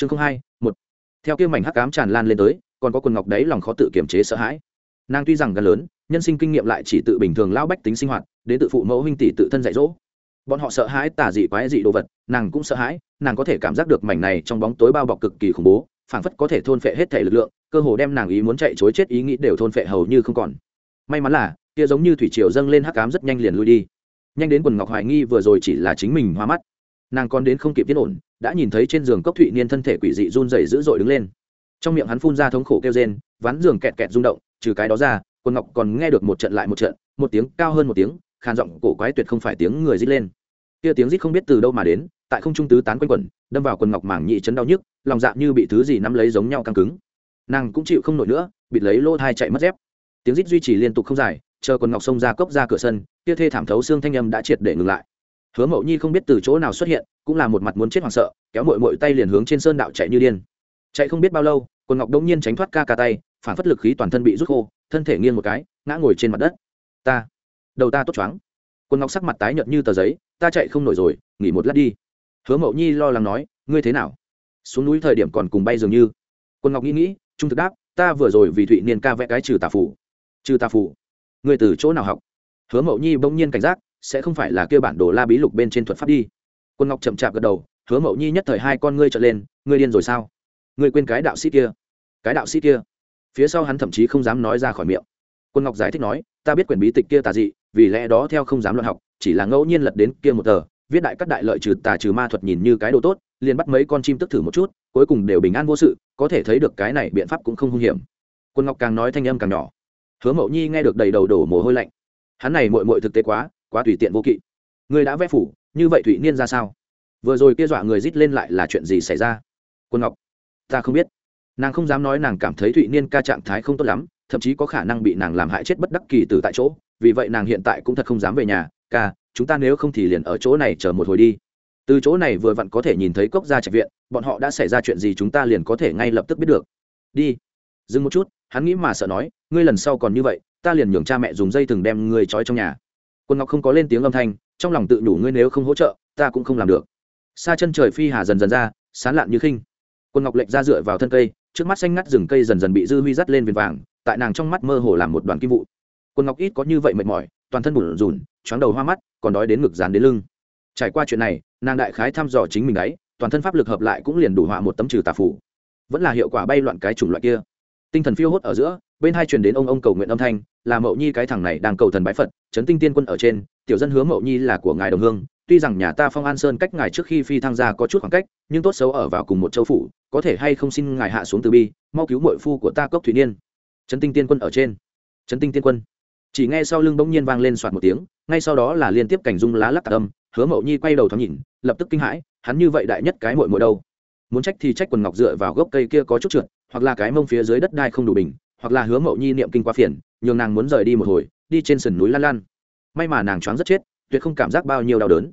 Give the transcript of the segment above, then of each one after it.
chương không hai, một. Theo kia mảnh hắc ám tràn lan lên tới, còn có quần ngọc đấy lòng khó tự kiềm chế sợ hãi. Nàng tuy rằng gần lớn, nhân sinh kinh nghiệm lại chỉ tự bình thường lao bách tính sinh hoạt đến tự phụ mẫu huynh tỷ tự thân dạy dỗ. Bọn họ sợ hãi tả dị quái dị đồ vật, nàng cũng sợ hãi, nàng có thể cảm giác được mảnh này trong bóng tối bao bọc cực kỳ khủng bố, phảng phất có thể thôn phệ hết thể lực lượng, cơ hồ đem nàng ý muốn chạy chối chết ý nghĩ đều thôn phệ hầu như không còn. May mắn là, kia giống như thủy triều dâng lên hắc ám rất nhanh liền lui đi. Nhanh đến quần ngọc hoài nghi vừa rồi chỉ là chính mình hoa mắt nàng còn đến không kịp tiết ổn, đã nhìn thấy trên giường cốc thụy niên thân thể quỷ dị run rẩy dữ dội đứng lên. Trong miệng hắn phun ra thống khổ kêu rên, ván giường kẹt kẹt rung động, trừ cái đó ra, quần ngọc còn nghe được một trận lại một trận, một tiếng cao hơn một tiếng, khàn giọng cổ quái tuyệt không phải tiếng người rít lên. Kia tiếng rít không biết từ đâu mà đến, tại không trung tứ tán quanh quẩn, đâm vào quần ngọc mảng nhị chấn đau nhức, lòng dạ như bị thứ gì nắm lấy giống nhau căng cứng. Nàng cũng chịu không nổi nữa, bịt lấy lô thai chạy mất dép. Tiếng rít duy trì liên tục không dài, chờ quần ngọc xông ra cốc ra cửa sân, kia thê thảm thấu xương thanh âm đã triệt để ngừng lại hứa mậu nhi không biết từ chỗ nào xuất hiện, cũng là một mặt muốn chết hoảng sợ, kéo mội mội tay liền hướng trên sơn đạo chạy như điên. Chạy không biết bao lâu, quần ngọc đông nhiên tránh thoát ca ca tay, phản phất lực khí toàn thân bị rút khô, thân thể nghiêng một cái, ngã ngồi trên mặt đất. Ta, đầu ta tốt choáng. Quần ngọc sắc mặt tái nhợt như tờ giấy, ta chạy không nổi rồi, nghỉ một lát đi. Hứa mậu nhi lo lắng nói, ngươi thế nào? Xuống núi thời điểm còn cùng bay dường như. Quân ngọc nghĩ nghĩ, trung thực đáp, ta vừa rồi vì thụy niên ca vẽ cái trừ tà phủ trừ tà phủ ngươi từ chỗ nào học? Hứa mậu nhi bỗng nhiên cảnh giác sẽ không phải là kêu bản đồ la bí lục bên trên thuật pháp đi. Quân ngọc chậm chạp gật đầu, hứa mậu nhi nhất thời hai con ngươi trở lên, ngươi điên rồi sao? Ngươi quên cái đạo sĩ kia. Cái đạo sĩ kia? Phía sau hắn thậm chí không dám nói ra khỏi miệng. Quân ngọc giải thích nói, ta biết quyển bí tịch kia tà dị, vì lẽ đó theo không dám luận học, chỉ là ngẫu nhiên lật đến kia một tờ, viết đại các đại lợi trừ tà trừ ma thuật nhìn như cái đồ tốt, liền bắt mấy con chim tức thử một chút, cuối cùng đều bình an vô sự, có thể thấy được cái này biện pháp cũng không hung hiểm. Quân ngọc càng nói thanh âm càng nhỏ. Hứa mậu nhi nghe được đầy đầu đổ mồ hôi lạnh. Hắn này mội mội thực tế quá quá tùy tiện vô kỵ. Người đã vẽ phủ, như vậy thụy niên ra sao? Vừa rồi kia dọa người rít lên lại là chuyện gì xảy ra? Quân ngọc, ta không biết. Nàng không dám nói nàng cảm thấy thụy niên ca trạng thái không tốt lắm, thậm chí có khả năng bị nàng làm hại chết bất đắc kỳ từ tại chỗ. Vì vậy nàng hiện tại cũng thật không dám về nhà. Ca, chúng ta nếu không thì liền ở chỗ này chờ một hồi đi. Từ chỗ này vừa vặn có thể nhìn thấy cốc gia trạch viện, bọn họ đã xảy ra chuyện gì chúng ta liền có thể ngay lập tức biết được. Đi. Dừng một chút, hắn nghĩ mà sợ nói, ngươi lần sau còn như vậy, ta liền nhường cha mẹ dùng dây thừng đem ngươi trói trong nhà quân ngọc không có lên tiếng âm thanh, trong lòng tự đủ ngươi nếu không hỗ trợ, ta cũng không làm được. Xa chân trời phi hà dần dần ra, sán lạn như khinh. Quân ngọc lệnh ra dựa vào thân cây, trước mắt xanh ngắt rừng cây dần dần bị dư huy dắt lên viền vàng, tại nàng trong mắt mơ hồ làm một đoàn kim vụ. Quân ngọc ít có như vậy mệt mỏi, toàn thân bùn rùn choáng đầu hoa mắt, còn đói đến ngực dán đến lưng. Trải qua chuyện này, nàng đại khái thăm dò chính mình đấy toàn thân pháp lực hợp lại cũng liền đủ họa một tấm trừ tà phủ vẫn là hiệu quả bay loạn cái chủng loại kia. Tinh thần phiêu hốt ở giữa bên hai truyền đến ông ông cầu nguyện âm thanh, là mậu nhi cái thằng này đang cầu thần bái phật trấn tinh tiên quân ở trên, tiểu dân hứa mậu nhi là của ngài đồng hương, tuy rằng nhà ta phong an sơn cách ngài trước khi phi thăng ra có chút khoảng cách, nhưng tốt xấu ở vào cùng một châu phủ, có thể hay không xin ngài hạ xuống từ bi, mau cứu mội phu của ta cốc thủy niên. Trấn tinh tiên quân ở trên. Trấn tinh tiên quân. Chỉ nghe sau lưng bỗng nhiên vang lên soạt một tiếng, ngay sau đó là liên tiếp cảnh dung lá lắc tạc âm, hứa mậu nhi quay đầu thoáng nhìn, lập tức kinh hãi, hắn như vậy đại nhất cái mội mội đâu? Muốn trách thì trách quần ngọc dựa vào gốc cây kia có chút trượt, hoặc là cái mông phía dưới đất đai không đủ bình hoặc là hứa mậu nhi niệm kinh quá phiền, nhường nàng muốn rời đi một hồi, đi trên sườn núi lan lan may mà nàng choáng rất chết, tuyệt không cảm giác bao nhiêu đau đớn.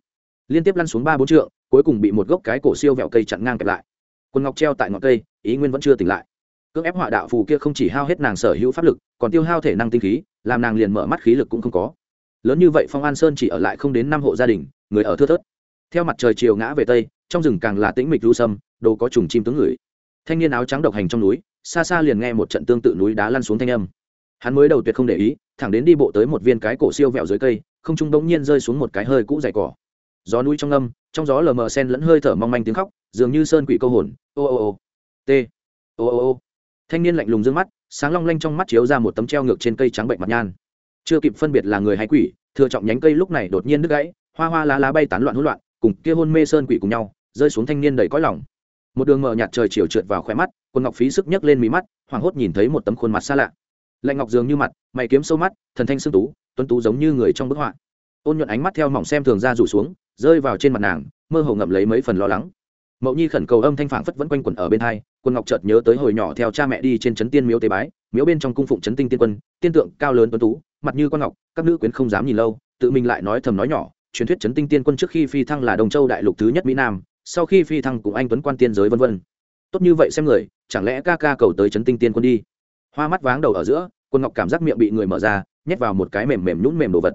Liên tiếp lăn xuống ba bốn trượng, cuối cùng bị một gốc cái cổ siêu vẹo cây chặn ngang kẹp lại. Quần ngọc treo tại ngọn cây, ý nguyên vẫn chưa tỉnh lại. Cưỡng ép họa đạo phù kia không chỉ hao hết nàng sở hữu pháp lực, còn tiêu hao thể năng tinh khí, làm nàng liền mở mắt khí lực cũng không có. Lớn như vậy phong an sơn chỉ ở lại không đến năm hộ gia đình, người ở thưa thớt. Theo mặt trời chiều ngã về tây, trong rừng càng là tĩnh mịch lưu sâm, đồ có trùng chim tướng người. Thanh niên áo trắng độc hành trong núi xa xa liền nghe một trận tương tự núi đá lăn xuống thanh âm. Hắn mới đầu tuyệt không để ý, thẳng đến đi bộ tới một viên cái cổ siêu vẹo dưới cây, không trung bỗng nhiên rơi xuống một cái hơi cũ dày cỏ. Gió núi trong âm, trong gió lờ mờ sen lẫn hơi thở mong manh tiếng khóc, dường như sơn quỷ câu hồn, ô ô ô. T. Ô ô ô. Thanh niên lạnh lùng d mắt, sáng long lanh trong mắt chiếu ra một tấm treo ngược trên cây trắng bệnh mặt nhan. Chưa kịp phân biệt là người hay quỷ, thừa trọng nhánh cây lúc này đột nhiên đứt gãy, hoa hoa lá lá bay tán loạn hỗn loạn, cùng kia hôn mê sơn quỷ cùng nhau, rơi xuống thanh niên đầy cõi lòng một đường mờ nhạt trời chiều trượt vào khóe mắt, quân ngọc phí sức nhấc lên mí mắt, hoảng hốt nhìn thấy một tấm khuôn mặt xa lạ. Lạnh ngọc dường như mặt, mày kiếm sâu mắt, thần thanh sương tú, tuấn tú giống như người trong bức họa. Ôn nhuận ánh mắt theo mỏng xem thường ra rủ xuống, rơi vào trên mặt nàng, mơ hồ ngậm lấy mấy phần lo lắng. Mậu nhi khẩn cầu âm thanh phảng phất vẫn quanh quẩn ở bên hai, quân ngọc chợt nhớ tới hồi nhỏ theo cha mẹ đi trên trấn tiên miếu tế bái, miếu bên trong cung phụng trấn tinh tiên quân, tiên tượng cao lớn tuấn tú, mặt như con ngọc, các nữ quyến không dám nhìn lâu, tự mình lại nói thầm nói nhỏ, truyền thuyết trấn tinh tiên quân trước khi phi thăng là đồng châu đại lục thứ nhất mỹ nam sau khi phi thăng cùng anh tuấn quan tiên giới vân vân. Tốt như vậy xem người, chẳng lẽ ca ca cầu tới chấn tinh tiên quân đi? Hoa mắt váng đầu ở giữa, quân ngọc cảm giác miệng bị người mở ra, nhét vào một cái mềm mềm nhũn mềm đồ vật.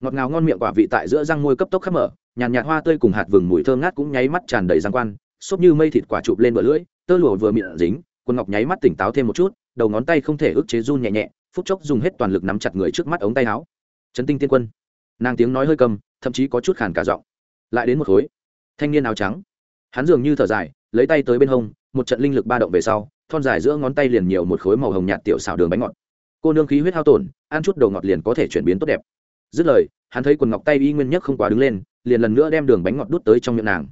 Ngọt ngào ngon miệng quả vị tại giữa răng môi cấp tốc khắp mở, nhàn nhạt hoa tươi cùng hạt vừng mùi thơm ngát cũng nháy mắt tràn đầy răng quan, xốp như mây thịt quả chụp lên bờ lưỡi, tơ lụa vừa miệng dính, quân ngọc nháy mắt tỉnh táo thêm một chút, đầu ngón tay không thể ức chế run nhẹ nhẹ, phút chốc dùng hết toàn lực nắm chặt người trước mắt ống tay áo. Trấn tinh tiên quân. Nàng tiếng nói hơi cầm, thậm chí có chút khàn cả giọng. Lại đến một khối. Thanh niên áo trắng hắn dường như thở dài, lấy tay tới bên hông, một trận linh lực ba động về sau, thon dài giữa ngón tay liền nhiều một khối màu hồng nhạt tiểu xào đường bánh ngọt. Cô nương khí huyết hao tổn, ăn chút đầu ngọt liền có thể chuyển biến tốt đẹp. Dứt lời, hắn thấy quần ngọc tay y nguyên nhất không quá đứng lên, liền lần nữa đem đường bánh ngọt đút tới trong miệng nàng.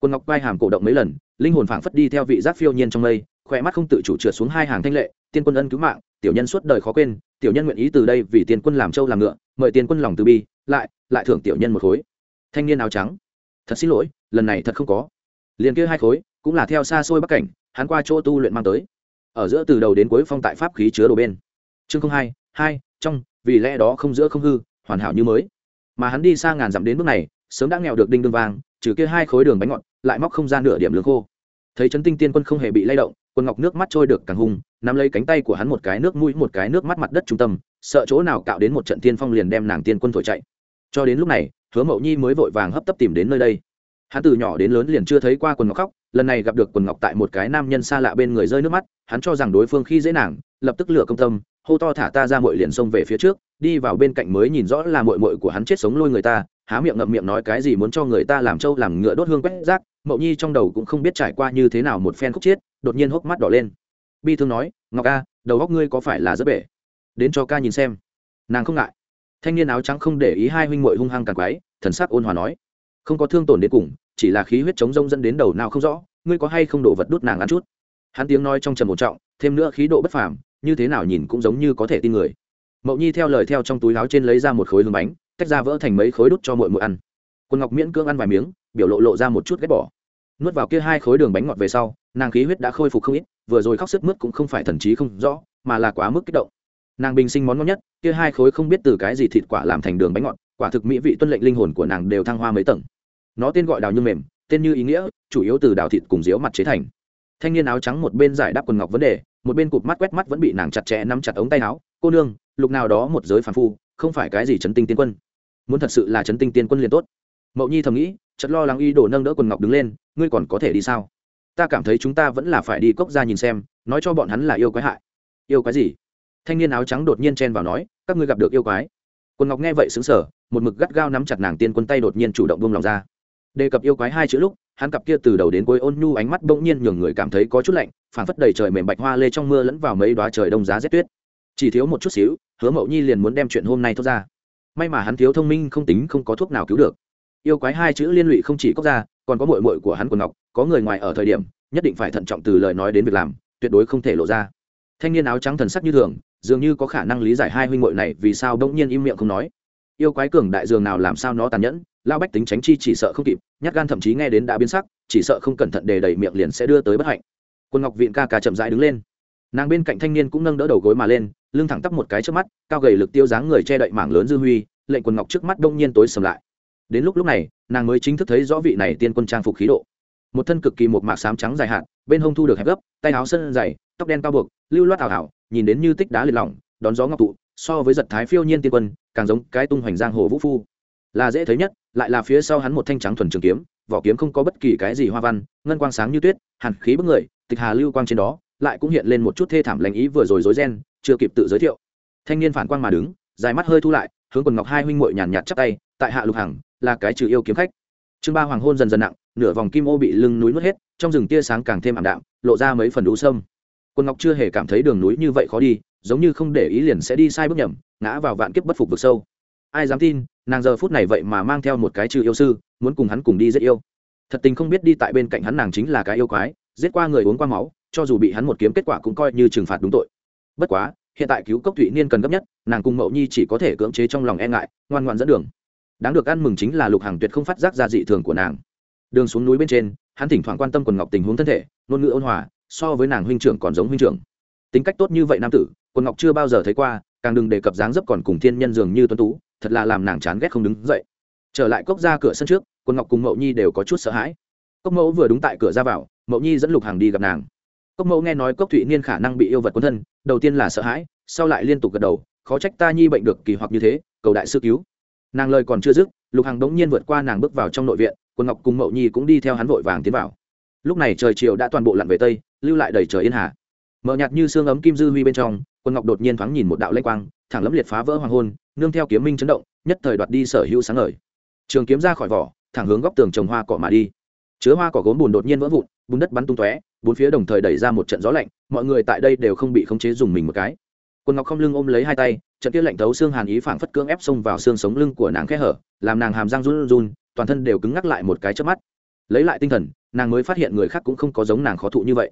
Quần ngọc quai hàm cổ động mấy lần, linh hồn phảng phất đi theo vị giác phiêu nhiên trong mây, khỏe mắt không tự chủ trượt xuống hai hàng thanh lệ, tiên quân ân cứu mạng, tiểu nhân suốt đời khó quên, tiểu nhân nguyện ý từ đây vì tiên quân làm trâu làm ngựa, mời tiên quân lòng từ bi, lại lại thưởng tiểu nhân một khối. Thanh niên áo trắng. Thật xin lỗi, lần này thật không có liền kia hai khối, cũng là theo xa xôi bắc cảnh, hắn qua chỗ tu luyện mang tới. Ở giữa từ đầu đến cuối phong tại pháp khí chứa đồ bên. Chương không hai hai, trong, vì lẽ đó không giữa không hư, hoàn hảo như mới. Mà hắn đi xa ngàn dặm đến bước này, sớm đã nghèo được đinh đương vàng, trừ kia hai khối đường bánh ngọt, lại móc không ra nửa điểm lương khô. Thấy trấn tinh tiên quân không hề bị lay động, quân ngọc nước mắt trôi được càng hung nắm lấy cánh tay của hắn một cái nước mũi, một cái nước mắt mặt đất trung tâm, sợ chỗ nào cạo đến một trận tiên phong liền đem nàng tiên quân thổi chạy. Cho đến lúc này, hứa mậu nhi mới vội vàng hấp tấp tìm đến nơi đây hắn từ nhỏ đến lớn liền chưa thấy qua quần ngọc khóc, lần này gặp được quần ngọc tại một cái nam nhân xa lạ bên người rơi nước mắt, hắn cho rằng đối phương khi dễ nàng, lập tức lửa công tâm, hô to thả ta ra mội liền xông về phía trước, đi vào bên cạnh mới nhìn rõ là mội mội của hắn chết sống lôi người ta, há miệng ngậm miệng nói cái gì muốn cho người ta làm trâu làm ngựa đốt hương quét rác, mậu nhi trong đầu cũng không biết trải qua như thế nào một phen khúc chiết đột nhiên hốc mắt đỏ lên. Bi thương nói, ngọc ca, đầu góc ngươi có phải là rất bể? Đến cho ca nhìn xem. Nàng không ngại. Thanh niên áo trắng không để ý hai huynh mội hung hăng càng quái, thần sắc ôn hòa nói không có thương tổn đến cùng, chỉ là khí huyết chống rông dẫn đến đầu nào không rõ, ngươi có hay không đổ vật đút nàng ăn chút? Hắn tiếng nói trong trầm một trọng, thêm nữa khí độ bất phàm, như thế nào nhìn cũng giống như có thể tin người. Mậu nhi theo lời theo trong túi láo trên lấy ra một khối lưng bánh, tách ra vỡ thành mấy khối đút cho mội mội ăn. Quân ngọc miễn cưỡng ăn vài miếng, biểu lộ lộ ra một chút ghét bỏ. Nuốt vào kia hai khối đường bánh ngọt về sau, nàng khí huyết đã khôi phục không ít, vừa rồi khóc sức mướt cũng không phải thần trí không rõ, mà là quá mức kích động. Nàng bình sinh món ngon nhất, kia hai khối không biết từ cái gì thịt quả làm thành đường bánh ngọt quả thực mỹ vị tuân lệnh linh hồn của nàng đều thăng hoa mấy tầng. Nó tên gọi đào như mềm, tên như ý nghĩa, chủ yếu từ đào thịt cùng diếu mặt chế thành. Thanh niên áo trắng một bên giải đáp quần ngọc vấn đề, một bên cụp mắt quét mắt vẫn bị nàng chặt chẽ nắm chặt ống tay áo. Cô nương, lục nào đó một giới phản phu, không phải cái gì chấn tinh tiên quân. Muốn thật sự là chấn tinh tiên quân liền tốt. Mậu nhi thầm nghĩ chật lo lắng y đổ nâng đỡ quần ngọc đứng lên, ngươi còn có thể đi sao? Ta cảm thấy chúng ta vẫn là phải đi cốc ra nhìn xem, nói cho bọn hắn là yêu quái hại. Yêu quái gì? Thanh niên áo trắng đột nhiên chen vào nói, các ngươi gặp được yêu quái. Quần ngọc nghe vậy xứng sở một mực gắt gao nắm chặt nàng tiên quân tay đột nhiên chủ động buông lòng ra. Đề cập yêu quái hai chữ lúc, hắn cặp kia từ đầu đến cuối ôn nhu ánh mắt bỗng nhiên nhường người cảm thấy có chút lạnh, phảng phất đầy trời mềm bạch hoa lê trong mưa lẫn vào mấy đoá trời đông giá rét tuyết. Chỉ thiếu một chút xíu, hứa mậu nhi liền muốn đem chuyện hôm nay thốt ra. May mà hắn thiếu thông minh, không tính, không có thuốc nào cứu được. Yêu quái hai chữ liên lụy không chỉ quốc ra còn có mội mội của hắn quần ngọc, có người ngoài ở thời điểm, nhất định phải thận trọng từ lời nói đến việc làm, tuyệt đối không thể lộ ra. Thanh niên áo trắng thần sắc như thường, dường như có khả năng lý giải hai huynh mội này vì sao đông nhiên im miệng không nói yêu quái cường đại dường nào làm sao nó tàn nhẫn lao bách tính tránh chi chỉ sợ không kịp, nhát gan thậm chí nghe đến đã biến sắc, chỉ sợ không cẩn thận để đầy miệng liền sẽ đưa tới bất hạnh. Quân ngọc viện ca ca chậm rãi đứng lên. Nàng bên cạnh thanh niên cũng nâng đỡ đầu gối mà lên, lưng thẳng tắp một cái trước mắt, cao gầy lực tiêu dáng người che đậy mảng lớn dư huy, lệnh quần ngọc trước mắt đông nhiên tối sầm lại. Đến lúc lúc này, nàng mới chính thức thấy rõ vị này tiên quân trang phục khí độ. Một thân cực kỳ một mạc sám trắng dài hạn, bên hông thu được hẹp gấp, tay áo sân dày, tóc đen cao buộc, lưu loát ảo ảo, nhìn đến như tích đá liệt lỏng, đón gió ngọc tụ, so với giật thái phiêu nhiên tiên quân càng giống cái tung hoành giang hồ vũ phu. Là dễ thấy nhất, lại là phía sau hắn một thanh trắng thuần trường kiếm, vỏ kiếm không có bất kỳ cái gì hoa văn, ngân quang sáng như tuyết, hàn khí bức người, tịch hà lưu quang trên đó, lại cũng hiện lên một chút thê thảm lành ý vừa rồi rối ren, chưa kịp tự giới thiệu. Thanh niên phản quang mà đứng, dài mắt hơi thu lại, hướng quần ngọc hai huynh muội nhàn nhạt chắp tay, tại hạ lục hằng, là cái trừ yêu kiếm khách. Chương ba hoàng hôn dần dần nặng, nửa vòng kim ô bị lưng núi nuốt hết, trong rừng tia sáng càng thêm ảm đạm, lộ ra mấy phần đũ sâm. Quân ngọc chưa hề cảm thấy đường núi như vậy khó đi giống như không để ý liền sẽ đi sai bước nhầm, ngã vào vạn kiếp bất phục vực sâu. Ai dám tin, nàng giờ phút này vậy mà mang theo một cái trừ yêu sư, muốn cùng hắn cùng đi giết yêu. Thật tình không biết đi tại bên cạnh hắn nàng chính là cái yêu quái, giết qua người uống qua máu, cho dù bị hắn một kiếm kết quả cũng coi như trừng phạt đúng tội. Bất quá, hiện tại cứu cốc thụy niên cần gấp nhất, nàng cùng mậu nhi chỉ có thể cưỡng chế trong lòng e ngại, ngoan ngoan dẫn đường. Đáng được ăn mừng chính là lục hàng tuyệt không phát giác ra dị thường của nàng. Đường xuống núi bên trên, hắn thỉnh thoảng quan tâm quần ngọc tình huống thân thể, ngôn ngữ ôn hòa, so với nàng huynh trưởng còn giống huynh trưởng. Tính cách tốt như vậy nam tử quần ngọc chưa bao giờ thấy qua, càng đừng đề cập dáng dấp còn cùng thiên nhân dường như tuấn tú, thật là làm nàng chán ghét không đứng dậy. Trở lại cốc ra cửa sân trước, quần ngọc cùng mậu nhi đều có chút sợ hãi. Cốc mẫu vừa đúng tại cửa ra vào, mậu nhi dẫn lục hàng đi gặp nàng. Cốc mẫu nghe nói cốc thụy niên khả năng bị yêu vật quân thân, đầu tiên là sợ hãi, sau lại liên tục gật đầu, khó trách ta nhi bệnh được kỳ hoặc như thế, cầu đại sư cứu. Nàng lời còn chưa dứt, lục hằng đống nhiên vượt qua nàng bước vào trong nội viện quân ngọc cùng mậu nhi cũng đi theo hắn vội vàng tiến vào. Lúc này trời chiều đã toàn bộ lặn về tây, lưu lại đầy trời yên hà. Mở nhạt như xương ấm kim dư huy bên trong quân ngọc đột nhiên thoáng nhìn một đạo lênh quang, thẳng lẫm liệt phá vỡ hoàng hôn, nương theo kiếm minh chấn động, nhất thời đoạt đi sở hữu sáng ngời. Trường kiếm ra khỏi vỏ, thẳng hướng góc tường trồng hoa cỏ mà đi. Chứa hoa cỏ gốm bùn đột nhiên vỡ vụn, bùn đất bắn tung tóe, bốn phía đồng thời đẩy ra một trận gió lạnh, mọi người tại đây đều không bị khống chế dùng mình một cái. Quân ngọc không lưng ôm lấy hai tay, trận kia lạnh thấu xương hàn ý phảng phất cưỡng ép xông vào xương sống lưng của nàng khẽ hở, làm nàng hàm răng run run, toàn thân đều cứng ngắc lại một cái chớp mắt. Lấy lại tinh thần, nàng mới phát hiện người khác cũng không có giống nàng khó thụ như vậy.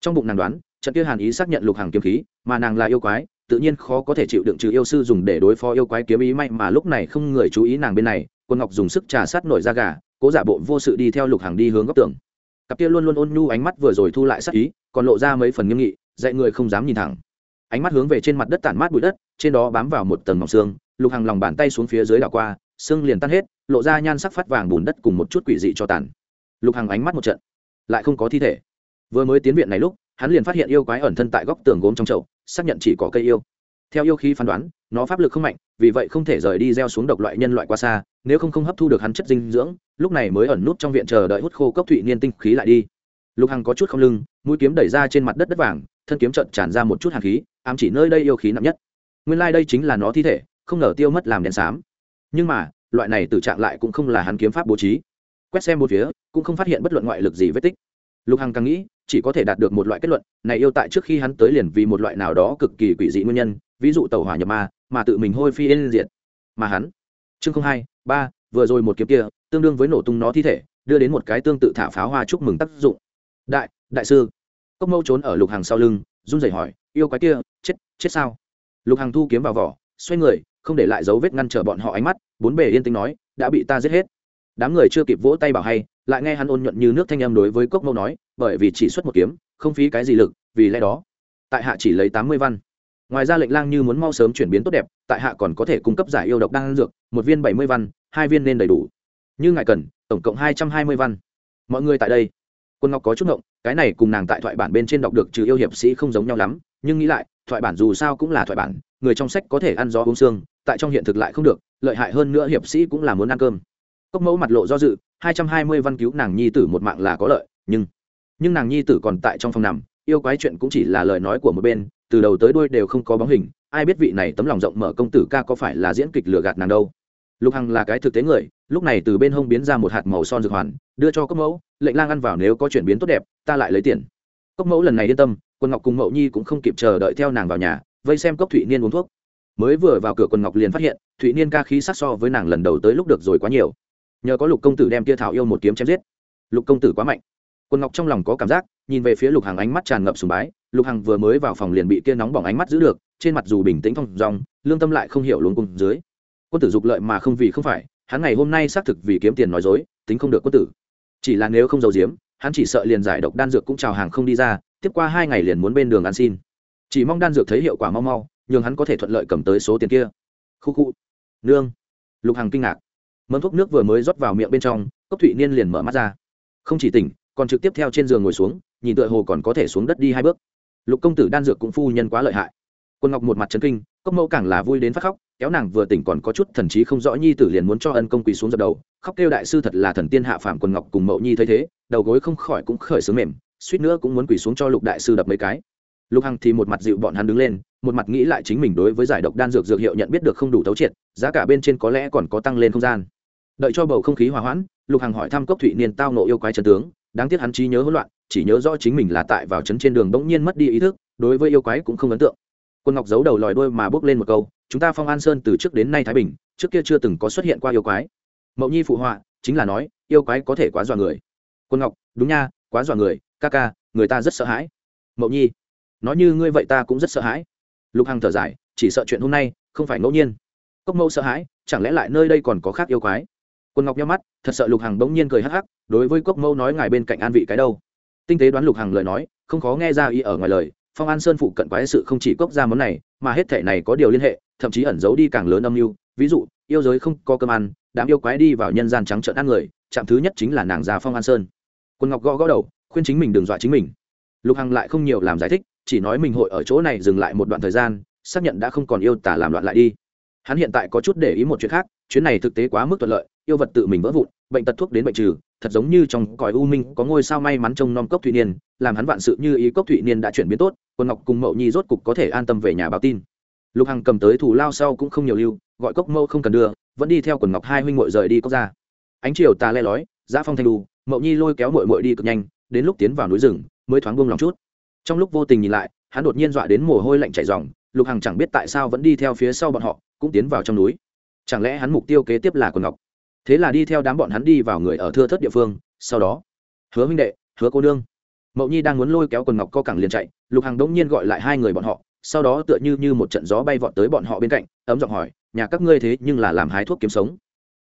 Trong bụng nàng đoán trận kia hàn ý xác nhận lục hàng kiếm khí, mà nàng là yêu quái, tự nhiên khó có thể chịu đựng trừ yêu sư dùng để đối phó yêu quái kiếm ý may mà lúc này không người chú ý nàng bên này, quân ngọc dùng sức trà sát nổi da gà, cố giả bộ vô sự đi theo lục hàng đi hướng góc tường. Cặp kia luôn luôn ôn nhu ánh mắt vừa rồi thu lại sát ý, còn lộ ra mấy phần nghiêm nghị, dạy người không dám nhìn thẳng. Ánh mắt hướng về trên mặt đất tản mát bụi đất, trên đó bám vào một tầng mỏng xương, lục hàng lòng bàn tay xuống phía dưới đảo qua, xương liền tan hết, lộ ra nhan sắc phát vàng bùn đất cùng một chút quỷ dị cho tàn. Lục hàng ánh mắt một trận, lại không có thi thể. Vừa mới tiến viện này lúc hắn liền phát hiện yêu quái ẩn thân tại góc tường gốm trong chậu, xác nhận chỉ có cây yêu. Theo yêu khí phán đoán, nó pháp lực không mạnh, vì vậy không thể rời đi gieo xuống độc loại nhân loại qua xa, nếu không không hấp thu được hắn chất dinh dưỡng, lúc này mới ẩn nút trong viện chờ đợi hút khô cốc thụy niên tinh khí lại đi. Lục hằng có chút không lưng, mũi kiếm đẩy ra trên mặt đất đất vàng, thân kiếm trận tràn ra một chút hạt khí, ám chỉ nơi đây yêu khí nặng nhất. Nguyên lai、like、đây chính là nó thi thể, không ngờ tiêu mất làm đèn xám. Nhưng mà, loại này tử trạng lại cũng không là hắn kiếm pháp bố trí. Quét xem một phía, cũng không phát hiện bất luận ngoại lực gì vết tích lục hằng càng nghĩ, chỉ có thể đạt được một loại kết luận, này yêu tại trước khi hắn tới liền vì một loại nào đó cực kỳ quỷ dị nguyên nhân, ví dụ tàu hỏa nhập ma, mà tự mình hôi phi lên diện mà hắn, chương không hai, ba, vừa rồi một kiếm kia, tương đương với nổ tung nó thi thể, đưa đến một cái tương tự thả pháo hoa chúc mừng tác dụng. Đại đại sư. Cốc mâu trốn ở lục hàng sau lưng, run rẩy hỏi, yêu quái kia, chết chết sao? Lục hàng thu kiếm vào vỏ, xoay người, không để lại dấu vết ngăn trở bọn họ ánh mắt, bốn bề yên tĩnh nói, đã bị ta giết hết. Đám người chưa kịp vỗ tay bảo hay lại nghe hắn ôn nhuận như nước thanh âm đối với cốc mẫu nói, bởi vì chỉ xuất một kiếm, không phí cái gì lực, vì lẽ đó, tại hạ chỉ lấy tám mươi văn. Ngoài ra lệnh lang như muốn mau sớm chuyển biến tốt đẹp, tại hạ còn có thể cung cấp giải yêu độc đan dược, một viên bảy mươi văn, hai viên nên đầy đủ. Như ngài cần, tổng cộng hai trăm hai mươi văn. Mọi người tại đây. Quân ngọc có chút ngộng, cái này cùng nàng tại thoại bản bên trên đọc được trừ yêu hiệp sĩ không giống nhau lắm, nhưng nghĩ lại, thoại bản dù sao cũng là thoại bản, người trong sách có thể ăn gió uống xương tại trong hiện thực lại không được, lợi hại hơn nữa hiệp sĩ cũng là muốn ăn cơm. Cốc mẫu mặt lộ do dự hai trăm hai mươi văn cứu nàng nhi tử một mạng là có lợi, nhưng nhưng nàng nhi tử còn tại trong phòng nằm, yêu quái chuyện cũng chỉ là lời nói của một bên, từ đầu tới đuôi đều không có bóng hình, ai biết vị này tấm lòng rộng mở công tử ca có phải là diễn kịch lừa gạt nàng đâu. Lục hằng là cái thực tế người, lúc này từ bên hông biến ra một hạt màu son dược hoàn, đưa cho cốc mẫu, lệnh lang ăn vào nếu có chuyển biến tốt đẹp, ta lại lấy tiền. Cốc mẫu lần này yên tâm, quân ngọc cùng mậu nhi cũng không kịp chờ đợi theo nàng vào nhà, vây xem cốc thụy niên uống thuốc. Mới vừa vào cửa quân ngọc liền phát hiện, thụy niên ca khí sắc so với nàng lần đầu tới lúc được rồi quá nhiều nhờ có lục công tử đem tia thảo yêu một kiếm chém giết. Lục công tử quá mạnh. Quân ngọc trong lòng có cảm giác, nhìn về phía lục hàng ánh mắt tràn ngập sùng bái. Lục hằng vừa mới vào phòng liền bị kia nóng bỏng ánh mắt giữ được, trên mặt dù bình tĩnh thong dong, lương tâm lại không hiểu luống cùng dưới. Quân tử dục lợi mà không vì không phải, hắn ngày hôm nay xác thực vì kiếm tiền nói dối, tính không được quân tử. Chỉ là nếu không giấu giếm, hắn chỉ sợ liền giải độc đan dược cũng chào hàng không đi ra, tiếp qua hai ngày liền muốn bên đường ăn xin. Chỉ mong đan dược thấy hiệu quả mau mau, nhường hắn có thể thuận lợi cầm tới số tiền kia. Khu khu. Nương. Lục hằng kinh ngạc mâm thuốc nước vừa mới rót vào miệng bên trong, cốc thụy niên liền mở mắt ra. Không chỉ tỉnh, còn trực tiếp theo trên giường ngồi xuống, nhìn tựa hồ còn có thể xuống đất đi hai bước. Lục công tử đan dược cũng phu nhân quá lợi hại. Quân ngọc một mặt trấn kinh, cốc mẫu càng là vui đến phát khóc, kéo nàng vừa tỉnh còn có chút thần trí không rõ nhi tử liền muốn cho ân công quỳ xuống dập đầu, khóc kêu đại sư thật là thần tiên hạ phàm quần ngọc cùng mậu nhi thấy thế, đầu gối không khỏi cũng khởi sướng mềm, suýt nữa cũng muốn quỳ xuống cho lục đại sư đập mấy cái. Lục hằng thì một mặt dịu bọn hắn đứng lên, một mặt nghĩ lại chính mình đối với giải độc đan dược dược hiệu nhận biết được không đủ thấu triệt, giá cả bên trên có lẽ còn có tăng lên không gian đợi cho bầu không khí hòa hoãn, lục hằng hỏi thăm cốc thụy niên tao nộ yêu quái trần tướng, đáng tiếc hắn trí nhớ hỗn loạn, chỉ nhớ rõ chính mình là tại vào trấn trên đường bỗng nhiên mất đi ý thức, đối với yêu quái cũng không ấn tượng. Quân ngọc giấu đầu lòi đôi mà bước lên một câu, chúng ta phong an sơn từ trước đến nay thái bình, trước kia chưa từng có xuất hiện qua yêu quái. Mậu nhi phụ họa, chính là nói, yêu quái có thể quá dọa người. Quân ngọc, đúng nha, quá dọa người, ca ca, người ta rất sợ hãi. Mậu nhi, nói như ngươi vậy ta cũng rất sợ hãi. Lục hằng thở dài, chỉ sợ chuyện hôm nay, không phải ngẫu nhiên. Cốc mẫu sợ hãi, chẳng lẽ lại nơi đây còn có khác yêu quái? Quân ngọc nhắm mắt, thật sợ lục hằng bỗng nhiên cười hắc hắc, đối với cốc mâu nói ngài bên cạnh an vị cái đâu. Tinh tế đoán lục hằng lời nói, không khó nghe ra ý ở ngoài lời, phong an sơn phụ cận quái sự không chỉ cốc ra món này, mà hết thể này có điều liên hệ, thậm chí ẩn giấu đi càng lớn âm mưu. Ví dụ, yêu giới không có cơm ăn, đám yêu quái đi vào nhân gian trắng trợn ăn người, chạm thứ nhất chính là nàng già phong an sơn. Quân ngọc gõ gõ đầu, khuyên chính mình đừng dọa chính mình. Lục hằng lại không nhiều làm giải thích, chỉ nói mình hội ở chỗ này dừng lại một đoạn thời gian, xác nhận đã không còn yêu tả làm loạn lại đi. Hắn hiện tại có chút để ý một chuyện khác, chuyến này thực tế quá mức thuận lợi yêu vật tự mình vỡ vụn, bệnh tật thuốc đến bệnh trừ, thật giống như trong cõi u minh có ngôi sao may mắn trông nom cốc thụy niên, làm hắn vạn sự như ý cốc thụy niên đã chuyển biến tốt, quân ngọc cùng mậu nhi rốt cục có thể an tâm về nhà báo tin. Lục hằng cầm tới thủ lao sau cũng không nhiều lưu, gọi cốc mâu không cần đưa, vẫn đi theo quần ngọc hai huynh muội rời đi cốc ra ánh chiều tà le lói, giã phong thanh đu, mậu nhi lôi kéo muội muội đi cực nhanh, đến lúc tiến vào núi rừng, mới thoáng buông lòng chút. Trong lúc vô tình nhìn lại, hắn đột nhiên dọa đến mồ hôi lạnh chảy ròng, lục hằng chẳng biết tại sao vẫn đi theo phía sau bọn họ, cũng tiến vào trong núi. Chẳng lẽ hắn mục tiêu kế tiếp là quần ngọc? Thế là đi theo đám bọn hắn đi vào người ở thưa thất địa phương, sau đó, hứa huynh đệ, hứa cô nương. Mậu nhi đang muốn lôi kéo quần ngọc co cẳng liền chạy, lục hằng đống nhiên gọi lại hai người bọn họ, sau đó tựa như như một trận gió bay vọt tới bọn họ bên cạnh, ấm giọng hỏi, nhà các ngươi thế nhưng là làm hái thuốc kiếm sống?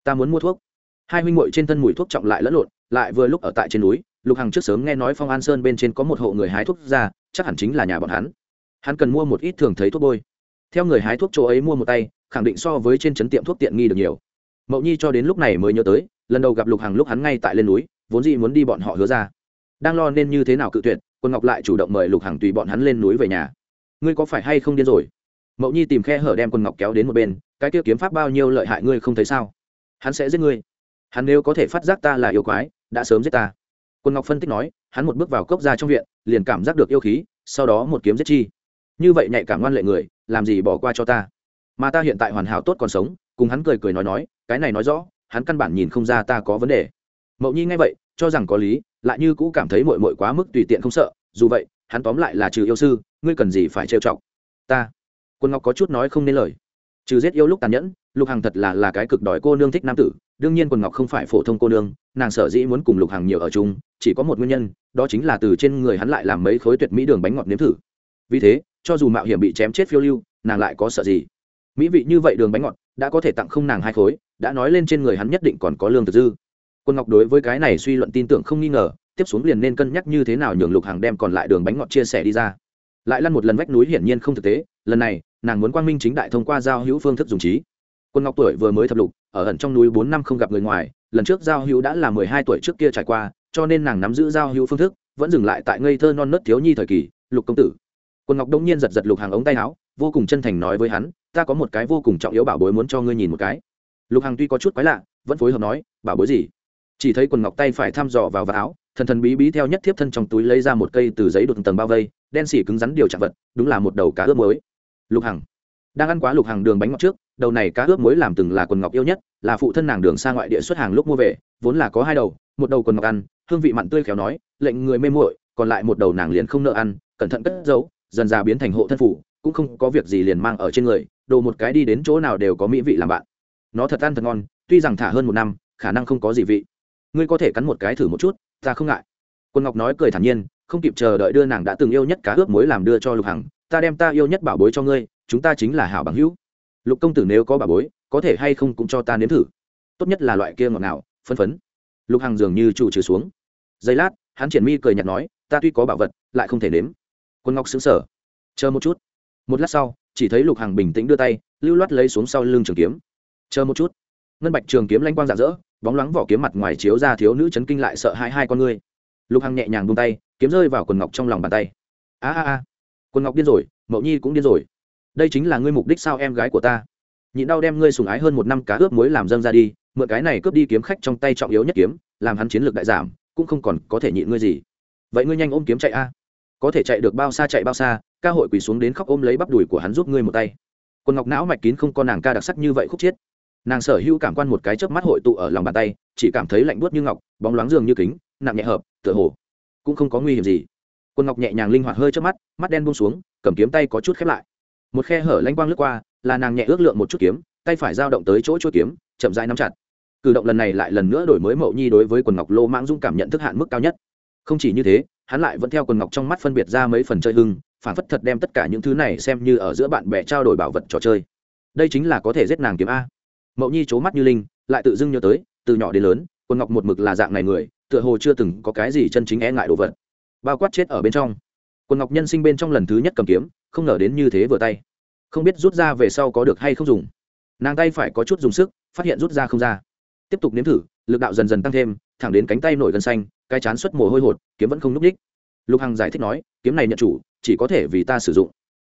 Ta muốn mua thuốc. Hai huynh muội trên thân mùi thuốc trọng lại lẫn lộn, lại vừa lúc ở tại trên núi, lục hằng trước sớm nghe nói phong an sơn bên trên có một hộ người hái thuốc ra, chắc hẳn chính là nhà bọn hắn. Hắn cần mua một ít thường thấy thuốc bôi. Theo người hái thuốc chỗ ấy mua một tay, khẳng định so với trên trấn tiệm thuốc tiện nghi được nhiều mậu nhi cho đến lúc này mới nhớ tới, lần đầu gặp lục hằng lúc hắn ngay tại lên núi, vốn dĩ muốn đi bọn họ hứa ra. Đang lo nên như thế nào cự tuyệt, quân ngọc lại chủ động mời lục hằng tùy bọn hắn lên núi về nhà. Ngươi có phải hay không điên rồi? Mậu nhi tìm khe hở đem quân ngọc kéo đến một bên, cái kia kiếm pháp bao nhiêu lợi hại ngươi không thấy sao? Hắn sẽ giết ngươi. Hắn nếu có thể phát giác ta là yêu quái, đã sớm giết ta. Quân ngọc phân tích nói, hắn một bước vào cốc ra trong viện, liền cảm giác được yêu khí, sau đó một kiếm giết chi. Như vậy nhạy cảm ngoan lệ người, làm gì bỏ qua cho ta? Mà ta hiện tại hoàn hảo tốt còn sống, cùng hắn cười cười nói nói cái này nói rõ, hắn căn bản nhìn không ra ta có vấn đề. Mậu nhi nghe vậy, cho rằng có lý, lại như cũ cảm thấy mội mội quá mức tùy tiện không sợ, dù vậy, hắn tóm lại là trừ yêu sư, ngươi cần gì phải trêu chọc? Ta. Quân ngọc có chút nói không nên lời. Trừ giết yêu lúc tàn nhẫn, lục hằng thật là là cái cực đói cô nương thích nam tử, đương nhiên quần ngọc không phải phổ thông cô nương, nàng sở dĩ muốn cùng lục hằng nhiều ở chung, chỉ có một nguyên nhân, đó chính là từ trên người hắn lại làm mấy khối tuyệt mỹ đường bánh ngọt nếm thử. Vì thế, cho dù mạo hiểm bị chém chết phiêu lưu, nàng lại có sợ gì? Mỹ vị như vậy đường bánh ngọt đã có thể tặng không nàng hai khối, đã nói lên trên người hắn nhất định còn có lương thực dư. Quân ngọc đối với cái này suy luận tin tưởng không nghi ngờ, tiếp xuống liền nên cân nhắc như thế nào nhường lục hàng đem còn lại đường bánh ngọt chia sẻ đi ra. Lại lăn một lần vách núi hiển nhiên không thực tế, lần này, nàng muốn quang minh chính đại thông qua giao hữu phương thức dùng trí. Quân ngọc tuổi vừa mới thập lục, ở ẩn trong núi bốn năm không gặp người ngoài, lần trước giao hữu đã là mười hai tuổi trước kia trải qua, cho nên nàng nắm giữ giao hữu phương thức, vẫn dừng lại tại ngây thơ non nớt thiếu nhi thời kỳ, lục công tử. Quân ngọc đông nhiên giật giật lục hàng ống tay áo vô cùng chân thành nói với hắn, ta có một cái vô cùng trọng yếu bảo bối muốn cho ngươi nhìn một cái. Lục Hằng tuy có chút quái lạ, vẫn phối hợp nói, bảo bối gì? Chỉ thấy quần ngọc tay phải thăm dò vào vạt áo, thần thần bí bí theo nhất thiếp thân trong túi lấy ra một cây từ giấy đột tầng bao vây, đen xỉ cứng rắn điều chạm vật, đúng là một đầu cá ướp muối. Lục hằng đang ăn quá lục hằng đường bánh ngọt trước, đầu này cá ướp muối làm từng là quần ngọc yêu nhất, là phụ thân nàng đường xa ngoại địa xuất hàng lúc mua về, vốn là có hai đầu, một đầu quần ngọc ăn, hương vị mặn tươi khéo nói, lệnh người mê muội, còn lại một đầu nàng liền không nợ ăn, cẩn thận cất giấu, dần già biến thành hộ thân phủ cũng không có việc gì liền mang ở trên người, đồ một cái đi đến chỗ nào đều có mỹ vị làm bạn. Nó thật ăn thật ngon, tuy rằng thả hơn một năm, khả năng không có gì vị. Ngươi có thể cắn một cái thử một chút, ta không ngại. Quân ngọc nói cười thản nhiên, không kịp chờ đợi đưa nàng đã từng yêu nhất cá ướp muối làm đưa cho lục hằng, ta đem ta yêu nhất bảo bối cho ngươi, chúng ta chính là hảo bằng hữu. Lục công tử nếu có bảo bối, có thể hay không cũng cho ta nếm thử. Tốt nhất là loại kia ngọt ngào phân phấn. Lục hằng dường như chủ trừ xuống. Giây lát, hắn triển mi cười nhạt nói, ta tuy có bảo vật, lại không thể nếm. Quân ngọc xứng sở chờ một chút một lát sau, chỉ thấy lục hằng bình tĩnh đưa tay, lưu loát lấy xuống sau lưng trường kiếm. Chờ một chút. Ngân bạch trường kiếm lanh quang rạng rỡ, bóng loáng vỏ kiếm mặt ngoài chiếu ra thiếu nữ chấn kinh lại sợ hai hai con ngươi lục hằng nhẹ nhàng buông tay, kiếm rơi vào quần ngọc trong lòng bàn tay. A a a. Quần ngọc điên rồi, mậu nhi cũng điên rồi. Đây chính là ngươi mục đích sao em gái của ta? Nhịn đau đem ngươi sùng ái hơn một năm cá ướp muối làm dâng ra đi, mượn cái này cướp đi kiếm khách trong tay trọng yếu nhất kiếm, làm hắn chiến lược đại giảm, cũng không còn có thể nhịn ngươi gì. Vậy ngươi nhanh ôm kiếm chạy a có thể chạy được bao xa chạy bao xa, ca hội quỳ xuống đến khóc ôm lấy bắp đùi của hắn giúp ngươi một tay. Quần ngọc não mạch kín không có nàng ca đặc sắc như vậy khúc chiết. Nàng sở hữu cảm quan một cái chớp mắt hội tụ ở lòng bàn tay, chỉ cảm thấy lạnh buốt như ngọc, bóng loáng dường như kính, nặng nhẹ hợp, tựa hồ cũng không có nguy hiểm gì. Quần ngọc nhẹ nhàng linh hoạt hơi chớp mắt mắt đen buông xuống, cầm kiếm tay có chút khép lại. Một khe hở lanh quang lướt qua, là nàng nhẹ ước lượng một chút kiếm, tay phải dao động tới chỗ chuỗi kiếm, chậm rãi nắm chặt. Cử động lần này lại lần nữa đổi mới mậu nhi đối với quần ngọc lô mãng dung cảm nhận thức hạn mức cao nhất. Không chỉ như thế hắn lại vẫn theo quần ngọc trong mắt phân biệt ra mấy phần chơi hưng phản phất thật đem tất cả những thứ này xem như ở giữa bạn bè trao đổi bảo vật trò chơi. Đây chính là có thể giết nàng kiếm a. Mậu nhi c mắt như linh, lại tự dưng nhớ tới, từ nhỏ đến lớn, quần ngọc một mực là dạng này người, tựa hồ chưa từng có cái gì chân chính e ngại đồ vật. Bao quát chết ở bên trong. Quần ngọc nhân sinh bên trong lần thứ nhất cầm kiếm, không ngờ đến như thế vừa tay. Không biết rút ra về sau có được hay không dùng. Nàng tay phải có chút dùng sức, phát hiện rút ra không ra. Tiếp tục nếm thử, lực đạo dần dần tăng thêm, thẳng đến cánh tay nổi gân xanh cái chán xuất mồ hôi hột, kiếm vẫn không núp đích. Lục hằng giải thích nói, kiếm này nhận chủ, chỉ có thể vì ta sử dụng.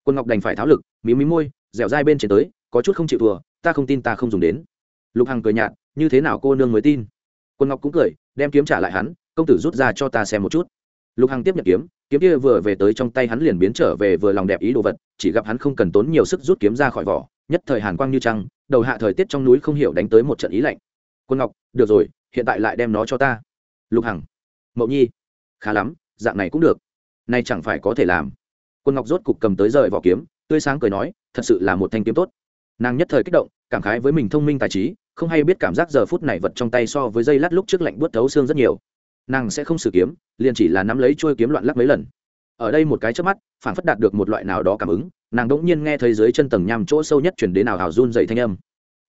Quân ngọc đành phải tháo lực, mí mí môi, dẻo dai bên trên tới, có chút không chịu thừa ta không tin ta không dùng đến. Lục hằng cười nhạt, như thế nào cô nương mới tin? Quân ngọc cũng cười, đem kiếm trả lại hắn, công tử rút ra cho ta xem một chút. Lục hằng tiếp nhận kiếm kiếm kia vừa về tới trong tay hắn liền biến trở về vừa lòng đẹp ý đồ vật, chỉ gặp hắn không cần tốn nhiều sức rút kiếm ra khỏi vỏ, nhất thời hàn quang như trăng, đầu hạ thời tiết trong núi không hiểu đánh tới một trận ý lạnh. Quân ngọc, được rồi, hiện tại lại đem nó cho ta. Lục hằng mậu nhi, khá lắm, dạng này cũng được. Nay chẳng phải có thể làm. Quân ngọc rốt cục cầm tới rời vỏ kiếm, tươi sáng cười nói, thật sự là một thanh kiếm tốt. Nàng nhất thời kích động, cảm khái với mình thông minh tài trí, không hay biết cảm giác giờ phút này vật trong tay so với dây lát lúc trước lạnh bớt thấu xương rất nhiều. Nàng sẽ không sử kiếm, liền chỉ là nắm lấy trôi kiếm loạn lắc mấy lần. Ở đây một cái trước mắt, phản phất đạt được một loại nào đó cảm ứng, nàng đỗng nhiên nghe thấy dưới chân tầng nhằm chỗ sâu nhất chuyển đến nào hào run dậy thanh âm.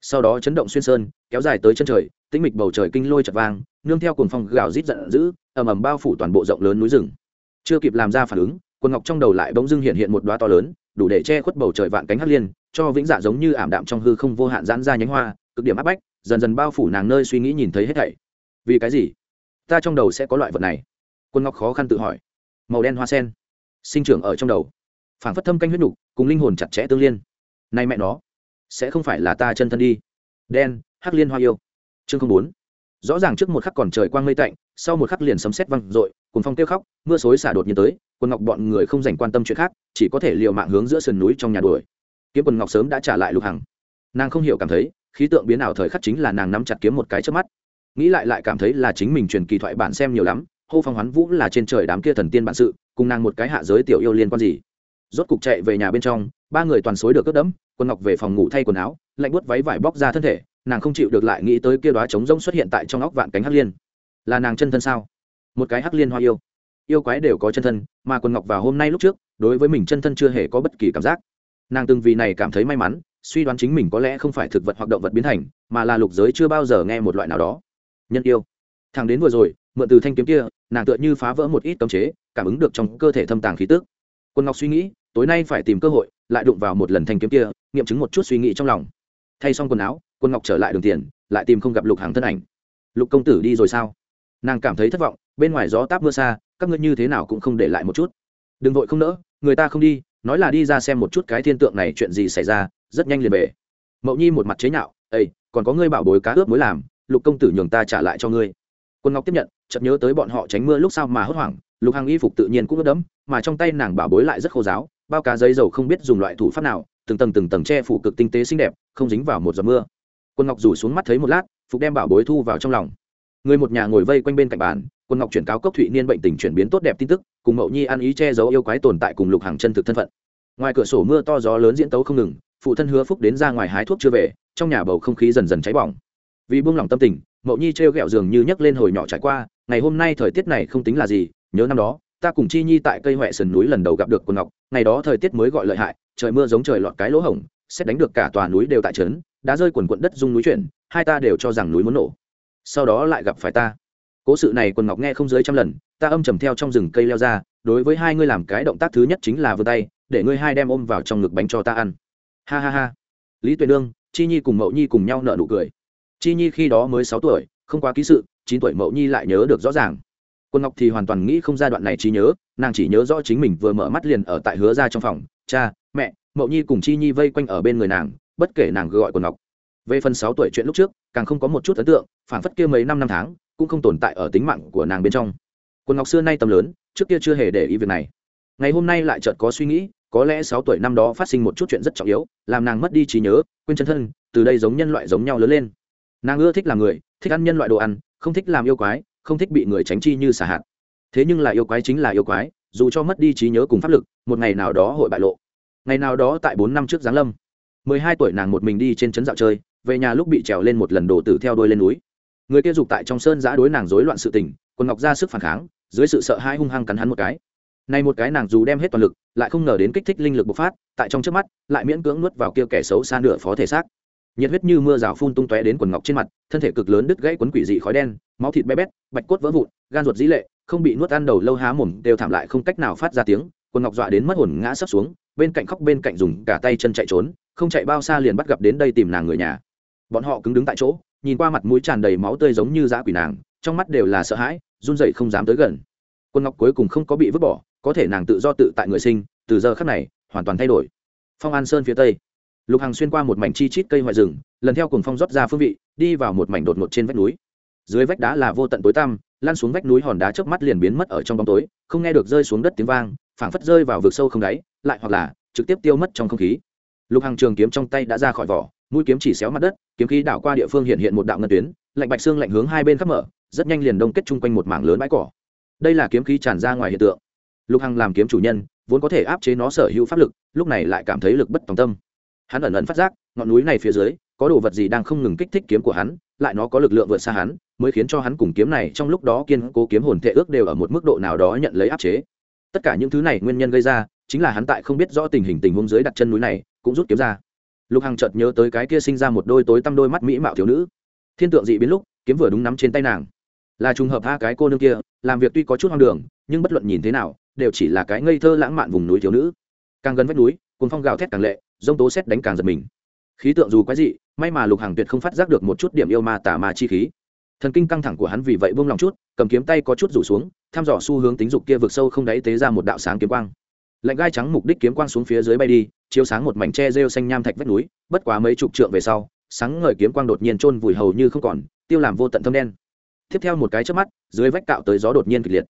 Sau đó chấn động xuyên sơn, kéo dài tới chân trời, tĩnh mịch bầu trời kinh lôi chật vang nương theo cuồng phong gào rít giận dữ, ầm ầm bao phủ toàn bộ rộng lớn núi rừng. Chưa kịp làm ra phản ứng, quần ngọc trong đầu lại bỗng dưng hiện hiện một đoá to lớn, đủ để che khuất bầu trời vạn cánh hắc liên, cho vĩnh dạ giống như ảm đạm trong hư không vô hạn giãn ra nhánh hoa, cực điểm áp bách, dần dần bao phủ nàng nơi suy nghĩ nhìn thấy hết thảy. Vì cái gì? Ta trong đầu sẽ có loại vật này. Quân ngọc khó khăn tự hỏi. Màu đen hoa sen. Sinh trưởng ở trong đầu. Phảng phất thâm canh huyết nục, cùng linh hồn chặt chẽ tương liên. Nay mẹ nó, sẽ không phải là ta chân thân đi. Đen, hắc liên hoa yêu. Chương không bốn rõ ràng trước một khắc còn trời quang mây tạnh, sau một khắc liền sấm sét văng rội cùng phong kêu khóc, mưa xối xả đột nhiên tới quân ngọc bọn người không dành quan tâm chuyện khác, chỉ có thể liều mạng hướng giữa sườn núi trong nhà đuổi. Kiếm quần ngọc sớm đã trả lại lục hằng. Nàng không hiểu cảm thấy, khí tượng biến ảo thời khắc chính là nàng nắm chặt kiếm một cái trước mắt. Nghĩ lại lại cảm thấy là chính mình truyền kỳ thoại bản xem nhiều lắm, hô phong hoán vũ là trên trời đám kia thần tiên bản sự, cùng nàng một cái hạ giới tiểu yêu liên quan gì. Rốt cục chạy về nhà bên trong, ba người toàn xối được cướp đẫm quân ngọc về phòng ngủ thay quần áo, lạnh buốt váy vải bóc ra thân thể nàng không chịu được lại nghĩ tới kia đóa trống rỗng xuất hiện tại trong óc vạn cánh hắc liên. Là nàng chân thân sao? Một cái hắc liên hoa yêu. Yêu quái đều có chân thân, mà quần ngọc vào hôm nay lúc trước, đối với mình chân thân chưa hề có bất kỳ cảm giác. Nàng từng vì này cảm thấy may mắn, suy đoán chính mình có lẽ không phải thực vật hoặc động vật biến thành, mà là lục giới chưa bao giờ nghe một loại nào đó. Nhân yêu. Thằng đến vừa rồi, mượn từ thanh kiếm kia, nàng tựa như phá vỡ một ít cấm chế, cảm ứng được trong cơ thể thâm tàng khí tức. Quân ngọc suy nghĩ, tối nay phải tìm cơ hội, lại đụng vào một lần thanh kiếm kia, nghiệm chứng một chút suy nghĩ trong lòng. Thay xong quần áo quân ngọc trở lại đường tiền, lại tìm không gặp lục hàng thân ảnh. Lục công tử đi rồi sao? Nàng cảm thấy thất vọng, bên ngoài gió táp mưa xa, các ngươi như thế nào cũng không để lại một chút. Đừng vội không nỡ, người ta không đi, nói là đi ra xem một chút cái thiên tượng này chuyện gì xảy ra, rất nhanh liền về. Mậu nhi một mặt chế nhạo ây còn có ngươi bảo bối cá ướp mới làm, lục công tử nhường ta trả lại cho ngươi. Quân ngọc tiếp nhận, chợt nhớ tới bọn họ tránh mưa lúc sau mà hốt hoảng, lục hàng y phục tự nhiên cũng ướt đẫm, mà trong tay nàng bảo bối lại rất khô giáo, bao cá giấy dầu không biết dùng loại thủ pháp nào, từng tầng từng tầng che phủ cực tinh tế xinh đẹp, không dính vào một giọt mưa quân ngọc rủ xuống mắt thấy một lát, phục đem bảo bối thu vào trong lòng. Người một nhà ngồi vây quanh bên cạnh bàn, quân ngọc chuyển cáo cốc thụy niên bệnh tình chuyển biến tốt đẹp tin tức, cùng mậu nhi ăn ý che giấu yêu quái tồn tại cùng lục hàng chân thực thân phận. Ngoài cửa sổ mưa to gió lớn diễn tấu không ngừng, phụ thân hứa phúc đến ra ngoài hái thuốc chưa về, trong nhà bầu không khí dần dần cháy bỏng. Vì buông lỏng tâm tình, mậu nhi trêu ghẹo giường như nhấc lên hồi nhỏ trải qua, ngày hôm nay thời tiết này không tính là gì, nhớ năm đó, ta cùng chi nhi tại cây huệ sườn núi lần đầu gặp được quần ngọc, ngày đó thời tiết mới gọi lợi hại, trời mưa giống trời lọt cái lỗ hổng, xét đánh được cả tòa núi đều tại trấn đã rơi quần quận đất dung núi chuyển, hai ta đều cho rằng núi muốn nổ. Sau đó lại gặp phải ta. Cố sự này quần ngọc nghe không dưới trăm lần, ta âm trầm theo trong rừng cây leo ra, đối với hai ngươi làm cái động tác thứ nhất chính là vươn tay, để ngươi hai đem ôm vào trong ngực bánh cho ta ăn. Ha ha ha. Lý tuệ nương, chi nhi cùng mậu nhi cùng nhau nợ nụ cười. Chi nhi khi đó mới sáu tuổi, không quá ký sự, chín tuổi mậu nhi lại nhớ được rõ ràng. Quân ngọc thì hoàn toàn nghĩ không ra đoạn này trí nhớ, nàng chỉ nhớ rõ chính mình vừa mở mắt liền ở tại hứa ra trong phòng. Cha, mẹ, mậu nhi cùng chi nhi vây quanh ở bên người nàng bất kể nàng gọi quần ngọc. Về phần sáu tuổi chuyện lúc trước, càng không có một chút ấn tượng phản phất kia mấy năm năm tháng, cũng không tồn tại ở tính mạng của nàng bên trong. Quần ngọc xưa nay tầm lớn, trước kia chưa hề để ý việc này. Ngày hôm nay lại chợt có suy nghĩ, có lẽ sáu tuổi năm đó phát sinh một chút chuyện rất trọng yếu, làm nàng mất đi trí nhớ, quên chân thân, từ đây giống nhân loại giống nhau lớn lên. Nàng ưa thích làm người, thích ăn nhân loại đồ ăn, không thích làm yêu quái, không thích bị người tránh chi như xả hạt. Thế nhưng là yêu quái chính là yêu quái, dù cho mất đi trí nhớ cùng pháp lực, một ngày nào đó hội bại lộ. Ngày nào đó tại bốn năm trước giáng lâm mười hai tuổi nàng một mình đi trên trấn dạo chơi, về nhà lúc bị trèo lên một lần đồ tử theo đôi lên núi. Người kia dục tại trong sơn giã đối nàng rối loạn sự tình, quần ngọc ra sức phản kháng, dưới sự sợ hãi hung hăng cắn hắn một cái. Này một cái nàng dù đem hết toàn lực, lại không ngờ đến kích thích linh lực bộc phát, tại trong trước mắt, lại miễn cưỡng nuốt vào kia kẻ xấu xa nửa phó thể xác. Nhiệt huyết như mưa rào phun tung tóe đến quần ngọc trên mặt, thân thể cực lớn đứt gãy quấn quỷ dị khói đen, máu thịt bé bét, bạch cốt vỡ vụn, gan ruột dĩ lệ, không bị nuốt ăn đầu lâu há mồm đều thảm lại không cách nào phát ra tiếng, quần ngọc dọa đến mất hồn ngã sấp xuống, bên cạnh khóc bên cạnh dùng cả tay chân chạy trốn không chạy bao xa liền bắt gặp đến đây tìm nàng người nhà. Bọn họ cứng đứng tại chỗ, nhìn qua mặt mũi tràn đầy máu tươi giống như dã quỷ nàng, trong mắt đều là sợ hãi, run rẩy không dám tới gần. Quân ngọc cuối cùng không có bị vứt bỏ, có thể nàng tự do tự tại người sinh, từ giờ khắc này, hoàn toàn thay đổi. Phong an sơn phía tây, lục hằng xuyên qua một mảnh chi chít cây ngoại rừng, lần theo cùng phong rót ra phương vị, đi vào một mảnh đột ngột trên vách núi. Dưới vách đá là vô tận tối tăm lan xuống vách núi hòn đá chớp mắt liền biến mất ở trong bóng tối, không nghe được rơi xuống đất tiếng vang, phảng phất rơi vào vực sâu không đáy, lại hoặc là trực tiếp tiêu mất trong không khí lục hàng trường kiếm trong tay đã ra khỏi vỏ, mũi kiếm chỉ xéo mặt đất, kiếm khí đảo qua địa phương hiện hiện một đạo ngân tuyến, lạnh bạch xương lạnh hướng hai bên khắp mở, rất nhanh liền đông kết chung quanh một mảng lớn bãi cỏ. Đây là kiếm khí tràn ra ngoài hiện tượng. Lục hằng làm kiếm chủ nhân, vốn có thể áp chế nó sở hữu pháp lực, lúc này lại cảm thấy lực bất tòng tâm. Hắn ẩn ẩn phát giác, ngọn núi này phía dưới, có đồ vật gì đang không ngừng kích thích kiếm của hắn, lại nó có lực lượng vượt xa hắn, mới khiến cho hắn cùng kiếm này trong lúc đó kiên cố kiếm hồn thể ước đều ở một mức độ nào đó nhận lấy áp chế. Tất cả những thứ này nguyên nhân gây ra, chính là hắn tại không biết rõ tình hình tình huống dưới đặt chân núi này cũng rút kiếm ra. Lục hằng chợt nhớ tới cái kia sinh ra một đôi tối tăm đôi mắt mỹ mạo thiếu nữ. Thiên tượng dị biến lúc, kiếm vừa đúng nắm trên tay nàng. Là trùng hợp hai cái cô nương kia, làm việc tuy có chút hoang đường, nhưng bất luận nhìn thế nào, đều chỉ là cái ngây thơ lãng mạn vùng núi thiếu nữ. Càng gần vách núi cuốn phong gào thét càng lệ, dông tố xét đánh càng giật mình. Khí tượng dù quái dị, may mà lục hàng tuyệt không phát giác được một chút điểm yêu ma tả ma chi khí. Thần kinh căng thẳng của hắn vì vậy buông lòng chút, cầm kiếm tay có chút rủ xuống, thăm dò xu hướng tính dục kia vực sâu không đáy tế ra một đạo sáng kiếm quang lạnh gai trắng mục đích kiếm quang xuống phía dưới bay đi, chiếu sáng một mảnh tre rêu xanh nham thạch vách núi, bất quá mấy chục trượng về sau, sáng ngời kiếm quang đột nhiên trôn vùi hầu như không còn, tiêu làm vô tận thâm đen. Tiếp theo một cái trước mắt, dưới vách cạo tới gió đột nhiên kịch liệt.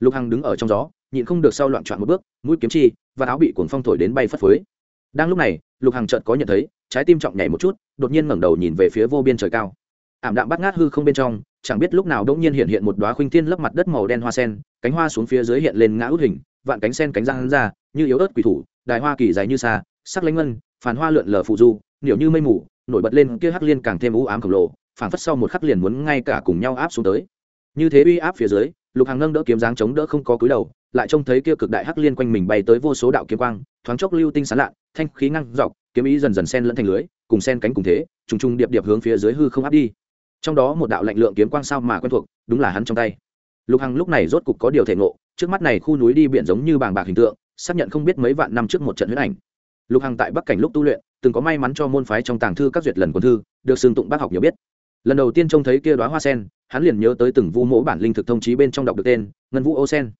Lục hằng đứng ở trong gió, nhịn không được sau loạn trọn một bước, mũi kiếm chi và áo bị cuồng phong thổi đến bay phất phới. Đang lúc này, lục hằng chợt có nhận thấy, trái tim trọng nhảy một chút, đột nhiên ngẩng đầu nhìn về phía vô biên trời cao. Ảm đạm bắt ngát hư không bên trong, chẳng biết lúc nào đ ỗ n g nhiên hiện hiện một đoá khuynh thiên lấp mặt đất màu đen hoa sen, cánh hoa xuống phía dưới hiện lên ngã út hình, vạn cánh sen cánh răng ra như yếu ớt quỷ thủ, đài hoa kỳ dài như xa sắc lánh ngân phản hoa lượn lờ phụ du niểu như mây mù, nổi bật lên kia hắc liên càng thêm u ám khổng lồ, phảng phất sau một khắc liền muốn ngay cả cùng nhau áp xuống tới. Như thế uy áp phía dưới, lục hàng nâng đỡ kiếm dáng chống đỡ không có cúi đầu, lại trông thấy kia cực đại hắc liên quanh mình bay tới vô số đạo kiếm quang, thoáng chốc lưu tinh sán lạ thanh khí ngăn dọc, kiếm ý dần dần sen lẫn thành lưới, cùng sen cánh cùng thế, trùng trùng điệp điệp hướng phía dưới hư không áp đi. Trong đó một đạo lạnh lượng kiếm quang sao mà quen thuộc, đúng là hắn trong tay. Lục hằng lúc này rốt cục có điều thể ngộ, trước mắt này khu núi đi biển giống như bàng bạc hình tượng xác nhận không biết mấy vạn năm trước một trận huyết ảnh. Lục hằng tại bắc cảnh lúc tu luyện, từng có may mắn cho môn phái trong tàng thư các duyệt lần quân thư, được xưng tụng bác học nhiều biết. Lần đầu tiên trông thấy kia đoá hoa sen, hắn liền nhớ tới từng vu mỗ bản linh thực thông chí bên trong đọc được tên, ngân vũ ô sen.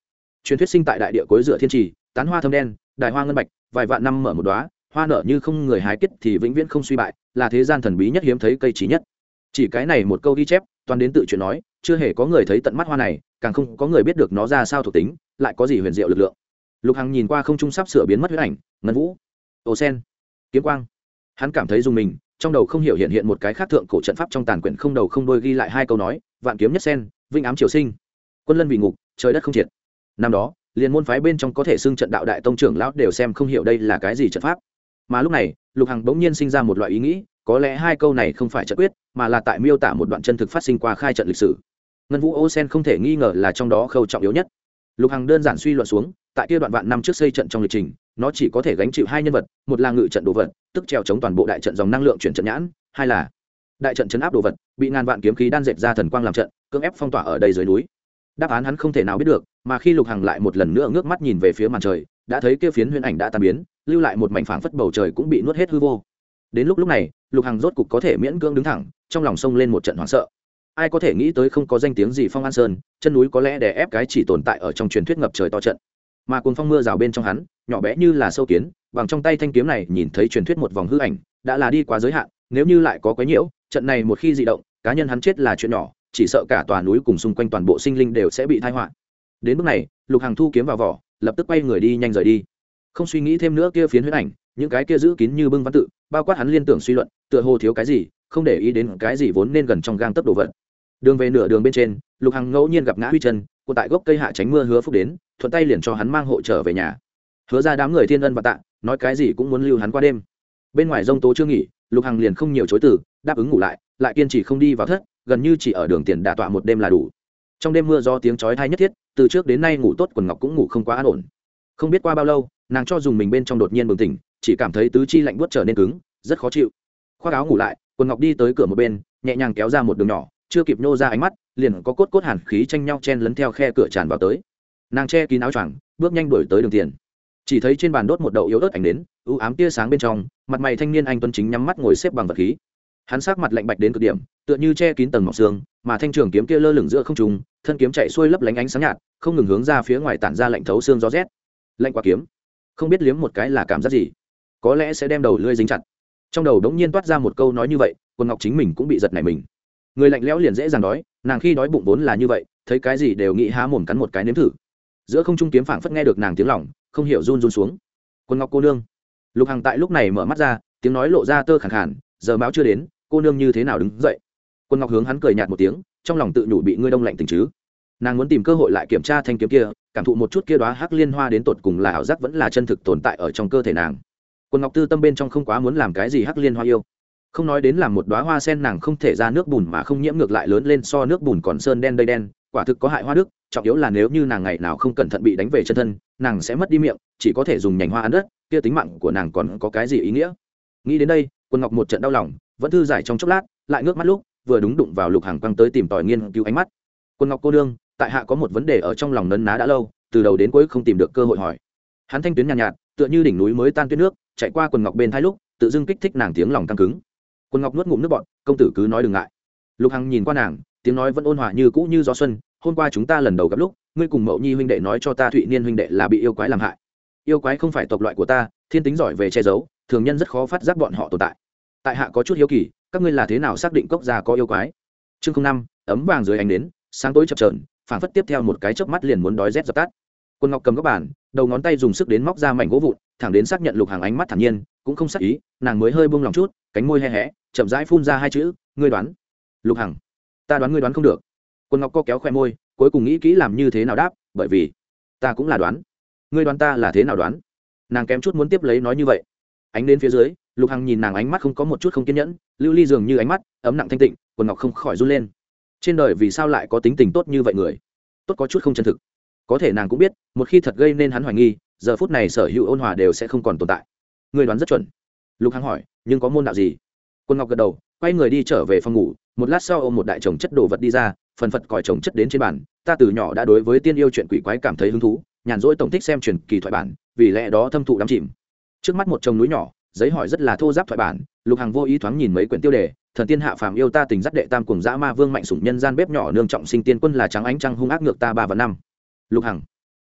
Truyền thuyết sinh tại đại địa cuối dựa thiên trì, tán hoa thâm đen đại hoa ngân bạch, vài vạn năm mở một đoá hoa nở như không người hái kết thì vĩnh viễn không suy bại, là thế gian thần bí nhất hiếm thấy cây trí nhất. Chỉ cái này một câu ghi chép, toàn đến tự chuyện nói, chưa hề có người thấy tận mắt hoa này, càng không có người biết được nó ra sao thuộc tính, lại có gì huyền diệu lực lượng lục hằng nhìn qua không trung sắp sửa biến mất huyết ảnh, ngân vũ, ô sen, kiếm quang. Hắn cảm thấy dùng mình, trong đầu không hiểu hiện hiện một cái khác thượng cổ trận pháp trong tàn quyển không đầu không đôi ghi lại hai câu nói, vạn kiếm nhất sen vinh ám triều sinh. Quân lân vị ngục, trời đất không triệt. Năm đó, liền môn phái bên trong có thể xưng trận đạo đại tông trưởng lão đều xem không hiểu đây là cái gì trận pháp. Mà lúc này, lục hằng bỗng nhiên sinh ra một loại ý nghĩ, có lẽ hai câu này không phải trận quyết, mà là tại miêu tả một đoạn chân thực phát sinh qua khai trận lịch sử. Ngân vũ ô sen không thể nghi ngờ là trong đó khâu trọng yếu nhất. Lục hằng đơn giản suy luận xuống tại kia đoạn vạn năm trước xây trận trong lịch trình, nó chỉ có thể gánh chịu hai nhân vật, một là ngự trận đồ vật, tức treo chống toàn bộ đại trận dòng năng lượng chuyển trận nhãn, hai là đại trận chấn áp đồ vật, bị ngàn vạn kiếm khí đan dệt ra thần quang làm trận, cưỡng ép phong tỏa ở đây dưới núi. Đáp án hắn không thể nào biết được, mà khi lục hằng lại một lần nữa ngước mắt nhìn về phía màn trời, đã thấy kia phiến huyễn ảnh đã tan biến, lưu lại một mảnh phảng phất bầu trời cũng bị nuốt hết hư vô. Đến lúc lúc này, lục hằng rốt cục có thể miễn cưỡng đứng thẳng, trong lòng sông lên một trận hoảng sợ. Ai có thể nghĩ tới không có danh tiếng gì phong an sơn, chân núi có lẽ đè ép cái chỉ tồn tại ở trong truyền thuyết ngập trời to trận mà cuồng phong mưa rào bên trong hắn, nhỏ bé như là sâu kiến, bằng trong tay thanh kiếm này nhìn thấy truyền thuyết một vòng hư ảnh, đã là đi quá giới hạn, nếu như lại có quấy nhiễu, trận này một khi di động, cá nhân hắn chết là chuyện nhỏ, chỉ sợ cả tòa núi cùng xung quanh toàn bộ sinh linh đều sẽ bị thai họa. Đến bước này, lục hàng thu kiếm vào vỏ, lập tức quay người đi nhanh rời đi. Không suy nghĩ thêm nữa kia phiến huyết ảnh, những cái kia giữ kín như bưng văn tự, bao quát hắn liên tưởng suy luận, tựa hồ thiếu cái gì, không để ý đến cái gì vốn nên gần trong gang tấp đồ vật đường về nửa đường bên trên, lục hằng ngẫu nhiên gặp ngã huy chân cụ tại gốc cây hạ tránh mưa hứa phúc đến, thuận tay liền cho hắn mang hộ trở về nhà. Hứa ra đám người thiên ân và tạ, nói cái gì cũng muốn lưu hắn qua đêm. Bên ngoài rông tố chưa nghỉ, lục hằng liền không nhiều chối từ, đáp ứng ngủ lại lại kiên trì không đi vào thất, gần như chỉ ở đường tiền đà tọa một đêm là đủ. Trong đêm mưa do tiếng chói thai nhất thiết, từ trước đến nay ngủ tốt quần ngọc cũng ngủ không quá an ổn. Không biết qua bao lâu, nàng cho dùng mình bên trong đột nhiên bừng tỉnh, chỉ cảm thấy tứ chi lạnh buốt trở nên cứng, rất khó chịu. Khoác áo ngủ lại, quần ngọc đi tới cửa một bên, nhẹ nhàng kéo ra một đường nhỏ chưa kịp nhô ra ánh mắt, liền có cốt cốt hàn khí tranh nhau chen lấn theo khe cửa tràn vào tới. Nàng che kín áo choàng, bước nhanh đuổi tới đường tiền. Chỉ thấy trên bàn đốt một đậu yếu ớt ảnh đến ưu ám tia sáng bên trong, mặt mày thanh niên anh tuấn chính nhắm mắt ngồi xếp bằng vật khí. Hắn sát mặt lạnh bạch đến cực điểm, tựa như che kín tầng mọc xương, mà thanh trường kiếm kia lơ lửng giữa không trùng thân kiếm chạy xuôi lấp lánh ánh sáng nhạt, không ngừng hướng ra phía ngoài tản ra lạnh thấu xương gió rét. Lạnh quả kiếm. Không biết liếm một cái là cảm giác gì. Có lẽ sẽ đem đầu lưỡi dính chặt. Trong đầu đống nhiên toát ra một câu nói như vậy quân ngọc chính mình cũng bị giật nảy mình người lạnh lẽo liền dễ dàng đói, nàng khi đói bụng vốn là như vậy, thấy cái gì đều nghĩ há mồm cắn một cái nếm thử. Giữa không trung kiếm phảng phất nghe được nàng tiếng lỏng không hiểu run run xuống. Quân ngọc cô nương. Lục hằng tại lúc này mở mắt ra, tiếng nói lộ ra tơ khẳng khản giờ báo chưa đến, cô nương như thế nào đứng dậy? Quân ngọc hướng hắn cười nhạt một tiếng, trong lòng tự nhủ bị ngươi đông lạnh tình chứ. Nàng muốn tìm cơ hội lại kiểm tra thanh kiếm kia, cảm thụ một chút kia đoá hắc liên hoa đến tột cùng là ảo giác vẫn là chân thực tồn tại ở trong cơ thể nàng. Quân ngọc tư tâm bên trong không quá muốn làm cái gì hắc liên hoa yêu không nói đến là một đoá hoa sen nàng không thể ra nước bùn mà không nhiễm ngược lại lớn lên so nước bùn còn sơn đen đây đen quả thực có hại hoa đức trọng yếu là nếu như nàng ngày nào không cẩn thận bị đánh về chân thân nàng sẽ mất đi miệng chỉ có thể dùng nhành hoa ăn đất kia tính mạng của nàng còn có cái gì ý nghĩa? Nghĩ đến đây quân ngọc một trận đau lòng vẫn thư giải trong chốc lát lại ngước mắt lúc vừa đúng đụng vào lục hàng quăng tới tìm tòi nghiên cứu ánh mắt. Quân ngọc cô đương tại hạ có một vấn đề ở trong lòng nấn ná đã lâu từ đầu đến cuối không tìm được cơ hội hỏi. Hắn thanh tuyến nhàn nhạt, nhạt tựa như đỉnh núi mới tan tuyết nước chạy qua quần ngọc bên thái lúc tự dưng kích thích nàng tiếng lòng căng cứng. Quân ngọc nuốt ngụm nước bọn công tử cứ nói đừng ngại. Lục hằng nhìn qua nàng, tiếng nói vẫn ôn hòa như cũ như gió xuân, hôm qua chúng ta lần đầu gặp lúc, ngươi cùng mậu nhi huynh đệ nói cho ta thụy niên huynh đệ là bị yêu quái làm hại. Yêu quái không phải tộc loại của ta, thiên tính giỏi về che giấu, thường nhân rất khó phát giác bọn họ tồn tại. Tại hạ có chút hiếu kỳ, các ngươi là thế nào xác định cốc gia có yêu quái? Chương năm, ấm vàng dưới ánh đến sáng tối chập trờn phản phất tiếp theo một cái chớp mắt liền muốn đói rét dập tắt quân ngọc cầm góc bàn, đầu ngón tay dùng sức đến móc ra mảnh gỗ vụn thẳng đến xác nhận lục hàng ánh mắt thản nhiên cũng không sắc ý nàng mới hơi buông lòng chút cánh môi hé hé chậm rãi phun ra hai chữ ngươi đoán. Lục hằng ta đoán ngươi đoán không được. Quân ngọc co kéo khoe môi cuối cùng nghĩ kỹ làm như thế nào đáp bởi vì ta cũng là đoán. Ngươi đoán ta là thế nào đoán? Nàng kém chút muốn tiếp lấy nói như vậy. Ánh đến phía dưới lục hằng nhìn nàng ánh mắt không có một chút không kiên nhẫn lưu ly dường như ánh mắt ấm nặng thanh tịnh quần ngọc không khỏi run lên. Trên đời vì sao lại có tính tình tốt như vậy người? Tốt có chút không chân thực có thể nàng cũng biết, một khi thật gây nên hắn hoài nghi, giờ phút này sở hữu ôn hòa đều sẽ không còn tồn tại. Người đoán rất chuẩn. Lục hằng hỏi, nhưng có môn đạo gì? Quân ngọc gật đầu, quay người đi trở về phòng ngủ, một lát sau ôm một đại chồng chất đồ vật đi ra, phần phật còi chồng chất đến trên bàn, ta từ nhỏ đã đối với tiên yêu chuyện quỷ quái cảm thấy hứng thú, nhàn rỗi tổng thích xem truyền kỳ thoại bản, vì lẽ đó thâm thụ đắm chìm. Trước mắt một chồng núi nhỏ, giấy hỏi rất là thô giáp thoại bản, lục hằng vô ý thoáng nhìn mấy quyển tiêu đề, thần tiên hạ phàm yêu ta tình dắt đệ tam cùng dã ma vương mạnh sủng nhân gian bếp nhỏ nương trọng sinh tiên quân là trắng ánh trăng hung ác ngược ta ba và năm lục hằng.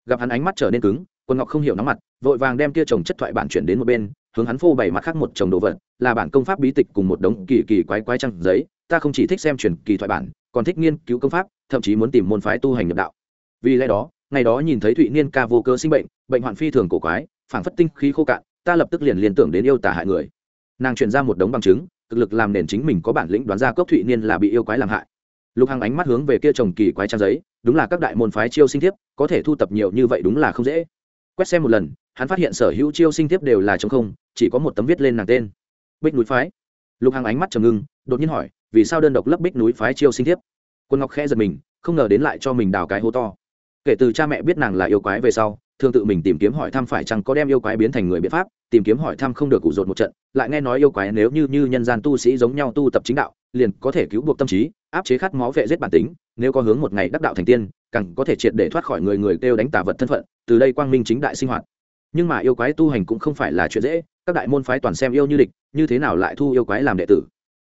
Gặp hắn ánh mắt trở nên cứng, quân ngọc không hiểu nóng mặt, vội vàng đem kia chồng chất thoại bản chuyển đến một bên, hướng hắn phô bày mặt khác một chồng đồ vật, là bản công pháp bí tịch cùng một đống kỳ kỳ quái quái trăng giấy. Ta không chỉ thích xem truyền kỳ thoại bản, còn thích nghiên cứu công pháp, thậm chí muốn tìm môn phái tu hành nhập đạo. Vì lẽ đó, ngày đó nhìn thấy thụy niên ca vô cơ sinh bệnh bệnh hoạn phi thường cổ quái, phảng phất tinh khí khô cạn, ta lập tức liền liên tưởng đến yêu tả hại người. Nàng truyền ra một đống bằng chứng cực lực làm nền chính mình có bản lĩnh đoán ra cốc thụy niên là bị yêu quái làm hại. Lục hằng ánh mắt hướng về kia trồng kỳ quái trang giấy đúng là các đại môn phái chiêu sinh thiếp, có thể thu tập nhiều như vậy đúng là không dễ. Quét xem một lần, hắn phát hiện sở hữu chiêu sinh thiếp đều là chống không, chỉ có một tấm viết lên nàng tên. Bích núi phái. Lục hằng ánh mắt trầm ngưng, đột nhiên hỏi, vì sao đơn độc lấp bích núi phái chiêu sinh thiếp? Quân ngọc khẽ giật mình, không ngờ đến lại cho mình đào cái hố to. Kể từ cha mẹ biết nàng là yêu quái về sau, thường tự mình tìm kiếm hỏi thăm phải chăng có đem yêu quái biến thành người biện pháp, tìm kiếm hỏi thăm không được cụ rột một trận, lại nghe nói yêu quái nếu như như nhân gian tu sĩ giống nhau tu tập chính đạo, liền có thể cứu buộc tâm trí áp chế khát máu vệ giết bản tính, nếu có hướng một ngày đắc đạo thành tiên, càng có thể triệt để thoát khỏi người người kêu đánh tà vật thân phận, từ đây quang minh chính đại sinh hoạt. Nhưng mà yêu quái tu hành cũng không phải là chuyện dễ, các đại môn phái toàn xem yêu như địch, như thế nào lại thu yêu quái làm đệ tử?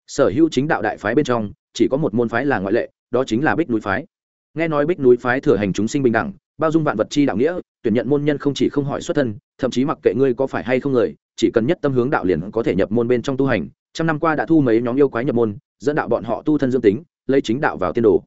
Sở hữu chính đạo đại phái bên trong, chỉ có một môn phái là ngoại lệ, đó chính là bích núi phái. Nghe nói bích núi phái thừa hành chúng sinh bình đẳng, bao dung vạn vật chi đạo nghĩa, tuyển nhận môn nhân không chỉ không hỏi xuất thân, thậm chí mặc kệ ngươi có phải hay không người, chỉ cần nhất tâm hướng đạo liền có thể nhập môn bên trong tu hành trăm năm qua đã thu mấy nhóm yêu quái nhập môn, dẫn đạo bọn họ tu thân dương tính, lấy chính đạo vào tiên đồ.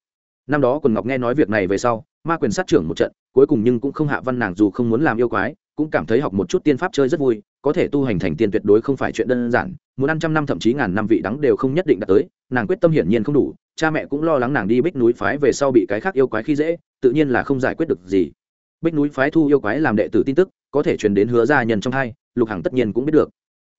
Năm đó quần ngọc nghe nói việc này về sau, ma quyền sát trưởng một trận, cuối cùng nhưng cũng không hạ văn nàng dù không muốn làm yêu quái, cũng cảm thấy học một chút tiên pháp chơi rất vui, có thể tu hành thành tiên tuyệt đối không phải chuyện đơn giản, muốn ăn trăm năm thậm chí ngàn năm vị đắng đều không nhất định đạt tới, nàng quyết tâm hiển nhiên không đủ, cha mẹ cũng lo lắng nàng đi bích núi phái về sau bị cái khác yêu quái khi dễ, tự nhiên là không giải quyết được gì. Bích núi phái thu yêu quái làm đệ tử tin tức, có thể truyền đến hứa gia nhân trong hai, lục hằng tất nhiên cũng biết được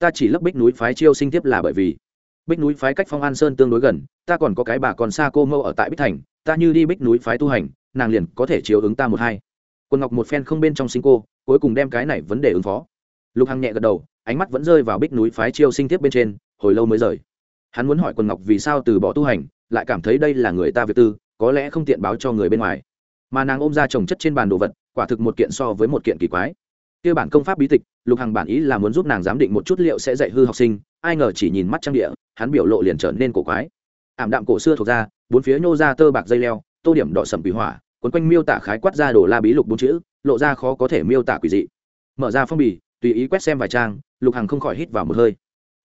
ta chỉ lấp bích núi phái chiêu sinh tiếp là bởi vì bích núi phái cách phong an sơn tương đối gần, ta còn có cái bà còn xa cô mâu ở tại bích thành, ta như đi bích núi phái tu hành, nàng liền có thể chiếu ứng ta một hai. Quân ngọc một phen không bên trong sinh cô, cuối cùng đem cái này vấn đề ứng phó. Lục hằng nhẹ gật đầu, ánh mắt vẫn rơi vào bích núi phái chiêu sinh tiếp bên trên, hồi lâu mới rời. Hắn muốn hỏi quân ngọc vì sao từ bỏ tu hành, lại cảm thấy đây là người ta việc tư, có lẽ không tiện báo cho người bên ngoài. Mà nàng ôm ra trồng chất trên bàn đồ vật, quả thực một kiện so với một kiện kỳ quái kia bản công pháp bí tịch, lục hằng bản ý là muốn giúp nàng giám định một chút liệu sẽ dạy hư học sinh, ai ngờ chỉ nhìn mắt trang địa, hắn biểu lộ liền trở nên cổ quái. Ảm đạm cổ xưa thuộc ra, bốn phía nhô ra tơ bạc dây leo, tô điểm đỏ sầm quỷ hỏa quấn quanh miêu tả khái quát ra đồ la bí lục bốn chữ, lộ ra khó có thể miêu tả quỷ dị. Mở ra phong bì, tùy ý quét xem vài trang, lục hằng không khỏi hít vào một hơi.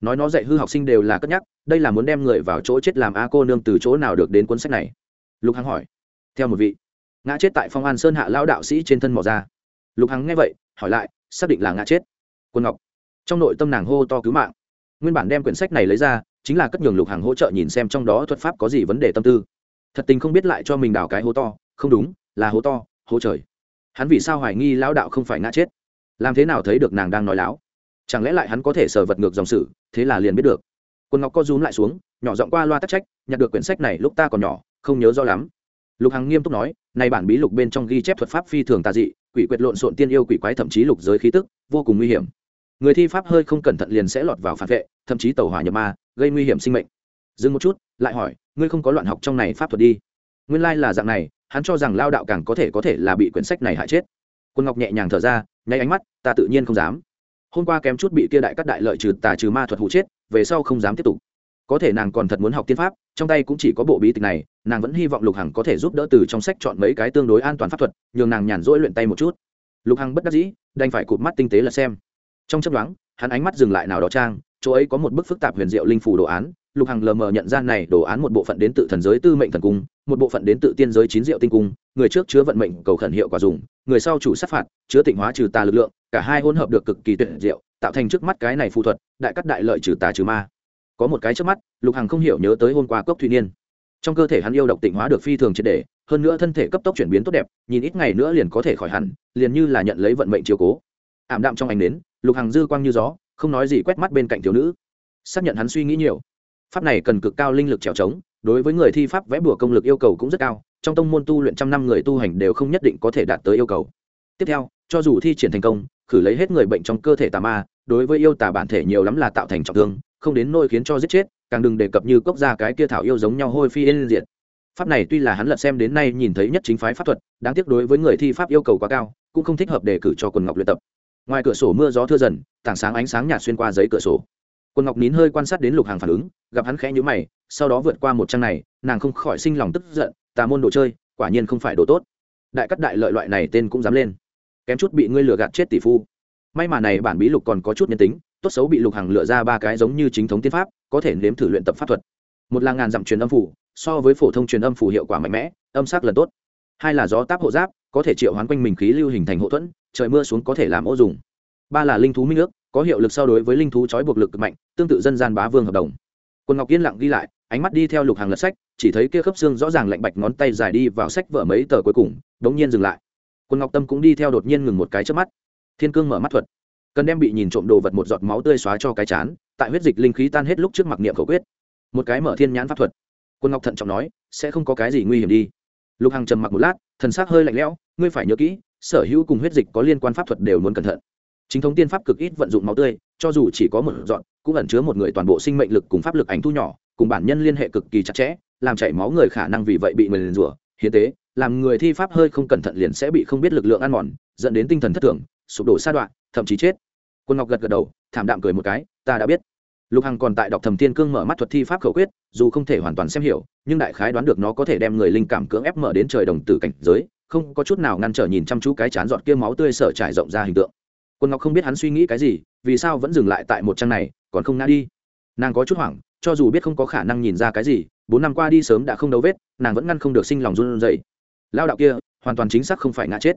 Nói nó dạy hư học sinh đều là cất nhắc, đây là muốn đem người vào chỗ chết làm a cô nương từ chỗ nào được đến cuốn sách này? Lục hằng hỏi. Theo một vị, ngã chết tại phong an sơn hạ lão đạo sĩ trên thân mỏ ra lục hằng nghe vậy, hỏi lại, xác định là ngã chết. Quân ngọc, trong nội tâm nàng hô to cứu mạng. Nguyên bản đem quyển sách này lấy ra, chính là cất nhường lục hằng hỗ trợ nhìn xem trong đó thuật pháp có gì vấn đề tâm tư. Thật tình không biết lại cho mình đào cái hố to, không đúng, là hố to, hố trời. Hắn vì sao hoài nghi lão đạo không phải ngã chết? Làm thế nào thấy được nàng đang nói láo? Chẳng lẽ lại hắn có thể sờ vật ngược dòng sử thế là liền biết được. Quân ngọc co rúm lại xuống, nhỏ giọng qua loa tắc trách, nhặt được quyển sách này lúc ta còn nhỏ, không nhớ rõ lắm lục hằng nghiêm túc nói, này bản bí lục bên trong ghi chép thuật pháp phi thường tà dị, quỷ quyệt lộn xộn tiên yêu quỷ quái thậm chí lục giới khí tức, vô cùng nguy hiểm. Người thi pháp hơi không cẩn thận liền sẽ lọt vào phản vệ, thậm chí tàu hỏa nhập ma, gây nguy hiểm sinh mệnh. Dừng một chút, lại hỏi, ngươi không có loạn học trong này pháp thuật đi? Nguyên lai là dạng này, hắn cho rằng lao đạo càng có thể có thể là bị quyển sách này hại chết. Quân ngọc nhẹ nhàng thở ra, nháy ánh mắt, ta tự nhiên không dám. Hôm qua kém chút bị kia đại cắt đại lợi trừ tà trừ ma thuật hụ chết, về sau không dám tiếp tục có thể nàng còn thật muốn học tiên pháp, trong tay cũng chỉ có bộ bí tịch này, nàng vẫn hy vọng lục hằng có thể giúp đỡ từ trong sách chọn mấy cái tương đối an toàn pháp thuật, nhường nàng nhàn rỗi luyện tay một chút. Lục hằng bất đắc dĩ, đành phải cụp mắt tinh tế là xem. Trong chấp đoán hắn ánh mắt dừng lại nào đó trang, chỗ ấy có một bức phức tạp huyền diệu linh phủ đồ án. Lục hằng lờ mờ nhận ra này đồ án một bộ phận đến tự thần giới tư mệnh thần cung, một bộ phận đến tự tiên giới chín diệu tinh cung, người trước chứa vận mệnh cầu khẩn hiệu quả dùng, người sau chủ sát phạt, chứa tịnh hóa trừ tà lực lượng, cả hai hỗn hợp được cực kỳ tuyệt diệu, tạo thành trước mắt cái này phù thuật, đại cắt đại lợi trừ tà trừ ma có một cái trước mắt, lục hằng không hiểu nhớ tới hôm qua cốc thụy niên. Trong cơ thể hắn yêu độc tịnh hóa được phi thường triệt đề hơn nữa thân thể cấp tốc chuyển biến tốt đẹp, nhìn ít ngày nữa liền có thể khỏi hẳn, liền như là nhận lấy vận mệnh chiều cố. Ảm đạm trong ánh đến lục hằng dư quang như gió, không nói gì quét mắt bên cạnh thiếu nữ. Xác nhận hắn suy nghĩ nhiều. Pháp này cần cực cao linh lực trèo trống, đối với người thi pháp vẽ bùa công lực yêu cầu cũng rất cao, trong tông môn tu luyện trăm năm người tu hành đều không nhất định có thể đạt tới yêu cầu. Tiếp theo, cho dù thi triển thành công, khử lấy hết người bệnh trong cơ thể tà ma, đối với yêu tà bản thể nhiều lắm là tạo thành trọng thương không đến nôi khiến cho giết chết, càng đừng đề cập như cốc ra cái kia thảo yêu giống nhau hôi phi yên diện pháp này tuy là hắn lật xem đến nay nhìn thấy nhất chính phái pháp thuật, đáng tiếc đối với người thi pháp yêu cầu quá cao, cũng không thích hợp đề cử cho quần ngọc luyện tập. Ngoài cửa sổ mưa gió thưa dần, tảng sáng ánh sáng nhạt xuyên qua giấy cửa sổ. Quần ngọc nín hơi quan sát đến lục hàng phản ứng, gặp hắn khẽ nhữ mày, sau đó vượt qua một trang này, nàng không khỏi sinh lòng tức giận, tà môn đồ chơi, quả nhiên không phải đồ tốt. Đại cắt đại lợi loại này tên cũng dám lên. Kém chút bị ngươi lừa gạt chết tỷ phu. May mà này bản bí lục còn có chút nhân tính tốt xấu bị lục hàng lựa ra ba cái giống như chính thống tiên pháp, có thể nếm thử luyện tập pháp thuật. Một là ngàn dặm truyền âm phủ, so với phổ thông truyền âm phủ hiệu quả mạnh mẽ, âm sắc lần tốt. Hai là gió táp hộ giáp, có thể triệu hoán quanh mình khí lưu hình thành hộ thuẫn, trời mưa xuống có thể làm ô dùng. Ba là linh thú minh ước, có hiệu lực so đối với linh thú trói buộc lực cực mạnh, tương tự dân gian bá vương hợp đồng. Quân ngọc yên lặng ghi lại, ánh mắt đi theo lục hàng lật sách, chỉ thấy kia khớp xương rõ ràng lạnh bạch ngón tay dài đi vào sách vở mấy tờ cuối cùng, đống nhiên dừng lại. Quân ngọc tâm cũng đi theo đột nhiên ngừng một cái trước mắt. Thiên cương mở mắt thuật cần đem bị nhìn trộm đồ vật một giọt máu tươi xóa cho cái chán, tại huyết dịch linh khí tan hết lúc trước mặc niệm khẩu quyết. Một cái mở thiên nhãn pháp thuật. Quân ngọc thận trọng nói, sẽ không có cái gì nguy hiểm đi. Lục hằng trầm mặc một lát, thần s ắ c hơi lạnh lẽo, ngươi phải nhớ kỹ, sở hữu cùng huyết dịch có liên quan pháp thuật đều muốn cẩn thận. Chính thống tiên pháp cực ít vận dụng máu tươi, cho dù chỉ có một dọn cũng ẩn chứa một người toàn bộ sinh mệnh lực cùng pháp lực ảnh thu nhỏ, cùng bản nhân liên hệ cực kỳ chặt chẽ, làm chảy máu người khả năng vì vậy bị người liền rủa. Hiến tế, làm người thi pháp hơi không cẩn thận liền sẽ bị không biết lực lượng ăn mòn, dẫn đến tinh thần thất thường, sụp đổ sa đoạn, thậm chí chết quân ngọc gật gật đầu, thảm đạm cười một cái, ta đã biết. Lục hằng còn tại đọc thầm Thiên cương mở mắt thuật thi pháp khẩu quyết, dù không thể hoàn toàn xem hiểu, nhưng đại khái đoán được nó có thể đem người linh cảm cưỡng ép mở đến trời đồng tử cảnh giới, không có chút nào ngăn trở nhìn chăm chú cái chán giọt kia máu tươi sở trải rộng ra hình tượng. Quân ngọc không biết hắn suy nghĩ cái gì, vì sao vẫn dừng lại tại một trang này, còn không ngã đi. Nàng có chút hoảng, cho dù biết không có khả năng nhìn ra cái gì, bốn năm qua đi sớm đã không đấu vết, nàng vẫn ngăn không được sinh lòng run dậy lao đạo kia, hoàn toàn chính xác không phải ngã chết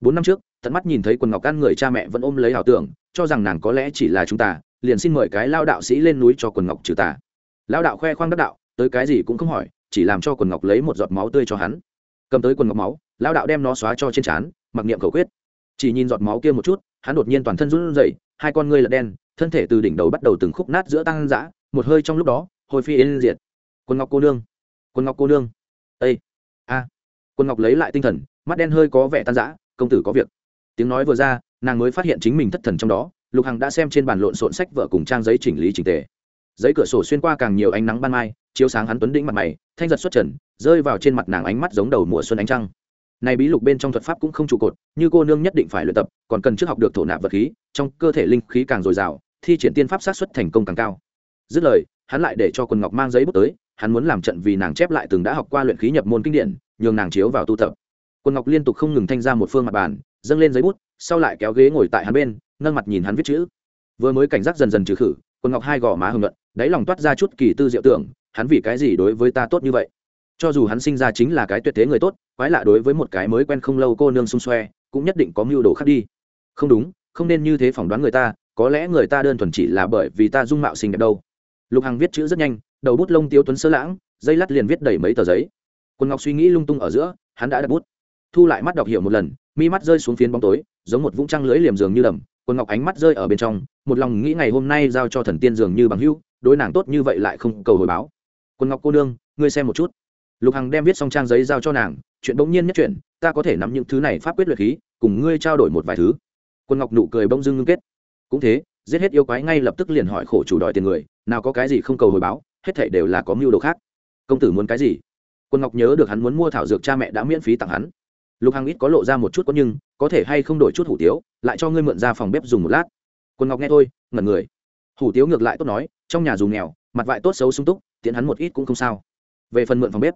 bốn năm trước, tận mắt nhìn thấy quần ngọc căn người cha mẹ vẫn ôm lấy ảo tưởng, cho rằng nàng có lẽ chỉ là chúng ta, liền xin mời cái lao đạo sĩ lên núi cho quần ngọc trừ tà. Lao đạo khoe khoang đắc đạo, tới cái gì cũng không hỏi, chỉ làm cho quần ngọc lấy một giọt máu tươi cho hắn. Cầm tới quần ngọc máu, lao đạo đem nó xóa cho trên trán, mặc niệm khẩu quyết. Chỉ nhìn giọt máu kia một chút, hắn đột nhiên toàn thân run rẩy, hai con ngươi lật đen, thân thể từ đỉnh đầu bắt đầu từng khúc nát giữa tăng dã, một hơi trong lúc đó, hồi phi yên diệt. Quần ngọc cô nương, quần ngọc cô nương ây a. Quần ngọc lấy lại tinh thần, mắt đen hơi có vẻ tan dã công tử có việc. Tiếng nói vừa ra, nàng mới phát hiện chính mình thất thần trong đó, lục hằng đã xem trên bàn lộn xộn sách vợ cùng trang giấy chỉnh lý chỉnh tề. Giấy cửa sổ xuyên qua càng nhiều ánh nắng ban mai, chiếu sáng hắn tuấn đĩnh mặt mày, thanh giật xuất trần, rơi vào trên mặt nàng ánh mắt giống đầu mùa xuân ánh trăng. Này bí lục bên trong thuật pháp cũng không trụ cột, như cô nương nhất định phải luyện tập, còn cần trước học được thổ nạp vật khí, trong cơ thể linh khí càng dồi dào, thi triển tiên pháp sát xuất thành công càng cao. Dứt lời, hắn lại để cho quần ngọc mang giấy bút tới, hắn muốn làm trận vì nàng chép lại từng đã học qua luyện khí nhập môn kinh điển, nhường nàng chiếu vào tu tập quần ngọc liên tục không ngừng thanh ra một phương mặt bàn, dâng lên giấy bút, sau lại kéo ghế ngồi tại hắn bên, nâng mặt nhìn hắn viết chữ. Vừa mới cảnh giác dần dần trừ khử, quần ngọc hai gò má hưng luận đáy lòng toát ra chút kỳ tư diệu tưởng, hắn vì cái gì đối với ta tốt như vậy? Cho dù hắn sinh ra chính là cái tuyệt thế người tốt, quái lạ đối với một cái mới quen không lâu cô nương xung xoe, cũng nhất định có mưu đồ khác đi. Không đúng, không nên như thế phỏng đoán người ta, có lẽ người ta đơn thuần chỉ là bởi vì ta dung mạo xinh đẹp đâu. Lục hằng viết chữ rất nhanh, đầu bút lông tiêu tuấn sơ lãng, dây lắt liền viết đầy mấy tờ giấy. Quân ngọc suy nghĩ lung tung ở giữa, hắn đã đặt bút thu lại mắt đọc hiểu một lần, mi mắt rơi xuống phiến bóng tối, giống một vũng trăng lưỡi liềm giường như đầm quân ngọc ánh mắt rơi ở bên trong, một lòng nghĩ ngày hôm nay giao cho thần tiên dường như bằng hữu, đối nàng tốt như vậy lại không cầu hồi báo. Quân ngọc cô nương, ngươi xem một chút. Lục hằng đem viết xong trang giấy giao cho nàng, chuyện bỗng nhiên nhất chuyện ta có thể nắm những thứ này pháp quyết luyện khí, cùng ngươi trao đổi một vài thứ. Quân ngọc nụ cười bỗng dưng ngưng kết. Cũng thế, giết hết yêu quái ngay lập tức liền hỏi khổ chủ đòi tiền người, nào có cái gì không cầu hồi báo, hết thảy đều là có mưu đồ khác. Công tử muốn cái gì? Quân ngọc nhớ được hắn muốn mua thảo dược cha mẹ đã miễn phí tặng hắn lục hằng ít có lộ ra một chút có nhưng, có thể hay không đổi chút hủ tiếu, lại cho ngươi mượn ra phòng bếp dùng một lát. Quân ngọc nghe thôi, ngẩn người. Hủ tiếu ngược lại tốt nói, trong nhà dù nghèo, mặt vại tốt xấu sung túc, tiện hắn một ít cũng không sao. Về phần mượn phòng bếp,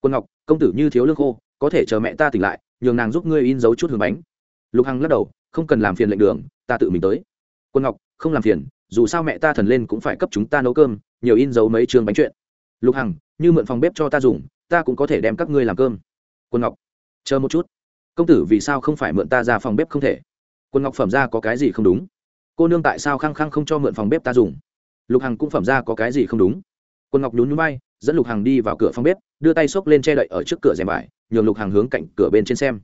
quân ngọc, công tử như thiếu lương khô, có thể chờ mẹ ta tỉnh lại, nhường nàng giúp ngươi in dấu chút hương bánh. Lục hằng lắc đầu, không cần làm phiền lệnh đường, ta tự mình tới. Quân ngọc, không làm phiền, dù sao mẹ ta thần lên cũng phải cấp chúng ta nấu cơm, nhiều in dấu mấy trường bánh chuyện. Lục hằng, như mượn phòng bếp cho ta dùng, ta cũng có thể đem các ngươi làm cơm. Quân ngọc chờ một chút. Công tử vì sao không phải mượn ta ra phòng bếp không thể? Quân ngọc phẩm ra có cái gì không đúng? Cô nương tại sao khăng khăng không cho mượn phòng bếp ta dùng? Lục hằng cũng phẩm ra có cái gì không đúng? Quân ngọc nhún nhún bay dẫn lục hằng đi vào cửa phòng bếp, đưa tay xốc lên che đậy ở trước cửa rèm vải, nhường lục hằng hướng cạnh cửa bên trên xem.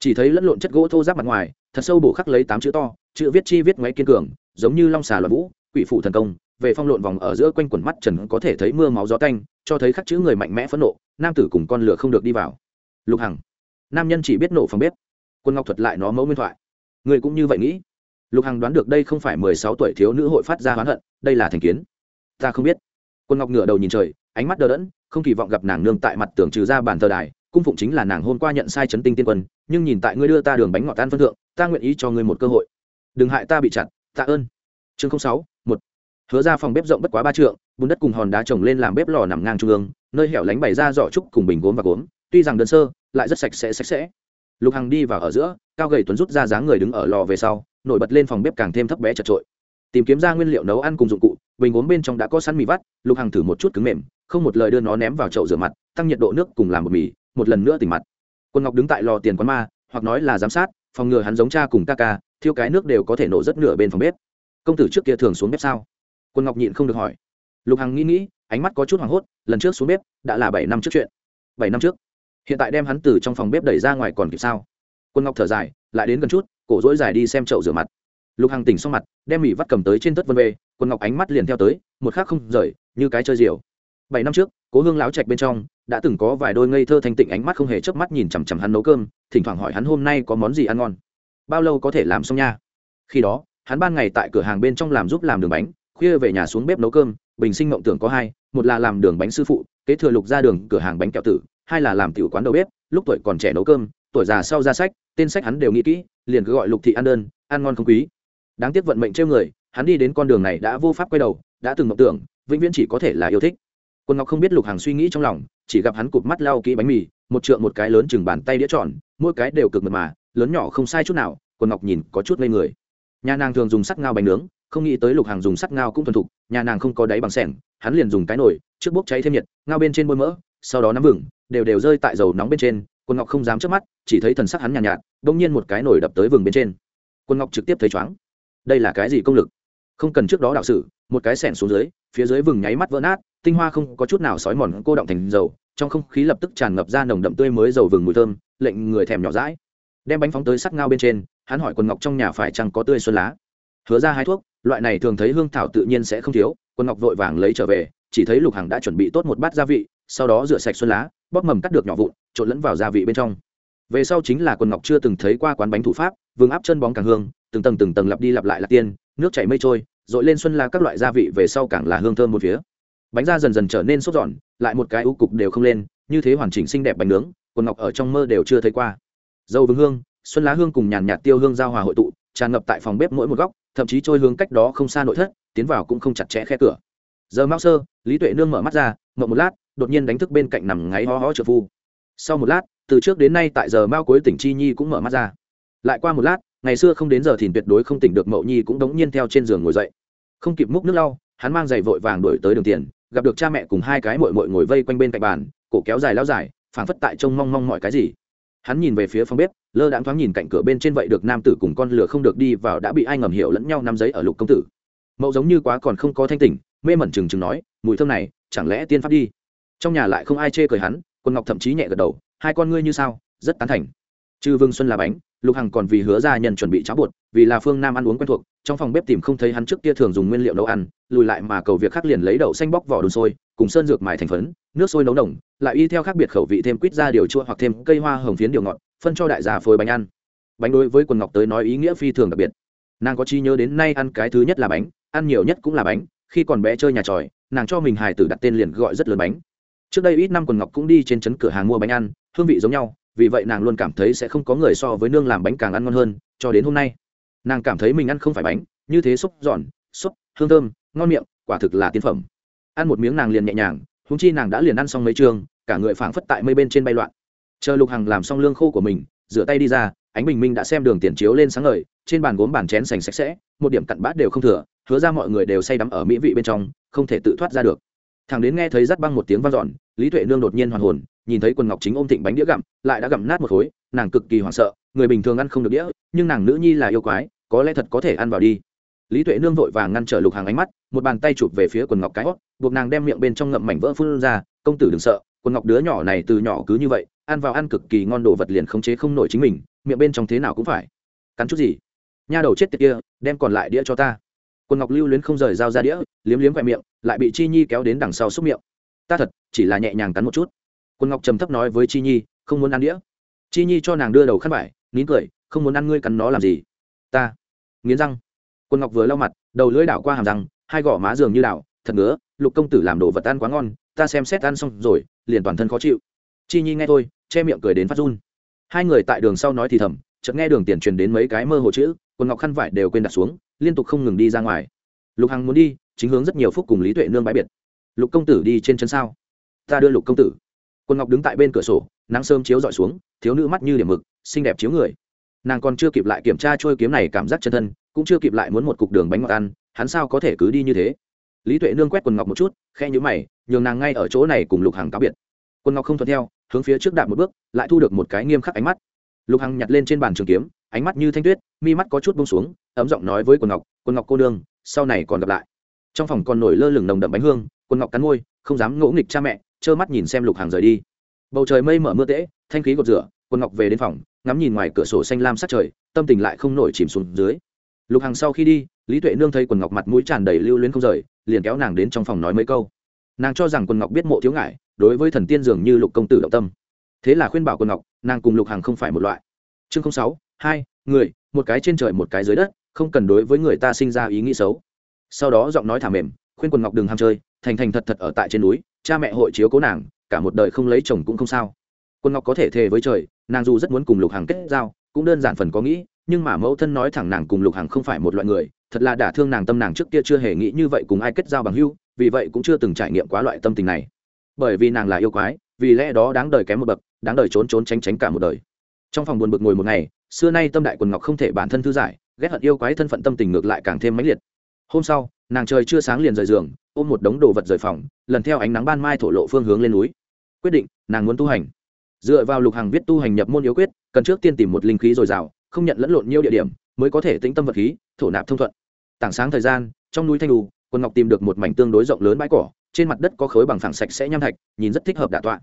Chỉ thấy lẫn lộn chất gỗ thô giáp mặt ngoài, thật sâu bổ khắc lấy tám chữ to, chữ viết chi viết ngoáy kiên cường, giống như long xà loạn vũ, quỷ phụ thần công, về phong lộn vòng ở giữa quanh quần mắt trần có thể thấy mưa máu gió canh cho thấy khắc chữ người mạnh mẽ phẫn nộ, nam tử cùng con lửa không được đi vào. Lục hằng nam nhân chỉ biết nổ phòng bếp. Quân ngọc thuật lại nó mẫu nguyên thoại. Người cũng như vậy nghĩ. Lục hằng đoán được đây không phải mười sáu tuổi thiếu nữ hội phát ra hoán hận, đây là thành kiến. Ta không biết. Quân ngọc ngửa đầu nhìn trời, ánh mắt đờ đẫn, không kỳ vọng gặp nàng nương tại mặt tưởng trừ ra bàn thờ đài, cung phụng chính là nàng hôm qua nhận sai chấn tinh tiên quân, nhưng nhìn tại ngươi đưa ta đường bánh ngọt tan phân thượng, ta nguyện ý cho ngươi một cơ hội. Đừng hại ta bị chặt, tạ ơn. Chương sáu, một. Hứa ra phòng bếp rộng bất quá ba trượng, bùn đất cùng hòn đá trồng lên làm bếp lò nằm ngang trung ương, nơi hẻo lánh bày ra giỏ trúc cùng bình gốm và gốm, tuy rằng đơn sơ lại rất sạch sẽ sạch sẽ. Lục hằng đi vào ở giữa, cao gầy tuấn rút ra dáng người đứng ở lò về sau, nổi bật lên phòng bếp càng thêm thấp bé chật trội tìm kiếm ra nguyên liệu nấu ăn cùng dụng cụ, bình gốm bên trong đã có sẵn mì vắt, lục hằng thử một chút cứng mềm, không một lời đưa nó ném vào chậu rửa mặt, tăng nhiệt độ nước cùng làm một mì, một lần nữa tỉnh mặt. Quân ngọc đứng tại lò tiền quán ma, hoặc nói là giám sát, phòng ngừa hắn giống cha cùng ca ca thiêu cái nước đều có thể nổ rất nửa bên phòng bếp. Công tử trước kia thường xuống bếp sao? Quân ngọc nhịn không được hỏi. Lục hằng nghĩ nghĩ, ánh mắt có chút hoảng hốt, lần trước xuống bếp đã là bảy năm trước chuyện. Bảy năm trước hiện tại đem hắn từ trong phòng bếp đẩy ra ngoài còn kịp sao? Quân ngọc thở dài, lại đến gần chút, cổ dỗi dài đi xem chậu rửa mặt. Lục hằng tỉnh xong mặt, đem mỹ vắt cầm tới trên tất vân bê, quân ngọc ánh mắt liền theo tới, một khác không rời, như cái chơi diều. Bảy năm trước, cố hương láo trạch bên trong, đã từng có vài đôi ngây thơ thanh tịnh ánh mắt không hề chớp mắt nhìn chằm chằm hắn nấu cơm, thỉnh thoảng hỏi hắn hôm nay có món gì ăn ngon. Bao lâu có thể làm xong nha? Khi đó, hắn ban ngày tại cửa hàng bên trong làm giúp làm đường bánh, khuya về nhà xuống bếp nấu cơm, bình sinh mộng tưởng có hai, một là làm đường bánh sư phụ, kế thừa lục ra đường cửa hàng bánh kẹo tử hai là làm tiểu quán đầu bếp, lúc tuổi còn trẻ nấu cơm, tuổi già sau ra sách, tên sách hắn đều nghĩ kỹ, liền cứ gọi lục thị ăn đơn, ăn ngon không quý. Đáng tiếc vận mệnh trêu người, hắn đi đến con đường này đã vô pháp quay đầu, đã từng mộng tưởng, vĩnh viễn chỉ có thể là yêu thích. Quân ngọc không biết lục hàng suy nghĩ trong lòng, chỉ gặp hắn cụp mắt lau kỹ bánh mì, một trượng một cái lớn chừng bàn tay đĩa tròn, mỗi cái đều cực mật mà, lớn nhỏ không sai chút nào, quân ngọc nhìn có chút ngây người. Nhà nàng thường dùng sắt ngao bánh nướng, không nghĩ tới lục hàng dùng sắt ngao cũng thuần thục, nhà nàng không có đáy bằng sẻng, hắn liền dùng cái nồi, trước bốc cháy thêm nhiệt, ngao bên trên bôi mỡ, sau đó nắm vừng đều đều rơi tại dầu nóng bên trên quân ngọc không dám trước mắt chỉ thấy thần sắc hắn nhàn nhạt, nhạt bỗng nhiên một cái nổi đập tới vừng bên trên. Quân ngọc trực tiếp thấy chóng đây là cái gì công lực? Không cần trước đó đạo sử một cái sẻn xuống dưới phía dưới vừng nháy mắt vỡ nát tinh hoa không có chút nào sói mòn cô động thành dầu trong không khí lập tức tràn ngập ra nồng đậm tươi mới dầu vừng mùi thơm lệnh người thèm nhỏ rãi đem bánh phóng tới sắc ngao bên trên hắn hỏi quần ngọc trong nhà phải chăng có tươi xuân lá. Hứa ra hai thuốc loại này thường thấy hương thảo tự nhiên sẽ không thiếu quần ngọc vội vàng lấy trở về chỉ thấy lục hằng đã chuẩn bị tốt một bát gia vị sau đó rửa sạch xuân lá bóp mầm cắt được nhỏ vụn, trộn lẫn vào gia vị bên trong. Về sau chính là quần ngọc chưa từng thấy qua quán bánh thủ pháp, vương áp chân bóng càng hương, từng tầng từng tầng lặp đi lặp lại là tiên, nước chảy mây trôi dội lên xuân la các loại gia vị về sau càng là hương thơm một phía. Bánh da dần dần trở nên sốt giòn, lại một cái u cục đều không lên, như thế hoàn chỉnh xinh đẹp bánh nướng, quần ngọc ở trong mơ đều chưa thấy qua. Dầu vương hương, xuân lá hương cùng nhàn nhạt tiêu hương giao hòa hội tụ, tràn ngập tại phòng bếp mỗi một góc, thậm chí trôi hướng cách đó không xa nội thất, tiến vào cũng không chặt chẽ khe cửa. Giờ mao sơ, lý tuệ nương mở mắt ra, ngậm một lát đột nhiên đánh thức bên cạnh nằm ngáy ho ho trợ phu. Sau một lát, từ trước đến nay tại giờ mao cuối tỉnh chi nhi cũng mở mắt ra. Lại qua một lát, ngày xưa không đến giờ thì tuyệt đối không tỉnh được mậu nhi cũng đống nhiên theo trên giường ngồi dậy. Không kịp múc nước lau, hắn mang giày vội vàng đổi tới đường tiền, gặp được cha mẹ cùng hai cái mội mội ngồi vây quanh bên cạnh bàn, cổ kéo dài lao dài, phảng phất tại trông mong mong mọi cái gì. Hắn nhìn về phía phòng bếp, lơ đãng thoáng nhìn cạnh cửa bên trên vậy được nam tử cùng con lửa không được đi vào đã bị ai ngầm hiểu lẫn nhau năm giấy ở lục công tử. Mẫu giống như quá còn không có thanh tỉnh, mê mẩn chừng chừng nói, mùi thơm này, chẳng lẽ tiên pháp đi? Trong nhà lại không ai chê cười hắn, quân ngọc thậm chí nhẹ gật đầu, hai con ngươi như sao, rất tán thành. Trừ vương xuân là bánh, lục hằng còn vì hứa gia nhân chuẩn bị cháo bột, vì là phương nam ăn uống quen thuộc, trong phòng bếp tìm không thấy hắn trước kia thường dùng nguyên liệu nấu ăn, lùi lại mà cầu việc khác liền lấy đậu xanh bóc vỏ đun sôi, cùng sơn dược mài thành phấn, nước sôi nấu nồng, lại y theo khác biệt khẩu vị thêm quýt ra điều chua hoặc thêm cây hoa hồng phiến điều ngọt, phân cho đại gia phôi bánh ăn. Bánh đối với quần ngọc tới nói ý nghĩa phi thường đặc biệt. Nàng có chi nhớ đến nay ăn cái thứ nhất là bánh, ăn nhiều nhất cũng là bánh, khi còn bé chơi nhà tròi, nàng cho mình hài tử đặt tên liền gọi rất lớn bánh trước đây ít năm quần ngọc cũng đi trên trấn cửa hàng mua bánh ăn, hương vị giống nhau, vì vậy nàng luôn cảm thấy sẽ không có người so với nương làm bánh càng ăn ngon hơn, cho đến hôm nay. Nàng cảm thấy mình ăn không phải bánh, như thế xúc giòn xúc hương thơm, ngon miệng, quả thực là tiên phẩm. Ăn một miếng nàng liền nhẹ nhàng húng chi nàng đã liền ăn xong mấy trường, cả người phảng phất tại mây bên trên bay loạn. Chờ lục hằng làm xong lương khô của mình, rửa tay đi ra, ánh bình minh đã xem đường tiền chiếu lên sáng ngời, trên bàn gốm bàn chén sành sạch sẽ, một điểm cặn bát đều không thừa, hứa ra mọi người đều say đắm ở mỹ vị bên trong, không thể tự thoát ra được. Thằng đến nghe thấy rắt băng một tiếng vang dọn lý tuệ nương đột nhiên hoàn hồn, nhìn thấy quần ngọc chính ôm thịnh bánh đĩa gặm, lại đã gặm nát một khối, nàng cực kỳ hoảng sợ, người bình thường ăn không được đĩa, nhưng nàng nữ nhi là yêu quái, có lẽ thật có thể ăn vào đi. Lý tuệ nương vội vàng ngăn trở lục hàng ánh mắt, một bàn tay chụp về phía quần ngọc cái hót buộc nàng đem miệng bên trong ngậm mảnh vỡ phun ra, công tử đừng sợ, quần ngọc đứa nhỏ này từ nhỏ cứ như vậy, ăn vào ăn cực kỳ ngon đồ vật liền khống chế không nổi chính mình, miệng bên trong thế nào cũng phải cắn chút gì. Nha đầu chết tiệt kia, đem còn lại đĩa cho ta. Quần ngọc lưu luyến không rời dao ra đĩa, liếm liếm khoe miệng, lại bị chi nhi kéo đến đằng sau xúc miệng ta thật, chỉ là nhẹ nhàng cắn một chút. Quân ngọc trầm thấp nói với chi nhi, không muốn ăn đĩa. Chi nhi cho nàng đưa đầu khăn vải, nín cười, không muốn ăn ngươi cắn nó làm gì? Ta. Nghiến răng. Quân ngọc vừa lau mặt, đầu lưỡi đảo qua hàm răng, hai gò má dường như đảo, thật ngứa, lục công tử làm đồ vật ăn quá ngon, ta xem xét ăn xong rồi, liền toàn thân khó chịu. Chi nhi nghe thôi, che miệng cười đến phát run. Hai người tại đường sau nói thì thầm, chợt nghe đường tiền truyền đến mấy cái mơ hồ chữ quần ngọc khăn vải đều quên đặt xuống, liên tục không ngừng đi ra ngoài. Lục hằng muốn đi, chính hướng rất nhiều phúc cùng lý tuệ nương bãi biệt lục công tử đi trên chân sao? Ta đưa lục công tử. Quân ngọc đứng tại bên cửa sổ, nắng sớm chiếu d ọ i xuống, thiếu nữ mắt như điểm mực, xinh đẹp chiếu người. Nàng còn chưa kịp lại kiểm tra trôi kiếm này cảm giác chân thân, cũng chưa kịp lại muốn một cục đường bánh ngọt ăn, hắn sao có thể cứ đi như thế? Lý tuệ nương quét quần ngọc một chút khe nhữ mày, nhường nàng ngay ở chỗ này cùng lục hằng cáo biệt. Quần ngọc không thuận theo, hướng phía trước đạp một bước, lại thu được một cái nghiêm khắc ánh mắt. Lục hằng nhặt lên trên bàn trường kiếm, ánh mắt như thanh tuyết, mi mắt có chút bông xuống, ấm giọng nói với quần ngọc quần ngọc cô nương, sau này còn gặp lại. Trong phòng còn nổi lơ lửng nồng đậm bánh hương quần ngọc cắn môi, không dám ngỗ nghịch cha mẹ, trơ mắt nhìn xem lục hàng rời đi. Bầu trời mây mở mưa tễ, thanh khí gột rửa, quần ngọc về đến phòng, ngắm nhìn ngoài cửa sổ xanh lam sát trời, tâm tình lại không nổi chìm xuống dưới. Lục hàng sau khi đi, lý tuệ nương thấy quần ngọc mặt mũi tràn đầy lưu luyến không rời, liền kéo nàng đến trong phòng nói mấy câu. Nàng cho rằng quần ngọc biết mộ thiếu ngại, đối với thần tiên dường như lục công tử động tâm. Thế là khuyên bảo quần ngọc, nàng cùng lục hàng không phải một loại. Chương sáu, hai, người, một cái trên trời một cái dưới đất, không cần đối với người ta sinh ra ý nghĩ xấu. Sau đó giọng nói thả mềm, khuyên quần ngọc đừng ham chơi thành thành thật thật ở tại trên núi, cha mẹ hội chiếu cố nàng, cả một đời không lấy chồng cũng không sao. Quân ngọc có thể thề với trời, nàng dù rất muốn cùng lục hàng kết giao, cũng đơn giản phần có nghĩ, nhưng mà mẫu thân nói thẳng nàng cùng lục hàng không phải một loại người, thật là đả thương nàng tâm nàng trước kia chưa hề nghĩ như vậy cùng ai kết giao bằng hưu vì vậy cũng chưa từng trải nghiệm quá loại tâm tình này. Bởi vì nàng là yêu quái, vì lẽ đó đáng đời kém một bậc, đáng đời trốn trốn tránh tránh cả một đời. Trong phòng buồn bực ngồi một ngày, xưa nay tâm đại quần ngọc không thể bản thân thư giải, ghét hận yêu quái thân phận tâm tình ngược lại càng thêm mãnh liệt. Hôm sau, nàng trời chưa sáng liền rời giường ôm một đống đồ vật rời phòng, lần theo ánh nắng ban mai thổ lộ phương hướng lên núi. Quyết định, nàng muốn tu hành. Dựa vào lục hàng viết tu hành nhập môn yếu quyết, cần trước tiên tìm một linh khí dồi dào, không nhận lẫn lộn nhiều địa điểm, mới có thể tĩnh tâm vật khí, thổ nạp thông thuận. Tảng sáng thời gian, trong núi thanh đù quân ngọc tìm được một mảnh tương đối rộng lớn bãi cỏ, trên mặt đất có khối bằng phẳng sạch sẽ nham thạch, nhìn rất thích hợp đạ tọa.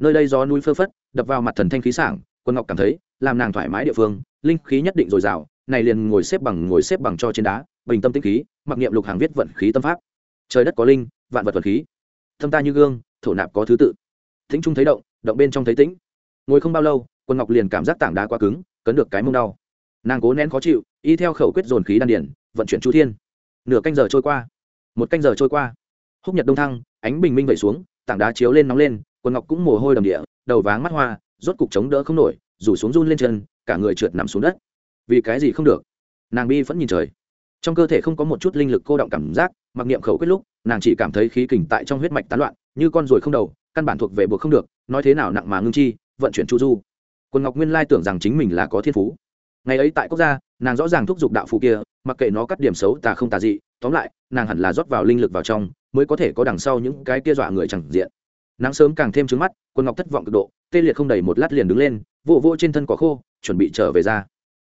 Nơi đây gió núi phơ phất, đập vào mặt thần thanh khí sảng quân ngọc cảm thấy, làm nàng thoải mái địa phương, linh khí nhất định dồi dào, này liền ngồi xếp bằng ngồi xếp bằng cho trên đá, bình tâm tĩnh khí, mặc niệm lục hàng viết vận khí tâm pháp trời đất có linh, vạn vật vật khí. Thâm ta như gương, thổ nạp có thứ tự. Thính trung thấy động động bên trong thấy tĩnh. Ngồi không bao lâu, quân ngọc liền cảm giác tảng đá quá cứng, cấn được cái mông đau. Nàng cố nén khó chịu, y theo khẩu quyết dồn khí đan điển, vận chuyển chu thiên. Nửa canh giờ trôi qua. Một canh giờ trôi qua. Húc nhật đông thăng, ánh bình minh vẩy xuống, tảng đá chiếu lên nóng lên, quân ngọc cũng mồ hôi đầm địa, đầu váng mắt hoa, rốt cục chống đỡ không nổi, rủ xuống run lên chân, cả người trượt nằm xuống đất. Vì cái gì không được? Nàng bi vẫn nhìn trời trong cơ thể không có một chút linh lực cô động cảm giác mặc niệm khẩu quyết lúc nàng chỉ cảm thấy khí kình tại trong huyết mạch tán loạn như con ruồi không đầu căn bản thuộc về buộc không được nói thế nào nặng mà ngưng chi vận chuyển chu du. Quân ngọc nguyên lai tưởng rằng chính mình là có thiên phú. Ngày ấy tại quốc gia nàng rõ ràng thúc giục đạo phụ kia mặc kệ nó cắt điểm xấu tà không tà dị tóm lại nàng hẳn là rót vào linh lực vào trong mới có thể có đằng sau những cái kia dọa người chẳng diện. Nắng sớm càng thêm trứng mắt quân ngọc thất vọng cực độ tê liệt không đầy một lát liền đứng lên vụ vô, vô trên thân cỏ khô chuẩn bị trở về ra.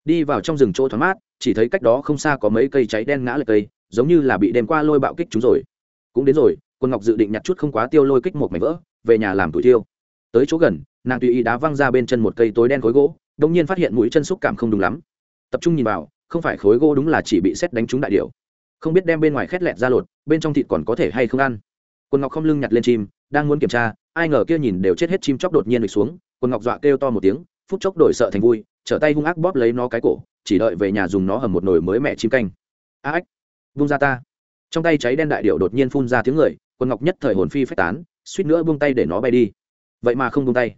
Đi vào trong rừng chỗ thoáng mát chỉ thấy cách đó không xa có mấy cây cháy đen ngã lệch cây, giống như là bị đêm qua lôi bạo kích chúng rồi. Cũng đến rồi, quân ngọc dự định nhặt chút không quá tiêu lôi kích một mảnh vỡ, về nhà làm tuổi tiêu tới chỗ gần, nàng tùy ý đá văng ra bên chân một cây tối đen khối gỗ đông nhiên phát hiện mũi chân xúc cảm không đúng lắm. Tập trung nhìn vào, không phải khối gỗ đúng là chỉ bị xét đánh trúng đại điệu không biết đem bên ngoài khét lẹt ra lột, bên trong thịt còn có thể hay không ăn. Quân ngọc không lưng nhặt lên chim, đang muốn kiểm tra, ai ngờ kia nhìn đều chết hết chim chóc đột nhiên địch xuống. Quân ngọc dọa kêu to một tiếng, phút chốc đổi sợ thành vui, trở tay hung ác bóp lấy nó cái cổ chỉ đợi về nhà dùng nó hầm một nồi mới mẹ chim canh. A ếch vung ra ta. Trong tay cháy đen đại điệu đột nhiên phun ra tiếng người quân ngọc nhất thời hồn phi phách tán, suýt nữa buông tay để nó bay đi. Vậy mà không buông tay.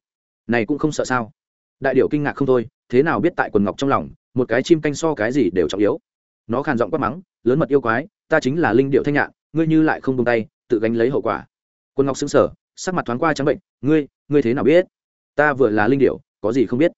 Này cũng không sợ sao? Đại điệu kinh ngạc không thôi, thế nào biết tại quần ngọc trong lòng, một cái chim canh so cái gì đều trọng yếu. Nó khàn giọng quát mắng, lớn mật yêu quái, ta chính là linh điệu thanh nhạn, ngươi như lại không buông tay, tự gánh lấy hậu quả. Quân ngọc xứng sở sắc mặt thoáng qua trắng bệnh, ngươi ngươi thế nào biết? Ta vừa là linh điệu có gì không biết?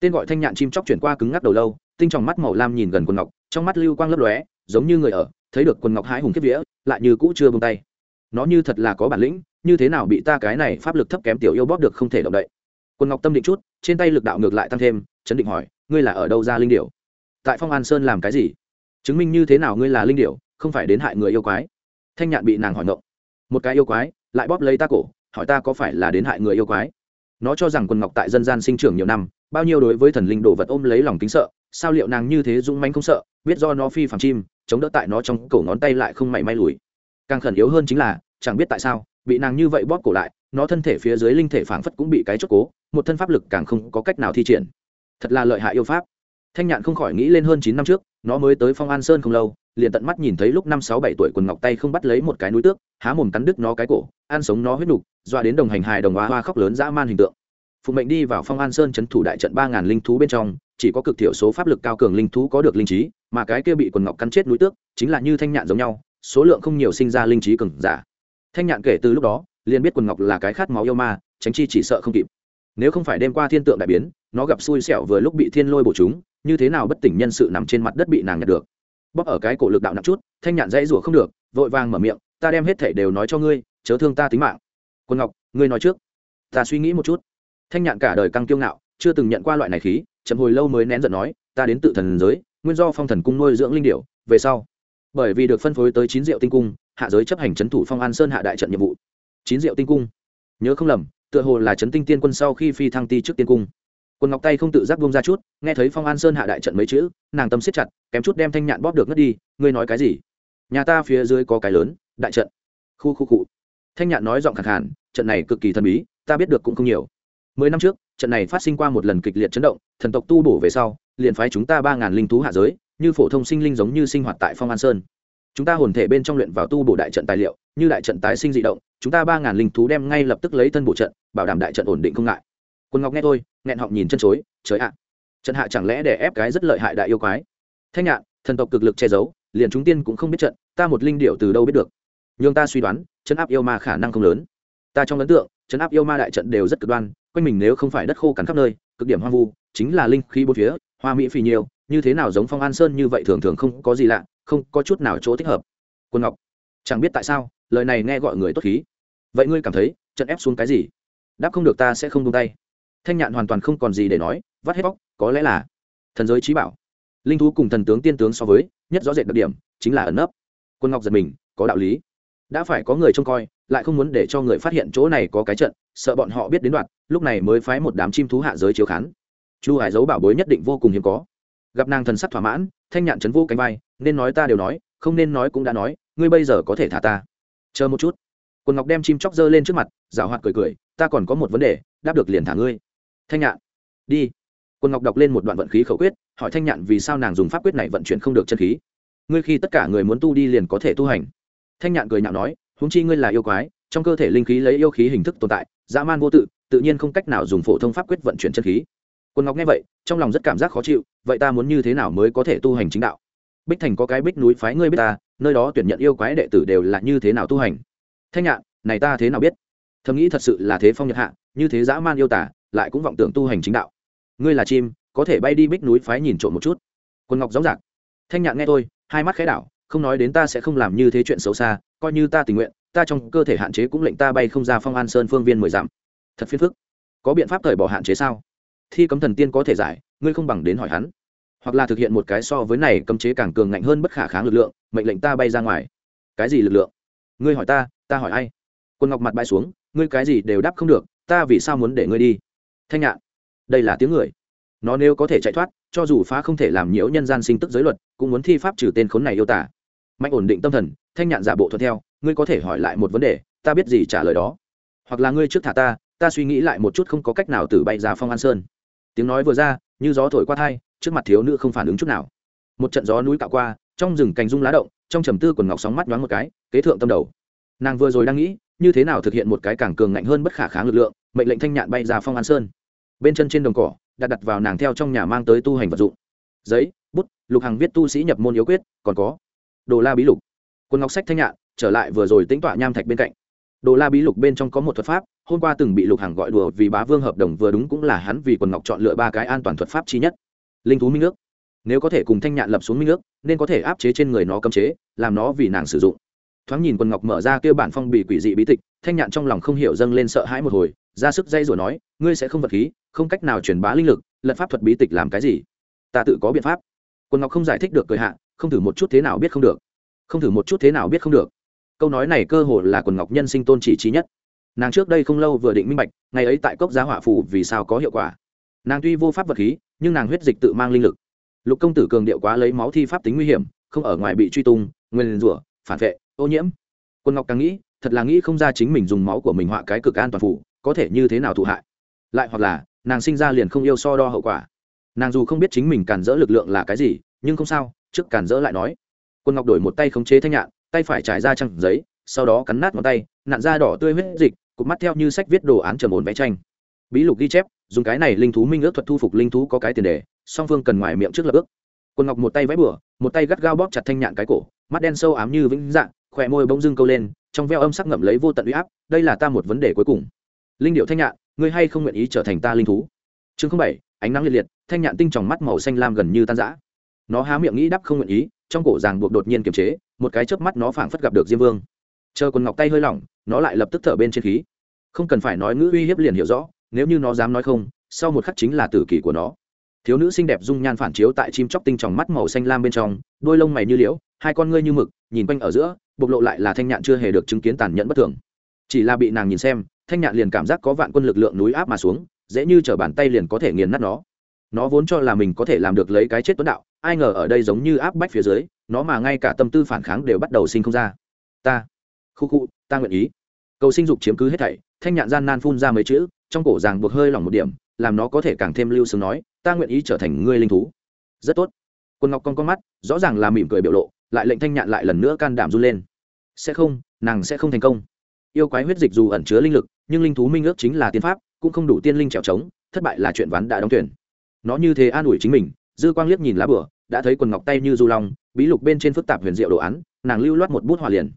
Tên gọi thanh nhạn chim chóc chuyển qua cứng ngắc đầu lâu tinh tròng mắt màu lam nhìn gần quần ngọc, trong mắt lưu quang lấp lóe, giống như người ở, thấy được quần ngọc hái hùng kiếp vía, lại như cũ chưa buông tay. Nó như thật là có bản lĩnh, như thế nào bị ta cái này pháp lực thấp kém tiểu yêu bóp được không thể động đậy. Quần ngọc tâm định chút, trên tay lực đạo ngược lại tăng thêm, chấn định hỏi, ngươi là ở đâu ra linh điệu tại phong an sơn làm cái gì? Chứng minh như thế nào ngươi là linh điệu không phải đến hại người yêu quái? Thanh nhạn bị nàng hỏi ngộng. Một cái yêu quái, lại bóp lấy ta cổ, hỏi ta có phải là đến hại người yêu quái? Nó cho rằng quần ngọc tại dân gian sinh trưởng nhiều năm, bao nhiêu đối với thần linh đồ vật ôm lấy lòng kính sợ sao liệu nàng như thế dũng manh không sợ, biết do nó phi phàm chim, chống đỡ tại nó trong cổ ngón tay lại không mảy may lùi. Càng khẩn yếu hơn chính là, chẳng biết tại sao, bị nàng như vậy bóp cổ lại, nó thân thể phía dưới linh thể phảng phất cũng bị cái chốt cố, một thân pháp lực càng không có cách nào thi triển. Thật là lợi hại yêu pháp. Thanh nhạn không khỏi nghĩ lên hơn chín năm trước, nó mới tới phong an sơn không lâu, liền tận mắt nhìn thấy lúc năm sáu bảy tuổi quần ngọc tay không bắt lấy một cái núi tước, há mồm cắn đứt nó cái cổ, ăn sống nó huyết nục doa đến đồng hành hài đồng hoa hoa khóc lớn dã man hình tượng. Phụ mệnh đi vào phong an sơn chấn thủ đại trận ba ngàn linh thú bên trong chỉ có cực thiểu số pháp lực cao cường linh thú có được linh trí, mà cái kia bị quần ngọc cắn chết núi tước, chính là như thanh nhạn giống nhau, số lượng không nhiều sinh ra linh trí cường giả. Thanh nhạn kể từ lúc đó, liền biết quần ngọc là cái khát máu yêu ma, tránh chi chỉ sợ không kịp. Nếu không phải đêm qua thiên tượng đại biến, nó gặp xui xẻo vừa lúc bị thiên lôi bổ chúng, như thế nào bất tỉnh nhân sự nằm trên mặt đất bị nàng nhặt được? Bóp ở cái cổ lực đạo nặng chút, thanh nhạn dãy rủa không được, vội vàng mở miệng, ta đem hết thể đều nói cho ngươi, chớ thương ta tính mạng. Quân ngọc, ngươi nói trước. Ta suy nghĩ một chút. Thanh nhạn cả đời căng kiêu ngạo, chưa từng nhận qua loại này khí chậm hồi lâu mới nén giận nói, ta đến tự thần giới, nguyên do phong thần cung nuôi dưỡng linh điểu, về sau. Bởi vì được phân phối tới chín diệu tinh cung, hạ giới chấp hành c thủ phong an sơn hạ đại trận nhiệm vụ. Chín diệu tinh cung. Nhớ không lầm, tựa hồ là chấn tinh tiên quân sau khi phi thăng ti trước tiên cung. Quân ngọc tay không tự giác buông ra chút, nghe thấy phong an sơn hạ đại trận mấy chữ, nàng tâm siết chặt, kém chút đem thanh nhạn bóp được ngất đi, ngươi nói cái gì? Nhà ta phía dưới có cái lớn, đại trận. Khu khu cụ thanh nhạn nói giọng khẳng khàn, trận này cực kỳ thần bí, ta biết được cũng không nhiều. Mười năm trước trận này phát sinh qua một lần kịch liệt chấn động, thần tộc tu bổ về sau, liền phái chúng ta ba ngàn linh thú hạ giới, như phổ thông sinh linh giống như sinh hoạt tại phong an sơn. Chúng ta hồn thể bên trong luyện vào tu bổ đại trận tài liệu, như đại trận tái sinh dị động, chúng ta ba ngàn linh thú đem ngay lập tức lấy thân bổ trận, bảo đảm đại trận ổn định không ngại. Quân ngọc nghe tôi nghẹn họng nhìn chân chối, trời ạ. Trận hạ chẳng lẽ để ép cái rất lợi hại đại yêu quái? Thanh nhạn thần tộc cực lực che giấu, liền chúng tiên cũng không biết trận, ta một linh điệu từ đâu biết được? Nhưng ta suy đoán chấn áp yêu ma khả năng không lớn. Ta trong ấn tượng chấn áp yêu ma đại trận đều rất cực đoan quanh mình nếu không phải đất khô cằn khắp nơi, cực điểm hoang vu, chính là linh khí bốn phía, hoa mỹ phì nhiều, như thế nào giống phong an sơn như vậy thường thường không có gì lạ, không có chút nào chỗ thích hợp. Quân ngọc, chẳng biết tại sao, lời này nghe gọi người tốt khí. Vậy ngươi cảm thấy, trận ép xuống cái gì? Đáp không được ta sẽ không buông tay. Thanh nhạn hoàn toàn không còn gì để nói, vắt hết bóc có lẽ là thần giới trí bảo. Linh thú cùng thần tướng tiên tướng so với, nhất rõ rệt đặc điểm, chính là ẩn nấp. Quân ngọc giật mình, có đạo lý đã phải có người trông coi, lại không muốn để cho người phát hiện chỗ này có cái trận, sợ bọn họ biết đến đoạn, lúc này mới phái một đám chim thú hạ giới chiếu khán. Chu hải giấu bảo bối nhất định vô cùng hiếm có. Gặp nàng thần sắc thỏa mãn, thanh nhạn trấn vô cánh vai, nên nói ta đều nói, không nên nói cũng đã nói, ngươi bây giờ có thể thả ta. Chờ một chút. Quần ngọc đem chim chóc dơ lên trước mặt rào hoạt cười cười, ta còn có một vấn đề, đáp được liền thả ngươi. Thanh nhạn, đi. Quần ngọc đọc lên một đoạn vận khí khẩu quyết, hỏi thanh nhạn vì sao nàng dùng pháp quyết này vận chuyển không được chân khí. Ngươi khi tất cả người muốn tu đi liền có thể tu hành thanh nhạn cười nhạo nói, huống chi ngươi là yêu quái, trong cơ thể linh khí lấy yêu khí hình thức tồn tại, dã man vô tự tự nhiên không cách nào dùng phổ thông pháp quyết vận chuyển chân khí. Quân ngọc nghe vậy, trong lòng rất cảm giác khó chịu, vậy ta muốn như thế nào mới có thể tu hành chính đạo? Bích thành có cái bích núi phái ngươi biết ta, nơi đó tuyển nhận yêu quái đệ tử đều là như thế nào tu hành? Thanh nhạn, này ta thế nào biết? Thầm nghĩ thật sự là thế phong nhật hạ, như thế dã man yêu tả, lại cũng vọng tưởng tu hành chính đạo. Ngươi là chim, có thể bay đi bích núi phái nhìn trộm một chút. Quân ngọc rõ rạc thanh nhạn nghe tôi hai mắt khẽ đảo không nói đến ta sẽ không làm như thế chuyện xấu xa, coi như ta tình nguyện, ta trong cơ thể hạn chế cũng lệnh ta bay không ra phong an sơn phương viên mười dặm. Thật phiền phức. Có biện pháp thời bỏ hạn chế sao? Thi cấm thần tiên có thể giải, ngươi không bằng đến hỏi hắn. Hoặc là thực hiện một cái so với này cấm chế càng cường ngạnh hơn bất khả kháng lực lượng, mệnh lệnh ta bay ra ngoài. Cái gì lực lượng? Ngươi hỏi ta ta hỏi ai? Quân ngọc mặt bay xuống, ngươi cái gì đều đáp không được, ta vì sao muốn để ngươi đi? Thanh nhạn, đây là tiếng người. Nó nếu có thể chạy thoát, cho dù phá không thể làm nhiễu nhân gian sinh tức giới luật, cũng muốn thi pháp trừ tên khốn này yêu tả mạnh ổn định tâm thần, thanh nhạn giả bộ thuận theo, ngươi có thể hỏi lại một vấn đề, ta biết gì trả lời đó. Hoặc là ngươi trước thả ta ta suy nghĩ lại một chút không có cách nào từ bay ra phong an sơn. Tiếng nói vừa ra, như gió thổi qua thai, trước mặt thiếu nữ không phản ứng chút nào. Một trận gió núi cạo qua, trong rừng cành rung lá động, trong trầm tư quần ngọc sóng mắt nhoáng một cái, kế thượng tâm đầu. Nàng vừa rồi đang nghĩ, như thế nào thực hiện một cái càng cường ngạnh hơn bất khả kháng lực lượng, mệnh lệnh thanh nhạn bay ra phong an sơn. Bên chân trên đồng cỏ, đặt đặt vào nàng theo trong nhà mang tới tu hành vật dụng. Giấy, bút, lục hàng viết tu sĩ nhập môn yếu quyết, còn có đồ la bí lục. Quân ngọc sách thanh nhạn, trở lại vừa rồi tính tọa nham thạch bên cạnh. Đồ la bí lục bên trong có một thuật pháp, hôm qua từng bị lục hàng gọi đùa vì bá vương hợp đồng vừa đúng cũng là hắn vì quần ngọc chọn lựa ba cái an toàn thuật pháp chi nhất. Linh thú minh nước. Nếu có thể cùng thanh nhạn lập xuống minh nước, nên có thể áp chế trên người nó cấm chế, làm nó vì nàng sử dụng. Thoáng nhìn quần ngọc mở ra kêu bản phong bị quỷ dị bí tịch, thanh nhạn trong lòng không hiểu dâng lên sợ hãi một hồi, ra sức dây rồi nói, ngươi sẽ không vật khí, không cách nào truyền bá linh lực, lật pháp thuật bí tịch làm cái gì? Ta tự có biện pháp. Quần ngọc không giải thích được cười hạ không thử một chút thế nào biết không được. Không thử một chút thế nào biết không được. Câu nói này cơ hồ là quần ngọc nhân sinh tôn chỉ trí nhất. Nàng trước đây không lâu vừa định minh bạch, ngày ấy tại cốc giá hỏa phủ vì sao có hiệu quả. Nàng tuy vô pháp vật khí, nhưng nàng huyết dịch tự mang linh lực. Lục công tử cường điệu quá lấy máu thi pháp tính nguy hiểm, không ở ngoài bị truy tung, nguyên rủa, phản vệ, ô nhiễm. Quân ngọc càng nghĩ, thật là nghĩ không ra chính mình dùng máu của mình họa cái cực an toàn phủ có thể như thế nào thụ hại. Lại hoặc là, nàng sinh ra liền không yêu so đo hậu quả. Nàng dù không biết chính mình cản dỡ lực lượng là cái gì, nhưng không sao trước cản dỡ lại nói. Quân ngọc đổi một tay khống chế thanh nhạn, tay phải trải ra trăng giấy, sau đó cắn nát ngón tay nạn da đỏ tươi huyết dịch, cụp mắt theo như sách viết đồ án trầm ổn vẽ tranh. Bí lục ghi chép, dùng cái này linh thú minh ước thuật thu phục linh thú có cái tiền đề, song phương cần ngoài miệng trước lập ước. Quân ngọc một tay vẽ bửa một tay gắt gao bóp chặt thanh nhạn cái cổ, mắt đen sâu ám như vĩnh dạng, khỏe môi bỗng dưng câu lên, trong veo âm sắc ngậm lấy vô tận uy áp, đây là ta một vấn đề cuối cùng. Linh điệu thanh nhạn, ngươi hay không nguyện ý trở thành ta linh thú? Chương bảy, ánh nắng liệt liệt, thanh nhạn tinh tròng mắt màu xanh lam gần như tan rã nó há miệng nghĩ đắp không nguyện ý, trong cổ ràng buộc đột nhiên kiềm chế, một cái chớp mắt nó phảng phất gặp được diêm vương. Chờ quần ngọc tay hơi lỏng, nó lại lập tức thở bên trên khí. Không cần phải nói ngữ uy hiếp liền hiểu rõ, nếu như nó dám nói không, sau một khắc chính là tử kỷ của nó. Thiếu nữ xinh đẹp dung nhan phản chiếu tại chim chóc tinh tròng mắt màu xanh lam bên trong, đôi lông mày như liễu, hai con ngươi như mực, nhìn quanh ở giữa, bộc lộ lại là thanh nhạn chưa hề được chứng kiến tàn nhẫn bất thường. Chỉ là bị nàng nhìn xem, thanh nhạn liền cảm giác có vạn quân lực lượng núi áp mà xuống, dễ như t bàn tay liền có thể nghiền nát nó. Nó vốn cho là mình có thể làm được lấy cái chết tuấn đạo ai ngờ ở đây giống như áp bách phía dưới, nó mà ngay cả tâm tư phản kháng đều bắt đầu sinh không ra. Ta, khu khu, ta nguyện ý. Cầu sinh dục chiếm cứ hết thảy, thanh nhạn gian nan phun ra mấy chữ, trong cổ ràng buộc hơi lỏng một điểm, làm nó có thể càng thêm lưu sướng nói, ta nguyện ý trở thành ngươi linh thú. Rất tốt. Quân ngọc con con mắt, rõ ràng là mỉm cười biểu lộ, lại lệnh thanh nhạn lại lần nữa can đảm run lên. Sẽ không, nàng sẽ không thành công. Yêu quái huyết dịch dù ẩn chứa linh lực, nhưng linh thú minh ước chính là tiên pháp, cũng không đủ tiên linh trèo trống, thất bại là chuyện ván đã đóng tuyển nó như thế an ủi chính mình dư quang liếc nhìn lá bửa, đã thấy quần ngọc tay như du long, bí lục bên trên phức tạp huyền diệu đồ án, nàng lưu loát một bút hòa liền.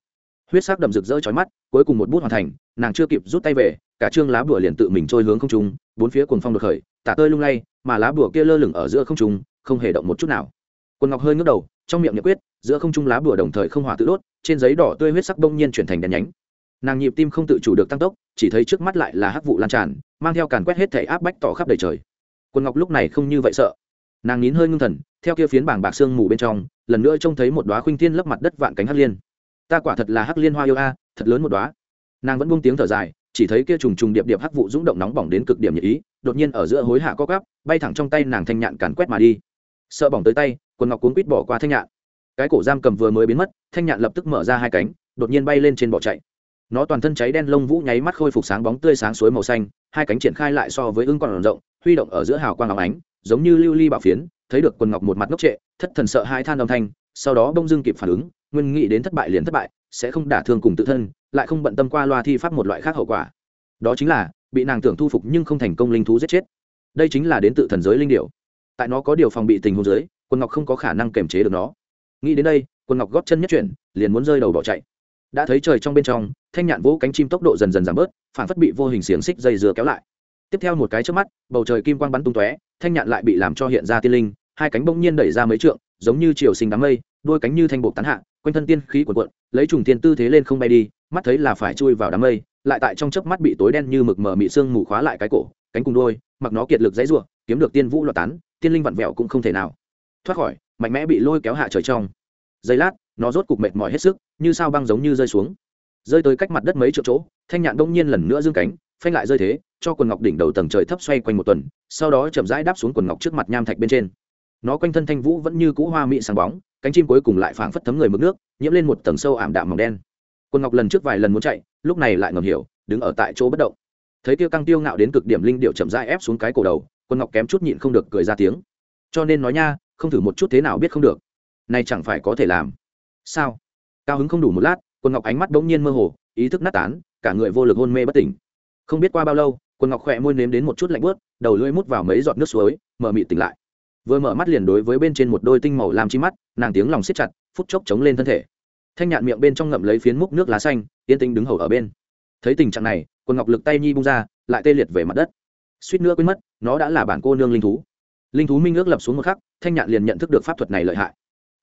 Huyết sắc đậm rực rỡ chói mắt, cuối cùng một bút hoàn thành, nàng chưa kịp rút tay về, cả trương lá bửa liền tự mình trôi hướng không trung, bốn phía cuồng phong đột khởi, tả tơi lung lay, mà lá bửa kia lơ lửng ở giữa không trung, không hề động một chút nào. Quần ngọc hơi ngước đầu, trong miệng nhật quyết, giữa không trung lá bửa đồng thời không hỏa tự đốt, trên giấy đỏ tươi huyết sắc đông nhiên chuyển thành đèn nhánh. Nàng nhịp tim không tự chủ được tăng tốc, chỉ thấy trước mắt lại là hắc vụ lan tràn, mang theo càn quét hết thể áp bách tỏ khắp đầy trời. Quần ngọc lúc này không như vậy sợ nàng nín hơi ngưng thần, theo kia phiến bảng bạc sương mù bên trong, lần nữa trông thấy một đoá khuynh thiên lấp mặt đất vạn cánh hắc liên. Ta quả thật là hắc liên hoa yêu a, thật lớn một đoá nàng vẫn buông tiếng thở dài, chỉ thấy kia trùng trùng điệp điệp hắc vụ rung động nóng bỏng đến cực điểm nhiệt ý, đột nhiên ở giữa hối hạ co cắp bay thẳng trong tay nàng thanh nhạn càn quét mà đi. Sợ bỏng tới tay, quần ngọc cuốn quít bỏ qua thanh nhạn. Cái cổ giam cầm vừa mới biến mất, thanh nhạn lập tức mở ra hai cánh, đột nhiên bay lên trên bỏ chạy. Nó toàn thân cháy đen lông vũ nháy mắt khôi phục sáng bóng tươi sáng suối màu xanh, hai cánh triển khai lại so với ưng còn rộng, huy động ở giữa hào quang óng ánh giống như lưu ly bảo phiến, thấy được quần ngọc một mặt ngốc trệ, thất thần sợ hai than âm thanh, sau đó bông dưng kịp phản ứng, nguyên nghĩ đến thất bại liền thất bại, sẽ không đả thương cùng tự thân, lại không bận tâm qua loa thi pháp một loại khác hậu quả. Đó chính là, bị nàng tưởng thu phục nhưng không thành công linh thú giết chết. Đây chính là đến tự thần giới linh điệu tại nó có điều phòng bị tình huống giới Quần ngọc không có khả năng kềm chế được nó. Nghĩ đến đây, Quần ngọc góp chân nhất chuyển, liền muốn rơi đầu bỏ chạy. Đã thấy trời trong bên trong, thanh nhạn vỗ cánh chim tốc độ dần dần giảm bớt, phản phất bị vô hình xiềng xích dây dừa kéo lại tiếp theo một cái trước mắt, bầu trời kim quang bắn tung tóe, thanh nhạn lại bị làm cho hiện ra tiên linh, hai cánh bỗng nhiên đẩy ra mấy trượng, giống như chiều sinh đám mây, đôi cánh như thanh bột tán hạ, quanh thân tiên khí cuộn cuộn, lấy trùng tiên tư thế lên không bay đi, mắt thấy là phải chui vào đám mây, lại tại trong chớp mắt bị tối đen như mực mờ mị xương mù khóa lại cái cổ, cánh cùng đôi mặc nó kiệt lực dãy rủa, kiếm được tiên vũ loạt tán, tiên linh vặn vẹo cũng không thể nào. Thoát khỏi, mạnh mẽ bị lôi kéo hạ trời trong. Giây lát, nó rốt cục mệt mỏi hết sức, như sao băng giống như rơi xuống. Rơi tới cách mặt đất mấy triệu chỗ, thanh nhạn đông nhiên lần nữa dương cánh, phanh lại rơi thế cho quần ngọc đỉnh đầu tầng trời thấp xoay quanh một tuần, sau đó chậm rãi đáp xuống quần ngọc trước mặt nham thạch bên trên. Nó quanh thân thanh vũ vẫn như cũ hoa mị sáng bóng, cánh chim cuối cùng lại phảng phất thấm người mực nước, nhiễm lên một tầng sâu ảm đạm màu đen. Quần ngọc lần trước vài lần muốn chạy, lúc này lại ngầm hiểu, đứng ở tại chỗ bất động. Thấy tiêu căng tiêu ngạo đến cực điểm linh điệu chậm rãi ép xuống cái cổ đầu, quần ngọc kém chút nhịn không được cười ra tiếng. Cho nên nói nha, không thử một chút thế nào biết không được. Này chẳng phải có thể làm. Sao? Cao hứng không đủ một lát, quần ngọc ánh mắt bỗng nhiên mơ hồ, ý thức nát tán, cả người vô lực hôn mê bất tỉnh. Không biết qua bao lâu quần ngọc khỏe môi nếm đến một chút lạnh bớt đầu lưỡi mút vào mấy giọt nước suối, mở mị tỉnh lại. Vừa mở mắt liền đối với bên trên một đôi tinh màu làm chi mắt, nàng tiếng lòng siết chặt, phút chốc chống lên thân thể. Thanh nhạn miệng bên trong ngậm lấy phiến múc nước lá xanh, yên tinh đứng hầu ở bên. Thấy tình trạng này, quần ngọc lực tay nhi bung ra, lại tê liệt về mặt đất. Suýt nữa quên mất, nó đã là bản cô nương linh thú. Linh thú minh ước lập xuống một khắc, thanh nhạn liền nhận thức được pháp thuật này lợi hại.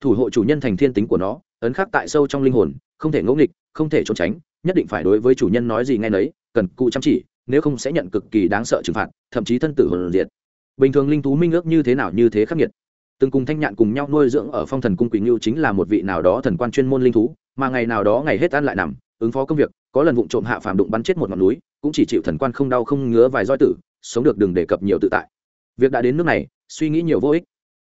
Thủ hộ chủ nhân thành thiên tính của nó, ấn khắc tại sâu trong linh hồn, không thể ngẫu nghịch, không thể trốn tránh, nhất định phải đối với chủ nhân nói gì ngay nấy, cần cụ chăm chỉ nếu không sẽ nhận cực kỳ đáng sợ trừng phạt, thậm chí thân tử hồn diệt. Bình thường linh thú minh ước như thế nào như thế khắc nghiệt. Từng cùng thanh nhạn cùng nhau nuôi dưỡng ở phong thần cung quỳnh ngưu chính là một vị nào đó thần quan chuyên môn linh thú, mà ngày nào đó ngày hết ăn lại nằm, ứng phó công việc, có lần vụ trộm hạ phàm đụng bắn chết một ngọn núi, cũng chỉ chịu thần quan không đau không ngứa vài roi tử, sống được đừng đề cập nhiều tự tại. Việc đã đến nước này, suy nghĩ nhiều vô ích.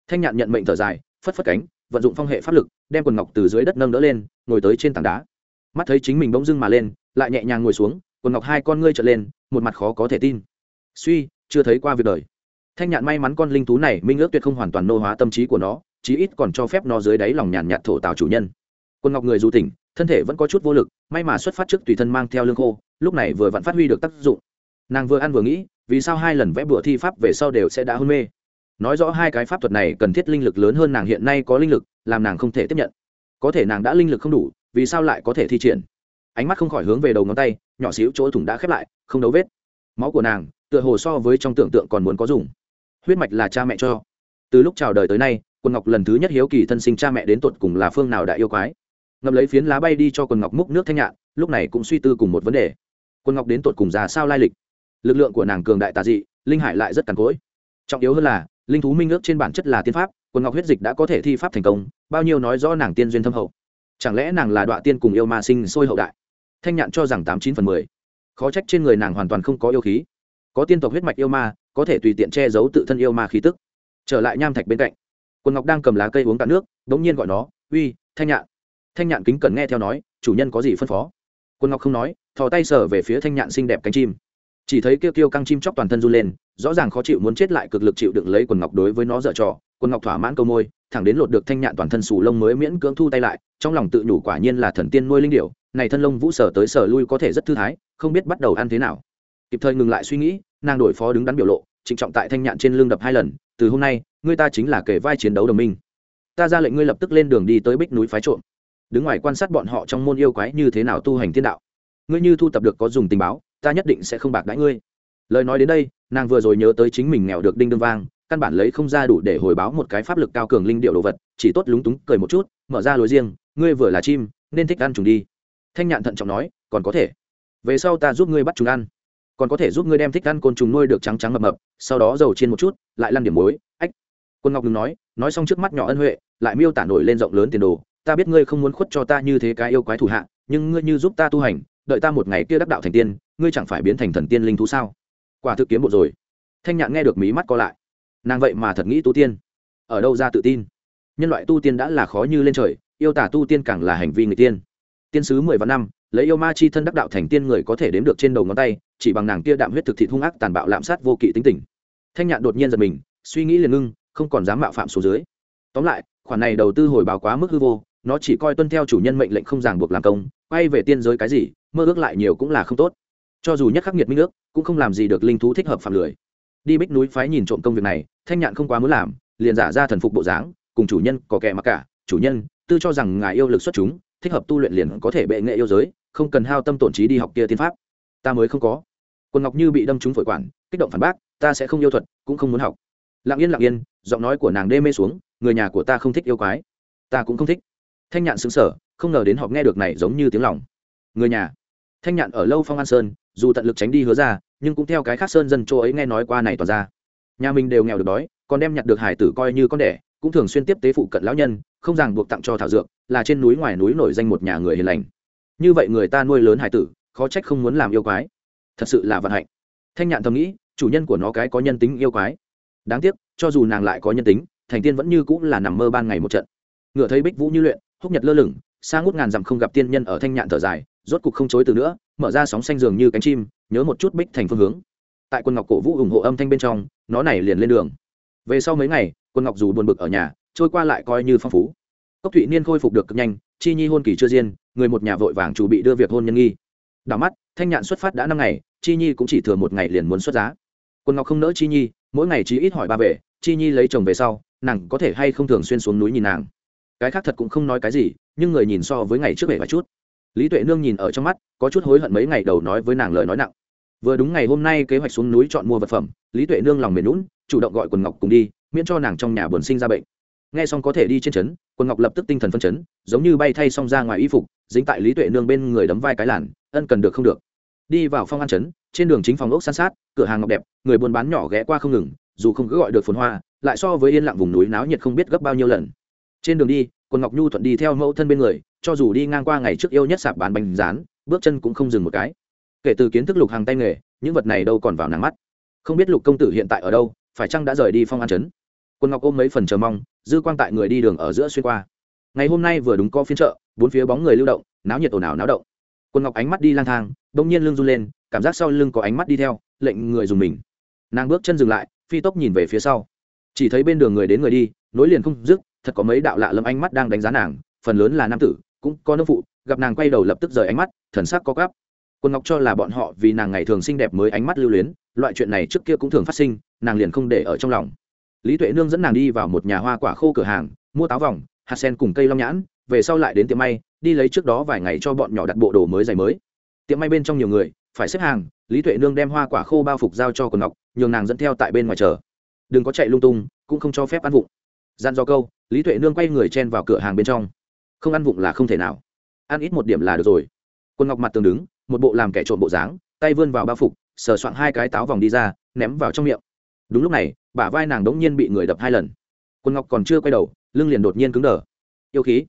Thanh nhạn nhận mệnh thở dài, phất phất cánh, vận dụng phong hệ pháp lực, đem quần ngọc từ dưới đất nâng đỡ lên, ngồi tới trên tảng đá. Mắt thấy chính mình bỗng dưng mà lên, lại nhẹ nhàng ngồi xuống, quần ngọc hai con ngươi trở lên một mặt khó có thể tin. Suy, chưa thấy qua việc đời. Thanh nhạn may mắn con linh thú này minh ước tuyệt không hoàn toàn nô hóa tâm trí của nó, chí ít còn cho phép nó dưới đáy lòng nhàn nhạt thổ tào chủ nhân. Quân ngọc người dù tỉnh, thân thể vẫn có chút vô lực, may mà xuất phát trước tùy thân mang theo lương khô, lúc này vừa vẫn phát huy được tác dụng. Nàng vừa ăn vừa nghĩ, vì sao hai lần vẽ bữa thi pháp về sau đều sẽ đã hôn mê? Nói rõ hai cái pháp thuật này cần thiết linh lực lớn hơn nàng hiện nay có linh lực, làm nàng không thể tiếp nhận. Có thể nàng đã linh lực không đủ, vì sao lại có thể thi triển? Ánh mắt không khỏi hướng về đầu ngón tay, nhỏ xíu chỗ thủng đã khép lại, không đấu vết. Máu của nàng, tựa hồ so với trong tưởng tượng còn muốn có dùng. Huyết mạch là cha mẹ cho. Từ lúc chào đời tới nay, quần ngọc lần thứ nhất hiếu kỳ thân sinh cha mẹ đến tột cùng là phương nào đại yêu quái. Ngậm lấy phiến lá bay đi cho quần ngọc múc nước thanh nhạn, lúc này cũng suy tư cùng một vấn đề. Quần ngọc đến tột cùng già sao lai lịch? Lực lượng của nàng cường đại tà dị, linh hải lại rất cằn cỗi. Trọng yếu hơn là, linh thú minh ước trên bản chất là tiên pháp, quần ngọc huyết dịch đã có thể thi pháp thành công, bao nhiêu nói rõ nàng tiên duyên thâm hậu. Chẳng lẽ nàng là đoạn tiên cùng yêu ma sinh sôi hậu đại? Thanh nhạn cho rằng tám chín phần mười. Khó trách trên người nàng hoàn toàn không có yêu khí. Có tiên tộc huyết mạch yêu ma, có thể tùy tiện che giấu tự thân yêu ma khí tức. Trở lại nham thạch bên cạnh quân ngọc đang cầm lá cây uống cạn nước đ ỗ n g nhiên gọi nó, uy, thanh nhạn. Thanh nhạn kính cẩn nghe theo nói, chủ nhân có gì phân phó? Quân ngọc không nói, thò tay sờ về phía thanh nhạn xinh đẹp cánh chim. Chỉ thấy kêu kêu căng chim chóc toàn thân run lên, rõ ràng khó chịu muốn chết lại cực lực chịu đựng lấy quần ngọc đối với nó dở trò. Quần ngọc thỏa mãn câu môi thẳng đến lột được thanh nhạn toàn thân sù lông mới miễn cưỡng thu tay lại, trong lòng tự nhủ quả nhiên là thần tiên nuôi linh điểu, này thân lông vũ sở tới sở lui có thể rất thư thái, không biết bắt đầu ăn thế nào. Kịp thời ngừng lại suy nghĩ, nàng đổi phó đứng đắn biểu lộ, trịnh trọng tại thanh nhạn trên lưng đập hai lần, từ hôm nay, ngươi ta chính là kể vai chiến đấu đồng minh. Ta ra lệnh ngươi lập tức lên đường đi tới bích núi phái trộm. Đứng ngoài quan sát bọn họ trong môn yêu quái như thế nào tu hành thiên đạo. Ngươi như thu tập được có dùng tình báo, ta nhất định sẽ không bạc đãi ngươi. Lời nói đến đây, nàng vừa rồi nhớ tới chính mình nghèo được đinh đương vang căn bản lấy không ra đủ để hồi báo một cái pháp lực cao cường linh điệu đồ vật, chỉ tốt lúng túng cười một chút, mở ra lối riêng, ngươi vừa là chim, nên thích ăn trùng đi. Thanh nhạn thận trọng nói, còn có thể. Về sau ta giúp ngươi bắt chúng ăn. Còn có thể giúp ngươi đem thích ăn côn trùng nuôi được trắng trắng mập mập, sau đó dầu chiên một chút, lại lăn điểm muối, ách. Quân ngọc ngừng nói nói xong trước mắt nhỏ ân huệ, lại miêu tả nổi lên rộng lớn tiền đồ, ta biết ngươi không muốn khuất cho ta như thế cái yêu quái thủ hạ, nhưng ngươi như giúp ta tu hành, đợi ta một ngày kia đắc đạo thành tiên, ngươi chẳng phải biến thành thần tiên linh thú sao? Quả thực kiếm bộ rồi. Thanh nhạn nghe được mí mắt co lại nàng vậy mà thật nghĩ tu tiên. Ở đâu ra tự tin? Nhân loại tu tiên đã là khó như lên trời, yêu tả tu tiên càng là hành vi người tiên. Tiên sứ mười vạn năm, lấy yêu ma chi thân đắc đạo thành tiên người có thể đếm được trên đầu ngón tay, chỉ bằng nàng kia đạm huyết thực thị hung ác tàn bạo lạm sát vô kỵ tính tình. Thanh nhạn đột nhiên giật mình, suy nghĩ liền ngưng, không còn dám mạo phạm số dưới. Tóm lại, khoản này đầu tư hồi báo quá mức hư vô, nó chỉ coi tuân theo chủ nhân mệnh lệnh không ràng buộc làm công, quay về tiên giới cái gì, mơ ước lại nhiều cũng là không tốt. Cho dù nhất khắc nghiệt minh ước, cũng không làm gì được linh thú thích hợp phạm lười đi bích núi phái nhìn trộm công việc này, thanh nhạn không quá muốn làm, liền giả ra thần phục bộ dáng, cùng chủ nhân có kẻ mặc cả. Chủ nhân, tư cho rằng ngài yêu lực xuất chúng, thích hợp tu luyện liền có thể bệ nghệ yêu giới, không cần hao tâm tổn trí đi học kia tiên pháp. Ta mới không có. Quân ngọc như bị đâm trúng phổi quản, kích động phản bác, ta sẽ không yêu thuật, cũng không muốn học. Lặng yên lặng yên, giọng nói của nàng đê mê xuống, người nhà của ta không thích yêu quái. Ta cũng không thích. Thanh nhạn xứng sở không ngờ đến họ nghe được này giống như tiếng lòng. Người nhà. Thanh nhạn ở lâu phong an sơn, dù tận lực tránh đi hứa ra nhưng cũng theo cái khác sơn dân chỗ ấy nghe nói qua này tỏ ra. Nhà mình đều nghèo được đói, còn đem nhặt được hải tử coi như con đẻ, cũng thường xuyên tiếp tế phụ cận lão nhân, không ràng buộc tặng cho thảo dược, là trên núi ngoài núi nổi danh một nhà người hiền lành. Như vậy người ta nuôi lớn hải tử, khó trách không muốn làm yêu quái. Thật sự là vận hạnh. Thanh nhạn thầm nghĩ, chủ nhân của nó cái có nhân tính yêu quái. Đáng tiếc, cho dù nàng lại có nhân tính, thành tiên vẫn như cũng là nằm mơ ban ngày một trận. Ngựa thấy bích vũ như luyện, húc nhật lơ lửng xa ngút ngàn dặm không gặp tiên nhân ở thanh nhạn thở dài, rốt cục không chối từ nữa, mở ra sóng xanh giường như cánh chim nhớ một chút bích thành phương hướng. Tại quân ngọc cổ vũ ủng hộ âm thanh bên trong, nó này liền lên đường. Về sau mấy ngày quân ngọc dù buồn bực ở nhà, trôi qua lại coi như phong phú. Cốc thụy niên khôi phục được cực nhanh, chi nhi hôn kỳ chưa diên, người một nhà vội vàng chủ bị đưa việc hôn nhân nghi. Đảo mắt, thanh nhạn xuất phát đã năm ngày, chi nhi cũng chỉ thừa một ngày liền muốn xuất giá. Quân ngọc không nỡ chi nhi, mỗi ngày chỉ ít hỏi ba về, chi nhi lấy chồng về sau, nàng có thể hay không thường xuyên xuống núi nhìn nàng. Cái khác thật cũng không nói cái gì, nhưng người nhìn so với ngày trước bể vài chút lý tuệ nương nhìn ở trong mắt, có chút hối hận mấy ngày đầu nói với nàng lời nói nặng. Vừa đúng ngày hôm nay kế hoạch xuống núi chọn mua vật phẩm, lý tuệ nương lòng mềm lún chủ động gọi quần ngọc cùng đi, miễn cho nàng trong nhà buồn sinh ra bệnh. Nghe xong có thể đi trên trấn, quần ngọc lập tức tinh thần phân chấn, giống như bay thay xong ra ngoài y phục, dính tại lý tuệ nương bên người đấm vai cái làn, ân cần được không được. Đi vào phong an trấn, trên đường chính phòng ốc san sát, cửa hàng ngọc đẹp, người buôn bán nhỏ ghé qua không ngừng, dù không cứ gọi được phồn hoa, lại so với yên lặng vùng núi náo nhiệt không biết gấp bao nhiêu lần. Trên đường đi, quần ngọc nhu thuận đi theo mẫu thân bên người cho dù đi ngang qua ngày trước yêu nhất sạp bán bánh rán, bước chân cũng không dừng một cái. Kể từ kiến thức lục hàng tay nghề, những vật này đâu còn vào nắng mắt. Không biết lục công tử hiện tại ở đâu, phải chăng đã rời đi phong an trấn? Quân ngọc ôm mấy phần chờ mong, dư quang tại người đi đường ở giữa xuyên qua. Ngày hôm nay vừa đúng có phiên chợ, bốn phía bóng người lưu động, náo nhiệt ồn ào náo động. Quân ngọc ánh mắt đi lang thang, đông nhiên lưng run lên, cảm giác sau lưng có ánh mắt đi theo, lệnh người dùng mình. Nàng bước chân dừng lại, phi tốc nhìn về phía sau. Chỉ thấy bên đường người đến người đi, nối liền không dứt, thật có mấy đạo lạ lâm ánh mắt đang đánh giá nàng, phần lớn là nam tử cũng có nông phụ, gặp nàng quay đầu lập tức rời ánh mắt, thần sắc có gắp quân ngọc cho là bọn họ vì nàng ngày thường xinh đẹp mới ánh mắt lưu luyến, loại chuyện này trước kia cũng thường phát sinh, nàng liền không để ở trong lòng. Lý tuệ nương dẫn nàng đi vào một nhà hoa quả khô cửa hàng, mua táo vòng, hạt sen cùng cây long nhãn, về sau lại đến tiệm may, đi lấy trước đó vài ngày cho bọn nhỏ đặt bộ đồ mới giày mới. Tiệm may bên trong nhiều người, phải xếp hàng, lý tuệ nương đem hoa quả khô bao phục giao cho quần ngọc, nhường nàng dẫn theo tại bên ngoài chờ. Đừng có chạy lung tung, cũng không cho phép ăn vụng. Gian do câu, lý tuệ nương quay người chen vào cửa hàng bên trong không ăn vụng là không thể nào. Ăn ít một điểm là được rồi. Quân ngọc mặt tường đứng, một bộ làm kẻ trộm bộ dáng, tay vươn vào bao phục, sờ soạn hai cái táo vòng đi ra, ném vào trong miệng. Đúng lúc này, bả vai nàng đống nhiên bị người đập hai lần. Quân ngọc còn chưa quay đầu, lưng liền đột nhiên cứng đờ. Yêu khí.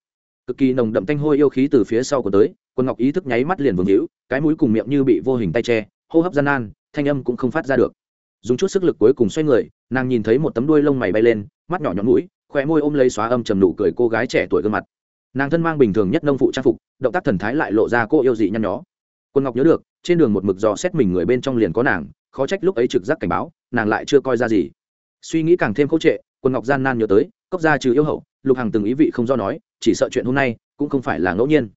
Cực kỳ nồng đậm tanh hôi yêu khí từ phía sau của tới, quân ngọc ý thức nháy mắt liền vương hữu cái mũi cùng miệng như bị vô hình tay che, hô hấp gian nan, thanh âm cũng không phát ra được. Dùng chút sức lực cuối cùng xoay người, nàng nhìn thấy một tấm đuôi lông mày bay lên, mắt nhỏ nhọn mũi khỏe môi ôm lấy xóa âm trầm nụ cười cô gái trẻ tuổi gương mặt nàng thân mang bình thường nhất nông phụ trang phục, động tác thần thái lại lộ ra cô yêu dị nhăn nhó. Quân ngọc nhớ được, trên đường một mực dò xét mình người bên trong liền có nàng, khó trách lúc ấy trực giác cảnh báo, nàng lại chưa coi ra gì. Suy nghĩ càng thêm khâu trệ, quân ngọc gian nan nhớ tới, cốc gia trừ yêu hậu, lục hàng từng ý vị không do nói, chỉ sợ chuyện hôm nay cũng không phải là ngẫu nhiên.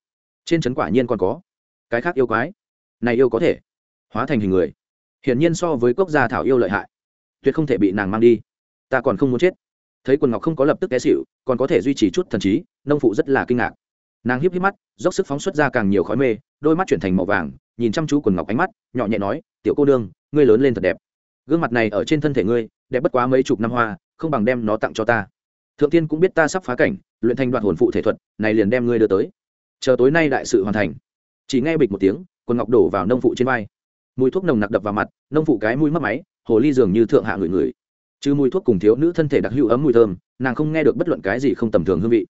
Trên trấn quả nhiên còn có. Cái khác yêu quái? Này yêu có thể hóa thành hình người. Hiển nhiên so với cốc gia thảo yêu lợi hại. Tuyệt không thể bị nàng mang đi. Ta còn không muốn chết thấy quần ngọc không có lập tức té xịu còn có thể duy trì chút thần trí, nông phụ rất là kinh ngạc. Nàng híp híp mắt, dốc sức phóng xuất ra càng nhiều khói mê, đôi mắt chuyển thành màu vàng, nhìn chăm chú quần ngọc ánh mắt, nhỏ nhẹ nói, tiểu cô đương ngươi lớn lên thật đẹp. Gương mặt này ở trên thân thể ngươi, đẹp bất quá mấy chục năm hoa, không bằng đem nó tặng cho ta. Thượng tiên cũng biết ta sắp phá cảnh, luyện thành đoạn hồn phụ thể thuật, này liền đem ngươi đưa tới. Chờ tối nay đại sự hoàn thành. Chỉ nghe bịch một tiếng, quần ngọc đổ vào nông phụ trên vai. Mùi thuốc nồng nặc đập vào mặt, nông phụ cái mũi mất máy, hồ ly dường như thượng hạ người người chứ mùi thuốc cùng thiếu nữ thân thể đặc hữu ấm mùi thơm, nàng không nghe được bất luận cái gì không tầm thường hương vị.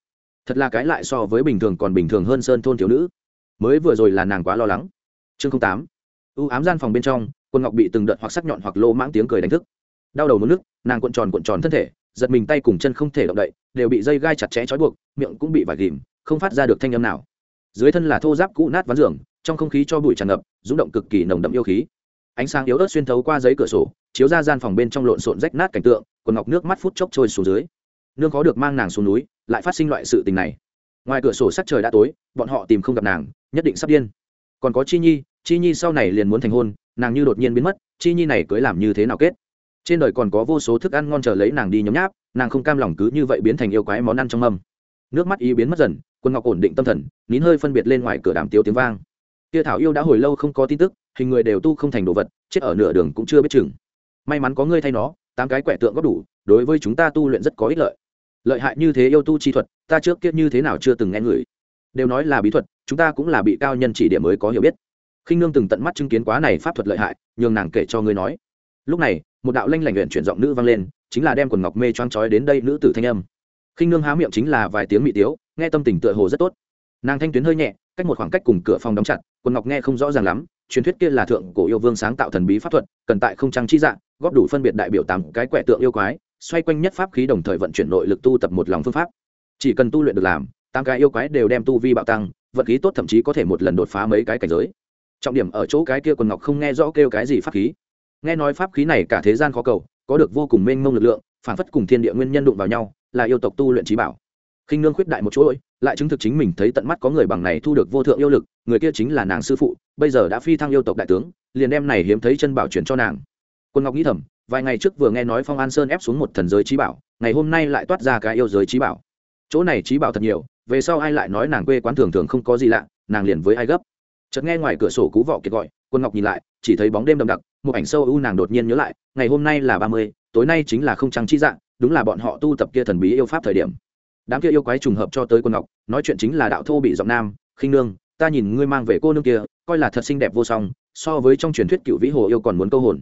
Thật là cái lại so với bình thường còn bình thường hơn sơn thôn thiếu nữ. Mới vừa rồi là nàng quá lo lắng. Chương tám. Ưu ám gian phòng bên trong quân ngọc bị từng đợt hoặc sắc nhọn hoặc lô mãng tiếng cười đánh thức. Đau đầu mất nước, nàng cuộn tròn cuộn tròn thân thể, giật mình tay cùng chân không thể động đậy, đều bị dây gai chặt chẽ trói buộc, miệng cũng bị vải ghìm không phát ra được thanh âm nào. Dưới thân là thô giáp cũ nát ván giường, trong không khí cho bụi tràn ngập rúng động cực kỳ nồng đậm yêu khí. Ánh sáng yếu ớt xuyên thấu qua giấy cửa sổ chiếu ra gian phòng bên trong lộn xộn rách nát cảnh tượng, quần ngọc nước mắt phút chốc trôi xuống dưới. Nương có được mang nàng xuống núi, lại phát sinh loại sự tình này. Ngoài cửa sổ sắc trời đã tối, bọn họ tìm không gặp nàng, nhất định sắp điên. Còn có chi nhi chi nhi sau này liền muốn thành hôn, nàng như đột nhiên biến mất, chi nhi này cưới làm như thế nào kết? Trên đời còn có vô số thức ăn ngon chờ lấy nàng đi nhấm nháp, nàng không cam lòng cứ như vậy biến thành yêu quái món ăn trong mâm. Nước mắt ý biến mất dần quân ngọc ổn định tâm thần, nín hơi phân biệt lên ngoài cửa đàm tiêu tiếng vang. Kia thảo yêu đã hồi lâu không có tin tức, hình người đều tu không thành đồ vật, chết ở nửa đường cũng chưa biết chừng may mắn có ngươi thay nó, tám cái quẻ tượng góp đủ, đối với chúng ta tu luyện rất có ích lợi. Lợi hại như thế yêu tu chi thuật, ta trước kia như thế nào chưa từng nghe người. Đều nói là bí thuật, chúng ta cũng là bị cao nhân chỉ điểm mới có hiểu biết. Khinh nương từng tận mắt chứng kiến quá này pháp thuật lợi hại, nhường nàng kể cho ngươi nói. Lúc này, một đạo lanh lảnh luyện chuyển giọng nữ vang lên, chính là đem quần ngọc mê choáng trói đến đây nữ tử thanh âm. Khinh nương há miệng chính là vài tiếng mị tiếu, nghe tâm tình tựa hồ rất tốt. Nàng thanh tuyến hơi nhẹ, cách một khoảng cách cùng cửa phòng đóng chặt, quần ngọc nghe không rõ ràng lắm truyền thuyết kia là thượng cổ yêu vương sáng tạo thần bí pháp thuật, cần tại không trang chi dạng góp đủ phân biệt đại biểu tám cái quẻ tượng yêu quái, xoay quanh nhất pháp khí đồng thời vận chuyển nội lực tu tập một lòng phương pháp. Chỉ cần tu luyện được làm, tám cái yêu quái đều đem tu vi bạo tăng, vận khí tốt thậm chí có thể một lần đột phá mấy cái cảnh giới. Trọng điểm ở chỗ cái kia quần ngọc không nghe rõ kêu cái gì pháp khí. Nghe nói pháp khí này cả thế gian khó cầu, có được vô cùng mênh mông lực lượng, phản phất cùng thiên địa nguyên nhân đụng vào nhau, là yêu tộc tu luyện trí bảo. Khinh nương khuyết đại một chỗ ơi lại chứng thực chính mình thấy tận mắt có người bằng này thu được vô thượng yêu lực, người kia chính là nàng sư phụ, bây giờ đã phi thăng yêu tộc đại tướng, liền đem này hiếm thấy chân bảo chuyển cho nàng. Quân ngọc nghĩ thầm, vài ngày trước vừa nghe nói phong an sơn ép xuống một thần giới trí bảo, ngày hôm nay lại toát ra cái yêu giới trí bảo. Chỗ này trí bảo thật nhiều, về sau ai lại nói nàng quê quán thường thường không có gì lạ, nàng liền với ai gấp. Chợt nghe ngoài cửa sổ cú vọ kiệt gọi, quân ngọc nhìn lại, chỉ thấy bóng đêm đậm đặc, một ảnh sâu u nàng đột nhiên nhớ lại, ngày hôm nay là ba mươi, tối nay chính là không trăng chi dạng, đúng là bọn họ tu tập kia thần bí yêu pháp thời điểm đám kia yêu quái trùng hợp cho tới quân ngọc, nói chuyện chính là đạo thô bị giọng nam, khinh nương, ta nhìn ngươi mang về cô nương kia, coi là thật xinh đẹp vô song, so với trong truyền thuyết cựu vĩ hồ yêu còn muốn câu hồn.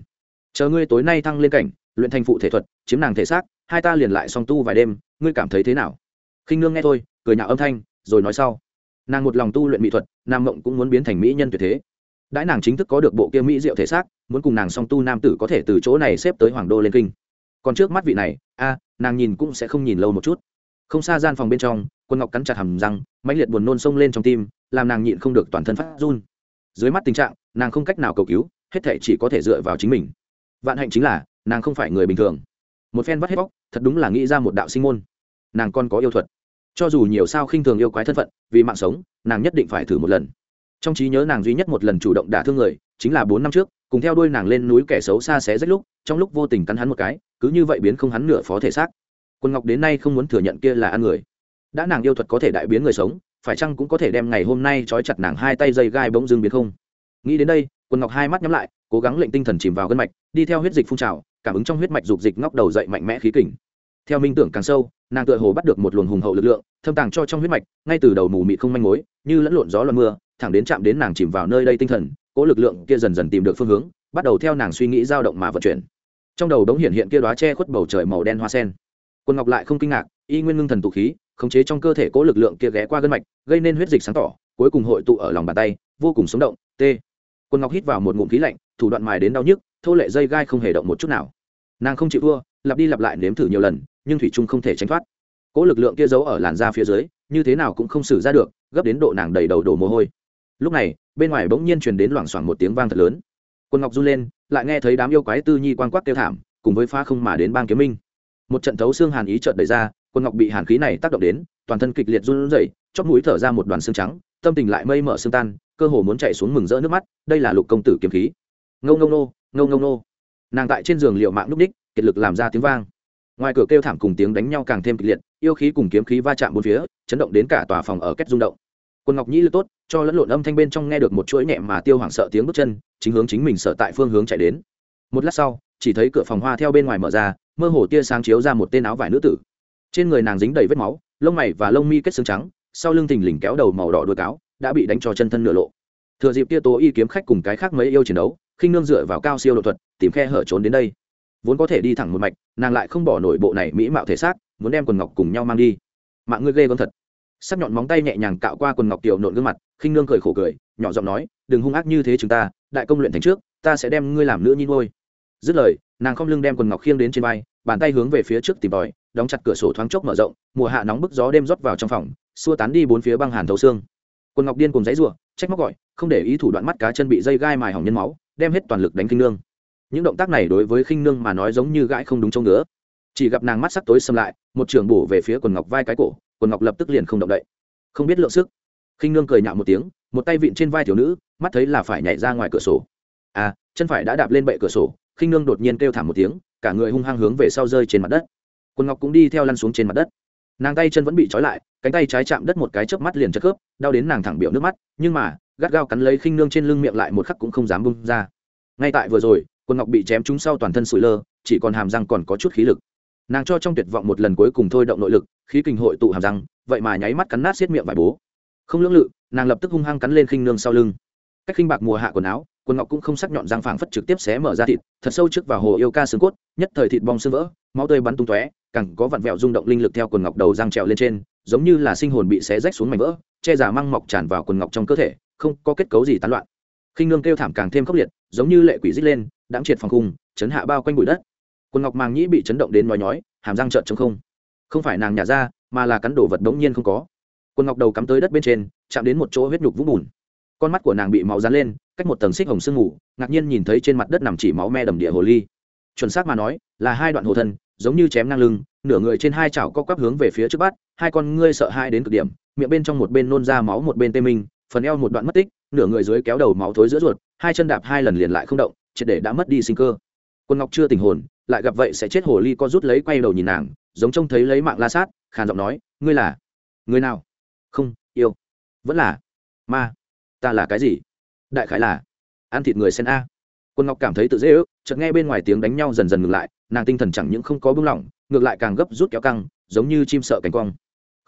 Chờ ngươi tối nay thăng lên cảnh, luyện thành phụ thể thuật, chiếm nàng thể xác, hai ta liền lại song tu vài đêm, ngươi cảm thấy thế nào? Khinh nương nghe thôi, cười nhạo âm thanh, rồi nói sau. Nàng một lòng tu luyện mỹ thuật, nam mộng cũng muốn biến thành mỹ nhân tuyệt thế. Đãi nàng chính thức có được bộ kia mỹ diệu thể xác, muốn cùng nàng song tu nam tử có thể từ chỗ này xếp tới hoàng đô lên kinh. Còn trước mắt vị này, a, nàng nhìn cũng sẽ không nhìn lâu một chút không xa gian phòng bên trong quân ngọc cắn chặt hầm răng, mãnh liệt buồn nôn sông lên trong tim, làm nàng nhịn không được toàn thân phát run. Dưới mắt tình trạng, nàng không cách nào cầu cứu, hết thể chỉ có thể dựa vào chính mình. Vạn hạnh chính là, nàng không phải người bình thường. Một phen vắt hết bóc thật đúng là nghĩ ra một đạo sinh môn. Nàng còn có yêu thuật. Cho dù nhiều sao khinh thường yêu quái thân phận, vì mạng sống, nàng nhất định phải thử một lần. Trong trí nhớ nàng duy nhất một lần chủ động đả thương người, chính là bốn năm trước, cùng theo đuôi nàng lên núi kẻ xấu xa xé rách lúc, trong lúc vô tình cắn hắn một cái, cứ như vậy biến không hắn nửa phó thể xác quân ngọc đến nay không muốn thừa nhận kia là ăn người. Đã nàng yêu thuật có thể đại biến người sống, phải chăng cũng có thể đem ngày hôm nay trói chặt nàng hai tay dây gai bỗng dưng biến không? Nghĩ đến đây, quân ngọc hai mắt nhắm lại, cố gắng lệnh tinh thần chìm vào gân mạch, đi theo huyết dịch phun trào, cảm ứng trong huyết mạch dục dịch ngóc đầu dậy mạnh mẽ khí kình. Theo minh tưởng càng sâu, nàng tựa hồ bắt được một luồng hùng hậu lực lượng, thâm tàng cho trong huyết mạch, ngay từ đầu mù mịt không manh mối, như lẫn lộn gió loạn mưa, thẳng đến chạm đến nàng chìm vào nơi đây tinh thần, cố lực lượng kia dần dần tìm được phương hướng, bắt đầu theo nàng suy nghĩ dao động mà vận chuyển. Trong đầu đống hiện hiện kia đóa che khuất bầu trời màu đen hoa sen quân ngọc lại không kinh ngạc, y nguyên ngưng thần tụ khí, khống chế trong cơ thể cố lực lượng kia ghé qua gân mạch, gây nên huyết dịch sáng tỏ, cuối cùng hội tụ ở lòng bàn tay, vô cùng sống động t quân ngọc hít vào một ngụm khí lạnh, thủ đoạn mài đến đau nhức, thô lệ dây gai không hề động một chút nào. Nàng không chịu thua, lặp đi lặp lại nếm thử nhiều lần, nhưng thủy trung không thể tránh thoát. Cố lực lượng kia giấu ở làn da phía dưới, như thế nào cũng không xử ra được, gấp đến độ nàng đầy đầu đổ mồ hôi. Lúc này, bên ngoài bỗng nhiên truyền đến loảng xoảng một tiếng vang thật lớn. Quân ngọc run lên, lại nghe thấy đám yêu quái tư nhi quan quắc kêu thảm, cùng với pha không mà đến bang kiếm minh một trận thấu xương hàn ý chợt đẩy ra quân ngọc bị hàn khí này tác động đến, toàn thân kịch liệt run rẩy, chóp mũi thở ra một đoàn xương trắng, tâm tình lại mây mở xương tan, cơ hồ muốn chạy xuống mừng rỡ nước mắt, đây là lục công tử kiếm khí. Ngâu ngâu nô ngâu ngâu nô nàng tại trên giường liệu mạng núp ních kiệt lực làm ra tiếng vang. Ngoài cửa kêu thảm cùng tiếng đánh nhau càng thêm kịch liệt, yêu khí cùng kiếm khí va chạm bốn phía, chấn động đến cả tòa phòng ở kết rung động. Quân ngọc nhĩ lực tốt, cho lẫn lộn âm thanh bên trong nghe được một chuỗi nhẹ mà tiêu hoảng sợ tiếng bước chân, chính hướng chính mình sợ tại phương hướng chạy đến. Một lát sau, chỉ thấy cửa phòng hoa theo bên ngoài mở ra mơ hồ tia sáng chiếu ra một tên áo vải nữ tử. Trên người nàng dính đầy vết máu, lông mày và lông mi kết xương trắng, sau lưng thình lình kéo đầu màu đỏ đuôi cáo, đã bị đánh cho chân thân nửa lộ. Thừa dịp tia tố y kiếm khách cùng cái khác mấy yêu chiến đấu, khinh nương dựa vào cao siêu độ thuật, tìm khe hở trốn đến đây. Vốn có thể đi thẳng một mạch, nàng lại không bỏ nổi bộ này mỹ mạo thể xác, muốn đem quần ngọc cùng nhau mang đi. Mạng ngươi ghê gớm thật. Sắc nhọn móng tay nhẹ nhàng cạo qua quần ngọc tiểu nộn gương mặt, khinh nương cười khổ cười, nhỏ giọng nói, đừng hung ác như thế chúng ta, đại công luyện thành trước, ta sẽ đem ngươi làm nữ nhi nuôi. dứt lời nàng không lưng đem quần ngọc khiêng đến trên vai, bàn tay hướng về phía trước tìm tòi, đóng chặt cửa sổ thoáng chốc mở rộng, mùa hạ nóng bức gió đêm rót vào trong phòng, xua tán đi bốn phía băng hàn thấu xương. Quần ngọc điên cùng giấy rủa, trách móc gọi, không để ý thủ đoạn mắt cá chân bị dây gai mài hỏng nhân máu, đem hết toàn lực đánh kinh nương. Những động tác này đối với khinh nương mà nói giống như gãi không đúng chỗ nữa chỉ gặp nàng mắt sắc tối xâm lại, một trường bổ về phía quần ngọc vai cái cổ, quần ngọc lập tức liền không động đậy. Không biết lượng sức. Khinh nương cười nhạo một tiếng, một tay vịn trên vai thiếu nữ, mắt thấy là phải nhảy ra ngoài cửa sổ. À chân phải đã đạp lên bệ cửa sổ khinh nương đột nhiên kêu thảm một tiếng, cả người hung hăng hướng về sau rơi trên mặt đất. Quần ngọc cũng đi theo lăn xuống trên mặt đất. Nàng tay chân vẫn bị trói lại, cánh tay trái chạm đất một cái chớp mắt liền chất khớp, đau đến nàng thẳng biểu nước mắt, nhưng mà, gắt gao cắn lấy khinh nương trên lưng miệng lại một khắc cũng không dám bung ra. Ngay tại vừa rồi, quần ngọc bị chém trúng sau toàn thân sủi lơ, chỉ còn hàm răng còn có chút khí lực. Nàng cho trong tuyệt vọng một lần cuối cùng thôi động nội lực, khí kinh hội tụ hàm răng, vậy mà nháy mắt cắn nát xiết miệng vải bố. Không lưỡng lự, nàng lập tức hung hăng cắn lên khinh nương sau lưng. Cách khinh bạc mùa hạ quần áo quần ngọc cũng không sắc nhọn răng phảng phất trực tiếp xé mở ra thịt, thật sâu trước vào hồ yêu ca xương cốt, nhất thời thịt bong xương vỡ, máu tươi bắn tung tóe cẳng có vặn vẹo rung động linh lực theo quần ngọc đầu răng trèo lên trên, giống như là sinh hồn bị xé rách xuống mảnh vỡ, che giả măng mọc tràn vào quần ngọc trong cơ thể, không có kết cấu gì tán loạn. Khinh nương kêu thảm càng thêm khốc liệt, giống như lệ quỷ rít lên, đãng triệt phòng khung, chấn hạ bao quanh bụi đất. Quần ngọc màng nhĩ bị chấn động đến nói nhói, hàm răng trợn trong không. Không phải nàng nhả ra, mà là cắn đổ vật đống nhiên không có. Quần ngọc đầu cắm tới đất bên trên, chạm đến một chỗ huyết nhục vũng bùn. Con mắt của nàng bị máu dán lên cách một tầng xích hồng sương mù, ngạc nhiên nhìn thấy trên mặt đất nằm chỉ máu me đầm địa hồ ly. Chuẩn xác mà nói, là hai đoạn hồ thân, giống như chém ngang lưng, nửa người trên hai chảo co quắp hướng về phía trước bát hai con ngươi sợ hai đến cực điểm, miệng bên trong một bên nôn ra máu một bên tê minh, phần eo một đoạn mất tích, nửa người dưới kéo đầu máu thối giữa ruột, hai chân đạp hai lần liền lại không động, triệt để đã mất đi sinh cơ. Quân ngọc chưa tình hồn, lại gặp vậy sẽ chết hồ ly co rút lấy quay đầu nhìn nàng, giống trông thấy lấy mạng la sát, khàn giọng nói, ngươi là người nào? Không, yêu. Vẫn là ma. Ta là cái gì? Đại khái là ăn thịt người sen a. Quân ngọc cảm thấy tự dễ ước, chợt nghe bên ngoài tiếng đánh nhau dần dần ngừng lại, nàng tinh thần chẳng những không có bưng lỏng, ngược lại càng gấp rút kéo căng, giống như chim sợ cánh cong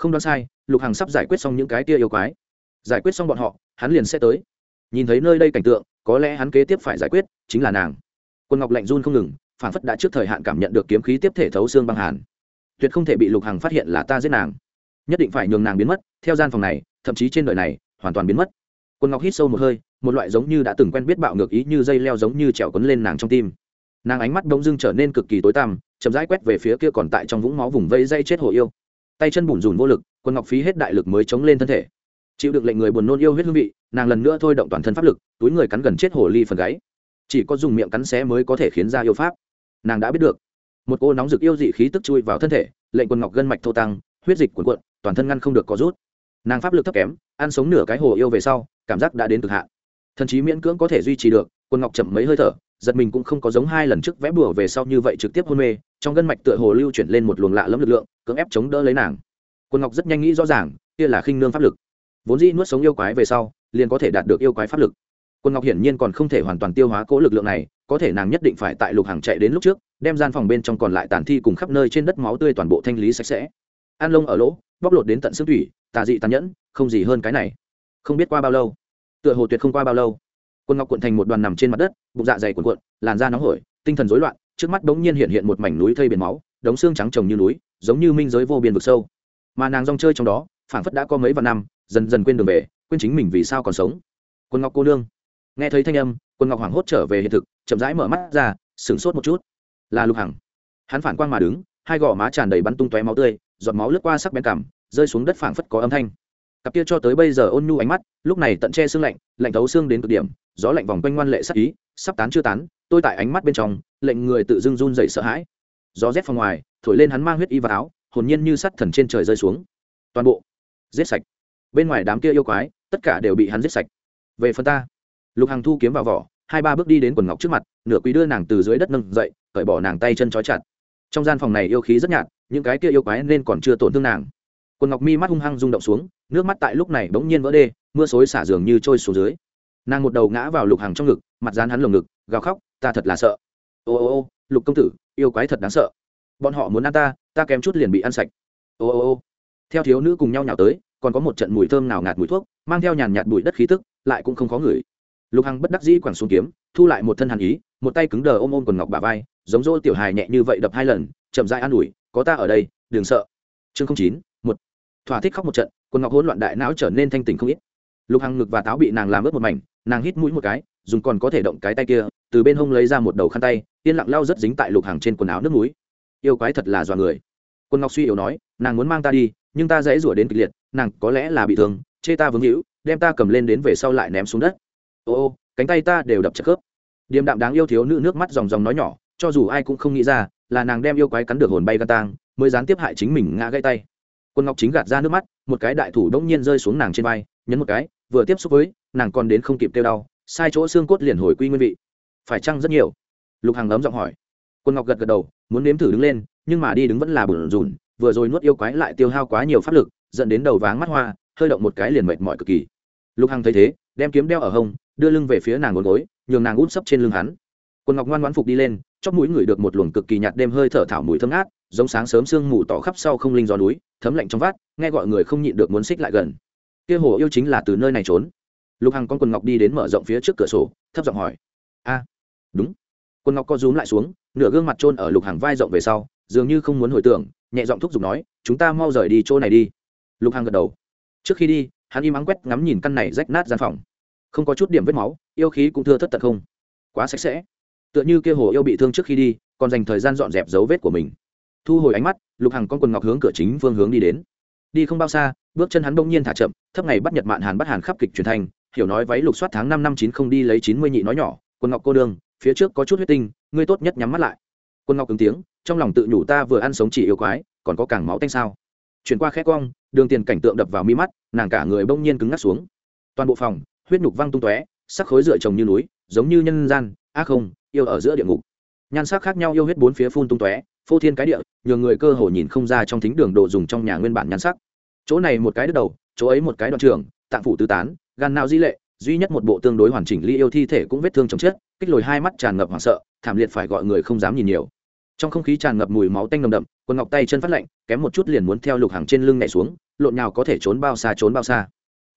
không đoán sai, lục hằng sắp giải quyết xong những cái tia yêu quái. Giải quyết xong bọn họ, hắn liền sẽ tới. Nhìn thấy nơi đây cảnh tượng, có lẽ hắn kế tiếp phải giải quyết, chính là nàng. Quân ngọc lạnh run không ngừng phản phất đã trước thời hạn cảm nhận được kiếm khí tiếp thể thấu xương băng hàn. Tuyệt không thể bị lục hằng phát hiện là ta giết nàng. Nhất định phải nhường nàng biến mất, theo gian phòng này, thậm chí trên đời này, hoàn toàn biến mất. Quân ngọc hít sâu một hơi một loại giống như đã từng quen biết bạo ngược ý như dây leo giống như trèo quấn lên nàng trong tim. Nàng ánh mắt đông dưng trở nên cực kỳ tối tăm, chậm rãi quét về phía kia còn tại trong vũng máu vùng vây dây chết hồ yêu. Tay chân bùn rùn vô lực quân ngọc phí hết đại lực mới chống lên thân thể. Chịu được lệnh người buồn nôn yêu huyết hương vị, nàng lần nữa thôi động toàn thân pháp lực, túi người cắn gần chết hồ ly phần gáy. Chỉ có dùng miệng cắn xé mới có thể khiến ra yêu pháp. Nàng đã biết được. Một cô nóng rực yêu dị khí tức chui vào thân thể, lệnh quân ngọc gân mạch thô tăng, huyết dịch cuộn cuộn, toàn thân ngăn không được có rút. Nàng pháp lực thấp kém, ăn sống nửa cái hồ yêu về sau, cảm giác đã đến cực hạn thần chí miễn cưỡng có thể duy trì được quân ngọc chậm mấy hơi thở, giật mình cũng không có giống hai lần trước vẽ bùa về sau như vậy trực tiếp hôn mê, trong gân mạch tựa hồ lưu chuyển lên một luồng lạ lẫm lực lượng, cưỡng ép chống đỡ lấy nàng. Quân ngọc rất nhanh nghĩ rõ ràng, kia là khinh nương pháp lực. Vốn dĩ nuốt sống yêu quái về sau, liền có thể đạt được yêu quái pháp lực. Quân ngọc hiển nhiên còn không thể hoàn toàn tiêu hóa cỗ lực lượng này, có thể nàng nhất định phải tại lục hàng chạy đến lúc trước, đem gian phòng bên trong còn lại tàn thi cùng khắp nơi trên đất máu tươi toàn bộ thanh lý sạch sẽ. An lông ở lỗ, bóc lột đến tận xương thủy, tà dị tàn nhẫn, không gì hơn cái này. Không biết qua bao lâu tựa hồ tuyệt không qua bao lâu, quân ngọc cuộn thành một đoàn nằm trên mặt đất, bụng dạ dày cuộn cuộn, làn da nóng hổi, tinh thần rối loạn, trước mắt bỗng nhiên hiện hiện một mảnh núi thây biển máu, đống xương trắng trồng như núi, giống như minh giới vô biên vực sâu. Mà nàng rong chơi trong đó, phảng phất đã có mấy vạn năm, dần dần quên đường về, quên chính mình vì sao còn sống. Quân ngọc cô nương, nghe thấy thanh âm, quân ngọc hoảng hốt trở về hiện thực, chậm rãi mở mắt ra, sửng sốt một chút. Là lục hằng. Hắn phản quang mà đứng, hai gò má tràn đầy bắn tung tóe máu tươi, giọt máu lướt qua sắc bén cảm, rơi xuống đất phảng phất có âm thanh cặp kia cho tới bây giờ ôn nhu ánh mắt, lúc này tận che xương lạnh lạnh thấu xương đến cực điểm, gió lạnh vòng quanh ngoan lệ sắc ý, sắp tán chưa tán, tôi tại ánh mắt bên trong, lệnh người tự dưng run dậy sợ hãi. Gió rét phòng ngoài, thổi lên hắn mang huyết y vào áo, hồn nhiên như sắt thần trên trời rơi xuống. Toàn bộ, giết sạch. Bên ngoài đám kia yêu quái, tất cả đều bị hắn giết sạch. Về phần ta. Lục hằng thu kiếm vào vỏ, hai ba bước đi đến quần ngọc trước mặt, nửa quý đưa nàng từ dưới đất nâng dậy, cởi bỏ nàng tay chân trói chặt. Trong gian phòng này yêu khí rất nhạt, những cái kia yêu quái nên còn chưa tổn thương nàng quần ngọc mi mắt hung hăng rung động xuống, nước mắt tại lúc này bỗng nhiên vỡ đê, mưa xối xả giường như trôi xuống dưới. Nàng một đầu ngã vào lục hàng trong ngực, mặt dán hắn lồng ngực, gào khóc, ta thật là sợ. Ô ô ô, lục công tử, yêu quái thật đáng sợ. Bọn họ muốn ăn ta ta kém chút liền bị ăn sạch. Ô ô ô. Theo thiếu nữ cùng nhau nhào tới, còn có một trận mùi thơm nào ngạt mùi thuốc, mang theo nhàn nhạt bụi đất khí tức, lại cũng không khó ngửi. Lục hằng bất đắc dĩ quẳng xuống kiếm, thu lại một thân hàn ý, một tay cứng đờ ôm ôm quần ngọc bà vai, giống dỗ tiểu hài nhẹ như vậy đập hai lần, chậm dại an ủi, có ta ở đây, đừng sợ. Chương chín. một thỏa thích khóc một trận, quần ngọc hỗn loạn đại não trở nên thanh tình không ít. Lục hằng ngực và táo bị nàng làm ướt một mảnh, nàng hít mũi một cái, dùng còn có thể động cái tay kia, từ bên hông lấy ra một đầu khăn tay, yên lặng lau rất dính tại lục hằng trên quần áo nước núi yêu quái thật là dọa người. Quân ngọc suy yếu nói, nàng muốn mang ta đi, nhưng ta dễ rủa đến kịch liệt, nàng có lẽ là bị thương, chê ta vướng hữu, đem ta cầm lên đến về sau lại ném xuống đất. Ô ô, cánh tay ta đều đập chặt khớp. Điềm đạm đáng yêu thiếu nữ nước mắt dòng dòng nói nhỏ, cho dù ai cũng không nghĩ ra, là nàng đem yêu quái cắn được hồn bay gan tang, mới gián tiếp hại chính mình ngã gãy tay quân ngọc chính gạt ra nước mắt, một cái đại thủ đông nhiên rơi xuống nàng trên vai, nhấn một cái, vừa tiếp xúc với, nàng còn đến không kịp kêu đau, sai chỗ xương cốt liền hồi quy nguyên vị. Phải chăng rất nhiều? Lục hằng ấm giọng hỏi. Quân ngọc gật gật đầu, muốn nếm thử đứng lên, nhưng mà đi đứng vẫn là bùn rùn, vừa rồi nuốt yêu quái lại tiêu hao quá nhiều pháp lực, dẫn đến đầu váng mắt hoa, hơi động một cái liền mệt mỏi cực kỳ. Lục hằng thấy thế, đem kiếm đeo ở hông, đưa lưng về phía nàng ngồi gối, nhường nàng út sấp trên lưng hắn. Quân ngọc ngoan ngoãn phục đi lên chóp mũi ngửi được một luồng cực kỳ nhạt đêm hơi thở thảo mùi thơm ngát, giống sáng sớm sương mù tỏ khắp sau không linh gió núi, thấm lạnh trong vát nghe gọi người không nhịn được muốn xích lại gần. Kia hồ yêu chính là từ nơi này trốn. Lục hằng con quần ngọc đi đến mở rộng phía trước cửa sổ, thấp giọng hỏi. A, đúng. Quần ngọc co rúm lại xuống, nửa gương mặt trôn ở lục hằng vai rộng về sau, dường như không muốn hồi tưởng, nhẹ giọng thúc giục nói, chúng ta mau rời đi chỗ này đi. Lục hằng gật đầu. Trước khi đi, hắn im ắng quét ngắm nhìn căn này rách nát gian phòng. Không có chút điểm vết máu, yêu khí cũng thưa thất tật không. Quá sạch sẽ tựa như kia hồ yêu bị thương trước khi đi, còn dành thời gian dọn dẹp dấu vết của mình. Thu hồi ánh mắt, lục hằng con quần ngọc hướng cửa chính phương hướng đi đến. Đi không bao xa, bước chân hắn bỗng nhiên thả chậm, thấp ngày bắt nhật mạn hàn bắt hàn khắp kịch truyền thành hiểu nói váy lục soát tháng năm năm chín không đi lấy chín mươi nhị nói nhỏ, quần ngọc cô đương phía trước có chút huyết tinh, ngươi tốt nhất nhắm mắt lại. Quân ngọc ứng tiếng, trong lòng tự nhủ ta vừa ăn sống chỉ yêu quái, còn có càng máu tanh sao. Chuyển qua khe cong đường tiền cảnh tượng đập vào mi mắt, nàng cả người bỗng nhiên cứng ngắc xuống. Toàn bộ phòng, huyết nhục văng tung tóe, sắc khối dựa chồng như núi, giống như nhân gian ác không yêu ở giữa địa ngục. Nhan sắc khác nhau yêu huyết bốn phía phun tung tóe, phô thiên cái địa Nhường người cơ hồ nhìn không ra trong thính đường đồ dùng trong nhà nguyên bản nhan sắc. Chỗ này một cái đứt đầu, chỗ ấy một cái đoạn trường, tạng phủ tứ tán, gan nào di lệ, duy nhất một bộ tương đối hoàn chỉnh ly yêu thi thể cũng vết thương chồng chết, kích lồi hai mắt tràn ngập hoảng sợ, thảm liệt phải gọi người không dám nhìn nhiều. Trong không khí tràn ngập mùi máu tanh nồng đậm, quần ngọc tay chân phát lạnh, kém một chút liền muốn theo lục hàng trên lưng nhảy xuống, lộn nào có thể trốn bao xa, trốn bao xa.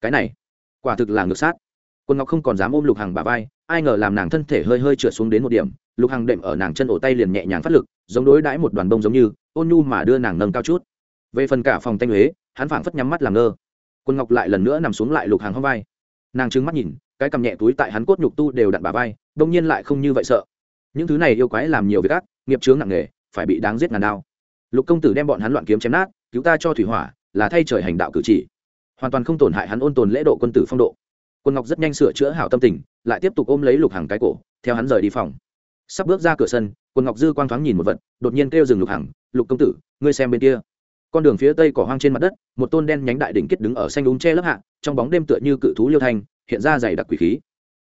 Cái này, quả thực là ngược sát quần ngọc không còn dám ôm lục hàng bà vai, ai ngờ làm nàng thân thể hơi hơi trượt xuống đến một điểm, lục hàng đệm ở nàng chân ổ tay liền nhẹ nhàng phát lực, giống đối đãi một đoàn bông giống như, ôn nhu mà đưa nàng nâng cao chút. Về phần cả phòng tanh huế, hắn phảng phất nhắm mắt làm ngơ. Quân ngọc lại lần nữa nằm xuống lại lục hàng hông vai. Nàng trừng mắt nhìn, cái cầm nhẹ túi tại hắn cốt nhục tu đều đặn bà vai, đông nhiên lại không như vậy sợ. Những thứ này yêu quái làm nhiều việc ác, nghiệp chướng nặng nề, phải bị đáng giết ngàn đao. Lục công tử đem bọn hắn loạn kiếm chém nát, cứu ta cho thủy hỏa, là thay trời hành đạo cử chỉ. Hoàn toàn không tổn hại hắn ôn tồn lễ độ quân tử phong độ quân ngọc rất nhanh sửa chữa hảo tâm tình, lại tiếp tục ôm lấy lục Hằng cái cổ, theo hắn rời đi phòng. Sắp bước ra cửa sân, quân ngọc dư quang thoáng nhìn một vật, đột nhiên kêu dừng lục Hằng. lục công tử, ngươi xem bên kia. Con đường phía tây cỏ hoang trên mặt đất, một tôn đen nhánh đại đỉnh kết đứng ở xanh đúng che lớp hạ, trong bóng đêm tựa như cự thú liêu thanh, hiện ra dày đặc quỷ khí.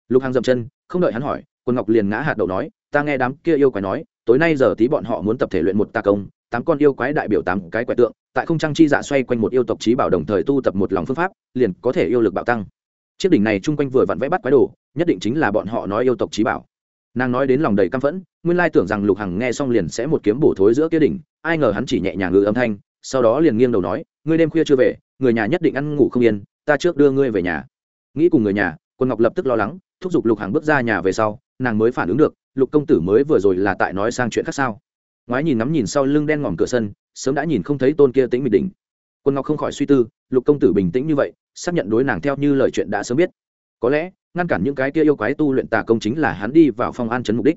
Lục Hằng dậm chân, không đợi hắn hỏi, quân ngọc liền ngã hạt đậu nói, ta nghe đám kia yêu quái nói, tối nay giờ tí bọn họ muốn tập thể luyện một tà công, tám con yêu quái đại biểu tám cái quẻ tượng, tại không trang chi dạ xoay quanh một yêu tộc trí bảo đồng thời tu tập một lòng phương pháp, liền có thể yêu lực bạo tăng chiếc đỉnh này chung quanh vừa vặn vẽ bắt quái đồ, nhất định chính là bọn họ nói yêu tộc trí bảo. Nàng nói đến lòng đầy căm phẫn, nguyên lai tưởng rằng lục hằng nghe xong liền sẽ một kiếm bổ thối giữa kia đỉnh, ai ngờ hắn chỉ nhẹ nhàng ngự âm thanh, sau đó liền nghiêng đầu nói, ngươi đêm khuya chưa về, người nhà nhất định ăn ngủ không yên, ta trước đưa ngươi về nhà. Nghĩ cùng người nhà, quân ngọc lập tức lo lắng, thúc giục lục hằng bước ra nhà về sau, nàng mới phản ứng được, lục công tử mới vừa rồi là tại nói sang chuyện khác sao? Ngoái nhìn ngắm nhìn sau lưng đen ngòm cửa sân, sớm đã nhìn không thấy tôn kia tĩnh mịch đỉnh. Quân ngọc không khỏi suy tư, lục công tử bình tĩnh như vậy xác nhận đối nàng theo như lời chuyện đã sớm biết. Có lẽ, ngăn cản những cái kia yêu quái tu luyện tà công chính là hắn đi vào phong an chấn mục đích.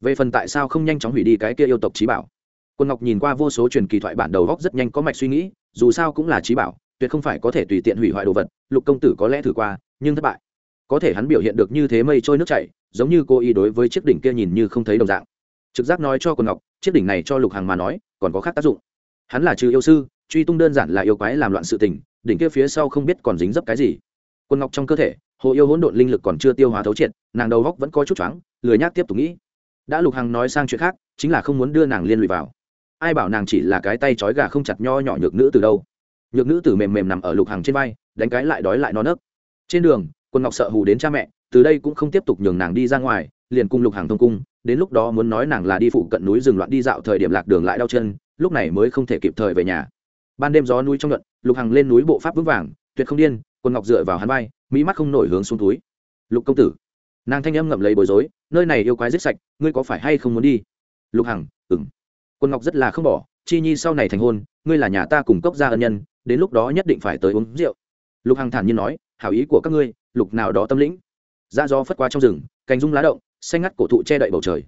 Về phần tại sao không nhanh chóng hủy đi cái kia yêu tộc trí bảo. Quân ngọc nhìn qua vô số truyền kỳ thoại bản đầu góc rất nhanh có mạch suy nghĩ, dù sao cũng là trí bảo, tuyệt không phải có thể tùy tiện hủy hoại đồ vật, lục công tử có lẽ thử qua, nhưng thất bại. Có thể hắn biểu hiện được như thế mây trôi nước chảy, giống như cô y đối với chiếc đỉnh kia nhìn như không thấy đồng dạng. Trực giác nói cho quân ngọc, chiếc đỉnh này cho lục hàng mà nói, còn có khác tác dụng. Hắn là trừ yêu sư truy tung đơn giản là yêu quái làm loạn sự tình, đỉnh kia phía sau không biết còn dính dấp cái gì. Quân ngọc trong cơ thể, hồ yêu hỗn độn linh lực còn chưa tiêu hóa thấu triệt, nàng đầu góc vẫn có chút choáng, lười nhác tiếp tục nghĩ. Đã lục hằng nói sang chuyện khác, chính là không muốn đưa nàng liên lụy vào. Ai bảo nàng chỉ là cái tay trói gà không chặt nho nhỏ nhược nữ từ đâu? Nhược nữ tử mềm mềm nằm ở lục hằng trên vai, đánh cái lại đói lại no nấc trên đường, quân ngọc sợ hù đến cha mẹ, từ đây cũng không tiếp tục nhường nàng đi ra ngoài, liền cung lục hàng thông cung, đến lúc đó muốn nói nàng là đi phụ cận núi rừng loạn đi dạo thời điểm lạc đường lại đau chân, lúc này mới không thể kịp thời về nhà ban đêm gió núi trong luận lục hằng lên núi bộ pháp vững vàng, tuyệt không điên quân ngọc dựa vào hắn vai, mỹ mắt không nổi hướng xuống túi. Lục công tử, nàng thanh âm ngậm lấy bối rối, nơi này yêu quái giết sạch, ngươi có phải hay không muốn đi? Lục hằng ừng quân ngọc rất là không bỏ, chi nhi sau này thành hôn, ngươi là nhà ta cùng cốc gia ân nhân, đến lúc đó nhất định phải tới uống rượu. Lục hằng thản nhiên nói, hảo ý của các ngươi, lục nào đó tâm lĩnh. Da gió phất qua trong rừng, cành rung lá động, xanh ngắt cổ thụ che đậy bầu trời.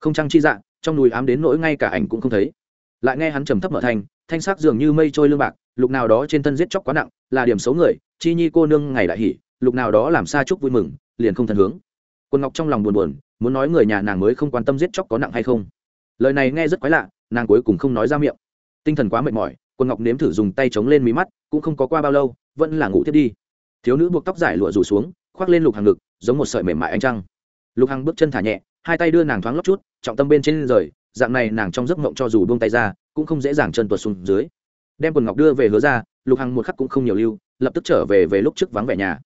Không trăng chi dạ trong núi ám đến nỗi ngay cả ảnh cũng không thấy. Lại nghe hắn trầm thấp mở thanh thanh sắc dường như mây trôi lương bạc, lục nào đó trên thân giết chóc quá nặng, là điểm xấu người, chi nhi cô nương ngày đại hỉ, lục nào đó làm xa chúc vui mừng, liền không thân hướng. Quân ngọc trong lòng buồn buồn, muốn nói người nhà nàng mới không quan tâm giết chóc có nặng hay không. Lời này nghe rất quái lạ, nàng cuối cùng không nói ra miệng. Tinh thần quá mệt mỏi, quân ngọc nếm thử dùng tay chống lên mí mắt, cũng không có qua bao lâu, vẫn là ngủ thiết đi. Thiếu nữ buộc tóc dài lụa rủ xuống, khoác lên lục hàng ngực, giống một sợi mềm mại ánh trăng. Lục hàng bước chân thả nhẹ, hai tay đưa nàng thoáng lóc chút, trọng tâm bên trên rời dạng này nàng trong giấc mộng cho dù buông tay ra, cũng không dễ dàng chân tuột xuống dưới. Đem quần ngọc đưa về hứa ra, lục hằng một khắc cũng không nhiều lưu, lập tức trở về về lúc trước vắng vẻ nhà.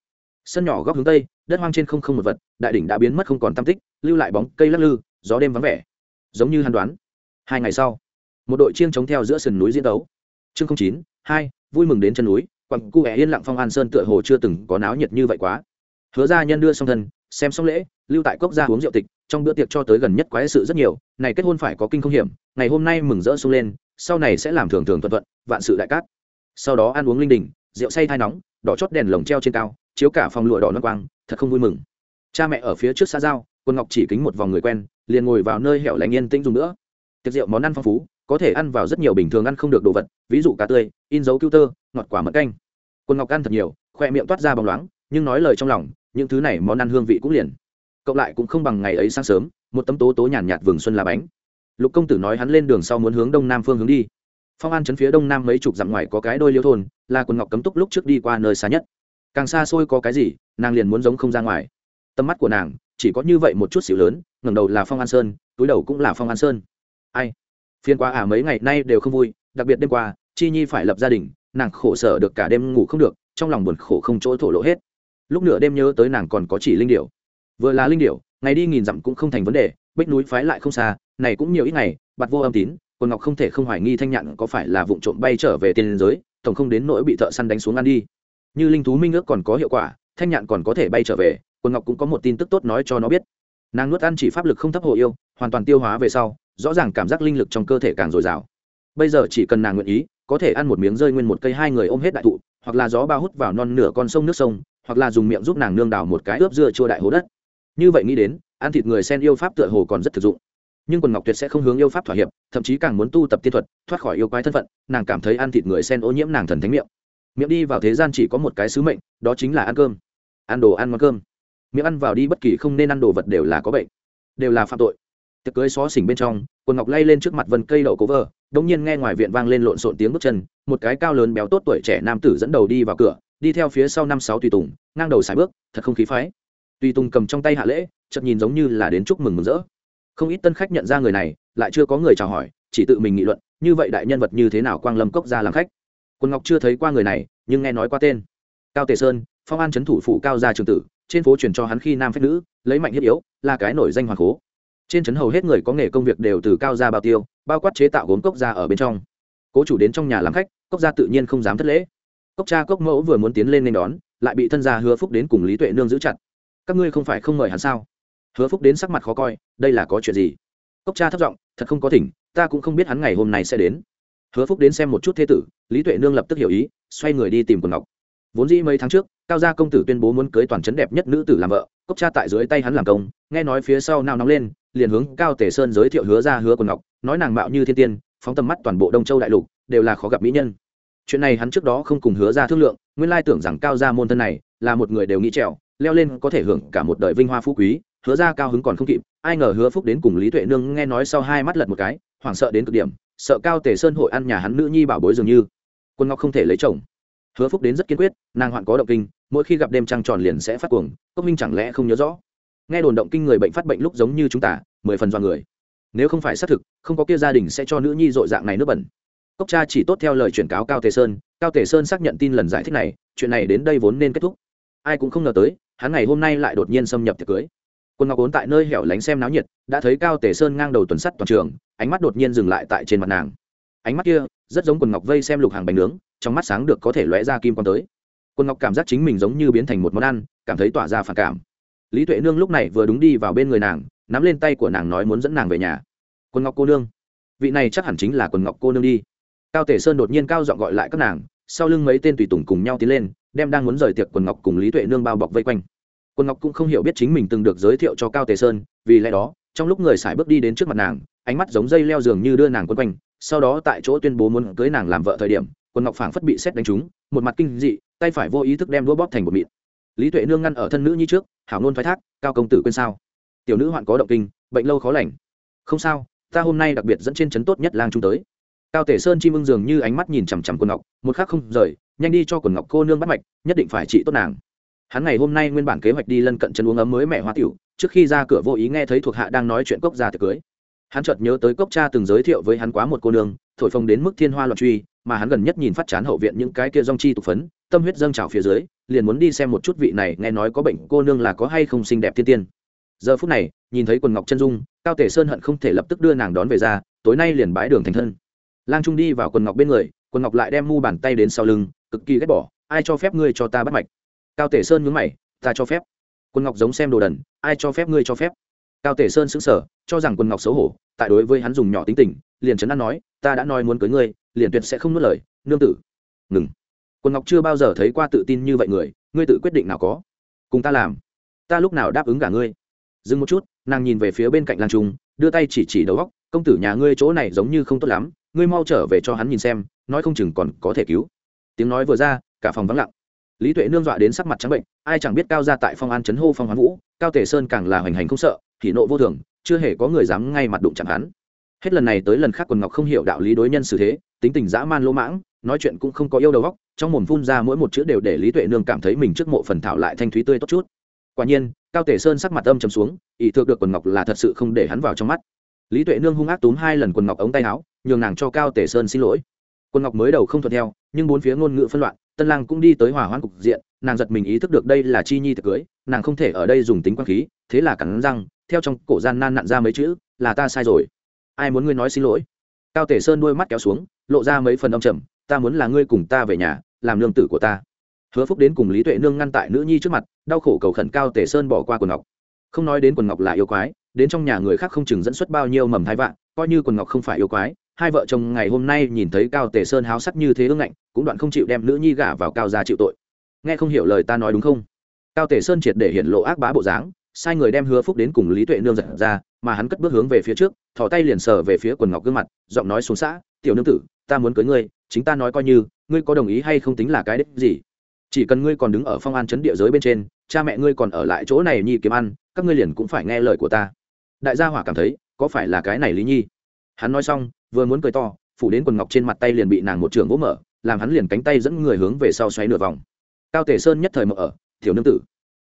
Sân nhỏ góc hướng tây, đất hoang trên không không một vật, đại đỉnh đã biến mất không còn tam tích, lưu lại bóng cây lắc lư, gió đêm vắng vẻ. Giống như hắn đoán. Hai ngày sau, một đội chiêng chống theo giữa sườn núi diễn đấu chương chín, hai, vui mừng đến chân núi, quặng cu hẹ yên lặng phong an sơn tựa hồ chưa từng có náo nhiệt như vậy quá. Hứa ra nhân đưa song thân xem xong lễ, lưu tại cốc ra uống rượu tịch, trong bữa tiệc cho tới gần nhất quái sự rất nhiều, này kết hôn phải có kinh không hiểm, ngày hôm nay mừng rỡ sung lên, sau này sẽ làm thường thường thuận thuận, vạn sự đại cát. Sau đó ăn uống linh đình, rượu say thai nóng, đỏ chót đèn lồng treo trên cao, chiếu cả phòng lụa đỏ non quang, thật không vui mừng. Cha mẹ ở phía trước xa giao, quân ngọc chỉ kính một vòng người quen, liền ngồi vào nơi hẻo lánh yên tĩnh dùng nữa. Tiệc rượu món ăn phong phú, có thể ăn vào rất nhiều bình thường ăn không được đồ vật, ví dụ cá tươi, in dấu cứu tơ, ngọt quả mật canh. Quân ngọc ăn thật nhiều, khoe miệng toát ra bóng loáng, nhưng nói lời trong lòng những thứ này món ăn hương vị cũng liền. Cộng lại cũng không bằng ngày ấy sáng sớm một tấm tố tố nhàn nhạt, nhạt vườn xuân là bánh. Lục công tử nói hắn lên đường sau muốn hướng đông nam phương hướng đi. Phong an chấn phía đông nam mấy chục dặm ngoài có cái đôi liêu thôn là quần ngọc cấm túc lúc trước đi qua nơi xa nhất. Càng xa xôi có cái gì nàng liền muốn giống không ra ngoài. Tầm mắt của nàng chỉ có như vậy một chút xíu lớn ngẩng đầu là phong an sơn túi đầu cũng là phong an sơn. Ai? Phiên qua à mấy ngày nay đều không vui đặc biệt đêm qua chi nhi phải lập gia đình nàng khổ sở được cả đêm ngủ không được trong lòng buồn khổ không chỗ thổ lộ hết lúc nửa đêm nhớ tới nàng còn có chỉ linh điệu vừa là linh điệu ngày đi nghìn dặm cũng không thành vấn đề bích núi phái lại không xa, này cũng nhiều ít ngày bặt vô âm tín, quần ngọc không thể không hoài nghi thanh nhạn có phải là vụ trộm bay trở về tiền giới, tổng không đến nỗi bị thợ săn đánh xuống ăn đi. Như linh thú minh ước còn có hiệu quả, thanh nhạn còn có thể bay trở về, quần ngọc cũng có một tin tức tốt nói cho nó biết. Nàng nuốt ăn chỉ pháp lực không thấp hồ yêu, hoàn toàn tiêu hóa về sau, rõ ràng cảm giác linh lực trong cơ thể càng dồi dào. Bây giờ chỉ cần nàng nguyện ý, có thể ăn một miếng rơi nguyên một cây hai người ôm hết đại thụ, hoặc là gió bao hút vào non nửa con sông nước sông hoặc là dùng miệng giúp nàng nương đào một cái ướp dưa chua đại hố đất. Như vậy nghĩ đến, ăn thịt người sen yêu pháp tựa hồ còn rất thực dụng. Nhưng quần ngọc tuyệt sẽ không hướng yêu pháp thỏa hiệp, thậm chí càng muốn tu tập tiên thuật, thoát khỏi yêu quái thân phận, nàng cảm thấy ăn thịt người sen ô nhiễm nàng thần thánh miệng. Miệng đi vào thế gian chỉ có một cái sứ mệnh, đó chính là ăn cơm. Ăn đồ ăn ngon cơm. Miệng ăn vào đi bất kỳ không nên ăn đồ vật đều là có bệnh, đều là phạm tội. Tiệc cưới xó xỉnh bên trong, quần ngọc lay lên trước mặt vân cây đậu cố vơ đông nhiên nghe ngoài viện vang lên lộn xộn tiếng bước chân, một cái cao lớn béo tốt tuổi trẻ nam tử dẫn đầu đi vào cửa đi theo phía sau năm sáu tùy tùng, ngang đầu xài bước, thật không khí phái. Tùy tùng cầm trong tay hạ lễ, chợt nhìn giống như là đến chúc mừng mừng rỡ. Không ít tân khách nhận ra người này, lại chưa có người chào hỏi, chỉ tự mình nghị luận, như vậy đại nhân vật như thế nào quang lâm cốc ra làm khách. Quân ngọc chưa thấy qua người này, nhưng nghe nói qua tên. Cao tề sơn, phong an trấn thủ phụ cao gia trường tử, trên phố truyền cho hắn khi nam phép nữ, lấy mạnh thiết yếu, là cái nổi danh hoàng cố trên trấn hầu hết người có nghề công việc đều từ cao gia bao tiêu, bao quát chế tạo gốm cốc gia ở bên trong. Cố chủ đến trong nhà làm khách, cốc gia tự nhiên không dám thất lễ cốc cha cốc mẫu vừa muốn tiến lên nên đón, lại bị thân gia hứa phúc đến cùng lý tuệ nương giữ chặt. Các ngươi không phải không mời hắn sao? Hứa phúc đến sắc mặt khó coi, đây là có chuyện gì? Cốc cha thất giọng, thật không có thỉnh ta cũng không biết hắn ngày hôm nay sẽ đến. Hứa phúc đến xem một chút thế tử, lý tuệ nương lập tức hiểu ý, xoay người đi tìm quần ngọc. Vốn dĩ mấy tháng trước, cao gia công tử tuyên bố muốn cưới toàn trấn đẹp nhất nữ tử làm vợ, cốc cha tại dưới tay hắn làm công, nghe nói phía sau nào nóng lên, liền hướng cao tể sơn giới thiệu hứa ra hứa quần ngọc, nói nàng mạo như thiên tiên, phóng tầm mắt toàn bộ đông châu đại lục, đều là khó gặp mỹ nhân chuyện này hắn trước đó không cùng hứa ra thương lượng, nguyên lai tưởng rằng cao gia môn thân này là một người đều nghĩ trèo, leo lên có thể hưởng cả một đời vinh hoa phú quý, hứa ra cao hứng còn không kịp, ai ngờ hứa phúc đến cùng lý tuệ nương nghe nói sau hai mắt lật một cái, hoảng sợ đến cực điểm, sợ cao tề sơn hội ăn nhà hắn nữ nhi bảo bối dường như. Quân ngọc không thể lấy chồng. Hứa phúc đến rất kiên quyết, nàng hoạn có động kinh, mỗi khi gặp đêm trăng tròn liền sẽ phát cuồng, cốc minh chẳng lẽ không nhớ rõ? Nghe đồn động kinh người bệnh phát bệnh lúc giống như chúng ta, mười phần do người. Nếu không phải xác thực, không có kia gia đình sẽ cho nữ nhi dội dạng này nước bẩn cốc cha chỉ tốt theo lời chuyển cáo cao tề sơn, cao tề sơn xác nhận tin lần giải thích này, chuyện này đến đây vốn nên kết thúc. Ai cũng không ngờ tới, hắn ngày hôm nay lại đột nhiên xâm nhập tiệc cưới. Quân ngọc ốn tại nơi hẻo lánh xem náo nhiệt, đã thấy cao tề sơn ngang đầu tuần sắt toàn trường, ánh mắt đột nhiên dừng lại tại trên mặt nàng. Ánh mắt kia, rất giống quần ngọc vây xem lục hàng bánh nướng, trong mắt sáng được có thể lóe ra kim quan tới. Quân ngọc cảm giác chính mình giống như biến thành một món ăn, cảm thấy tỏa ra phản cảm. Lý tuệ nương lúc này vừa đúng đi vào bên người nàng, nắm lên tay của nàng nói muốn dẫn nàng về nhà. Quân ngọc cô nương, vị này chắc hẳn chính là quần ngọc cô nương đi cao tể sơn đột nhiên cao giọng gọi lại các nàng, sau lưng mấy tên tùy tùng cùng nhau tiến lên, đem đang muốn rời tiệc quần ngọc cùng lý tuệ nương bao bọc vây quanh. Quần ngọc cũng không hiểu biết chính mình từng được giới thiệu cho cao tề sơn, vì lẽ đó, trong lúc người sải bước đi đến trước mặt nàng, ánh mắt giống dây leo giường như đưa nàng quân quanh, sau đó tại chỗ tuyên bố muốn cưới nàng làm vợ thời điểm, quần ngọc phảng phất bị xét đánh trúng, một mặt kinh dị, tay phải vô ý thức đem đũa bóp thành một mịn. Lý tuệ nương ngăn ở thân nữ nhi trước, hảo ngôn phái thác, cao công tử quên sao? Tiểu nữ hoạn có động kinh, bệnh lâu khó lành. Không sao, ta hôm nay đặc biệt dẫn trên chấn tốt nhất lang trung tới cao tể sơn chim ưng dường như ánh mắt nhìn chằm chằm quần ngọc, một khắc không rời, nhanh đi cho quần ngọc cô nương bắt mạch, nhất định phải trị tốt nàng. Hắn ngày hôm nay nguyên bản kế hoạch đi lân cận chân uống ấm mới mẹ hoa tiểu, trước khi ra cửa vô ý nghe thấy thuộc hạ đang nói chuyện cốc ra tiệc cưới. Hắn chợt nhớ tới cốc cha từng giới thiệu với hắn quá một cô nương, thổi phồng đến mức thiên hoa loạn truy, mà hắn gần nhất nhìn phát chán hậu viện những cái kia rong chi tục phấn, tâm huyết dâng trào phía dưới, liền muốn đi xem một chút vị này nghe nói có bệnh cô nương là có hay không xinh đẹp thiên tiên. Giờ phút này, nhìn thấy quần ngọc chân dung, cao tể sơn hận không thể lập tức đưa nàng đón về ra, tối nay liền bái đường thành thân lang trung đi vào quần ngọc bên người, quần ngọc lại đem mu bàn tay đến sau lưng, cực kỳ ghét bỏ, ai cho phép ngươi cho ta bắt mạch? Cao tể sơn nhướng mày, ta cho phép. Quân ngọc giống xem đồ đần, ai cho phép ngươi cho phép? Cao tể sơn sững sờ, cho rằng quân ngọc xấu hổ, tại đối với hắn dùng nhỏ tính tình, liền trấn an nói, ta đã nói muốn cưới ngươi, liền tuyệt sẽ không nuốt lời, nương tử. Ngừng. Quân ngọc chưa bao giờ thấy qua tự tin như vậy người, ngươi tự quyết định nào có, cùng ta làm. Ta lúc nào đáp ứng cả ngươi? Dừng một chút, nàng nhìn về phía bên cạnh lan trung, đưa tay chỉ chỉ đầu góc công tử nhà ngươi chỗ này giống như không tốt lắm ngươi mau trở về cho hắn nhìn xem, nói không chừng còn có thể cứu. Tiếng nói vừa ra, cả phòng vắng lặng. Lý tuệ nương dọa đến sắc mặt trắng bệnh, ai chẳng biết cao ra tại phong an chấn hô phong hoán vũ, cao tề sơn càng là hoành hành không sợ thì nộ vô thường, chưa hề có người dám ngay mặt đụng chẳng hắn. Hết lần này tới lần khác quần ngọc không hiểu đạo lý đối nhân xử thế, tính tình dã man lỗ mãng, nói chuyện cũng không có yêu đầu góc trong mồm phun ra mỗi một chữ đều để lý tuệ nương cảm thấy mình trước mộ phần thảo lại thanh thúy tươi tốt chút. Quả nhiên, cao tể sơn sắc mặt âm trầm xuống ý thượng được quần ngọc là thật sự không để hắn vào trong mắt. Lý tuệ nương hung ác túm hai lần quần ngọc ống tay áo nhường nàng cho cao tể sơn xin lỗi. Quần ngọc mới đầu không thuận theo, nhưng bốn phía ngôn ngữ phân loạn, tân lang cũng đi tới hỏa hoãn cục diện, nàng giật mình ý thức được đây là chi nhi tiệc cưới, nàng không thể ở đây dùng tính quan khí, thế là cắn răng, theo trong cổ gian nan nặn ra mấy chữ, là ta sai rồi. Ai muốn ngươi nói xin lỗi? Cao tể sơn đuôi mắt kéo xuống, lộ ra mấy phần âm trầm, ta muốn là ngươi cùng ta về nhà, làm nương tử của ta. Hứa phúc đến cùng lý tuệ nương ngăn tại nữ nhi trước mặt, đau khổ cầu khẩn cao tể sơn bỏ qua quần ngọc. Không nói đến quần ngọc là yêu quái, đến trong nhà người khác không chừng dẫn xuất bao nhiêu mầm thái vạn coi như quần ngọc không phải yêu quái hai vợ chồng ngày hôm nay nhìn thấy cao tề sơn háo sắc như thế ương ngạnh, cũng đoạn không chịu đem nữ nhi gả vào cao gia chịu tội. Nghe không hiểu lời ta nói đúng không? Cao tề sơn triệt để hiện lộ ác bá bộ dáng, sai người đem hứa phúc đến cùng lý tuệ nương giật ra, mà hắn cất bước hướng về phía trước, thò tay liền sờ về phía quần ngọc gương mặt, giọng nói xuống xã, tiểu nương tử, ta muốn cưới ngươi, chính ta nói coi như, ngươi có đồng ý hay không tính là cái đích gì? Chỉ cần ngươi còn đứng ở phong an chấn địa giới bên trên, cha mẹ ngươi còn ở lại chỗ này nhi kiếm ăn, các ngươi liền cũng phải nghe lời của ta. Đại gia hỏa cảm thấy, có phải là cái này lý nhi? Hắn nói xong vừa muốn cười to, phủ đến quần ngọc trên mặt tay liền bị nàng một trường vỗ mở, làm hắn liền cánh tay dẫn người hướng về sau xoáy nửa vòng. Cao tể sơn nhất thời mở ở, tiểu nương tử,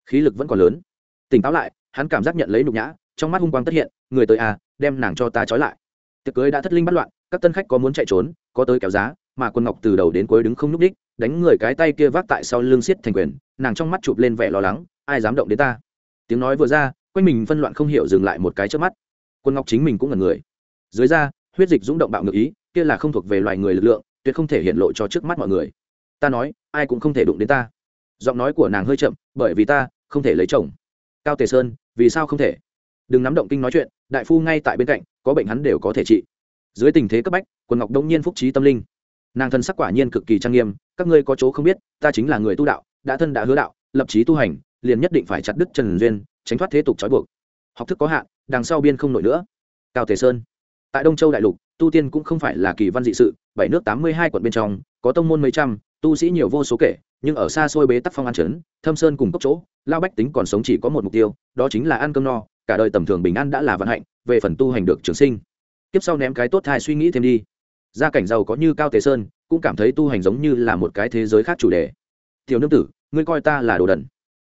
khí lực vẫn còn lớn. Tỉnh táo lại, hắn cảm giác nhận lấy nhục nhã, trong mắt hung quang tất hiện, người tới à đem nàng cho ta trói lại. Tiệc cưới đã thất linh bắt loạn, các tân khách có muốn chạy trốn, có tới kéo giá, mà quân ngọc từ đầu đến cuối đứng không nhúc đích đánh người cái tay kia vác tại sau lưng xiết thành quyền, nàng trong mắt chụp lên vẻ lo lắng, ai dám động đến ta? Tiếng nói vừa ra, quanh mình phân loạn không hiểu dừng lại một cái trước mắt. Quân ngọc chính mình cũng là người. Dưới ra huyết dịch rung động bạo ngược ý, kia là không thuộc về loài người lực lượng, tuyệt không thể hiện lộ cho trước mắt mọi người. Ta nói, ai cũng không thể đụng đến ta. Giọng nói của nàng hơi chậm, bởi vì ta không thể lấy chồng. Cao tề sơn, vì sao không thể? Đừng nắm động kinh nói chuyện, đại phu ngay tại bên cạnh, có bệnh hắn đều có thể trị. Dưới tình thế cấp bách, quần ngọc đông nhiên phúc trí tâm linh. Nàng thân sắc quả nhiên cực kỳ trang nghiêm, các ngươi có chỗ không biết, ta chính là người tu đạo, đã thân đã hứa đạo, lập trí tu hành, liền nhất định phải chặt đứt trần duyên, tránh thoát thế tục trói buộc. Học thức có hạn, đằng sau biên không nổi nữa. Cao tề sơn tại đông châu đại lục, tu tiên cũng không phải là kỳ văn dị sự, bảy nước tám mươi hai quận bên trong, có tông môn mấy trăm, tu sĩ nhiều vô số kể, nhưng ở xa xôi bế tắc phong an trấn, thâm sơn cùng cốc chỗ, lao bách tính còn sống chỉ có một mục tiêu, đó chính là ăn cơm no, cả đời tầm thường bình an đã là vận hạnh, về phần tu hành được trường sinh. Tiếp sau ném cái tốt thai suy nghĩ thêm đi. Gia cảnh giàu có như cao tề sơn, cũng cảm thấy tu hành giống như là một cái thế giới khác chủ đề. Tiểu nương tử, ngươi coi ta là đồ đần.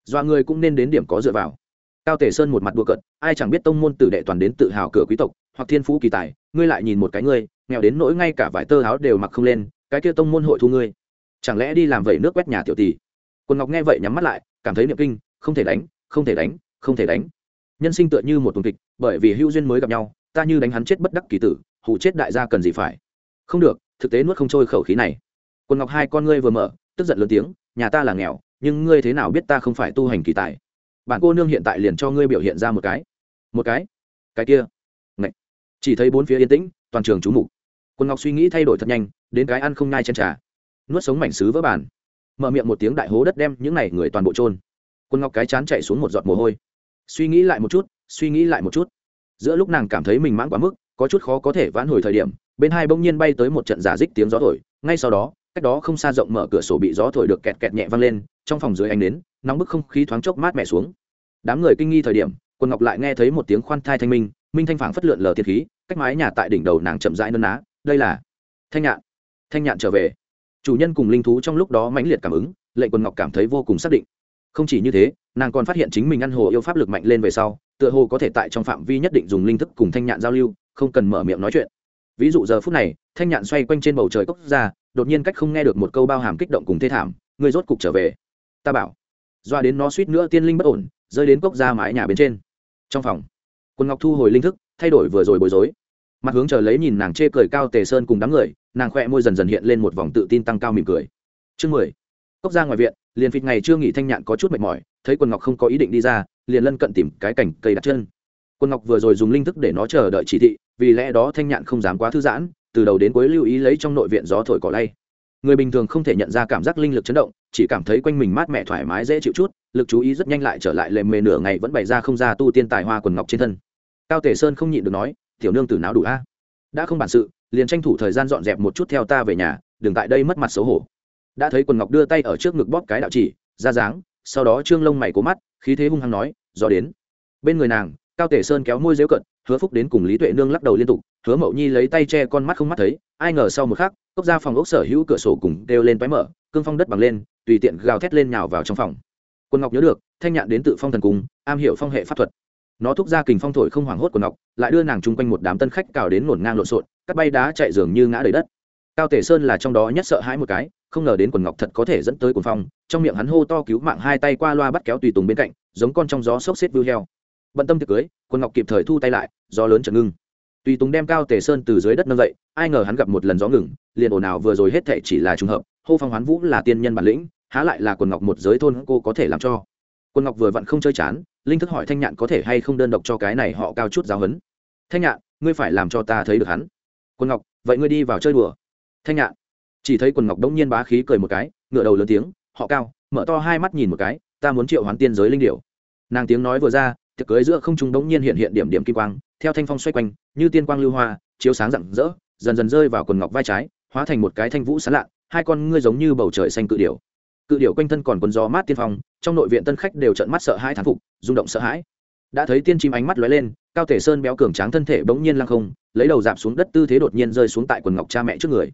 Dọa ngươi cũng nên đến điểm có dựa vào. Cao tề sơn một mặt đua cận ai chẳng biết tông môn tử đệ toàn đến tự hào cửa quý tộc hoặc thiên phú kỳ tài, ngươi lại nhìn một cái ngươi, nghèo đến nỗi ngay cả vải tơ áo đều mặc không lên, cái kia tông môn hội thu ngươi. Chẳng lẽ đi làm vậy nước quét nhà tiểu tỷ? Quân ngọc nghe vậy nhắm mắt lại, cảm thấy niệm kinh, không thể đánh, không thể đánh, không thể đánh. Nhân sinh tựa như một tuần kịch, bởi vì hữu duyên mới gặp nhau, ta như đánh hắn chết bất đắc kỳ tử hụ chết đại gia cần gì phải. Không được, thực tế nuốt không trôi khẩu khí này. Quân ngọc hai con ngươi vừa mở, tức giận lớn tiếng, nhà ta là nghèo, nhưng ngươi thế nào biết ta không phải tu hành kỳ tài? Bạn cô nương hiện tại liền cho ngươi biểu hiện ra một cái. Một cái? Cái kia? Chỉ thấy bốn phía yên tĩnh, toàn trường trú mục. Quân ngọc suy nghĩ thay đổi thật nhanh, đến cái ăn không nhai chen trà. Nuốt sống mảnh sứ vỡ bàn. Mở miệng một tiếng đại hố đất đem những này người toàn bộ trôn quân ngọc cái chán chạy xuống một giọt mồ hôi. Suy nghĩ lại một chút, suy nghĩ lại một chút. Giữa lúc nàng cảm thấy mình mãn quá mức, có chút khó có thể vãn hồi thời điểm, bên hai bỗng nhiên bay tới một trận giả dích tiếng gió thổi. Ngay sau đó, cách đó không xa rộng mở cửa sổ bị gió thổi được kẹt kẹt nhẹ văng lên, trong phòng dưới ánh nến, nóng bức không khí thoáng chốc mát mẻ xuống. Đám người kinh nghi thời điểm, quân ngọc lại nghe thấy một tiếng khoan thai thanh minh minh thanh phảng phất lượn lờ thiên khí, cách mái nhà tại đỉnh đầu nàng chậm rãi nân ná, đây là thanh nhạn. Thanh nhạn trở về. Chủ nhân cùng linh thú trong lúc đó mãnh liệt cảm ứng lệnh quân ngọc cảm thấy vô cùng xác định. Không chỉ như thế, nàng còn phát hiện chính mình ăn hồ yêu pháp lực mạnh lên về sau, tựa hồ có thể tại trong phạm vi nhất định dùng linh thức cùng thanh nhạn giao lưu, không cần mở miệng nói chuyện. Ví dụ giờ phút này, thanh nhạn xoay quanh trên bầu trời cốc ra, đột nhiên cách không nghe được một câu bao hàm kích động cùng thê thảm người rốt cục trở về. Ta bảo. Doa đến nó suýt nữa tiên linh bất ổn, rơi đến cốc ra mái nhà bên trên. Trong phòng quân ngọc thu hồi linh thức, thay đổi vừa rồi bối rối. Mặt hướng chờ lấy nhìn nàng chê cười cao tề sơn cùng đám người, nàng khoe môi dần dần hiện lên một vòng tự tin tăng cao mỉm cười. Chương mười. Cốc ra ngoài viện, liền phịt ngày chưa nghỉ thanh nhạn có chút mệt mỏi, thấy quần ngọc không có ý định đi ra, liền lân cận tìm cái cảnh cây đặt chân. Quần ngọc vừa rồi dùng linh thức để nó chờ đợi chỉ thị, vì lẽ đó thanh nhạn không dám quá thư giãn, từ đầu đến cuối lưu ý lấy trong nội viện gió thổi cỏ lay. Người bình thường không thể nhận ra cảm giác linh lực chấn động, chỉ cảm thấy quanh mình mát mẻ thoải mái dễ chịu chút, lực chú ý rất nhanh lại trở lại lề mề nửa ngày vẫn bày ra không ra tu tiên tài hoa quần ngọc trên thân cao tể sơn không nhịn được nói, tiểu nương tử não đủ a. Đã không bản sự, liền tranh thủ thời gian dọn dẹp một chút theo ta về nhà, đừng tại đây mất mặt xấu hổ. Đã thấy quần ngọc đưa tay ở trước ngực bóp cái đạo chỉ, ra dáng, sau đó trương lông mày cố mắt, khí thế hung hăng nói do đến. Bên người nàng, cao tể sơn kéo môi dễu cận, hứa phúc đến cùng lý tuệ nương lắc đầu liên tục, hứa mậu nhi lấy tay che con mắt không mắt thấy, ai ngờ sau một khắc, cốc ra phòng ốc sở hữu cửa sổ cùng đều lên toái mở, cương phong đất bằng lên, tùy tiện gào thét lên nhào vào trong phòng. Quân ngọc nhớ được, thanh nhạn đến tự phong thần cung, am hiểu phong hệ pháp thuật nó thúc ra kình phong thổi không hoảng hốt của ngọc, lại đưa nàng chung quanh một đám tân khách cào đến ngổn ngang lộn xộn, cắt bay đá chạy dường như ngã đầy đất. Cao tể sơn là trong đó nhất sợ hãi một cái, không ngờ đến quần ngọc thật có thể dẫn tới quần phong, trong miệng hắn hô to cứu mạng hai tay qua loa bắt kéo tùy tùng bên cạnh, giống con trong gió sốc xếp vưu heo. Bận tâm tiệc cưới, quần ngọc kịp thời thu tay lại, gió lớn chợt ngưng. Tùy tùng đem cao tề sơn từ dưới đất nâng dậy, ai ngờ hắn gặp một lần gió ngừng, liền ồn ào vừa rồi hết thệ chỉ là trùng hợp, hô phong hoán vũ là tiên nhân bản lĩnh, há lại là quần ngọc một giới thôn cô có thể làm cho. Quần ngọc vừa vặn không chơi chán linh thức hỏi thanh nhạn có thể hay không đơn độc cho cái này họ cao chút giáo hấn thanh nhạn, ngươi phải làm cho ta thấy được hắn. Quần ngọc, vậy ngươi đi vào chơi đùa. Thanh nhạn, chỉ thấy quần ngọc đông nhiên bá khí cười một cái ngựa đầu lớn tiếng, họ cao, mở to hai mắt nhìn một cái, ta muốn triệu hoán tiên giới linh điệu nàng tiếng nói vừa ra, tiệc cưới giữa không trung đống nhiên hiện hiện điểm điểm kim quang, theo thanh phong xoay quanh, như tiên quang lưu hoa, chiếu sáng rạng rỡ, dần dần rơi vào quần ngọc vai trái, hóa thành một cái thanh vũ sán lạ, hai con ngươi giống như bầu trời xanh cự điểu. Cự điểu quanh thân còn quần gió mát tiên phong, trong nội viện tân khách đều trận mắt sợ hãi thán phục rung động sợ hãi. Đã thấy tiên chim ánh mắt lóe lên, cao thể sơn béo cường tráng thân thể bỗng nhiên lăng không, lấy đầu dạp xuống đất tư thế đột nhiên rơi xuống tại quần ngọc cha mẹ trước người.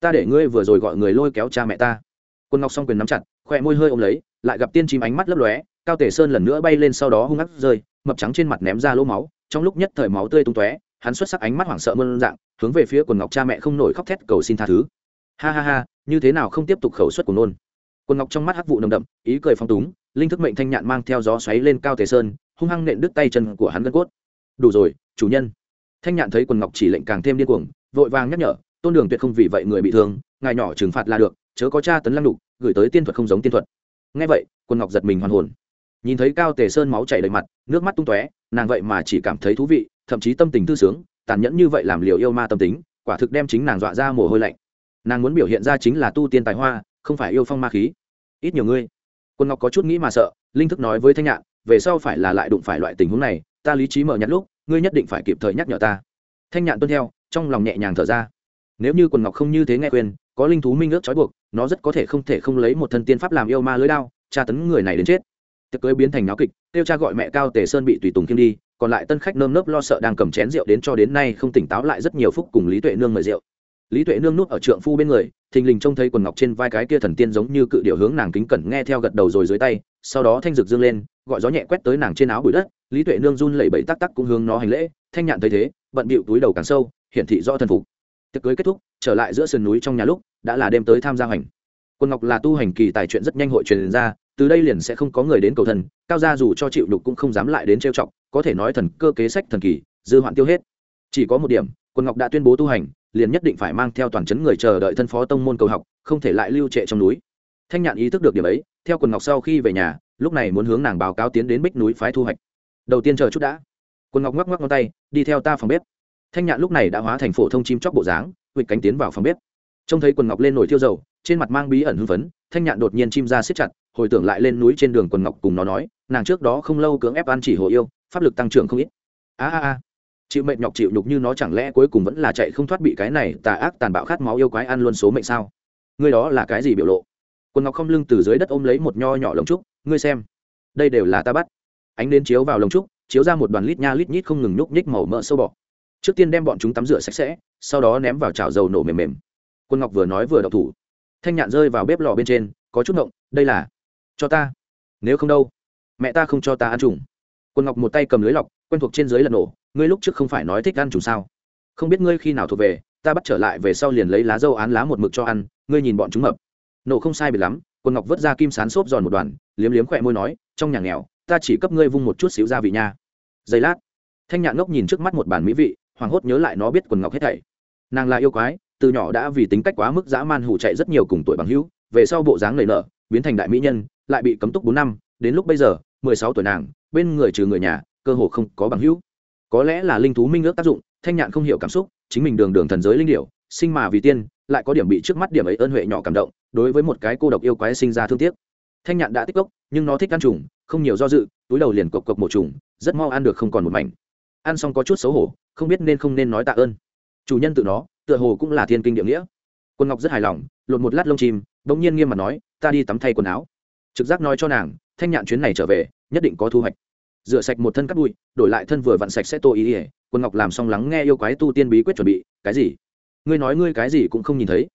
Ta để ngươi vừa rồi gọi người lôi kéo cha mẹ ta. Quần ngọc s o n g quyền nắm chặt khoe môi hơi ôm lấy, lại gặp tiên chim ánh mắt lấp lóe, cao tể sơn lần nữa bay lên sau đó hung hắc rơi, mập trắng trên mặt ném ra lỗ máu, trong lúc nhất thời máu tươi tung tóe, hắn xuất sắc ánh mắt hoảng sợ mơn dạng, hướng về phía quần ngọc cha mẹ không nổi khóc thét cầu xin tha thứ. Ha ha ha, như thế nào không tiếp tục khẩu suất của nôn? Quần ngọc trong mắt hắc vụ nồng đậm, ý cười phong túng linh thức mệnh thanh nhạn mang theo gió xoáy lên cao tề sơn, hung hăng nện đứt tay chân của hắn gân cốt. Đủ rồi, chủ nhân. Thanh nhạn thấy quần ngọc chỉ lệnh càng thêm điên cuồng, vội vàng nhắc nhở, tôn đường tuyệt không vì vậy người bị thương, ngài nhỏ trừng phạt là được, chớ có cha tấn lăng đục gửi tới tiên thuật không giống tiên thuật. Ngay vậy, quần ngọc giật mình hoàn hồn. Nhìn thấy cao tề sơn máu chảy đầy mặt, nước mắt tung tóe, nàng vậy mà chỉ cảm thấy thú vị, thậm chí tâm tình thư sướng, tàn nhẫn như vậy làm liều yêu ma tâm tính, quả thực đem chính nàng dọa ra mồ hôi lạnh. Nàng muốn biểu hiện ra chính là tu tiên tài hoa, không phải yêu phong ma khí. Ít nhiều ngươi quân ngọc có chút nghĩ mà sợ, linh thức nói với thanh nhạn, về sau phải là lại đụng phải loại tình huống này, ta lý trí mở nhặt lúc, ngươi nhất định phải kịp thời nhắc nhở ta. Thanh nhạn tuân theo, trong lòng nhẹ nhàng thở ra. Nếu như quần ngọc không như thế nghe khuyên, có linh thú minh ước trói buộc, nó rất có thể không thể không lấy một thân tiên pháp làm yêu ma lưới đao, tra tấn người này đến chết. Tiệc cưới biến thành náo kịch, tiêu cha gọi mẹ cao tề sơn bị tùy tùng kiêm đi, còn lại tân khách nơm nớp lo sợ đang cầm chén rượu đến cho đến nay không tỉnh táo lại rất nhiều phúc cùng lý tuệ nương mời rượu lý tuệ nương nút ở trượng phu bên người, thình lình trông thấy quần ngọc trên vai cái kia thần tiên giống như cự điệu hướng nàng kính cẩn nghe theo gật đầu rồi dưới tay, sau đó thanh rực dương lên, gọi gió nhẹ quét tới nàng trên áo bụi đất, lý tuệ nương run lẩy bẩy tắc tắc cũng hướng nó hành lễ, thanh nhạn thấy thế, bận bịu túi đầu càng sâu, hiển thị rõ thần phục. Tiệc cưới kết thúc, trở lại giữa sườn núi trong nhà lúc, đã là đêm tới tham gia hành quân ngọc là tu hành kỳ tài chuyện rất nhanh hội truyền ra, từ đây liền sẽ không có người đến cầu thần, cao gia dù cho chịu đục cũng không dám lại đến trêu chọc, có thể nói thần cơ kế sách thần kỳ, dư hoạn tiêu hết. Chỉ có một điểm quân ngọc đã tuyên bố tu hành liền nhất định phải mang theo toàn chấn người chờ đợi thân phó tông môn cầu học, không thể lại lưu trệ trong núi. Thanh nhạn ý thức được điểm ấy, theo quần ngọc sau khi về nhà, lúc này muốn hướng nàng báo cáo tiến đến bích núi phái thu hoạch. Đầu tiên chờ chút đã. Quần ngọc ngoắc ngoắc ngón tay, đi theo ta phòng bếp. Thanh nhạn lúc này đã hóa thành phổ thông chim chóc bộ dáng huỵch cánh tiến vào phòng bếp. Trông thấy quần ngọc lên nổi thiêu dầu, trên mặt mang bí ẩn hưng phấn, thanh nhạn đột nhiên chim ra siết chặt, hồi tưởng lại lên núi trên đường quần ngọc cùng nó nói, nàng trước đó không lâu cưỡng ép ăn chỉ hồ yêu, pháp lực tăng trưởng không ít. A a a chịu mệnh nhọc chịu nhục như nó chẳng lẽ cuối cùng vẫn là chạy không thoát bị cái này tà ác tàn bạo khát máu yêu quái ăn luôn số mệnh sao? Ngươi đó là cái gì biểu lộ? Quần ngọc không lưng từ dưới đất ôm lấy một nho nhỏ lồng trúc, ngươi xem. Đây đều là ta bắt. Ánh đến chiếu vào lồng trúc, chiếu ra một đoàn lít nha lít nhít không ngừng nhúc nhích màu mỡ sâu bọ. Trước tiên đem bọn chúng tắm rửa sạch sẽ, sau đó ném vào chảo dầu nổ mềm mềm. Quân ngọc vừa nói vừa đậu thủ. Thanh nhạn rơi vào bếp lò bên trên, có chút ngộng, đây là cho ta. Nếu không đâu, mẹ ta không cho ta ăn trùng quân ngọc một tay cầm lưới lọc, quen thuộc trên dưới lần nổ ngươi lúc trước không phải nói thích ăn trùng sao? Không biết ngươi khi nào thuộc về, ta bắt trở lại về sau liền lấy lá dâu án lá một mực cho ăn, ngươi nhìn bọn chúng mập. Nổ không sai bị lắm quân ngọc vớt ra kim sán xốp giòn một đoàn liếm liếm khỏe môi nói, trong nhà nghèo, ta chỉ cấp ngươi vung một chút xíu gia vị nha. Giây lát, thanh nhạn ngốc nhìn trước mắt một bàn mỹ vị, hoảng hốt nhớ lại nó biết quần ngọc hết thảy. Nàng là yêu quái, từ nhỏ đã vì tính cách quá mức dã man hủ chạy rất nhiều cùng tuổi bằng hữu, về sau bộ dáng lầy nợ biến thành đại mỹ nhân, lại bị cấm túc bốn năm, đến lúc bây giờ, mười sáu tuổi nàng, bên người trừ người nhà, cơ hồ không có bằng hữu có lẽ là linh thú minh ước tác dụng, thanh nhạn không hiểu cảm xúc, chính mình đường đường thần giới linh điệu sinh mà vì tiên, lại có điểm bị trước mắt điểm ấy ơn huệ nhỏ cảm động, đối với một cái cô độc yêu quái sinh ra thương tiếc. Thanh nhạn đã tích cốc, nhưng nó thích ăn trùng, không nhiều do dự, túi đầu liền cộc cộc một trùng, rất mau ăn được không còn một mảnh. Ăn xong có chút xấu hổ, không biết nên không nên nói tạ ơn. Chủ nhân tự nó, tựa hồ cũng là thiên kinh địa nghĩa. Quân ngọc rất hài lòng, lột một lát lông chim, bỗng nhiên nghiêm mặt nói, ta đi tắm thay quần áo. Trực giác nói cho nàng, thanh nhạn chuyến này trở về, nhất định có thu hoạch rửa sạch một thân cắt bụi, đổi lại thân vừa vặn sạch sẽ tô ý ỉa quân ngọc làm xong lắng nghe yêu quái tu tiên bí quyết chuẩn bị, cái gì? Ngươi nói ngươi cái gì cũng không nhìn thấy?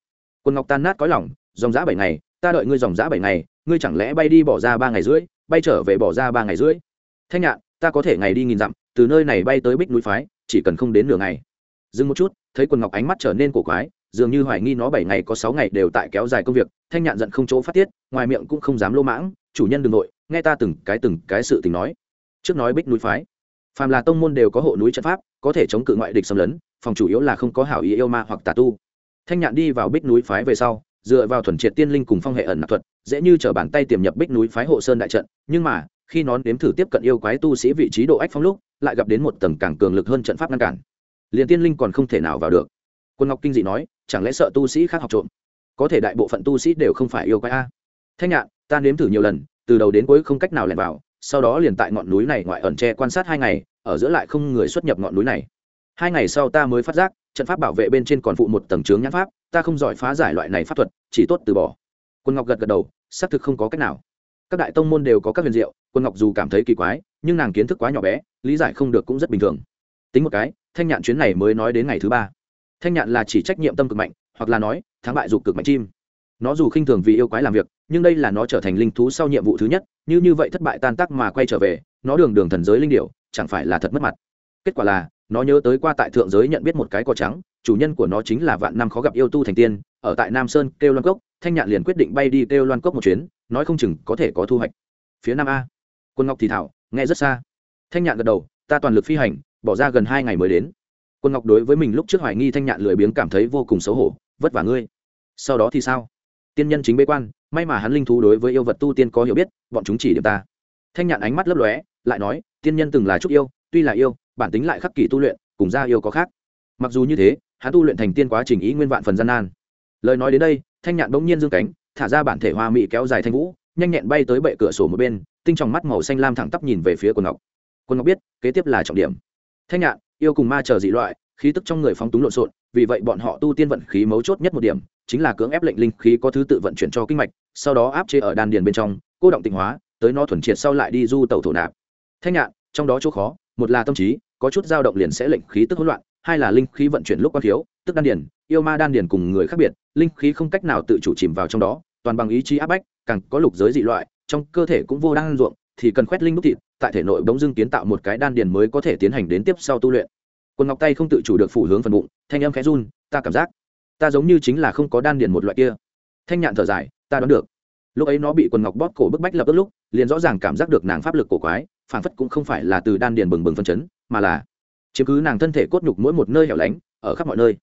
Quân ngọc tan nát có lòng, dòng giã bảy ngày, ta đợi ngươi dòng giã bảy ngày, ngươi chẳng lẽ bay đi bỏ ra ba ngày rưỡi, bay trở về bỏ ra ba ngày rưỡi? Thanh nhạn, ta có thể ngày đi nghìn dặm, từ nơi này bay tới bích núi phái, chỉ cần không đến nửa ngày. Dừng một chút, thấy quần ngọc ánh mắt trở nên cổ quái, dường như hoài nghi nó bảy ngày có sáu ngày đều tại kéo dài công việc, thanh nhạn giận không chỗ phát tiết, ngoài miệng cũng không dám lô mãng, chủ nhân đ ừ n g nội, nghe ta từng cái từng cái sự tình nói trước nói bích núi phái. Phàm là tông môn đều có hộ núi trận pháp, có thể chống cự ngoại địch xâm lấn, phòng chủ yếu là không có hảo ý yêu ma hoặc tà tu. Thanh nhạn đi vào bích núi phái về sau, dựa vào thuần triệt tiên linh cùng phong hệ ẩn nạp thuật, dễ như t bàn tay tiềm nhập bích núi phái hộ sơn đại trận, nhưng mà, khi nón đếm thử tiếp cận yêu quái tu sĩ vị trí độ ách phong lúc, lại gặp đến một tầng càng cường lực hơn trận pháp ngăn cản. Liền tiên linh còn không thể nào vào được. Quân ngọc kinh dị nói, chẳng lẽ sợ tu sĩ khác học trộm? Có thể đại bộ phận tu sĩ đều không phải yêu quái a. Thanh nhạn, ta nếm thử nhiều lần, từ đầu đến cuối không cách nào lẻn vào sau đó liền tại ngọn núi này ngoại ẩn tre quan sát hai ngày, ở giữa lại không người xuất nhập ngọn núi này. Hai ngày sau ta mới phát giác, trận pháp bảo vệ bên trên còn phụ một tầng trướng nhãn pháp, ta không giỏi phá giải loại này pháp thuật, chỉ tốt từ bỏ. Quân ngọc gật gật đầu, xác thực không có cách nào. Các đại tông môn đều có các huyền diệu, quân ngọc dù cảm thấy kỳ quái, nhưng nàng kiến thức quá nhỏ bé, lý giải không được cũng rất bình thường. Tính một cái, thanh nhạn chuyến này mới nói đến ngày thứ ba. Thanh nhạn là chỉ trách nhiệm tâm cực mạnh, hoặc là nói, thắng bại dục cực mạnh chim. Nó dù khinh thường vì yêu quái làm việc nhưng đây là nó trở thành linh thú sau nhiệm vụ thứ nhất, như như vậy thất bại tan tác mà quay trở về, nó đường đường thần giới linh điệu chẳng phải là thật mất mặt. Kết quả là, nó nhớ tới qua tại thượng giới nhận biết một cái cỏ trắng, chủ nhân của nó chính là vạn năm khó gặp yêu tu thành tiên, ở tại nam sơn, kêu loan cốc, thanh nhạn liền quyết định bay đi kêu loan cốc một chuyến, nói không chừng có thể có thu hoạch. Phía nam a. Quân ngọc thì thảo, nghe rất xa. Thanh nhạn gật đầu, ta toàn lực phi hành, bỏ ra gần hai ngày mới đến. Quân ngọc đối với mình lúc trước hoài nghi thanh nhạn lười biếng cảm thấy vô cùng xấu hổ, vất vả ngươi. Sau đó thì sao? Tiên nhân chính bế quan, may mà hắn linh thú đối với yêu vật tu tiên có hiểu biết, bọn chúng chỉ điểm ta. Thanh nhạn ánh mắt lấp lóe, lại nói, tiên nhân từng là trúc yêu, tuy là yêu, bản tính lại khắc kỷ tu luyện, cùng ra yêu có khác. Mặc dù như thế, hắn tu luyện thành tiên quá trình ý nguyên vạn phần gian nan. Lời nói đến đây, thanh nhạn bỗng nhiên dương cánh, thả ra bản thể hoa mỹ kéo dài thanh vũ, nhanh nhẹn bay tới bệ cửa sổ một bên, tinh tròng mắt màu xanh lam thẳng tắp nhìn về phía quần ngọc. Quần ngọc biết, kế tiếp là trọng điểm. Thanh nhạn, yêu cùng ma chờ dị loại khí tức trong người phóng túng lộn xộn, vì vậy bọn họ tu tiên vận khí mấu chốt nhất một điểm, chính là cưỡng ép lệnh linh khí có thứ tự vận chuyển cho kinh mạch, sau đó áp chế ở đan điền bên trong, cô động tịnh hóa, tới nó thuần triệt sau lại đi du tẩu thổ nạp. Thanh nhạn, trong đó chỗ khó, một là tâm trí, có chút dao động liền sẽ lệnh khí tức hỗn loạn, hai là linh khí vận chuyển lúc quan thiếu, tức đan điền, yêu ma đan điền cùng người khác biệt, linh khí không cách nào tự chủ chìm vào trong đó, toàn bằng ý chí áp bách, càng có lục giới dị loại, trong cơ thể cũng vô đan ruộng, thì cần khoét linh đúc thịt, tại thể nội bỗng dưng kiến tạo một cái đan điền mới có thể tiến hành đến tiếp sau tu luyện quần ngọc tay không tự chủ được phủ hướng phần bụng, thanh âm khẽ run, ta cảm giác, ta giống như chính là không có đan điền một loại kia. Thanh nhạn thở dài, ta đoán được. Lúc ấy nó bị quần ngọc bóp cổ bức bách lập tức lúc, liền rõ ràng cảm giác được nàng pháp lực cổ quái phản phất cũng không phải là từ đan điền bừng bừng phân chấn, mà là chiếm cứ nàng thân thể cốt nhục mỗi một nơi hẻo lánh, ở khắp mọi nơi.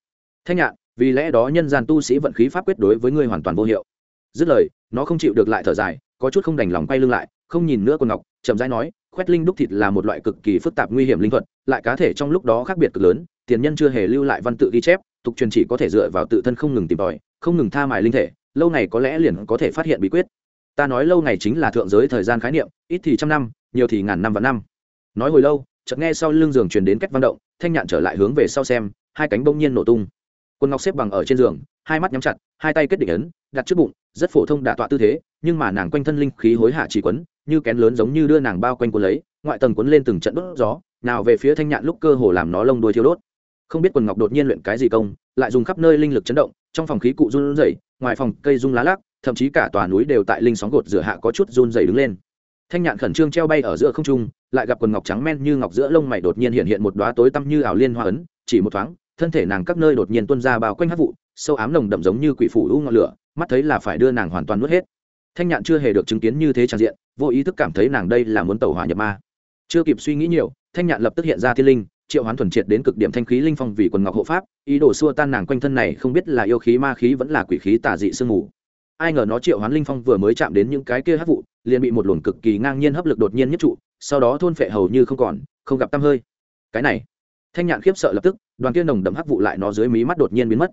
Thanh nhạn, vì lẽ đó nhân gian tu sĩ vận khí pháp quyết đối với ngươi hoàn toàn vô hiệu. Dứt lời, nó không chịu được lại thở dài, có chút không đành lòng quay lưng lại, không nhìn nữa quần ngọc, chậm rãi nói khoét linh đúc thịt là một loại cực kỳ phức tạp nguy hiểm linh thuật, lại cá thể trong lúc đó khác biệt cực lớn, tiền nhân chưa hề lưu lại văn tự ghi chép, tục truyền chỉ có thể dựa vào tự thân không ngừng tìm tòi, không ngừng tha mài linh thể, lâu ngày có lẽ liền có thể phát hiện bí quyết. Ta nói lâu ngày chính là thượng giới thời gian khái niệm, ít thì trăm năm, nhiều thì ngàn năm và năm. Nói hồi lâu, chợt nghe sau lưng giường truyền đến cách văn động, thanh nhạn trở lại hướng về sau xem, hai cánh bỗng nhiên nổ tung quân ngọc xếp bằng ở trên giường, hai mắt nhắm chặt, hai tay kết định ấn, đặt trước bụng, rất phổ thông đả tọa tư thế, nhưng mà nàng quanh thân linh khí hối hạ chỉ quấn, như kén lớn giống như đưa nàng bao quanh cuốn lấy, ngoại tầng cuốn lên từng trận đốt gió, nào về phía thanh nhạn lúc cơ hồ làm nó lông đuôi thiêu đốt. Không biết quần ngọc đột nhiên luyện cái gì công, lại dùng khắp nơi linh lực chấn động, trong phòng khí cụ run rẩy, ngoài phòng cây rung lá lắc, thậm chí cả tòa núi đều tại linh sóng gột rửa hạ có chút run rẩy đứng lên. Thanh nhạn khẩn trương treo bay ở giữa không trung, lại gặp quần ngọc trắng men như ngọc giữa lông mày đột nhiên hiện hiện một đóa tối tăm như ảo liên hoa ấn, chỉ một thoáng thân thể nàng các nơi đột nhiên tuôn ra bao quanh hắc vụ, sâu ám nồng đậm giống như quỷ phủ u ngọn lửa, mắt thấy là phải đưa nàng hoàn toàn nuốt hết. Thanh nhạn chưa hề được chứng kiến như thế tràn diện, vô ý thức cảm thấy nàng đây là muốn tẩu hỏa nhập ma. Chưa kịp suy nghĩ nhiều, thanh nhạn lập tức hiện ra thiên linh, triệu hoán thuần triệt đến cực điểm thanh khí linh phong vì quần ngọc hộ pháp, ý đồ xua tan nàng quanh thân này không biết là yêu khí ma khí vẫn là quỷ khí tà dị sương mù. Ai ngờ nó triệu hoán linh phong vừa mới chạm đến những cái kia hấp vụ, liền bị một luồng cực kỳ ngang nhiên hấp lực đột nhiên nhất trụ, sau đó thôn phệ hầu như không còn, không gặp tăm hơi. Cái này, thanh nhạn khiếp sợ lập tức đoàn kia nồng đậm hấp vụ lại nó dưới mí mắt đột nhiên biến mất.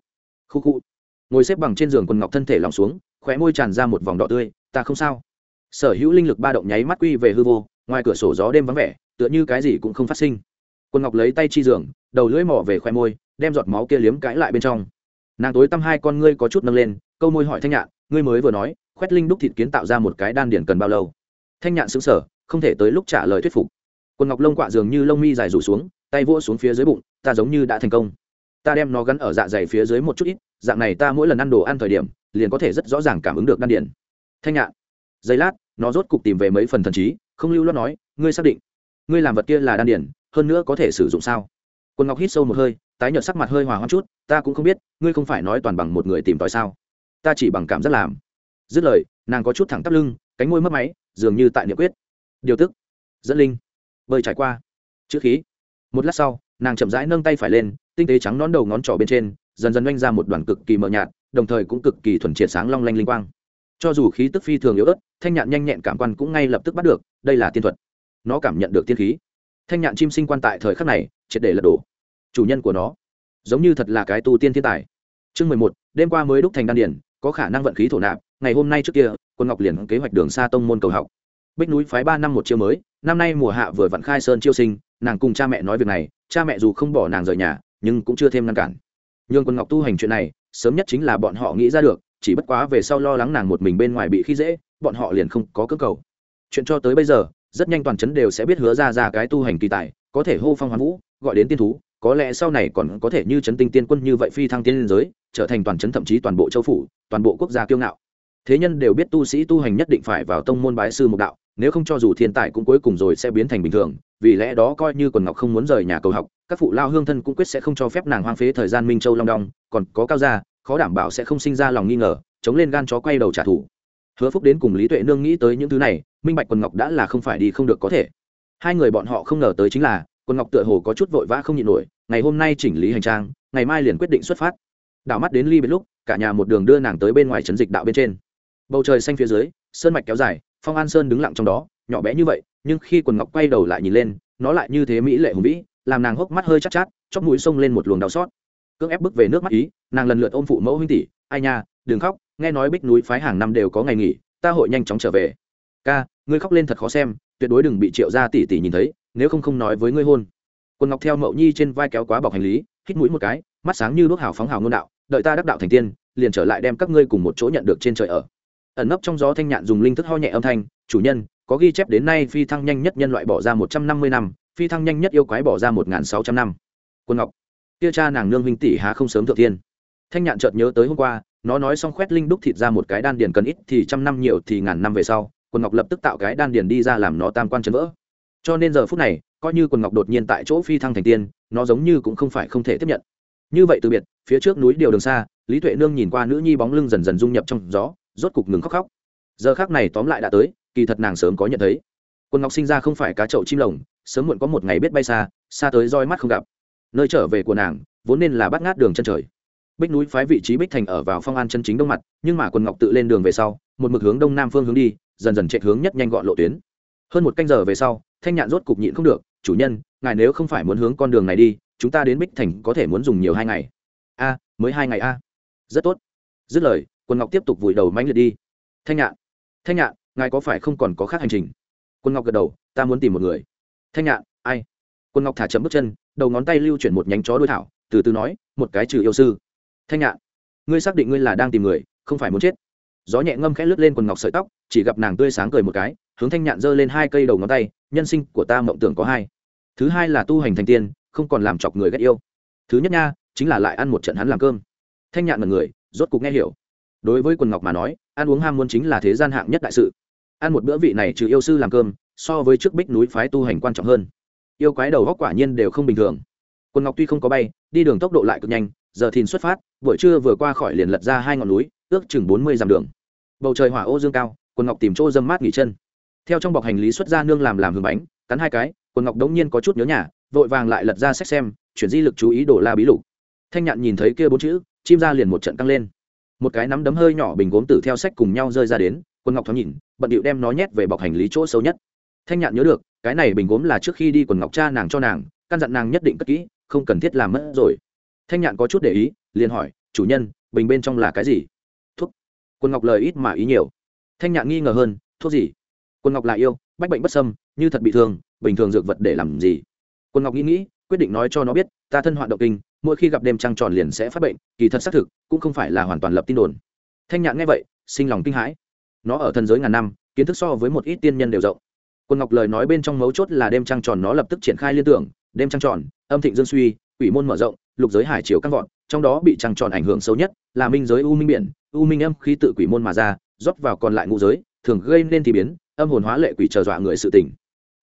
Khu khu. Ngồi xếp bằng trên giường quần ngọc thân thể lòng xuống, khóe môi tràn ra một vòng đỏ tươi, ta không sao. Sở hữu linh lực ba động nháy mắt quy về hư vô, ngoài cửa sổ gió đêm vắng vẻ, tựa như cái gì cũng không phát sinh. Quân ngọc lấy tay chi giường, đầu lưỡi mỏ về khoe môi, đem giọt máu kia liếm cãi lại bên trong. Nàng tối tăm hai con ngươi có chút nâng lên, câu môi hỏi thanh nhạn, ngươi mới vừa nói, khoét linh đúc thịt kiến tạo ra một cái đan điển cần bao lâu? Thanh nhạn xứng sở không thể tới lúc trả lời thuyết phục. Quân ngọc lông quạ dường như lông mi dài rủ xuống, tay vỗ xuống phía dưới bụng ta giống như đã thành công. Ta đem nó gắn ở dạ dày phía dưới một chút ít, dạng này ta mỗi lần ăn đồ ăn thời điểm, liền có thể rất rõ ràng cảm ứng được đan điển thanh nhạn giây lát, nó rốt cục tìm về mấy phần thần trí, không lưu lo nói, ngươi xác định, ngươi làm vật kia là đan điển hơn nữa có thể sử dụng sao? Quân ngọc hít sâu một hơi, tái nhợt sắc mặt hơi hòa hoãn chút, ta cũng không biết, ngươi không phải nói toàn bằng một người tìm tòi sao? Ta chỉ bằng cảm giác làm. Dứt lời, nàng có chút thẳng tắp lưng, cánh môi mất máy, dường như tại niệm quyết. Điều tức, dẫn linh. Bơi trải qua. Chữ khí. Một lát sau nàng chậm rãi nâng tay phải lên, tinh tế trắng nón đầu ngón trỏ bên trên, dần dần oanh ra một đoàn cực kỳ mờ nhạt, đồng thời cũng cực kỳ thuần triệt sáng long lanh linh quang. Cho dù khí tức phi thường yếu ớt, thanh nhạn nhanh nhẹn cảm quan cũng ngay lập tức bắt được, đây là tiên thuật. Nó cảm nhận được tiên khí. Thanh nhạn chim sinh quan tại thời khắc này, triệt để lật đổ. Chủ nhân của nó, giống như thật là cái tu tiên thiên tài. Chương mười một, đêm qua mới đúc thành đan điển có khả năng vận khí thổ nạp, ngày hôm nay trước kia, quân ngọc liền kế hoạch đường xa tông môn cầu học. Bích núi phái ba năm một chiêu mới, năm nay mùa hạ vừa vặn khai sơn chiêu sinh, nàng cùng cha mẹ nói việc này cha mẹ dù không bỏ nàng rời nhà, nhưng cũng chưa thêm ngăn cản. Nhường quân ngọc tu hành chuyện này, sớm nhất chính là bọn họ nghĩ ra được, chỉ bất quá về sau lo lắng nàng một mình bên ngoài bị khi dễ, bọn họ liền không có cơ cầu. Chuyện cho tới bây giờ, rất nhanh toàn chấn đều sẽ biết hứa ra ra cái tu hành kỳ tài, có thể hô phong hoán vũ, gọi đến tiên thú, có lẽ sau này còn có thể như chấn tinh tiên quân như vậy phi thăng tiên liên giới, trở thành toàn chấn thậm chí toàn bộ châu phủ, toàn bộ quốc gia kiêu ngạo. Thế nhân đều biết tu sĩ tu hành nhất định phải vào tông môn bái sư một đạo, nếu không cho dù thiên tài cũng cuối cùng rồi sẽ biến thành bình thường vì lẽ đó coi như quần ngọc không muốn rời nhà cầu học, các phụ lao hương thân cũng quyết sẽ không cho phép nàng hoang phế thời gian minh châu long đong, còn có cao gia, khó đảm bảo sẽ không sinh ra lòng nghi ngờ, chống lên gan chó quay đầu trả thù. Hứa phúc đến cùng lý tuệ nương nghĩ tới những thứ này, minh bạch quần ngọc đã là không phải đi không được có thể. Hai người bọn họ không ngờ tới chính là, quần ngọc tựa hồ có chút vội vã không nhịn nổi, ngày hôm nay chỉnh lý hành trang, ngày mai liền quyết định xuất phát. Đảo mắt đến ly biệt lúc, cả nhà một đường đưa nàng tới bên ngoài trấn dịch đạo bên trên. Bầu trời xanh phía dưới, sơn mạch kéo dài, phong an sơn đứng lặng trong đó nhỏ bé như vậy nhưng khi quần ngọc quay đầu lại nhìn lên nó lại như thế mỹ lệ hùng vĩ làm nàng hốc mắt hơi chắc chát, chát chóp mũi xông lên một luồng đau xót. Cưỡng ép bước về nước mắt ý nàng lần lượt ôm phụ mẫu huynh tỷ ai nha đừng khóc nghe nói bích núi phái hàng năm đều có ngày nghỉ ta hội nhanh chóng trở về. Ca ngươi khóc lên thật khó xem tuyệt đối đừng bị triệu gia tỷ tỷ nhìn thấy nếu không không nói với ngươi hôn. Quần ngọc theo mậu nhi trên vai kéo quá bọc hành lý hít mũi một cái mắt sáng như đuốc hào phóng hào ngôn đạo đợi ta đắc đạo thành tiên liền trở lại đem các ngươi cùng một chỗ nhận được trên trời ở. Ẩn nấp trong gió thanh nhạn dùng linh thức ho nhẹ âm thanh chủ nhân có ghi chép đến nay phi thăng nhanh nhất nhân loại bỏ ra một trăm năm mươi năm, phi thăng nhanh nhất yêu quái bỏ ra một n g h n sáu trăm năm. Quân ngọc, kia cha nàng nương huynh tỷ há không sớm thượng tiên thanh nhạn chợt nhớ tới hôm qua, nó nói xong khoét linh đúc thịt ra một cái đan điền cần ít thì trăm năm nhiều thì ngàn năm về sau quần ngọc lập tức tạo cái đan điền đi ra làm nó tam quan chấn vỡ. Cho nên giờ phút này, coi như quần ngọc đột nhiên tại chỗ phi thăng thành tiên, nó giống như cũng không phải không thể tiếp nhận. Như vậy từ biệt, phía trước núi điều đường xa, lý tuệ nương nhìn qua nữ nhi bóng lưng dần dần dung nhập trong gió, rốt cục ngừng khóc khóc. Giờ khác này tóm lại đã tới kỳ thật nàng sớm có nhận thấy. Quân ngọc sinh ra không phải cá chậu chim lồng, sớm muộn có một ngày biết bay xa xa tới roi mắt không gặp. Nơi trở về của nàng, vốn nên là bắt ngát đường chân trời. Bích núi phái vị trí bích thành ở vào phong an chân chính đông mặt, nhưng mà quân ngọc tự lên đường về sau, một mực hướng đông nam phương hướng đi, dần dần chạy hướng nhất nhanh gọn lộ tuyến. Hơn một canh giờ về sau, thanh nhạn rốt cục nhịn không được, chủ nhân, ngài nếu không phải muốn hướng con đường này đi, chúng ta đến bích thành có thể muốn dùng nhiều hai ngày. A, mới hai ngày a. Rất tốt. Dứt lời, quân ngọc tiếp tục vùi đầu mánh liệt đi. Thanh nhạn thanh nhạn ngài có phải không còn có khác hành trình? Quân ngọc gật đầu, ta muốn tìm một người. Thanh nhạn, ai? Quân ngọc thả chậm bước chân, đầu ngón tay lưu chuyển một nhánh chó đuôi thảo, từ từ nói, một cái trừ yêu sư. Thanh nhạn, ngươi xác định ngươi là đang tìm người, không phải muốn chết. Gió nhẹ ngâm khẽ lướt lên quần ngọc sợi tóc, chỉ gặp nàng tươi sáng cười một cái, hướng thanh nhạn giơ lên hai cây đầu ngón tay, nhân sinh của ta mộng tưởng có hai. Thứ hai là tu hành thành tiên, không còn làm chọc người ghét yêu. Thứ nhất nha, chính là lại ăn một trận hắn làm cơm. Thanh nhạn mật người, rốt cục nghe hiểu. Đối với quần ngọc mà nói, ăn uống ham muốn chính là thế gian hạng nhất đại sự ăn một bữa vị này trừ yêu sư làm cơm, so với trước bích núi phái tu hành quan trọng hơn. Yêu quái đầu góc quả nhiên đều không bình thường. Quần ngọc tuy không có bay, đi đường tốc độ lại cực nhanh, giờ thìn xuất phát, buổi trưa vừa qua khỏi liền lật ra hai ngọn núi, ước chừng bốn mươi dặm đường. Bầu trời hỏa ô dương cao quần ngọc tìm chỗ dâm mát nghỉ chân. Theo trong bọc hành lý xuất ra nương làm làm hương bánh, cắn hai cái quần ngọc đống nhiên có chút nhớ nhà, vội vàng lại lật ra sách xem, chuyển di lực chú ý đổ la bí lục. Thanh nhạn nhìn thấy kia bốn chữ, chim ra liền một trận căng lên. Một cái nắm đấm hơi nhỏ bình gốm tử theo sách cùng nhau rơi ra đến quân ngọc thoáng nhìn, bận điệu đem nó nhét về bọc hành lý chỗ xấu nhất. Thanh nhạn nhớ được, cái này bình gốm là trước khi đi quần ngọc cha nàng cho nàng, căn dặn nàng nhất định cất kỹ, không cần thiết làm mất rồi. Thanh nhạn có chút để ý, liền hỏi, chủ nhân, bình bên trong là cái gì? Thuốc. Quân ngọc lời ít mà ý nhiều. Thanh nhạn nghi ngờ hơn, thuốc gì? Quân ngọc là yêu, bách bệnh bất sâm như thật bị thương, bình thường dược vật để làm gì? Quân ngọc nghĩ nghĩ, quyết định nói cho nó biết, ta thân hoạn động kinh, mỗi khi gặp đêm trăng tròn liền sẽ phát bệnh, kỳ thật xác thực, cũng không phải là hoàn toàn lập tin đồn. Thanh nhạn nghe vậy, sinh lòng kinh hãi nó ở thần giới ngàn năm, kiến thức so với một ít tiên nhân đều rộng. Quân ngọc lời nói bên trong mấu chốt là đêm trăng tròn nó lập tức triển khai liên tưởng, đêm trăng tròn, âm thịnh dương suy, quỷ môn mở rộng, lục giới hải chiều căng vọt, trong đó bị trăng tròn ảnh hưởng sâu nhất là minh giới u minh biển, u minh âm khí tự quỷ môn mà ra, rót vào còn lại ngũ giới, thường gây nên thì biến, âm hồn hóa lệ quỷ chờ dọa người sự tình.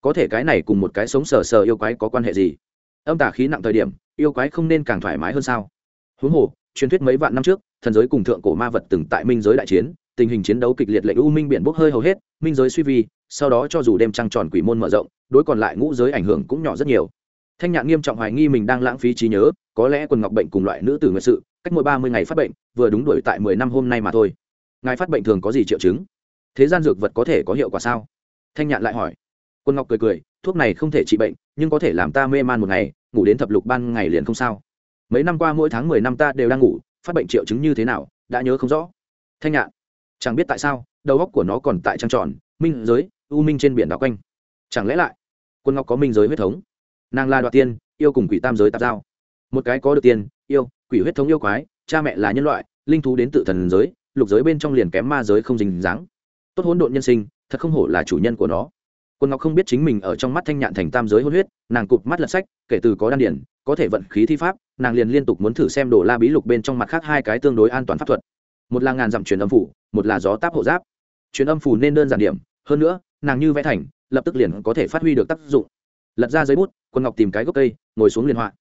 có thể cái này cùng một cái sống sờ sờ yêu quái có quan hệ gì? Âm tả khí nặng thời điểm, yêu quái không nên càng thoải mái hơn sao? Huống hồ, truyền thuyết mấy vạn năm trước, thần giới cùng thượng cổ ma vật từng tại minh giới đại chiến tình hình chiến đấu kịch liệt lệnh u minh biển bốc hơi hầu hết, minh giới suy vi, sau đó cho dù đêm trăng tròn quỷ môn mở rộng, đối còn lại ngũ giới ảnh hưởng cũng nhỏ rất nhiều. Thanh nhạn nghiêm trọng hoài nghi mình đang lãng phí trí nhớ, có lẽ quần ngọc bệnh cùng loại nữ tử nguyệt sự, cách mỗi ba mươi ngày phát bệnh, vừa đúng đuổi tại mười năm hôm nay mà thôi. Ngài phát bệnh thường có gì triệu chứng? Thế gian dược vật có thể có hiệu quả sao? Thanh nhạn lại hỏi. Quân ngọc cười cười, thuốc này không thể trị bệnh, nhưng có thể làm ta mê man một ngày, ngủ đến thập lục ban ngày liền không sao. Mấy năm qua mỗi tháng mười năm ta đều đang ngủ, phát bệnh triệu chứng như thế nào, đã nhớ không rõ. Thanh nhạn chẳng biết tại sao, đầu óc của nó còn tại trăng tròn, minh giới, u minh trên biển đảo quanh. Chẳng lẽ lại, quân ngọc có minh giới huyết thống? Nàng là đoạt tiên, yêu cùng quỷ tam giới tạp giao. Một cái có được tiên, yêu, quỷ huyết thống yêu quái, cha mẹ là nhân loại, linh thú đến tự thần giới, lục giới bên trong liền kém ma giới không dình dáng. Tốt hỗn độn nhân sinh, thật không hổ là chủ nhân của nó. Quân ngọc không biết chính mình ở trong mắt thanh nhạn thành tam giới hôn huyết, nàng cụp mắt lật sách, kể từ có đan điển, có thể vận khí thi pháp, nàng liền liên tục muốn thử xem đồ la bí lục bên trong mặt khác hai cái tương đối an toàn pháp thuật một là ngàn dặm truyền âm phủ, một là gió táp hộ giáp. Truyền âm phủ nên đơn giản điểm, hơn nữa, nàng như vẽ thành, lập tức liền có thể phát huy được tác dụng. Lật ra giấy bút quân ngọc tìm cái gốc cây, ngồi xuống liên họa.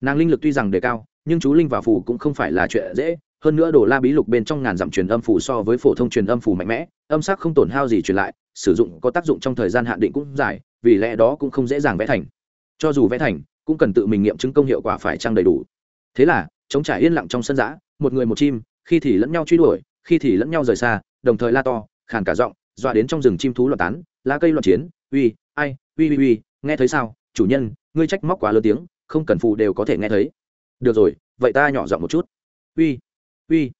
Nàng linh lực tuy rằng đề cao, nhưng chú linh và phủ cũng không phải là chuyện dễ, hơn nữa đồ la bí lục bên trong ngàn dặm truyền âm phủ so với phổ thông truyền âm phủ mạnh mẽ, âm sắc không tổn hao gì truyền lại, sử dụng có tác dụng trong thời gian hạn định cũng dài, vì lẽ đó cũng không dễ dàng vẽ thành. Cho dù vẽ thành, cũng cần tự mình nghiệm chứng công hiệu quả phải trăng đầy đủ. Thế là, chống trải yên lặng trong sân giã, một người một chim khi thì lẫn nhau truy đuổi, khi thì lẫn nhau rời xa, đồng thời la to, khàn cả giọng, dọa đến trong rừng chim thú loạn tán, lá cây loạn chiến, uy, ai, uy uy uy, nghe thấy sao, chủ nhân, ngươi trách móc quá lớn tiếng, không cần phụ đều có thể nghe thấy. Được rồi, vậy ta nhỏ giọng một chút. Uy uy.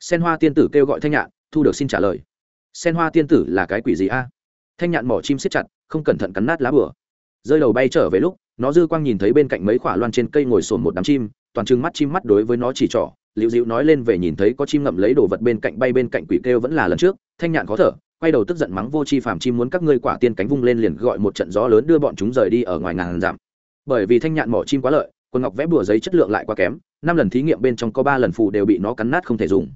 Sen hoa tiên tử kêu gọi thanh nhạn, thu được xin trả lời. Sen hoa tiên tử là cái quỷ gì a? Thanh nhạn mỏ chim siết chặt, không cẩn thận cắn nát lá bừa. rơi đầu bay trở về lúc, nó dư quang nhìn thấy bên cạnh mấy khỏa loan trên cây ngồi sồn một đám chim, toàn trừng mắt chim mắt đối với nó chỉ trỏ liễu dịu nói lên về nhìn thấy có chim ngậm lấy đồ vật bên cạnh bay bên cạnh quỷ kêu vẫn là lần trước, thanh nhạn khó thở, quay đầu tức giận mắng vô chi phàm chim muốn các ngươi quả tiên cánh vung lên liền gọi một trận gió lớn đưa bọn chúng rời đi ở ngoài ngàn giảm. bởi vì thanh nhạn mỏ chim quá lợi, quần ngọc vẽ bùa giấy chất lượng lại quá kém, năm lần thí nghiệm bên trong có ba lần phù đều bị nó cắn nát không thể dùng.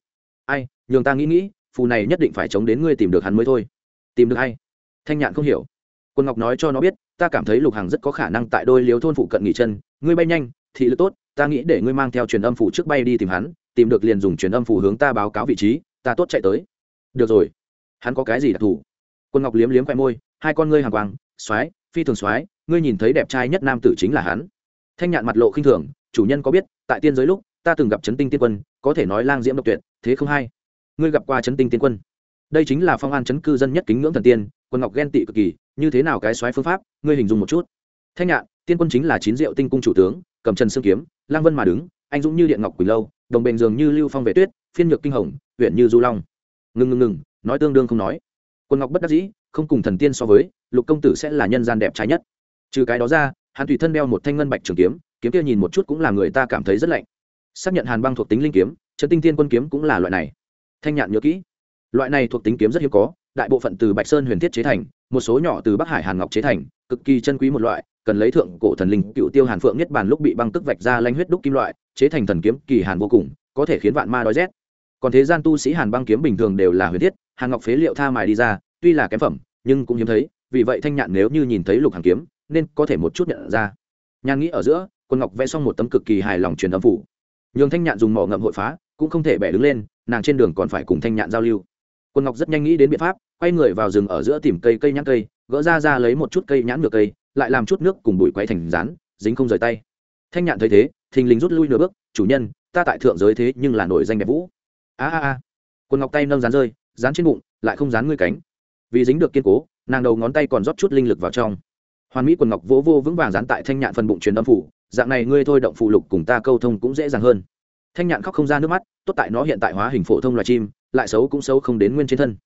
Ai, nhường ta nghĩ nghĩ, phù này nhất định phải chống đến ngươi tìm được hắn mới thôi. Tìm được hay thanh nhạn không hiểu. Quân ngọc nói cho nó biết, ta cảm thấy lục hàng rất có khả năng tại đôi liếu thôn phụ cận nghỉ chân, ngươi bay nhanh, thị lực tốt ta nghĩ để ngươi mang theo truyền âm phủ trước bay đi tìm hắn, tìm được liền dùng truyền âm phủ hướng ta báo cáo vị trí, ta tốt chạy tới. Được rồi. Hắn có cái gì đặc thù? Quân ngọc liếm liếm khoe môi, hai con ngươi hàng quang soái phi thường soái ngươi nhìn thấy đẹp trai nhất nam tử chính là hắn. Thanh nhạn mặt lộ khinh thường, chủ nhân có biết, tại tiên giới lúc, ta từng gặp trấn tinh tiên quân, có thể nói lang diễm độc tuyệt, thế không hay. Ngươi gặp qua trấn tinh tiên quân? Đây chính là phong an chấn cư dân nhất kính ngưỡng thần tiên, quân ngọc ghen tị cực kỳ, như thế nào cái xoáy phương pháp, ngươi hình dung một chút. Thanh nhạn, tiên quân chính là chín diệu tinh cung chủ tướng cầm trần xương kiếm lang vân mà đứng, anh dũng như điện ngọc quỳnh lâu, đồng bền dường như lưu phong về tuyết, phiên nhược kinh hồng huyện như du long. Ngừng ngừng ngừng, nói tương đương không nói. Quân ngọc bất đắc dĩ, không cùng thần tiên so với, lục công tử sẽ là nhân gian đẹp trái nhất. Trừ cái đó ra, hắn tùy thân đeo một thanh ngân bạch trường kiếm kiếm kia nhìn một chút cũng là người ta cảm thấy rất lạnh. Xác nhận hàn băng thuộc tính linh kiếm, trấn tinh tiên quân kiếm cũng là loại này. Thanh nhạn nhớ kỹ. Loại này thuộc tính kiếm rất hiếm có, đại bộ phận từ bạch sơn huyền thiết chế thành, một số nhỏ từ bắc hải hàn ngọc chế thành, cực kỳ chân quý một loại cần lấy thượng cổ thần linh cựu tiêu hàn phượng nhất bàn lúc bị băng tức vạch ra lanh huyết đúc kim loại, chế thành thần kiếm kỳ hàn vô cùng, có thể khiến vạn ma đói rét. Còn thế gian tu sĩ hàn băng kiếm bình thường đều là huyền thiết, hàn ngọc phế liệu tha mài đi ra, tuy là kém phẩm, nhưng cũng hiếm thấy, vì vậy thanh nhạn nếu như nhìn thấy lục hàng kiếm, nên có thể một chút nhận ra. Nhàn nghĩ ở giữa, quân ngọc vẽ xong một tấm cực kỳ hài lòng truyền âm phủ. Nhường thanh nhạn dùng mỏ ngậm hội phá, cũng không thể bẻ đứng lên, nàng trên đường còn phải cùng thanh nhạn giao lưu. Quân ngọc rất nhanh nghĩ đến biện pháp, quay người vào rừng ở giữa tìm cây cây nhãn cây, gỡ ra ra lấy một chút cây nhãn ngược cây lại làm chút nước cùng bụi quay thành rán, dính không rời tay. Thanh nhạn thấy thế, thình lình rút lui nửa bước, chủ nhân, ta tại thượng giới thế nhưng là nổi danh đẹp vũ. A a a. Quần ngọc tay nâng dán rơi dán trên bụng, lại không dán ngươi cánh. Vì dính được kiên cố, nàng đầu ngón tay còn rót chút linh lực vào trong. Hoàn mỹ quần ngọc vỗ vô vững vàng dán tại thanh nhạn phần bụng truyền âm phủ, dạng này ngươi thôi động phụ lục cùng ta câu thông cũng dễ dàng hơn. Thanh nhạn khóc không ra nước mắt, tốt tại nó hiện tại hóa hình phổ thông loài chim, lại xấu cũng xấu không đến nguyên trên thân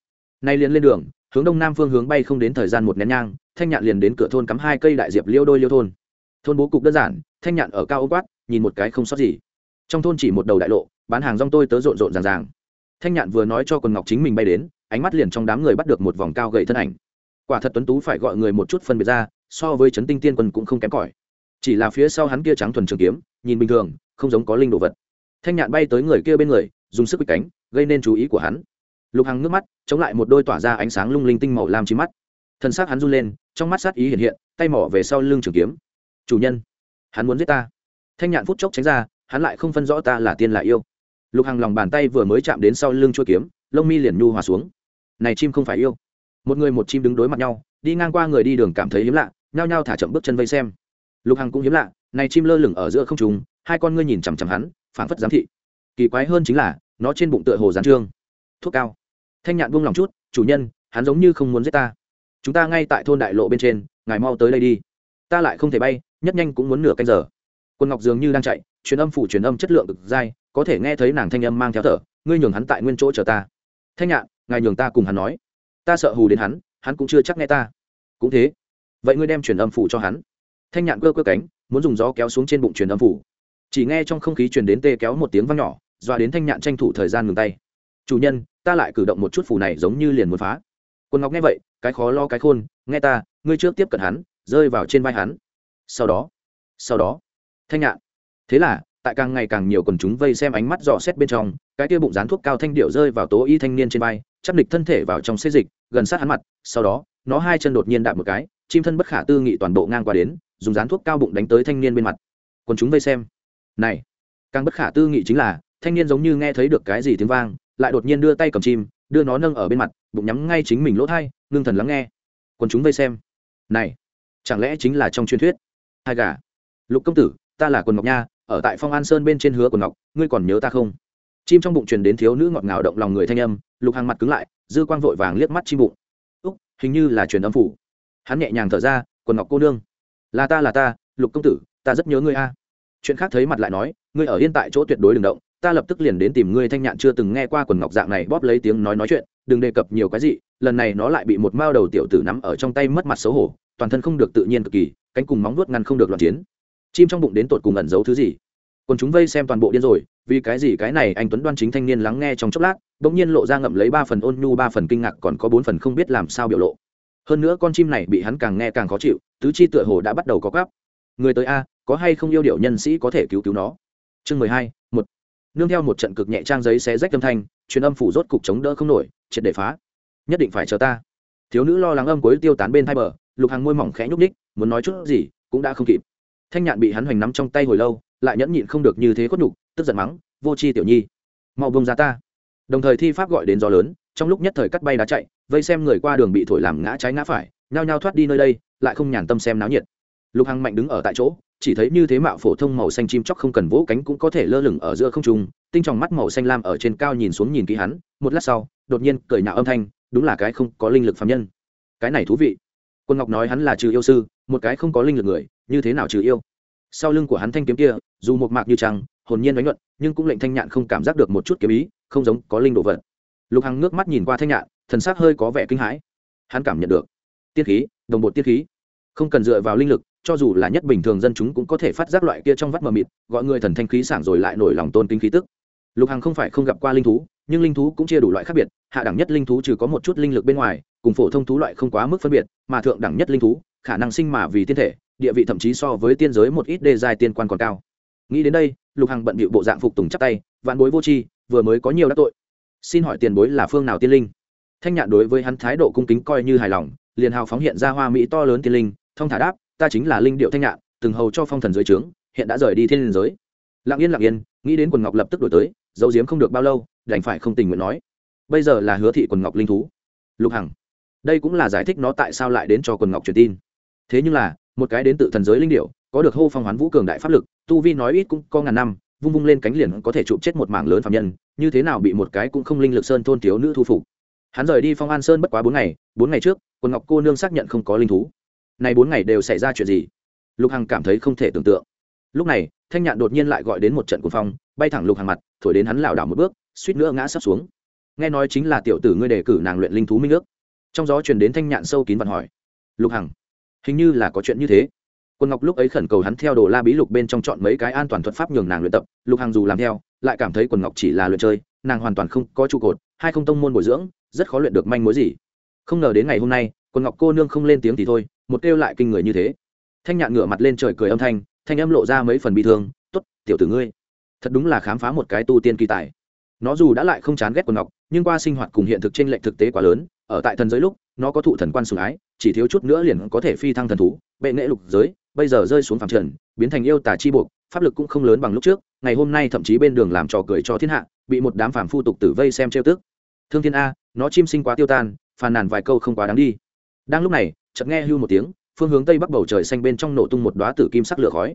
nay liền lên đường, hướng đông nam phương hướng bay không đến thời gian một nén nhang, thanh nhạn liền đến cửa thôn cắm hai cây đại diệp liêu đôi liêu thôn. Thôn bố cục đơn giản, thanh nhạn ở cao ô quát, nhìn một cái không sót gì. Trong thôn chỉ một đầu đại lộ, bán hàng rong tôi tớ rộn rộn ràng ràng. Thanh nhạn vừa nói cho quần ngọc chính mình bay đến, ánh mắt liền trong đám người bắt được một vòng cao gậy thân ảnh. Quả thật tuấn tú phải gọi người một chút phân biệt ra, so với trấn tinh tiên quân cũng không kém cỏi. Chỉ là phía sau hắn kia trắng thuần trường kiếm, nhìn bình thường, không giống có linh đồ vật. Thanh nhạn bay tới người kia bên người, dùng sức bị cánh, gây nên chú ý của hắn lục hằng nước mắt, chống lại một đôi tỏa ra ánh sáng lung linh tinh màu lam chi mắt. Thân xác hắn run lên, trong mắt sát ý hiện hiện, tay mỏ về sau lưng trường kiếm. Chủ nhân, hắn muốn giết ta. Thanh nhạn phút chốc tránh ra, hắn lại không phân rõ ta là tiên là yêu. Lục hằng lòng bàn tay vừa mới chạm đến sau lưng chua kiếm, lông mi liền nhu hòa xuống. Này chim không phải yêu. Một người một chim đứng đối mặt nhau, đi ngang qua người đi đường cảm thấy hiếm lạ, nhao nhao thả chậm bước chân vây xem. Lục hằng cũng hiếm lạ, này chim lơ lửng ở giữa không trùng hai con ngươi nhìn chằm chằm hắn, phảng phất giám thị. Kỳ quái hơn chính là, nó trên bụng tựa hồ gián trương. Thuốc cao thanh nhạn buông lòng chút, chủ nhân, hắn giống như không muốn giết ta. Chúng ta ngay tại thôn đại lộ bên trên, ngài mau tới đây đi. Ta lại không thể bay, nhất nhanh cũng muốn nửa canh giờ. Quân ngọc dường như đang chạy, truyền âm phủ truyền âm chất lượng cực dai, có thể nghe thấy nàng thanh âm mang theo thở, ngươi nhường hắn tại nguyên chỗ chờ ta. Thanh nhạn, ngài nhường ta cùng hắn nói. Ta sợ hù đến hắn hắn cũng chưa chắc nghe ta. Cũng thế. Vậy ngươi đem truyền âm phủ cho hắn. Thanh nhạn cơ cơ cánh, muốn dùng gió kéo xuống trên bụng truyền âm phủ. Chỉ nghe trong không khí truyền đến tê kéo một tiếng văng nhỏ doa đến thanh nhạn tranh thủ thời gian ngừng tay chủ nhân, ta lại cử động một chút phù này giống như liền muốn phá. Quân ngọc nghe vậy, cái khó lo cái khôn, nghe ta, ngươi trước tiếp cận hắn, rơi vào trên vai hắn. Sau đó sau đó, thanh nhạn. Thế là, tại càng ngày càng nhiều quần chúng vây xem ánh mắt dò xét bên trong, cái kia bụng dán thuốc cao thanh điệu rơi vào tố y thanh niên trên vai chắp địch thân thể vào trong xê dịch, gần sát hắn mặt, sau đó, nó hai chân đột nhiên đạp một cái, chim thân bất khả tư nghị toàn bộ ngang qua đến, dùng dán thuốc cao bụng đánh tới thanh niên bên mặt. Quần chúng vây xem. Này, càng bất khả tư nghị chính là, thanh niên giống như nghe thấy được cái gì tiếng vang lại đột nhiên đưa tay cầm chim, đưa nó nâng ở bên mặt, bụng nhắm ngay chính mình lỗ thai, ngưng thần lắng nghe. Quần chúng vây xem. Này, chẳng lẽ chính là trong truyền thuyết? Hai gà. Lục công tử, ta là quần ngọc nha, ở tại phong an sơn bên trên hứa quần ngọc, ngươi còn nhớ ta không? Chim trong bụng truyền đến thiếu nữ ngọt ngào động lòng người thanh âm, lục hàng mặt cứng lại, dư quang vội vàng liếc mắt chim bụng. Úc, hình như là truyền âm phủ. Hắn nhẹ nhàng thở ra, quần ngọc cô nương, là ta là ta, lục công tử, ta rất nhớ ngươi a. Chuyện khác thấy mặt lại nói, ngươi ở yên tại chỗ tuyệt đối đừng động ta lập tức liền đến tìm ngươi thanh nhạn chưa từng nghe qua quần ngọc dạng này bóp lấy tiếng nói nói chuyện, đừng đề cập nhiều cái gì, lần này nó lại bị một mao đầu tiểu tử nắm ở trong tay mất mặt xấu hổ, toàn thân không được tự nhiên cực kỳ, cánh cùng móng vuốt ngăn không được loạn chiến. Chim trong bụng đến tột cùng ẩn giấu thứ gì? Còn chúng vây xem toàn bộ điên rồi, vì cái gì cái này anh tuấn đoan chính thanh niên lắng nghe trong chốc lát, bỗng nhiên lộ ra ngậm lấy ba phần ôn nhu ba phần kinh ngạc còn có bốn phần không biết làm sao biểu lộ. Hơn nữa con chim này bị hắn càng nghe càng khó chịu, tứ chi tựa hồ đã bắt đầu có gắp người tới a, có hay không yêu điệu nhân sĩ có thể cứu cứu nó? Chương mười hai nương theo một trận cực nhẹ trang giấy xé rách âm thanh, truyền âm phủ rốt cục chống đỡ không nổi, triệt để phá. Nhất định phải chờ ta. Thiếu nữ lo lắng âm cuối tiêu tán bên hai bờ, lục hàng môi mỏng khẽ nhúc ních muốn nói chút gì, cũng đã không kịp. Thanh nhạn bị hắn hoành nắm trong tay hồi lâu, lại nhẫn nhịn không được như thế khuất nhục, tức giận mắng, vô c h i tiểu nhi, mau bông ra ta. Đồng thời thi pháp gọi đến gió lớn, trong lúc nhất thời cắt bay đá chạy, vây xem người qua đường bị thổi làm ngã trái ngã phải, nhao nhao thoát đi nơi đây, lại không nhàn tâm xem náo nhiệt. Lục hằng mạnh đứng ở tại chỗ chỉ thấy như thế mạo phổ thông màu xanh chim chóc không cần vỗ cánh cũng có thể lơ lửng ở giữa không trung, tinh tròng mắt màu xanh lam ở trên cao nhìn xuống nhìn kỹ hắn, một lát sau, đột nhiên cười nhạo âm thanh, đúng là cái không có linh lực phạm nhân. Cái này thú vị. Quân ngọc nói hắn là trừ yêu sư, một cái không có linh lực người, như thế nào trừ yêu? Sau lưng của hắn thanh kiếm kia, dù một mạc như trăng, hồn nhiên đánh luận nhưng cũng lệnh thanh nhạn không cảm giác được một chút kiếm ý, không giống có linh đồ vật. Lục hằng nước mắt nhìn qua thanh nhạn, thần sắc hơi có vẻ kinh hãi. Hắn cảm nhận được. Tiết khí, đồng bộ tiết khí. Không cần dựa vào linh lực cho dù là nhất bình thường dân chúng cũng có thể phát giác loại kia trong vắt mờ mịt, gọi người thần thanh khí sảng rồi lại nổi lòng tôn kính khí tức. Lục hằng không phải không gặp qua linh thú, nhưng linh thú cũng chia đủ loại khác biệt, hạ đẳng nhất linh thú trừ có một chút linh lực bên ngoài, cùng phổ thông thú loại không quá mức phân biệt, mà thượng đẳng nhất linh thú, khả năng sinh mà vì tiên thể, địa vị thậm chí so với tiên giới một ít đề dài tiên quan còn cao. Nghĩ đến đây, lục hằng bận bịu bộ dạng phục tùng chắp tay, vạn bối vô tri, vừa mới có nhiều đắc tội. Xin hỏi tiền bối là phương nào tiên linh? Thanh nhạn đối với hắn thái độ cung kính coi như hài lòng, liền hào phóng hiện ra hoa mỹ to lớn tiên linh, thông thả đáp ta chính là linh điệu thanh nhạn, từng hầu cho phong thần dưới trướng, hiện đã rời đi thiên liên giới. Lặng yên lặng yên, nghĩ đến quần ngọc lập tức đổi tới dấu diếm không được bao lâu, đành phải không tình nguyện nói. Bây giờ là hứa thị quần ngọc linh thú. Lục hằng, đây cũng là giải thích nó tại sao lại đến cho quần ngọc truyền tin. Thế nhưng là, một cái đến tự thần giới linh điệu, có được hô phong hoán vũ cường đại pháp lực, tu vi nói ít cũng có ngàn năm, vung vung lên cánh liền có thể chụp chết một mảng lớn phạm nhân, như thế nào bị một cái cũng không linh lực sơn thôn thiếu nữ thu phục? Hắn rời đi phong an sơn bất quá bốn ngày bốn ngày trước, quần ngọc cô nương xác nhận không có linh thú này bốn ngày đều xảy ra chuyện gì? Lục hằng cảm thấy không thể tưởng tượng. Lúc này, thanh nhạn đột nhiên lại gọi đến một trận cuồng phong, bay thẳng lục hằng mặt, thổi đến hắn lảo đảo một bước, suýt nữa ngã sắp xuống. Nghe nói chính là tiểu tử ngươi đề cử nàng luyện linh thú minh ước. Trong gió truyền đến thanh nhạn sâu kín vặn hỏi. Lục hằng, hình như là có chuyện như thế. Quân ngọc lúc ấy khẩn cầu hắn theo đồ la bí lục bên trong chọn mấy cái an toàn thuật pháp nhường nàng luyện tập, lục hằng dù làm theo, lại cảm thấy quần ngọc chỉ là luyện chơi, nàng hoàn toàn không có trụ cột, hai không tông môn bồi dưỡng, rất khó luyện được manh mối gì. Không ngờ đến ngày hôm nay quần ngọc cô nương không lên tiếng thì thôi, một kêu lại kinh người như thế. Thanh nhạn ngửa mặt lên trời cười âm thanh thanh âm lộ ra mấy phần bị thương t ố t tiểu tử ngươi, thật đúng là khám phá một cái tu tiên kỳ tài. Nó dù đã lại không chán ghét quần ngọc, nhưng qua sinh hoạt cùng hiện thực t r ê n lệch thực tế quá lớn, ở tại thần giới lúc, nó có thụ thần quan sủng ái, chỉ thiếu chút nữa liền có thể phi thăng thần thú, bệ nghệ lục giới, bây giờ rơi xuống phẳng trần, biến thành yêu tà chi buộc, pháp lực cũng không lớn bằng lúc trước, ngày hôm nay thậm chí bên đường làm trò cười cho thiên hạ, bị một đám phàm phu tục tử vây xem trêu tức. Thương thiên a, nó chim sinh quá tiêu tan, phàn nàn vài câu không quá đáng đi đang lúc này, chợt nghe hưu một tiếng, phương hướng tây bắc bầu trời xanh bên trong nổ tung một đoá tử kim sắc lửa khói.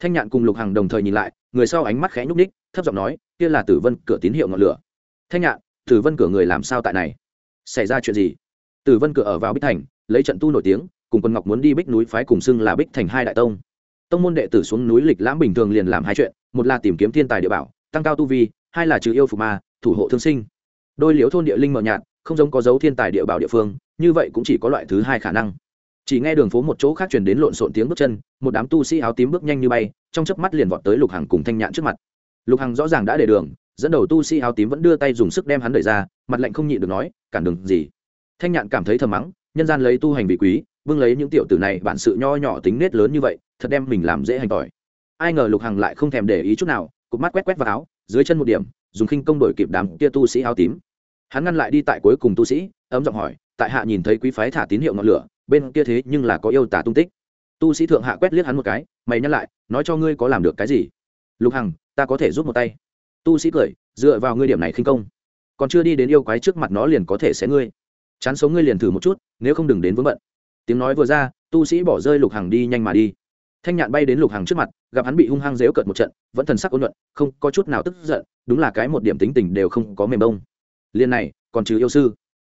Thanh nhạn cùng lục hằng đồng thời nhìn lại, người sau ánh mắt khẽ nhúc ních thấp giọng nói, kia là tử vân cửa tín hiệu ngọn lửa. Thanh nhạn, tử vân cửa người làm sao tại này? Xảy ra chuyện gì? Tử vân cửa ở vào bích thành, lấy trận tu nổi tiếng, cùng quân ngọc muốn đi bích núi phái cùng xưng là bích thành hai đại tông. Tông môn đệ tử xuống núi lịch lãm bình thường liền làm hai chuyện, một là tìm kiếm thiên tài địa bảo, tăng cao tu vi, hai là trừ yêu phục ma, thủ hộ thương sinh. Đôi liễu thôn địa linh mờ nhạt, không giống có dấu thiên tài địa bảo địa phương như vậy cũng chỉ có loại thứ hai khả năng. Chỉ nghe đường phố một chỗ khác truyền đến lộn xộn tiếng bước chân, một đám tu sĩ áo tím bước nhanh như bay, trong chớp mắt liền vọt tới lục hằng cùng thanh nhạn trước mặt. Lục hằng rõ ràng đã để đường, dẫn đầu tu sĩ áo tím vẫn đưa tay dùng sức đem hắn đẩy ra, mặt lạnh không nhịn được nói, cản đường gì? Thanh nhạn cảm thấy thầm mắng, nhân gian lấy tu hành vị quý, vương lấy những tiểu tử này bản sự nho nhỏ tính nết lớn như vậy, thật đem mình làm dễ hành tỏi. Ai ngờ lục hằng lại không thèm để ý chút nào cụp mắt quét quét vào áo, dưới chân một điểm, dùng khinh công đổi kịp đám kia tu sĩ áo tím hắn ngăn lại đi tại cuối cùng tu sĩ, ấm giọng hỏi, tại hạ nhìn thấy quý phái thả tín hiệu ngọn lửa, bên kia thế nhưng là có yêu tả tung tích. Tu sĩ thượng hạ quét liếc hắn một cái, mày nhắc lại, nói cho ngươi có làm được cái gì? Lục hằng, ta có thể giúp một tay. Tu sĩ cười, dựa vào ngươi điểm này khinh công. Còn chưa đi đến yêu quái trước mặt nó liền có thể sẽ ngươi. Chán sống ngươi liền thử một chút, nếu không đừng đến vướng bận. Tiếng nói vừa ra, tu sĩ bỏ rơi lục hằng đi nhanh mà đi. Thanh nhạn bay đến lục hằng trước mặt, gặp hắn bị hung hăng dếu cợt một trận, vẫn thần sắc ôn luận không có chút nào tức giận, đúng là cái một điểm tính tình đều không có mềm bông liên này, còn trừ yêu sư.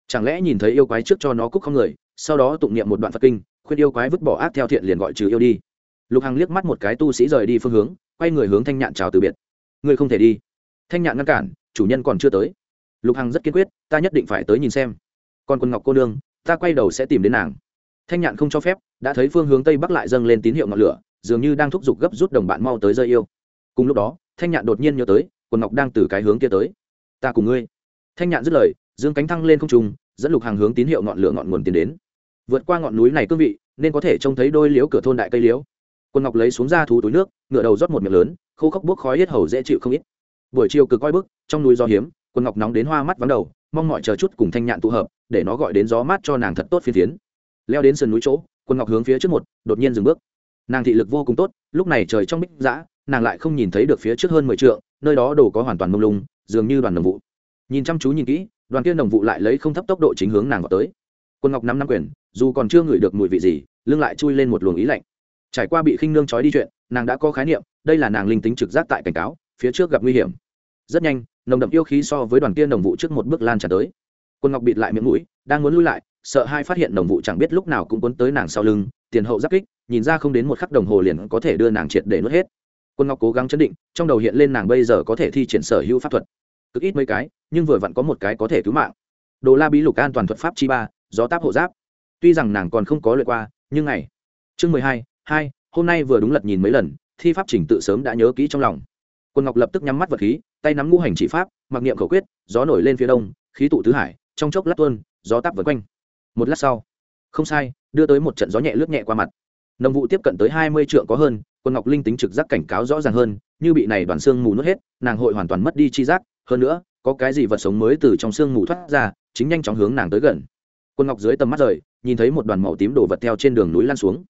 Chẳng lẽ nhìn thấy yêu quái trước cho nó cúc không người, sau đó tụng niệm một đoạn phật kinh, khuyên yêu quái vứt bỏ ác theo thiện liền gọi trừ yêu đi. Lục hằng liếc mắt một cái tu sĩ rời đi phương hướng, quay người hướng thanh nhạn chào từ biệt. Ngươi không thể đi. Thanh nhạn ngăn cản, chủ nhân còn chưa tới. Lục hằng rất kiên quyết, ta nhất định phải tới nhìn xem. Còn quân ngọc cô nương, ta quay đầu sẽ tìm đến nàng. Thanh nhạn không cho phép, đã thấy phương hướng tây bắc lại dâng lên tín hiệu ngọn lửa, dường như đang thúc giục gấp rút đồng bạn mau tới rơi yêu. Cùng lúc đó, thanh nhạn đột nhiên nhớ tới quần ngọc đang từ cái hướng kia tới. Ta cùng ngươi thanh nhạn dứt lời, dương cánh thăng lên không trung, dẫn lục hàng hướng tín hiệu ngọn lửa ngọn nguồn tiến đến. Vượt qua ngọn núi này cương vị, nên có thể trông thấy đôi liếu cửa thôn đại cây liếu. Quân ngọc lấy xuống ra thú túi nước, ngựa đầu rót một miệng lớn, khô khốc bốc khói hết hầu dễ chịu không ít. Buổi chiều cực coi bức, trong núi gió hiếm, quân ngọc nóng đến hoa mắt vắng đầu, mong mọi chờ chút cùng thanh nhạn tụ hợp, để nó gọi đến gió mát cho nàng thật tốt phiên tiến leo đến sườn núi chỗ, quân ngọc hướng phía trước một, đột nhiên dừng bước. Nàng thị lực vô cùng tốt, lúc này trời trong bích giã nàng lại không nhìn thấy được phía trước hơn mười t nơi đó đồ có hoàn toàn mông lung, dường như đoàn đồng vụ nhìn chăm chú nhìn kỹ, đoàn kia đồng vụ lại lấy không thấp tốc độ chính hướng nàng vào tới. Quân ngọc năm năm quyền, dù còn chưa ngửi được mùi vị gì, lưng lại chui lên một luồng ý lạnh. Trải qua bị khinh nương trói đi chuyện, nàng đã có khái niệm, đây là nàng linh tính trực giác tại cảnh cáo, phía trước gặp nguy hiểm. Rất nhanh, nồng đậm yêu khí so với đoàn kia đồng vụ trước một bước lan tràn tới. Quân ngọc bịt lại miệng mũi, đang muốn lui lại, sợ hai phát hiện đồng vụ chẳng biết lúc nào cũng cuốn tới nàng sau lưng, tiền hậu giáp kích, nhìn ra không đến một khắc đồng hồ liền có thể đưa nàng triệt để nuốt hết. Quân ngọc cố gắng chấn định, trong đầu hiện lên nàng bây giờ có thể thi triển sở hữu pháp thuật. Cực ít mấy cái nhưng vừa vặn có một cái có thể cứu mạng. Đồ la bí lục an toàn thuật pháp chi ba, gió táp hộ giáp. Tuy rằng nàng còn không có luyện qua, nhưng ngày. Chương mười hai hai, hôm nay vừa đúng lật nhìn mấy lần, thi pháp trình tự sớm đã nhớ kỹ trong lòng. Quân ngọc lập tức nhắm mắt vật khí, tay nắm ngũ hành chỉ pháp, mặc niệm khẩu quyết, gió nổi lên phía đông, khí tụ tứ hải, trong chốc lát tuôn, gió táp vượt quanh. Một lát sau, không sai, đưa tới một trận gió nhẹ lướt nhẹ qua mặt. Nồng vụ tiếp cận tới hai mươi trượng có hơn, quân ngọc linh tính trực giác cảnh cáo rõ ràng hơn, như bị này đoàn xương mù nuốt hết, nàng hội hoàn toàn mất đi chi giác, hơn nữa có cái gì vật sống mới từ trong xương mù thoát ra, chính nhanh chóng hướng nàng tới gần. Quân ngọc dưới tầm mắt rời, nhìn thấy một đoàn màu tím đổ vật theo trên đường núi lan xuống.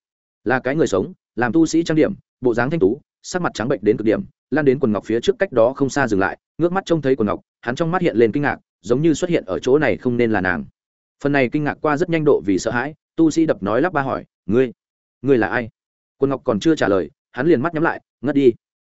Là cái người sống, làm tu sĩ trang điểm, bộ dáng thanh tú, sắc mặt trắng bệnh đến cực điểm, lan đến quần ngọc phía trước cách đó không xa dừng lại, ngước mắt trông thấy quần ngọc, hắn trong mắt hiện lên kinh ngạc, giống như xuất hiện ở chỗ này không nên là nàng. Phần này kinh ngạc qua rất nhanh độ vì sợ hãi, tu sĩ đập nói lắp ba hỏi, ngươi ngươi là ai? Quân ngọc còn chưa trả lời, hắn liền mắt nhắm lại, ngất đi.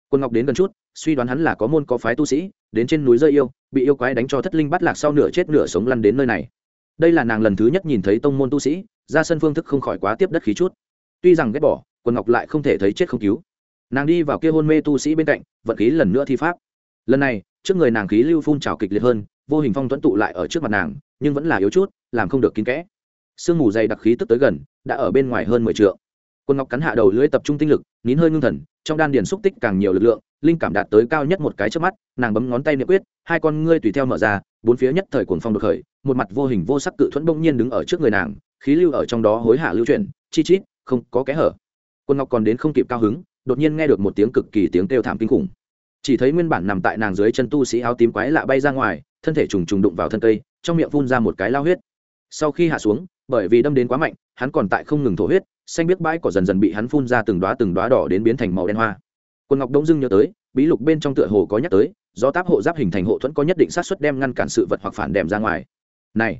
Quân ngọc đến gần chút suy đoán hắn là có môn có phái tu sĩ, đến trên núi rơi yêu, bị yêu quái đánh cho thất linh bắt lạc sau nửa chết nửa sống lăn đến nơi này. Đây là nàng lần thứ nhất nhìn thấy tông môn tu sĩ, ra sân phương thức không khỏi quá tiếp đất khí chút. Tuy rằng ghét bỏ, quần ngọc lại không thể thấy chết không cứu. Nàng đi vào kia hôn mê tu sĩ bên cạnh, vận khí lần nữa thi pháp. Lần này, trước người nàng khí lưu phun trào kịch liệt hơn, vô hình phong tuẫn tụ lại ở trước mặt nàng, nhưng vẫn là yếu chút, làm không được kín kẽ. Sương mù dày đặc khí tức tới gần, đã ở bên ngoài hơn mười t quân ngọc cắn hạ đầu lưỡi tập trung tinh lực, nín hơi ngưng thần, trong đan điền xúc tích càng nhiều lực lượng, linh cảm đạt tới cao nhất một cái trước mắt, nàng bấm ngón tay niệm quyết, hai con ngươi tùy theo mở ra, bốn phía nhất thời cuồng phong đột khởi, một mặt vô hình vô sắc cự thuẫn bỗng nhiên đứng ở trước người nàng, khí lưu ở trong đó hối hả lưu chuyển, chi chít, không có kẽ hở. Quân ngọc còn đến không kịp cao hứng, đột nhiên nghe được một tiếng cực kỳ tiếng kêu thảm kinh khủng. Chỉ thấy nguyên bản nằm tại nàng dưới chân tu sĩ áo tím quái lạ bay ra ngoài, thân thể trùng trùng đụng vào thân cây, trong miệng phun ra một cái lao huyết. Sau khi hạ xuống, bởi vì đâm đến quá mạnh, hắn còn tại không ngừng thổ huyết xanh biết bãi cỏ dần dần bị hắn phun ra từng đoá từng đoá đỏ đến biến thành màu đen hoa. Quân ngọc đông dưng nhớ tới, bí lục bên trong tựa hồ có nhắc tới do táp hộ giáp hình thành hộ thuẫn có nhất định sát xuất đem ngăn cản sự vật hoặc phản đèm ra ngoài. Này,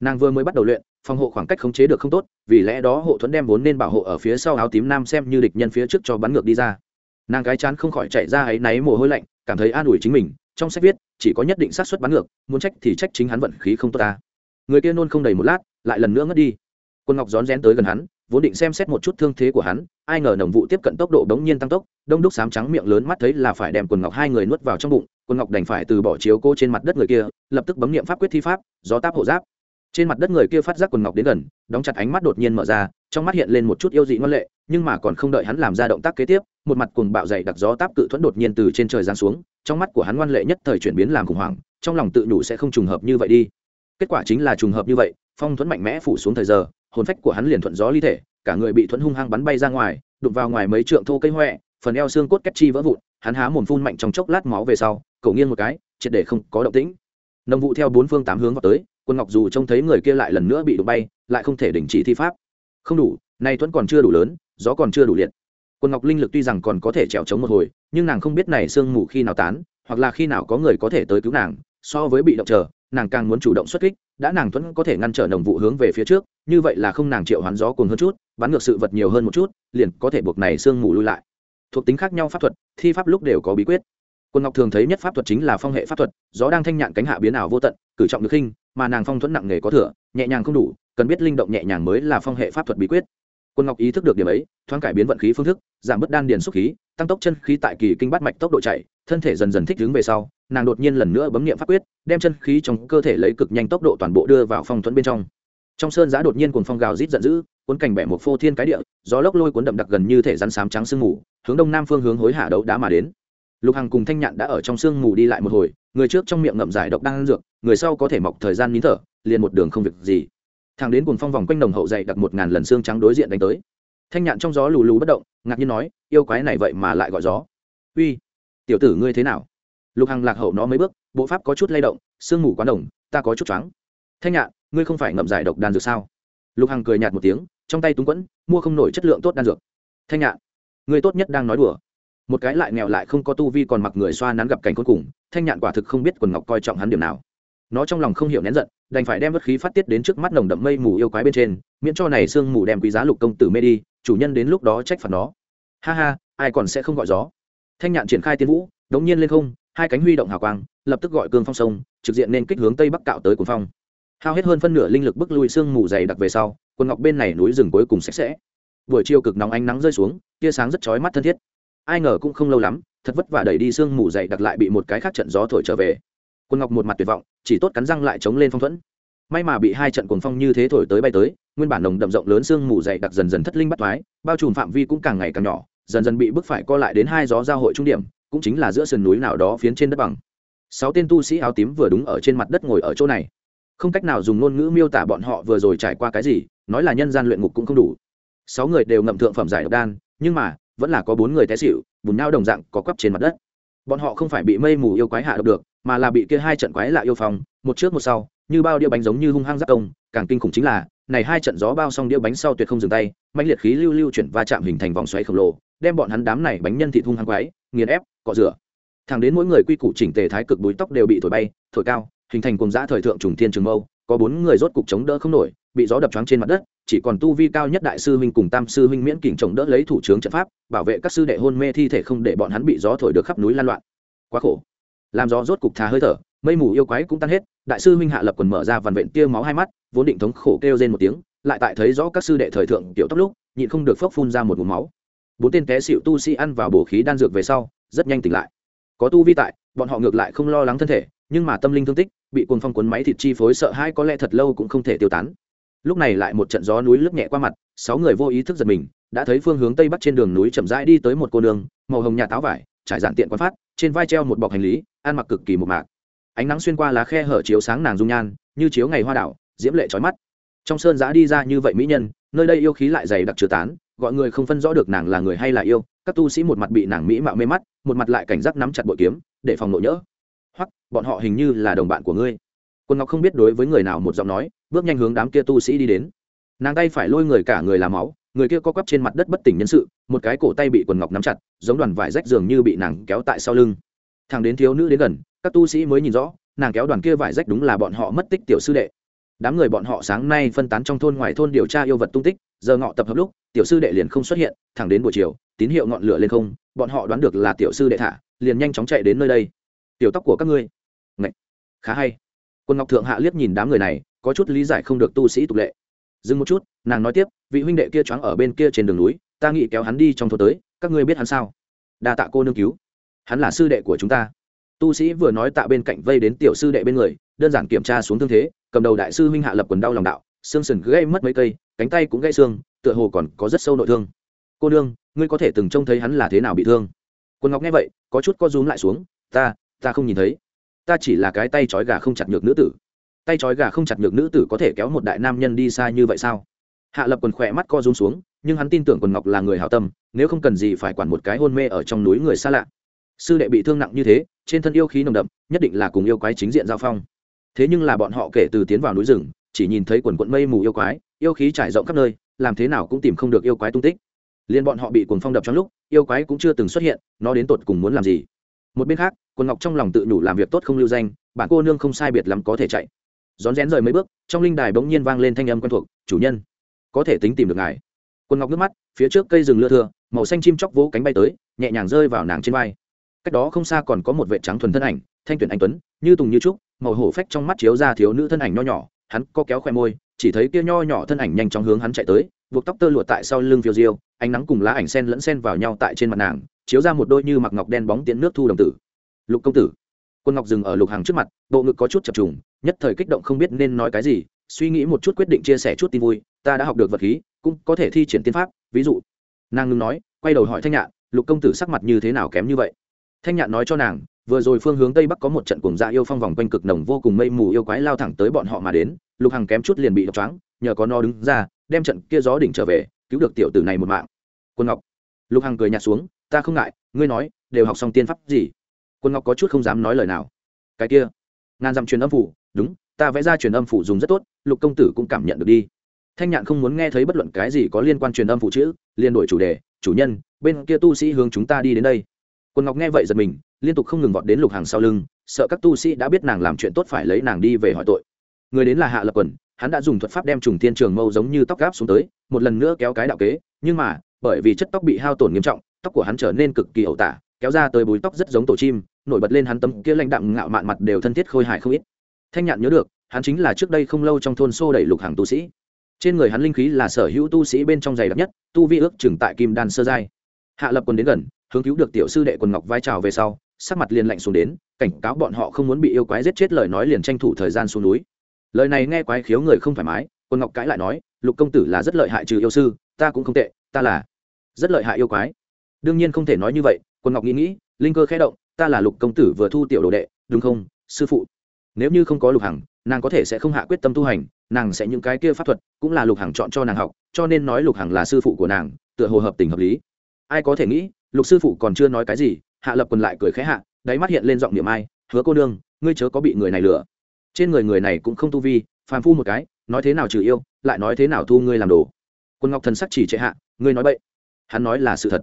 nàng vừa mới bắt đầu luyện, phòng hộ khoảng cách khống chế được không tốt, vì lẽ đó hộ thuẫn đem vốn nên bảo hộ ở phía sau áo tím nam xem như địch nhân phía trước cho bắn ngược đi ra. Nàng cái chán không khỏi chạy ra áy náy mồ hôi lạnh, cảm thấy an ủi chính mình, trong sách viết, chỉ có nhất định sát xuất bắn ngược, muốn trách thì trách chính hắn vận khí không tốt ta. Người kia nôn không đầy một lát, lại lần nữa ngất đi. Quân ngọc rón rén tới gần hắn vốn định xem xét một chút thương thế của hắn, ai ngờ nồng vụ tiếp cận tốc độ đống nhiên tăng tốc, đông đúc sám trắng miệng lớn mắt thấy là phải đem quần ngọc hai người nuốt vào trong bụng, quần ngọc đành phải từ bỏ chiếu cô trên mặt đất người kia, lập tức bấm nghiệm pháp quyết thi pháp, gió táp hộ giáp. Trên mặt đất người kia phát giác quần ngọc đến gần, đóng chặt ánh mắt đột nhiên mở ra, trong mắt hiện lên một chút yêu dị ngoan lệ, nhưng mà còn không đợi hắn làm ra động tác kế tiếp, một mặt cuồng bạo dày đặc gió táp cự thuẫn đột nhiên từ trên trời giáng xuống, trong mắt của hắn ngoan lệ nhất thời chuyển biến làm khủng hoảng, trong lòng tự nhủ sẽ không trùng hợp như vậy đi. Kết quả chính là trùng hợp như vậy, phong thuẫn mạnh mẽ phủ xuống thời giờ hồn phách của hắn liền thuận gió ly thể, cả người bị thuẫn hung hăng bắn bay ra ngoài, đụng vào ngoài mấy trượng thô cây huệ phần eo xương cốt két chi vỡ vụn, hắn há mồm phun mạnh trong chốc lát máu về sau cậu nghiêng một cái, triệt để không có động tĩnh. Nông vụ theo bốn phương tám hướng vào tới, quân ngọc dù trông thấy người kia lại lần nữa bị đụng bay, lại không thể đình chỉ thi pháp. Không đủ, nay thuẫn còn chưa đủ lớn, gió còn chưa đủ liệt. Quân ngọc linh lực tuy rằng còn có thể trèo trống một hồi, nhưng nàng không biết này sương mù khi nào tán, hoặc là khi nào có người có thể tới cứu nàng so với bị động chờ, nàng càng muốn chủ động xuất kích, đã nàng thuẫn có thể ngăn trở nồng vụ hướng về phía trước, như vậy là không nàng triệu hoán gió cùng hơn chút, bắn ngược sự vật nhiều hơn một chút, liền có thể buộc này sương mù lui lại. Thuộc tính khác nhau pháp thuật, thi pháp lúc đều có bí quyết. Quân ngọc thường thấy nhất pháp thuật chính là phong hệ pháp thuật, gió đang thanh nhạn cánh hạ biến ảo vô tận, cử trọng được khinh, mà nàng phong thuẫn nặng nghề có thừa, nhẹ nhàng không đủ, cần biết linh động nhẹ nhàng mới là phong hệ pháp thuật bí quyết quân ngọc ý thức được điểm ấy, thoáng cải biến vận khí phương thức, giảm bớt đan điền xúc khí, tăng tốc chân khí tại kỳ kinh bát mạch tốc độ chạy, thân thể dần dần thích ứng về sau, nàng đột nhiên lần nữa bấm nghiệm pháp quyết, đem chân khí trong cơ thể lấy cực nhanh tốc độ toàn bộ đưa vào phong thuẫn bên trong. Trong sơn giã đột nhiên cuồng phong gào rít giận dữ, cuốn cảnh bẻ một phô thiên cái địa, gió lốc lôi cuốn đậm đặc gần như thể rắn sám trắng sương mù, hướng đông nam phương hướng hối hả đấu đá mà đến. Lục hằng cùng thanh nhạn đã ở trong sương mù đi lại một hồi, người trước trong miệng ngậm giải độc đang ăn dược, người sau có thể mọc thời gian nín thở, liền một đường không việc gì thằng đến cuồng phong vòng quanh đồng hậu dày đặt một ngàn lần xương trắng đối diện đánh tới. Thanh nhạn trong gió lù lù bất động, ngạc nhiên nói, yêu quái này vậy mà lại gọi gió. Uy, tiểu tử ngươi thế nào? Lục hằng lạc hậu nó mấy bước, bộ pháp có chút lay động, sương mù quán đồng ta có chút choáng. Thanh nhạn, ngươi không phải ngậm giải độc đan dược sao? Lục hằng cười nhạt một tiếng, trong tay túng quẫn, mua không nổi chất lượng tốt đan dược. Thanh nhạn, ngươi tốt nhất đang nói đùa. Một cái lại nghèo lại không có tu vi còn mặc người xoa nắn gặp cảnh cuối cùng, thanh nhạn quả thực không biết quần ngọc coi trọng hắn điểm nào. Nó trong lòng không hiểu nén giận đành phải đem bất khí phát tiết đến trước mắt nồng đậm mây mù yêu quái bên trên, miễn cho này sương mù đem quý giá lục công tử mê đi, chủ nhân đến lúc đó trách phạt nó. Ha ha, ai còn sẽ không gọi gió? Thanh nhạn triển khai tiên vũ, đống nhiên lên không, hai cánh huy động hào quang, lập tức gọi cương phong sông, trực diện nên kích hướng tây bắc cạo tới cuồng phong. Hao hết hơn phân nửa linh lực bức lui sương mù dày đặc về sau, quần ngọc bên này núi rừng cuối cùng sạch sẽ. Buổi chiều cực nóng ánh nắng rơi xuống, tia sáng rất chói mắt thân thiết. Ai ngờ cũng không lâu lắm, thật vất vả đẩy đi sương mù dày đặc lại bị một cái khác trận gió thổi trở về quân ngọc một mặt tuyệt vọng, chỉ tốt cắn răng lại chống lên phong thuẫn. May mà bị hai trận cuồng phong như thế thổi tới bay tới, nguyên bản nồng đậm rộng lớn sương mù dày đặc dần dần thất linh bắt thoái, bao trùm phạm vi cũng càng ngày càng nhỏ, dần dần bị bức phải co lại đến hai gió giao hội trung điểm, cũng chính là giữa sườn núi nào đó phiến trên đất bằng. Sáu tên tu sĩ áo tím vừa đúng ở trên mặt đất ngồi ở chỗ này. Không cách nào dùng ngôn ngữ miêu tả bọn họ vừa rồi trải qua cái gì, nói là nhân gian luyện ngục cũng không đủ. Sáu người đều ngậm thượng phẩm giải độc đan, nhưng mà, vẫn là có bốn người té xịu bùn nao đồng dạng có quắp trên mặt đất. Bọn họ không phải bị mây mù yêu quái hạ độc được mà là bị kia hai trận quái lạ yêu phòng một trước một sau, như bao đĩa bánh giống như hung hăng giáp công, càng kinh khủng chính là, này hai trận gió bao xong đĩa bánh sau tuyệt không dừng tay mạnh liệt khí lưu lưu chuyển va chạm hình thành vòng xoáy khổng lồ, đem bọn hắn đám này bánh nhân thị hung hăng quái, nghiền ép, cọ rửa. Thẳng đến mỗi người quy củ chỉnh tề thái cực búi tóc đều bị thổi bay, thổi cao, hình thành cùng giã thời thượng trùng thiên trường mâu, có bốn người rốt cục chống đỡ không nổi, bị gió đập choáng trên mặt đất, chỉ còn tu vi cao nhất đại sư huynh cùng tam sư huynh miễn kỉnh chống đỡ lấy thủ trưởng trận pháp, bảo vệ các sư đệ hôn mê thi thể không để bọn hắn bị gió thổi được khắp núi lan loạn. Quá khổ làm gió rốt cục thà hơi thở, mây mù yêu quái cũng tan hết, đại sư huynh hạ lập quần mở ra vằn vện tia máu hai mắt, vốn định thống khổ kêu rên một tiếng, lại tại thấy rõ các sư đệ thời thượng tiểu tóc lúc, nhịn không được phốc phun ra một vùng máu. Bốn tên té xịu tu sĩ ăn vào bổ khí đan dược về sau, rất nhanh tỉnh lại. Có tu vi tại, bọn họ ngược lại không lo lắng thân thể, nhưng mà tâm linh thương tích, bị cuồng phong cuốn máy thịt chi phối sợ hai có lẽ thật lâu cũng không thể tiêu tán. Lúc này lại một trận gió núi lướt nhẹ qua mặt, sáu người vô ý thức giật mình, đã thấy phương hướng tây bắc trên đường núi chậm rãi đi tới một cô đường, màu hồng nhà táo vải trải giản tiện quan phát, trên vai treo một bọc hành lý, ăn mặc cực kỳ một mạc. Ánh nắng xuyên qua lá khe hở chiếu sáng nàng dung nhan, như chiếu ngày hoa đảo, diễm lệ trói mắt. Trong sơn giã đi ra như vậy mỹ nhân, nơi đây yêu khí lại dày đặc chứa tán, gọi người không phân rõ được nàng là người hay là yêu, các tu sĩ một mặt bị nàng mỹ mạo mê mắt, một mặt lại cảnh giác nắm chặt bội kiếm, để phòng nội nhỡ. Hoặc bọn họ hình như là đồng bạn của ngươi. Quân ngọc không biết đối với người nào một giọng nói, bước nhanh hướng đám kia tu sĩ đi đến. Nàng tay phải lôi người cả người làm máu người kia co quắp trên mặt đất bất tỉnh nhân sự, một cái cổ tay bị quần ngọc nắm chặt, giống đoàn vải rách dường như bị nàng kéo tại sau lưng. Thằng đến thiếu nữ đến gần, các tu sĩ mới nhìn rõ, nàng kéo đoàn kia vải rách đúng là bọn họ mất tích tiểu sư đệ. Đám người bọn họ sáng nay phân tán trong thôn ngoài thôn điều tra yêu vật tung tích, giờ ngọ tập hợp lúc, tiểu sư đệ liền không xuất hiện, thẳng đến buổi chiều, tín hiệu ngọn lửa lên không, bọn họ đoán được là tiểu sư đệ thả, liền nhanh chóng chạy đến nơi đây. Tiểu tóc của các ngươi. Ngậy. khá hay. Quân ngọc thượng hạ liếc nhìn đám người này, có chút lý giải không được tu sĩ tục lệ dừng một chút, nàng nói tiếp, vị huynh đệ kia choáng ở bên kia trên đường núi, ta nghĩ kéo hắn đi trong thôn tới, các ngươi biết hắn sao? Đa tạ cô nương cứu. Hắn là sư đệ của chúng ta. Tu sĩ vừa nói tạ bên cạnh vây đến tiểu sư đệ bên người, đơn giản kiểm tra xuống thương thế, cầm đầu đại sư huynh hạ lập quần đau lòng đạo, xương sườn gây mất mấy cây, cánh tay cũng gây xương, tựa hồ còn có rất sâu nội thương. Cô nương, ngươi có thể từng trông thấy hắn là thế nào bị thương? Quân ngọc nghe vậy, có chút co rúm lại xuống, ta ta không nhìn thấy. Ta chỉ là cái tay trói gà không chặt nhược nữ tử tay trói gà không chặt được nữ tử có thể kéo một đại nam nhân đi xa như vậy sao? Hạ lập quần khỏe mắt co rúm xuống, nhưng hắn tin tưởng quần ngọc là người hảo tâm, nếu không cần gì phải quản một cái hôn mê ở trong núi người xa lạ. Sư đệ bị thương nặng như thế, trên thân yêu khí nồng đậm, nhất định là cùng yêu quái chính diện giao phong. Thế nhưng là bọn họ kể từ tiến vào núi rừng, chỉ nhìn thấy quần quận mây mù yêu quái, yêu khí trải rộng khắp nơi, làm thế nào cũng tìm không được yêu quái tung tích. Liên bọn họ bị cuồng phong đập trong lúc, yêu quái cũng chưa từng xuất hiện, nó đến tột cùng muốn làm gì? Một bên khác, quần ngọc trong lòng tự nhủ làm việc tốt không lưu danh, bản cô nương không sai biệt lắm có thể chạy rón rén rời mấy bước, trong linh đài bỗng nhiên vang lên thanh âm quen thuộc, chủ nhân, có thể tính tìm được ngài. Quân ngọc nước mắt, phía trước cây rừng lưa thưa, màu xanh chim chóc vỗ cánh bay tới, nhẹ nhàng rơi vào nàng trên vai. Cách đó không xa còn có một vệ trắng thuần thân ảnh, thanh tuyển anh tuấn, như tùng như trúc, màu hổ phách trong mắt chiếu ra thiếu nữ thân ảnh nho nhỏ, hắn co kéo khoe môi, chỉ thấy kia nho nhỏ thân ảnh nhanh chóng hướng hắn chạy tới, buộc tóc tơ lụa tại sau lưng phiêu diêu, ánh nắng cùng lá ảnh sen lẫn sen vào nhau tại trên mặt nàng, chiếu ra một đôi như mặc ngọc đen bóng tiến nước thu đồng tử. Lục công tử quân ngọc dừng ở lục hàng trước mặt, bộ ngực có chút chập trùng, nhất thời kích động không biết nên nói cái gì, suy nghĩ một chút quyết định chia sẻ chút tin vui, ta đã học được vật khí, cũng có thể thi triển tiên pháp, ví dụ. Nàng ngừng nói, quay đầu hỏi thanh nhạn, lục công tử sắc mặt như thế nào kém như vậy? Thanh nhạn nói cho nàng, vừa rồi phương hướng tây bắc có một trận cuồng dạ yêu phong vòng quanh cực nồng vô cùng mây mù yêu quái lao thẳng tới bọn họ mà đến, lục hằng kém chút liền bị độc choáng, nhờ có no đứng ra, đem trận kia gió đỉnh trở về, cứu được tiểu tử này một mạng. Quân ngọc, lục hằng cười nhạt xuống, ta không ngại, ngươi nói, đều học xong tiên pháp gì? Quân ngọc có chút không dám nói lời nào. Cái kia, ngàn dặm truyền âm phủ, đúng, ta vẽ ra truyền âm phủ dùng rất tốt, lục công tử cũng cảm nhận được đi. Thanh nhạn không muốn nghe thấy bất luận cái gì có liên quan truyền âm phủ chữ, liền đổi chủ đề, chủ nhân, bên kia tu sĩ hướng chúng ta đi đến đây. Quân ngọc nghe vậy giật mình, liên tục không ngừng vọt đến lục hàng sau lưng, sợ các tu sĩ đã biết nàng làm chuyện tốt phải lấy nàng đi về hỏi tội. Người đến là hạ lập quần, hắn đã dùng thuật pháp đem trùng thiên trường mâu giống như tóc gáp xuống tới, một lần nữa kéo cái đạo kế, nhưng mà, bởi vì chất tóc bị hao tổn nghiêm trọng, tóc của hắn trở nên cực kỳ ẩu tả kéo ra tới búi tóc rất giống tổ chim, nổi bật lên hắn tâm kia lãnh đạm ngạo mạn mặt đều thân thiết khôi hài không ít. Thanh nhạn nhớ được, hắn chính là trước đây không lâu trong thôn xô đẩy lục hàng tu sĩ. Trên người hắn linh khí là sở hữu tu sĩ bên trong giày đặc nhất, tu vi ước chừng tại kim đan sơ giai. Hạ lập quân đến gần, hướng cứu được tiểu sư đệ quần ngọc vai trào về sau, sắc mặt liền lạnh xuống đến, cảnh cáo bọn họ không muốn bị yêu quái giết chết lời nói liền tranh thủ thời gian xuống núi. Lời này nghe quái khiếu người không thoải mái, quần ngọc cãi lại nói, lục công tử là rất lợi hại trừ yêu sư, ta cũng không tệ, ta là rất lợi hại yêu quái. Đương nhiên không thể nói như vậy quân ngọc nghĩ nghĩ, linh cơ khẽ động, ta là lục công tử vừa thu tiểu đồ đệ, đúng không, sư phụ? Nếu như không có lục hằng, nàng có thể sẽ không hạ quyết tâm tu hành, nàng sẽ những cái kia pháp thuật cũng là lục hằng chọn cho nàng học, cho nên nói lục hằng là sư phụ của nàng, tựa hồ hợp tình hợp lý. Ai có thể nghĩ, lục sư phụ còn chưa nói cái gì, hạ lập quần lại cười khẽ hạ, đáy mắt hiện lên giọng niệm ai, hứa cô đương ngươi chớ có bị người này lừa. Trên người người này cũng không tu vi, phàm phu một cái, nói thế nào trừ yêu, lại nói thế nào thu ngươi làm đồ. Quân ngọc thần sắc chỉ trệ hạ, ngươi nói bậy. Hắn nói là sự thật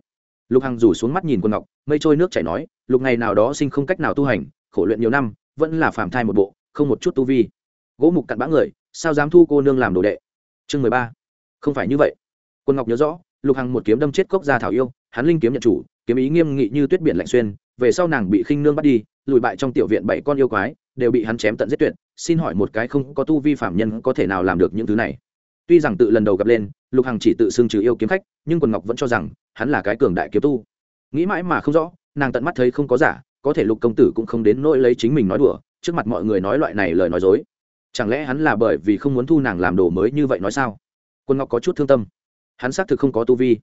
lục hằng rủ xuống mắt nhìn quân ngọc, mây trôi nước chảy nói, lục ngày nào đó sinh không cách nào tu hành, khổ luyện nhiều năm, vẫn là phàm thai một bộ, không một chút tu vi. Gỗ mục cặn bã người, sao dám thu cô nương làm đồ đệ? Chương mười ba. Không phải như vậy. Quân ngọc nhớ rõ, lục hằng một kiếm đâm chết cốc gia thảo yêu, hắn linh kiếm nhận chủ, kiếm ý nghiêm nghị như tuyết biển lạnh xuyên, về sau nàng bị khinh nương bắt đi, lùi bại trong tiểu viện bảy con yêu quái, đều bị hắn chém tận giết tuyệt, xin hỏi một cái không có tu vi phạm nhân có thể nào làm được những thứ này? Tuy rằng tự lần đầu gặp lên, lục hằng chỉ tự xưng trừ yêu kiếm khách, nhưng quần ngọc vẫn cho rằng hắn là cái cường đại kiếm tu. Nghĩ mãi mà không rõ, nàng tận mắt thấy không có giả, có thể lục công tử cũng không đến nỗi lấy chính mình nói đùa, trước mặt mọi người nói loại này lời nói dối. Chẳng lẽ hắn là bởi vì không muốn thu nàng làm đồ mới như vậy nói sao? Quân ngọc có chút thương tâm. Hắn xác thực không có tu vi.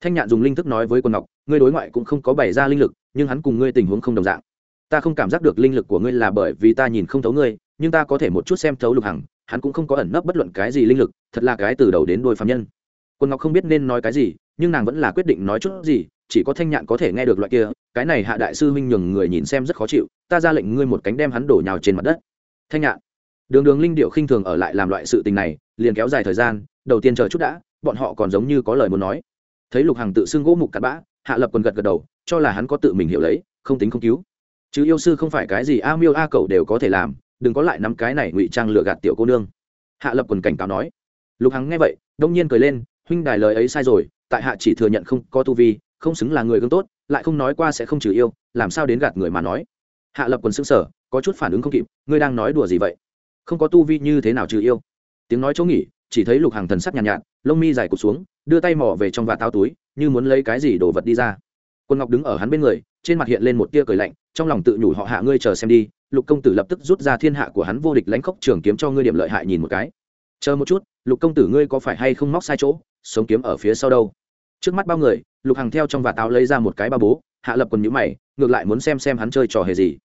Thanh nhạn dùng linh thức nói với quân ngọc, ngươi đối ngoại cũng không có bày ra linh lực, nhưng hắn cùng ngươi tình huống không đồng dạng. Ta không cảm giác được linh lực của ngươi là bởi vì ta nhìn không thấu ngươi, nhưng ta có thể một chút xem thấu lục hằng, hắn cũng không có ẩn nấp bất luận cái gì linh lực, thật là cái từ đầu đến đôi phạm nhân. Quân ngọc không biết nên nói cái gì nhưng nàng vẫn là quyết định nói chút gì, chỉ có thanh nhạn có thể nghe được loại kia, cái này hạ đại sư huynh nhường người nhìn xem rất khó chịu, ta ra lệnh ngươi một cánh đem hắn đổ nhào trên mặt đất. Thanh nhạn, đường đường linh điệu khinh thường ở lại làm loại sự tình này, liền kéo dài thời gian, đầu tiên chờ chút đã, bọn họ còn giống như có lời muốn nói. Thấy lục hằng tự xưng gỗ mục cắt bã, hạ lập còn gật gật đầu, cho là hắn có tự mình hiểu lấy, không tính không cứu. Chứ yêu sư không phải cái gì a miêu a cậu đều có thể làm, đừng có lại nắm cái này ngụy trang lừa gạt tiểu cô nương. Hạ lập quần cảnh cáo nói. Lục hằng nghe vậy, đông nhiên cười lên, huynh đài lời ấy sai rồi tại hạ chỉ thừa nhận không có tu vi không xứng là người gương tốt lại không nói qua sẽ không trừ yêu làm sao đến gạt người mà nói. Hạ lập quần xứng sở có chút phản ứng không kịp ngươi đang nói đùa gì vậy? Không có tu vi như thế nào trừ yêu? Tiếng nói chỗ nghỉ chỉ thấy lục hàng thần sắc nhàn nhạt, nhạt lông mi dài cụt xuống đưa tay mò về trong vạt tao túi như muốn lấy cái gì đồ vật đi ra. Quân ngọc đứng ở hắn bên người trên mặt hiện lên một tia cười lạnh trong lòng tự nhủ họ hạ ngươi chờ xem đi lục công tử lập tức rút ra thiên hạ của hắn vô địch lãnh khốc trường kiếm cho ngươi điểm lợi hại nhìn một cái. Chờ một chút lục công tử ngươi có phải hay không móc sai chỗ? Sống kiếm ở phía sau đâu. Trước mắt bao người, lục hằng theo trong và táo lấy ra một cái ba bố, hạ lập quần nhữ mày, ngược lại muốn xem xem hắn chơi trò hề gì.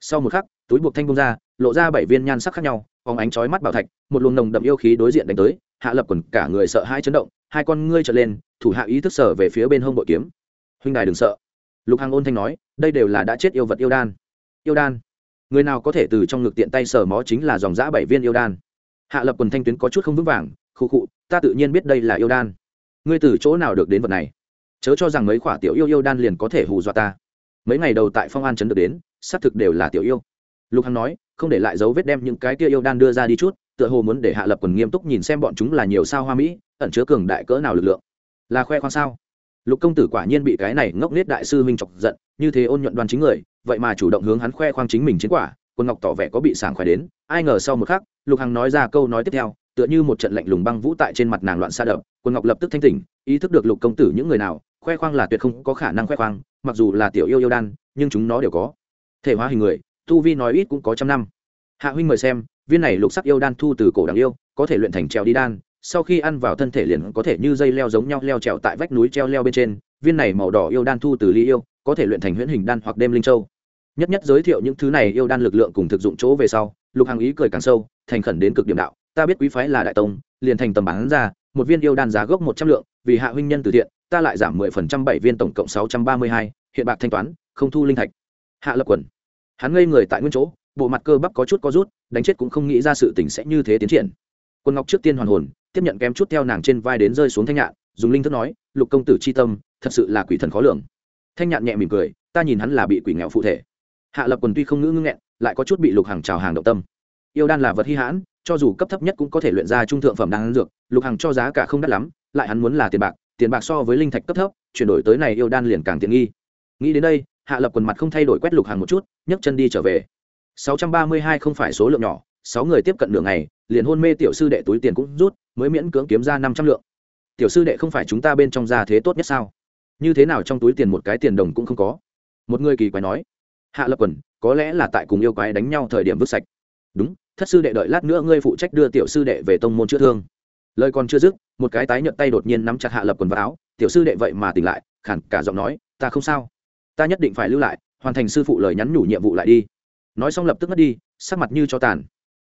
Sau một khắc, túi buộc thanh bông ra, lộ ra bảy viên nhan sắc khác nhau, phóng ánh chói mắt bảo thạch, một luồng nồng đậm yêu khí đối diện đánh tới, hạ lập quần cả người sợ hai chấn động, hai con ngươi trở lên, thủ hạ ý thức sở về phía bên hông bội kiếm. Huynh đài đừng sợ. Lục hằng ôn thanh nói, đây đều là đã chết yêu vật yêu đan. Yêu đan? Người nào có thể từ trong ngực tiện tay sở mó chính là dòng giã bảy viên yêu đan. Hạ lập quần thanh tuyến có chút không vững vàng khu khụ, ta tự nhiên biết đây là yêu đan. Ngươi từ chỗ nào được đến vật này? Chớ cho rằng mấy khoả tiểu yêu yêu đan liền có thể hù dọa ta. Mấy ngày đầu tại phong an trấn được đến, xác thực đều là tiểu yêu. Lục hằng nói, không để lại dấu vết đem những cái kia yêu đan đưa ra đi chút, tựa hồ muốn để hạ lập quần nghiêm túc nhìn xem bọn chúng là nhiều sao hoa mỹ, ẩn chứa cường đại cỡ nào lực lượng. Là khoe khoang sao? Lục công tử quả nhiên bị cái này ngốc nết đại sư minh chọc giận, như thế ôn nhuận đoan chính người, vậy mà chủ động hướng hắn khoe khoang chính mình chiến quả quân ngọc tỏ vẻ có bị sảng khoái đến, ai ngờ sau một khắc, lục hằng nói ra câu nói tiếp theo tựa như một trận lạnh lùng băng vũ tại trên mặt nàng loạn xa đập, quân ngọc lập tức thanh tỉnh, ý thức được lục công tử những người nào, khoe khoang là tuyệt không có khả năng khoe khoang, mặc dù là tiểu yêu yêu đan, nhưng chúng nó đều có. Thể hóa hình người, tu vi nói ít cũng có trăm năm. Hạ huynh mời xem, viên này lục sắc yêu đan thu từ cổ đằng yêu, có thể luyện thành treo đi đan, sau khi ăn vào thân thể liền có thể như dây leo giống nhau leo trèo tại vách núi treo leo bên trên, viên này màu đỏ yêu đan thu từ ly yêu, có thể luyện thành huyễn hình đan hoặc đêm linh châu. Nhất nhất giới thiệu những thứ này yêu đan lực lượng cùng thực dụng chỗ về sau, lục hàng ý cười càng sâu, thành khẩn đến cực điểm đạo ta biết quý phái là đại tông, liền thành tầm bán ra, một viên yêu đan giá gốc một trăm lượng, vì hạ huynh nhân từ thiện, ta lại giảm mười phần trăm bảy viên tổng cộng sáu trăm ba mươi hai, hiện bạc thanh toán, không thu linh thạch. Hạ lập quần. Hắn ngây người tại nguyên chỗ, bộ mặt cơ bắp có chút có rút, đánh chết cũng không nghĩ ra sự tình sẽ như thế tiến triển. Quân ngọc trước tiên hoàn hồn, tiếp nhận kém chút theo nàng trên vai đến rơi xuống thanh nhạn, dùng linh thức nói, lục công tử c h i tâm, thật sự là quỷ thần khó lường. Thanh nhạn nhẹ mỉm cười, ta nhìn hắn là bị quỷ nghèo phụ thể. Hạ lập quần tuy không ngữ ngưng nghẹn, lại có chút bị lục hàng trào hàng động tâm. Yêu đan là vật hy hãn cho dù cấp thấp nhất cũng có thể luyện ra trung thượng phẩm đan dược, lục hàng cho giá cả không đắt lắm, lại hắn muốn là tiền bạc tiền bạc so với linh thạch cấp thấp, chuyển đổi tới này yêu đan liền càng tiện nghi. Nghĩ đến đây, hạ lập quần mặt không thay đổi quét lục hàng một chút, nhấc chân đi trở về. 632 không phải số lượng nhỏ, sáu người tiếp cận nửa này liền hôn mê tiểu sư đệ túi tiền cũng rút, mới miễn cưỡng kiếm ra năm trăm lượng. Tiểu sư đệ không phải chúng ta bên trong gia thế tốt nhất sao? Như thế nào trong túi tiền một cái tiền đồng cũng không có? Một người kỳ quái nói. Hạ lập quần, có lẽ là tại cùng yêu quái đánh nhau thời điểm vứt sạch đúng, thất sư đệ đợi lát nữa ngươi phụ trách đưa tiểu sư đệ về tông môn chữa thương. Lời còn chưa dứt, một cái tái nhợt tay đột nhiên nắm chặt hạ lập quần vào áo, tiểu sư đệ vậy mà tỉnh lại khản cả giọng nói, ta không sao. Ta nhất định phải lưu lại, hoàn thành sư phụ lời nhắn nhủ nhiệm vụ lại đi. Nói xong lập tức mất đi, sắc mặt như cho tàn.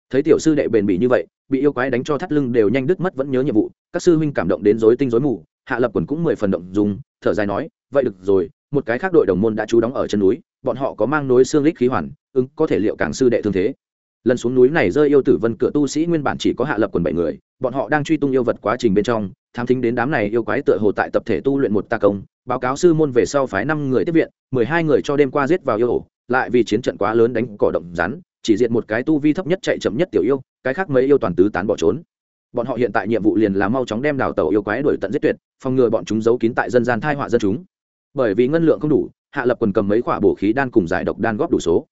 Thấy tiểu sư đệ bền bỉ như vậy, bị yêu quái đánh cho thắt lưng đều nhanh đứt mất vẫn nhớ nhiệm vụ, các sư huynh cảm động đến rối tinh rối mù, hạ lập quần cũng mười phần động dùng thở dài nói, vậy được rồi, một cái khác đội đồng môn đã trú đóng ở chân núi, bọn họ có mang nối xương lích khí hoàn, ứng có thể liệu càng sư đệ thương thế lần xuống núi này rơi yêu tử vân cửa tu sĩ nguyên bản chỉ có hạ lập quần bảy người, bọn họ đang truy tung yêu vật quá trình bên trong tham thính đến đám này yêu quái tựa hồ tại tập thể tu luyện một ta công, báo cáo sư môn về sau phái năm người tiếp viện, mười hai người cho đêm qua giết vào yêu ổ, lại vì chiến trận quá lớn đánh cỏ động rắn, chỉ diệt một cái tu vi thấp nhất chạy chậm nhất tiểu yêu, cái khác mấy yêu toàn tứ tán bỏ trốn. Bọn họ hiện tại nhiệm vụ liền là mau chóng đem đào tàu yêu quái đuổi tận giết tuyệt, phòng ngừa bọn chúng giấu kín tại dân gian thai họa dân chúng. Bởi vì ngân lượng không đủ, hạ lập quần cầm mấy quả bổ khí đan cùng giải độc đan góp đủ số.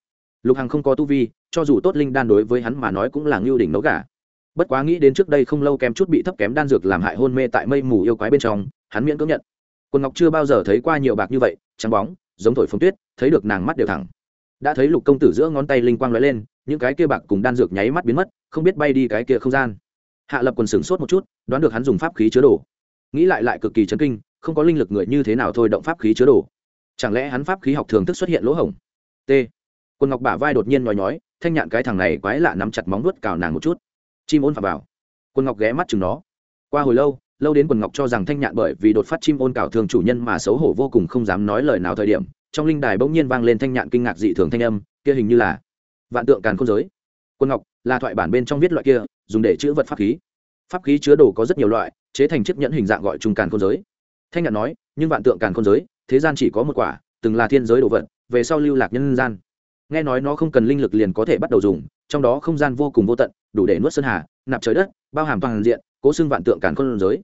Lục hằng không có tu vi cho dù tốt linh đan đối với hắn mà nói cũng là ngưu đỉnh nấu gà. Bất quá nghĩ đến trước đây không lâu kém chút bị thấp kém đan dược làm hại hôn mê tại mây mù yêu quái bên trong, hắn miễn cưỡng nhận. Quần ngọc chưa bao giờ thấy qua nhiều bạc như vậy, trắng bóng, giống thổi phồng tuyết, thấy được nàng mắt đều thẳng. Đã thấy lục công tử giữa ngón tay linh quang lóe lên, những cái kia bạc cùng đan dược nháy mắt biến mất, không biết bay đi cái kia không gian. Hạ lập quần sửng sốt một chút, đoán được hắn dùng pháp khí chứa đồ. Nghĩ lại lại cực kỳ chấn kinh, không có linh lực người như thế nào thôi động pháp khí chứa đồ. Chẳng lẽ hắn pháp khí học thường thức xuất hiện lỗ hổng? T. Quần ngọc bả vai đột nhiên nhói nhói thanh nhạn cái thằng này quái lạ nắm chặt móng nuốt cào nàng một chút. Chim ôn phà vào. Quần ngọc ghé mắt chừng nó. Qua hồi lâu lâu đến quần ngọc cho rằng thanh nhạn bởi vì đột phát chim ôn cào thường chủ nhân mà xấu hổ vô cùng không dám nói lời nào thời điểm, trong linh đài bỗng nhiên vang lên thanh nhạn kinh ngạc dị thường thanh âm, kia hình như là vạn tượng càn không giới. Quân ngọc, là thoại bản bên trong viết loại kia, dùng để chữ vật pháp khí. Pháp khí chứa đồ có rất nhiều loại, chế thành chiếc nhẫn hình dạng gọi chung càn không giới. Thanh nhạn nói, nhưng vạn tượng càn không giới, thế gian chỉ có một quả, từng là thiên giới đồ vật, về sau lưu lạc nhân gian nghe nói nó không cần linh lực liền có thể bắt đầu dùng, trong đó không gian vô cùng vô tận, đủ để nuốt sơn hà, nạp trời đất, bao hàm toàn diện, cố xưng vạn tượng cản con giới.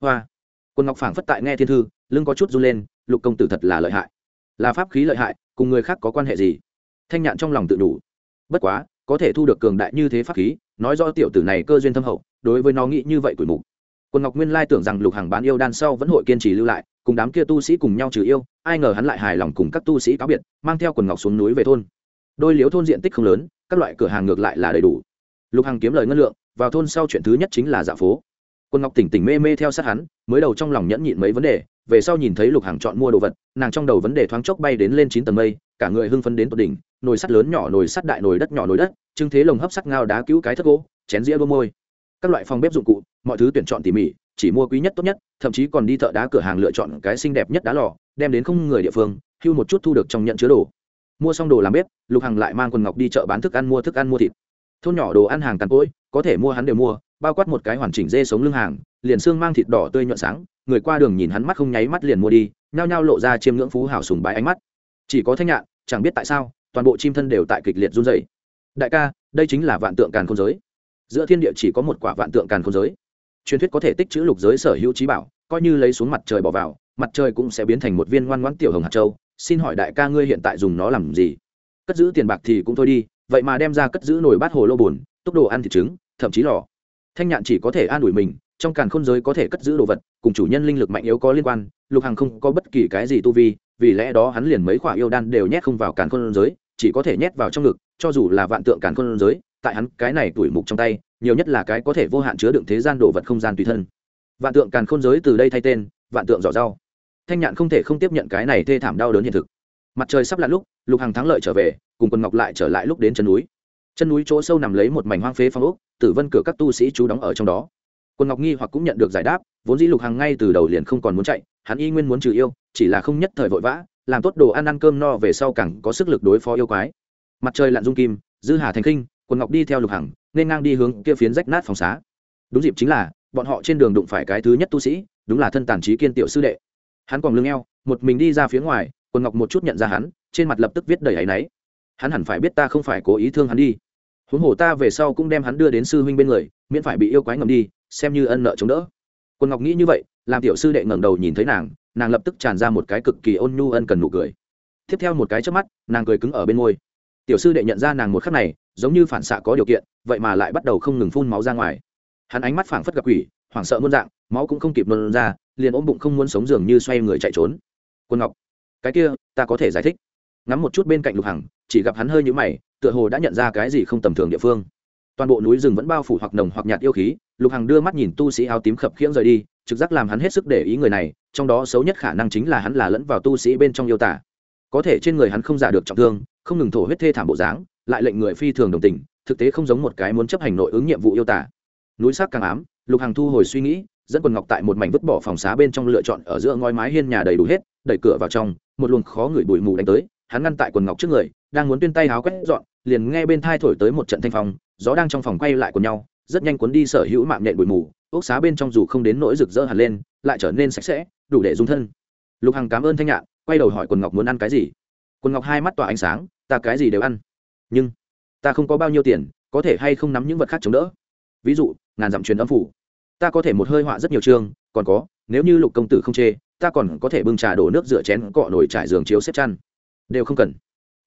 Hoa. Quân ngọc phảng phất tại nghe thiên thư, lưng có chút run lên, lục công tử thật là lợi hại. Là pháp khí lợi hại, cùng người khác có quan hệ gì? Thanh nhạn trong lòng tự đủ. Bất quá, có thể thu được cường đại như thế pháp khí, nói do tiểu tử này cơ duyên thâm hậu, đối với nó nghĩ như vậy tuổi mục. Quân ngọc nguyên lai tưởng rằng lục hàng bán yêu đan sau vẫn hội kiên trì lưu lại, cùng đám kia tu sĩ cùng nhau trừ yêu, ai ngờ hắn lại hài lòng cùng các tu sĩ cáo biệt, mang theo quần ngọc xuống núi về thôn đôi liếu thôn diện tích không lớn, các loại cửa hàng ngược lại là đầy đủ. Lục Hằng kiếm lời ngân lượng, vào thôn sau chuyện thứ nhất chính là dạ phố. Quân ngọc tỉnh tỉnh mê mê theo sát hắn, mới đầu trong lòng nhẫn nhịn mấy vấn đề, về sau nhìn thấy lục hàng chọn mua đồ vật, nàng trong đầu vấn đề thoáng chốc bay đến lên chín tầng mây, cả người hưng phấn đến tột đỉnh, nồi sắt lớn nhỏ, nồi sắt đại, nồi đất nhỏ, nồi đất, trưng thế lồng hấp sắc ngao đá cứu cái thất gỗ, chén dĩa bơ môi. Các loại phòng bếp dụng cụ, mọi thứ tuyển chọn tỉ mỉ, chỉ mua quý nhất tốt nhất, thậm chí còn đi thợ đá cửa hàng lựa chọn cái xinh đẹp nhất đá lò, đem đến không người địa phương, hưu một chút thu được trong nhận chứa đồ mua xong đồ làm bếp, lục hằng lại mang quần ngọc đi chợ bán thức ăn mua thức ăn mua thịt. Thôn nhỏ đồ ăn hàng tàn cỗi, có thể mua hắn đều mua, bao quát một cái hoàn chỉnh dê sống lưng hàng, liền xương mang thịt đỏ tươi nhuận sáng, người qua đường nhìn hắn mắt không nháy mắt liền mua đi, nhao nhao lộ ra chiêm ngưỡng phú hảo sùng bái ánh mắt. Chỉ có thanh nhạn, chẳng biết tại sao, toàn bộ chim thân đều tại kịch liệt run dày đại ca, đây chính là vạn tượng càn khôn giới. Giữa thiên địa chỉ có một quả vạn tượng càn khôn giới. Truyền thuyết có thể tích chữ lục giới sở hữu trí bảo, coi như lấy xuống mặt trời bỏ vào, mặt trời cũng sẽ biến thành một viên ngoan ngoãn tiểu hồng hạt châu xin hỏi đại ca ngươi hiện tại dùng nó làm gì? Cất giữ tiền bạc thì cũng thôi đi, vậy mà đem ra cất giữ nồi bát hồ lô bùn tốc độ ăn thịt trứng, thậm chí lò. Thanh nhạn chỉ có thể an ủi mình, trong càn khôn giới có thể cất giữ đồ vật, cùng chủ nhân linh lực mạnh yếu có liên quan, lục hằng không có bất kỳ cái gì tu vi, vì lẽ đó hắn liền mấy khoả yêu đan đều nhét không vào càn khôn giới, chỉ có thể nhét vào trong ngực, cho dù là vạn tượng càn khôn giới, tại hắn cái này tuổi mục trong tay, nhiều nhất là cái có thể vô hạn chứa đựng thế gian đồ vật không gian tùy thân. Vạn tượng càn khôn giới từ đây thay tên, vạn tượng giỏ rau thanh nhạn không thể không tiếp nhận cái này thê thảm đau đớn hiện thực. Mặt trời sắp lặn lúc, lục hằng thắng lợi trở về, cùng quân ngọc lại trở lại lúc đến chân núi. Chân núi chỗ sâu nằm lấy một mảnh hoang phế phong ốc, tử vân cửa các tu sĩ trú đóng ở trong đó. Quân ngọc nghi hoặc cũng nhận được giải đáp, vốn dĩ lục hằng ngay từ đầu liền không còn muốn chạy, hắn y nguyên muốn trừ yêu, chỉ là không nhất thời vội vã, làm tốt đồ ăn ăn cơm no về sau càng có sức lực đối phó yêu quái. Mặt trời lặn dung kim, dư hà thành kinh quân ngọc đi theo lục hằng, nên ngang đi hướng kia phiến rách nát phòng xá. Đúng dịp chính là, bọn họ trên đường đụng phải cái thứ nhất tu sĩ, đúng là thân tàn trí kiên tiểu sư đệ hắn còn lưng eo, một mình đi ra phía ngoài quân ngọc một chút nhận ra hắn, trên mặt lập tức viết đầy áy náy. Hắn hẳn phải biết ta không phải cố ý thương hắn đi. Huống hồ ta về sau cũng đem hắn đưa đến sư huynh bên người, miễn phải bị yêu quái ngầm đi, xem như ân nợ chống đỡ. Quân ngọc nghĩ như vậy, làm tiểu sư đệ ngẩng đầu nhìn thấy nàng nàng lập tức tràn ra một cái cực kỳ ôn nhu ân cần nụ cười. Tiếp theo một cái trước mắt, nàng cười cứng ở bên môi. Tiểu sư đệ nhận ra nàng một khắc này, giống như phản xạ có điều kiện, vậy mà lại bắt đầu không ngừng phun máu ra ngoài. Hắn ánh mắt phảng phất gặp quỷ, hoảng sợ muôn dạng, máu cũng không kịp nôn ra liền ôm bụng không muốn sống dường như xoay người chạy trốn. Quân ngọc, cái kia, ta có thể giải thích. Ngắm một chút bên cạnh lục hằng, chỉ gặp hắn hơi nhũ mày, tựa hồ đã nhận ra cái gì không tầm thường địa phương. Toàn bộ núi rừng vẫn bao phủ hoặc nồng hoặc nhạt yêu khí, lục hằng đưa mắt nhìn tu sĩ áo tím khập khiễng rời đi, trực giác làm hắn hết sức để ý người này, trong đó xấu nhất khả năng chính là hắn là lẫn vào tu sĩ bên trong yêu tả có thể trên người hắn không giả được trọng thương, không ngừng thổ huyết thê thảm bộ dáng, lại lệnh người phi thường đồng tình, thực tế không giống một cái muốn chấp hành nội ứng nhiệm vụ yêu tả núi sắc càng ám, lục hằng thu hồi suy nghĩ dẫn quần ngọc tại một mảnh vứt bỏ phòng xá bên trong lựa chọn ở giữa ngói mái hiên nhà đầy đủ hết, đẩy cửa vào trong, một luồng khó ngửi bụi mù đánh tới, hắn ngăn tại quần ngọc trước người, đang muốn tuyên tay háo quét dọn, liền nghe bên thai thổi tới một trận thanh phong, gió đang trong phòng quay lại của nhau, rất nhanh cuốn đi sở hữu mạng nhện bụi mù, ốc xá bên trong dù không đến nỗi rực rỡ hẳn lên, lại trở nên sạch sẽ, đủ để dung thân. Lục hằng cảm ơn thanh nhạn, quay đầu hỏi quần ngọc muốn ăn cái gì. Quần ngọc hai mắt tỏa ánh sáng, ta cái gì đều ăn. Nhưng, ta không có bao nhiêu tiền, có thể hay không nắm những vật khác chống đỡ. Ví dụ, ngàn dặm truyền âm phủ ta có thể một hơi họa rất nhiều chương, còn có, nếu như lục công tử không chê, ta còn có thể bưng trà đổ nước rửa chén cọ nồi trải giường chiếu xếp chăn. Đều không cần.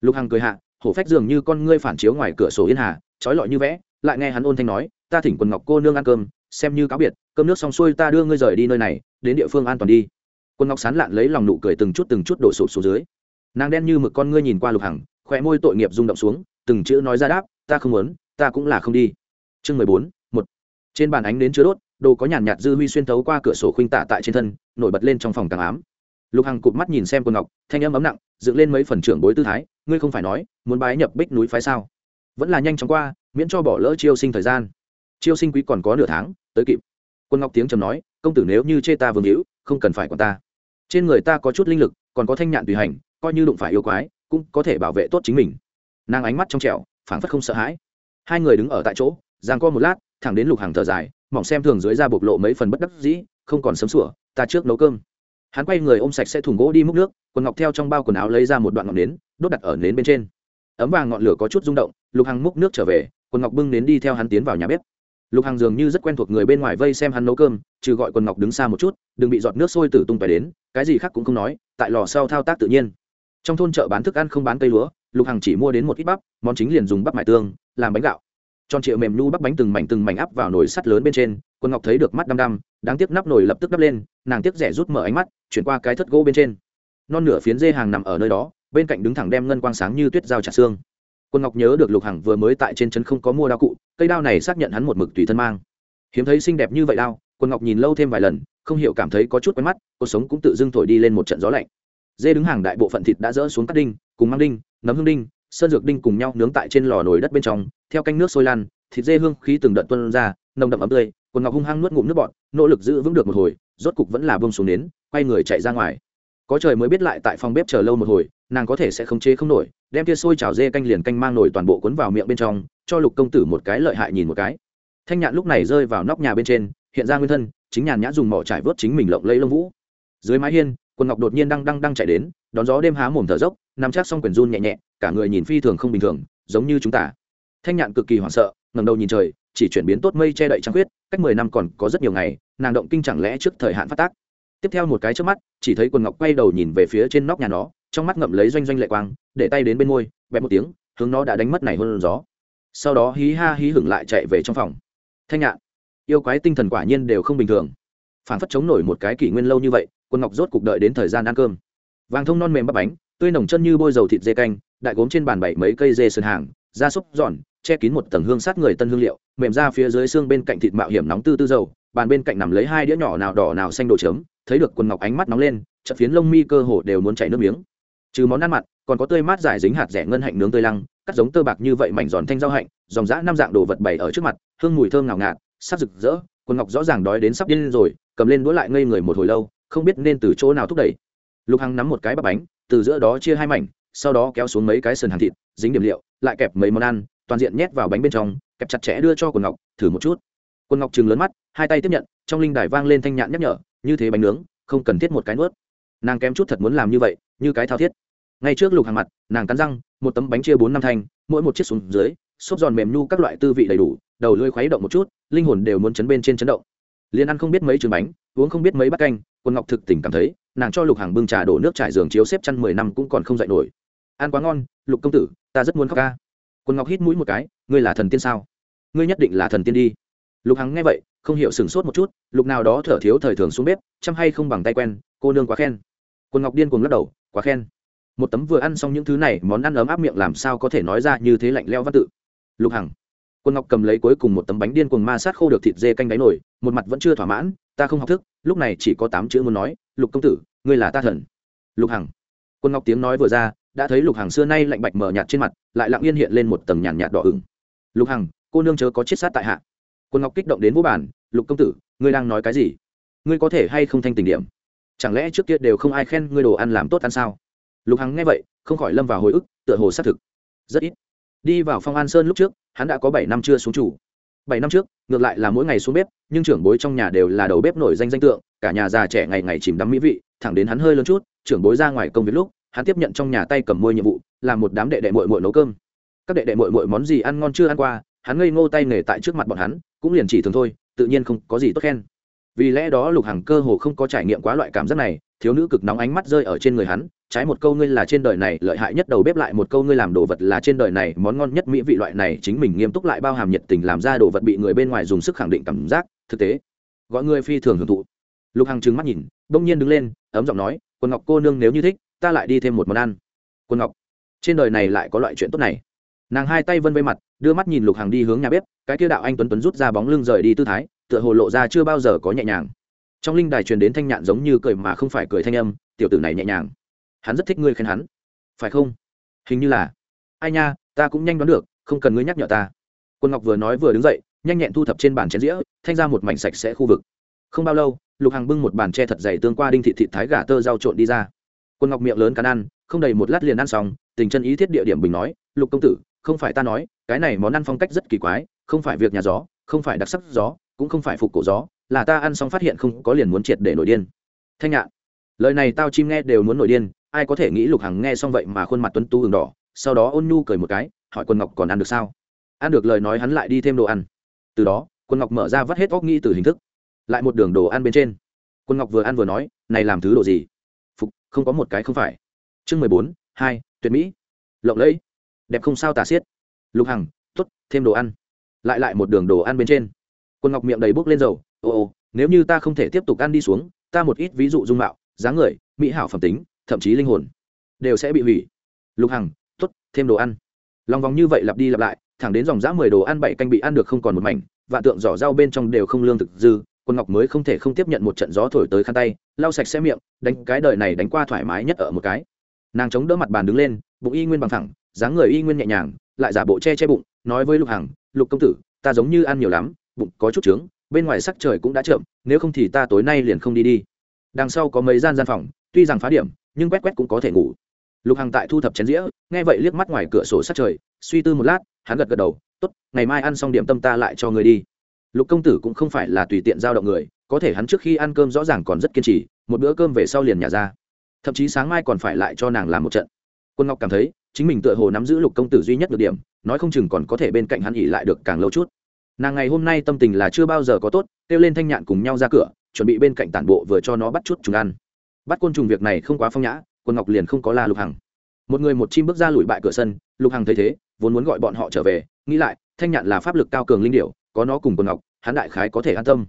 Lục hằng cười hạ, hổ phách dường như con ngươi phản chiếu ngoài cửa sổ yên hà, trói lọi như vẽ, lại nghe hắn ôn thanh nói, ta thỉnh quần ngọc cô nương ăn cơm, xem như cáo biệt, cơm nước xong xuôi ta đưa ngươi rời đi nơi này, đến địa phương an toàn đi. Quân ngọc sán lạn lấy lòng nụ cười từng chút từng chút đổ sụp xuống dưới. Nàng đen như mực con ngươi nhìn qua lục hằng khỏe môi tội nghiệp rung động xuống, từng chữ nói ra đáp, ta không muốn, ta cũng là không đi. Chương mười bốn. một trên bàn ánh đến chứa đốt, đồ có nhàn nhạt dư huy xuyên thấu qua cửa sổ khuynh tạ tại trên thân, nổi bật lên trong phòng càng ám. Lục hằng cụp mắt nhìn xem quân ngọc, thanh âm ấm nặng, dựng lên mấy phần trưởng bối tư thái, ngươi không phải nói, muốn bái nhập bích núi phái sao? Vẫn là nhanh chóng qua, miễn cho bỏ lỡ chiêu sinh thời gian. Chiêu sinh quý còn có nửa tháng, tới kịp. Quân ngọc tiếng trầm nói, công tử nếu như chê ta vương hữu, không cần phải quản ta. Trên người ta có chút linh lực, còn có thanh nhạn tùy hành, coi như đụng phải yêu quái, cũng có thể bảo vệ tốt chính mình. Nàng ánh mắt trong trẻo, phảng phất không sợ hãi. Hai người đứng ở tại chỗ giang co một lát thẳng đến lục hàng thở dài, mỏng xem thường dưới ra bộc lộ mấy phần bất đắc dĩ, không còn sấm sủa, ta trước nấu cơm. Hắn quay người ôm sạch sẽ thùng gỗ đi múc nước, quần ngọc theo trong bao quần áo lấy ra một đoạn ngọn nến, đốt đặt ở nến bên trên. Ấm vàng ngọn lửa có chút rung động, lục hằng múc nước trở về, quần ngọc bưng nến đi theo hắn tiến vào nhà bếp. Lục hằng dường như rất quen thuộc người bên ngoài vây xem hắn nấu cơm, trừ gọi quần ngọc đứng xa một chút, đừng bị giọt nước sôi tử tung phải đến, cái gì khác cũng không nói, tại lò sau thao tác tự nhiên. Trong thôn chợ bán thức ăn không bán cây lúa, lục hằng chỉ mua đến một ít bắp, món chính liền dùng bắp mải tương, làm bánh gạo tròn trịa mềm nhu bắp bánh từng mảnh từng mảnh áp vào nồi sắt lớn bên trên, quân ngọc thấy được mắt đăm đăm, đáng tiếc nắp nồi lập tức đắp lên, nàng tiếc rẻ rút mở ánh mắt, chuyển qua cái thất gỗ bên trên. Non nửa phiến dê hàng nằm ở nơi đó, bên cạnh đứng thẳng đem ngân quang sáng như tuyết dao trả xương. Quân ngọc nhớ được lục hằng vừa mới tại trên chân không có mua đao cụ, cây đao này xác nhận hắn một mực tùy thân mang. Hiếm thấy xinh đẹp như vậy đao, quân ngọc nhìn lâu thêm vài lần, không hiểu cảm thấy có chút quen mắt, cuộc sống cũng tự dưng thổi đi lên một trận gió lạnh. Dê đứng hàng đại bộ phận thịt đã dỡ xuống cắt đinh, cùng mang đinh, nấm hương đinh sơn dược đinh cùng nhau nướng tại trên lò nồi đất bên trong, theo canh nước sôi lan, thịt dê hương khí từng đợt tuân ra, nồng đậm ấm tươi, quần ngọc hung hăng nuốt ngụm nước bọt, nỗ lực giữ vững được một hồi, rốt cục vẫn là bông xuống đến, quay người chạy ra ngoài. Có trời mới biết lại tại phòng bếp chờ lâu một hồi, nàng có thể sẽ không chế không nổi, đem kia sôi chảo dê canh liền canh mang nổi toàn bộ cuốn vào miệng bên trong, cho lục công tử một cái lợi hại nhìn một cái. Thanh nhạn lúc này rơi vào nóc nhà bên trên, hiện ra nguyên thân, chính nhàn nhã dùng mỏ trải vớt chính mình lộng lấy lông vũ. Dưới mái hiên, quần ngọc đột nhiên đang đang đang chạy đến, đón gió đêm há mồm thở dốc nằm chắc xong quyển run nhẹ nhẹ cả người nhìn phi thường không bình thường, giống như chúng ta. Thanh nhạn cực kỳ hoảng sợ ngầm đầu nhìn trời, chỉ chuyển biến tốt mây che đậy trăng khuyết, cách mười năm còn có rất nhiều ngày, nàng động kinh chẳng lẽ trước thời hạn phát tác? Tiếp theo một cái trước mắt, chỉ thấy quần ngọc quay đầu nhìn về phía trên nóc nhà nó, trong mắt ngậm lấy doanh doanh lệ quang, để tay đến bên môi, bẹp một tiếng, hướng nó đã đánh mất này hơn gió. Sau đó hí ha hí hửng lại chạy về trong phòng. Thanh nhạn, yêu quái tinh thần quả nhiên đều không bình thường. Phản phất chống nổi một cái kỷ nguyên lâu như vậy quân ngọc rốt cục đợi đến thời gian ăn cơm. Vàng thông non mềm bắp bánh tươi nồng chân như bôi dầu thịt dê canh đại gốm trên bàn bảy mấy cây dê sơn hàng da súc, giòn che kín một tầng hương sát người tân hương liệu mềm ra phía dưới xương bên cạnh thịt mạo hiểm nóng tư tư dầu bàn bên cạnh nằm lấy hai đĩa nhỏ nào đỏ nào xanh đồ chấm thấy được quần ngọc ánh mắt nóng lên chợt phiến lông mi cơ hồ đều muốn chảy nước miếng. Trừ món ăn mặn còn có tươi mát giải dính hạt rẻ ngân hạnh nướng tươi lăng cắt giống tơ bạc như vậy mảnh giòn thanh rau hạnh dòng dã năm dạng đồ vật bày ở trước mặt hương mùi thơm ngào ngạt sắc rực rỡ quần ngọc rõ ràng đói đến sắp điên rồi cầm lên đũa lại ngây người một hồi lâu không biết nên từ chỗ nào thúc đẩy. Lục hằng nắm một cái bắp bánh từ giữa đó chia hai mảnh, sau đó kéo xuống mấy cái sườn hàng thịt, dính điểm liệu, lại kẹp mấy món ăn, toàn diện nhét vào bánh bên trong, kẹp chặt chẽ đưa cho quần ngọc, thử một chút. Quần ngọc chừng lớn mắt, hai tay tiếp nhận, trong linh đài vang lên thanh nhạn nhắc nhở, như thế bánh nướng, không cần thiết một cái nuốt. Nàng kém chút thật muốn làm như vậy, như cái thao thiết. Ngay trước lục hàng mặt, nàng cắn răng, một tấm bánh chia bốn năm thanh, mỗi một chiếc xuống dưới, xốp giòn mềm nhu các loại tư vị đầy đủ, đầu lưỡi khuấy động một chút, linh hồn đều muốn chấn bên trên chấn động. Liên ăn không biết mấy trường bánh, uống không biết mấy bát canh quân ngọc thực tình cảm thấy nàng cho lục hàng bưng trà đổ nước trải giường chiếu xếp chăn mười năm cũng còn không dạy nổi. Ăn quá ngon, lục công tử, ta rất muốn khóc ca. Quân ngọc hít mũi một cái, ngươi là thần tiên sao? Ngươi nhất định là thần tiên đi. Lục hằng nghe vậy, không hiểu sửng sốt một chút lục nào đó thở thiếu thời thường xuống bếp, chăm hay không bằng tay quen, cô nương quá khen. Quân ngọc điên cuồng lắc đầu, quá khen. Một tấm vừa ăn xong những thứ này, món ăn ấm áp miệng làm sao có thể nói ra như thế lạnh leo văn tự. Lục hằng. Quân ngọc cầm lấy cuối cùng một tấm bánh điên cuồng ma sát khô được thịt dê canh đáy nổi một mặt vẫn chưa thỏa mãn, ta không học thức lúc này chỉ có tám chữ muốn nói, lục công tử, ngươi là ta thần. Lục hằng. Quân ngọc tiếng nói vừa ra, đã thấy lục hằng xưa nay lạnh bạch mờ nhạt trên mặt, lại lặng yên hiện lên một tầng nhàn nhạt đỏ ửng. Lục hằng, cô nương chớ có chiết sát tại hạ. Quân ngọc kích động đến vô bản lục công tử, ngươi đang nói cái gì? Ngươi có thể hay không thanh tình điểm? Chẳng lẽ trước kia đều không ai khen ngươi đồ ăn làm tốt ăn sao? Lục hằng nghe vậy, không khỏi lâm vào hồi ức, tựa hồ xác thực. Rất ít. Đi vào phong an sơn lúc trước, hắn đã có bảy năm chưa xuống chủ bảy năm trước, ngược lại là mỗi ngày xuống bếp, nhưng trưởng bối trong nhà đều là đầu bếp nổi danh danh tượng, cả nhà già trẻ ngày ngày chìm đắm mỹ vị, thẳng đến hắn hơi lớn chút, trưởng bối ra ngoài công việc lúc, hắn tiếp nhận trong nhà tay cầm môi nhiệm vụ làm một đám đệ đệ mội mội nấu cơm. Các đệ đệ mội mội món gì ăn ngon chưa ăn qua, hắn ngây ngô tay nghề tại trước mặt bọn hắn, cũng liền chỉ thường thôi, tự nhiên không có gì tốt khen. Vì lẽ đó lục hằng cơ hồ không có trải nghiệm quá loại cảm giác này, thiếu nữ cực nóng ánh mắt rơi ở trên người hắn trái một câu ngươi là trên đời này lợi hại nhất đầu bếp lại, một câu ngươi làm đồ vật là trên đời này món ngon nhất mỹ vị loại này, chính mình nghiêm túc lại bao hàm nhiệt tình làm ra đồ vật bị người bên ngoài dùng sức khẳng định cảm giác, thực tế. Gọi ngươi phi thường hưởng thụ. Lục hằng trừng mắt nhìn, bỗng nhiên đứng lên, ấm giọng nói, quần ngọc cô nương nếu như thích, ta lại đi thêm một món ăn. Quần ngọc, trên đời này lại có loại chuyện tốt này. Nàng hai tay vân vây mặt, đưa mắt nhìn lục hằng đi hướng nhà bếp, cái kia đạo anh tuấn tuấn rút ra bóng lưng rời đi tư thái, tựa hồ lộ ra chưa bao giờ có nhẹ nhàng. Trong linh đài truyền đến thanh nhạn giống như cười mà không phải cười thanh âm, tiểu tử này nhẹ nhàng hắn rất thích ngươi khen hắn. Phải không? Hình như là. Ai nha, ta cũng nhanh đoán được, không cần ngươi nhắc nhở ta. Quân ngọc vừa nói vừa đứng dậy, nhanh nhẹn thu thập trên bàn chén dĩa, thanh ra một mảnh sạch sẽ khu vực. Không bao lâu, lục hàng bưng một bàn tre thật dày tương qua đinh thị thị thái gà tơ rau trộn đi ra. Quân ngọc miệng lớn cắn ăn, không đầy một lát liền ăn xong, tình chân ý thiết địa điểm bình nói, lục công tử, không phải ta nói, cái này món ăn phong cách rất kỳ quái, không phải việc nhà gió, không phải đặc sắc gió, cũng không phải phục cổ gió, là ta ăn xong phát hiện không có liền muốn triệt để nổi điên. Thanh nhạn lời này tao chim nghe đều muốn nổi điên ai có thể nghĩ lục hằng nghe xong vậy mà khuôn mặt tuấn tu hừng đỏ, sau đó ôn nhu cười một cái, hỏi quân ngọc còn ăn được sao? Ăn được lời nói hắn lại đi thêm đồ ăn. Từ đó, quân ngọc mở ra vắt hết óc nghĩ từ hình thức, lại một đường đồ ăn bên trên. Quân ngọc vừa ăn vừa nói, này làm thứ đồ gì? Phục, không có một cái không phải. Chương mười bốn, hai, tuyệt mỹ. Lộng lẫy. Đẹp không sao tà xiết. Lục hằng t ố t thêm đồ ăn. Lại lại một đường đồ ăn bên trên. Quân ngọc miệng đầy bốc lên dầu ồ ồ nếu như ta không thể tiếp tục ăn đi xuống, ta một ít ví dụ dung mạo, dáng người, mỹ hảo phẩm tính thậm chí linh hồn đều sẽ bị hủy. Lục hằng t ố t thêm đồ ăn. Lòng vòng như vậy lặp đi lặp lại, thẳng đến dòng dã mười đồ ăn bảy canh bị ăn được không còn một mảnh và tượng giỏ rau bên trong đều không lương thực dư, quân ngọc mới không thể không tiếp nhận một trận gió thổi tới khăn tay, lau sạch xe miệng, đánh cái đời này đánh qua thoải mái nhất ở một cái. Nàng chống đỡ mặt bàn đứng lên, bụng y nguyên bằng thẳng, dáng người y nguyên nhẹ nhàng, lại giả bộ che che bụng, nói với lục hằng, lục công tử, ta giống như ăn nhiều lắm, bụng có chút trướng, bên ngoài sắc trời cũng đã chậm, nếu không thì ta tối nay liền không đi đi. Đằng sau có mấy gian gian phòng, tuy rằng phá điểm nhưng quét quét cũng có thể ngủ. Lục hằng tại thu thập chén dĩa, nghe vậy liếc mắt ngoài cửa sổ sắc trời, suy tư một lát, hắn gật gật đầu t ố t ngày mai ăn xong điểm tâm ta lại cho người đi. Lục công tử cũng không phải là tùy tiện giao động người, có thể hắn trước khi ăn cơm rõ ràng còn rất kiên trì, một bữa cơm về sau liền nhà ra. Thậm chí sáng mai còn phải lại cho nàng làm một trận. Quân ngọc cảm thấy, chính mình tựa hồ nắm giữ lục công tử duy nhất được điểm, nói không chừng còn có thể bên cạnh hắn ỉ lại được càng lâu chút. Nàng ngày hôm nay tâm tình là chưa bao giờ có tốt, kêu lên thanh nhạn cùng nhau ra cửa, chuẩn bị bên cạnh tản bộ vừa cho nó bắt chút chúng ăn bắt côn trùng việc này không quá phong nhã, quân ngọc liền không có la lục hằng. Một người một chim bước ra lùi bại cửa sân, lục hằng thấy thế, vốn muốn gọi bọn họ trở về, nghĩ lại, thanh nhạn là pháp lực cao cường linh điệu có nó cùng quân ngọc, hắn đại khái có thể an tâm.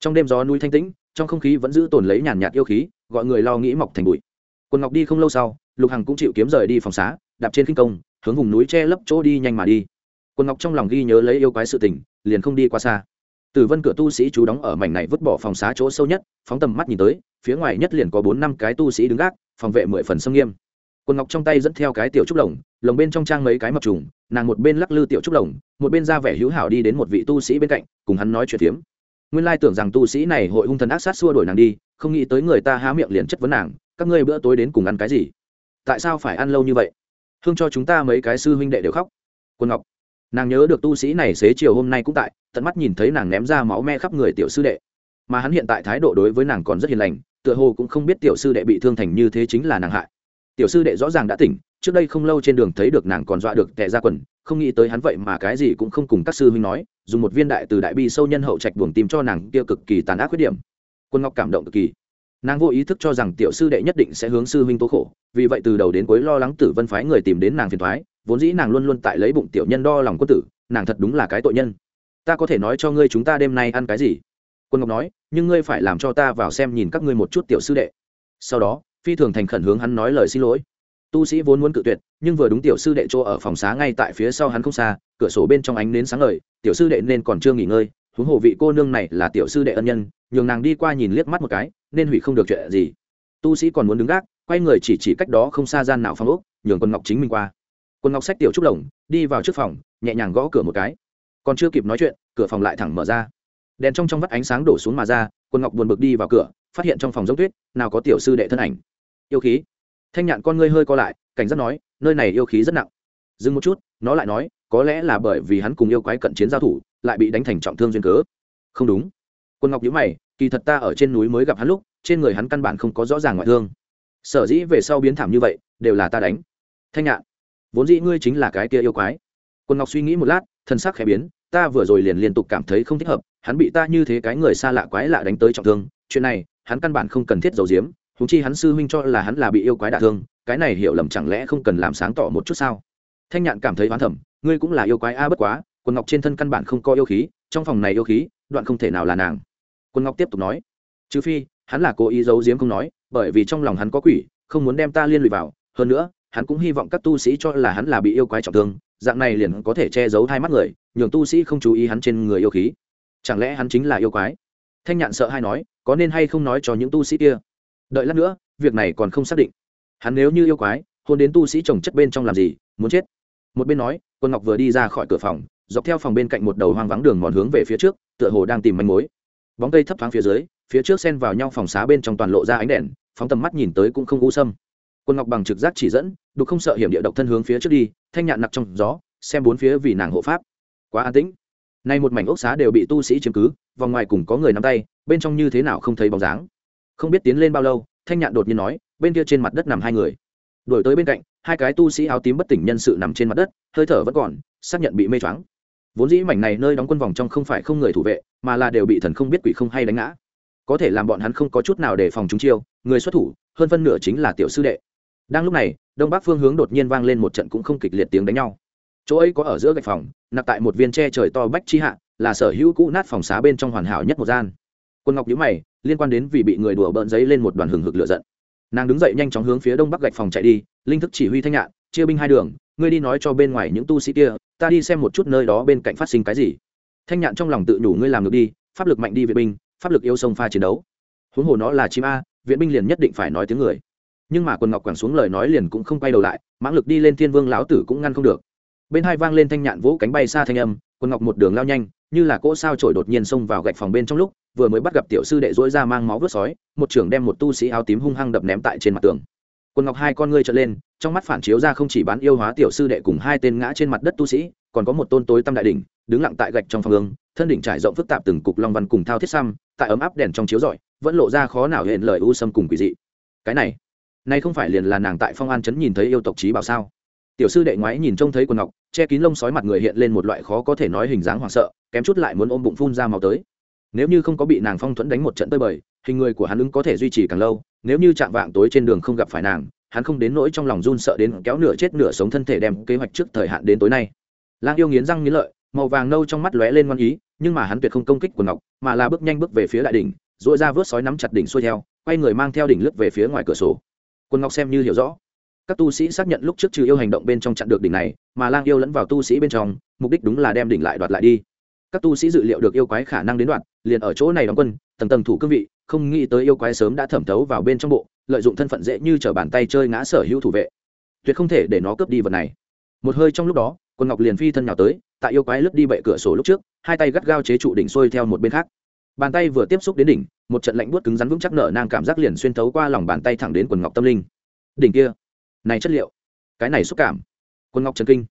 Trong đêm gió núi thanh tĩnh, trong không khí vẫn giữ tồn lấy nhàn nhạt yêu khí, gọi người lo nghĩ mọc thành bụi. Quân ngọc đi không lâu sau, lục hằng cũng chịu kiếm rời đi phòng xá, đạp trên kinh công, hướng vùng núi che lấp chỗ đi nhanh mà đi. Quân ngọc trong lòng ghi nhớ lấy yêu quái sự tình, liền không đi qua xa. Tử vân cửa tu sĩ chú đóng ở mảnh này vứt bỏ phòng xá chỗ sâu nhất, phóng tầm mắt nhìn tới phía ngoài nhất liền có bốn năm cái tu sĩ đứng gác, phòng vệ mười phần sông nghiêm. Quần ngọc trong tay dẫn theo cái tiểu trúc lồng lồng bên trong trang mấy cái mập trùng, nàng một bên lắc lư tiểu trúc lồng, một bên ra vẻ hữu hảo đi đến một vị tu sĩ bên cạnh, cùng hắn nói chuyện phiếm. Nguyên lai tưởng rằng tu sĩ này hội hung thần ác sát xua đuổi nàng đi, không nghĩ tới người ta há miệng liền chất vấn nàng, các ngươi bữa tối đến cùng ăn cái gì? Tại sao phải ăn lâu như vậy? Hương cho chúng ta mấy cái sư huynh đệ đều khóc. Quân ngọc, nàng nhớ được tu sĩ này xế chiều hôm nay cũng tại, tận mắt nhìn thấy nàng ném ra máu me khắp người tiểu sư đệ. Mà hắn hiện tại thái độ đối với nàng còn rất hiền lành tựa hồ cũng không biết tiểu sư đệ bị thương thành như thế chính là nàng hại. Tiểu sư đệ rõ ràng đã tỉnh, trước đây không lâu trên đường thấy được nàng còn dọa được tệ ra quần, không nghĩ tới hắn vậy mà cái gì cũng không cùng các sư huynh nói, dùng một viên đại từ đại bi sâu nhân hậu trạch buồng tìm cho nàng kia cực kỳ tàn ác khuyết điểm. Quân ngọc cảm động cực kỳ. Nàng vô ý thức cho rằng tiểu sư đệ nhất định sẽ hướng sư huynh tố khổ, vì vậy từ đầu đến cuối lo lắng tử vân phái người tìm đến nàng phiền thoái vốn dĩ nàng luôn luôn tại lấy bụng tiểu nhân đo lòng quân tử, nàng thật đúng là cái tội nhân. Ta có thể nói cho ngươi chúng ta đêm nay ăn cái gì? Quân ngọc nói, nhưng ngươi phải làm cho ta vào xem nhìn các ngươi một chút tiểu sư đệ. Sau đó, phi thường thành khẩn hướng hắn nói lời xin lỗi. Tu sĩ vốn muốn cự tuyệt, nhưng vừa đúng tiểu sư đệ chỗ ở phòng xá ngay tại phía sau hắn không xa, cửa sổ bên trong ánh nến sáng ngời, tiểu sư đệ nên còn chưa nghỉ ngơi, huống hồ vị cô nương này là tiểu sư đệ ân nhân, nhường nàng đi qua nhìn liếc mắt một cái, nên hủy không được chuyện gì. Tu sĩ còn muốn đứng gác, quay người chỉ chỉ cách đó không xa gian nào phong ốc, nhường quân ngọc chính mình qua. Quân ngọc xách tiểu trúc lồng, đi vào trước phòng, nhẹ nhàng gõ cửa một cái. Còn chưa kịp nói chuyện, cửa phòng lại thẳng mở ra đèn trong trong vắt ánh sáng đổ xuống mà ra quân ngọc buồn bực đi vào cửa, phát hiện trong phòng giống tuyết, nào có tiểu sư đệ thân ảnh. Yêu khí. Thanh nhạn con ngươi hơi co lại, cảnh giác nói, nơi này yêu khí rất nặng. Dừng một chút, nó lại nói, có lẽ là bởi vì hắn cùng yêu quái cận chiến giao thủ, lại bị đánh thành trọng thương duyên cớ. Không đúng. Quân ngọc nhữ mày, kỳ thật ta ở trên núi mới gặp hắn lúc, trên người hắn căn bản không có rõ ràng ngoại thương. Sở dĩ về sau biến thảm như vậy, đều là ta đánh. Thanh nhạn. Vốn dĩ ngươi chính là cái kia yêu quái. Quân ngọc suy nghĩ một lát thân sắc khẽ biến, ta vừa rồi liền liên tục cảm thấy không thích hợp hắn bị ta như thế cái người xa lạ quái lạ đánh tới trọng thương, chuyện này, hắn căn bản không cần thiết giấu giếm thú chi hắn sư huynh cho là hắn là bị yêu quái đả thương, cái này hiểu lầm chẳng lẽ không cần làm sáng tỏ một chút sao? Thanh nhạn cảm thấy oán thẩm ngươi cũng là yêu quái a bất quá, quần ngọc trên thân căn bản không có yêu khí, trong phòng này yêu khí, đoạn không thể nào là nàng. Quần ngọc tiếp tục nói, trừ phi, hắn là cố ý giấu giếm không nói, bởi vì trong lòng hắn có quỷ, không muốn đem ta liên lụy vào, hơn nữa, hắn cũng hy vọng các tu sĩ cho là hắn là bị yêu quái trọng thương, dạng này liền có thể che giấu hai mắt người, nhường tu sĩ không chú ý hắn trên người yêu khí chẳng lẽ hắn chính là yêu quái? Thanh nhạn sợ hay nói, có nên hay không nói cho những tu sĩ kia? Đợi lát nữa, việc này còn không xác định. Hắn nếu như yêu quái, hôn đến tu sĩ trồng chất bên trong làm gì, muốn chết? Một bên nói, quân ngọc vừa đi ra khỏi cửa phòng, dọc theo phòng bên cạnh một đầu hoang vắng đường mòn hướng về phía trước, tựa hồ đang tìm manh mối. Bóng cây thấp thoáng phía dưới, phía trước xen vào nhau phòng xá bên trong toàn lộ ra ánh đèn, phóng tầm mắt nhìn tới cũng không u sâm. Quân ngọc bằng trực giác chỉ dẫn, đục không sợ hiểm địa độc thân hướng phía trước đi, thanh nhạn nặc trong gió, xem bốn phía vì nàng hộ pháp. Quá an tĩnh nay một mảnh ốc xá đều bị tu sĩ chiếm cứ, vòng ngoài cùng có người nắm tay, bên trong như thế nào không thấy bóng dáng. Không biết tiến lên bao lâu, thanh nhạn đột nhiên nói, bên kia trên mặt đất nằm hai người. Đổi tới bên cạnh, hai cái tu sĩ áo tím bất tỉnh nhân sự nằm trên mặt đất, hơi thở vẫn còn, xác nhận bị mê choáng. Vốn dĩ mảnh này nơi đóng quân vòng trong không phải không người thủ vệ, mà là đều bị thần không biết quỷ không hay đánh ngã. Có thể làm bọn hắn không có chút nào để phòng chúng chiêu, người xuất thủ, hơn phân nửa chính là tiểu sư đệ. Đang lúc này, đông bắc phương hướng đột nhiên vang lên một trận cũng không kịch liệt tiếng đánh nhau chỗ ấy có ở giữa gạch phòng nặc tại một viên tre trời to bách chi hạ, là sở hữu cũ nát phòng xá bên trong hoàn hảo nhất một gian. Quân ngọc nhữ mày, liên quan đến vì bị người đùa bỡn giấy lên một đoàn hừng hực lửa giận. Nàng đứng dậy nhanh chóng hướng phía đông bắc gạch phòng chạy đi, linh thức chỉ huy thanh nhạn, chia binh hai đường, ngươi đi nói cho bên ngoài những tu sĩ kia, ta đi xem một chút nơi đó bên cạnh phát sinh cái gì. Thanh nhạn trong lòng tự nhủ ngươi làm được đi, pháp lực mạnh đi viện binh, pháp lực yêu sông pha chiến đấu. Huống hồ nó là chim a, viện binh liền nhất định phải nói tiếng người. Nhưng mà quần ngọc quẳng xuống lời nói liền cũng không quay đầu lại, mãng lực đi lên thiên vương lão tử cũng ngăn không được bên hai vang lên thanh nhạn vỗ cánh bay xa thanh âm Quân ngọc một đường lao nhanh, như là cỗ sao trổi đột nhiên xông vào gạch phòng bên trong lúc, vừa mới bắt gặp tiểu sư đệ dỗi ra mang máu vớt sói, một trưởng đem một tu sĩ áo tím hung hăng đập ném tại trên mặt tường. Quân ngọc hai con ngươi trở lên, trong mắt phản chiếu ra không chỉ bán yêu hóa tiểu sư đệ cùng hai tên ngã trên mặt đất tu sĩ, còn có một tôn tối tâm đại đỉnh, đứng lặng tại gạch trong phòng ương, thân đỉnh trải rộng phức tạp từng cục long văn cùng thao thiết xăm, tại ấm áp đèn trong chiếu rọi, vẫn lộ ra khó nào hiện lời u sâm cùng quỷ dị. Cái này này không phải liền là nàng tại phong an chấn nhìn thấy yêu tộc trí bảo sao? Tiểu sư đệ ngoái nhìn trông thấy quần ngọc, che kín lông sói mặt người hiện lên một loại khó có thể nói hình dáng hoảng sợ, kém chút lại muốn ôm bụng phun ra màu tới. Nếu như không có bị nàng phong thuẫn đánh một trận tơi bời, hình người của hắn ứng có thể duy trì càng lâu, nếu như chạm vạng tối trên đường không gặp phải nàng, hắn không đến nỗi trong lòng run sợ đến kéo nửa chết nửa sống thân thể đem kế hoạch trước thời hạn đến tối nay. Lang yêu nghiến răng nghiến lợi, màu vàng nâu trong mắt lóe lên ngoan ý, nhưng mà hắn tuyệt không công kích quần ngọc, mà là bước nhanh bước về phía đại đỉnh dội ra vớt sói nắm chặt đỉnh xuôi theo, quay người mang theo đỉnh lướt về phía ngoài cửa sổ. Quần ngọc xem như hiểu rõ các tu sĩ xác nhận lúc trước trừ yêu hành động bên trong chặn được đỉnh này, mà lang yêu lẫn vào tu sĩ bên trong, mục đích đúng là đem đỉnh lại đoạt lại đi. Các tu sĩ dự liệu được yêu quái khả năng đến đoạt, liền ở chỗ này đóng quân, tầng tầng thủ cương vị, không nghĩ tới yêu quái sớm đã thẩm thấu vào bên trong bộ, lợi dụng thân phận dễ như t bàn tay chơi ngã sở hữu thủ vệ. Tuyệt không thể để nó cướp đi vật này. Một hơi trong lúc đó, quân ngọc liền phi thân nhào tới, tại yêu quái lướt đi bệ cửa sổ lúc trước, hai tay gắt gao chế trụ đỉnh xuôi theo một bên khác. Bàn tay vừa tiếp xúc đến đỉnh, một trận lạnh buốt cứng rắn vững chắc nở nang cảm giác liền xuyên thấu qua lòng bàn tay thẳng đến quần ngọc tâm linh. Đỉnh kia này chất liệu, cái này xúc cảm. Quân ngọc trần kinh,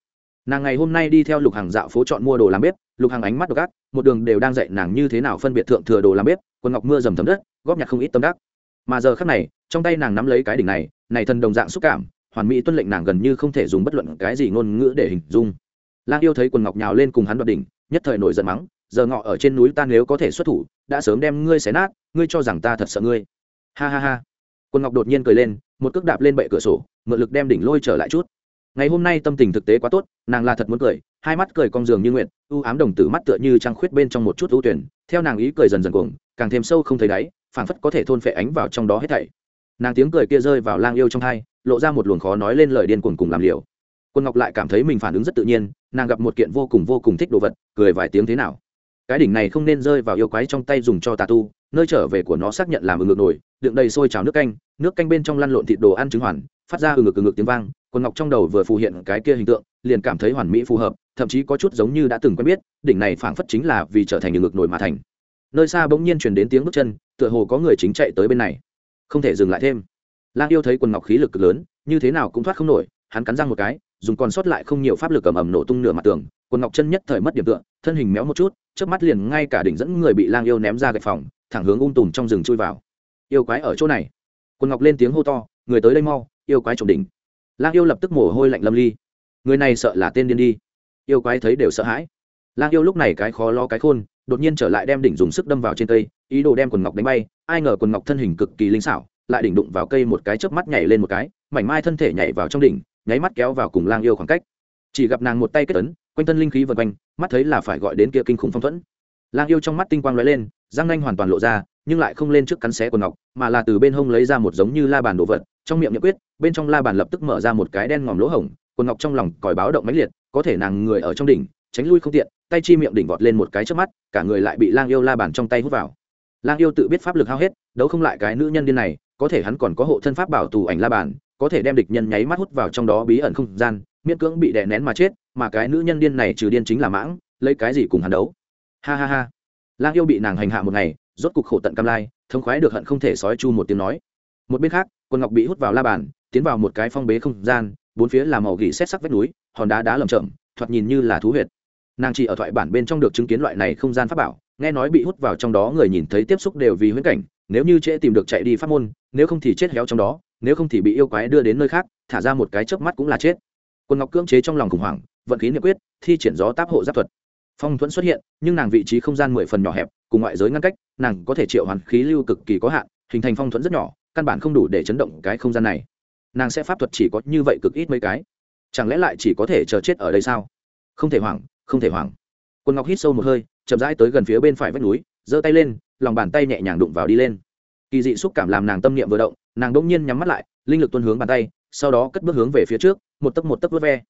nàng ngày hôm nay đi theo lục hàng dạo phố chọn mua đồ làm bếp, lục hàng ánh mắt độc ác, một đường đều đang dạy nàng như thế nào phân biệt thượng thừa đồ làm bếp, quân ngọc mưa dầm thấm đất, góp nhặt không ít tâm đắc. Mà giờ khắc này, trong tay nàng nắm lấy cái đỉnh này này thần đồng dạng xúc cảm, hoàn mỹ tuân lệnh nàng gần như không thể dùng bất luận cái gì ngôn ngữ để hình dung. Lang yêu thấy quần ngọc nhào lên cùng hắn đoạt đỉnh, nhất thời nổi giận mắng, giờ ngọ ở trên núi ta nếu có thể xuất thủ, đã sớm đem ngươi xé nát, ngươi cho rằng ta thật sợ ngươi. Ha ha ha. Quần ngọc đột nhiên cười lên một cước đạp lên bệ cửa sổ, mượn lực đem đỉnh lôi trở lại chút. Ngày hôm nay tâm tình thực tế quá tốt, nàng là thật muốn cười, hai mắt cười cong giường như nguyện u ám đồng tử mắt tựa như trăng khuyết bên trong một chút ưu tuyển, theo nàng ý cười dần dần cuồng, càng thêm sâu không thấy đáy, phảng phất có thể thôn phệ ánh vào trong đó hết thảy. Nàng tiếng cười kia rơi vào lang yêu trong hai, lộ ra một luồng khó nói lên lời điên cuồng cùng làm liều. Quân ngọc lại cảm thấy mình phản ứng rất tự nhiên, nàng gặp một kiện vô cùng vô cùng thích đồ vật, cười vài tiếng thế nào. Cái đỉnh này không nên rơi vào yêu quái trong tay dùng cho tà tu, nơi trở về của nó xác nhận làm ừ ngược nổi đựng đầy sôi trào nước canh nước canh bên trong lăn lộn thịt đồ ăn trứng hoàn, phát ra ừ ngực ừ ngực tiếng vang, quần ngọc trong đầu vừa phù hiện cái kia hình tượng, liền cảm thấy hoàn mỹ phù hợp, thậm chí có chút giống như đã từng quen biết, đỉnh này phảng phất chính là vì trở thành ừ ngực nổi mà thành. Nơi xa bỗng nhiên truyền đến tiếng bước chân, tựa hồ có người chính chạy tới bên này. Không thể dừng lại thêm. Lang yêu thấy quần ngọc khí lực cực lớn, như thế nào cũng thoát không nổi, hắn cắn răng một cái, dùng còn sót lại không nhiều pháp lực ầm ầm nổ tung nửa mặt tường, quần ngọc chân nhất thời mất điểm tựa, thân hình méo một chút trước mắt liền ngay cả đỉnh dẫn người bị lang yêu ném ra gạch phòng, thẳng hướng ung tùm trong rừng chui vào yêu quái ở chỗ này. Quần ngọc lên tiếng hô to, người tới đây mau, yêu quái trồng đỉnh. Lang yêu lập tức mồ hôi lạnh lâm ly. Người này sợ là tên điên đi. Yêu quái thấy đều sợ hãi. Lang yêu lúc này cái khó lo cái khôn, đột nhiên trở lại đem đỉnh dùng sức đâm vào trên cây, ý đồ đem quần ngọc đánh bay, ai ngờ quần ngọc thân hình cực kỳ linh xảo, lại đỉnh đụng vào cây một cái chớp mắt nhảy lên một cái, mảnh mai thân thể nhảy vào trong đỉnh, nháy mắt kéo vào cùng lang yêu khoảng cách. Chỉ gặp nàng một tay kết ấn, quanh thân linh khí vần quanh, mắt thấy là phải gọi đến kia kinh khủng phong thuẫn. Lang yêu trong mắt tinh quang lóe lên, răng nanh hoàn toàn lộ ra nhưng lại không lên trước cắn xé quần ngọc, mà là từ bên hông lấy ra một giống như la bàn đồ vật, trong miệng nhậm quyết, bên trong la bàn lập tức mở ra một cái đen ngòm lỗ hổng, quần ngọc trong lòng còi báo động mãnh liệt, có thể nàng người ở trong đỉnh, tránh lui không tiện, tay chi miệng đỉnh vọt lên một cái trước mắt, cả người lại bị lang yêu la bàn trong tay hút vào. Lang yêu tự biết pháp lực hao hết, đấu không lại cái nữ nhân điên này, có thể hắn còn có hộ thân pháp bảo tù ảnh la bàn, có thể đem địch nhân nháy mắt hút vào trong đó bí ẩn không gian, miễn cưỡng bị đè nén mà chết, mà cái nữ nhân điên này trừ điên chính là mãng, lấy cái gì cùng hắn đấu? Ha ha ha. Lang yêu bị nàng hành hạ một ngày rốt cục khổ tận cam lai, thống khoái được hận không thể sói chu một tiếng nói. Một bên khác quân ngọc bị hút vào la bàn, tiến vào một cái phong bế không gian, bốn phía là màu gỉ xét sắc vách núi, hòn đá đá lầm chởm, thoạt nhìn như là thú huyệt. Nàng chỉ ở thoại bản bên trong được chứng kiến loại này không gian pháp bảo, nghe nói bị hút vào trong đó người nhìn thấy tiếp xúc đều vì huyễn cảnh, nếu như trễ tìm được chạy đi pháp môn, nếu không thì chết héo trong đó, nếu không thì bị yêu quái đưa đến nơi khác, thả ra một cái chớp mắt cũng là chết. Quân ngọc cưỡng chế trong lòng khủng hoảng, vận khí niệm quyết, thi triển gió táp hộ giáp thuật. Phong thuẫn xuất hiện, nhưng nàng vị trí không gian mười phần nhỏ hẹp cùng ngoại giới ngăn cách, nàng có thể triệu hoàn khí lưu cực kỳ có hạn, hình thành phong thuẫn rất nhỏ, căn bản không đủ để chấn động cái không gian này. Nàng sẽ pháp thuật chỉ có như vậy cực ít mấy cái. Chẳng lẽ lại chỉ có thể chờ chết ở đây sao? Không thể hoảng, không thể hoảng. Quân ngọc hít sâu một hơi, chậm rãi tới gần phía bên phải vách núi, giơ tay lên, lòng bàn tay nhẹ nhàng đụng vào đi lên. Kỳ dị xúc cảm làm nàng tâm niệm vừa động, nàng đông nhiên nhắm mắt lại, linh lực tuân hướng bàn tay, sau đó cất bước hướng về phía trước, một tấc một tấc vớt ve.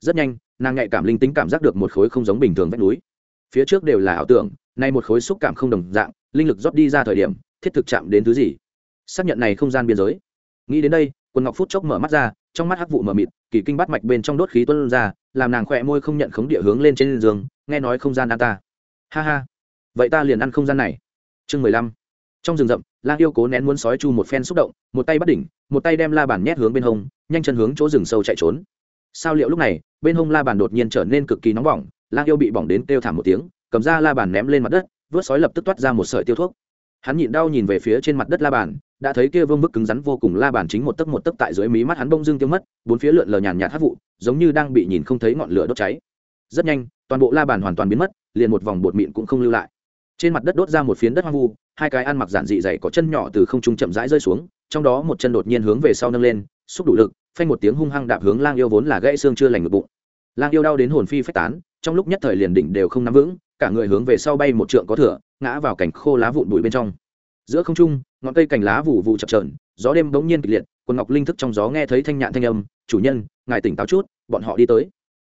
Rất nhanh, nàng nhạy cảm linh tính cảm giác được một khối không giống bình thường vách núi phía trước đều là ảo tưởng, nay một khối xúc cảm không đồng dạng, linh lực rót đi ra thời điểm, thiết thực chạm đến thứ gì? Xác nhận này không gian biên giới. Nghĩ đến đây, quân ngọc phút chốc mở mắt ra, trong mắt hắc vụ mờ mịt, kỳ kinh bắt mạch bên trong đốt khí tuân ra, làm nàng khỏe môi không nhận khống địa hướng lên trên giường, nghe nói không gian ăn ta. Ha ha. Vậy ta liền ăn không gian này. Chương mười lăm. Trong rừng rậm, lang yêu cố nén muốn sói chu một phen xúc động, một tay bắt đỉnh, một tay đem la bàn nhét hướng bên hông, nhanh chân hướng chỗ rừng sâu chạy trốn. Sao liệu lúc này, bên hông la bàn đột nhiên trở nên cực kỳ nóng bỏng lang yêu bị bỏng đến kêu thảm một tiếng, cầm ra la bàn ném lên mặt đất, vớt sói lập tức toát ra một sợi tiêu thuốc. Hắn nhịn đau nhìn về phía trên mặt đất la bàn, đã thấy kia vương bức cứng rắn vô cùng la bàn chính một tấc một tấc tại dưới mí mắt hắn bông dưng tiêu mất, bốn phía lượn lờ nhàn nhạt hát vụ, giống như đang bị nhìn không thấy ngọn lửa đốt cháy. Rất nhanh, toàn bộ la bàn hoàn toàn biến mất, liền một vòng bột mịn cũng không lưu lại. Trên mặt đất đốt ra một phiến đất hoang vu, hai cái ăn mặc giản dị dày có chân nhỏ từ không trung chậm rãi rơi xuống, trong đó một chân đột nhiên hướng về sau nâng lên, xúc đủ lực, phanh một tiếng hung hăng đạp hướng lang yêu vốn là gãy xương chưa lành ngực bụng. Lang yêu đau đến hồn phi phách tán trong lúc nhất thời liền đỉnh đều không nắm vững, cả người hướng về sau bay một trượng có thửa ngã vào cảnh khô lá vụn bụi bên trong. Giữa không trung, ngọn cây cành lá vụ vụ chập trờn gió đêm bỗng nhiên kịch liệt quân ngọc linh thức trong gió nghe thấy thanh nhạn thanh âm, chủ nhân, ngài tỉnh táo chút, bọn họ đi tới.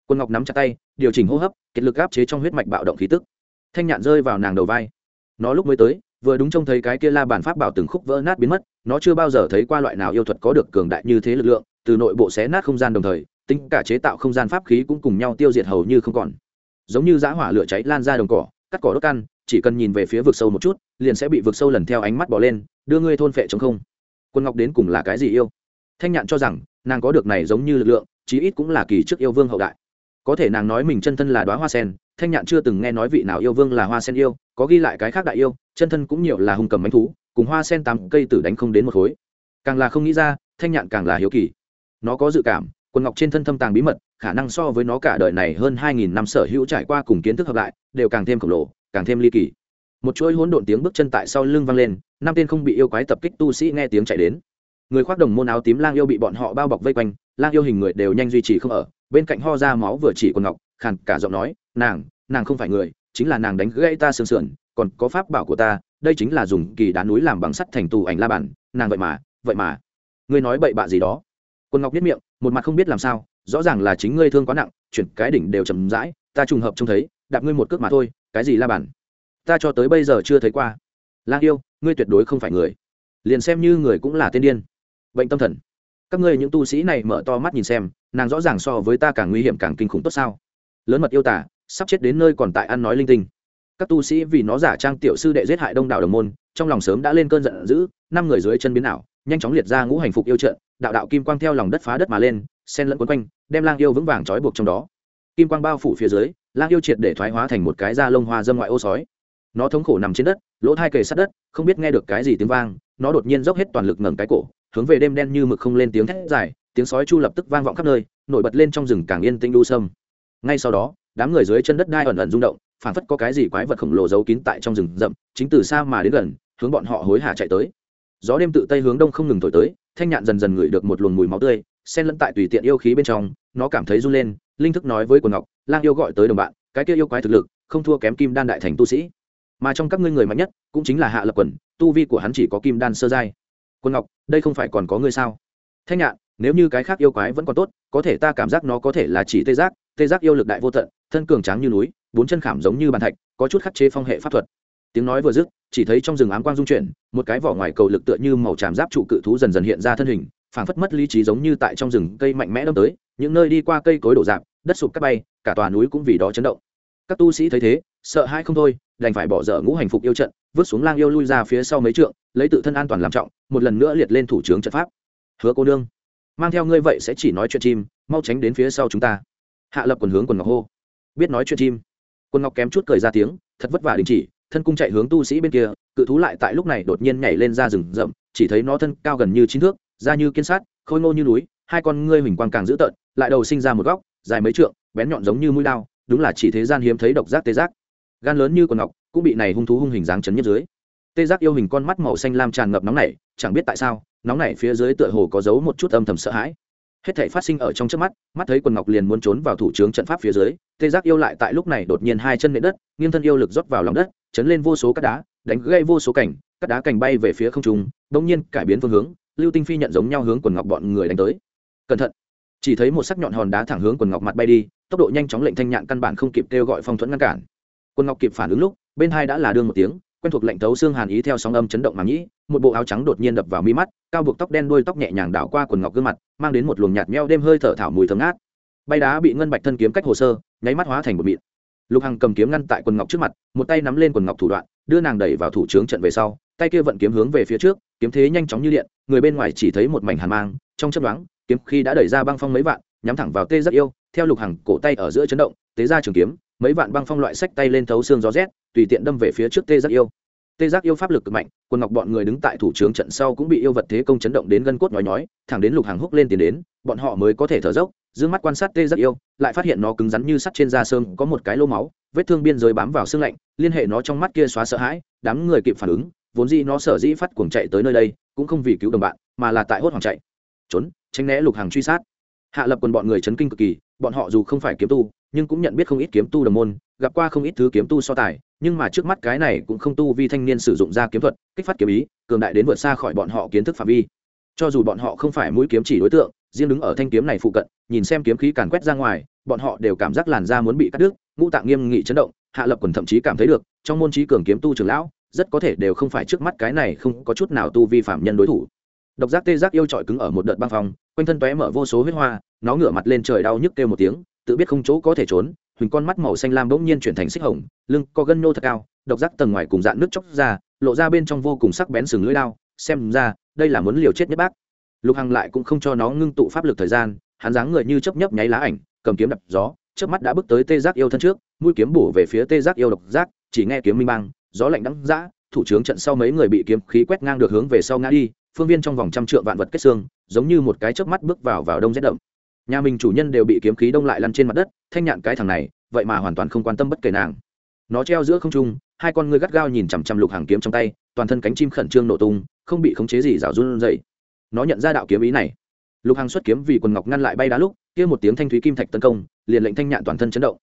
Quân ngọc nắm chặt tay, điều chỉnh hô hấp, kiệt lực áp chế trong huyết mạch bạo động khí tức. Thanh nhạn rơi vào nàng đầu vai. Nó lúc mới tới, vừa đúng trông thấy cái kia la bản pháp bảo từng khúc vỡ nát biến mất, nó chưa bao giờ thấy qua loại nào yêu thuật có được cường đại như thế lực lượng, từ nội bộ xé nát không gian đồng thời tính cả chế tạo không gian pháp khí cũng cùng nhau tiêu diệt hầu như không còn. Giống như giã hỏa lửa cháy lan ra đồng cỏ, cắt cỏ đốt căn, chỉ cần nhìn về phía vực sâu một chút, liền sẽ bị vực sâu lần theo ánh mắt bỏ lên, đưa ngươi thôn phệ chống không. Quân ngọc đến cùng là cái gì yêu? Thanh nhạn cho rằng, nàng có được này giống như lực lượng, chí ít cũng là kỳ trước yêu vương hậu đại. Có thể nàng nói mình chân thân là đoá hoa sen, thanh nhạn chưa từng nghe nói vị nào yêu vương là hoa sen yêu, có ghi lại cái khác đại yêu, chân thân cũng nhiều là hung cầm bánh thú, cùng hoa sen tám cây tử đánh không đến một khối. Càng là không nghĩ ra, thanh nhạn càng là hiếu kỳ. Nó có dự cảm quần ngọc trên thân thâm tàng bí mật, khả năng so với nó cả đời này hơn hai nghìn năm sở hữu trải qua cùng kiến thức hợp lại, đều càng thêm khổng lồ, càng thêm ly kỳ. Một chuỗi hỗn độn tiếng bước chân tại sau lưng vang lên, năm tên không bị yêu quái tập kích tu sĩ nghe tiếng chạy đến. Người khoác đồng môn áo tím lang yêu bị bọn họ bao bọc vây quanh, lang yêu hình người đều nhanh duy trì không ở, bên cạnh ho ra máu vừa chỉ quần ngọc, khàn cả giọng nói, nàng nàng không phải người, chính là nàng đánh gãy ta sương sườn, còn có pháp bảo của ta, đây chính là dùng kỳ đá núi làm bằng sắt thành tù ảnh la bản nàng vậy mà vậy mà. Ngươi nói bậy bạ gì đó? Quân ngọc biết miệng một mặt không biết làm sao, rõ ràng là chính ngươi thương quá nặng, chuyển cái đỉnh đều chầm rãi, ta trùng hợp trông thấy, đạp ngươi một cước mà thôi, cái gì la bản ta cho tới bây giờ chưa thấy qua. Lang yêu, ngươi tuyệt đối không phải người. Liền xem như người cũng là tên điên. Bệnh tâm thần. Các ngươi những tu sĩ này mở to mắt nhìn xem, nàng rõ ràng so với ta càng nguy hiểm càng kinh khủng tốt sao? Lớn mật yêu tả sắp chết đến nơi còn tại ăn nói linh tinh. Các tu sĩ vì nó giả trang tiểu sư đệ giết hại đông đảo đồng môn, trong lòng sớm đã lên cơn giận dữ, năm người dưới chân biến ảo, nhanh chóng liệt ra ngũ hành phục yêu trận đạo đạo kim quang theo lòng đất phá đất mà lên sen lẫn quấn quanh, đem lang yêu vững vàng trói buộc trong đó. Kim quang bao phủ phía dưới, lang yêu triệt để thoái hóa thành một cái da lông hoa dâm ngoại ô sói. Nó thống khổ nằm trên đất, lỗ thai kề sát đất, không biết nghe được cái gì tiếng vang, nó đột nhiên dốc hết toàn lực ngẩng cái cổ, hướng về đêm đen như mực không lên tiếng thét dài, tiếng sói chu lập tức vang vọng khắp nơi, nổi bật lên trong rừng càng yên tĩnh đu sâm. Ngay sau đó, đám người dưới chân đất đai ẩn ẩn rung động phản phất có cái gì quái vật khổng lồ giấu kín tại trong rừng rậm, chính từ xa mà đến gần, hướng bọn họ hối hả chạy tới gió đêm tự tây hướng đông không ngừng thổi tới, thanh nhạn dần dần ngửi được một luồng mùi máu tươi xen lẫn tại tùy tiện yêu khí bên trong, nó cảm thấy run lên, linh thức nói với quần ngọc, lang yêu gọi tới đồng bạn, cái kia yêu quái thực lực, không thua kém kim đan đại thành tu sĩ. Mà trong các ngươi người mạnh nhất, cũng chính là hạ lập quần, tu vi của hắn chỉ có kim đan sơ giai. Quân ngọc, đây không phải còn có ngươi sao? Thanh nhạn, nếu như cái khác yêu quái vẫn còn tốt, có thể ta cảm giác nó có thể là chỉ tê giác tê giác yêu lực đại vô tận, thân cường tráng như núi, bốn chân khảm giống như bàn thạch, có chút khắc chế phong hệ pháp thuật tiếng nói vừa dứt, chỉ thấy trong rừng ám quang dung chuyển, một cái vỏ ngoài cầu lực tựa như màu tràm giáp trụ cự thú dần dần hiện ra thân hình, phảng phất mất lý trí giống như tại trong rừng cây mạnh mẽ đâm tới, những nơi đi qua cây cối đổ dạp, đất sụp cắt bay, cả tòa núi cũng vì đó chấn động. Các tu sĩ thấy thế, sợ hãi không thôi, đành phải bỏ dở ngũ hành phục yêu trận, vứt xuống lang yêu lui ra phía sau mấy trượng, lấy tự thân an toàn làm trọng, một lần nữa liệt lên thủ trướng trận pháp. Hứa cô nương, mang theo ngươi vậy sẽ chỉ nói chuyện chim, mau tránh đến phía sau chúng ta. Hạ lập quần hướng quần ngọc hô. Biết nói chuyện chim. Quần ngọc kém chút cười ra tiếng, thật vất vả đình chỉ thân cung chạy hướng tu sĩ bên kia, cự thú lại tại lúc này đột nhiên nhảy lên ra rừng rậm, chỉ thấy nó thân cao gần như chín thước, da như kiên sát, khôi ngô như núi, hai con ngươi huỳnh quang càng dữ tợn, lại đầu sinh ra một góc, dài mấy trượng, bén nhọn giống như mũi lao đúng là chỉ thế gian hiếm thấy độc giác tê giác. Gan lớn như quần ngọc, cũng bị này hung thú hung hình dáng chấn nhất dưới. Tê giác yêu hình con mắt màu xanh lam tràn ngập nóng nảy, chẳng biết tại sao, nóng nảy phía dưới tựa hồ có giấu một chút âm thầm sợ hãi hết thể phát sinh ở trong trước mắt mắt thấy quần ngọc liền muốn trốn vào thủ trướng trận pháp phía dưới, tê giác yêu lại tại lúc này đột nhiên hai chân nệ đất, nghiêng thân yêu lực rót vào lòng đất, chấn lên vô số các đá, đánh gây vô số cảnh các đá cảnh bay về phía không trung, bỗng nhiên cải biến phương hướng, lưu tinh phi nhận giống nhau hướng quần ngọc bọn người đánh tới. Cẩn thận. Chỉ thấy một sắc nhọn hòn đá thẳng hướng quần ngọc mặt bay đi, tốc độ nhanh chóng lệnh thanh nhạn căn bản không kịp kêu gọi phong thuẫn ngăn cản. Quần ngọc kịp phản ứng lúc, bên hai đã là đương một tiếng quen thuộc lệnh thấu xương hàn ý theo sóng âm chấn động mà nhĩ, một bộ áo trắng đột nhiên đập vào mi mắt, cao buộc tóc đen đuôi tóc nhẹ nhàng đảo qua quần ngọc gương mặt, mang đến một luồng nhạt meo đêm hơi thở thảo mùi thơm ngát. Bay đá bị ngân bạch thân kiếm cách hồ sơ, nháy mắt hóa thành một mịn. Lục hằng cầm kiếm ngăn tại quần ngọc trước mặt, một tay nắm lên quần ngọc thủ đoạn, đưa nàng đẩy vào thủ trướng trận về sau, tay kia vận kiếm hướng về phía trước, kiếm thế nhanh chóng như điện, người bên ngoài chỉ thấy một mảnh hàn mang, trong chấp đoán kiếm khi đã đẩy ra băng phong mấy vạn, nhắm thẳng vào tê rất yêu, theo lục hằng cổ tay ở giữa chấn động, tế ra trường kiếm, mấy vạn băng phong loại sách tay lên thấu xương gió rét tùy tiện đâm về phía trước tê giác yêu. Tê giác yêu pháp lực cực mạnh quân ngọc bọn người đứng tại thủ trướng trận sau cũng bị yêu vật thế công chấn động đến gân cốt nhói nhói, thẳng đến lục hàng húc lên tiến đến, bọn họ mới có thể thở dốc, dương mắt quan sát tê giác yêu, lại phát hiện nó cứng rắn như sắt trên da sơn có một cái lô máu, vết thương biên giới bám vào xương lạnh, liên hệ nó trong mắt kia xóa sợ hãi, đám người kịp phản ứng, vốn dĩ nó sở dĩ phát cuồng chạy tới nơi đây, cũng không vì cứu đồng bạn, mà là tại hốt hoảng chạy. Trốn, tránh né lục hàng truy sát. Hạ lập quần bọn người chấn kinh cực kỳ, bọn họ dù không phải kiếm tu, nhưng cũng nhận biết không ít kiếm tu đồng môn gặp qua không ít thứ kiếm tu so tài, nhưng mà trước mắt cái này cũng không tu vi thanh niên sử dụng ra kiếm thuật, kích phát kiếm ý, cường đại đến vượt xa khỏi bọn họ kiến thức phạm vi. Cho dù bọn họ không phải mũi kiếm chỉ đối tượng, riêng đứng ở thanh kiếm này phụ cận, nhìn xem kiếm khí càn quét ra ngoài, bọn họ đều cảm giác làn da muốn bị cắt đứt, ngũ tạng nghiêm nghị chấn động, hạ lập quần thậm chí cảm thấy được, trong môn trí cường kiếm tu trường lão, rất có thể đều không phải trước mắt cái này không có chút nào tu vi phạm nhân đối thủ. Độc giác tê giác yêu trọi cứng ở một đợt băng phòng quanh thân tóe mở vô số huyết hoa, nó ngửa mặt lên trời đau nhức kêu một tiếng, tự biết không chỗ có thể trốn huỳnh con mắt màu xanh lam bỗng nhiên chuyển thành xích hồng, lưng có gân nô thật cao, độc giác tầng ngoài cùng dạng nước chóc ra, lộ ra bên trong vô cùng sắc bén sừng lưỡi lao xem ra, đây là muốn liều chết nhất bác. Lục hằng lại cũng không cho nó ngưng tụ pháp lực thời gian, hắn dáng người như chấp nhấp nháy lá ảnh, cầm kiếm đập gió trước mắt đã bước tới tê giác yêu thân trước, mũi kiếm bổ về phía tê giác yêu độc giác, chỉ nghe kiếm minh băng, gió lạnh đắng dã, thủ trướng trận sau mấy người bị kiếm khí quét ngang được hướng về sau ngã đi, phương viên trong vòng trăm trượng vạn vật kết xương, giống như một cái chớp mắt bước vào vào đông rét đậm nhà mình chủ nhân đều bị kiếm khí đông lại lăn trên mặt đất, thanh nhạn cái thằng này, vậy mà hoàn toàn không quan tâm bất kể nàng. Nó treo giữa không trung, hai con ngươi gắt gao nhìn chằm chằm lục hàng kiếm trong tay, toàn thân cánh chim khẩn trương nổ tung, không bị khống chế gì rào run dậy nó nhận ra đạo kiếm ý này. Lục hàng xuất kiếm vì quần ngọc ngăn lại bay đá lúc, kia một tiếng thanh thúy kim thạch tấn công, liền lệnh thanh nhạn toàn thân chấn động.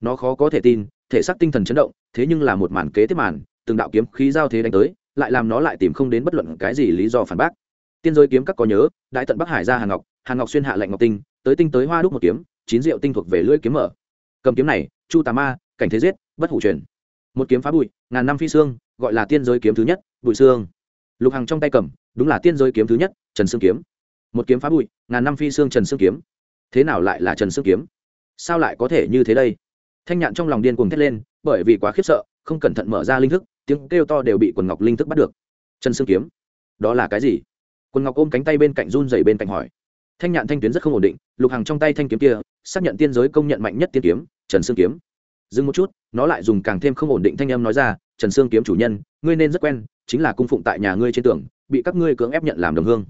Nó khó có thể tin, thể xác tinh thần chấn động, thế nhưng là một màn kế tiếp màn, từng đạo kiếm khí giao thế đánh tới, lại làm nó lại tìm không đến bất luận cái gì lý do phản bác. Tiên giới kiếm các có nhớ, đại tận bắc hải ra hàng ngọc hàng ngọc xuyên hạ lệnh ngọc tinh tới tinh tới hoa đúc một kiếm, chín rượu tinh thuộc về lưỡi kiếm mở. Cầm kiếm này, chu tà ma, cảnh thế giết, bất hủ truyền. Một kiếm phá bụi, ngàn năm phi xương, gọi là tiên giới kiếm thứ nhất, bụi xương. Lục hằng trong tay cầm, đúng là tiên giới kiếm thứ nhất, trần xương kiếm. Một kiếm phá bụi, ngàn năm phi xương trần xương kiếm. Thế nào lại là trần xương kiếm? Sao lại có thể như thế đây? Thanh nhạn trong lòng điên cuồng thét lên, bởi vì quá khiếp sợ, không cẩn thận mở ra linh thức, tiếng kêu to đều bị quần ngọc linh thức bắt được. Trần xương kiếm? Đó là cái gì? Quần ngọc ôm cánh tay bên cạnh run dày bên cạnh hỏi thanh nhạn thanh tuyến rất không ổn định, lục hàng trong tay thanh kiếm kia, xác nhận tiên giới công nhận mạnh nhất tiên kiếm, trần sương kiếm. Dừng một chút, nó lại dùng càng thêm không ổn định thanh âm nói ra, trần sương kiếm chủ nhân, ngươi nên rất quen, chính là cung phụng tại nhà ngươi trên tường, bị các ngươi cưỡng ép nhận làm đồng hương.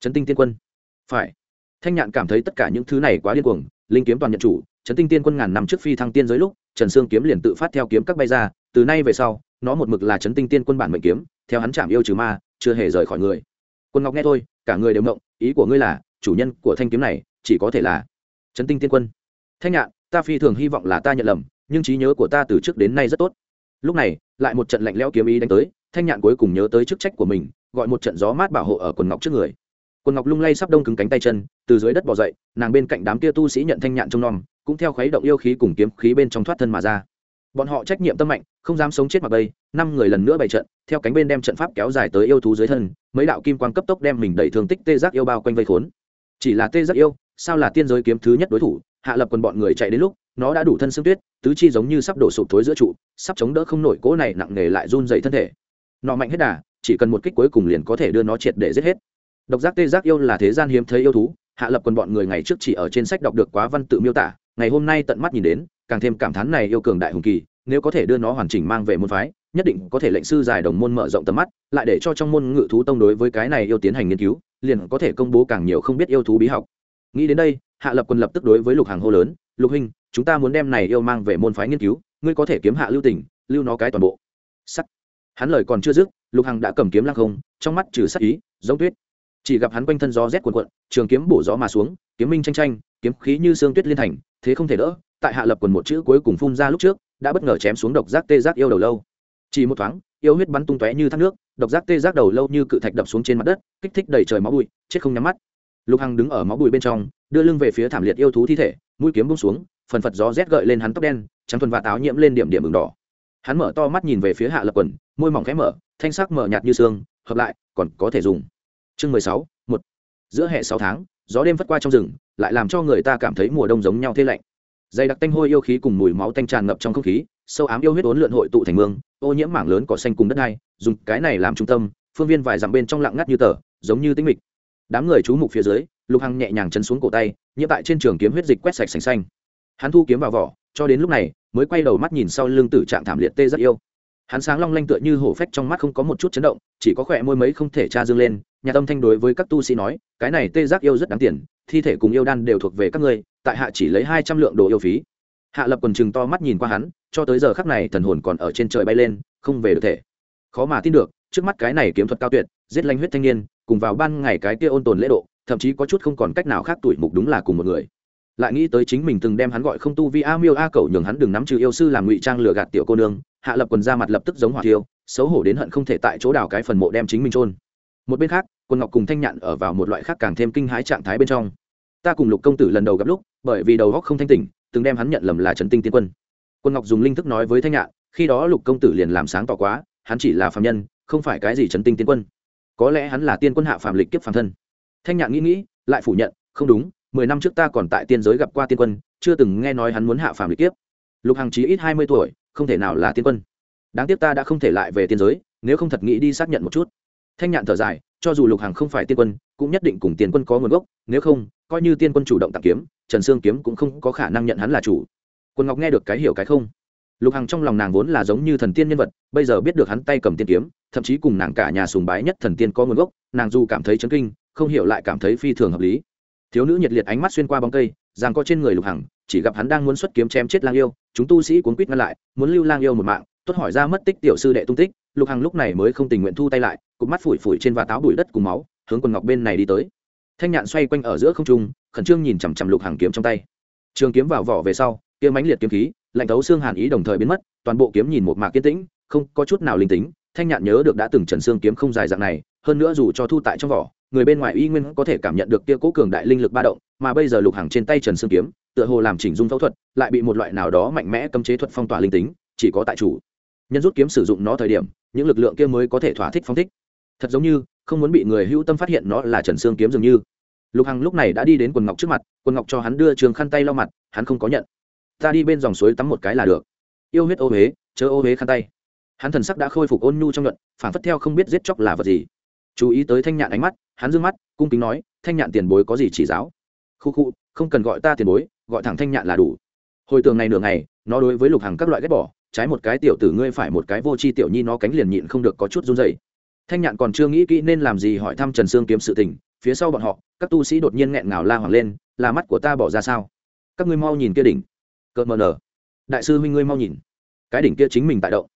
Trấn tinh tiên quân. Phải. Thanh nhạn cảm thấy tất cả những thứ này quá điên cuồng, linh kiếm toàn nhận chủ, trấn tinh tiên quân ngàn năm trước phi thăng tiên giới lúc, trần sương kiếm liền tự phát theo kiếm các bay ra, từ nay về sau, nó một mực là trấn tinh tiên quân bản mệnh kiếm, theo hắn chạm yêu trừ ma, chưa hề rời khỏi người. Quân ngọc nghe thôi, cả người đều mộng ý của ngươi là chủ nhân của thanh kiếm này chỉ có thể là trấn tinh tiên quân. Thanh nhạn, ta phi thường hy vọng là ta nhận lầm, nhưng trí nhớ của ta từ trước đến nay rất tốt. Lúc này, lại một trận lạnh lẽo kiếm ý đánh tới, thanh nhạn cuối cùng nhớ tới chức trách của mình, gọi một trận gió mát bảo hộ ở quần ngọc trước người. Quần ngọc lung lay sắp đông cứng cánh tay chân, từ dưới đất bỏ dậy, nàng bên cạnh đám kia tu sĩ nhận thanh nhạn trong nom, cũng theo khuấy động yêu khí cùng kiếm khí bên trong thoát thân mà ra. Bọn họ trách nhiệm tâm mạnh, không dám sống chết mặc bây năm người lần nữa bày trận, theo cánh bên đem trận pháp kéo dài tới yêu thú dưới thân, mấy đạo kim quan cấp tốc đem mình đẩy thương tích tê giác yêu bao quanh vây khốn chỉ là tê giác yêu, sao là tiên giới kiếm thứ nhất đối thủ, hạ lập quần bọn người chạy đến lúc, nó đã đủ thân xương tuyết, tứ chi giống như sắp đổ sụp thối giữa trụ, sắp chống đỡ không nổi cỗ này nặng nề lại run dày thân thể. Nọ mạnh hết đà, chỉ cần một kích cuối cùng liền có thể đưa nó triệt để giết hết. Độc giác tê giác yêu là thế gian hiếm thấy yêu thú, hạ lập quần bọn người ngày trước chỉ ở trên sách đọc được quá văn tự miêu tả, ngày hôm nay tận mắt nhìn đến, càng thêm cảm thán này yêu cường đại hùng kỳ, nếu có thể đưa nó hoàn chỉnh mang về môn phái nhất định có thể lệnh sư giải đồng môn mở rộng tầm mắt, lại để cho trong môn ngự thú tông đối với cái này yêu tiến hành nghiên cứu, liền có thể công bố càng nhiều không biết yêu thú bí học. Nghĩ đến đây, hạ lập quân lập tức đối với lục hàng hô lớn, lục huynh, chúng ta muốn đem này yêu mang về môn phái nghiên cứu, ngươi có thể kiếm hạ lưu tình lưu nó cái toàn bộ. Sắt hắn lời còn chưa dứt, lục hằng đã cầm kiếm lăng không, trong mắt trừ sắc ý, giống tuyết. Chỉ gặp hắn quanh thân gió rét cuồn cuộn, trường kiếm bổ gió mà xuống, kiếm minh tranh tranh kiếm khí như sương tuyết liên thành, thế không thể đỡ, tại hạ lập quần một chữ cuối cùng phun ra lúc trước, đã bất ngờ chém xuống độc giác tê giác yêu đầu lâu chỉ một thoáng, yêu huyết bắn tung tóe như thác nước, độc giác tê giác đầu lâu như cự thạch đập xuống trên mặt đất, kích thích đầy trời máu bụi, chết không nhắm mắt. Lục hằng đứng ở máu bụi bên trong, đưa lưng về phía thảm liệt yêu thú thi thể, mũi kiếm bông xuống, phần phật gió rét gợi lên hắn tóc đen, trắng thuần và táo nhiễm lên điểm điểm bừng đỏ. Hắn mở to mắt nhìn về phía hạ lập quần, môi mỏng khẽ mở, thanh sắc mở nhạt như xương, hợp lại, còn có thể dùng. Chương mười sáu, một. Giữa hệ sáu tháng, gió đêm phất qua trong rừng, lại làm cho người ta cảm thấy mùa đông giống nhau thế lạnh dày đặc tanh hôi yêu khí cùng mùi máu tanh tràn ngập trong không khí, sâu ám yêu huyết ốn lượn hội tụ thành mương, ô nhiễm mảng lớn cỏ xanh cùng đất đai, dùng cái này làm trung tâm, phương viên vài dặm bên trong lặng ngắt như tờ, giống như tĩnh mịch. Đám người chú mục phía dưới, lục hằng nhẹ nhàng chân xuống cổ tay, nhiễm tại trên trường kiếm huyết dịch quét sạch sành xanh. Hắn thu kiếm vào vỏ, cho đến lúc này, mới quay đầu mắt nhìn sau lưng tử trạng thảm liệt tê rất yêu. Hắn sáng long lanh tựa như hổ phách trong mắt không có một chút chấn động, chỉ có khỏe môi mấy không thể tra dương lên, nhà tâm thanh đối với các tu sĩ nói, cái này tê giác yêu rất đáng tiền, thi thể cùng yêu đan đều thuộc về các ngươi tại hạ chỉ lấy hai trăm lượng đồ yêu phí. Hạ lập quần chừng to mắt nhìn qua hắn, cho tới giờ khắc này thần hồn còn ở trên trời bay lên, không về được thể. Khó mà tin được, trước mắt cái này kiếm thuật cao tuyệt, giết lanh huyết thanh niên, cùng vào ban ngày cái kia ôn tồn lễ độ, thậm chí có chút không còn cách nào khác tuổi mục đúng là cùng một người. Lại nghĩ tới chính mình từng đem hắn gọi không tu vi a miêu a cầu nhường hắn đừng nắm trừ yêu sư làm ngụy trang lừa gạt tiểu cô nương, hạ lập quần ra mặt lập tức giống hỏa thiêu, xấu hổ đến hận không thể tại chỗ đào cái phần mộ đem chính mình trôn một bên khác quân ngọc cùng thanh nhạn ở vào một loại khác càng thêm kinh hãi trạng thái bên trong. Ta cùng lục công tử lần đầu gặp lúc bởi vì đầu góc không thanh tỉnh, từng đem hắn nhận lầm là trấn tinh tiên quân. Quân ngọc dùng linh thức nói với thanh nhạn, khi đó lục công tử liền làm sáng tỏ quá, hắn chỉ là phạm nhân, không phải cái gì trấn tinh tiên quân. Có lẽ hắn là tiên quân hạ phạm lịch kiếp phạm thân. Thanh nhạn nghĩ nghĩ, lại phủ nhận, không đúng, mười năm trước ta còn tại tiên giới gặp qua tiên quân, chưa từng nghe nói hắn muốn hạ phạm lịch kiếp. Lục hằng chí ít hai mươi tuổi, không thể nào là tiên quân. Đáng tiếc ta đã không thể lại về tiên giới, nếu không thật nghĩ đi xác nhận một chút. Thanh nhạn thở dài, cho dù lục hằng không phải tiên quân, cũng nhất định cùng tiên quân có nguồn gốc, nếu không, coi như tiên quân chủ động tặng kiếm trần sương kiếm cũng không có khả năng nhận hắn là chủ. Quân ngọc nghe được cái hiểu cái không. Lục hằng trong lòng nàng vốn là giống như thần tiên nhân vật, bây giờ biết được hắn tay cầm tiên kiếm, thậm chí cùng nàng cả nhà sùng bái nhất thần tiên có nguồn gốc, nàng dù cảm thấy chấn kinh, không hiểu lại cảm thấy phi thường hợp lý. Thiếu nữ nhiệt liệt ánh mắt xuyên qua bóng cây giang có trên người lục hằng, chỉ gặp hắn đang muốn xuất kiếm chém chết lang yêu, chúng tu sĩ cuốn quýt ngăn lại, muốn lưu lang yêu một mạng, tốt hỏi ra mất tích tiểu sư đệ tung tích, lục hằng lúc này mới không tình nguyện thu tay lại cụp mắt phủi phủi trên và táo bụi đất cùng máu, hướng quần ngọc bên này đi tới thanh nhạn xoay quanh ở giữa không trung, khẩn trương nhìn chằm chằm lục hàng kiếm trong tay. Trường kiếm vào vỏ về sau kiếm mãnh liệt kiếm khí, lạnh thấu xương hàn ý đồng thời biến mất, toàn bộ kiếm nhìn một mạc kiên tĩnh, không có chút nào linh tính. Thanh nhạn nhớ được đã từng trần xương kiếm không dài dạng này, hơn nữa dù cho thu tại trong vỏ, người bên ngoài y nguyên có thể cảm nhận được kia cố cường đại linh lực ba động, mà bây giờ lục hàng trên tay trần xương kiếm, tựa hồ làm chỉnh dung phẫu thuật, lại bị một loại nào đó mạnh mẽ cấm chế thuật phong tỏa linh tính, chỉ có tại chủ. Nhân rút kiếm sử dụng nó thời điểm, những lực lượng kia mới có thể thỏa thích phong thích. Thật giống như, không muốn bị người hữu tâm phát hiện nó là trần xương kiếm dường như lục hằng lúc này đã đi đến quần ngọc trước mặt, quần ngọc cho hắn đưa trường khăn tay lau mặt, hắn không có nhận. Ta đi bên dòng suối tắm một cái là được. Yêu huyết ô huế, chớ ô huế khăn tay. Hắn thần sắc đã khôi phục ôn nhu trong nhuận phản phất theo không biết giết chóc là vật gì. Chú ý tới thanh nhạn ánh mắt, hắn d ư ơ n g mắt, cung kính nói, thanh nhạn tiền bối có gì chỉ giáo? Khu khu, không cần gọi ta tiền bối, gọi thẳng thanh nhạn là đủ. Hồi tường này nửa ngày, nó đối với lục hằng các loại ghét bỏ, trái một cái tiểu tử ngươi phải một cái vô c h i tiểu nhi nó cánh liền nhịn không được có chút run dày thanh nhạn còn chưa nghĩ kỹ nên làm gì hỏi thăm trần sương kiếm sự tình phía sau bọn họ, các tu sĩ đột nhiên nghẹn ngào la hoàng lên, là mắt của ta bỏ ra sao? Các ngươi mau nhìn kia đỉnh. Cợt mờ nở đại sư huynh ngươi mau nhìn. Cái đỉnh kia chính mình tại động.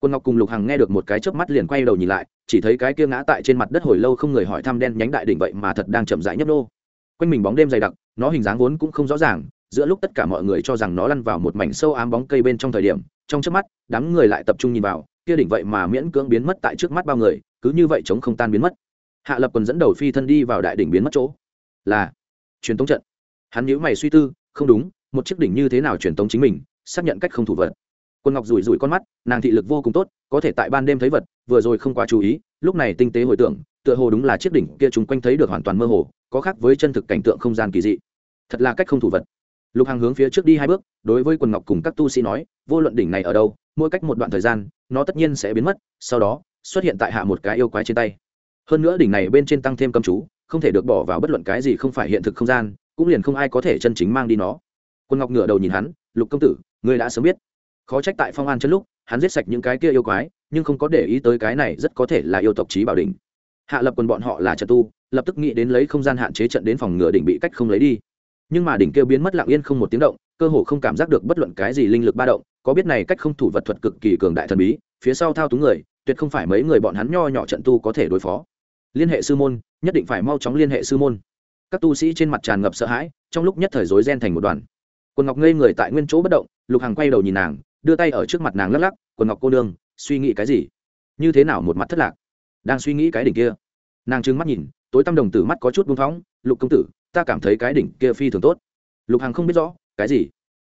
Quân ngọc cùng lục hằng nghe được một cái chớp mắt liền quay đầu nhìn lại, chỉ thấy cái kia ngã tại trên mặt đất hồi lâu không người hỏi thăm đen nhánh đại đỉnh vậy mà thật đang chậm rãi nhấp nô. Quanh mình bóng đêm dày đặc, nó hình dáng vốn cũng không rõ ràng, giữa lúc tất cả mọi người cho rằng nó lăn vào một mảnh sâu ám bóng cây bên trong thời điểm, trong trước mắt, đám người lại tập trung nhìn vào, kia đỉnh vậy mà miễn cưỡng biến mất tại trước mắt bao người, cứ như vậy chống không tan biến mất hạ lập quần dẫn đầu phi thân đi vào đại đỉnh biến mất chỗ. Là, truyền tống trận. Hắn nhíu mày suy tư, không đúng, một chiếc đỉnh như thế nào truyền tống chính mình, xác nhận cách không thủ vật. Quân ngọc rủi rủi con mắt, nàng thị lực vô cùng tốt, có thể tại ban đêm thấy vật, vừa rồi không quá chú ý, lúc này tinh tế hồi tưởng, tựa hồ đúng là chiếc đỉnh kia chúng quanh thấy được hoàn toàn mơ hồ, có khác với chân thực cảnh tượng không gian kỳ dị. Thật là cách không thủ vật. Lục hàng hướng phía trước đi hai bước, đối với quần ngọc cùng các tu sĩ nói, vô luận đỉnh này ở đâu, mỗi cách một đoạn thời gian, nó tất nhiên sẽ biến mất, sau đó, xuất hiện tại hạ một cái yêu quái trên tay hơn nữa đỉnh này bên trên tăng thêm cầm chú, không thể được bỏ vào bất luận cái gì không phải hiện thực không gian, cũng liền không ai có thể chân chính mang đi nó. Quân ngọc ngửa đầu nhìn hắn, lục công tử, ngươi đã sớm biết. Khó trách tại phong an chân lúc, hắn giết sạch những cái kia yêu quái, nhưng không có để ý tới cái này rất có thể là yêu tộc trí bảo đỉnh. Hạ lập quân bọn họ là trận tu, lập tức nghĩ đến lấy không gian hạn chế trận đến phòng ngừa đỉnh bị cách không lấy đi. Nhưng mà đỉnh kêu biến mất lặng yên không một tiếng động, cơ hồ không cảm giác được bất luận cái gì linh lực ba động, có biết này cách không thủ vật thuật cực kỳ cường đại thần bí, phía sau thao túng người, tuyệt không phải mấy người bọn hắn nho nhỏ trận tu có thể đối phó liên hệ sư môn, nhất định phải mau chóng liên hệ sư môn. Các tu sĩ trên mặt tràn ngập sợ hãi, trong lúc nhất thời rối ren thành một đoàn. Quần ngọc ngây người tại nguyên chỗ bất động, lục hàng quay đầu nhìn nàng, đưa tay ở trước mặt nàng lắc lắc, quần ngọc cô đương suy nghĩ cái gì? Như thế nào một mặt thất lạc? Đang suy nghĩ cái đỉnh kia. Nàng trừng mắt nhìn, tối tăm đồng tử mắt có chút buông phóng, lục công tử, ta cảm thấy cái đỉnh kia phi thường tốt. Lục hằng không biết rõ, cái gì?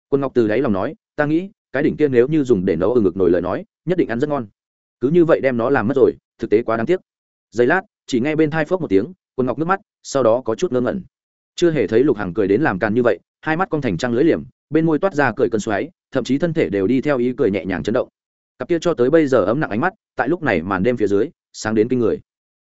Quân ngọc từ đáy lòng nói, ta nghĩ, cái đỉnh kia nếu như dùng để nấu ở ngực nồi lời nói, nhất định ăn rất ngon. Cứ như vậy đem nó làm mất rồi, thực tế quá đáng tiếc. Giây lát chỉ nghe bên thai phốc một tiếng quân ngọc nước mắt, sau đó có chút ngơ ngẩn. Chưa hề thấy lục hằng cười đến làm càn như vậy, hai mắt con thành trăng lưỡi liềm, bên môi toát ra cười cơn xoáy, thậm chí thân thể đều đi theo ý cười nhẹ nhàng chấn động. Cặp kia cho tới bây giờ ấm nặng ánh mắt, tại lúc này màn đêm phía dưới, sáng đến kinh người.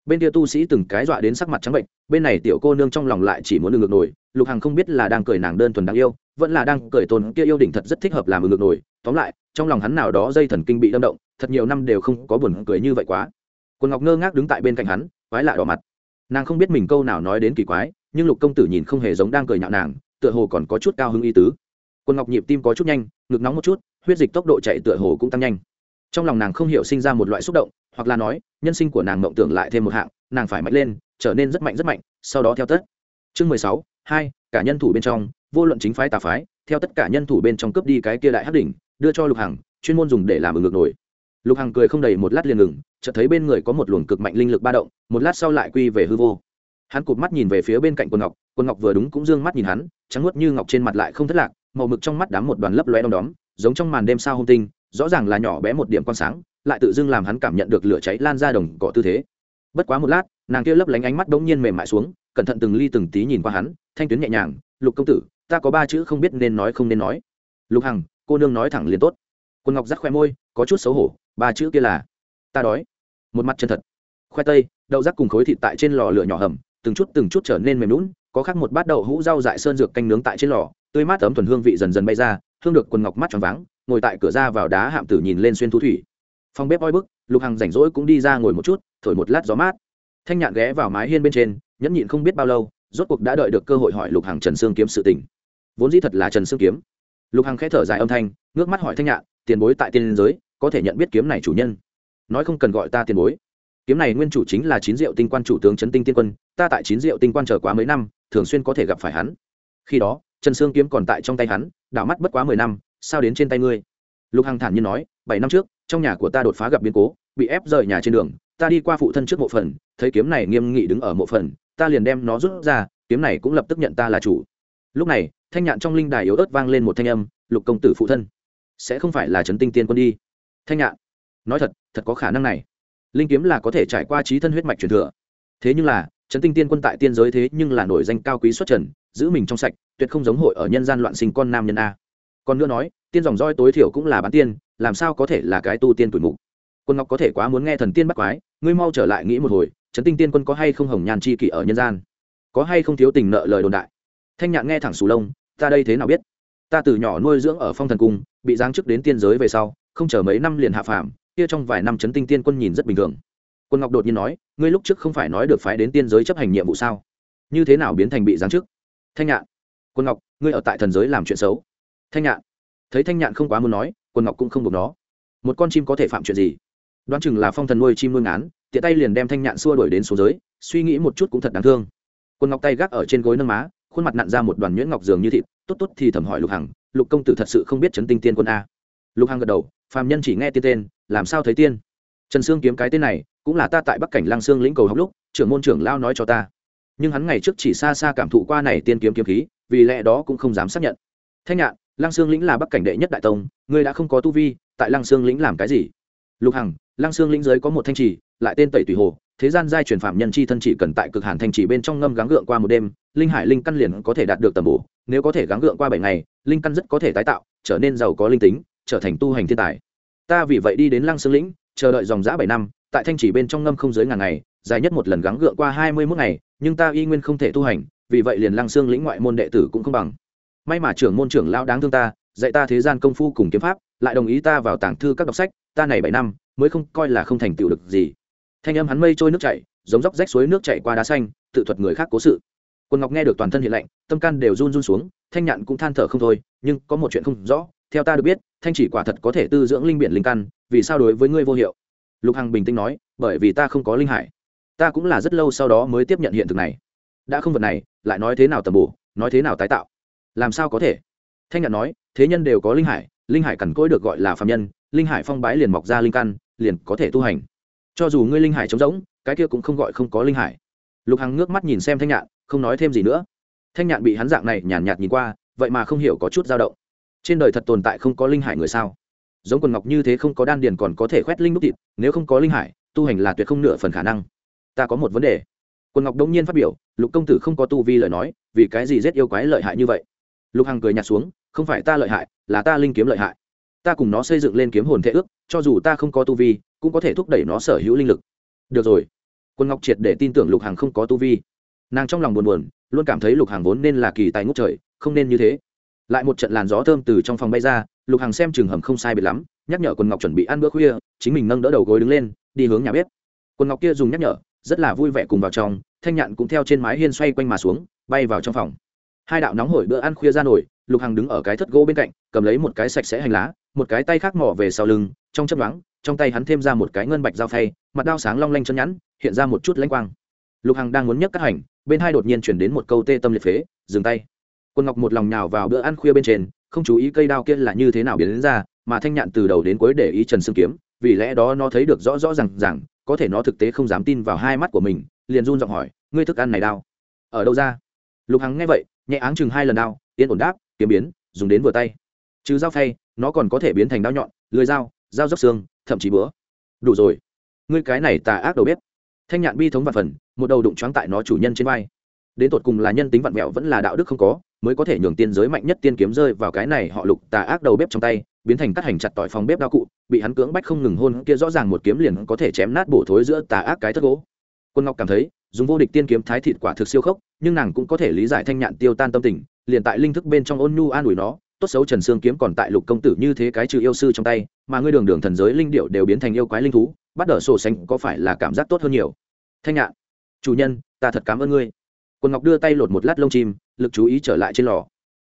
Bên kia tu sĩ từng cái dọa đến sắc mặt trắng bệnh, bên này tiểu cô nương trong lòng lại chỉ muốn ngược nổi, lục hằng không biết là đang cười nàng đơn thuần đáng yêu, vẫn là đang cười tồn kia yêu đỉnh thật rất thích hợp làm ngược nổi. Tóm lại, trong lòng hắn nào đó dây thần kinh bị đâm động, thật nhiều năm đều không có buồn cười như vậy quá. Quần ngọc ngơ ngác đứng tại bên cạnh hắn quái lạ đỏ mặt. Nàng không biết mình câu nào nói đến kỳ quái, nhưng lục công tử nhìn không hề giống đang cười nhạo nàng, tựa hồ còn có chút cao hứng y tứ. Quần ngọc nhịp tim có chút nhanh, ngực nóng một chút, huyết dịch tốc độ chạy tựa hồ cũng tăng nhanh. Trong lòng nàng không hiểu sinh ra một loại xúc động, hoặc là nói, nhân sinh của nàng mộng tưởng lại thêm một hạng, nàng phải mạnh lên, trở nên rất mạnh rất mạnh, sau đó theo tất. Chương mười sáu, hai, cả nhân thủ bên trong, vô luận chính phái tà phái, theo tất cả nhân thủ bên trong cướp đi cái kia đại hắc đỉnh, đưa cho lục hằng, chuyên môn dùng để làm ứng ngược nổi lục hằng cười không đầy một lát liền ngừng, chợt thấy bên người có một luồng cực mạnh linh lực ba động, một lát sau lại quy về hư vô. Hắn cụp mắt nhìn về phía bên cạnh quần ngọc quần ngọc vừa đúng cũng d ư ơ n g mắt nhìn hắn, trắng nuốt như ngọc trên mặt lại không thất lạc, màu mực trong mắt đám một đoàn lấp loe đom đóm, giống trong màn đêm sao hông tinh, rõ ràng là nhỏ bé một điểm quan sáng, lại tự dưng làm hắn cảm nhận được lửa cháy lan ra đồng cỏ tư thế. Bất quá một lát, nàng kia lấp lánh ánh mắt đ ỗ n g nhiên mềm mại xuống, cẩn thận từng ly từng tí nhìn qua hắn, thanh tuyến nhẹ nhàng, lục công tử, ta có ba chữ không biết nên nói không nên nói. Lục hằng, cô nương nói thẳng liền tốt. Quân ngọc rắc khoe môi, có chút xấu hổ ba chữ kia là, ta đói. Một mặt chân thật. Khoai tây, đậu rắc cùng khối thịt tại trên lò lửa nhỏ hầm, từng chút từng chút trở nên mềm lún có khác một bát đậu hũ rau dại sơn dược canh nướng tại trên lò, tươi mát ấm thuần hương vị dần dần bay ra, hương được quần ngọc mắt tròn váng, ngồi tại cửa ra vào đá hạm tử nhìn lên xuyên thu thủy. Phòng bếp oi bức, lục hằng rảnh rỗi cũng đi ra ngồi một chút, thổi một lát gió mát. Thanh nhạn ghé vào mái hiên bên trên, nhẫn nhịn không biết bao lâu, rốt cuộc đã đợi được cơ hội hỏi lục hằng trần sương kiếm sự tình. Vốn dĩ thật là trần sương kiếm. Lục hằng khẽ thở dài âm thanh, ngước mắt hỏi thanh nhạn, tiền bối tại tiên giới có thể nhận biết kiếm này chủ nhân. Nói không cần gọi ta tiền bối. Kiếm này nguyên chủ chính là chín diệu tinh quan chủ tướng trấn tinh tiên quân, ta tại chín diệu tinh quan chờ quá mấy năm, thường xuyên có thể gặp phải hắn. Khi đó, trần sương kiếm còn tại trong tay hắn, đảo mắt bất quá mười năm, sao đến trên tay ngươi? Lục hằng thản nhiên nói, bảy năm trước, trong nhà của ta đột phá gặp biến cố, bị ép rời nhà trên đường, ta đi qua phụ thân trước mộ phần, thấy kiếm này nghiêm nghị đứng ở mộ phần, ta liền đem nó rút ra, kiếm này cũng lập tức nhận ta là chủ. Lúc này, thanh nhạn trong linh đài yếu ớt vang lên một thanh âm, lục công tử phụ thân, sẽ không phải là trấn tinh tiên quân đi thanh nhạn, nói thật thật có khả năng này. Linh kiếm là có thể trải qua trí thân huyết mạch truyền thừa. Thế nhưng là, trấn tinh tiên quân tại tiên giới thế nhưng là nổi danh cao quý xuất trần, giữ mình trong sạch, tuyệt không giống hội ở nhân gian loạn sinh con nam nhân a. Còn nữa nói, tiên dòng roi tối thiểu cũng là bán tiên, làm sao có thể là cái tu tiên tuổi mục? Quân ngọc có thể quá muốn nghe thần tiên bắt quái, ngươi mau trở lại nghĩ một hồi, trấn tinh tiên quân có hay không hồng nhàn chi kỷ ở nhân gian? Có hay không thiếu tình nợ lời đồn đại? Thanh nhạn nghe thẳng sù lông, ta đây thế nào biết? Ta từ nhỏ nuôi dưỡng ở phong thần cung, bị giáng chức đến tiên giới về sau không chờ mấy năm liền hạ phàm, kia trong vài năm chấn tinh tiên quân nhìn rất bình thường. Quân ngọc đột nhiên nói, ngươi lúc trước không phải nói được phái đến tiên giới chấp hành nhiệm vụ sao? Như thế nào biến thành bị giáng chức? Thanh nhạn. Quân ngọc, ngươi ở tại thần giới làm chuyện xấu. Thanh nhạn. Thấy thanh nhạn không quá muốn nói, quân ngọc cũng không buộc nó. Một con chim có thể phạm chuyện gì? Đoán chừng là phong thần nuôi chim nuôi ngán, tiện tay liền đem thanh nhạn xua đuổi đến số giới, suy nghĩ một chút cũng thật đáng thương. Quân ngọc tay gác ở trên gối nâng má, khuôn mặt nặn ra một đoàn nhuyễn ngọc dường như thịt, tốt tốt thì thầm hỏi lục hằng, lục công tử thật sự không biết chấn tinh tiên quân a? Lục hằng gật đầu phàm nhân chỉ nghe tiên tên, làm sao thấy tiên? Trần sương kiếm cái tên này, cũng là ta tại bắc cảnh lang sương lĩnh cầu học lúc, trưởng môn trưởng lao nói cho ta. Nhưng hắn ngày trước chỉ xa xa cảm thụ qua này tiên kiếm kiếm khí, vì lẽ đó cũng không dám xác nhận. Thanh nhạn lang sương lĩnh là bắc cảnh đệ nhất đại tông, ngươi đã không có tu vi, tại lang sương lĩnh làm cái gì? Lục hằng lang sương lĩnh giới có một thanh trì, lại tên tẩy tùy hồ, thế gian giai truyền phạm nhân chi thân chỉ cần tại cực hàn thanh trì bên trong ngâm gắng gượng qua một đêm, linh hải linh căn liền có thể đạt được tầm bổ, nếu có thể gắng gượng qua bảy ngày, linh căn rất có thể tái tạo, trở nên giàu có linh tính trở thành tu hành thiên tài. Ta vì vậy đi đến lăng sương lĩnh, chờ đợi dòng giã bảy năm, tại thanh chỉ bên trong ngâm không dưới ngàn ngày, dài nhất một lần gắng gượng qua hai mươi mốt ngày, nhưng ta y nguyên không thể tu hành, vì vậy liền lăng xương lĩnh ngoại môn đệ tử cũng không bằng. May mà trưởng môn trưởng lão đáng thương ta, dạy ta thế gian công phu cùng kiếm pháp, lại đồng ý ta vào tảng thư các đọc sách, ta này bảy năm mới không coi là không thành tựu được gì. Thanh âm hắn mây trôi nước chảy, giống dốc rách suối nước chảy qua đá xanh, tự thuật người khác cố sự. Quân ngọc nghe được toàn thân hiện lạnh, tâm can đều run run xuống, thanh nhạn cũng than thở không thôi, nhưng có một chuyện không rõ, theo ta được biết thanh chỉ quả thật có thể tư dưỡng linh biển linh căn, vì sao đối với ngươi vô hiệu? Lục hằng bình tĩnh nói, bởi vì ta không có linh hải. Ta cũng là rất lâu sau đó mới tiếp nhận hiện thực này. Đã không vật này, lại nói thế nào tầm bổ, nói thế nào tái tạo? Làm sao có thể? Thanh nhạn nói, thế nhân đều có linh hải linh hải cằn cỗi được gọi là phạm nhân, linh hải phong bái liền mọc ra linh căn, liền có thể tu hành. Cho dù ngươi linh hải trống rỗng, cái kia cũng không gọi không có linh hải. Lục hằng ngước mắt nhìn xem thanh nhạn, không nói thêm gì nữa. Thanh nhạn bị hắn dạng này nhàn nhạt nhìn qua, vậy mà không hiểu có chút dao động trên đời thật tồn tại không có linh hải người sao? Giống quần ngọc như thế không có đan điền còn có thể khoét linh đúc thịt, nếu không có linh hải, tu hành là tuyệt không nửa phần khả năng. Ta có một vấn đề. Quần ngọc đông nhiên phát biểu, lục công tử không có tu vi lời nói, vì cái gì rất yêu quái lợi hại như vậy? Lục hằng cười nhạt xuống, không phải ta lợi hại, là ta linh kiếm lợi hại. Ta cùng nó xây dựng lên kiếm hồn thể ước, cho dù ta không có tu vi, cũng có thể thúc đẩy nó sở hữu linh lực. Được rồi. Quân ngọc triệt để tin tưởng lục hằng không có tu vi. Nàng trong lòng buồn buồn, luôn cảm thấy lục hằng vốn nên là kỳ tài ngốc trời, không nên như thế lại một trận làn gió thơm từ trong phòng bay ra, lục hằng xem trường hầm không sai biệt lắm, nhắc nhở quần ngọc chuẩn bị ăn bữa khuya, chính mình nâng đỡ đầu gối đứng lên, đi hướng nhà bếp. Quần ngọc kia dùng nhắc nhở, rất là vui vẻ cùng vào trong, thanh nhạn cũng theo trên mái hiên xoay quanh mà xuống, bay vào trong phòng. Hai đạo nóng hổi bữa ăn khuya ra nổi, lục hằng đứng ở cái thất gỗ bên cạnh, cầm lấy một cái sạch sẽ hành lá, một cái tay khác mỏ về sau lưng, trong chấp đoán trong tay hắn thêm ra một cái ngân bạch dao phay, mặt đao sáng long lanh chân nhẵn, hiện ra một chút lãnh quang. Lục hằng đang muốn nhấc các hành, bên hai đột nhiên chuyển đến một câu tê tâm liệt phế, dừng tay quân ngọc một lòng nhào vào bữa ăn khuya bên trên không chú ý cây đao kia là như thế nào biến đến ra mà thanh nhạn từ đầu đến cuối để ý trần sương kiếm vì lẽ đó nó thấy được rõ rõ ràng ràng, rằng có thể nó thực tế không dám tin vào hai mắt của mình liền run giọng hỏi ngươi thức ăn này đao ở đâu ra? Lục hằng nghe vậy nhẹ áng chừng hai lần đao yên ổn đáp kiếm biến dùng đến vừa tay. Chứ dao phay nó còn có thể biến thành đao nhọn lưới dao dao dốc xương thậm chí bữa đủ rồi ngươi cái này tà ác đầu bếp. Thanh nhạn bi thống và phần một đầu đụng choáng tại nó chủ nhân trên vai. Đến tột cùng là nhân tính vặn vẹo vẫn là đạo đức không có mới có thể nhường tiên giới mạnh nhất tiên kiếm rơi vào cái này họ lục tà ác đầu bếp trong tay, biến thành cắt hành chặt tỏi phòng bếp đao cụ, bị hắn cưỡng bách không ngừng hôn kia rõ ràng một kiếm liền có thể chém nát bổ thối giữa tà ác cái thất gỗ. Quân ngọc cảm thấy, dùng vô địch tiên kiếm thái thịt quả thực siêu khốc, nhưng nàng cũng có thể lý giải thanh nhạn tiêu tan tâm tình, liền tại linh thức bên trong ôn nhu an ủi nó, tốt xấu trần sương kiếm còn tại lục công tử như thế cái trừ yêu sư trong tay, mà ngươi đường đường thần giới linh điệu đều biến thành yêu quái linh thú, bắt đỡ sổ xanh có phải là cảm giác tốt hơn nhiều? Thanh nhạn, chủ nhân, ta thật cảm ơn ngươi. Quân ngọc đưa tay lột một lát lông chim lực chú ý trở lại trên lò.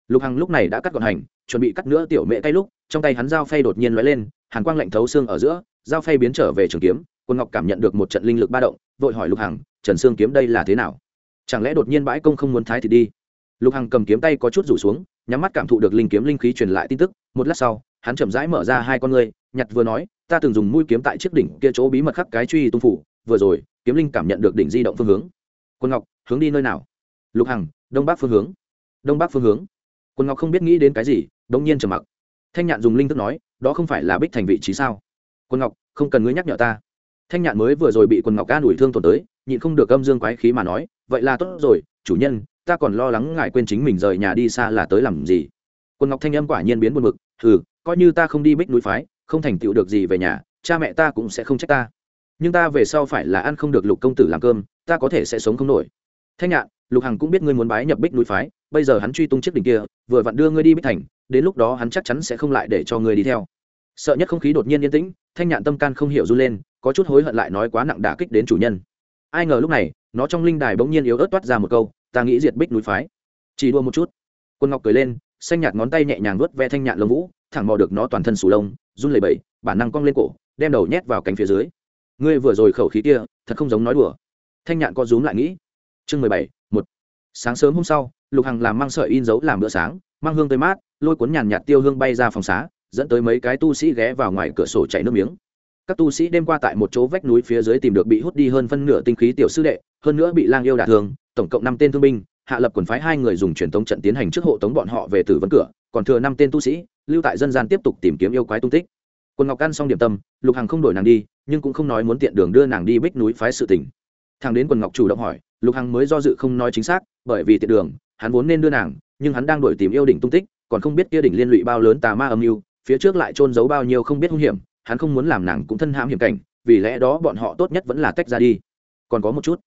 Lục hằng lúc này đã cắt gọn hành, chuẩn bị cắt nữa tiểu mẹ tay lúc, trong tay hắn dao phay đột nhiên lóe lên, hàn quang lạnh thấu xương ở giữa, dao phay biến trở về trường kiếm, quân ngọc cảm nhận được một trận linh lực ba động, vội hỏi lục hằng, trần sương kiếm đây là thế nào? Chẳng lẽ đột nhiên bãi công không muốn thái thì đi? Lục hằng cầm kiếm tay có chút rủ xuống, nhắm mắt cảm thụ được linh kiếm linh khí truyền lại tin tức, một lát sau, hắn chậm rãi mở ra hai con ngươi, nhặt vừa nói, ta từng dùng mũi kiếm tại chiếc đỉnh kia chỗ bí mật khắc cái truy tung phủ, vừa rồi, kiếm linh cảm nhận được đỉnh di động phương hướng. Quân ngọc, hướng đi nơi nào? Lục hằng đông bắc phương hướng. Đông bắc phương hướng. Quân ngọc không biết nghĩ đến cái gì, đống nhiên trầm mặc. Thanh nhạn dùng linh thức nói, đó không phải là bích thành vị trí sao? Quân ngọc, không cần ngươi nhắc nhở ta. Thanh nhạn mới vừa rồi bị quân ngọc ca đuổi thương tổn tới, nhịn không được âm dương quái khí mà nói, vậy là tốt rồi, chủ nhân, ta còn lo lắng ngại quên chính mình rời nhà đi xa là tới làm gì? Quân ngọc thanh âm quả nhiên biến buồn bực ừ coi như ta không đi bích núi phái, không thành tựu được gì về nhà, cha mẹ ta cũng sẽ không trách ta. Nhưng ta về sau phải là ăn không được lục công tử làm cơm, ta có thể sẽ sống không nổi. Thanh nhạn lục hằng cũng biết ngươi muốn bái nhập bích núi phái, bây giờ hắn truy tung chiếc đỉnh kia, vừa vặn đưa ngươi đi bích thành, đến lúc đó hắn chắc chắn sẽ không lại để cho ngươi đi theo. Sợ nhất không khí đột nhiên yên tĩnh, thanh nhạn tâm can không hiểu run lên, có chút hối hận lại nói quá nặng đả kích đến chủ nhân. Ai ngờ lúc này, nó trong linh đài bỗng nhiên yếu ớt toát ra một câu, ta nghĩ diệt bích núi phái. Chỉ đua một chút. Quân ngọc cười lên, xanh nhạt ngón tay nhẹ nhàng vuốt ve thanh nhạn lông vũ, thẳng mò được nó toàn thân sù lông, run lẩy bẩy, bản năng cong lên cổ, đem đầu nhét vào cánh phía dưới. Ngươi vừa rồi khẩu khí kia, thật không giống nói đùa. Thanh nhạn co rúm lại nghĩ. Chương mười bảy sáng sớm hôm sau, lục hằng làm mang sợi in dấu làm bữa sáng, mang hương tươi mát, lôi cuốn nhàn nhạt tiêu hương bay ra phòng xá, dẫn tới mấy cái tu sĩ ghé vào ngoài cửa sổ chảy nước miếng. Các tu sĩ đêm qua tại một chỗ vách núi phía dưới tìm được bị hút đi hơn phân nửa tinh khí tiểu sư đệ, hơn nữa bị lang yêu đả thương, tổng cộng năm tên thương binh, hạ lập quần phái hai người dùng truyền thống trận tiến hành trước hộ tống bọn họ về tử vấn cửa, còn thừa năm tên tu sĩ, lưu tại dân gian tiếp tục tìm kiếm yêu quái tung tích. Quân ngọc ăn xong điểm tâm, lục hằng không đổi nàng đi, nhưng cũng không nói muốn tiện đường đưa nàng đi bích núi phái sự tỉnh thằng đến quần ngọc chủ động hỏi lục hằng mới do dự không nói chính xác, bởi vì tiện đường, hắn vốn nên đưa nàng, nhưng hắn đang đổi tìm yêu đỉnh tung tích, còn không biết kia đỉnh liên lụy bao lớn tà ma âm mưu, phía trước lại trôn giấu bao nhiêu không biết hung hiểm, hắn không muốn làm nàng cũng thân hãm hiểm cảnh, vì lẽ đó bọn họ tốt nhất vẫn là tách ra đi. Còn có một chút.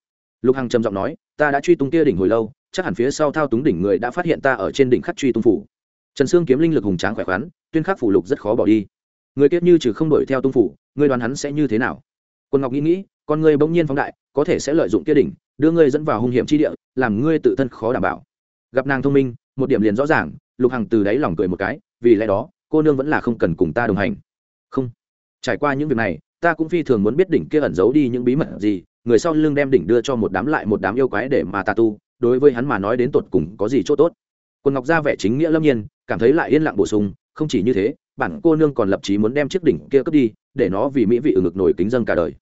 Lục hằng trầm giọng nói, ta đã truy tung kia đỉnh hồi lâu, chắc hẳn phía sau thao túng đỉnh người đã phát hiện ta ở trên đỉnh khắc truy tung phủ. Trần sương kiếm linh lực hùng tráng khỏe khoắn, tuyên khắc phủ lục rất khó bỏ đi. Người kiếp như trừ không đổi theo tung phủ ngươi đoán hắn sẽ như thế nào? Quân ngọc nghĩ nghĩ, con ngươi bỗng nhiên phóng đại, có thể sẽ lợi dụng kia đỉnh đưa ngươi dẫn vào hung hiểm chi địa, làm ngươi tự thân khó đảm bảo. Gặp nàng thông minh, một điểm liền rõ ràng, lục hằng từ đáy lòng cười một cái, vì lẽ đó, cô nương vẫn là không cần cùng ta đồng hành. Không. Trải qua những việc này, ta cũng phi thường muốn biết đỉnh kia ẩn giấu đi những bí mật gì, người sau lưng đem đỉnh đưa cho một đám lại một đám yêu quái để mà ta tu, đối với hắn mà nói đến tột cùng có gì chỗ tốt. Quân ngọc ra vẻ chính nghĩa lâm nhiên, cảm thấy lại yên lặng bổ sung, không chỉ như thế, bản cô nương còn lập chí muốn đem chiếc đỉnh kia cướp đi, để nó vì mỹ vị ở ngực nổi kính dân cả đời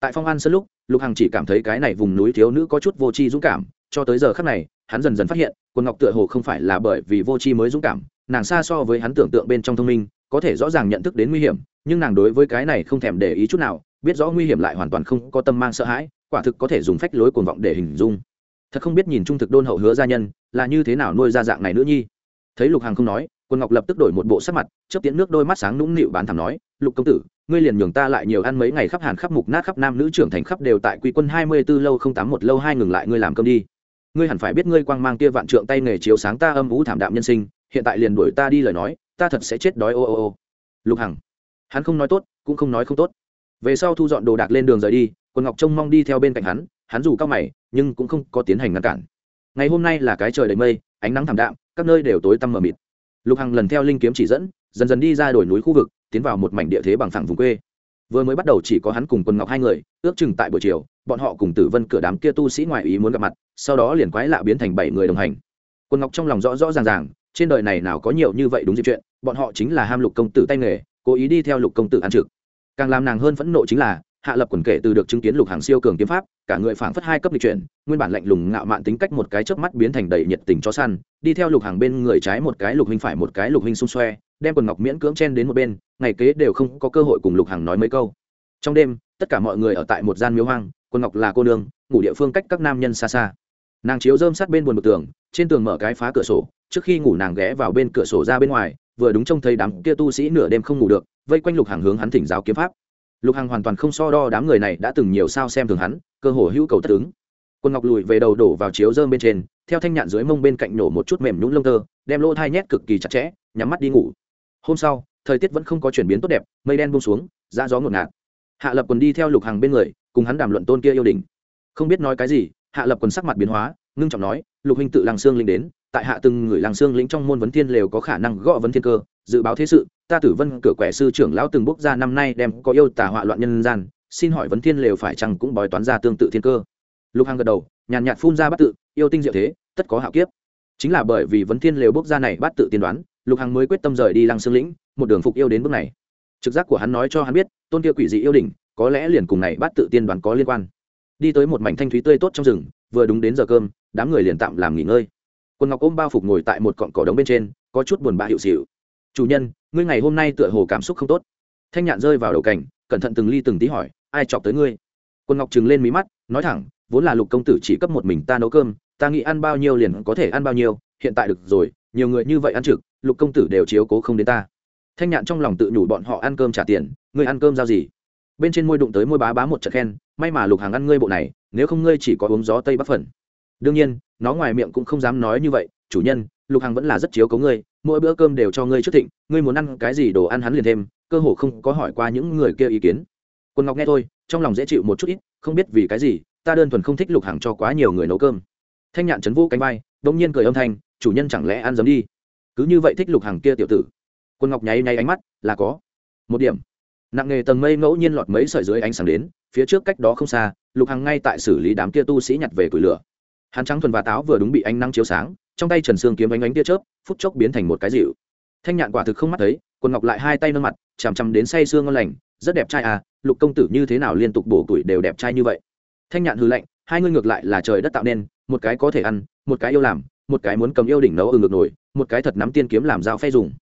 tại phong an sân lúc, lục hằng chỉ cảm thấy cái này vùng núi thiếu nữ có chút vô tri dũng cảm, cho tới giờ khắc này, hắn dần dần phát hiện quân ngọc tựa hồ không phải là bởi vì vô tri mới dũng cảm, nàng xa so với hắn tưởng tượng bên trong thông minh, có thể rõ ràng nhận thức đến nguy hiểm, nhưng nàng đối với cái này không thèm để ý chút nào, biết rõ nguy hiểm lại hoàn toàn không có tâm mang sợ hãi, quả thực có thể dùng phách lối cuồng vọng để hình dung. Thật không biết nhìn trung thực đôn hậu hứa gia nhân, là như thế nào nuôi ra dạng này nữ nhi. Thấy lục hằng không nói quân ngọc lập tức đổi một bộ sắc mặt, chớp tiễn nước đôi mắt sáng nũng nịu bán thảm nói, lục công tử, ngươi liền nhường ta lại nhiều ăn mấy ngày khắp hàn, khắp mục nát, khắp nam nữ trưởng thành khắp đều tại quy quân hai mươi b ố lâu không tám một lâu hai ngừng lại ngươi làm cơm đi. Ngươi hẳn phải biết ngươi quang mang kia vạn trượng tay nghề chiếu sáng ta âm vũ thảm đạm nhân sinh, hiện tại liền đuổi ta đi lời nói, ta thật sẽ chết đói ô ô ô. Lục hằng, hắn không nói tốt, cũng không nói không tốt. Về sau thu dọn đồ đạc lên đường rời đi, quân ngọc trông mong đi theo bên cạnh hắn hắn dù cao mày, nhưng cũng không có tiến hành ngăn cản. Ngày hôm nay là cái trời đầy mây, ánh nắng thảm đạm, các nơi đều tối tăm mờ mịt lục hằng lần theo linh kiếm chỉ dẫn, dần dần đi ra đồi núi khu vực, tiến vào một mảnh địa thế bằng phẳng vùng quê. Vừa mới bắt đầu chỉ có hắn cùng quân ngọc hai người, ước chừng tại buổi chiều, bọn họ cùng tử vân cửa đám kia tu sĩ ngoại ý muốn gặp mặt, sau đó liền quái lạ biến thành bảy người đồng hành. Quân ngọc trong lòng rõ rõ ràng ràng, trên đời này nào có nhiều như vậy đúng dịp chuyện, bọn họ chính là ham lục công tử tay nghề, cố ý đi theo lục công tử ăn trực. Càng làm nàng hơn phẫn nộ chính là, hạ lập quần kể từ được chứng kiến lục hàng siêu cường kiếm pháp, cả người phảng phất hai cấp lịch chuyển, nguyên bản lạnh lùng ngạo mạn tính cách một cái chớp mắt biến thành đầy nhiệt tình cho săn đi theo lục hàng bên người trái một cái lục hình phải một cái lục hình xung xoe, đem quần ngọc miễn cưỡng chen đến một bên, ngày kế đều không có cơ hội cùng lục hàng nói mấy câu. Trong đêm, tất cả mọi người ở tại một gian miếu hoang, quần ngọc là cô nương, ngủ địa phương cách các nam nhân xa xa. Nàng chiếu rơm sát bên buồn một tường, trên tường mở cái phá cửa sổ, trước khi ngủ nàng ghé vào bên cửa sổ ra bên ngoài, vừa đúng trông thấy đám kia tu sĩ nửa đêm không ngủ được, vây quanh lục hàng hướng hắn thỉnh giáo kiếm pháp. Lục hàng hoàn toàn không so đo đám người này đã từng nhiều sao xem thường hắn, cơ hồ hữu cầu tất ứng. Quân ngọc lùi về đầu đổ vào chiếu dơm bên trên theo thanh nhạn dưới mông bên cạnh nổ một chút mềm nhũng lông tơ, đem lỗ thai nhét cực kỳ chặt chẽ, nhắm mắt đi ngủ. Hôm sau, thời tiết vẫn không có chuyển biến tốt đẹp, mây đen bông xuống ra gió ngột ngạt. Hạ lập quần đi theo lục hằng bên người, cùng hắn đàm luận tôn kia yêu đình không biết nói cái gì, hạ lập quần sắc mặt biến hóa, ngưng trọng nói, lục huynh tự làng xương linh đến, tại hạ từng người làng xương lĩnh trong môn vấn thiên lều có khả năng gõ vấn thiên cơ, dự báo thế sự, ta tử vân cửa quẻ sư trưởng lão từng bốc ra năm nay đem có yêu tả họa loạn nhân gian, xin hỏi vấn thiên lều phải chăng cũng bói toán ra tương tự thiên cơ? Lục hằng gật đầu, nhàn nhạt phun ra bắt tự, yêu tinh diệu thế tất có hạo kiếp. Chính là bởi vì vấn thiên lều bốc ra này bắt tự tiên đoán, lục hằng mới quyết tâm rời đi lăng xương lĩnh, một đường phục yêu đến bước này. Trực giác của hắn nói cho hắn biết, tôn kia quỷ dị yêu đỉnh, có lẽ liền cùng này bắt tự tiên đoán có liên quan. Đi tới một mảnh thanh thúy tươi tốt trong rừng, vừa đúng đến giờ cơm, đám người liền tạm làm nghỉ ngơi. Quân ngọc ôm bao phục ngồi tại một cọn cỏ đống bên trên, có chút buồn bã hiệu xịu. Chủ nhân, ngươi ngày hôm nay tựa hồ cảm xúc không tốt. Thanh nhạn rơi vào đầu cảnh, cẩn thận từng ly từng tí hỏi, ai chọc tới ngươi? Quân ngọc trừng lên mí mắt, nói thẳng, vốn là lục công tử chỉ cấp một mình ta nấu cơm ta nghĩ ăn bao nhiêu liền có thể ăn bao nhiêu, hiện tại được rồi, nhiều người như vậy ăn trực, lục công tử đều chiếu cố không đến ta. Thanh nhạn trong lòng tự nhủ bọn họ ăn cơm trả tiền, ngươi ăn cơm giao gì? Bên trên môi đụng tới môi bá bá một trận khen, may mà lục hàng ăn ngươi bộ này, nếu không ngươi chỉ có uống gió tây bắc phần. Đương nhiên, nó ngoài miệng cũng không dám nói như vậy, chủ nhân, lục hàng vẫn là rất chiếu cố ngươi, mỗi bữa cơm đều cho ngươi trước thịnh, ngươi muốn ăn cái gì đồ ăn hắn liền thêm, cơ hồ không có hỏi qua những người kia ý kiến. Quân ngọc nghe thôi, trong lòng dễ chịu một chút ít, không biết vì cái gì, ta đơn thuần không thích lục hàng cho quá nhiều người nấu cơm thanh nhạn chấn vũ cánh bay đông nhiên cười âm thanh, chủ nhân chẳng lẽ ăn giấm đi? Cứ như vậy thích lục hàng kia tiểu tử. Quân ngọc nháy nháy ánh mắt, là có. Một điểm. Nặng nghề tầng mây ngẫu nhiên lọt mấy sợi dưới ánh sáng đến, phía trước cách đó không xa, lục hằng ngay tại xử lý đám kia tu sĩ nhặt về củi lửa. Hắn trắng thuần và táo vừa đúng bị ánh nắng chiếu sáng, trong tay trần sương kiếm ánh ánh tia chớp, phút chốc biến thành một cái dịu. Thanh nhạn quả thực không mắt thấy quần ngọc lại hai tay nâng mặt, chằm chằm đến say sương ngon lành, rất đẹp trai à lục công tử như thế nào liên tục bổ tuổi đều đẹp trai như vậy? Thanh nhạn hư lạnh, hai ngươi ngược lại là trời đất tạo nên một cái có thể ăn, một cái yêu làm, một cái muốn cầm yêu đỉnh nấu ở ngược nổi một cái thật nắm tiên kiếm làm dao phay dùng.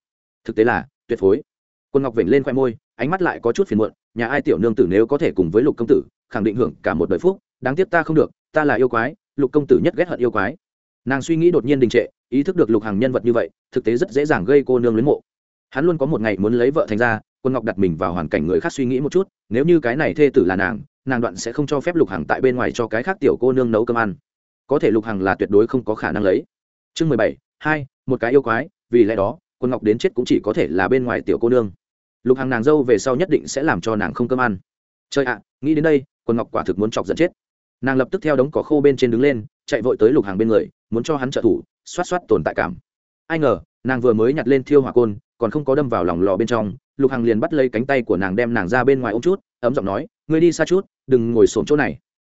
Thực tế là, tuyệt phối. Quân ngọc vểnh lên khoe môi, ánh mắt lại có chút phiền muộn, nhà ai tiểu nương tử nếu có thể cùng với lục công tử, khẳng định hưởng cả một đời phúc, đáng tiếc ta không được, ta là yêu quái, lục công tử nhất ghét hận yêu quái. Nàng suy nghĩ đột nhiên đình trệ, ý thức được lục hàng nhân vật như vậy, thực tế rất dễ dàng gây cô nương luyến mộ. Hắn luôn có một ngày muốn lấy vợ thành ra, quân ngọc đặt mình vào hoàn cảnh người khác suy nghĩ một chút, nếu như cái này thê tử là nàng nàng đoạn sẽ không cho phép lục hằng tại bên ngoài cho cái khác tiểu cô nương nấu cơm ăn có thể lục hằng là tuyệt đối không có khả năng lấy. Chương mười bảy, hai, một cái yêu quái, vì lẽ đó, quân ngọc đến chết cũng chỉ có thể là bên ngoài tiểu cô nương. Lục hằng nàng dâu về sau nhất định sẽ làm cho nàng không cơm ăn. Chơi ạ, nghĩ đến đây, quân ngọc quả thực muốn chọc dẫn chết. Nàng lập tức theo đống cỏ khô bên trên đứng lên, chạy vội tới lục hàng bên người, muốn cho hắn trợ thủ, xoát xoát tồn tại cảm. Ai ngờ, nàng vừa mới nhặt lên thiêu hỏa côn, còn không có đâm vào lòng lò bên trong, lục hàng liền bắt lấy cánh tay của nàng đem nàng ra bên ngoài ôm chút, ấm giọng nói, ngươi đi xa chút, đừng ngồi xổm chỗ này.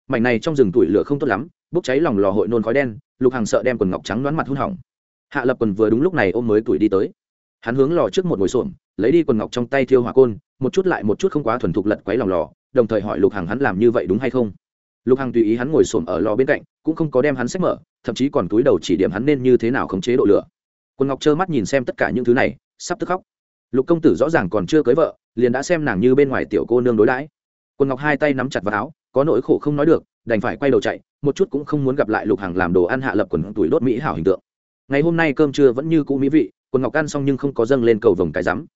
Mảnh này trong rừng tủi lửa không tốt lắm bốc cháy lòng lò hội nôn khói đen, lục hằng sợ đem quần ngọc trắng đoán mặt hôn hỏng. Hạ lập quần vừa đúng lúc này ôm mới tuổi đi tới. Hắn hướng lò trước một ngồi xổm, lấy đi quần ngọc trong tay thiêu hỏa côn, một chút lại một chút không quá thuần thục lật quấy lòng lò, đồng thời hỏi lục hằng hắn làm như vậy đúng hay không. Lục hằng tùy ý hắn ngồi xổm ở lò bên cạnh, cũng không có đem hắn sách mở, thậm chí còn túi đầu chỉ điểm hắn nên như thế nào khống chế độ lửa. Quần ngọc trơ mắt nhìn xem tất cả những thứ này, sắp tức khóc. Lục công tử rõ ràng còn chưa cưới vợ, liền đã xem nàng như bên ngoài tiểu cô nương đối đãi. Quần ngọc hai tay nắm chặt vào áo, có nỗi khổ không nói được đành phải quay đầu chạy, một chút cũng không muốn gặp lại lục hằng làm đồ ăn hạ lập quần tuổi đốt mỹ hảo hình tượng. Ngày hôm nay cơm trưa vẫn như cũ mỹ vị quân ngọc ăn xong nhưng không có dâng lên cầu vồng cái rắm.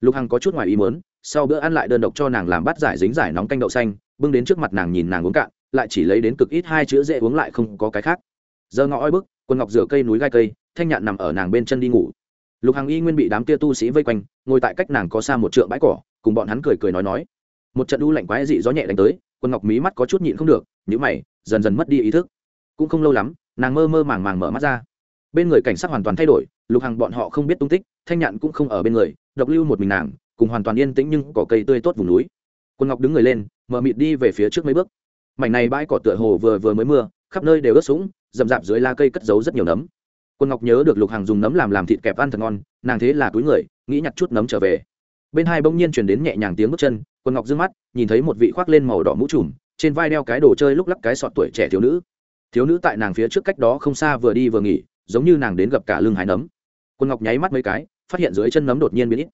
Lục hằng có chút ngoài ý mớn sau bữa ăn lại đơn độc cho nàng làm bát giải dính giải nóng canh đậu xanh, bưng đến trước mặt nàng nhìn nàng uống cạn, lại chỉ lấy đến cực ít hai chữ dễ uống lại không có cái khác. Giờ ngọ oi bức quân ngọc rửa cây núi gai cây, thanh nhạn nằm ở nàng bên chân đi ngủ. Lục hằng y nguyên bị đám kia tu sĩ vây quanh, ngồi tại cách nàng có xa một trượng bãi cỏ, cùng bọn hắn cười cười nói nói. Một trận u lạnh quái dị gió nhẹ đánh tới quân ngọc mí mắt có chút nhịn không được nhữ mày, dần dần mất đi ý thức. Cũng không lâu lắm, nàng mơ mơ màng màng mở mắt ra. Bên người cảnh sát hoàn toàn thay đổi, lục hằng bọn họ không biết tung tích, thanh nhạn cũng không ở bên người, độc lưu một mình nàng, cùng hoàn toàn yên tĩnh nhưng cỏ cây tươi tốt vùng núi. Quân ngọc đứng người lên, mở mịt đi về phía trước mấy bước. Mảnh này bãi cỏ tựa hồ vừa vừa mới mưa, khắp nơi đều ướt sũng, rậm rạp dưới la cây cất giấu rất nhiều nấm. Quân ngọc nhớ được lục hàng dùng nấm làm làm thịt kẹp ăn thật ngon, nàng thế là túi người, nghĩ nhặt chút nấm trở về. Bên hai bỗng nhiên chuyển đến nhẹ nhàng tiếng bước chân, quân ngọc d mắt, nhìn thấy một vị khoác lên màu đỏ mũ trùm trên vai đeo cái đồ chơi lúc lắc cái sọt tuổi trẻ thiếu nữ. Thiếu nữ tại nàng phía trước cách đó không xa vừa đi vừa nghỉ, giống như nàng đến gặp cả lưng hái nấm. Quân ngọc nháy mắt mấy cái, phát hiện dưới chân nấm đột nhiên biến ít.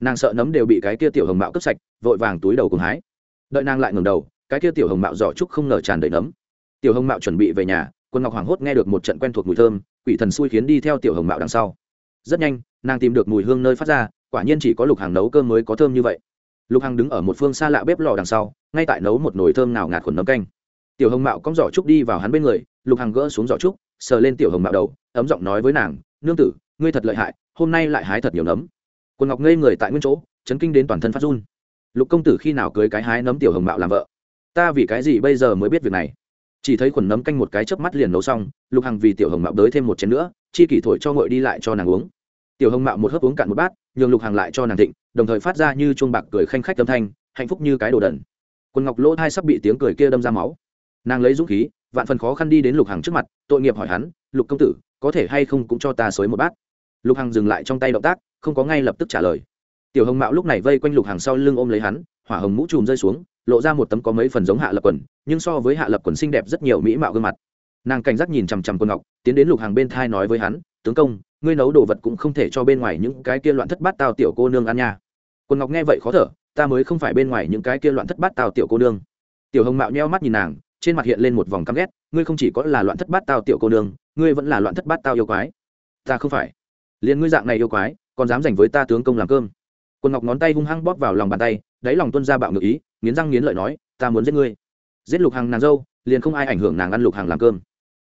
Nàng sợ nấm đều bị cái kia tiểu hồng mạo cướp sạch, vội vàng túi đầu cùng hái. Đợi nàng lại ngừng đầu, cái kia tiểu hồng mạo giỏ trúc không ngờ tràn đầy nấm. Tiểu hồng mạo chuẩn bị về nhà, quân ngọc hoảng hốt nghe được một trận quen thuộc mùi thơm, quỷ thần xui khiến đi theo tiểu hồng mạo đằng sau. Rất nhanh, nàng tìm được mùi hương nơi phát ra, quả nhiên chỉ có lục hàng nấu cơm mới có thơm như vậy. Lục hàng đứng ở một phương xa lạ bếp lò đằng sau ngay tại nấu một nồi thơm nào ngạt khuẩn nấm canh. Tiểu hồng mạo cong giỏ trúc đi vào hắn bên người, lục hằng gỡ xuống giỏ trúc, sờ lên tiểu hồng mạo đầu, ấm giọng nói với nàng, nương tử, ngươi thật lợi hại, hôm nay lại hái thật nhiều nấm. Quần ngọc ngây người tại nguyên chỗ, chấn kinh đến toàn thân phát run. Lục công tử khi nào cưới cái hái nấm tiểu hồng mạo làm vợ? Ta vì cái gì bây giờ mới biết việc này? Chỉ thấy khuẩn nấm canh một cái chớp mắt liền nấu xong, lục hằng vì tiểu hồng mạo đới thêm một chén nữa, chi kỷ thổi cho ngội đi lại cho nàng uống. Tiểu hồng mạo một hớp uống cạn một bát, nhường lục hằng lại cho nàng thịnh, đồng thời phát ra như chuông bạc cười khanh khách âm thanh, hạnh phúc như cái đồ đần quần ngọc lỗ thai sắp bị tiếng cười kia đâm ra máu. Nàng lấy dũng khí, vạn phần khó khăn đi đến lục hằng trước mặt, tội nghiệp hỏi hắn, lục công tử, có thể hay không cũng cho ta xới một bát? Lục hằng dừng lại trong tay động tác, không có ngay lập tức trả lời. Tiểu hồng mạo lúc này vây quanh lục hằng sau lưng ôm lấy hắn, hỏa hồng mũ chùm rơi xuống, lộ ra một tấm có mấy phần giống hạ lập quần, nhưng so với hạ lập quần xinh đẹp rất nhiều mỹ mạo gương mặt. Nàng cảnh giác nhìn chằm chằm quân ngọc, tiến đến lục hàng bên thai nói với hắn, tướng công, ngươi nấu đồ vật cũng không thể cho bên ngoài những cái kia loạn thất bát tao tiểu cô nương ăn nha. Quân ngọc nghe vậy khó thở ta mới không phải bên ngoài những cái kia loạn thất bát tao tiểu cô nương. Tiểu hồng mạo nheo mắt nhìn nàng, trên mặt hiện lên một vòng căm ghét, ngươi không chỉ có là loạn thất bát tao tiểu cô nương, ngươi vẫn là loạn thất bát tao yêu quái. Ta không phải. Liền ngươi dạng này yêu quái, còn dám dành với ta tướng công làm cơm. Quân ngọc ngón tay hung hăng bóp vào lòng bàn tay, đáy lòng tuân ra bạo ngự ý, nghiến răng nghiến lợi nói, ta muốn giết ngươi. Giết lục hàng nàng dâu, liền không ai ảnh hưởng nàng ăn lục hàng làm cơm.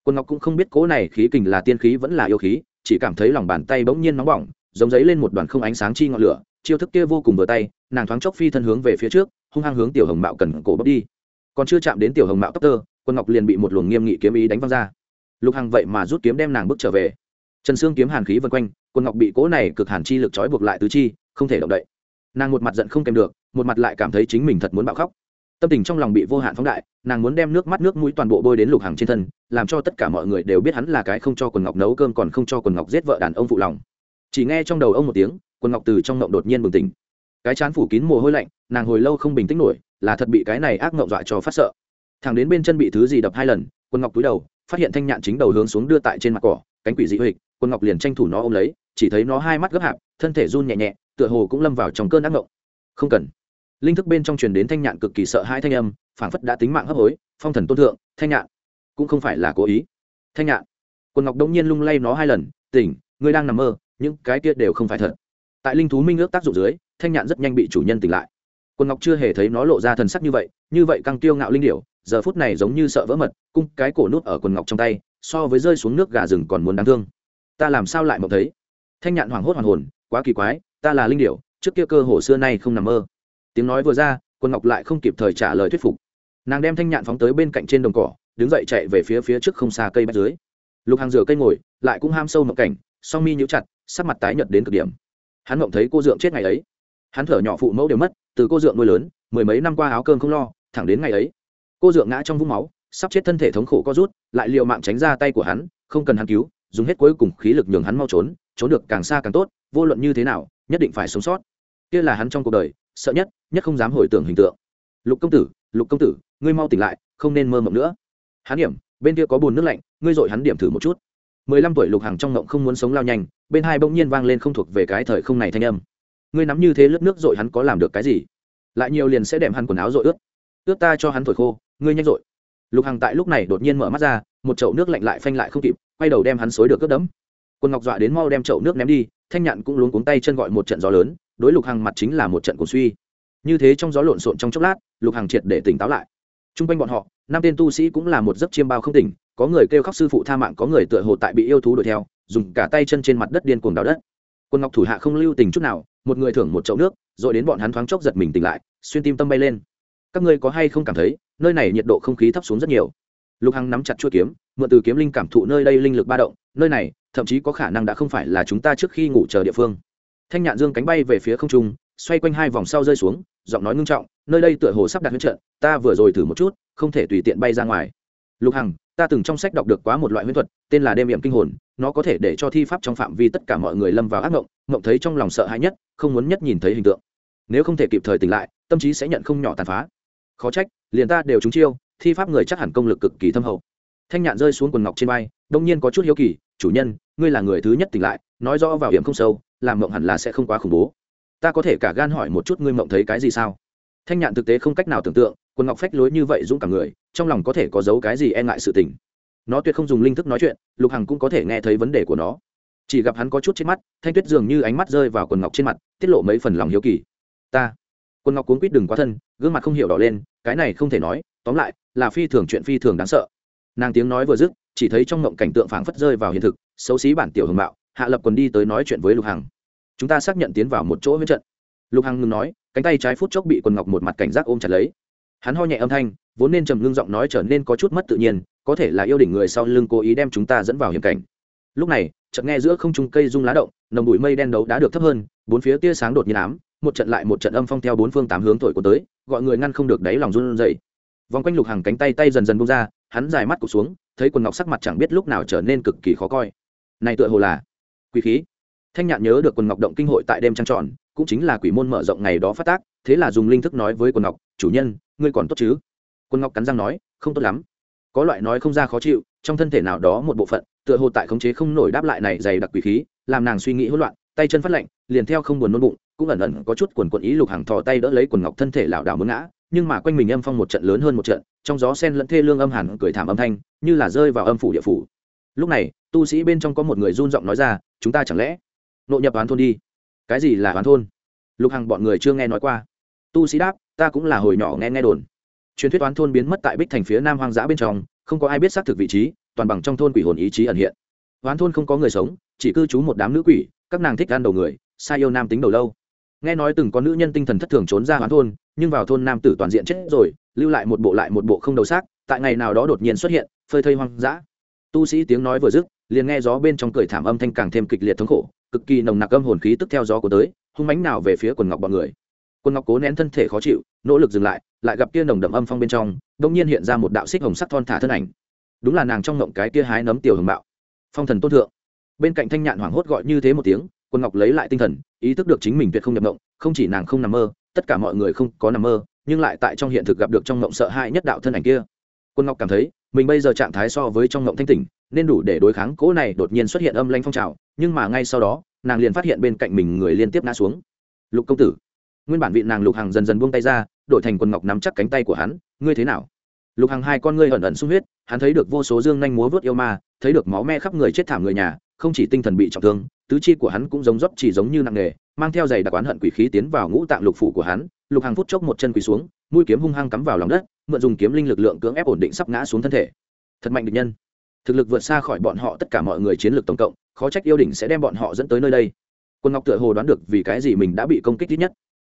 Quân ngọc cũng không biết cỗ này khí kình là tiên khí vẫn là yêu khí, chỉ cảm thấy lòng bàn tay bỗng nhiên nóng bỏng, giống giấy lên một đoàn không ánh sáng chi ngọn lửa chiêu thức kia vô cùng vừa tay, nàng thoáng chốc phi thân hướng về phía trước, hung hăng hướng tiểu hồng mạo cần cổ bốc đi. Còn chưa chạm đến tiểu hồng mạo tóc tơ, quân ngọc liền bị một luồng nghiêm nghị kiếm ý đánh văng ra. Lục hằng vậy mà rút kiếm đem nàng bước trở về. Trần sương kiếm hàn khí vân quanh, quân ngọc bị cỗ này cực hàn chi lực trói buộc lại tứ chi, không thể động đậy. Nàng một mặt giận không kèm được, một mặt lại cảm thấy chính mình thật muốn bạo khóc. Tâm tình trong lòng bị vô hạn phóng đại, nàng muốn đem nước mắt nước mũi toàn bộ bôi đến lục hàng trên thân, làm cho tất cả mọi người đều biết hắn là cái không cho quần ngọc nấu cơm còn không cho quần ngọc giết vợ đàn ông phụ lòng chỉ nghe trong đầu ông một tiếng, quần ngọc từ trong ngộng đột nhiên bừng tỉnh. Cái chán phủ kín mồ hôi lạnh, nàng hồi lâu không bình tĩnh nổi, là thật bị cái này ác ngộng dọa cho phát sợ. Thằng đến bên chân bị thứ gì đập hai lần, quần ngọc túi đầu, phát hiện thanh nhạn chính đầu hướng xuống đưa tại trên mặt cỏ, cánh quỷ dị hịch quần ngọc liền tranh thủ nó ôm lấy, chỉ thấy nó hai mắt gấp hạp, thân thể run nhẹ nhẹ, tựa hồ cũng lâm vào trong cơn ác ngộng. Không cần. Linh thức bên trong truyền đến thanh nhạn cực kỳ sợ hai thanh âm, phảng phất đã tính mạng hấp hối, phong thần tôn thượng, thanh nhạn. Cũng không phải là cố ý. Thanh nhạn. Quần ngọc đông nhiên lung lay nó hai lần, tỉnh, ngươi đang nằm mơ những cái kia đều không phải thật. Tại linh thú minh ước tác dụng dưới, thanh nhạn rất nhanh bị chủ nhân tỉnh lại. Quần ngọc chưa hề thấy nó lộ ra thần sắc như vậy như vậy căng tiêu ngạo linh điểu, giờ phút này giống như sợ vỡ mật, cung cái cổ nút ở quần ngọc trong tay, so với rơi xuống nước gà rừng còn muốn đáng thương. Ta làm sao lại mộng thấy? Thanh nhạn hoảng hốt hoàn hồn, quá kỳ quái, ta là linh điểu, trước kia cơ hồ xưa nay không nằm mơ. Tiếng nói vừa ra, quần ngọc lại không kịp thời trả lời thuyết phục. Nàng đem thanh nhạn phóng tới bên cạnh trên đồng cỏ, đứng dậy chạy về phía phía trước không xa cây bách dưới. Lục hàng rửa cây ngồi, lại cũng ham sâu mộng cảnh song mi nhíu chặt, sắc mặt tái nhợt đến cực điểm. Hắn mộng thấy cô dượng chết ngày ấy. Hắn thở nhỏ phụ mẫu đều mất, từ cô dượng nuôi lớn, mười mấy năm qua áo cơm không lo, thẳng đến ngày ấy. Cô dượng ngã trong vũng máu, sắp chết thân thể thống khổ co rút, lại l mạng tránh ra tay của hắn, không cần hắn cứu, dùng hết cuối cùng khí lực nhường hắn mau trốn trốn được càng xa càng tốt, vô luận như thế nào, nhất định phải sống sót. Kia là hắn trong cuộc đời, sợ nhất nhất không dám hồi tưởng hình tượng. Lục công tử, lục công tử, ngươi mau tỉnh lại, không nên mơ mộng nữa. Hắn điểm bên kia có bùn nước lạnh, ngươi dội hắn điểm thử một chút mười lăm tuổi lục hàng trong ngộng không muốn sống lao nhanh, bên hai bỗng nhiên vang lên không thuộc về cái thời không này thanh âm. Ngươi nắm như thế lướt nước rồi hắn có làm được cái gì? Lại nhiều liền sẽ đệm hắn quần áo rồi ướt. Ướt ta cho hắn thổi khô, ngươi nhanh rồi. lục hằng tại lúc này đột nhiên mở mắt ra, một chậu nước lạnh lại phanh lại không kịp, quay đầu đem hắn xối được cướp đẫm quân ngọc dọa đến mau đem chậu nước ném đi, thanh nhạn cũng luống cuống tay chân gọi một trận gió lớn, đối lục hằng mặt chính là một trận cổ suy. Như thế trong gió lộn xộn trong chốc lát, lục hằng triệt để tỉnh táo lại. T r u n g quanh bọn họ, năm tên tu sĩ cũng là một giấc chiêm bao không tỉnh có người kêu khóc sư phụ tha mạng, có người tựa hồ tại bị yêu thú đuổi theo, dùng cả tay chân trên mặt đất điên cuồng đào đất. Quân ngọc thủ hạ không lưu tình chút nào, một người thưởng một chậu nước, rồi đến bọn hắn thoáng chốc giật mình tỉnh lại, xuyên tim tâm bay lên. Các ngươi có hay không cảm thấy, nơi này nhiệt độ không khí thấp xuống rất nhiều? Lục hằng nắm chặt chuỗi kiếm, mượn từ kiếm linh cảm thụ nơi đây linh lực ba động, nơi này, thậm chí có khả năng đã không phải là chúng ta trước khi ngủ chờ địa phương. Thanh nhạn dương cánh bay về phía không trung, xoay quanh hai vòng sau rơi xuống, giọng nói ngưng trọng, nơi đây tựa hồ sắp đặt huyết trận, ta vừa rồi thử một chút, không thể tùy tiện bay ra ngoài. Lục hằng ta từng trong sách đọc được quá một loại huyễn thuật, tên là đêm miệng kinh hồn, nó có thể để cho thi pháp trong phạm vi tất cả mọi người lâm vào ác mộng mộng thấy trong lòng sợ hãi nhất, không muốn nhất nhìn thấy hình tượng. Nếu không thể kịp thời tỉnh lại, tâm trí sẽ nhận không nhỏ tàn phá. Khó trách, liền ta đều trúng chiêu, thi pháp người chắc hẳn công lực cực kỳ thâm hậu. Thanh nhạn rơi xuống quần ngọc trên vai, đông nhiên có chút hiếu kỳ, chủ nhân, ngươi là người thứ nhất tỉnh lại, nói rõ vào hiểm không sâu, làm mộng hẳn là sẽ không quá khủng bố. Ta có thể cả gan hỏi một chút ngươi mộng thấy cái gì sao? Thanh nhạn thực tế không cách nào tưởng tượng, quần ngọc phách lối như vậy dũng cả người, trong lòng có thể có giấu cái gì e ngại sự tình. Nó tuyệt không dùng linh thức nói chuyện, lục hằng cũng có thể nghe thấy vấn đề của nó. Chỉ gặp hắn có chút trên mắt, thanh tuyết dường như ánh mắt rơi vào quần ngọc trên mặt, tiết lộ mấy phần lòng hiếu kỳ. Ta. Quần ngọc cuốn quýt đừng quá thân, gương mặt không hiểu đỏ lên, cái này không thể nói, tóm lại, là phi thường chuyện phi thường đáng sợ. Nàng tiếng nói vừa dứt, chỉ thấy trong ngộng cảnh tượng phảng phất rơi vào hiện thực, xấu xí bản tiểu hưởng mạo, hạ lập quần đi tới nói chuyện với lục hằng. Chúng ta xác nhận tiến vào một chỗ huyết trận. Lục hằng ngừng nói cánh tay trái phút chốc bị quần ngọc một mặt cảnh giác ôm chặt lấy. Hắn ho nhẹ âm thanh, vốn nên trầm ngưng giọng nói trở nên có chút mất tự nhiên, có thể là yêu đỉnh người sau lưng cố ý đem chúng ta dẫn vào hiểm cảnh. Lúc này, chợt nghe giữa không trung cây rung lá động, nồng bụi mây đen đấu đã được thấp hơn, bốn phía tia sáng đột nhiên ám, một trận lại một trận âm phong theo bốn phương tám hướng thổi của tới, gọi người ngăn không được đáy lòng run rẩy. Vòng quanh lục hàng cánh tay tay dần dần bung ra, hắn dài mắt cụt xuống, thấy quần ngọc sắc mặt chẳng biết lúc nào trở nên cực kỳ khó coi. Này tựa hồ là quỷ khí. Thanh nhạn nhớ được quần ngọc động kinh hội tại đêm trăng tròn cũng chính là quỷ môn mở rộng ngày đó phát tác, thế là dùng linh thức nói với quần ngọc, chủ nhân, ngươi còn tốt chứ? Quần ngọc cắn răng nói, không tốt lắm. Có loại nói không ra khó chịu, trong thân thể nào đó một bộ phận, tựa hồ tại khống chế không nổi đáp lại này dày đặc quỷ khí, làm nàng suy nghĩ hỗn loạn, tay chân phát lạnh, liền theo không buồn nôn bụng, cũng ẩn ẩn có chút quần quần ý lục hàng thò tay đỡ lấy quần ngọc thân thể lảo đảo muốn ngã, nhưng mà quanh mình âm phong một trận lớn hơn một trận, trong gió sen lẫn thê lương âm hẳn cười thảm âm thanh, như là rơi vào âm phủ địa phủ. Lúc này, tu sĩ bên trong có một người run giọng nói ra, chúng ta chẳng lẽ nội nhập oán thôn đi? Cái gì là hoán thôn? Lục hằng bọn người chưa nghe nói qua. Tu sĩ đáp, ta cũng là hồi nhỏ nghe nghe đồn. Truyền thuyết hoán thôn biến mất tại bích thành phía nam hoang dã bên trong, không có ai biết xác thực vị trí, toàn bằng trong thôn quỷ hồn ý chí ẩn hiện. Hoán thôn không có người sống, chỉ cư trú một đám nữ quỷ, các nàng thích ăn đầu người, sai yêu nam tính đầu lâu. Nghe nói từng có nữ nhân tinh thần thất thường trốn ra hoán thôn, nhưng vào thôn nam tử toàn diện chết rồi, lưu lại một bộ lại một bộ không đầu xác, tại ngày nào đó đột nhiên xuất hiện, phơi thây hoang dã. Tu sĩ tiếng nói vừa dứt, liền nghe gió bên trong cười thảm âm thanh càng thêm kịch liệt thống khổ cực kỳ nồng nặc âm hồn khí tức theo gió của tới, hung mánh nào về phía quần ngọc bọn người. Quần ngọc cố nén thân thể khó chịu, nỗ lực dừng lại lại gặp kia nồng đậm âm phong bên trong đông nhiên hiện ra một đạo xích hồng sắc thon thả thân ảnh. Đúng là nàng trong ngộng cái kia hái nấm tiểu hồng bạo phong thần tôn thượng. Bên cạnh thanh nhạn hoảng hốt gọi như thế một tiếng quân ngọc lấy lại tinh thần, ý thức được chính mình tuyệt không nhập ngộng, không chỉ nàng không nằm mơ, tất cả mọi người không có nằm mơ, nhưng lại tại trong hiện thực gặp được trong ngộng sợ hãi nhất đạo thân ảnh kia. Quân ngọc cảm thấy mình bây giờ trạng thái so với trong ngộng thanh tỉnh, nên đủ để đối kháng cỗ này đột nhiên xuất hiện âm lanh phong trào, nhưng mà ngay sau đó, nàng liền phát hiện bên cạnh mình người liên tiếp ngã xuống. Lục công tử, nguyên bản vị nàng lục hằng dần dần buông tay ra, đổi thành quần ngọc nắm chắc cánh tay của hắn, ngươi thế nào? Lục hằng hai con ngươi ẩn ẩn sung huyết, hắn thấy được vô số dương nhanh múa vớt yêu ma, thấy được máu me khắp người chết thảm người nhà không chỉ tinh thần bị trọng thương, tứ chi của hắn cũng giống dốc chỉ giống như nặng nghề mang theo giày đặc oán hận quỷ khí tiến vào ngũ tạng lục phủ của hắn, lục hàng phút chốc một chân quỳ xuống, mũi kiếm hung hăng cắm vào lòng đất, mượn dùng kiếm linh lực lượng cưỡng ép ổn định sắp ngã xuống thân thể. Thật mạnh địch nhân. Thực lực vượt xa khỏi bọn họ tất cả mọi người chiến lược tổng cộng, khó trách yêu đỉnh sẽ đem bọn họ dẫn tới nơi đây. Quân ngọc tựa hồ đoán được vì cái gì mình đã bị công kích ít nhất.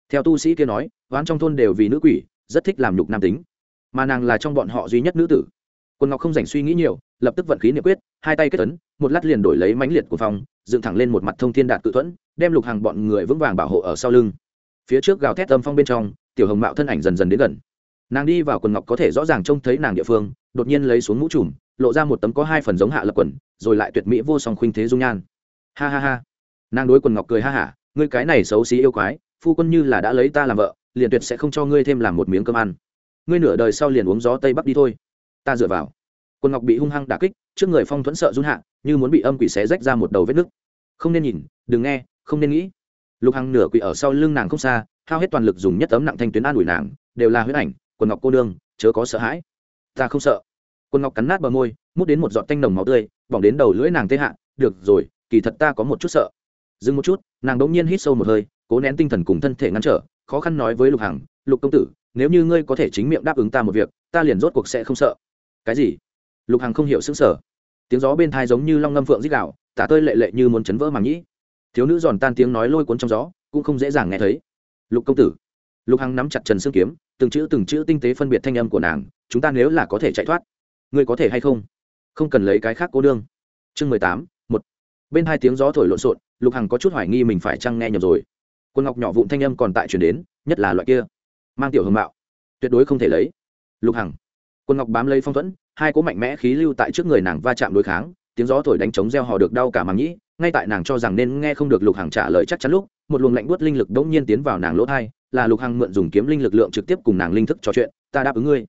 Theo tu sĩ kia nói, oán trong thôn đều vì nữ quỷ, rất thích làm nhục nam tính. Mà nàng là trong bọn họ duy nhất nữ tử. Quân ngọc không dành suy nghĩ nhiều, lập tức vận khí niệm quyết hai tay kết tấn một lát liền đổi lấy mãnh liệt của phòng dựng thẳng lên một mặt thông thiên đạt tự thuẫn, đem lục hàng bọn người vững vàng bảo hộ ở sau lưng. Phía trước gào thét âm phong bên trong, tiểu hồng mạo thân ảnh dần dần đến gần. Nàng đi vào quần ngọc có thể rõ ràng trông thấy nàng địa phương, đột nhiên lấy xuống mũ trùm, lộ ra một tấm có hai phần giống hạ lập quần, rồi lại tuyệt mỹ vô song khuynh thế dung nhan. Ha ha ha. Nàng đối quần ngọc cười ha hả, ngươi cái này xấu xí yêu quái, phu quân như là đã lấy ta làm vợ, liền tuyệt sẽ không cho ngươi thêm làm một miếng cơm ăn. Ngươi nửa đời sau liền uống gió tây bắc đi thôi. Ta dựa vào. Quần ngọc bị hung hăng đả kích trước người phong thuẫn sợ run hạ như muốn bị âm quỷ xé rách ra một đầu vết nứt. Không nên nhìn đừng nghe không nên nghĩ. Lục hằng nửa quỷ ở sau lưng nàng không xa hao hết toàn lực dùng nhất tấm nặng thanh tuyến an ủi nàng đều là huyết ảnh quần ngọc cô đương, chớ có sợ hãi. Ta không sợ. Quần ngọc cắn nát bờ môi mút đến một giọt tanh nồng máu tươi bỏng đến đầu lưỡi nàng tê hạ được rồi kỳ thật ta có một chút sợ. Dừng một chút nàng đ ỗ n g nhiên hít sâu một hơi cố nén tinh thần cùng thân thể ngăn trở khó khăn nói với lục hằng lục công tử nếu như ngươi có thể chính miệng đáp ứng ta một việc ta liền rốt cuộc sẽ không sợ. Cái gì? Lục hằng không hiểu xứng sở tiếng gió bên thai giống như long ngâm phượng dích đạo tả tơi lệ lệ như muốn chấn vỡ màng nhĩ. Thiếu nữ giòn tan tiếng nói lôi cuốn trong gió, cũng không dễ dàng nghe thấy. Lục công tử. Lục hằng nắm chặt trần xương kiếm, từng chữ từng chữ tinh tế phân biệt thanh âm của nàng, chúng ta nếu là có thể chạy thoát, ngươi có thể hay không? Không cần lấy cái khác cô đương. Chương mười tám, một. Bên hai tiếng gió thổi lộn xộn, lục hằng có chút hoài nghi mình phải chăng nghe nhầm rồi. Quân ngọc nhỏ vụn thanh âm còn tại chuyển đến, nhất là loại kia. Mang tiểu hương mạo. Tuyệt đối không thể lấy. Lục hằng. Quân ngọc bám lấy phong thuẫn hai cỗ mạnh mẽ khí lưu tại trước người nàng va chạm đối kháng, tiếng gió thổi đánh trống reo hò được đau cả màng nhĩ, ngay tại nàng cho rằng nên nghe không được lục hằng trả lời chắc chắn lúc, một luồng lạnh buốt linh lực đống nhiên tiến vào nàng lỗ thai, là lục hằng mượn dùng kiếm linh lực lượng trực tiếp cùng nàng linh thức trò chuyện, ta đáp ứng ngươi.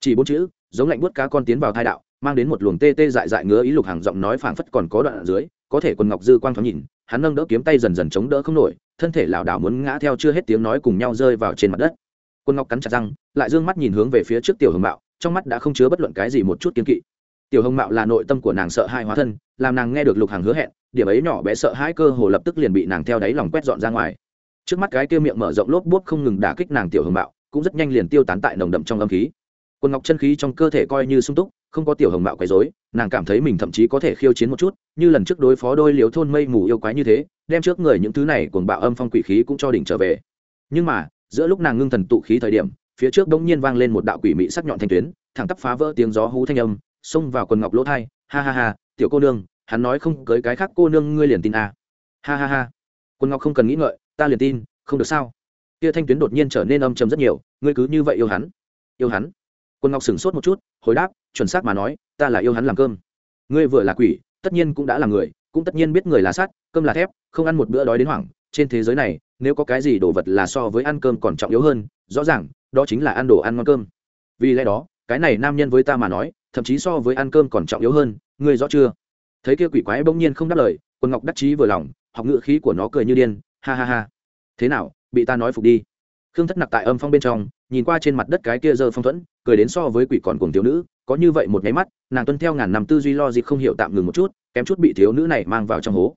Chỉ bốn chữ, giống lạnh buốt cá con tiến vào thai đạo, mang đến một luồng tê tê dại dại ngứa ý lục hằng giọng nói phảng phất còn có đoạn ở dưới, có thể quần ngọc dư quang thoáng nhìn, hắn nâng đỡ kiếm tay dần dần chống đỡ không nổi, thân thể lảo đảo muốn ngã theo chưa hết tiếng nói cùng nhau rơi vào trên mặt đất. Quân ngọc cắn chặt răng, lại dương mắt nhìn hướng về phía trước tiểu hồng bạo trong mắt đã không chứa bất luận cái gì một chút kiên kỵ. Tiểu hồng mạo là nội tâm của nàng sợ hãi hóa thân, làm nàng nghe được lục hàng hứa hẹn, điểm ấy nhỏ bé sợ hãi cơ hồ lập tức liền bị nàng theo đáy lòng quét dọn ra ngoài. Trước mắt cái kia miệng mở rộng lốp bốp không ngừng đả kích nàng tiểu hồng mạo, cũng rất nhanh liền tiêu tán tại nồng đậm trong âm khí. Quần ngọc chân khí trong cơ thể coi như sung túc, không có tiểu hồng mạo quấy rối, nàng cảm thấy mình thậm chí có thể khiêu chiến một chút, như lần trước đối phó đôi liếu thôn mây mù yêu quái như thế, đem trước người những thứ này cuồng bạo âm phong quỷ khí cũng cho đỉnh trở về. Nhưng mà, giữa lúc nàng ngưng thần tụ khí thời điểm phía trước bỗng nhiên vang lên một đạo quỷ mị sắc nhọn thanh tuyến, thẳng tắp phá vỡ tiếng gió hú thanh âm, xông vào quần ngọc lỗ thai. Ha ha ha, tiểu cô nương, hắn nói không cưới cái khác cô nương ngươi liền tin à. ha ha ha. Quần ngọc không cần nghĩ ngợi, ta liền tin, không được sao? Kia thanh tuyến đột nhiên trở nên âm trầm rất nhiều, ngươi cứ như vậy yêu hắn. Yêu hắn. Quần ngọc sửng sốt một chút, hồi đáp, chuẩn xác mà nói, ta là yêu hắn làm cơm. Ngươi vừa là quỷ, tất nhiên cũng đã là người, cũng tất nhiên biết người là sát cơm là thép, không ăn một bữa đói đến hoảng. Trên thế giới này, nếu có cái gì đồ vật là so với ăn cơm còn trọng yếu hơn, rõ ràng đó chính là ăn đồ ăn ngon cơm. Vì lẽ đó, cái này nam nhân với ta mà nói, thậm chí so với ăn cơm còn trọng yếu hơn, ngươi rõ chưa? Thấy kia quỷ quái bỗng nhiên không đáp lời quân ngọc đắc chí vừa lòng, học ngữ khí của nó cười như điên, ha ha ha. Thế nào, bị ta nói phục đi. Khương thất nặc tại âm phong bên trong, nhìn qua trên mặt đất cái kia dơ phong thuẫn, cười đến so với quỷ còn cùng thiếu nữ, có như vậy một nháy mắt, nàng tuân theo ngàn năm tư duy lo dịp không hiểu tạm ngừng một chút, kém chút bị thiếu nữ này mang vào trong hố.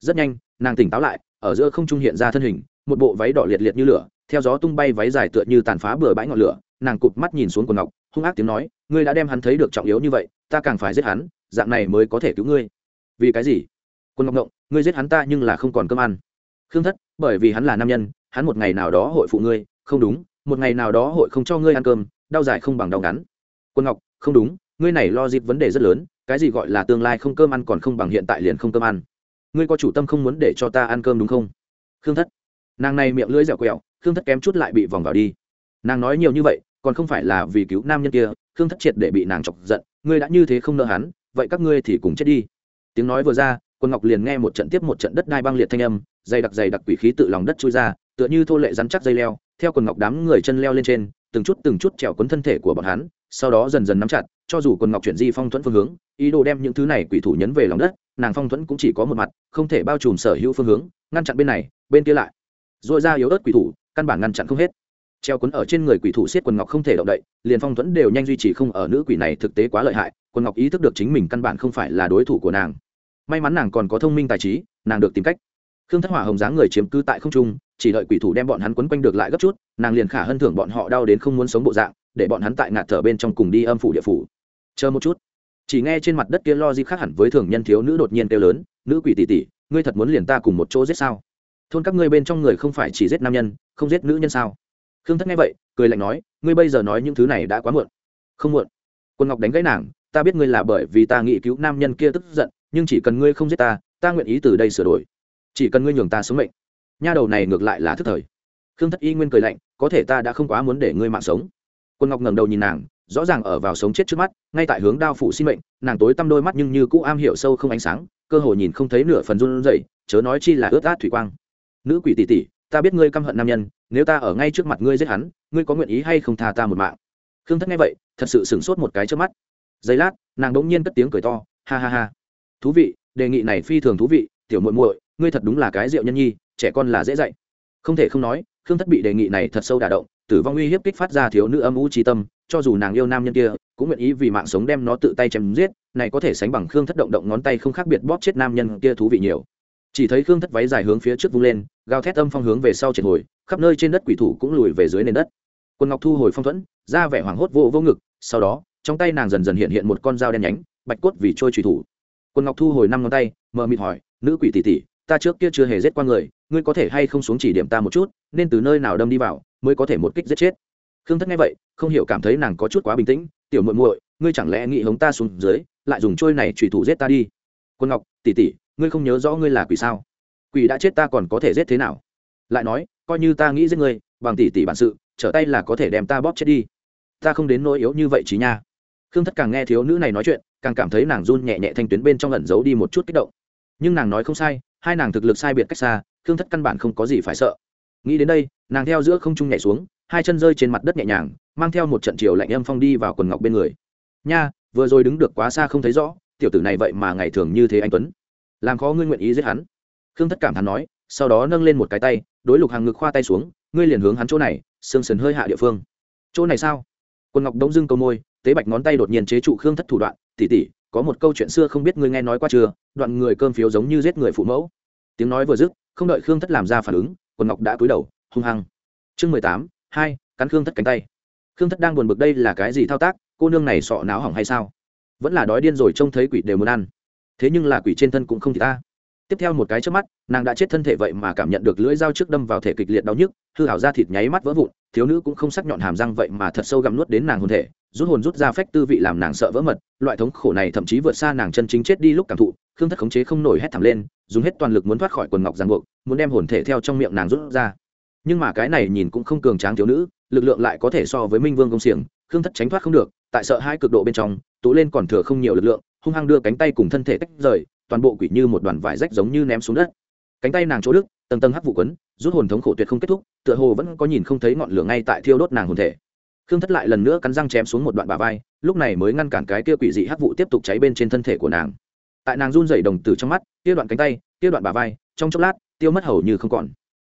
Rất nhanh, nàng tỉnh táo lại, ở giữa không trung hiện ra thân hình, một bộ váy đỏ liệt liệt như lửa theo gió tung bay váy dài tựa như tàn phá bừa bãi ngọn lửa, nàng cụp mắt nhìn xuống quần ngọc, hung ác tiếng nói, ngươi đã đem hắn thấy được trọng yếu như vậy, ta càng phải giết hắn, dạng này mới có thể cứu ngươi. Vì cái gì? Quân ngọc ngộng, ngươi giết hắn ta nhưng là không còn cơm ăn. Khương thất, bởi vì hắn là nam nhân, hắn một ngày nào đó hội phụ ngươi. Không đúng, một ngày nào đó hội không cho ngươi ăn cơm, đau dài không bằng đau ngắn. Quân ngọc, không đúng, ngươi này lo dịp vấn đề rất lớn, cái gì gọi là tương lai không cơm ăn còn không bằng hiện tại liền không cơm ăn. Ngươi có chủ tâm không muốn để cho ta ăn cơm đúng không? Khương thất, nàng này miệng lưỡi dẻo quẹo khương thất kém chút lại bị vòng vào đi. Nàng nói nhiều như vậy, còn không phải là vì cứu nam nhân kia, khương thất triệt để bị nàng chọc giận, ngươi đã như thế không nợ hắn, vậy các ngươi thì cùng chết đi. Tiếng nói vừa ra, quân ngọc liền nghe một trận tiếp một trận đất đai băng liệt thanh âm, dày đặc dày đặc quỷ khí tự lòng đất trôi ra, tựa như thô lệ rắn chắc dây leo, theo quần ngọc đám người chân leo lên trên, từng chút từng chút trèo cuốn thân thể của bọn hắn, sau đó dần dần nắm chặt, cho dù quần ngọc chuyển di phong thuẫn phương hướng, ý đồ đem những thứ này quỷ thủ nhấn về lòng đất, nàng phong thuẫn cũng chỉ có một mặt, không thể bao trùm sở hữu phương hướng, ngăn chặn bên này, bên kia lại. Dội ra yếu ớt quỷ thủ căn bản ngăn chặn không hết. Treo quấn ở trên người quỷ thủ siết quần ngọc không thể động đậy, liền phong thuẫn đều nhanh duy trì không ở nữ quỷ này thực tế quá lợi hại, quần ngọc ý thức được chính mình căn bản không phải là đối thủ của nàng. May mắn nàng còn có thông minh tài trí, nàng được tìm cách. Khương thất hỏa hồng dáng người chiếm cứ tại không trung, chỉ đợi quỷ thủ đem bọn hắn quấn quanh được lại gấp chút, nàng liền khả hân thưởng bọn họ đau đến không muốn sống bộ dạng, để bọn hắn tại ngạt thở bên trong cùng đi âm phủ địa phủ. Chờ một chút. Chỉ nghe trên mặt đất kia lo di khác hẳn với thường nhân thiếu nữ đột nhiên kêu lớn, nữ quỷ tỷ tỷ, ngươi thật muốn liền ta cùng một chỗ giết sao? Thôn các ngươi bên trong người không phải chỉ giết nam nhân, không giết nữ nhân sao? Khương thất nghe vậy, cười lạnh nói, ngươi bây giờ nói những thứ này đã quá muộn. Không muộn. Quân ngọc đánh gãy nàng, ta biết ngươi là bởi vì ta nghĩ cứu nam nhân kia tức giận, nhưng chỉ cần ngươi không giết ta ta nguyện ý từ đây sửa đổi. Chỉ cần ngươi nhường ta sống mệnh. Nha đầu này ngược lại là thức thời. Khương thất y nguyên cười lạnh, có thể ta đã không quá muốn để ngươi mạng sống. Quân ngọc ngẩng đầu nhìn nàng, rõ ràng ở vào sống chết trước mắt, ngay tại hướng đao phủ sinh mệnh, nàng tối tăm đôi mắt nhưng như cũ am hiểu sâu không ánh sáng, cơ hồ nhìn không thấy nửa phần run rẩy, chớ nói chi là ướt át thủy quang nữ quỷ tỷ tỷ, ta biết ngươi căm hận nam nhân, nếu ta ở ngay trước mặt ngươi giết hắn, ngươi có nguyện ý hay không tha ta một mạng? Khương thất nghe vậy, thật sự sửng sốt một cái trước mắt. Giây lát, nàng đ ỗ n g nhiên cất tiếng cười to, ha ha ha. Thú vị, đề nghị này phi thường thú vị, tiểu muội muội, ngươi thật đúng là cái rượu nhân nhi, trẻ con là dễ dạy. Không thể không nói, khương thất bị đề nghị này thật sâu đả động, tử vong uy hiếp kích phát ra thiếu nữ âm u trí tâm, cho dù nàng yêu nam nhân kia, cũng nguyện ý vì mạng sống đem nó tự tay chém giết, này có thể sánh bằng khương thất động động ngón tay không khác biệt bóp chết nam nhân kia thú vị nhiều chỉ thấy khương thất váy dài hướng phía trước vung lên, gào thét âm phong hướng về sau triệt hồi, khắp nơi trên đất quỷ thủ cũng lùi về dưới nền đất. Quân ngọc thu hồi phong thuẫn, ra vẻ hoảng hốt vô vô ngực, sau đó, trong tay nàng dần dần hiện hiện một con dao đen nhánh, bạch cốt vì trôi trùy thủ. Quân ngọc thu hồi năm ngón tay mờ mịt hỏi, nữ quỷ tỷ tỷ, ta trước kia chưa hề giết qua người, ngươi có thể hay không xuống chỉ điểm ta một chút, nên từ nơi nào đâm đi vào, mới có thể một kích giết chết? Khương thất nghe vậy, không hiểu cảm thấy nàng có chút quá bình tĩnh, tiểu muội muội, ngươi chẳng lẽ nghĩ hống ta xuống dưới, lại dùng trôi này trùy thủ giết ta đi? Quân ngọc, tỷ tỷ ngươi không nhớ rõ ngươi là quỷ sao? Quỷ đã chết ta còn có thể giết thế nào? Lại nói, coi như ta nghĩ giết ngươi, bằng tỷ tỷ bản sự, trở tay là có thể đem ta bóp chết đi. Ta không đến nỗi yếu như vậy chí nha. Khương thất càng nghe thiếu nữ này nói chuyện, càng cảm thấy nàng run nhẹ nhẹ thanh tuyến bên trong lẩn giấu đi một chút kích động. Nhưng nàng nói không sai, hai nàng thực lực sai biệt cách xa, khương thất căn bản không có gì phải sợ. Nghĩ đến đây, nàng theo giữa không trung nhảy xuống, hai chân rơi trên mặt đất nhẹ nhàng, mang theo một trận chiều lạnh âm phong đi vào quần ngọc bên người. Nha, vừa rồi đứng được quá xa không thấy rõ, tiểu tử này vậy mà ngày thường như thế anh tuấn làm khó ngươi nguyện ý giết hắn. Khương thất cảm thán nói, sau đó nâng lên một cái tay, đối lục hàng ngực khoa tay xuống, ngươi liền hướng hắn chỗ này xương sần hơi hạ địa phương. Chỗ này sao? Quân ngọc đống dưng câu môi, tế bạch ngón tay đột nhiên chế trụ khương thất thủ đoạn tỉ tỉ có một câu chuyện xưa không biết ngươi nghe nói qua chưa? Đoạn người cơm phiếu giống như giết người phụ mẫu. Tiếng nói vừa dứt, không đợi khương thất làm ra phản ứng, quân ngọc đã cúi đầu, hung hăng. Chương mười tám, hai, cắn khương thất cánh tay. Khương thất đang buồn bực đây là cái gì thao tác, cô nương này sọ náo hỏng hay sao? Vẫn là đói điên rồi trông thấy quỷ đều muốn ăn thế nhưng là quỷ trên thân cũng không thì ta. Tiếp theo một cái trước mắt, nàng đã chết thân thể vậy mà cảm nhận được lưỡi dao trước đâm vào thể kịch liệt đau nhức, hư hảo da thịt nháy mắt vỡ vụn, thiếu nữ cũng không sắc nhọn hàm răng vậy mà thật sâu gặm nuốt đến nàng hồn thể, rút hồn rút ra phách tư vị làm nàng sợ vỡ mật, loại thống khổ này thậm chí vượt xa nàng chân chính chết đi lúc cảm thụ, khương thất khống chế không nổi hét thảm lên, dùng hết toàn lực muốn thoát khỏi quần ngọc giang buộc, muốn đem hồn thể theo trong miệng nàng rút ra. Nhưng mà cái này nhìn cũng không cường tráng thiếu nữ, lực lượng lại có thể so với minh vương công xiềng, khương thất tránh thoát không được tại sợ hai cực độ bên trong, tú lên còn thừa không nhiều lực lượng, hung hăng đưa cánh tay cùng thân thể tách rời, toàn bộ quỷ như một đoàn vải rách giống như ném xuống đất. Cánh tay nàng chỗ đức tầng tầng hắc vụ quấn, rút hồn thống khổ tuyệt không kết thúc, tựa hồ vẫn có nhìn không thấy ngọn lửa ngay tại thiêu đốt nàng hồn thể. Khương thất lại lần nữa cắn răng chém xuống một đoạn bà vai, lúc này mới ngăn cản cái kia quỷ dị hắc vụ tiếp tục cháy bên trên thân thể của nàng. Tại nàng run dày đồng tử trong mắt, kia đoạn cánh tay, kia đoạn bà vai, trong chốc lát, tiêu mất hầu như không còn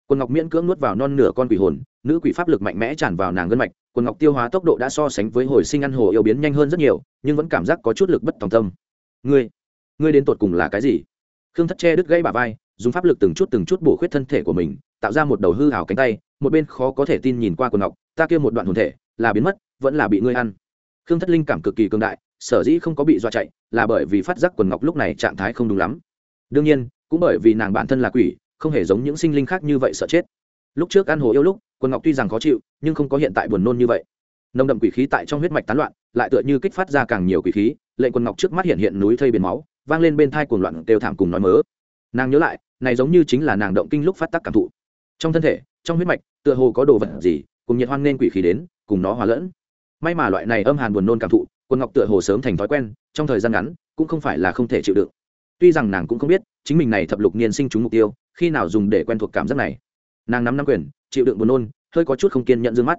quần ngọc miễn cưỡng nuốt vào non nửa con quỷ hồn, nữ quỷ pháp lực mạnh mẽ tràn vào nàng gân mạch. Quần ngọc tiêu hóa tốc độ đã so sánh với hồi sinh ăn hồ yêu biến nhanh hơn rất nhiều, nhưng vẫn cảm giác có chút lực bất tòng tâm. Ngươi ngươi đến tột cùng là cái gì? Khương thất che đứt gãy bà vai, dùng pháp lực từng chút từng chút bổ khuyết thân thể của mình, tạo ra một đầu hư hào cánh tay, một bên khó có thể tin nhìn qua quần ngọc, ta kia một đoạn hồn thể, là biến mất, vẫn là bị ngươi ăn. Khương thất linh cảm cực kỳ cường đại, sở dĩ không có bị dọa chạy, là bởi vì phát giác quần ngọc lúc này trạng thái không đúng lắm. Đương nhiên, cũng bởi vì nàng bản thân là quỷ không hề giống những sinh linh khác như vậy sợ chết. Lúc trước ăn hồ yêu lúc, quần ngọc tuy rằng khó chịu, nhưng không có hiện tại buồn nôn như vậy. Nồng đậm quỷ khí tại trong huyết mạch tán loạn, lại tựa như kích phát ra càng nhiều quỷ khí, lệnh quần ngọc trước mắt hiện hiện núi thây biển máu, vang lên bên thai cuồng loạn đều thảm cùng nói mớ. Nàng nhớ lại, này giống như chính là nàng động kinh lúc phát tác cảm thụ. Trong thân thể, trong huyết mạch, tựa hồ có đồ vật gì, cùng nhiệt hoan nên quỷ khí đến, cùng nó hòa lẫn. May mà loại này âm hàn buồn nôn cảm thụ quân ngọc tựa hồ sớm thành thói quen, trong thời gian ngắn, cũng không phải là không thể chịu đựng. Tuy rằng nàng cũng không biết, chính mình này thập lục niên sinh chúng mục tiêu khi nào dùng để quen thuộc cảm giác này? Nàng nắm nắm quyền, chịu đựng buồn nôn, hơi có chút không kiên nhận d ư ơ n g mắt.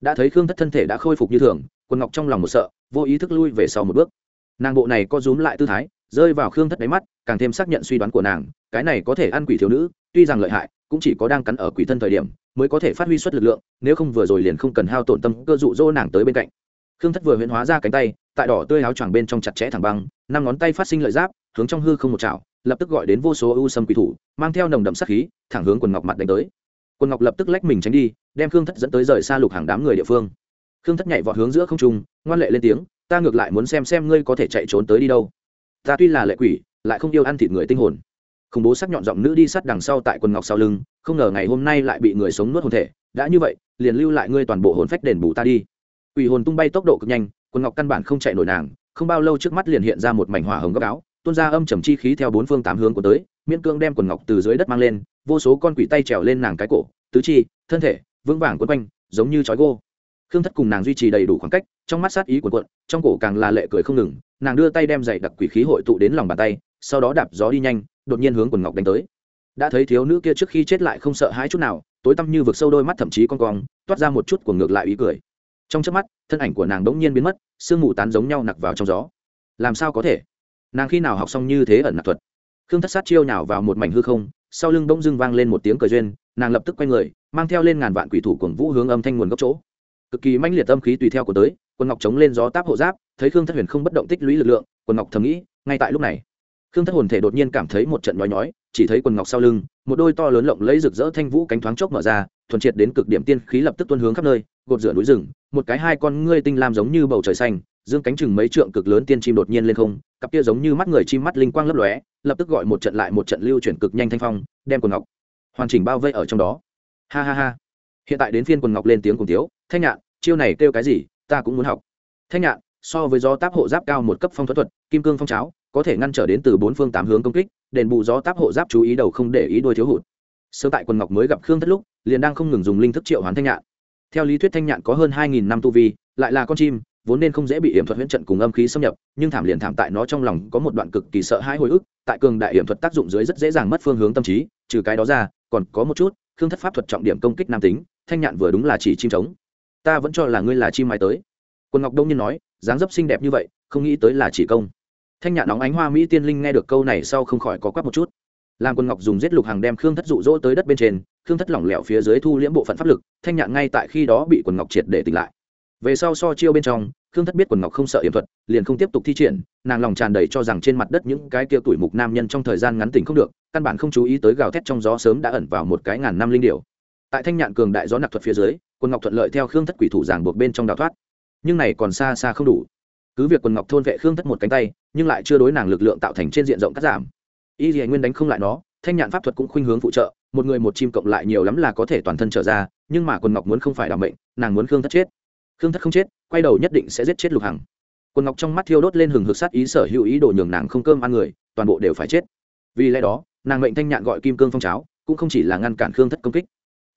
Đã thấy khương thất thân thể đã khôi phục như thường quân ngọc trong lòng một sợ, vô ý thức lui về sau một bước. Nàng bộ này có rúm lại tư thái, rơi vào khương thất đáy mắt, càng thêm xác nhận suy đoán của nàng, cái này có thể ăn quỷ thiếu nữ, tuy rằng lợi hại, cũng chỉ có đang cắn ở quỷ thân thời điểm, mới có thể phát huy suất lực lượng, nếu không vừa rồi liền không cần hao tổn tâm cơ dụ dỗ nàng tới bên cạnh. Khương thất vừa huyễn hóa ra cánh tay, tại đỏ tươi áo choàng bên trong chặt chẽ thẳng băng, năm ngón tay phát sinh lợi giáp, hướng trong hư không một chảo lập tức gọi đến vô số ưu sâm quỷ thủ, mang theo nồng đậm sát khí, thẳng hướng quần ngọc mặt đánh tới. Quần ngọc lập tức lách mình tránh đi, đem khương thất dẫn tới rời xa lục hàng đám người địa phương. Khương thất nhảy vọt hướng giữa không trung, ngoan lệ lên tiếng, ta ngược lại muốn xem xem ngươi có thể chạy trốn tới đi đâu. Ta tuy là lệ quỷ, lại không yêu ăn thịt người tinh hồn. Khủng bố sắc nhọn giọng nữ đi sát đằng sau tại quần ngọc sau lưng, không ngờ ngày hôm nay lại bị người sống nuốt hồn thể. Đã như vậy, liền lưu lại ngươi toàn bộ hồn phách đền bù ta đi. Quỷ hồn tung bay tốc độ cực nhanh, quần ngọc căn bản không chạy nổi nàng, không bao lâu trước mắt liền hiện ra một mảnh hỏa hồng gấp áo tuôn ra âm trầm chi khí theo bốn phương tám hướng của tới, miễn cương đem quần ngọc từ dưới đất mang lên, vô số con quỷ tay trèo lên nàng cái cổ, tứ chi, thân thể, vững vàng quấn quanh, giống như chói gô. Khương thất cùng nàng duy trì đầy đủ khoảng cách, trong mắt sát ý của quận trong cổ càng là lệ cười không ngừng, nàng đưa tay đem dày đặc quỷ khí hội tụ đến lòng bàn tay, sau đó đạp gió đi nhanh, đột nhiên hướng quần ngọc đánh tới. Đã thấy thiếu nữ kia trước khi chết lại không sợ hãi chút nào, tối tăm như vực sâu đôi mắt thậm chí con cong, toát ra một chút của ngược lại ý cười. Trong chớp mắt, thân ảnh của nàng đống nhiên biến mất, sương mù tán giống nhau nặc vào trong gió. Làm sao có thể? Nàng khi nào học xong như thế ẩn nạp thuật? Khương thất sát chiêu nhào vào một mảnh hư không, sau lưng bỗng dưng vang lên một tiếng cười duyên, nàng lập tức quay người, mang theo lên ngàn vạn quỷ thủ cuồng vũ hướng âm thanh nguồn gốc chỗ. Cực kỳ manh liệt âm khí tùy theo của tới quân ngọc chống lên gió táp hộ giáp, thấy khương thất huyền không bất động tích lũy lực lượng quân ngọc thầm nghĩ, ngay tại lúc này, khương thất hồn thể đột nhiên cảm thấy một trận nhói nhói, chỉ thấy quần ngọc sau lưng, một đôi to lớn lộng lấy rực rỡ thanh vũ cánh thoáng chốc mở ra, thuần triệt đến cực điểm tiên khí lập tức tuân hướng khắp nơi, gột rửa núi rừng, một cái hai con ngươi tinh lam giống như bầu trời xanh, dương cánh chừng mấy trượng cực lớn tiên chim đột nhiên lên không cặp kia giống như mắt người chim mắt linh quang lấp lóe, lập tức gọi một trận lại một trận lưu chuyển cực nhanh thanh phong, đem quần ngọc hoàn chỉnh bao vây ở trong đó. Ha ha ha. Hiện tại đến phiên quần ngọc lên tiếng cùng tiếu thanh nhạn, chiêu này kêu cái gì, ta cũng muốn học. Thanh nhạn, so với gió táp hộ giáp cao một cấp phong thuật thuật, kim cương phong cháo, có thể ngăn trở đến từ bốn phương tám hướng công kích, đền bù gió táp hộ giáp chú ý đầu không để ý đôi thiếu hụt. Sơ tại quần ngọc mới gặp khương thất lúc, liền đang không ngừng dùng linh thức triệu hoán thanh nhạn. Theo lý thuyết thanh nhạn có hơn hai nghìn năm tu vi, lại là con chim vốn nên không dễ bị hiểm thuật huyễn trận cùng âm khí xâm nhập, nhưng thảm liền thảm tại nó trong lòng có một đoạn cực kỳ sợ hãi hồi ức, tại cường đại hiểm thuật tác dụng dưới rất dễ dàng mất phương hướng tâm trí, trừ cái đó ra, còn có một chút, khương thất pháp thuật trọng điểm công kích nam tính, thanh nhạn vừa đúng là chỉ chim trống. Ta vẫn cho là ngươi là chim mai tới. Quân ngọc đông nhiên nói, dáng dấp xinh đẹp như vậy, không nghĩ tới là chỉ công. Thanh nhạn nóng ánh hoa mỹ tiên linh nghe được câu này sau không khỏi có quắc một chút. Làm quân ngọc dùng giết lục hàng đem khương thất dụ dỗ tới đất bên trên, khương thất lỏng lẻo phía dưới thu liễm bộ phận pháp lực, thanh nhạn ngay tại khi đó bị quần ngọc triệt để tỉnh lại về sau so chiêu bên trong, khương thất biết quần ngọc không sợ hiểm thuật, liền không tiếp tục thi triển, nàng lòng tràn đầy cho rằng trên mặt đất những cái kia tuổi mục nam nhân trong thời gian ngắn tỉnh không được, căn bản không chú ý tới gào thét trong gió sớm đã ẩn vào một cái ngàn năm linh điều tại thanh nhạn cường đại gió nặc thuật phía dưới, quần ngọc thuận lợi theo khương thất quỷ thủ giảng buộc bên trong đào thoát. Nhưng này còn xa xa không đủ. Cứ việc quần ngọc thôn vệ khương thất một cánh tay, nhưng lại chưa đối nàng lực lượng tạo thành trên diện rộng cắt giảm. Y dì nguyên đánh không lại nó, thanh nhạn pháp thuật cũng khuynh hướng phụ trợ, một người một chim cộng lại nhiều lắm là có thể toàn thân trở ra, nhưng mà quần ngọc muốn không phải đảm mệnh, nàng muốn khương thất chết khương thất không chết, quay đầu nhất định sẽ giết chết lục hằng. Quần ngọc trong mắt thiêu đốt lên hừng hực sát ý sở hữu ý đồ nhường nàng không cơm ăn người, toàn bộ đều phải chết. Vì lẽ đó, nàng mệnh thanh nhạn gọi kim cương phong cháo, cũng không chỉ là ngăn cản khương thất công kích.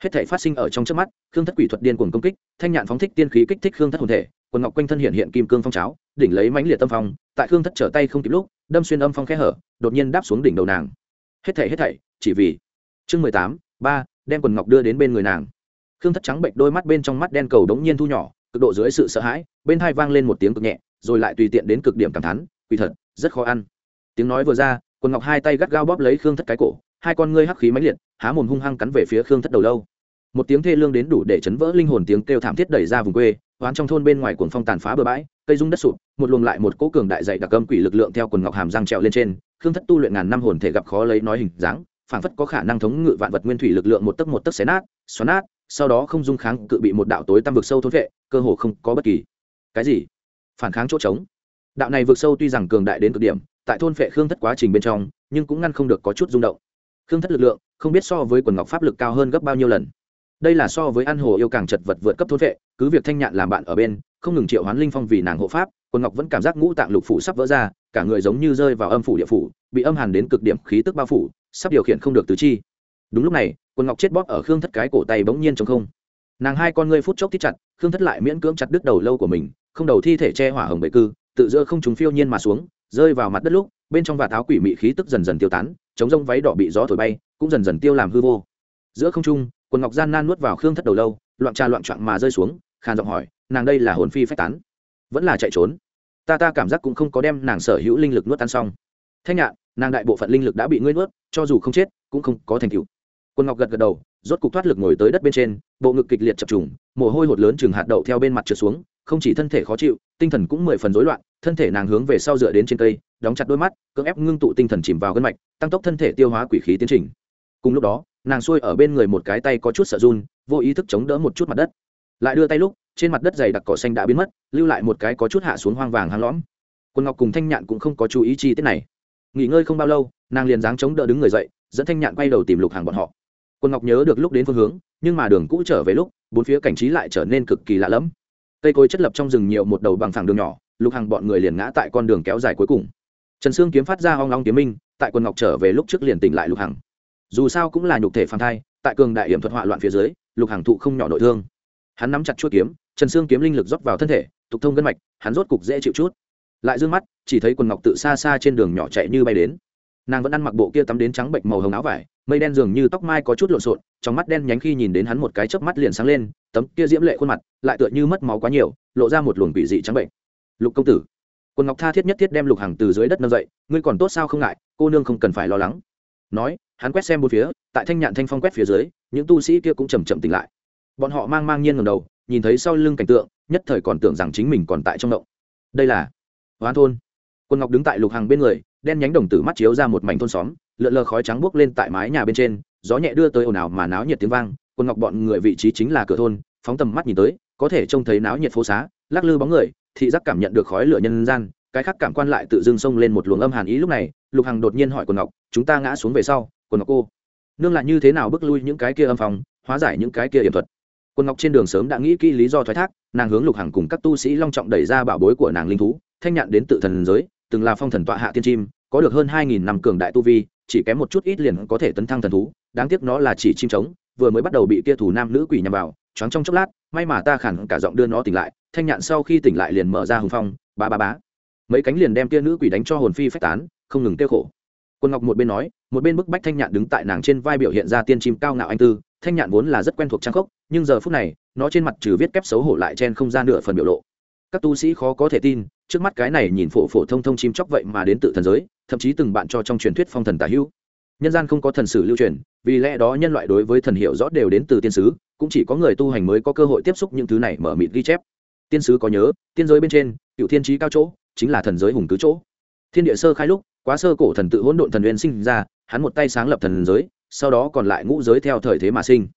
Hết thể phát sinh ở trong trước mắt, khương thất quỷ thuật điên cuồng công kích, thanh nhạn phóng thích tiên khí kích thích khương thất hồn thể, quần ngọc quanh thân hiện hiện kim cương phong cháo, đỉnh lấy mãnh liệt tâm phong, tại khương thất trở tay không kịp lúc, đâm xuyên âm phong khe hở, đột nhiên đáp xuống đỉnh đầu nàng. Hết thảy hết thảy, chỉ vì chương mười tám, ba, đem quần ngọc đưa đến bên người nàng. Khương thất trắng bệnh, đôi mắt bên trong mắt đen cầu đống nhiên thu nhỏ cực độ dưới sự sợ hãi, bên hai vang lên một tiếng cực nhẹ, rồi lại tùy tiện đến cực điểm cảm thán quỳ thật, rất khó ăn. Tiếng nói vừa ra, quần ngọc hai tay gắt gao bóp lấy khương thất cái cổ, hai con ngươi hắc khí mãnh liệt, há mồm hung hăng cắn về phía khương thất đầu lâu. Một tiếng thê lương đến đủ để chấn vỡ linh hồn tiếng kêu thảm thiết đẩy ra vùng quê, hoán trong thôn bên ngoài cuồng phong tàn phá bờ bãi, cây rung đất sụp, một luồng lại một cỗ cường đại dạy đặc âm quỷ lực lượng theo quần ngọc hàm răng trèo lên trên, khương thất tu luyện ngàn năm hồn thể gặp khó lấy nói hình dáng phản phất có khả năng thống ngự vạn vật nguyên thủy lực lượng một tấc một tấc xé nát, xoắn nát, sau đó không dung kháng cự bị một đạo tối tăm vực sâu thốn vệ, cơ hồ không có bất kỳ. Cái gì? Phản kháng chỗ trống. Đạo này vực sâu tuy rằng cường đại đến cực điểm, tại thôn vệ khương thất quá trình bên trong, nhưng cũng ngăn không được có chút rung động. Khương thất lực lượng không biết so với quần ngọc pháp lực cao hơn gấp bao nhiêu lần. Đây là so với ăn hồ yêu càng chật vật vượt cấp thôn vệ, cứ việc thanh nhạn làm bạn ở bên, không ngừng triệu hoán linh phong vì nàng hộ pháp, quần ngọc vẫn cảm giác ngũ tạng lục phủ sắp vỡ ra, cả người giống như rơi vào âm phủ địa phủ, bị âm hàn đến cực điểm khí tức bao phủ sắp điều khiển không được tứ chi. Đúng lúc này, quần ngọc chết bóp ở khương thất cái cổ tay bỗng nhiên trong không. Nàng hai con ngươi phút chốc thít chặt, khương thất lại miễn cưỡng chặt đứt đầu lâu của mình, không đầu thi thể che hỏa hồng bệ cư, tự giữa không chúng phiêu nhiên mà xuống, rơi vào mặt đất lúc, bên trong và tháo quỷ mị khí tức dần dần tiêu tán, chống rông váy đỏ bị gió thổi bay, cũng dần dần tiêu làm hư vô. Giữa không trung, quần ngọc gian nan nuốt vào khương thất đầu lâu, loạn trà loạn trọn mà rơi xuống, khàn giọng hỏi, nàng đây là hồn phi phách tán? Vẫn là chạy trốn? Ta ta cảm giác cũng không có đem nàng sở hữu linh lực nuốt tan xong. Thanh nhạn nàng đại bộ phận linh lực đã bị ngươi nuốt, cho dù không chết, cũng không có thành tựu. Quân ngọc gật gật đầu, rốt cục thoát lực ngồi tới đất bên trên, bộ ngực kịch liệt chập trùng, mồ hôi hột lớn chừng hạt đậu theo bên mặt trượt xuống, không chỉ thân thể khó chịu, tinh thần cũng mười phần rối loạn, thân thể nàng hướng về sau dựa đến trên cây, đóng chặt đôi mắt, cưỡng ép ngưng tụ tinh thần chìm vào gân mạch, tăng tốc thân thể tiêu hóa quỷ khí tiến trình. Cùng lúc đó, nàng xuôi ở bên người một cái tay có chút sợ run, vô ý thức chống đỡ một chút mặt đất. Lại đưa tay lúc, trên mặt đất dày đặc cỏ xanh đã biến mất, lưu lại một cái có chút hạ xuống hoang vàng hang lõm. Quân ngọc cùng thanh nhạn cũng không có chú ý chi tiết này nghỉ ngơi không bao lâu, nàng liền dáng chống đỡ đứng người dậy, dẫn thanh nhạn quay đầu tìm lục hàng bọn họ. Quân ngọc nhớ được lúc đến phương hướng, nhưng mà đường cũ trở về lúc, bốn phía cảnh trí lại trở nên cực kỳ lạ lẫm. Cây cối chất lập trong rừng nhiều một đầu bằng phẳng đường nhỏ, lục hàng bọn người liền ngã tại con đường kéo dài cuối cùng. Trần sương kiếm phát ra hoang long kiếm minh, tại quân ngọc trở về lúc trước liền tỉnh lại lục hằng. Dù sao cũng là nhục thể phàm thai, tại cường đại hiểm thuật họa loạn phía dưới, lục hằng thụ không nhỏ nội thương. Hắn nắm chặt chuỗi kiếm, trần sương kiếm linh lực rót vào thân thể, tục thông gân mạch, hắn rốt cục dễ chịu chút lại d ư ơ n g mắt, chỉ thấy quần ngọc tự xa xa trên đường nhỏ chạy như bay đến. Nàng vẫn ăn mặc bộ kia tắm đến trắng bệnh màu hồng áo vải, mây đen dường như tóc mai có chút lộn xộn, trong mắt đen nhánh khi nhìn đến hắn một cái chớp mắt liền sáng lên, tấm kia diễm lệ khuôn mặt lại tựa như mất máu quá nhiều, lộ ra một luồng quỷ dị trắng bệnh. Lục công tử, quần ngọc tha thiết nhất thiết đem lục hàng từ dưới đất nâng dậy, ngươi còn tốt sao không ngại, cô nương không cần phải lo lắng. Nói, hắn quét xem bốn phía, tại thanh nhạn thanh phong quét phía dưới, những tu sĩ kia cũng chầm chậm tỉnh lại. Bọn họ mang mang nhiên ngầm đầu, nhìn thấy sau lưng cảnh tượng, nhất thời còn tưởng rằng chính mình còn tại trong động. Đây là hoán thôn. Quân ngọc đứng tại lục hàng bên người, đen nhánh đồng tử mắt chiếu ra một mảnh thôn xóm, lượn lờ khói trắng buốc lên tại mái nhà bên trên, gió nhẹ đưa tới ồn ào mà náo nhiệt tiếng vang, quân ngọc bọn người vị trí chính là cửa thôn, phóng tầm mắt nhìn tới, có thể trông thấy náo nhiệt phố xá, lắc lư bóng người, thị giác cảm nhận được khói lửa nhân gian, cái khác cảm quan lại tự dưng xông lên một luồng âm hàn ý lúc này, lục hằng đột nhiên hỏi quần ngọc, chúng ta ngã xuống về sau quần ngọc cô, nương lại như thế nào bước lui những cái kia âm phòng, hóa giải những cái kia hiểm thuật? Quần ngọc trên đường sớm đã nghĩ kỹ lý do thoái thác, nàng hướng lục hằng cùng các tu sĩ long trọng đẩy ra bảo bối của nàng linh thú thanh nhạn đến tự thần giới, từng là phong thần tọa hạ tiên chim, có được hơn hai nghìn năm cường đại tu vi, chỉ kém một chút ít liền có thể tấn thăng thần thú, đáng tiếc nó là chỉ chim trống, vừa mới bắt đầu bị kia thủ nam nữ quỷ nhằm vào, choáng trong chốc lát, may mà ta khẳng cả giọng đưa nó tỉnh lại, thanh nhạn sau khi tỉnh lại liền mở ra hùng phong ba ba bá. Mấy cánh liền đem kia nữ quỷ đánh cho hồn phi phách tán, không ngừng kêu khổ. Quân ngọc một bên nói, một bên bức bách thanh nhạn đứng tại nàng trên vai biểu hiện ra tiên chim cao ngạo anh tư, thanh nhạn vốn là rất quen thuộc trang khốc, nhưng giờ phút này, nó trên mặt trừ viết kép xấu hổ lại chen không ra nửa phần biểu lộ các tu sĩ khó có thể tin, trước mắt cái này nhìn phổ phổ thông thông chim chóc vậy mà đến tự thần giới, thậm chí từng bạn cho trong truyền thuyết phong thần tả hữu. Nhân gian không có thần sử lưu truyền, vì lẽ đó nhân loại đối với thần hiệu rõ đều đến từ tiên sứ, cũng chỉ có người tu hành mới có cơ hội tiếp xúc những thứ này mở mịt ghi chép. Tiên sứ có nhớ, tiên giới bên trên, cựu thiên trí cao chỗ, chính là thần giới hùng cứ chỗ. Thiên địa sơ khai lúc, quá sơ cổ thần tự hỗn độn thần uyên sinh ra, hắn một tay sáng lập thần giới, sau đó còn lại ngũ giới theo thời thế mà sinh.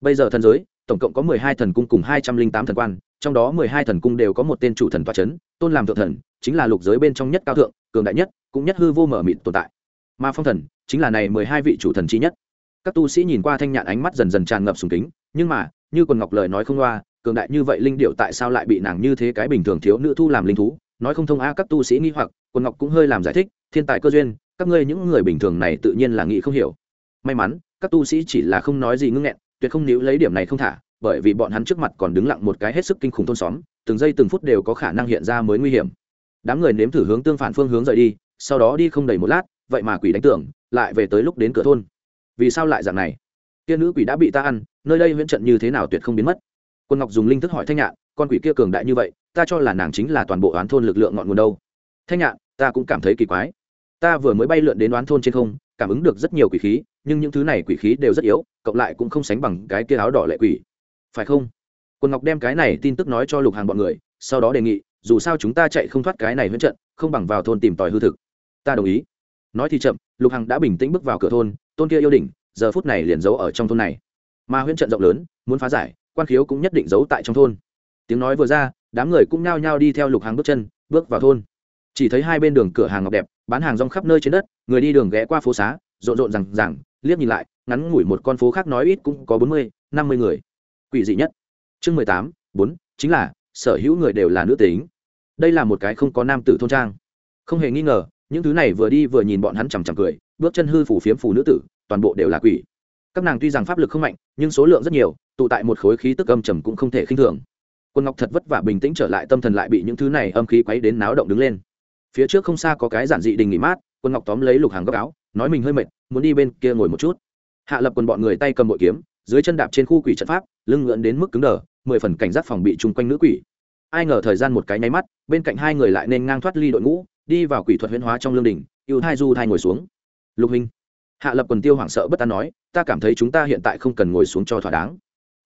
Bây giờ thần giới, tổng cộng có mười hai thần cung cùng hai trăm linh tám thần quan trong đó mười hai thần cung đều có một tên chủ thần toa c h ấ n tôn làm thượng thần, chính là lục giới bên trong nhất cao thượng, cường đại nhất, cũng nhất hư vô mở mịt tồn tại. Mà phong thần, chính là này mười hai vị chủ thần chi nhất. Các tu sĩ nhìn qua thanh nhạn ánh mắt dần dần tràn ngập sùng kính, nhưng mà, như quần ngọc lời nói không loa, cường đại như vậy linh điệu tại sao lại bị nàng như thế cái bình thường thiếu nữ thu làm linh thú? Nói không thông a, các tu sĩ nghi hoặc, quần ngọc cũng hơi làm giải thích, thiên tài cơ duyên, các ngươi những người bình thường này tự nhiên là nghĩ không hiểu. May mắn, các tu sĩ chỉ là không nói gì ngưng nghẹn, tuyệt không níu lấy điểm này không thả bởi vì bọn hắn trước mặt còn đứng lặng một cái hết sức kinh khủng thôn xóm, từng giây từng phút đều có khả năng hiện ra mới nguy hiểm. Đám người nếm thử hướng tương phản phương hướng rời đi, sau đó đi không đầy một lát, vậy mà quỷ đánh tưởng, lại về tới lúc đến cửa thôn. Vì sao lại dạng này? Tiên nữ quỷ đã bị ta ăn, nơi đây huyễn trận như thế nào tuyệt không biến mất. Quân ngọc dùng linh thức hỏi thanh nhạn, con quỷ kia cường đại như vậy, ta cho là nàng chính là toàn bộ oán thôn lực lượng ngọn nguồn đâu. Thanh nhạn, ta cũng cảm thấy kỳ quái. Ta vừa mới bay lượn đến oán thôn trên không, cảm ứng được rất nhiều quỷ khí, nhưng những thứ này quỷ khí đều rất yếu, cộng lại cũng không sánh bằng cái kia áo đỏ lệ quỷ phải không? Quân ngọc đem cái này tin tức nói cho lục hàng bọn người, sau đó đề nghị, dù sao chúng ta chạy không thoát cái này huyễn trận, không bằng vào thôn tìm tòi hư thực. Ta đồng ý. Nói thì chậm, lục hằng đã bình tĩnh bước vào cửa thôn tôn kia yêu đỉnh, giờ phút này liền giấu ở trong thôn này. Mà huyễn trận rộng lớn, muốn phá giải, quan khiếu cũng nhất định giấu tại trong thôn. Tiếng nói vừa ra, đám người cũng nhao nhao đi theo lục hàng bước chân, bước vào thôn. Chỉ thấy hai bên đường cửa hàng ngọc đẹp, bán hàng rong khắp nơi trên đất, người đi đường ghé qua phố xá, rộn rộn rằng rằng liếc nhìn lại, ngắn ngủi một con phố khác nói ít cũng có bốn mươi, năm mươi người quỷ dị nhất. Chương mười tám, bốn, chính là, sở hữu người đều là nữ tính. Đây là một cái không có nam tử thôn trang. Không hề nghi ngờ, những thứ này vừa đi vừa nhìn bọn hắn chằm chằm cười, bước chân hư phủ phiếm phủ nữ tử, toàn bộ đều là quỷ. Các nàng tuy rằng pháp lực không mạnh, nhưng số lượng rất nhiều, tụ tại một khối khí tức âm trầm cũng không thể khinh thường. Quân ngọc thật vất vả bình tĩnh trở lại, tâm thần lại bị những thứ này âm khí quấy đến náo động đứng lên. Phía trước không xa có cái giản dị đình nghỉ mát, quân ngọc tóm lấy lục hàng góc áo, nói mình hơi mệt, muốn đi bên kia ngồi một chút. Hạ lập quần bọn người tay cầm bội kiếm, dưới chân đạp trên khu quỷ trận pháp lưng ngưỡn đến mức cứng đờ, mười phần cảnh giác phòng bị chung quanh nữ quỷ. Ai ngờ thời gian một cái nháy mắt, bên cạnh hai người lại nên ngang thoát ly đội ngũ, đi vào quỷ thuật huyễn hóa trong lương đình, ưu thai du thai ngồi xuống. Lục hình, hạ lập quần tiêu hoảng sợ bất an nói, ta cảm thấy chúng ta hiện tại không cần ngồi xuống cho thỏa đáng.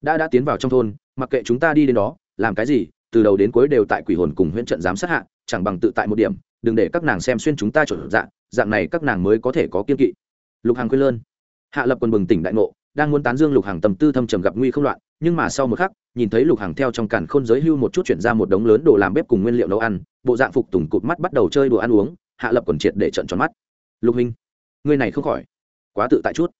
Đã đã tiến vào trong thôn, mặc kệ chúng ta đi đến đó, làm cái gì, từ đầu đến cuối đều tại quỷ hồn cùng huyễn trận giám sát hạ, chẳng bằng tự tại một điểm, đừng để các nàng xem xuyên chúng ta trở dạng dạng này các nàng mới có thể có kiên kỵ. Lục hàng quên lơn. Hạ lập quần bừng tỉnh đại ngộ đang muốn tán dương lục hàng tầm tư thâm trầm gặp nguy không loạn, nhưng mà sau một khắc, nhìn thấy lục hàng theo trong cản khôn giới hưu một chút chuyển ra một đống lớn đồ làm bếp cùng nguyên liệu nấu ăn, bộ dạng phục tùng cụt mắt bắt đầu chơi đồ ăn uống, hạ lập quần triệt để trận tròn mắt. Lục hình người này không khỏi, quá tự tại chút.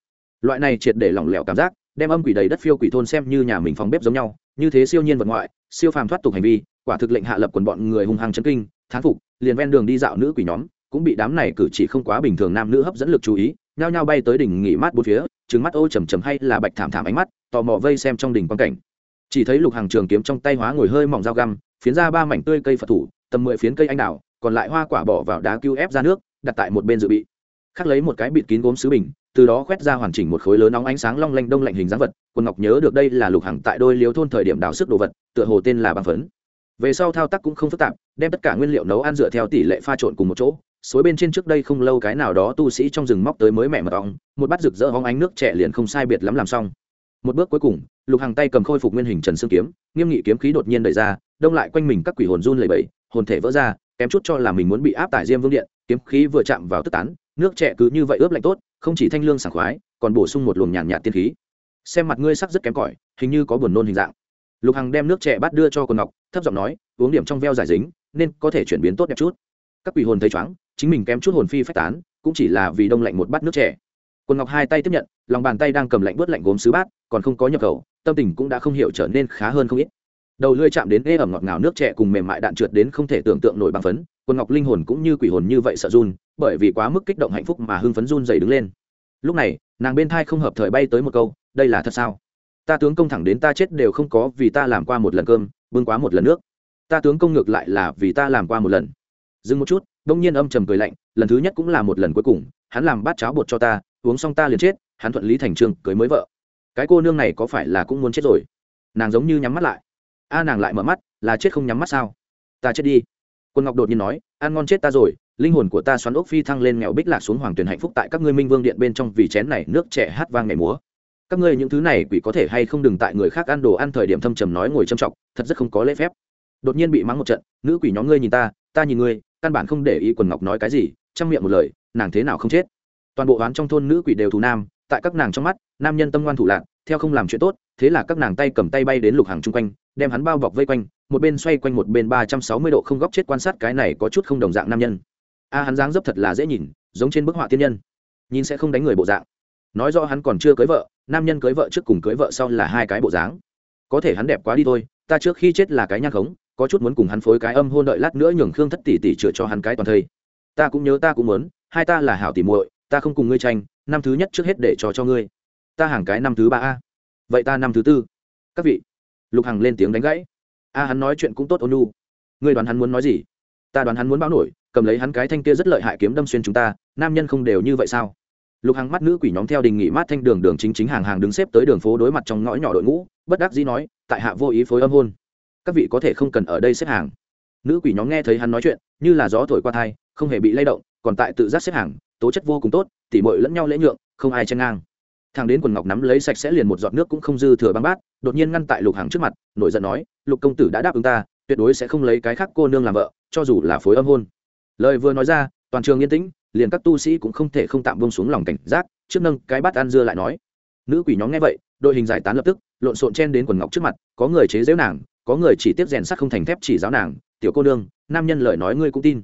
Loại này triệt để lỏng lẻo cảm giác, đem âm quỷ đầy đất phiêu quỷ thôn xem như nhà mình phòng bếp giống nhau, như thế siêu nhiên vật ngoại, siêu phàm thoát tục hành vi, quả thực lệnh hạ lập quần bọn người hung hăng chấn kinh, thán phục, liền ven đường đi dạo nữ quỷ nhóm, cũng bị đám này cử chỉ không quá bình thường nam nữ hấp dẫn lực chú ý nhao nhao bay tới đỉnh nghỉ mát bốn phía trứng mắt ô trầm trầm hay là bạch thảm thảm ánh mắt, tò mò vây xem trong đỉnh quan cảnh. Chỉ thấy lục hàng trường kiếm trong tay hóa ngồi hơi mỏng dao găm, phiến ra ba mảnh tươi cây phật thủ, tầm mười phiến cây anh đào, còn lại hoa quả bỏ vào đá cứu ép ra nước, đặt tại một bên dự bị. Khắc lấy một cái bịt kín gốm sứ bình, từ đó quét ra hoàn chỉnh một khối lớn nóng ánh sáng long lanh đông lạnh hình dáng vật, quân ngọc nhớ được đây là lục hàng tại đôi liếu thôn thời điểm đào sức đồ vật, tựa hồ tên là băng phấn. Về sau thao tác cũng không phức tạp, đem tất cả nguyên liệu nấu ăn dựa theo tỷ lệ pha trộn cùng một chỗ suối bên trên trước đây không lâu cái nào đó tu sĩ trong rừng móc tới mới mẹ mật ong, một bát rực rỡ hóng ánh nước trẻ liền không sai biệt lắm làm xong. Một bước cuối cùng, lục hàng tay cầm khôi phục nguyên hình trần xương kiếm, nghiêm nghị kiếm khí đột nhiên đẩy ra, đông lại quanh mình các quỷ hồn run lẩy bẩy, hồn thể vỡ ra, kém chút cho là mình muốn bị áp tải diêm vương điện, kiếm khí vừa chạm vào tức tán, nước trẻ cứ như vậy ướp lạnh tốt, không chỉ thanh lương sảng khoái, còn bổ sung một luồng nhàn nhạt tiên khí. Xem mặt ngươi sắc rất kém cỏi, hình như có buồn nôn hình dạng. Lục hằng đem nước trẻ bắt đưa cho quần ngọc, thấp giọng nói, uống điểm trong veo giải dính, nên có thể chuyển biến tốt đẹp chút. Các quỷ hồn thấy chóng chính mình kém chút hồn phi phách tán, cũng chỉ là vì đông lạnh một bát nước trẻ quân ngọc hai tay tiếp nhận, lòng bàn tay đang cầm lạnh bớt lạnh gốm sứ bát, còn không có nhập khẩu, tâm tình cũng đã không hiểu trở nên khá hơn không ít. Đầu lưỡi chạm đến ê ẩm ngọt ngào nước trẻ cùng mềm mại đạn trượt đến không thể tưởng tượng nổi bằng phấn quân ngọc linh hồn cũng như quỷ hồn như vậy sợ run, bởi vì quá mức kích động hạnh phúc mà hưng phấn run dày đứng lên. Lúc này, nàng bên thai không hợp thời bay tới một câu, đây là thật sao? Ta tướng công thẳng đến ta chết đều không có vì ta làm qua một lần cơm, bưng quá một lần nước. Ta tướng công ngược lại là vì ta làm qua một lần. Dừng một chút đông nhiên âm trầm cười lạnh, lần thứ nhất cũng là một lần cuối cùng, hắn làm bát cháo bột cho ta, uống xong ta liền chết, hắn thuận lý thành trương cưới mới vợ. Cái cô nương này có phải là cũng muốn chết rồi? Nàng giống như nhắm mắt lại. A à, nàng lại mở mắt, là chết không nhắm mắt sao? Ta chết đi. Quân ngọc đột nhiên nói, ăn ngon chết ta rồi, linh hồn của ta xoắn ốc phi thăng lên nghèo bích lạc xuống hoàng tuyển hạnh phúc tại các ngươi minh vương điện bên trong vì chén này nước trẻ hát vang ngày múa. Các ngươi những thứ này quỷ có thể hay không đừng tại người khác ăn đồ ăn thời điểm thâm trầm nói ngồi châm trọng thật rất không có lễ phép. Đột nhiên bị mắng một trận, nữ quỷ nhóm ngươi nhìn ta ta nhìn ngươi căn bản không để ý quần ngọc nói cái gì, chăm miệng một lời, nàng thế nào không chết. Toàn bộ oán trong thôn nữ quỷ đều thù nam, tại các nàng trong mắt, nam nhân tâm ngoan thủ lạc, theo không làm chuyện tốt, thế là các nàng tay cầm tay bay đến lục hàng chung quanh, đem hắn bao bọc vây quanh, một bên xoay quanh một bên ba trăm sáu mươi độ không góc chết quan sát cái này có chút không đồng dạng nam nhân. A, hắn dáng dấp thật là dễ nhìn, giống trên bức họa tiên nhân. Nhìn sẽ không đánh người bộ dạng. Nói rõ hắn còn chưa cưới vợ, nam nhân cưới vợ trước cùng cưới vợ sau là hai cái bộ dáng. Có thể hắn đẹp quá đi thôi, ta trước khi chết là cái nhang khống có chút muốn cùng hắn phối cái âm hôn đợi lát nữa nhường khương thất tỷ tỷ chữa cho hắn cái toàn thây. Ta cũng nhớ ta cũng muốn, hai ta là hảo tỷ muội, ta không cùng ngươi tranh, năm thứ nhất trước hết để cho cho ngươi. Ta hàng cái năm thứ ba a. Vậy ta năm thứ tư. Các vị. Lục hằng lên tiếng đánh gãy. A, hắn nói chuyện cũng tốt, ôn nu ngươi đoán hắn muốn nói gì? Ta đoán hắn muốn báo nổi, cầm lấy hắn cái thanh kia rất lợi hại kiếm đâm xuyên chúng ta, nam nhân không đều như vậy sao? Lục hằng mắt nữ quỷ nhóm theo đình nghị mát thanh đường đường chính chính hàng hàng đứng xếp tới đường phố đối mặt trong ngõ nhỏ đội ngũ, bất đắc dĩ nói, tại hạ vô ý phối âm hôn các vị có thể không cần ở đây xếp hàng. Nữ quỷ nhóm nghe thấy hắn nói chuyện, như là gió thổi qua thai, không hề bị lay động, còn tại tự giác xếp hàng, tố chất vô cùng tốt, tỉ mội lẫn nhau lễ nhượng, không ai chen ngang. Thằng đến quần ngọc nắm lấy sạch sẽ liền một giọt nước cũng không dư thừa băng bát, đột nhiên ngăn tại lục hàng trước mặt, nổi giận nói, lục công tử đã đáp ứng ta, tuyệt đối sẽ không lấy cái khác cô nương làm vợ, cho dù là phối âm hôn. Lời vừa nói ra, toàn trường yên tĩnh, liền các tu sĩ cũng không thể không tạm bông xuống lòng cảnh giác, trước nâng cái bát ăn dưa lại nói. Nữ quỷ nhóm nghe vậy, đội hình giải tán lập tức, lộn xộn chen đến quần ngọc trước mặt, có người chế giễu nàng có người chỉ tiếp rèn sắt không thành thép chỉ giáo nàng, tiểu cô nương, nam nhân lời nói ngươi cũng tin.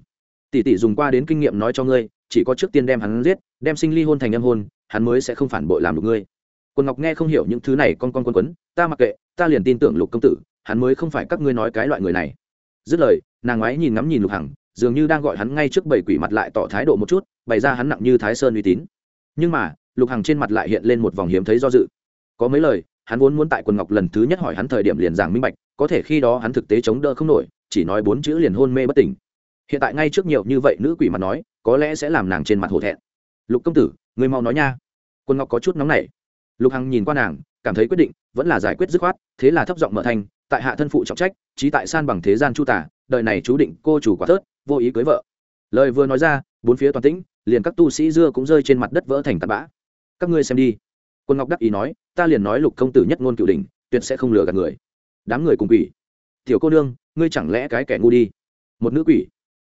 Tỷ tỷ dùng qua đến kinh nghiệm nói cho ngươi, chỉ có trước tiên đem hắn giết, đem sinh ly hôn thành âm hôn, hắn mới sẽ không phản bội làm được ngươi. Quần ngọc nghe không hiểu những thứ này, con con quân quấn, ta mặc kệ, ta liền tin tưởng lục công tử, hắn mới không phải các ngươi nói cái loại người này. Dứt lời, nàng ngoái nhìn ngắm nhìn lục hằng, dường như đang gọi hắn ngay trước bảy quỷ mặt lại tỏ thái độ một chút, bày ra hắn nặng như thái sơn uy tín. Nhưng mà, lục hằng trên mặt lại hiện lên một vòng hiếm thấy do dự. Có mấy lời hắn vốn muốn tại quần ngọc lần thứ nhất hỏi hắn thời điểm liền giảng minh bạch, có thể khi đó hắn thực tế chống đỡ không nổi, chỉ nói bốn chữ liền hôn mê bất tỉnh. Hiện tại ngay trước nhiều như vậy nữ quỷ mặt nói, có lẽ sẽ làm nàng trên mặt hổ thẹn. Lục công tử, người mau nói nha. Quân ngọc có chút nóng nảy. Lục hằng nhìn qua nàng, cảm thấy quyết định, vẫn là giải quyết dứt khoát, thế là thấp giọng mở thành, tại hạ thân phụ trọng trách trí tại san bằng thế gian chu tả, đời này chú định cô chủ quả thớt, vô ý cưới vợ. Lời vừa nói ra, bốn phía toàn tĩnh, liền các tu sĩ dưa cũng rơi trên mặt đất vỡ thành tạt bã. Các ngươi xem đi quân ngọc đắc ý nói, ta liền nói lục công tử nhất ngôn cựu đình tuyệt sẽ không lừa gạt người. Đám người cùng quỷ. Tiểu cô nương, ngươi chẳng lẽ cái kẻ ngu đi? Một nữ quỷ.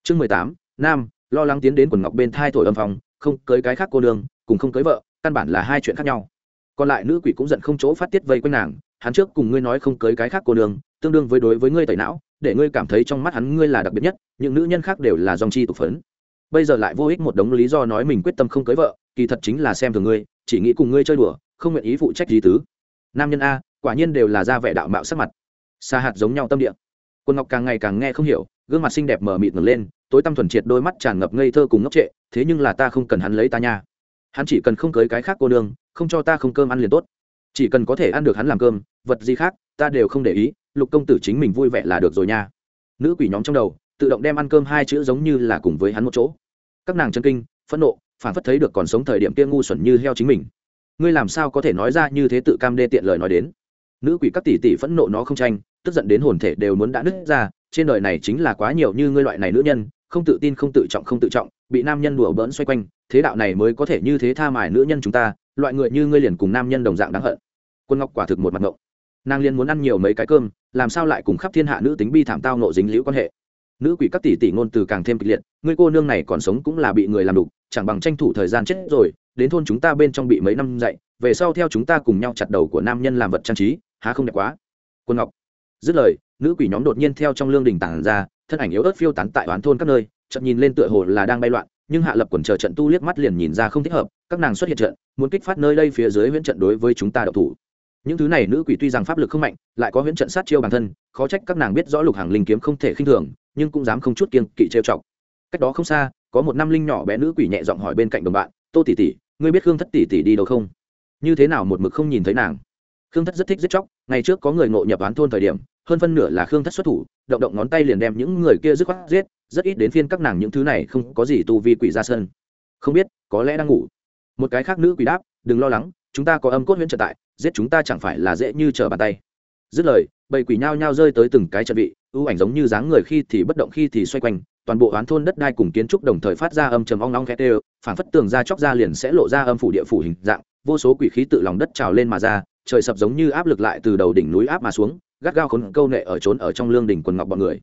Chương mười tám, nam, lo lắng tiến đến quần ngọc bên thai thổi âm phòng không cưới cái khác cô nương, cùng không cưới vợ, căn bản là hai chuyện khác nhau. Còn lại nữ quỷ cũng giận không chỗ phát tiết vây quanh nàng, hắn trước cùng ngươi nói không cưới cái khác cô nương, tương đương với đối với ngươi tẩy não, để ngươi cảm thấy trong mắt hắn ngươi là đặc biệt nhất, những nữ nhân khác đều là dòng chi tục phấn. Bây giờ lại vô ích một đống lý do nói mình quyết tâm không cưới vợ, kỳ thật chính là xem thường ngươi chỉ nghĩ cùng ngươi chơi đùa, không nguyện ý phụ trách gì tứ. Nam nhân a, quả nhiên đều là ra vẻ đạo mạo sắc mặt. Xa hạt giống nhau tâm địa. Quân ngọc càng ngày càng nghe không hiểu, gương mặt xinh đẹp mờ mịt ngẩng lên, tối tăm thuần triệt đôi mắt tràn ngập ngây thơ cùng ngốc trệ, thế nhưng là ta không cần hắn lấy ta nha. Hắn chỉ cần không cưới cái khác cô nương, không cho ta không cơm ăn liền tốt. Chỉ cần có thể ăn được hắn làm cơm, vật gì khác, ta đều không để ý, lục công tử chính mình vui vẻ là được rồi nha. Nữ quỷ nhóm trong đầu, tự động đem ăn cơm hai chữ giống như là cùng với hắn một chỗ. Các nàng chân kinh, phẫn nộ phản phất thấy được còn sống thời điểm kia ngu xuẩn như heo chính mình. Ngươi làm sao có thể nói ra như thế tự cam đê tiện lời nói đến? Nữ quỷ các tỷ tỷ phẫn nộ nó không tranh, tức giận đến hồn thể đều muốn đã nứt ra, trên đời này chính là quá nhiều như ngươi loại này nữ nhân, không tự tin, không tự trọng, không tự trọng, bị nam nhân đùa bỡn xoay quanh, thế đạo này mới có thể như thế tha mài nữ nhân chúng ta, loại người như ngươi liền cùng nam nhân đồng dạng đáng hận. Quân ngọc quả thực một mặt ngộng. Nàng liền muốn ăn nhiều mấy cái cơm, làm sao lại cùng khắp thiên hạ nữ tính bi thảm tao nộ dính liễu quan hệ? Nữ quỷ các tỷ tỷ ngôn từ càng thêm kịch liệt người cô nương này còn sống cũng là bị người làm đục chẳng bằng tranh thủ thời gian chết rồi đến thôn chúng ta bên trong bị mấy năm dạy, về sau theo chúng ta cùng nhau chặt đầu của nam nhân làm vật trang trí há không đẹp quá. Quân ngọc. Dứt lời nữ quỷ nhóm đột nhiên theo trong lương đình tản ra thân ảnh yếu ớt phiêu tán tại oán thôn các nơi chậm nhìn lên tựa hồ là đang bay loạn nhưng hạ lập quần chờ trận tu liếc mắt liền nhìn ra không thích hợp các nàng xuất hiện trận muốn kích phát nơi đây phía dưới huyễn trận đối với chúng ta đậu thủ. Những thứ này nữ quỷ tuy rằng pháp lực không mạnh lại có huyễn trận sát chiêu bản thân khó trách các nàng biết rõ lục hàng linh kiếm không thể khinh thường nhưng cũng dám không chút kiên kỵ trêu chọc. Cách đó không xa, có một năm linh nhỏ bé nữ quỷ nhẹ giọng hỏi bên cạnh đồng bạn, tô tỷ tỷ, ngươi biết khương thất tỷ tỷ đi đâu không? Như thế nào một mực không nhìn thấy nàng? Khương thất rất thích giết chóc, ngày trước có người ngộ nhập án thôn thời điểm, hơn phân nửa là khương thất xuất thủ, động động ngón tay liền đem những người kia dứt khoát giết, rất ít đến phiên các nàng những thứ này không có gì tu vi quỷ ra sân. Không biết, có lẽ đang ngủ. Một cái khác nữ quỷ đáp, đừng lo lắng, chúng ta có âm cốt huyễn trở tại, giết chúng ta chẳng phải là dễ như trở bàn tay dứt lời, bầy quỷ nhao nhao rơi tới từng cái trận vị, ưu ảnh giống như dáng người khi thì bất động khi thì xoay quanh, toàn bộ oán thôn đất đai cùng kiến trúc đồng thời phát ra âm trầm ong ong khét đều phảng phất tường ra chóc ra liền sẽ lộ ra âm phủ địa phủ hình dạng, vô số quỷ khí tự lòng đất trào lên mà ra, trời sập giống như áp lực lại từ đầu đỉnh núi áp mà xuống, gắt gao khốn câu nệ ở trốn ở trong lương đỉnh quần ngọc bọn người.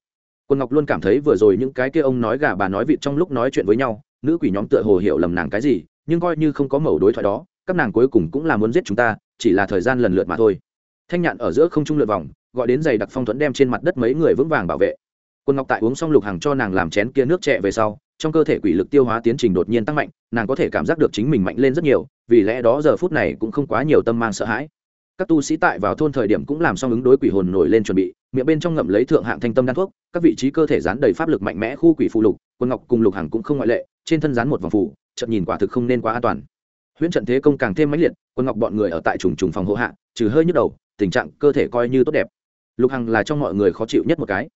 Quần ngọc luôn cảm thấy vừa rồi những cái kia ông nói gà bà nói vịt trong lúc nói chuyện với nhau, nữ quỷ nhóm tựa hồ hiểu lầm nàng cái gì, nhưng coi như không có mẩu đối thoại đó, các nàng cuối cùng cũng là muốn giết chúng ta, chỉ là thời gian lần lượt mà thôi thanh nhạn ở giữa không trung lượt vòng, gọi đến giày đặc phong thuẫn đem trên mặt đất mấy người vững vàng bảo vệ. Quân ngọc tại uống xong lục hàng cho nàng làm chén kia nước trẻ về sau, trong cơ thể quỷ lực tiêu hóa tiến trình đột nhiên tăng mạnh, nàng có thể cảm giác được chính mình mạnh lên rất nhiều, vì lẽ đó giờ phút này cũng không quá nhiều tâm mang sợ hãi. Các tu sĩ tại vào thôn thời điểm cũng làm xong ứng đối quỷ hồn nổi lên chuẩn bị, miệng bên trong ngậm lấy thượng hạng thanh tâm đan thuốc, các vị trí cơ thể dán đầy pháp lực mạnh mẽ khu quỷ phụ lục, quân ngọc cùng lục hàng cũng không ngoại lệ, trên thân dán một vòng phủ chậm nhìn quả thực không nên quá an toàn. Huyễn trận thế công càng thêm mãnh liệt, quân ngọc bọn người ở tại trùng trùng phòng hộ hạ, trừ hơi nhức đầu tình trạng cơ thể coi như tốt đẹp. Lục hằng là trong mọi người khó chịu nhất một cái.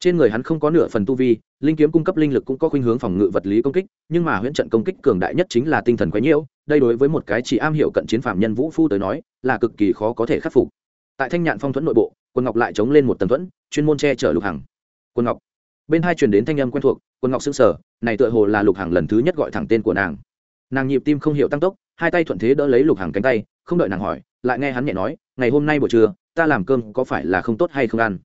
Trên người hắn không có nửa phần tu vi, linh kiếm cung cấp linh lực cũng có khuynh hướng phòng ngự vật lý công kích, nhưng mà huyễn trận công kích cường đại nhất chính là tinh thần quấy nhiễu, đây đối với một cái chỉ am hiểu cận chiến phạm nhân vũ phu tới nói, là cực kỳ khó có thể khắc phục. Tại thanh nhạn phong thuẫn nội bộ, quân ngọc lại chống lên một tầng thuẫn, chuyên môn che chở lục hằng. Quân ngọc. Bên hai truyền đến thanh âm quen thuộc, quân ngọc xưng sở này tựa hồ là lục hằng lần thứ nhất gọi thẳng tên của nàng. Nàng nhịp tim không hiểu tăng tốc, hai tay thuận thế đỡ lấy lục hằng cánh tay, không đợi nàng hỏi lại nghe hắn nhẹ nói, ngày hôm nay buổi trưa, ta làm cơm có phải là không tốt hay không ăn?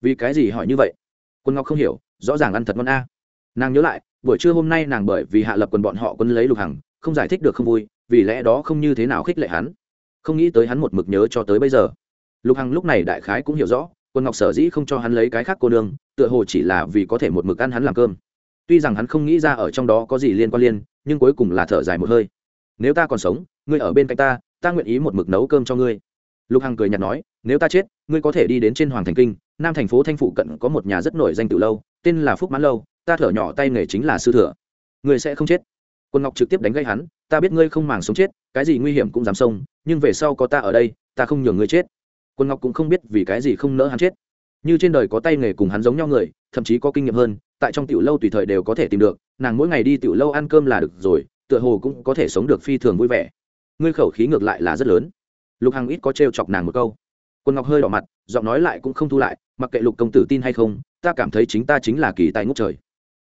Vì cái gì hỏi như vậy? Quân ngọc không hiểu, rõ ràng ăn thật ngon a. Nàng nhớ lại, buổi trưa hôm nay nàng bởi vì hạ lập quần bọn họ quân lấy lục hằng, không giải thích được không vui, vì lẽ đó không như thế nào khích lệ hắn. Không nghĩ tới hắn một mực nhớ cho tới bây giờ. Lục hằng lúc này đại khái cũng hiểu rõ, quân ngọc sở dĩ không cho hắn lấy cái khác cô nương, tựa hồ chỉ là vì có thể một mực ăn hắn làm cơm. Tuy rằng hắn không nghĩ ra ở trong đó có gì liên quan liên, nhưng cuối cùng là thở dài một hơi. Nếu ta còn sống, ngươi ở bên cạnh ta ta nguyện ý một mực nấu cơm cho ngươi. Lục hằng cười nhạt nói nếu ta chết ngươi có thể đi đến trên hoàng thành kinh nam thành phố thanh phụ cận có một nhà rất nổi danh từ lâu tên là phúc mãn lâu ta thở nhỏ tay nghề chính là sư thừa ngươi sẽ không chết. Quân ngọc trực tiếp đánh gây hắn ta biết ngươi không màng sống chết cái gì nguy hiểm cũng dám sông, nhưng về sau có ta ở đây ta không nhường ngươi chết. Quân ngọc cũng không biết vì cái gì không nỡ hắn chết. Như trên đời có tay nghề cùng hắn giống nhau người thậm chí có kinh nghiệm hơn tại trong tiểu lâu tùy thời đều có thể tìm được nàng mỗi ngày đi tiểu lâu ăn cơm là được rồi tựa hồ cũng có thể sống được phi thường vui vẻ ngươi khẩu khí ngược lại là rất lớn. Lục hằng ít có trêu chọc nàng một câu. Quân ngọc hơi đỏ mặt, giọng nói lại cũng không thu lại, mặc kệ lục công tử tin hay không, ta cảm thấy chính ta chính là kỳ tài ngốc trời.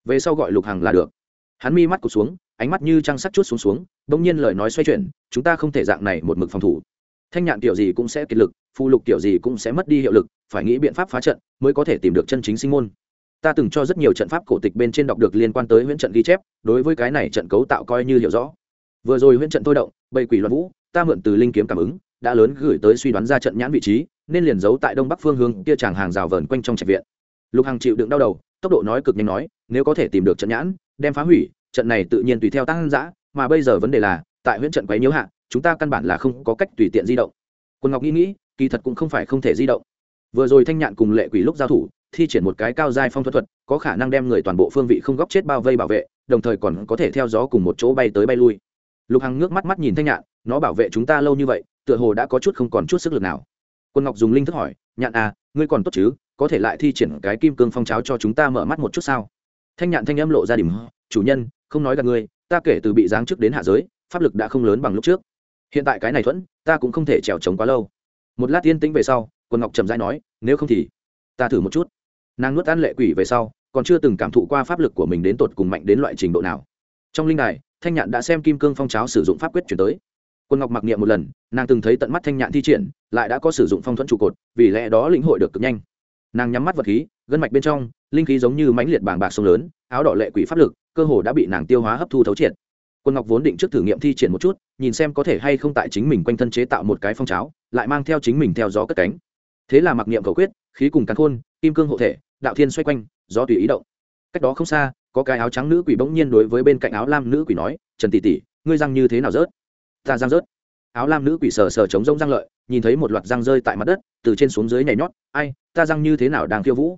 Về sau gọi lục hằng là được. Hắn mi mắt cụt xuống, ánh mắt như trăng sắc chút xuống xuống, bỗng nhiên lời nói xoay chuyển, chúng ta không thể dạng này một mực phòng thủ. Thanh nhạn kiểu gì cũng sẽ kiệt lực phụ lục kiểu gì cũng sẽ mất đi hiệu lực, phải nghĩ biện pháp phá trận mới có thể tìm được chân chính sinh môn. Ta từng cho rất nhiều trận pháp cổ tịch bên trên đọc được liên quan tới huyễn trận ghi chép, đối với cái này trận cấu tạo coi như hiểu rõ vừa rồi huyễn trận thôi động, bầy quỷ loạn vũ, ta mượn từ linh kiếm cảm ứng, đã lớn gửi tới suy đoán ra trận nhãn vị trí, nên liền giấu tại đông bắc phương hướng kia chàng hàng rào vờn quanh trong trạch viện. Lục hằng chịu đựng đau đầu, tốc độ nói cực nhanh nói, nếu có thể tìm được trận nhãn, đem phá hủy, trận này tự nhiên tùy theo tăng giã mà bây giờ vấn đề là, tại huyễn trận quấy nhiễu hạ, chúng ta căn bản là không có cách tùy tiện di động. Quân ngọc nghĩ nghĩ, kỳ thật cũng không phải không thể di động. Vừa rồi thanh nhạn cùng lệ quỷ lúc giao thủ, thi triển một cái cao giai phong thuật thuật, có khả năng đem người toàn bộ phương vị không góc chết bao vây bảo vệ, đồng thời còn có thể theo gió cùng một chỗ bay tới bay lui lục hằng nước mắt mắt nhìn thanh nhạn, nó bảo vệ chúng ta lâu như vậy, tựa hồ đã có chút không còn chút sức lực nào. Quân ngọc dùng linh thức hỏi, nhạn à ngươi còn tốt chứ? Có thể lại thi triển cái kim cương phong cháo cho chúng ta mở mắt một chút sao? Thanh nhạn thanh âm lộ ra điểm, chủ nhân, không nói gặp ngươi, ta kể từ bị giáng chức đến hạ giới, pháp lực đã không lớn bằng lúc trước. Hiện tại cái này thuẫn, ta cũng không thể trèo trống quá lâu. Một lát yên tĩnh về sau, quân ngọc trầm dai nói, nếu không thì, ta thử một chút. Nàng nuốt ăn lệ quỷ về sau, còn chưa từng cảm thụ qua pháp lực của mình đến tột cùng mạnh đến loại trình độ nào. Trong linh đài thanh nhạn đã xem kim cương phong cháo sử dụng pháp quyết chuyển tới. Quân ngọc mặc niệm một lần, nàng từng thấy tận mắt thanh nhạn thi triển, lại đã có sử dụng phong thuẫn trụ cột, vì lẽ đó lĩnh hội được cực nhanh. Nàng nhắm mắt vật khí, gân mạch bên trong, linh khí giống như mãnh liệt bảng bạc sông lớn, áo đỏ lệ quỷ pháp lực, cơ hồ đã bị nàng tiêu hóa hấp thu thấu triệt. Quân ngọc vốn định trước thử nghiệm thi triển một chút, nhìn xem có thể hay không tại chính mình quanh thân chế tạo một cái phong cháo, lại mang theo chính mình theo gió cất cánh. Thế là mặc niệm cầu quyết, khí cùng cắn khôn, kim cương hộ thể, đạo thiên xoay quanh, gió tùy ý động. Cách đó không xa có cái áo trắng nữ quỷ bỗng nhiên đối với bên cạnh áo lam nữ quỷ nói, trần tỷ tỷ, ngươi răng như thế nào rớt? Ta răng rớt. Áo lam nữ quỷ sờ sờ chống rông răng lợi, nhìn thấy một loạt răng rơi tại mặt đất, từ trên xuống dưới nhảy nhót, ai, ta răng như thế nào đang khiêu vũ?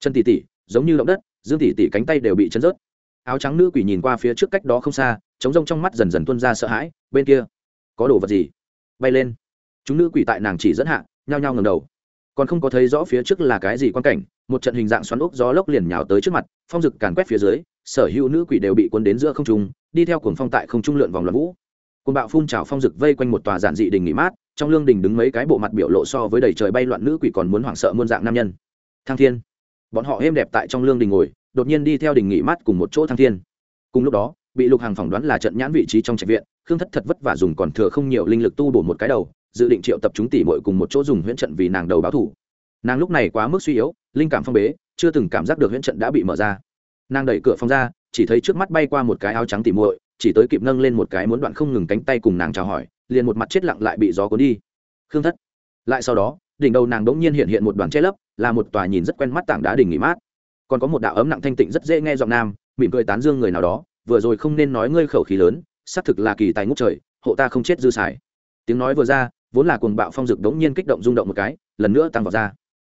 Trần tỷ tỷ, giống như động đất, dương tỷ tỷ cánh tay đều bị chấn rớt. Áo trắng nữ quỷ nhìn qua phía trước cách đó không xa chống rông trong mắt dần dần tuôn ra sợ hãi, bên kia, có đồ vật gì? Bay lên. Chúng nữ quỷ tại nàng chỉ dẫn hạ, nhao nhao ngầm đầu còn không có thấy rõ phía trước là cái gì quan cảnh, một trận hình dạng xoắn ốc gió lốc liền nhào tới trước mặt, phong rực càn quét phía dưới, sở hữu nữ quỷ đều bị cuốn đến giữa không trung, đi theo cuồng phong tại không trung lượn vòng loạn vũ. Côn bạo phun trào phong rực vây quanh một tòa giản dị đình nghỉ mát, trong lương đình đứng mấy cái bộ mặt biểu lộ so với đầy trời bay loạn nữ quỷ còn muốn hoảng sợ muôn dạng nam nhân. Thăng thiên. Bọn họ êm đẹp tại trong lương đình ngồi, đột nhiên đi theo đình nghỉ mát cùng một chỗ thăng thiên. Cùng lúc đó, bị lục hàng phỏng đoán là trận nhãn vị trí trong trạch viện, khương thất thật vất vả dùng còn thừa không nhiều linh lực tu bổ một cái đầu dự định triệu tập chúng tỷ muội cùng một chỗ dùng huyễn trận vì nàng đầu báo thủ. Nàng lúc này quá mức suy yếu, linh cảm phong bế, chưa từng cảm giác được huyễn trận đã bị mở ra. Nàng đẩy cửa phòng ra, chỉ thấy trước mắt bay qua một cái áo trắng tỷ muội, chỉ tới kịp nâng lên một cái muốn đoạn không ngừng cánh tay cùng nàng chào hỏi, liền một mặt chết lặng lại bị gió cuốn đi. Khương thất. Lại sau đó, đỉnh đầu nàng đống nhiên hiện hiện một đoàn che lấp, là một tòa nhìn rất quen mắt tảng đá đỉnh nghỉ mát. Còn có một đạo ấm nặng thanh tịnh rất dễ nghe giọng nam, mỉm cười tán dương người nào đó, vừa rồi không nên nói ngươi khẩu khí lớn, xác thực là kỳ tài ngút trời, hộ ta không chết dư xài. Tiếng nói vừa ra vốn là cuồng bạo phong dực đống nhiên kích động rung động một cái, lần nữa tăng vào ra.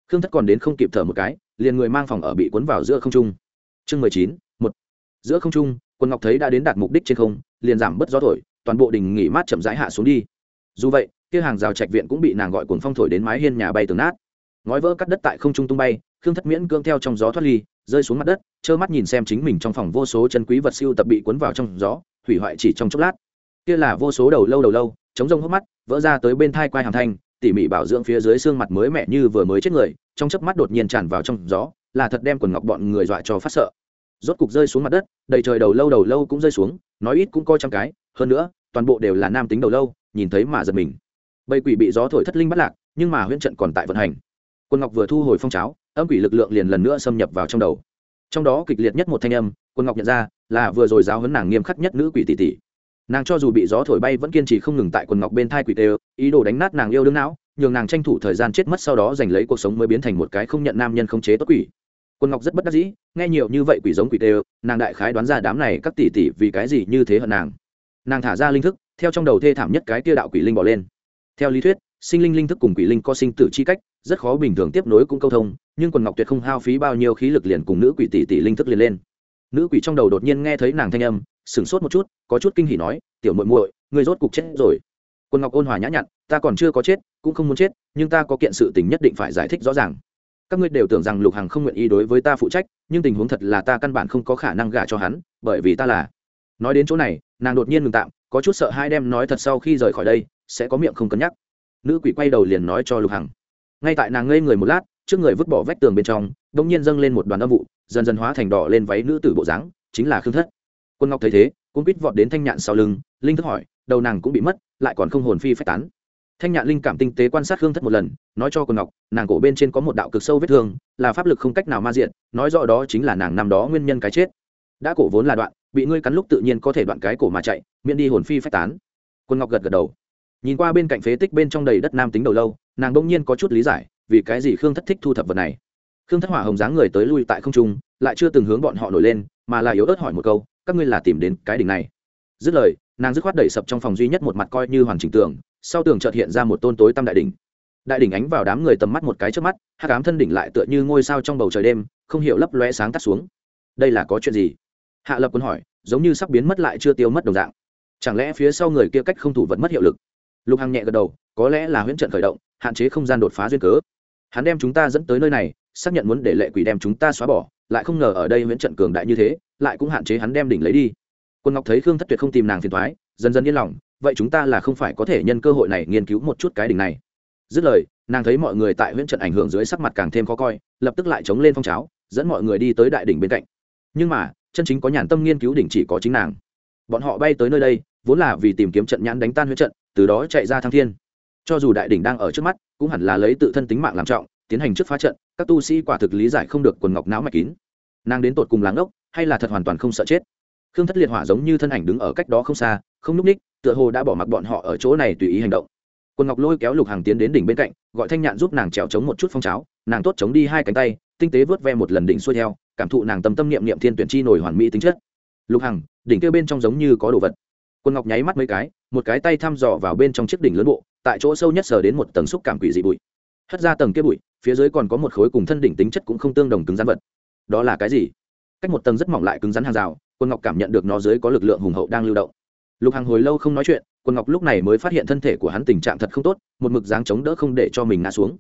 Khương thất còn đến không kịp thở một cái, liền người mang phòng ở bị cuốn vào giữa không trung. Chương mười chín, một. Giữa không trung quân ngọc thấy đã đến đạt mục đích trên không, liền giảm bớt gió thổi, toàn bộ đình nghỉ mát chậm rãi hạ xuống đi. Dù vậy, kia hàng rào trạch viện cũng bị nàng gọi cuồng phong thổi đến mái hiên nhà bay tường nát. Ngói vỡ cắt đất tại không trung tung bay, khương thất miễn cương theo trong gió thoát ly, rơi xuống mặt đất, trơ mắt nhìn xem chính mình trong phòng vô số chân quý vật siêu tập bị cuốn vào trong gió, hủy hoại chỉ trong chốc lát. Kia là vô số đầu lâu đầu lâu chống rông hốc mắt, vỡ ra tới bên thai quai hàm thanh, tỉ mỉ bảo dưỡng phía dưới xương mặt mới mẹ như vừa mới chết người, trong chớp mắt đột nhiên tràn vào trong gió, là thật đem quần ngọc bọn người dọa cho phát sợ. Rốt cục rơi xuống mặt đất, đầy trời đầu lâu đầu lâu cũng rơi xuống, nói ít cũng coi trăm cái, hơn nữa, toàn bộ đều là nam tính đầu lâu, nhìn thấy mà giật mình. Bầy quỷ bị gió thổi thất linh bắt lạc, nhưng mà huyễn trận còn tại vận hành. Quân ngọc vừa thu hồi phong cháo, âm quỷ lực lượng liền lần nữa xâm nhập vào trong đầu. Trong đó kịch liệt nhất một thanh âm quân ngọc nhận ra, là vừa rồi giáo huấn nàng nghiêm khắc nhất nữ quỷ tỷ tỷ nàng cho dù bị gió thổi bay vẫn kiên trì không ngừng tại quần ngọc bên thai quỷ tê ý đồ đánh nát nàng yêu đương não, nhường nàng tranh thủ thời gian chết mất sau đó giành lấy cuộc sống mới biến thành một cái không nhận nam nhân không chế tốt quỷ. Quần ngọc rất bất đắc dĩ, nghe nhiều như vậy quỷ giống quỷ tê nàng đại khái đoán ra đám này các tỷ tỷ vì cái gì như thế hận nàng. Nàng thả ra linh thức, theo trong đầu thê thảm nhất cái tia đạo quỷ linh bỏ lên. Theo lý thuyết, sinh linh linh thức cùng quỷ linh có sinh tử chi cách, rất khó bình thường tiếp nối cũng câu thông, nhưng quần ngọc tuyệt không hao phí bao nhiêu khí lực liền cùng nữ quỷ tỷ tỷ linh thức liền lên. Nữ quỷ trong đầu đột nhiên nghe thấy nàng thanh âm sửng sốt một chút, có chút kinh hỉ nói, tiểu muội muội, ngươi rốt cục chết rồi. Quân ngọc ôn hòa nhã nhặn, ta còn chưa có chết, cũng không muốn chết, nhưng ta có kiện sự tình nhất định phải giải thích rõ ràng. Các ngươi đều tưởng rằng lục hằng không nguyện ý đối với ta phụ trách, nhưng tình huống thật là ta căn bản không có khả năng gả cho hắn, bởi vì ta là nói đến chỗ này, nàng đột nhiên ngừng tạm, có chút sợ hai đem nói thật sau khi rời khỏi đây, sẽ có miệng không cân nhắc. Nữ quỷ quay đầu liền nói cho lục hằng. Ngay tại nàng ngây người một lát, trước người vứt bỏ vách tường bên trong đ ỗ n g nhiên dâng lên một đoàn âm vụ, dần dần hóa thành đỏ lên váy nữ tử bộ dáng, chính là khương thất quân ngọc thấy thế cũng quýt vọt đến thanh nhạn sau lưng, linh thức hỏi, đầu nàng cũng bị mất, lại còn không hồn phi phách tán. Thanh nhạn linh cảm tinh tế quan sát khương thất một lần, nói cho quân ngọc, nàng cổ bên trên có một đạo cực sâu vết thương, là pháp lực không cách nào ma diện nói rõ đó chính là nàng năm đó nguyên nhân cái chết. Đã cổ vốn là đoạn, bị ngươi cắn lúc tự nhiên có thể đoạn cái cổ mà chạy, miễn đi hồn phi phách tán. Quân ngọc gật gật đầu. Nhìn qua bên cạnh phế tích bên trong đầy đất nam tính đầu lâu, nàng bỗng nhiên có chút lý giải, vì cái gì khương thất thích thu thập vật này. Khương thất hỏa hồng dáng người tới lui tại không trung, lại chưa từng hướng bọn họ nổi lên, mà là yếu ớt hỏi một câu các ngươi là tìm đến cái đỉnh này. Dứt lời, nàng dứt khoát đẩy sập trong phòng duy nhất một mặt coi như hoàn chỉnh tường, sau tường chợt hiện ra một tôn tối tăm đại đỉnh. Đại đỉnh ánh vào đám người tầm mắt một cái trước mắt hát cám thân đỉnh lại tựa như ngôi sao trong bầu trời đêm, không hiểu lấp lóe sáng tắt xuống. Đây là có chuyện gì? Hạ lập quân hỏi, giống như sắp biến mất lại chưa tiêu mất đồng dạng. Chẳng lẽ phía sau người kia cách không thủ vật mất hiệu lực? Lục hằng nhẹ gật đầu, có lẽ là huyễn trận khởi động, hạn chế không gian đột phá duyên cớ. Hắn đem chúng ta dẫn tới nơi này, xác nhận muốn để lệ quỷ đem chúng ta xóa bỏ, lại không ngờ ở đây huyễn trận cường đại như thế lại cũng hạn chế hắn đem đỉnh lấy đi. Quân ngọc thấy khương thất tuyệt không tìm nàng phiền thoái dần dần yên lòng, vậy chúng ta là không phải có thể nhân cơ hội này nghiên cứu một chút cái đỉnh này. Dứt lời, nàng thấy mọi người tại huyễn trận ảnh hưởng dưới sắc mặt càng thêm khó coi, lập tức lại chống lên phong cháo, dẫn mọi người đi tới đại đỉnh bên cạnh. Nhưng mà, chân chính có nhàn tâm nghiên cứu đỉnh chỉ có chính nàng. Bọn họ bay tới nơi đây, vốn là vì tìm kiếm trận nhãn đánh tan huyễn trận, từ đó chạy ra thăng thiên. Cho dù đại đỉnh đang ở trước mắt, cũng hẳn là lấy tự thân tính mạng làm trọng, tiến hành trước phá trận, các tu sĩ quả thực lý giải không được quần ngọc não mạch kín. Nàng đến tột cùng láng ốc hay là thật hoàn toàn không sợ chết. Khương thất liệt hỏa giống như thân ảnh đứng ở cách đó không xa, không núp ních, tựa hồ đã bỏ mặc bọn họ ở chỗ này tùy ý hành động. Quần ngọc lôi kéo lục hàng tiến đến đỉnh bên cạnh, gọi thanh nhạn giúp nàng trèo chống một chút phong cháo, nàng tốt chống đi hai cánh tay, tinh tế vớt ve một lần đỉnh xuôi theo, cảm thụ nàng tâm tâm niệm niệm thiên tuyển chi nổi hoàn mỹ tính chất. Lục hằng, đỉnh kia bên trong giống như có đồ vật. Quân ngọc nháy mắt mấy cái, một cái tay thăm dò vào bên trong chiếc đỉnh lớn bộ, tại chỗ sâu nhất sờ đến một tầng xúc cảm quỷ dị bụi. Hất ra tầng kia bụi, phía dưới còn có một khối cùng thân đỉnh tính chất cũng không tương đồng cứng rắn vật. Đó là cái gì? Cách một tầng rất mỏng lại cứng rắn hàng rào, quân ngọc cảm nhận được nó dưới có lực lượng hùng hậu đang lưu động. Lục hàng hồi lâu không nói chuyện, quân ngọc lúc này mới phát hiện thân thể của hắn tình trạng thật không tốt, một mực dáng chống đỡ không để cho mình ngã xuống.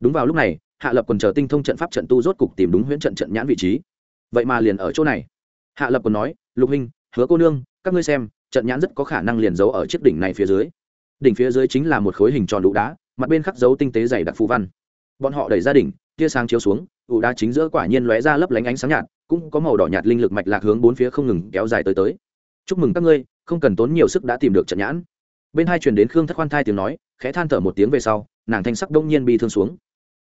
Đúng vào lúc này, hạ lập còn chờ tinh thông trận pháp trận tu rốt cục tìm đúng huyễn trận trận nhãn vị trí. Vậy mà liền ở chỗ này. Hạ lập còn nói, lục huynh, hứa cô nương, các ngươi xem, trận nhãn rất có khả năng liền giấu ở chiếc đỉnh này phía dưới. Đỉnh phía dưới chính là một khối hình tròn đũ đá, mặt bên khắc dấu tinh tế dày đặc phù văn. Bọn họ đẩy ra đỉnh, tia sáng chiếu xuống ủ đá chính giữa quả nhiên lóe ra lấp lánh ánh sáng nhạt cũng có màu đỏ nhạt linh lực mạch lạc hướng bốn phía không ngừng kéo dài tới tới. Chúc mừng các ngươi, không cần tốn nhiều sức đã tìm được trận nhãn. Bên hai truyền đến khương thất khoan thai tiếng nói, khẽ than thở một tiếng về sau, nàng thanh sắc đông nhiên bị thương xuống.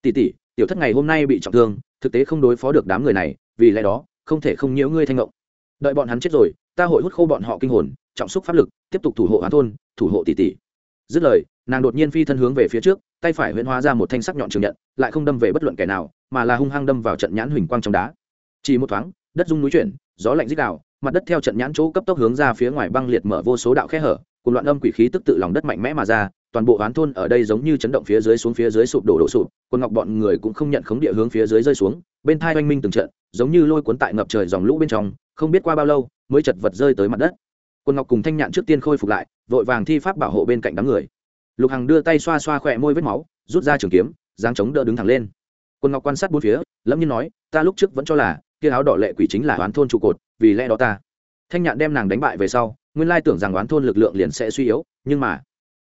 Tỷ tỷ, tiểu thất ngày hôm nay bị trọng thương, thực tế không đối phó được đám người này, vì lẽ đó, không thể không nhiễu ngươi thanh ngộng. Đợi bọn hắn chết rồi, ta hội hút khô bọn họ kinh hồn, trọng xúc pháp lực, tiếp tục thủ hộ hoán thôn, thủ hộ tỷ tỷ. Dứt lời, nàng đột nhiên phi thân hướng về phía trước, tay phải huyễn hóa ra một thanh sắc nhọn trường nhận, lại không đâm về bất luận kẻ nào, mà là hung hăng đâm vào trận nhãn huỳnh quang trong đá chỉ một thoáng, đất rung núi chuyển, gió lạnh dích đạo mặt đất theo trận nhãn chỗ cấp tốc hướng ra phía ngoài băng liệt mở vô số đạo khe hở, cùng loạn âm quỷ khí tức tự lòng đất mạnh mẽ mà ra, toàn bộ hoán thôn ở đây giống như chấn động phía dưới xuống phía dưới sụp đổ đổ sụp, quân ngọc bọn người cũng không nhận khống địa hướng phía dưới rơi xuống, bên thai oanh minh từng trận, giống như lôi cuốn tại ngập trời dòng lũ bên trong, không biết qua bao lâu mới chật vật rơi tới mặt đất. Quân ngọc cùng thanh nhạn trước tiên khôi phục lại, vội vàng thi pháp bảo hộ bên cạnh đám người. Lục hằng đưa tay xoa xoa khỏe môi vết máu, rút ra trường kiếm, giáng chống đỡ đứng thẳng lên. Quân ngọc quan sát bốn phía lâm nhiên nói, ta lúc trước vẫn cho là kia áo đỏ lệ quỷ chính là oán thôn trụ cột, vì lẽ đó ta. Thanh nhạn đem nàng đánh bại về sau, nguyên lai tưởng rằng oán thôn lực lượng liền sẽ suy yếu, nhưng mà,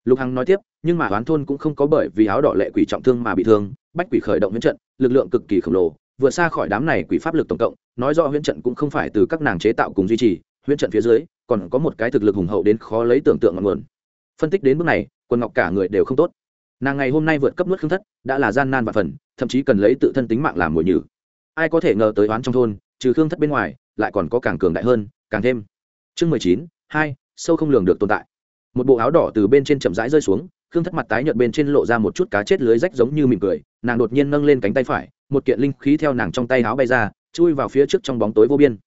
lục hằng nói tiếp, nhưng mà oán thôn cũng không có bởi vì áo đỏ lệ quỷ trọng thương mà bị thương, bách quỷ khởi động huyễn trận, lực lượng cực kỳ khổng lồ vượt xa khỏi đám này quỷ pháp lực tổng cộng, nói rõ huyễn trận cũng không phải từ các nàng chế tạo cùng duy trì, huyễn trận phía dưới, còn có một cái thực lực hùng hậu đến khó lấy tưởng tượng ngọn nguồn. Phân tích đến bước này, quần ngọc cả người đều không tốt. Nàng ngày hôm nay vượt cấp nuốt khương thất, đã là gian nan và phần, thậm chí cần lấy tự thân tính mạng làm mồi nhử ai có thể ngờ tới oán trong thôn, trừ khương thất bên ngoài, lại còn có càng cường đại hơn, càng thêm. Chương mười chín, hai, sâu không lường được tồn tại. Một bộ áo đỏ từ bên trên chậm rãi rơi xuống, khương thất mặt tái nhợt bên trên lộ ra một chút cá chết lưới rách giống như mỉm cười, nàng đột nhiên nâng lên cánh tay phải, một kiện linh khí theo nàng trong tay áo bay ra, chui vào phía trước trong bóng tối vô biên.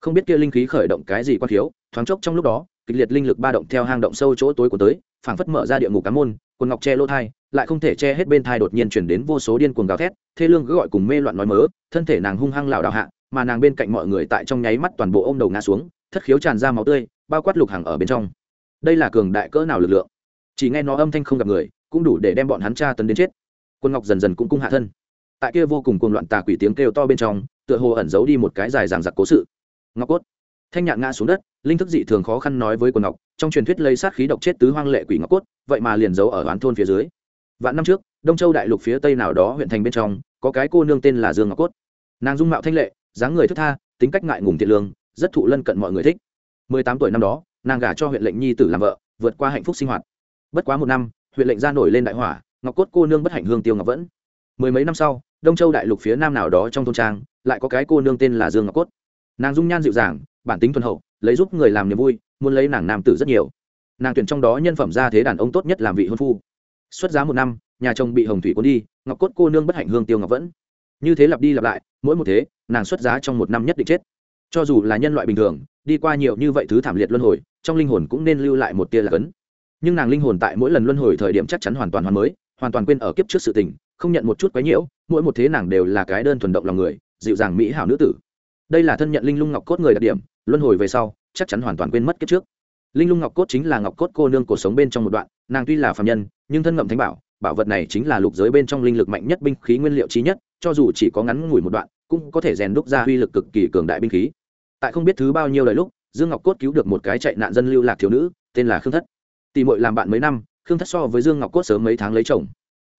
Không biết kia linh khí khởi động cái gì quan thiếu, thoáng chốc trong lúc đó, kịch liệt linh lực ba động theo hang động sâu chỗ tối của tới, phảng phất mở ra địa ngục cá môn, quần ngọc che lỗ thai lại không thể che hết bên thai đột nhiên chuyển đến vô số điên cuồng gào thét, thê lương cứ gọi cùng mê loạn nói mớ, thân thể nàng hung hăng lảo đảo hạ, mà nàng bên cạnh mọi người tại trong nháy mắt toàn bộ ôm đầu ngã xuống, thất khiếu tràn ra máu tươi, bao quát lục hàng ở bên trong. Đây là cường đại cỡ nào lực lượng? Chỉ nghe nó âm thanh không gặp người, cũng đủ để đem bọn hắn tra tấn đến chết. Quân ngọc dần dần cũng cung hạ thân. Tại kia vô cùng cuồng loạn tà quỷ tiếng kêu to bên trong, tựa hồ ẩn giấu đi một cái dài dàng giặc cố sự. Ngọc cốt. Thanh nhạn ngã xuống đất, linh thức dị thường khó khăn nói với quần ngọc, trong truyền thuyết lấy sát khí độc chết tứ hoang lệ quỷ ngọc cốt, vậy mà liền giấu ở oán thôn phía dưới vạn năm trước, đông châu đại lục phía tây nào đó huyện thành bên trong, có cái cô nương tên là dương ngọc cốt. Nàng dung mạo thanh lệ, dáng người thức tha, tính cách ngại ngùng thiện lương, rất thụ lân cận mọi người thích. Mười tám tuổi năm đó, nàng gả cho huyện lệnh nhi tử làm vợ, vượt qua hạnh phúc sinh hoạt. Bất quá một năm, huyện lệnh ra nổi lên đại hỏa, ngọc cốt cô nương bất hạnh hương tiêu ngọc vẫn. Mười mấy năm sau, đông châu đại lục phía nam nào đó trong thôn trang, lại có cái cô nương tên là dương ngọc cốt. Nàng dung nhan dịu dàng, bản tính thuần hậu, lấy giúp người làm niềm vui, muốn lấy nàng nam tử rất nhiều. Nàng tuyển trong đó nhân phẩm ra thế đàn ông tốt nhất làm vị hôn phu xuất giá một năm, nhà chồng bị hồng thủy cuốn đi, ngọc cốt cô nương bất hạnh hương tiêu ngọc vẫn. Như thế lặp đi lặp lại, mỗi một thế, nàng xuất giá trong một năm nhất định chết. Cho dù là nhân loại bình thường, đi qua nhiều như vậy thứ thảm liệt luân hồi, trong linh hồn cũng nên lưu lại một tia là cấn. Nhưng nàng linh hồn tại mỗi lần luân hồi thời điểm chắc chắn hoàn toàn hoàn mới, hoàn toàn quên ở kiếp trước sự tình, không nhận một chút quấy nhiễu, mỗi một thế nàng đều là cái đơn thuần động lòng người, dịu dàng mỹ hảo nữ tử. Đây là thân nhận linh lung ngọc cốt người đặc điểm, luân hồi về sau, chắc chắn hoàn toàn quên mất kiếp trước. Linh lung ngọc cốt chính là ngọc cốt cô nương cuộc sống bên trong một đoạn, nàng tuy là phạm nhân nhưng thân ngậm thánh bảo bảo vật này chính là lục giới bên trong linh lực mạnh nhất binh khí nguyên liệu trí nhất, cho dù chỉ có ngắn ngủi một đoạn, cũng có thể rèn đúc ra uy lực cực kỳ cường đại binh khí. Tại không biết thứ bao nhiêu lời lúc, dương ngọc cốt cứu được một cái chạy nạn dân lưu lạc thiếu nữ, tên là khương thất. Tỷ mội làm bạn mấy năm, khương thất so với dương ngọc cốt sớm mấy tháng lấy chồng.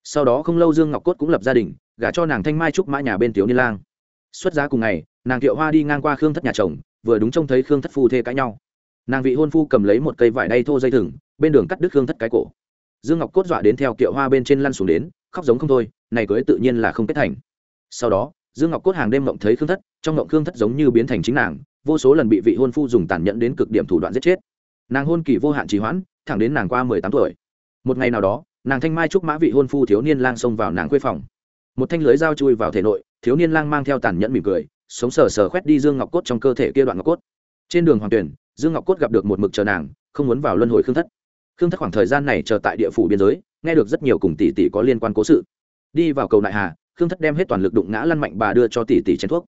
Sau đó không lâu dương ngọc cốt cũng lập gia đình, gả cho nàng thanh mai trúc mã nhà bên thiếu niên lang. Xuất giá cùng ngày, nàng thiệu hoa đi ngang qua khương thất nhà chồng, vừa đúng trông thấy khương thất phu thê cãi nhau. Nàng vị hôn phu cầm lấy một cây vải đay thô dây thừng, bên đường cắt đứt khương thất cái cổ dương ngọc cốt dọa đến theo kiệu hoa bên trên lăn xuống đến, khóc giống không thôi, này cưới tự nhiên là không kết thành. Sau đó, dương ngọc cốt hàng đêm mộng thấy khương thất, trong mộng khương thất giống như biến thành chính nàng, vô số lần bị vị hôn phu dùng tàn nhẫn đến cực điểm thủ đoạn giết chết. Nàng hôn kỳ vô hạn trì hoãn, thẳng đến nàng qua mười tám tuổi. Một ngày nào đó, nàng thanh mai trúc mã vị hôn phu thiếu niên lang xông vào nàng quê phòng. Một thanh lưới dao chui vào thể nội, thiếu niên lang mang theo tàn nhẫn mỉm cười, sống sờ sờ khoét đi dương ngọc cốt trong cơ thể kia đoạn ngọc cốt. Trên đường hoàng tuyển, dương ngọc cốt gặp được một mực chờ nàng, không muốn vào luân hồi khương thất khương thất khoảng thời gian này chờ tại địa phủ biên giới, nghe được rất nhiều cùng tỷ tỷ có liên quan cố sự. Đi vào cầu nại hà, khương thất đem hết toàn lực đụng ngã lăn mạnh bà đưa cho tỷ tỷ chén thuốc.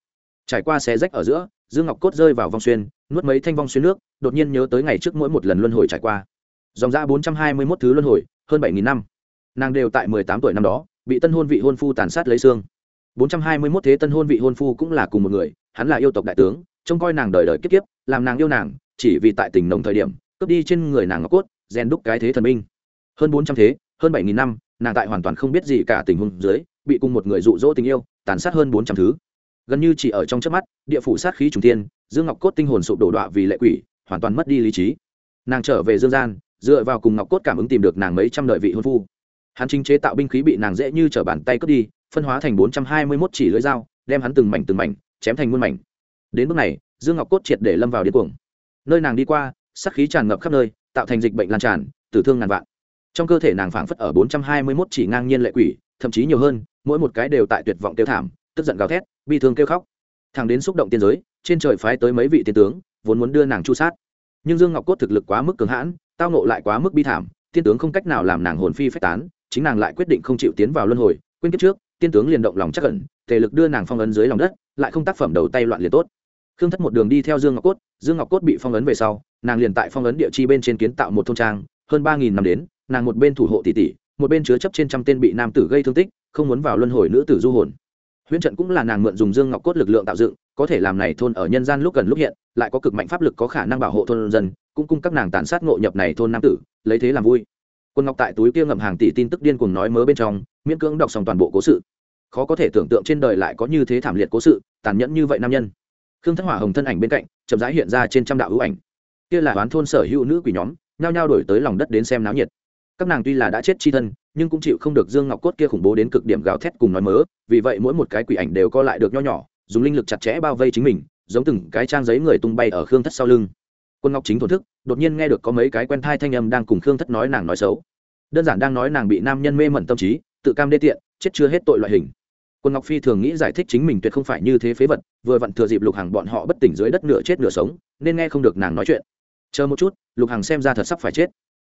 Trải qua xé rách ở giữa, dương ngọc cốt rơi vào vong xuyên, nuốt mấy thanh vong xuyên nước, đột nhiên nhớ tới ngày trước mỗi một lần luân hồi trải qua. Dòng ra bốn trăm hai mươi mốt thứ luân hồi, hơn bảy nghìn năm. Nàng đều tại mười tám tuổi năm đó, bị tân hôn vị hôn phu tàn sát lấy xương. Bốn trăm hai mươi mốt thế tân hôn vị hôn phu cũng là cùng một người, hắn là yêu tộc đại tướng, trông coi nàng đời đời kiếp kiếp, làm nàng yêu nàng, chỉ vì tại tình nồng thời điểm, cướp đi trên người nàng ngọc cốt rèn đúc cái thế thần minh. Hơn bốn trăm thế, hơn bảy nghìn năm, nàng tại hoàn toàn không biết gì cả tình huống dưới, bị cùng một người dụ dỗ tình yêu, tàn sát hơn bốn trăm thứ. Gần như chỉ ở trong chớp mắt, địa phủ sát khí trùng tiên dương ngọc cốt tinh hồn sụp đổ đọa vì lệ quỷ, hoàn toàn mất đi lý trí. Nàng trở về dương gian, dựa vào cùng ngọc cốt cảm ứng tìm được nàng mấy trăm lợi vị hôn phu. Hắn chính chế tạo binh khí bị nàng dễ như trở bàn tay cướp đi, phân hóa thành bốn trăm hai mươi mốt chỉ lưỡi dao, đem hắn từng mảnh từng mảnh, chém thành muôn mảnh. Đến bước này, dương ngọc cốt triệt để lâm vào điên cuồng. Nơi nàng đi qua sắc khí tràn ngập khắp nơi tạo thành dịch bệnh lan tràn, tử thương ngàn vạn. Trong cơ thể nàng phảng phất ở bốn trăm hai mươi mốt chỉ ngang nhiên lệ quỷ, thậm chí nhiều hơn, mỗi một cái đều tại tuyệt vọng tiêu thảm, tức giận gào thét, bi thương kêu khóc. Thằng đến xúc động tiên giới, trên trời phái tới mấy vị tiên tướng, vốn muốn đưa nàng chu sát. Nhưng dương ngọc cốt thực lực quá mức cường hãn, tao nộ lại quá mức bi thảm, tiên tướng không cách nào làm nàng hồn phi phách tán, chính nàng lại quyết định không chịu tiến vào luân hồi, quên kiếp trước, tiên tướng liền động lòng chắc cẩn thể lực đưa nàng phong ấn dưới lòng đất, lại không tác phẩm đầu tay loạn liền tốt khương thất một đường đi theo dương ngọc cốt, dương ngọc cốt bị phong ấn về sau, nàng liền tại phong ấn địa chi bên trên kiến tạo một thôn trang, hơn ba nghìn năm đến, nàng một bên thủ hộ tỷ tỷ, một bên chứa chấp trên trăm tên bị nam tử gây thương tích, không muốn vào luân hồi nữ tử du hồn. Huyễn trận cũng là nàng mượn dùng dương ngọc cốt lực lượng tạo dựng, có thể làm này thôn ở nhân gian lúc gần lúc hiện, lại có cực mạnh pháp lực có khả năng bảo hộ thôn dân, cũng cung các nàng tàn sát ngộ nhập này thôn nam tử, lấy thế làm vui. Quân ngọc tại túi kia ngậm hàng tỷ tin tức điên cuồng nói mớ bên trong, miễn cưỡng đọc xong toàn bộ cố sự. Khó có thể tưởng tượng trên đời lại có như thế thảm liệt cố sự, tàn nhẫn như vậy nam nhân khương thất hỏa hồng thân ảnh bên cạnh, chậm rãi hiện ra trên trăm đạo hữu ảnh. Kia là đoán thôn sở hữu nữ quỷ nhóm, nhao nhao đổi tới lòng đất đến xem náo nhiệt. Các nàng tuy là đã chết chi thân, nhưng cũng chịu không được dương ngọc cốt kia khủng bố đến cực điểm gào thét cùng nói mớ, vì vậy mỗi một cái quỷ ảnh đều co lại được nho nhỏ, dùng linh lực chặt chẽ bao vây chính mình, giống từng cái trang giấy người tung bay ở khương thất sau lưng. Quân ngọc chính thổn thức, đột nhiên nghe được có mấy cái quen thai thanh âm đang cùng khương thất nói nàng nói xấu. Đơn giản đang nói nàng bị nam nhân mê mẩn tâm trí, tự cam đê tiện, chết chưa hết tội loại hình quân ngọc phi thường nghĩ giải thích chính mình tuyệt không phải như thế phế vật, vừa vặn thừa dịp lục hàng bọn họ bất tỉnh dưới đất nửa chết nửa sống, nên nghe không được nàng nói chuyện. Chờ một chút, lục hàng xem ra thật sắp phải chết.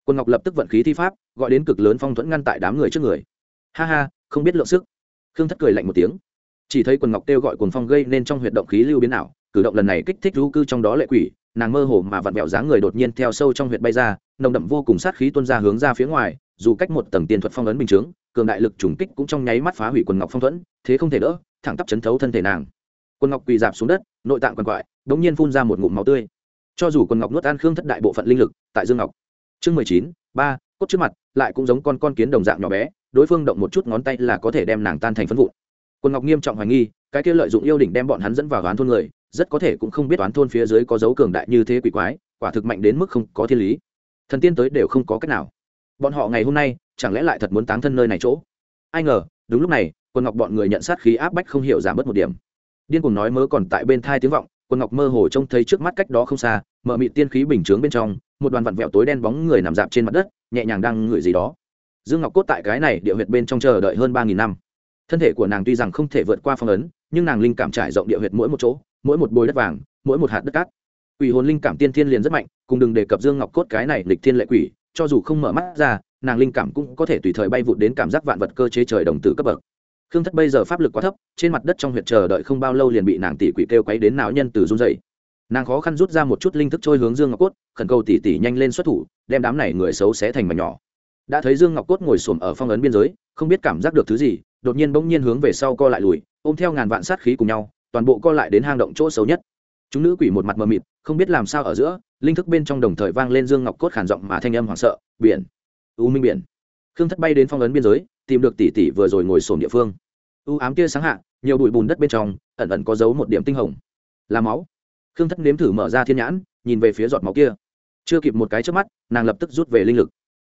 Quân ngọc lập tức vận khí thi pháp, gọi đến cực lớn phong thuẫn ngăn tại đám người trước người. Ha ha, không biết lượng sức. Khương thất cười lạnh một tiếng. Chỉ thấy quần ngọc kêu gọi cuồng phong gây nên trong huyệt động khí lưu biến ảo, cử động lần này kích thích lưu cư trong đó lệ quỷ, nàng mơ hồ mà vặn vẹo dáng người đột nhiên theo sâu trong huyệt bay ra nồng đậm vô cùng sát khí tuôn ra hướng ra phía ngoài, dù cách một tầng tiền thuật phong ấn bình chướng, cường đại lực trùng kích cũng trong nháy mắt phá hủy quần ngọc phong thuẫn, thế không thể đỡ, thẳng tắp chấn thấu thân thể nàng. Quần ngọc quỳ dạp xuống đất, nội tạng quằn quại đ ỗ n g nhiên phun ra một ngụm máu tươi. Cho dù quần ngọc nuốt an khương thất đại bộ phận linh lực, tại dương ngọc. Chương mười chín, ba, cốt trước mặt, lại cũng giống con con kiến đồng dạng nhỏ bé, đối phương động một chút ngón tay là có thể đem nàng tan thành phân vụn. Quần ngọc nghiêm trọng hoài nghi, cái kia lợi dụng yêu đỉnh đem bọn hắn dẫn vào đoán thôn người, rất có thể cũng không biết đoán thôn phía dưới có dấu cường đại như thế quỷ quái, quả thực mạnh đến mức không có thiên lý thần tiên tới đều không có cách nào. Bọn họ ngày hôm nay, chẳng lẽ lại thật muốn tán thân nơi này chỗ? Ai ngờ, đúng lúc này quân ngọc bọn người nhận sát khí áp bách không hiểu giảm bớt một điểm. Điên cùng nói mớ còn tại bên thai tiếng vọng quân ngọc mơ hồ trông thấy trước mắt cách đó không xa, mở mị tiên khí bình chướng bên trong, một đoàn vặn vẹo tối đen bóng người nằm dạp trên mặt đất, nhẹ nhàng đang ngửi gì đó. Dương ngọc cốt tại cái này địa huyệt bên trong chờ đợi hơn ba nghìn năm. Thân thể của nàng tuy rằng không thể vượt qua phong ấn, nhưng nàng linh cảm trải rộng địa huyệt mỗi một chỗ, mỗi một bồi đất vàng, mỗi một hạt đất cát quỷ hồn linh cảm tiên thiên liền rất mạnh, cùng đừng đề cập dương ngọc cốt cái này lịch thiên lệ quỷ, cho dù không mở mắt ra, nàng linh cảm cũng có thể tùy thời bay vụt đến cảm giác vạn vật cơ chế trời đồng tử cấp bậc. Khương thất bây giờ pháp lực quá thấp, trên mặt đất trong huyệt chờ đợi không bao lâu liền bị nàng tỷ quỷ kêu quấy đến não nhân từ run dậy nàng khó khăn rút ra một chút linh thức trôi hướng dương ngọc cốt, khẩn cầu tỷ tỷ nhanh lên xuất thủ, đem đám này người xấu xé thành mà nhỏ. Đã thấy dương ngọc cốt ngồi xổm ở phong ấn biên giới, không biết cảm giác được thứ gì, đột nhiên bỗng nhiên hướng về sau co lại lùi, ôm theo ngàn vạn sát khí cùng nhau, toàn bộ co lại đến hang động chỗ xấu nhất chúng nữ quỷ một mặt mờ mịt, không biết làm sao ở giữa, linh thức bên trong đồng thời vang lên dương ngọc cốt khản giọng mà thanh âm hoảng sợ, biển, u minh biển. Khương thất bay đến phong ấn biên giới, tìm được tỷ tỷ vừa rồi ngồi sồn địa phương. U ám kia sáng hạ, nhiều bụi bùn đất bên trong, ẩn ẩn có dấu một điểm tinh hồng. Là máu. Khương thất nếm thử mở ra thiên nhãn, nhìn về phía giọt máu kia. Chưa kịp một cái trước mắt, nàng lập tức rút về linh lực.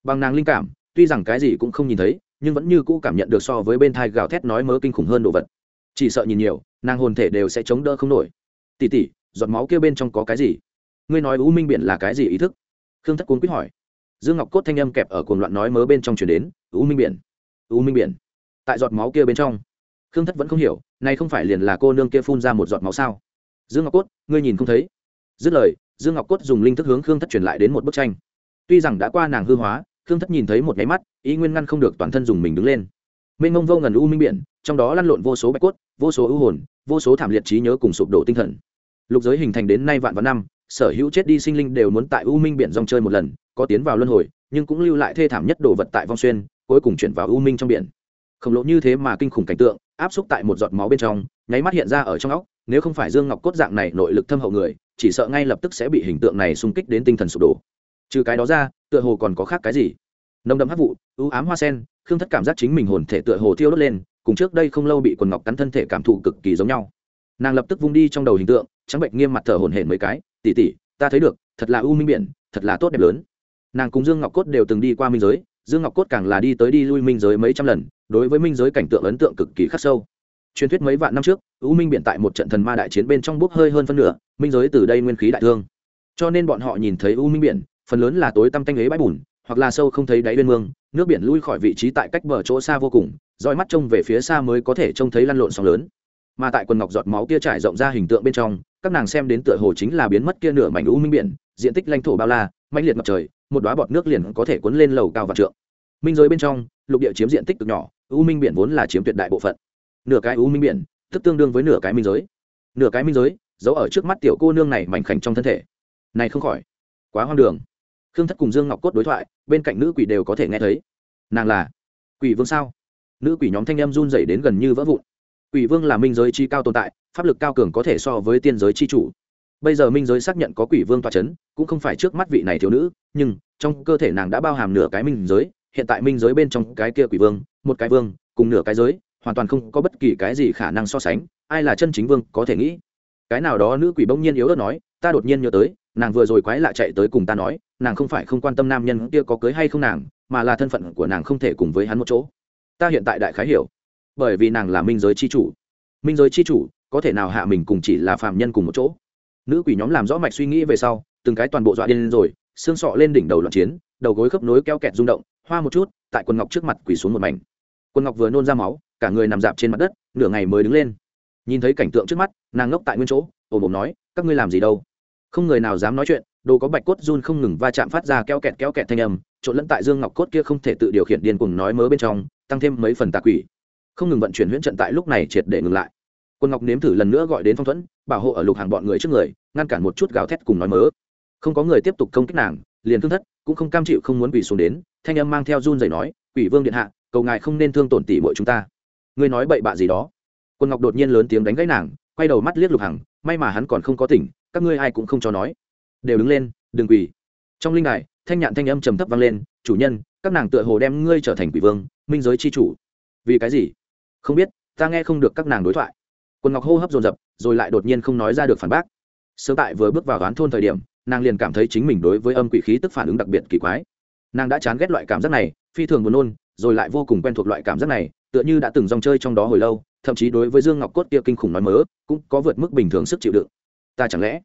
Bằng nàng linh cảm, tuy rằng cái gì cũng không nhìn thấy, nhưng vẫn như cũ cảm nhận được so với bên thai gào thét nói mớ kinh khủng hơn đồ vật. Chỉ sợ nhìn nhiều, nàng hồn thể đều sẽ chống đỡ không nổi. Tỉ tỉ giọt máu kia bên trong có cái gì? Ngươi nói u minh biển là cái gì ý thức? Khương thất cuốn quyết hỏi. Dương ngọc cốt thanh âm kẹp ở cuồng loạn nói mớ bên trong chuyển đến, u minh biển, u minh biển. Tại giọt máu kia bên trong, khương thất vẫn không hiểu, này không phải liền là cô nương kia phun ra một giọt máu sao? Dương ngọc cốt, ngươi nhìn không thấy. Dứt lời, dương ngọc cốt dùng linh thức hướng khương thất truyền lại đến một bức tranh. Tuy rằng đã qua nàng hư hóa, khương thất nhìn thấy một nháy mắt, ý nguyên ngăn không được toàn thân dùng mình đứng lên. Mênh mông vô ngần u minh biển, trong đó lăn lộn vô số bạch cốt, vô số ưu hồn, vô số thảm liệt trí nhớ cùng sụp đổ tinh thần lục giới hình thành đến nay vạn vạn năm, sở hữu chết đi sinh linh đều muốn tại u minh biển dòng chơi một lần, có tiến vào luân hồi, nhưng cũng lưu lại thê thảm nhất đồ vật tại vong xuyên, cuối cùng chuyển vào u minh trong biển. Khổng lồ như thế mà kinh khủng cảnh tượng, áp xúc tại một giọt máu bên trong, nháy mắt hiện ra ở trong óc, nếu không phải dương ngọc cốt dạng này nội lực thâm hậu người, chỉ sợ ngay lập tức sẽ bị hình tượng này xung kích đến tinh thần sụp đổ. Trừ cái đó ra, tựa hồ còn có khác cái gì? Nồng đậm hắc vụ ưu ám hoa sen, khương thất cảm giác chính mình hồn thể tựa hồ thiêu đốt lên, cùng trước đây không lâu bị quần ngọc cắn thân thể cảm thụ cực kỳ giống nhau. Nàng lập tức vung đi trong đầu hình tượng trắng bệnh nghiêm mặt thở hổn hển mấy cái tỉ tỉ ta thấy được, thật là u minh biển, thật là tốt đẹp lớn. Nàng cùng dương ngọc cốt đều từng đi qua minh giới, dương ngọc cốt càng là đi tới đi lui minh giới mấy trăm lần, đối với minh giới cảnh tượng ấn tượng cực kỳ khắc sâu. Truyền thuyết mấy vạn năm trước, u minh biển tại một trận thần ma đại chiến bên trong bốc hơi hơn phân nửa, minh giới từ đây nguyên khí đại thương. Cho nên bọn họ nhìn thấy u minh biển, phần lớn là tối tăm tanh ấy bãi bùn, hoặc là sâu không thấy đáy bên mương, nước biển lui khỏi vị trí tại cách bờ chỗ xa vô cùng, roi mắt trông về phía xa mới có thể trông thấy lăn lộn sóng lớn. Mà tại quần ngọc giọt máu kia trải rộng ra hình tượng bên trong các nàng xem đến tựa hồ chính là biến mất kia nửa mảnh u minh biển, diện tích lãnh thổ bao la, mãnh liệt ngập trời, một đoá bọt nước liền có thể cuốn lên lầu cao và trượng. Minh giới bên trong, lục địa chiếm diện tích cực nhỏ, u minh biển vốn là chiếm tuyệt đại bộ phận. Nửa cái u minh biển, tức tương đương với nửa cái minh giới. Nửa cái minh giới, giấu ở trước mắt tiểu cô nương này mảnh khảnh trong thân thể. Này không khỏi, quá hoang đường. Khương thất cùng dương ngọc cốt đối thoại, bên cạnh nữ quỷ đều có thể nghe thấy. Nàng là quỷ vương sao? Nữ quỷ nhóm thanh em run rẩy đến gần như vỡ vụn quỷ vương là minh giới chi cao tồn tại pháp lực cao cường có thể so với tiên giới chi chủ. Bây giờ minh giới xác nhận có quỷ vương tọa trấn, cũng không phải trước mắt vị này thiếu nữ nhưng trong cơ thể nàng đã bao hàm nửa cái minh giới hiện tại minh giới bên trong cái kia quỷ vương một cái vương cùng nửa cái giới hoàn toàn không có bất kỳ cái gì khả năng so sánh ai là chân chính vương có thể nghĩ. Cái nào đó nữ quỷ bỗng nhiên yếu ớt nói ta đột nhiên nhớ tới nàng vừa rồi quái lạ chạy tới cùng ta nói nàng không phải không quan tâm nam nhân kia có cưới hay không nàng mà là thân phận của nàng không thể cùng với hắn một chỗ. Ta hiện tại đại khái hiểu bởi vì nàng là minh giới c h i chủ. Minh giới c h i chủ có thể nào hạ mình cùng chỉ là phạm nhân cùng một chỗ? Nữ quỷ nhóm làm rõ mạch suy nghĩ về sau, từng cái toàn bộ dọa điên rồi, xương sọ lên đỉnh đầu loạn chiến, đầu gối khớp nối keo kẹt rung động, hoa một chút, tại quần ngọc trước mặt quỷ xuống một mảnh. Quần ngọc vừa nôn ra máu, cả người nằm dạp trên mặt đất, nửa ngày mới đứng lên. Nhìn thấy cảnh tượng trước mắt, nàng ngốc tại nguyên chỗ, ồm ồm nói, các ngươi làm gì đâu? Không người nào dám nói chuyện, đồ có bạch cốt run không ngừng va chạm phát ra keo kẹt keo kẹt thanh âm, trộn lẫn tại dương ngọc cốt kia không thể tự điều khiển điên cùng nói mớ bên trong, tăng thêm mấy phần tà quỷ không ngừng vận chuyển huyễn trận tại lúc này triệt để ngừng lại. Quân ngọc nếm thử lần nữa gọi đến phong thuẫn, bảo hộ ở lục hàng bọn người trước người, ngăn cản một chút gào thét cùng nói mớ. Không có người tiếp tục công kích nàng, liền thương thất, cũng không cam chịu không muốn quỷ xuống đến, thanh âm mang theo run rẩy nói, quỷ vương điện hạ, cầu ngài không nên thương tổn tỷ muội chúng ta. Ngươi nói bậy bạ gì đó? Quân ngọc đột nhiên lớn tiếng đánh gãy nàng, quay đầu mắt liếc lục hằng may mà hắn còn không có tỉnh, các ngươi ai cũng không cho nói. Đều đứng lên, đừng quỳ. Trong linh đài, thanh nhạn thanh âm trầm thấp vang lên, chủ nhân, các nàng tựa hồ đem ngươi trở thành quỷ vương, minh giới chi chủ. Vì cái gì? Không biết, ta nghe không được các nàng đối thoại. Quân ngọc hô hấp dồn dập, rồi lại đột nhiên không nói ra được phản bác. Sớm tại vừa bước vào đoán thôn thời điểm, nàng liền cảm thấy chính mình đối với âm quỷ khí tức phản ứng đặc biệt kỳ quái. Nàng đã chán ghét loại cảm giác này, phi thường buồn nôn, rồi lại vô cùng quen thuộc loại cảm giác này, tựa như đã từng dòng chơi trong đó hồi lâu, thậm chí đối với dương ngọc cốt kia kinh khủng nói mớ, cũng có vượt mức bình thường sức chịu đựng. Ta chẳng lẽ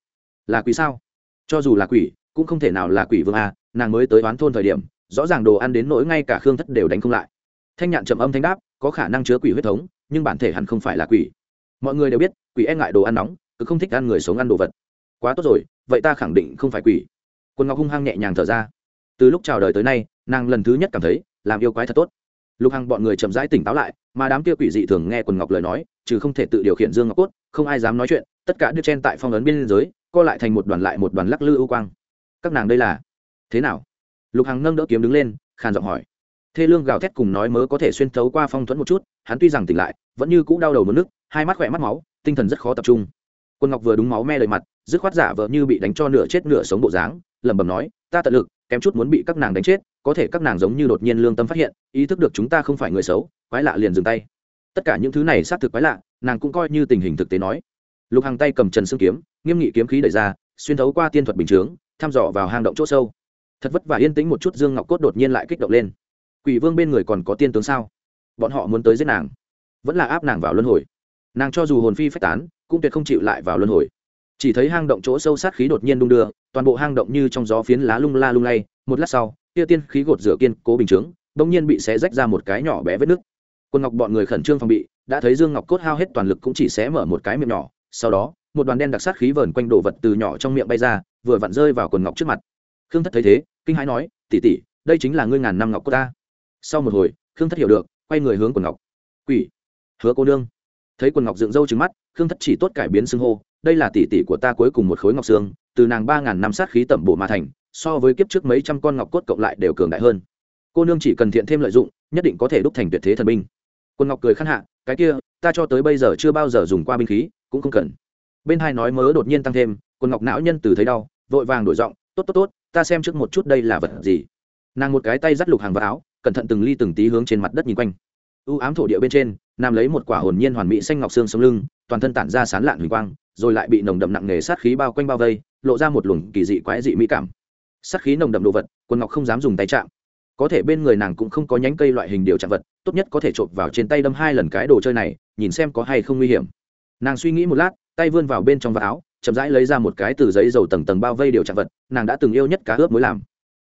là quỷ sao? Cho dù là quỷ, cũng không thể nào là quỷ vương à? nàng mới tới oán thôn thời điểm, rõ ràng đồ ăn đến nỗi ngay cả khương thất đều đánh không lại. Thanh nhạn trầm âm thanh đáp có khả năng chứa quỷ huyết thống, nhưng bản thể hẳn không phải là quỷ. Mọi người đều biết, quỷ e ngại đồ ăn nóng, cứ không thích ăn người sống ăn đồ vật. Quá tốt rồi, vậy ta khẳng định không phải quỷ. Quân ngọc hung hăng nhẹ nhàng thở ra. Từ lúc chào đời tới nay, nàng lần thứ nhất cảm thấy, làm yêu quái thật tốt. Lục hằng bọn người chậm rãi tỉnh táo lại, mà đám kia quỷ dị thường nghe quần ngọc lời nói chứ không thể tự điều khiển dương ngọc cốt, không ai dám nói chuyện, tất cả đưa chen tại phong ấn biên giới, co lại thành một đoàn lại một đoàn lắc lư ưu quang. Các nàng đây là thế nào? Lục hằng nâng đỡ kiếm đứng lên, khàn giọng hỏi thê lương gào thét cùng nói mớ có thể xuyên thấu qua phong thuẫn một chút, hắn tuy rằng tỉnh lại, vẫn như cũ đau đầu mất nước, hai mắt khỏe mắt máu, tinh thần rất khó tập trung. Quân ngọc vừa đúng máu me lời mặt, dứt khoát giả vợ như bị đánh cho nửa chết nửa sống bộ dáng, lẩm bẩm nói, ta tận lực, kém chút muốn bị các nàng đánh chết, có thể các nàng giống như đột nhiên lương tâm phát hiện, ý thức được chúng ta không phải người xấu, quái lạ liền dừng tay. Tất cả những thứ này xác thực quái lạ, nàng cũng coi như tình hình thực tế nói. Lục hàng tay cầm trần xương kiếm, nghiêm nghị kiếm khí đẩy ra, xuyên thấu qua tiên thuật bình chướng, thăm dò vào hang động chỗ sâu. Thật vất và yên tĩnh một chút, dương ngọc cốt đột nhiên lại kích động lên quỷ vương bên người còn có tiên tướng sao? Bọn họ muốn tới giết nàng. Vẫn là áp nàng vào luân hồi. Nàng cho dù hồn phi phách tán, cũng tuyệt không chịu lại vào luân hồi. Chỉ thấy hang động chỗ sâu sát khí đột nhiên đung đưa, toàn bộ hang động như trong gió phiến lá lung la lung lay. Một lát sau, kia tiên khí gột rửa kiên cố bình chướng, bỗng nhiên bị xé rách ra một cái nhỏ bé vết nứt. Quân ngọc bọn người khẩn trương phòng bị, đã thấy dương ngọc cốt hao hết toàn lực cũng chỉ xé mở một cái miệng nhỏ. Sau đó, một đoàn đen đặc sát khí vờn quanh đồ vật từ nhỏ trong miệng bay ra, vừa vặn rơi vào quần ngọc trước mặt. Khương thất thấy thế, kinh hãi nói tỉ tỉ đây chính là ngươi ngàn năm ngọc của ta sau một hồi, khương thất hiểu được, quay người hướng quần ngọc. Quỷ! Hứa cô nương! Thấy quần ngọc dựng râu trứng mắt, khương thất chỉ tốt cải biến xưng hô, đây là tỷ tỷ của ta cuối cùng một khối ngọc xương, từ nàng ba ngàn năm sát khí tẩm bổ mà thành, so với kiếp trước mấy trăm con ngọc cốt cộng lại đều cường đại hơn. Cô nương chỉ cần thiện thêm lợi dụng, nhất định có thể đúc thành tuyệt thế thần binh. Quân ngọc cười khăn hạ, cái kia, ta cho tới bây giờ chưa bao giờ dùng qua binh khí, cũng không cần. Bên hai nói mớ đột nhiên tăng thêm quân ngọc não nhân từ thấy đau, vội vàng đổi giọng, tốt tốt tốt, ta xem trước một chút đây là vật gì. Nàng một cái tay dắt lục hàng vào áo cẩn thận từng ly từng tí hướng trên mặt đất nhìn quanh. U ám thổ địa bên trên nam lấy một quả hồn nhiên hoàn mỹ xanh ngọc xương sống lưng, toàn thân tản ra sán lạn huỳnh quang, rồi lại bị nồng đậm nặng nề sát khí bao quanh bao vây, lộ ra một luồng kỳ dị quái dị mỹ cảm. Sát khí nồng đậm đồ vật quân ngọc không dám dùng tay chạm. Có thể bên người nàng cũng không có nhánh cây loại hình điều chạm vật, tốt nhất có thể chộp vào trên tay đâm hai lần cái đồ chơi này, nhìn xem có hay không nguy hiểm. Nàng suy nghĩ một lát, tay vươn vào bên trong vạt áo, chậm rãi lấy ra một cái từ giấy dầu tầng tầng bao vây điều chạm vật, nàng đã từng yêu nhất cá ướp mới làm.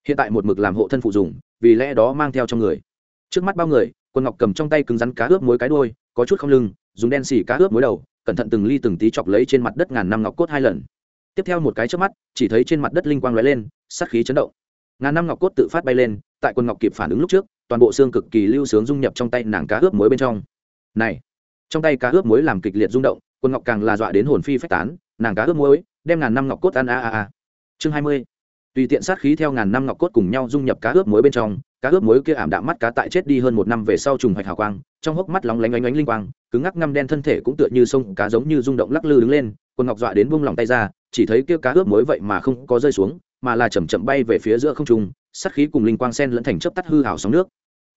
Hiện tại một mực làm hộ thân phụ dùng vì lẽ đó mang theo trong người. Trước mắt bao người quân ngọc cầm trong tay cứng rắn cá ướp muối cái đuôi, có chút không lưng, dùng đen xì cá ướp muối đầu, cẩn thận từng ly từng tí chọc lấy trên mặt đất ngàn năm ngọc cốt hai lần. Tiếp theo một cái trước mắt, chỉ thấy trên mặt đất linh quang lóe lên, sát khí chấn động. Ngàn năm ngọc cốt tự phát bay lên, tại quân ngọc kịp phản ứng lúc trước, toàn bộ xương cực kỳ lưu sướng dung nhập trong tay nàng cá ướp muối bên trong. Này, trong tay cá ướp muối làm kịch liệt rung động quân ngọc càng là dọa đến hồn phi phách tán, nàng cá ướp muối, đem ngàn năm ngọc cốt ăn, a a a. Chương hai mươi tùy tiện sát khí theo ngàn năm ngọc cốt cùng nhau dung nhập cá ướp muối bên trong, cá ướp muối kia ảm đạm mắt cá tại chết đi hơn một năm về sau trùng hoạch hào quang, trong hốc mắt lóng lánh ánh ánh linh quang, cứng ngắc ngăm đen thân thể cũng tựa như sông, cá giống như rung động lắc lư đứng lên quân ngọc dọa đến buông lòng tay ra, chỉ thấy kia cá ướp muối vậy mà không có rơi xuống, mà là chầm chậm bay về phía giữa không trung, sát khí cùng linh quang sen lẫn thành chớp tắt hư hào sóng nước.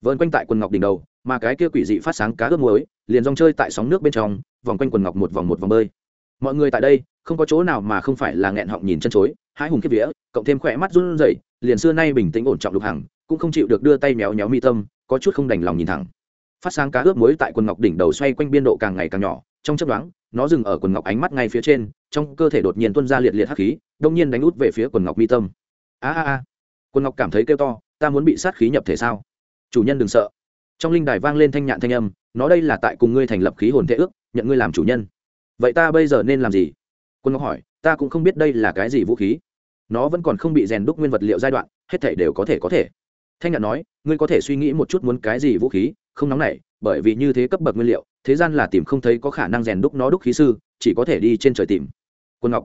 Vợn quanh tại quần ngọc đỉnh đầu, mà cái kia quỷ dị phát sáng cá ướp muối, liền rong chơi tại sóng nước bên trong, vòng quanh quần ngọc một vòng một vòng bơi. Mọi người tại đây không có chỗ nào mà không phải là nghẹn họng nhìn chân chối hai hùng kiếp vía, cộng thêm khỏe mắt run rẩy, liền xưa nay bình tĩnh ổn trọng lục hàng cũng không chịu được đưa tay méo méo mi tâm, có chút không đành lòng nhìn thẳng. Phát sáng cá ướp muối tại quần ngọc đỉnh đầu xoay quanh biên độ càng ngày càng nhỏ, trong chấp đoán nó dừng ở quần ngọc ánh mắt ngay phía trên, trong cơ thể đột nhiên tuôn ra liệt liệt hắc khí, đông nhiên đánh út về phía quần ngọc mi tâm. A a a, quần ngọc cảm thấy kêu to, ta muốn bị sát khí nhập thể sao? Chủ nhân đừng sợ. Trong linh đài vang lên thanh nhạn thanh âm, nó đây là tại cùng ngươi thành lập khí hồn thể ước, nhận ngươi làm chủ nhân. Vậy ta bây giờ nên làm gì? Quân ngọc hỏi, ta cũng không biết đây là cái gì vũ khí. Nó vẫn còn không bị rèn đúc nguyên vật liệu giai đoạn, hết thể đều có thể có thể. Thanh nhạn nói, ngươi có thể suy nghĩ một chút muốn cái gì vũ khí, không nóng nảy, bởi vì như thế cấp bậc nguyên liệu, thế gian là tìm không thấy có khả năng rèn đúc nó đúc khí sư, chỉ có thể đi trên trời tìm. Quân ngọc,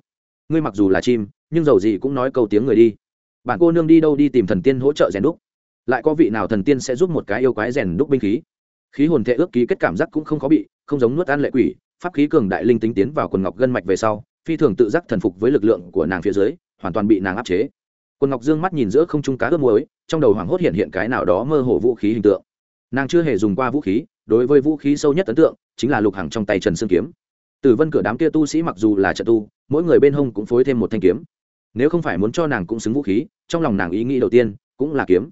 ngươi mặc dù là chim, nhưng dầu gì cũng nói câu tiếng người đi. Bạn cô nương đi đâu đi tìm thần tiên hỗ trợ rèn đúc. Lại có vị nào thần tiên sẽ giúp một cái yêu quái rèn đúc binh khí? Khí hồn thể ước ký kết cảm giác cũng không có bị, không giống nuốt ăn lệ quỷ, pháp khí cường đại linh tính tiến vào quần ngọc gân mạch về sau phi thường tự giác thần phục với lực lượng của nàng phía dưới, hoàn toàn bị nàng áp chế. Quân ngọc dương mắt nhìn giữa không trung cá ướp muối, trong đầu hoảng hốt hiện hiện cái nào đó mơ hồ vũ khí hình tượng. Nàng chưa hề dùng qua vũ khí, đối với vũ khí sâu nhất ấn tượng chính là lục hàng trong tay trần sương kiếm. Tử vân cửa đám kia tu sĩ mặc dù là trận tu, mỗi người bên hông cũng phối thêm một thanh kiếm. Nếu không phải muốn cho nàng cũng xứng vũ khí, trong lòng nàng ý nghĩ đầu tiên cũng là kiếm.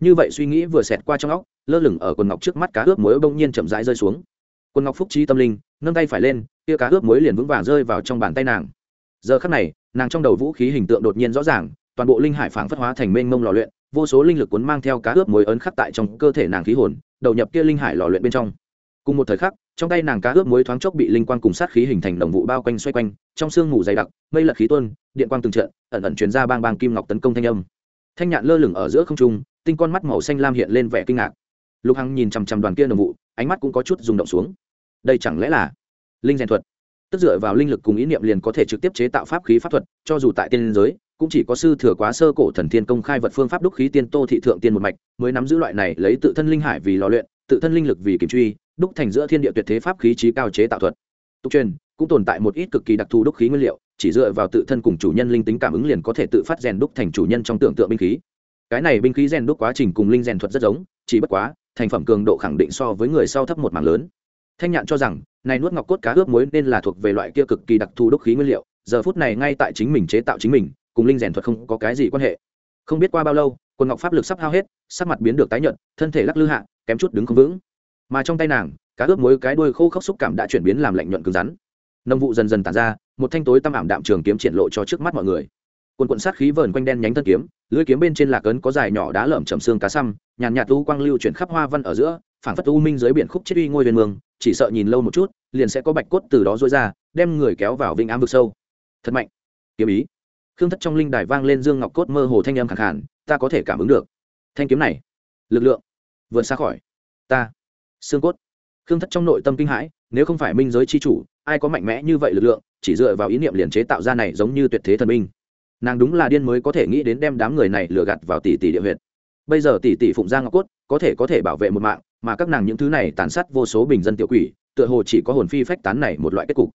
Như vậy suy nghĩ vừa xẹt qua trong óc, lơ lửng ở quần ngọc trước mắt cá ướp muối bỗng nhiên chậm rãi rơi xuống. Quần ngọc phúc trí tâm linh, nâng tay phải lên kia cá ướp muối liền vững vàng rơi vào trong bàn tay nàng. Giờ khắc này, nàng trong đầu vũ khí hình tượng đột nhiên rõ ràng, toàn bộ linh hải phảng phất hóa thành mênh mông lò luyện, vô số linh lực cuốn mang theo cá ướp muối ấn khắc tại trong cơ thể nàng khí hồn, đầu nhập kia linh hải lò luyện bên trong. Cùng một thời khắc, trong tay nàng cá ướp muối thoáng chốc bị linh quang cùng sát khí hình thành đồng vụ bao quanh xoay quanh, trong sương ngủ dày đặc, mây lật khí tuôn, điện quang từng trận, ẩn ẩn chuyển ra bang bang kim ngọc tấn công thanh âm. Thanh nhạn lơ lửng ở giữa không trung, tinh con mắt màu xanh lam hiện lên vẻ kinh ngạc. Lục hằng nhìn chằm chằm đoàn kia đồng vụ, ánh mắt cũng có chút rung động xuống. Đây chẳng lẽ là linh rèn thuật. Tức dựa vào linh lực cùng ý niệm liền có thể trực tiếp chế tạo pháp khí pháp thuật, cho dù tại tiên giới, cũng chỉ có sư thừa quá sơ cổ thần thiên công khai vật phương pháp đúc khí tiên tô thị thượng tiên một mạch, mới nắm giữ loại này lấy tự thân linh hải vì lò luyện, tự thân linh lực vì kiểm truy, đúc thành giữa thiên địa tuyệt thế pháp khí trí cao chế tạo thuật. Tục truyền, cũng tồn tại một ít cực kỳ đặc thù đúc khí nguyên liệu, chỉ dựa vào tự thân cùng chủ nhân linh tính cảm ứng liền có thể tự phát rèn đúc thành chủ nhân trong tưởng tượng binh khí. Cái này binh khí rèn đúc quá trình cùng linh rèn thuật rất giống, chỉ bất quá, thành phẩm cường độ khẳng định so với người sau thấp một mảng lớn thanh nhạn cho rằng, này nuốt ngọc cốt cá ướp muối nên là thuộc về loại kia cực kỳ đặc thù đúc khí nguyên liệu, giờ phút này ngay tại chính mình chế tạo chính mình, cùng linh rèn thuật không có cái gì quan hệ. Không biết qua bao lâu, quần ngọc pháp lực sắp hao hết, sắc mặt biến được tái nhợt, thân thể lắc lư hạ, kém chút đứng không vững. Mà trong tay nàng, cá ướp muối cái đuôi khô khốc xúc cảm đã chuyển biến làm lạnh nhuận cứng rắn. Nông vụ dần dần tàn ra, một thanh tối tăm ảm đạm trường kiếm triển lộ cho trước mắt mọi người. Quần quận sát khí vờn quanh đen nhánh thân kiếm, lưỡi kiếm bên trên lạc ấn có dài nhỏ đá lởm chầm xương cá xăm, nhàn nhạt tu quang lưu chuyển khắp hoa văn ở giữa Phản phất u minh dưới biển khúc chết uy ngôi huyền mương, chỉ sợ nhìn lâu một chút, liền sẽ có bạch cốt từ đó dối ra, đem người kéo vào vĩnh ám vực sâu. Thật mạnh. Kiếm ý. Khương thất trong linh đài vang lên dương ngọc cốt mơ hồ thanh âm khẳng hẳn ta có thể cảm ứng được. Thanh kiếm này. Lực lượng. Vượt xa khỏi. Ta. Xương cốt. Khương thất trong nội tâm kinh hãi, nếu không phải minh giới c h i chủ, ai có mạnh mẽ như vậy lực lượng, chỉ dựa vào ý niệm liền chế tạo ra này giống như tuyệt thế thần minh. Nàng đúng là điên mới có thể nghĩ đến đem đám người này lừa gạt vào tỷ tỷ địa huyệt. Bây giờ tỷ tỷ phụng giang ngọc cốt, có thể có thể bảo vệ một mạng mà các nàng những thứ này tàn sát vô số bình dân tiểu quỷ, tựa hồ chỉ có hồn phi phách tán này một loại kết cục.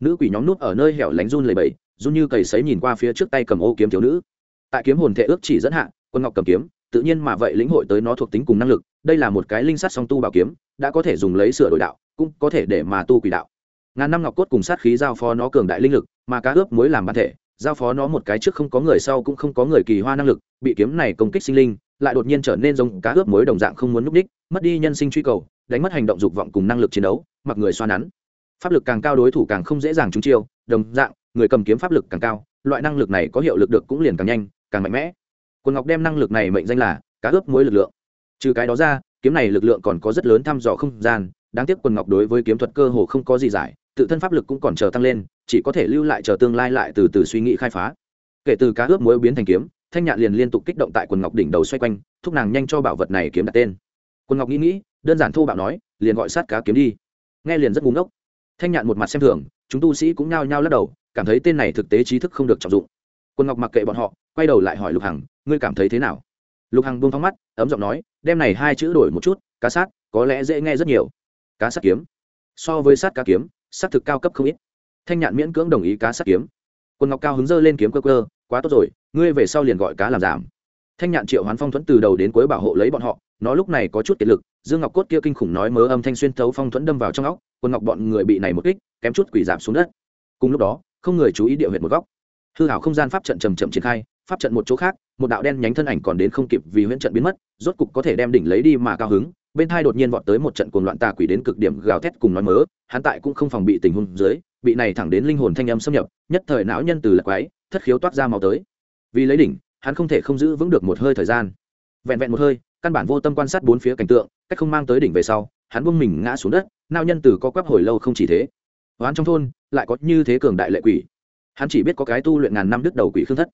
Nữ quỷ nhóm nút ở nơi hẻo lánh run lầy bẫy run như cầy sấy nhìn qua phía trước tay cầm ô kiếm thiếu nữ. Tại kiếm hồn thể ước chỉ dẫn hạ, quân ngọc cầm kiếm, tự nhiên mà vậy lĩnh hội tới nó thuộc tính cùng năng lực, đây là một cái linh sát song tu bảo kiếm, đã có thể dùng lấy sửa đổi đạo, cũng có thể để mà tu quỷ đạo. Ngàn năm ngọc cốt cùng sát khí giao phó nó cường đại linh lực, mà cá ướp mối làm bản thể, giao phó nó một cái trước không có người sau cũng không có người kỳ hoa năng lực, bị kiếm này công kích sinh linh lại đột nhiên trở nên giống cá ướp mối đồng dạng không muốn núp đích mất đi nhân sinh truy cầu, đánh mất hành động dục vọng cùng năng lực chiến đấu, mặc người xoa nắn. Pháp lực càng cao đối thủ càng không dễ dàng trúng chiêu, đồng dạng, người cầm kiếm pháp lực càng cao, loại năng lực này có hiệu lực được cũng liền càng nhanh, càng mạnh mẽ. Quần ngọc đem năng lực này mệnh danh là cá ướp mối lực lượng. Trừ cái đó ra, kiếm này lực lượng còn có rất lớn thăm dò không gian, đáng tiếc quần ngọc đối với kiếm thuật cơ hồ không có gì giải, tự thân pháp lực cũng còn chờ tăng lên, chỉ có thể lưu lại chờ tương lai lại từ từ suy nghĩ khai phá. Kể từ cá ướp muối biến thành kiếm thanh nhạn liền liên tục kích động tại quần ngọc đỉnh đầu xoay quanh, thúc nàng nhanh cho bảo vật này kiếm đặt tên. Quần ngọc nghĩ nghĩ, đơn giản thô bạo nói, liền gọi sát cá kiếm đi. Nghe liền rất búng ốc thanh nhạn một mặt xem thường, chúng tu sĩ cũng nhao nhao lắc đầu, cảm thấy tên này thực tế trí thức không được trọng dụng. Quân ngọc mặc kệ bọn họ, quay đầu lại hỏi lục hằng, ngươi cảm thấy thế nào? Lục hằng buông thóng mắt, ấm giọng nói, đem này hai chữ đổi một chút, cá sát, có lẽ dễ nghe rất nhiều. Cá sát kiếm? So với sát cá kiếm, sát thực cao cấp không ít. Thanh nhạn miễn cưỡng đồng ý cá sát kiếm. Quân ngọc cao hứng dơ lên kiếm cơ cơ quá tốt rồi, ngươi về sau liền gọi cá làm giảm. Thanh nhạn triệu hoán phong thuẫn từ đầu đến cuối bảo hộ lấy bọn họ, nó lúc này có chút kiệt lực, dương ngọc cốt kia kinh khủng nói mớ âm thanh xuyên thấu phong thuẫn đâm vào trong óc quân ngọc bọn người bị này một kích, kém chút quỷ giảm xuống đất. Cùng lúc đó, không người chú ý địa huyệt một góc. Hư hảo không gian pháp trận trầm trầm triển khai, pháp trận một chỗ khác, một đạo đen nhánh thân ảnh còn đến không kịp vì huyễn trận biến mất, rốt cục có thể đem đỉnh lấy đi mà cao hứng, bên thai đột nhiên vọt tới một trận cuồng loạn tà quỷ đến cực điểm gào thét cùng nói mớ, hắn tại cũng không phòng bị tình huống dưới bị này thẳng đến linh hồn thanh âm xâm nhập, nhất thời não nhân từ lật quái, thất khiếu toát ra máu tới. Vì lấy đỉnh, hắn không thể không giữ vững được một hơi thời gian. Vẹn vẹn một hơi, căn bản vô tâm quan sát bốn phía cảnh tượng, cách không mang tới đỉnh về sau, hắn buông mình ngã xuống đất nao nhân từ có quắp hồi lâu không chỉ thế. Hoán trong thôn, lại có như thế cường đại lệ quỷ. Hắn chỉ biết có cái tu luyện ngàn năm đứt đầu quỷ khương thất.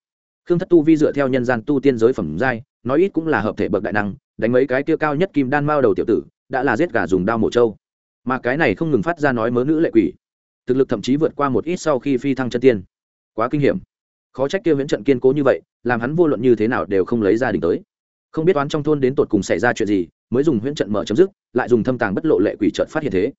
Khương thất tu vi dựa theo nhân gian tu tiên giới phẩm giai, nói ít cũng là hợp thể bậc đại năng, đánh mấy cái kia cao nhất kim đan mao đầu tiểu tử, đã là giết gà dùng đao mổ trâu. Mà cái này không ngừng phát ra nói mớ nữ lệ quỷ thực lực thậm chí vượt qua một ít sau khi phi thăng chân tiên. Quá kinh hiểm. Khó trách kia viễn trận kiên cố như vậy, làm hắn vô luận như thế nào đều không lấy gia đình tới. Không biết toán trong thôn đến tột cùng xảy ra chuyện gì, mới dùng huyễn trận mở chấm dứt, lại dùng thâm tàng bất lộ lệ quỷ trận phát hiện thế.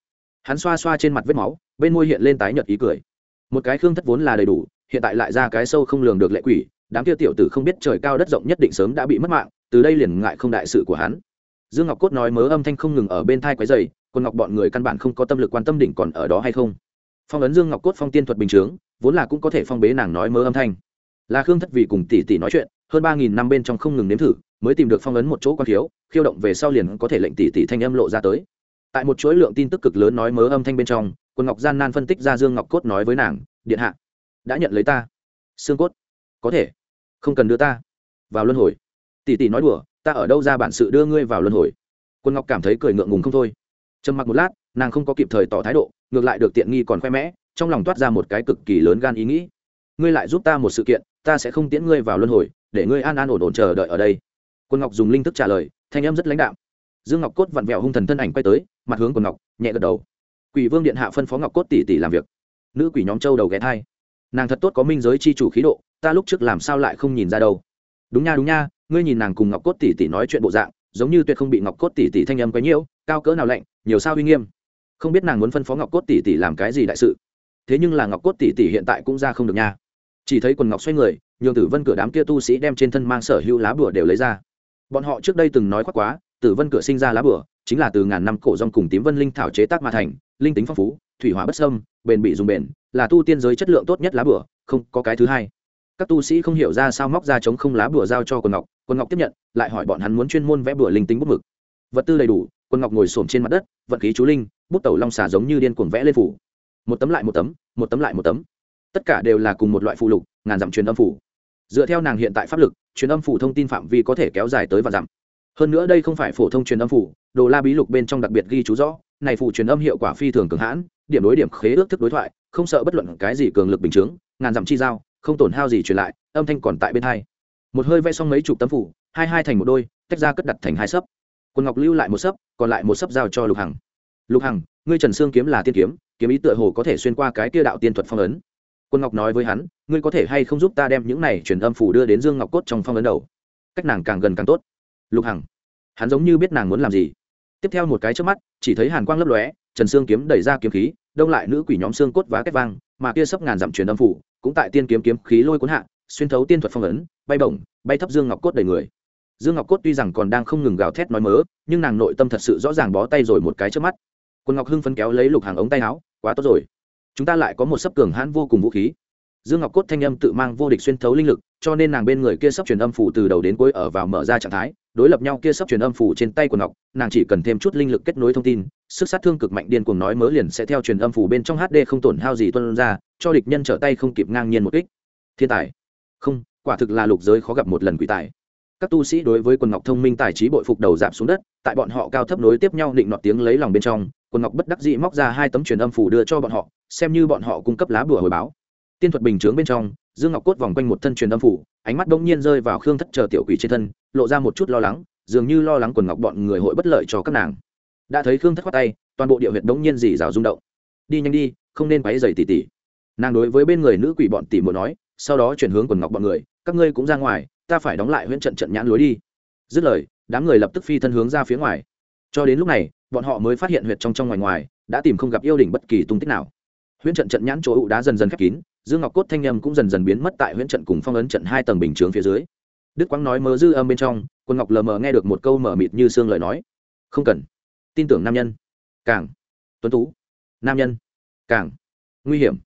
Hắn xoa xoa trên mặt vết máu, bên môi hiện lên tái nhợt ý cười. Một cái khương thất vốn là đầy đủ, hiện tại lại ra cái sâu không lường được lệ quỷ, đám kia tiểu tử không biết trời cao đất rộng nhất định sớm đã bị mất mạng, từ đây liền ngại không đại sự của hắn. Dương ngọc cốt nói mớ âm thanh không ngừng ở bên thai quái dày quân ngọc bọn người căn bản không có tâm lực quan tâm đỉnh còn ở đó hay không phong ấn dương ngọc cốt phong tiên thuật bình chướng, vốn là cũng có thể phong bế nàng nói mơ âm thanh. Là khương thất vì cùng tỷ tỷ nói chuyện, hơn ba nghìn năm bên trong không ngừng nếm thử, mới tìm được phong ấn một chỗ quan thiếu, khiêu động về sau liền có thể lệnh tỷ tỷ thanh âm lộ ra tới. Tại một chuỗi lượng tin tức cực lớn nói mớ âm thanh bên trong, quân ngọc gian nan phân tích ra dương ngọc cốt nói với nàng, điện hạ, đã nhận lấy ta. Xương cốt, có thể. Không cần đưa ta vào luân hồi. Tỷ tỷ nói đùa, ta ở đâu ra bản sự đưa ngươi vào luân hồi. Quân ngọc cảm thấy cười ngượng ngùng không thôi trầm mặc một lát, nàng không có kịp thời tỏ thái độ, ngược lại được tiện nghi còn khoe mẽ, trong lòng toát ra một cái cực kỳ lớn gan ý nghĩ. Ngươi lại giúp ta một sự kiện, ta sẽ không tiễn ngươi vào luân hồi, để ngươi an an ổn ổn chờ đợi ở đây. Quân ngọc dùng linh thức trả lời, thanh em rất lãnh đạo dương ngọc cốt vặn vẹo hung thần thân ảnh quay tới, mặt hướng quân ngọc, nhẹ gật đầu. Quỷ vương điện hạ phân phó ngọc cốt tỷ tỷ làm việc. Nữ quỷ nhóm châu đầu ghé thai. Nàng thật tốt có minh giới chi chủ khí độ, ta lúc trước làm sao lại không nhìn ra đâu. Đúng nha đúng nha, ngươi nhìn nàng cùng ngọc cốt tỷ tỷ nói chuyện bộ dạng giống như tuyệt không bị ngọc cốt tỷ tỷ thanh âm quấy nhiễu, cao cỡ nào lạnh, nhiều sao uy nghiêm. Không biết nàng muốn phân phó ngọc cốt tỷ tỷ làm cái gì đại sự. Thế nhưng là ngọc cốt tỷ tỷ hiện tại cũng ra không được nha. Chỉ thấy quần ngọc xoay người, nhường tử vân cửa đám kia tu sĩ đem trên thân mang sở hữu lá bùa đều lấy ra. Bọn họ trước đây từng nói khoác quá, tử vân cửa sinh ra lá bùa, chính là từ ngàn năm cổ rong cùng tím vân linh thảo chế tác mà thành, linh tính phong phú, thủy hỏa bất sâm bền bị dùng bền, là tu tiên giới chất lượng tốt nhất lá bùa, không có cái thứ hai các tu sĩ không hiểu ra sao móc ra chống không lá bùa giao cho quần ngọc quần ngọc tiếp nhận, lại hỏi bọn hắn muốn chuyên môn vẽ bùa linh tính bút mực. Vật tư đầy đủ, quần ngọc ngồi xổm trên mặt đất, vận khí chú linh, bút tẩu long xà giống như điên cuồng vẽ lên phủ. Một tấm lại một tấm một tấm lại một tấm. Tất cả đều là cùng một loại phụ lục, ngàn dặm truyền âm phủ. Dựa theo nàng hiện tại pháp lực, truyền âm phủ thông tin phạm vi có thể kéo dài tới và dặm. Hơn nữa đây không phải phổ thông truyền âm phủ, đồ la bí lục bên trong đặc biệt ghi chú rõ, này phủ truyền âm hiệu quả phi thường cường hãn, điểm đối điểm khế ước thức đối thoại, không sợ bất luận cái gì cường lực bình chướng, ngàn dặm chi giao không tổn hao gì truyền lại, âm thanh còn tại bên hai. Một hơi vẽ xong mấy chục tấm phủ, hai hai thành một đôi, tách ra cất đặt thành hai sấp. Quân ngọc lưu lại một sấp, còn lại một sấp giao cho lục hằng. Lục hằng, ngươi trần sương kiếm là tiên kiếm kiếm ý tựa hồ có thể xuyên qua cái kia đạo tiên thuật phong ấn. Quân ngọc nói với hắn, ngươi có thể hay không giúp ta đem những này truyền âm phủ đưa đến dương ngọc cốt trong phong ấn đầu? Cách nàng càng gần càng tốt. Lục hằng, hắn giống như biết nàng muốn làm gì. Tiếp theo một cái trước mắt, chỉ thấy hàn quang lấp lóe, trần sương kiếm đẩy ra kiếm khí, đông lại nữ quỷ nhóm xương cốt vá kết vang, mà kia sấp ngàn dặm truyền âm phủ cũng tại tiên kiếm kiếm khí lôi cuốn hạ, xuyên thấu tiên thuật phong ấn, bay bổng, bay thấp dương ngọc cốt đầy người. Dương ngọc cốt tuy rằng còn đang không ngừng gào thét nói mớ, nhưng nàng nội tâm thật sự rõ ràng bó tay rồi một cái trước mắt. Quân ngọc hưng phấn kéo lấy lục hàng ống tay áo, quá tốt rồi. Chúng ta lại có một sấp cường hãn vô cùng vũ khí. Dương ngọc cốt thanh âm tự mang vô địch xuyên thấu linh lực, cho nên nàng bên người kia sắp truyền âm phủ từ đầu đến cuối ở vào mở ra trạng thái, đối lập nhau kia sắp truyền âm phủ trên tay của ngọc, nàng chỉ cần thêm chút linh lực kết nối thông tin sức sát thương cực mạnh điên cuồng nói mớ liền sẽ theo truyền âm phủ bên trong hd không tổn hao gì tuân ra, cho địch nhân trở tay không kịp ngang nhiên một kích. Thiên tài. Không, quả thực là lục giới khó gặp một lần quỷ tài. Các tu sĩ đối với quần ngọc thông minh tài trí bội phục đầu giảm xuống đất, tại bọn họ cao thấp nối tiếp nhau định nọt tiếng lấy lòng bên trong, quần ngọc bất đắc dĩ móc ra hai tấm truyền âm phủ đưa cho bọn họ, xem như bọn họ cung cấp lá bùa hồi báo. Tiên thuật bình chướng bên trong, dương ngọc cốt vòng quanh một thân truyền âm phủ, ánh mắt bỗng nhiên rơi vào khương thất chờ tiểu quỷ trên thân, lộ ra một chút lo lắng, dường như lo lắng quần ngọc bọn người hội bất lợi cho các nàng đã thấy khương thất khoát tay, toàn bộ địa huyệt đống nhiên dì rào rung động. Đi nhanh đi, không nên quáy dày tỉ tỉ nàng đối với bên người nữ quỷ bọn tỉ muốn nói, sau đó chuyển hướng quần ngọc bọn người, các ngươi cũng ra ngoài, ta phải đóng lại huyện trận trận nhãn lối đi. Dứt lời, đám người lập tức phi thân hướng ra phía ngoài. Cho đến lúc này, bọn họ mới phát hiện huyệt trong trong ngoài ngoài, đã tìm không gặp yêu đỉnh bất kỳ tung tích nào. Huyễn trận trận nhãn chỗ ụ đá dần dần khép kín, dương ngọc cốt thanh nhâm cũng dần dần biến mất tại huyễn trận cùng phong ấn trận hai tầng bình chướng phía dưới. Đức quang nói mơ dư âm bên trong quân ngọc lờ mờ nghe được một câu mở mịt như xương lời nói. Không cần tin tưởng nam nhân. Càng. Tuấn tú. Nam nhân. Càng. Nguy hiểm.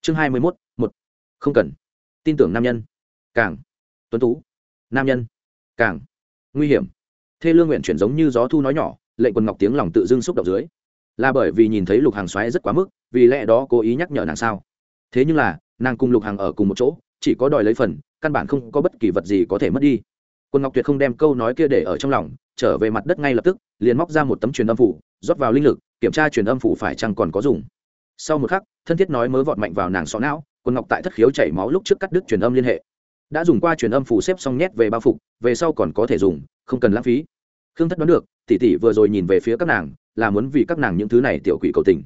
Chương hai mươi mốt, một. Không cần. Tin tưởng nam nhân. Càng. Tuấn tú. Nam nhân. Càng. Nguy hiểm. Thê lương nguyện chuyển giống như gió thu nói nhỏ, lệnh quần ngọc tiếng lòng tự dưng xúc động dưới. Là bởi vì nhìn thấy lục hàng xoáy rất quá mức, vì lẽ đó cố ý nhắc nhở nàng sao. Thế nhưng là, nàng cùng lục hàng ở cùng một chỗ, chỉ có đòi lấy phần, căn bản không có bất kỳ vật gì có thể mất đi. Quân ngọc tuyệt không đem câu nói kia để ở trong lòng trở về mặt đất ngay lập tức, liền móc ra một tấm truyền âm phủ, rót vào linh lực, kiểm tra truyền âm phủ phải chăng còn có dùng. Sau một khắc, thân thiết nói mớ vọt mạnh vào nàng xó não quân ngọc tại thất khiếu chảy máu lúc trước cắt đứt truyền âm liên hệ. Đã dùng qua truyền âm phủ xếp xong nhét về bao phục, về sau còn có thể dùng, không cần lãng phí. Khương thất đoán được, tỷ tỷ vừa rồi nhìn về phía các nàng, là muốn vì các nàng những thứ này tiểu quỷ cầu tình.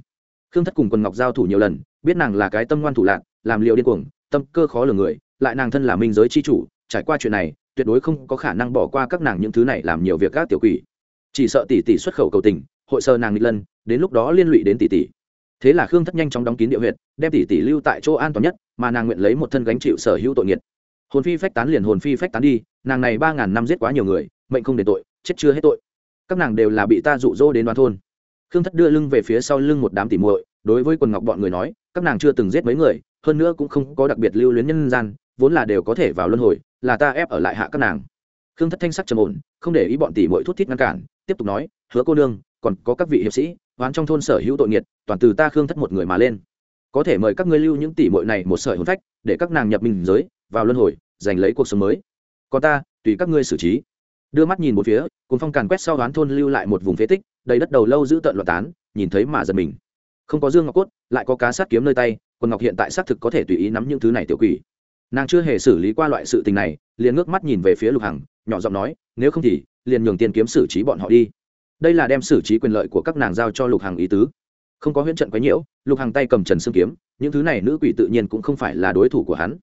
Khương thất cùng quần ngọc giao thủ nhiều lần, biết nàng là cái tâm ngoan thủ lạc, làm liệu điên cuồng, tâm cơ khó lường người, lại nàng thân là minh giới c h i chủ, trải qua chuyện này tuyệt đối không có khả năng bỏ qua các nàng những thứ này làm nhiều việc các tiểu quỷ. Chỉ sợ tỷ tỷ xuất khẩu cầu tình, hội sơ nàng nghịch lân, đến lúc đó liên lụy đến tỷ tỷ. Thế là khương thất nhanh chóng đóng kín địa huyện đem tỷ tỷ lưu tại chỗ an toàn nhất, mà nàng nguyện lấy một thân gánh chịu sở hữu tội nghiệt. Hồn phi phách tán liền hồn phi phách tán đi, nàng này ba ngàn năm giết quá nhiều người, mệnh không đền tội, chết chưa hết tội. Các nàng đều là bị ta rụ rỗ đến đoàn thôn. Khương thất đưa lưng về phía sau lưng một đám tỉ muội, đối với quần ngọc bọn người nói, các nàng chưa từng giết mấy người, hơn nữa cũng không có đặc biệt lưu luyến nhân gian, vốn là đều có thể vào luân hồi là ta ép ở lại hạ các nàng. Khương thất thanh sắc trầm ổn, không để ý bọn tỷ muội thút thít ngăn cản, tiếp tục nói, hứa cô nương, còn có các vị hiệp sĩ hoán trong thôn sở hữu tội nghiệt, toàn từ ta khương thất một người mà lên. Có thể mời các ngươi lưu những tỷ muội này một sợi hồn phách, để các nàng nhập minh giới, vào luân hồi, giành lấy cuộc sống mới. Còn ta, tùy các ngươi xử trí. Đưa mắt nhìn một phía cùng phong càn quét sau đoán thôn lưu lại một vùng phế tích, đầy đất đầu lâu giữ tận loạn tán, nhìn thấy mà giật mình. Không có dương ngọc cốt, lại có cá sát kiếm nơi tay, quần ngọc hiện tại xác thực có thể tùy ý nắm những thứ này tiểu quỷ nàng chưa hề xử lý qua loại sự tình này, liền ngước mắt nhìn về phía lục hằng, nhỏ giọng nói, nếu không thì, liền nhường tiền kiếm xử trí bọn họ đi. Đây là đem xử trí quyền lợi của các nàng giao cho lục hằng ý tứ. Không có huyễn trận quấy nhiễu, lục hằng tay cầm trần xương kiếm, những thứ này nữ quỷ tự nhiên cũng không phải là đối thủ của hắn.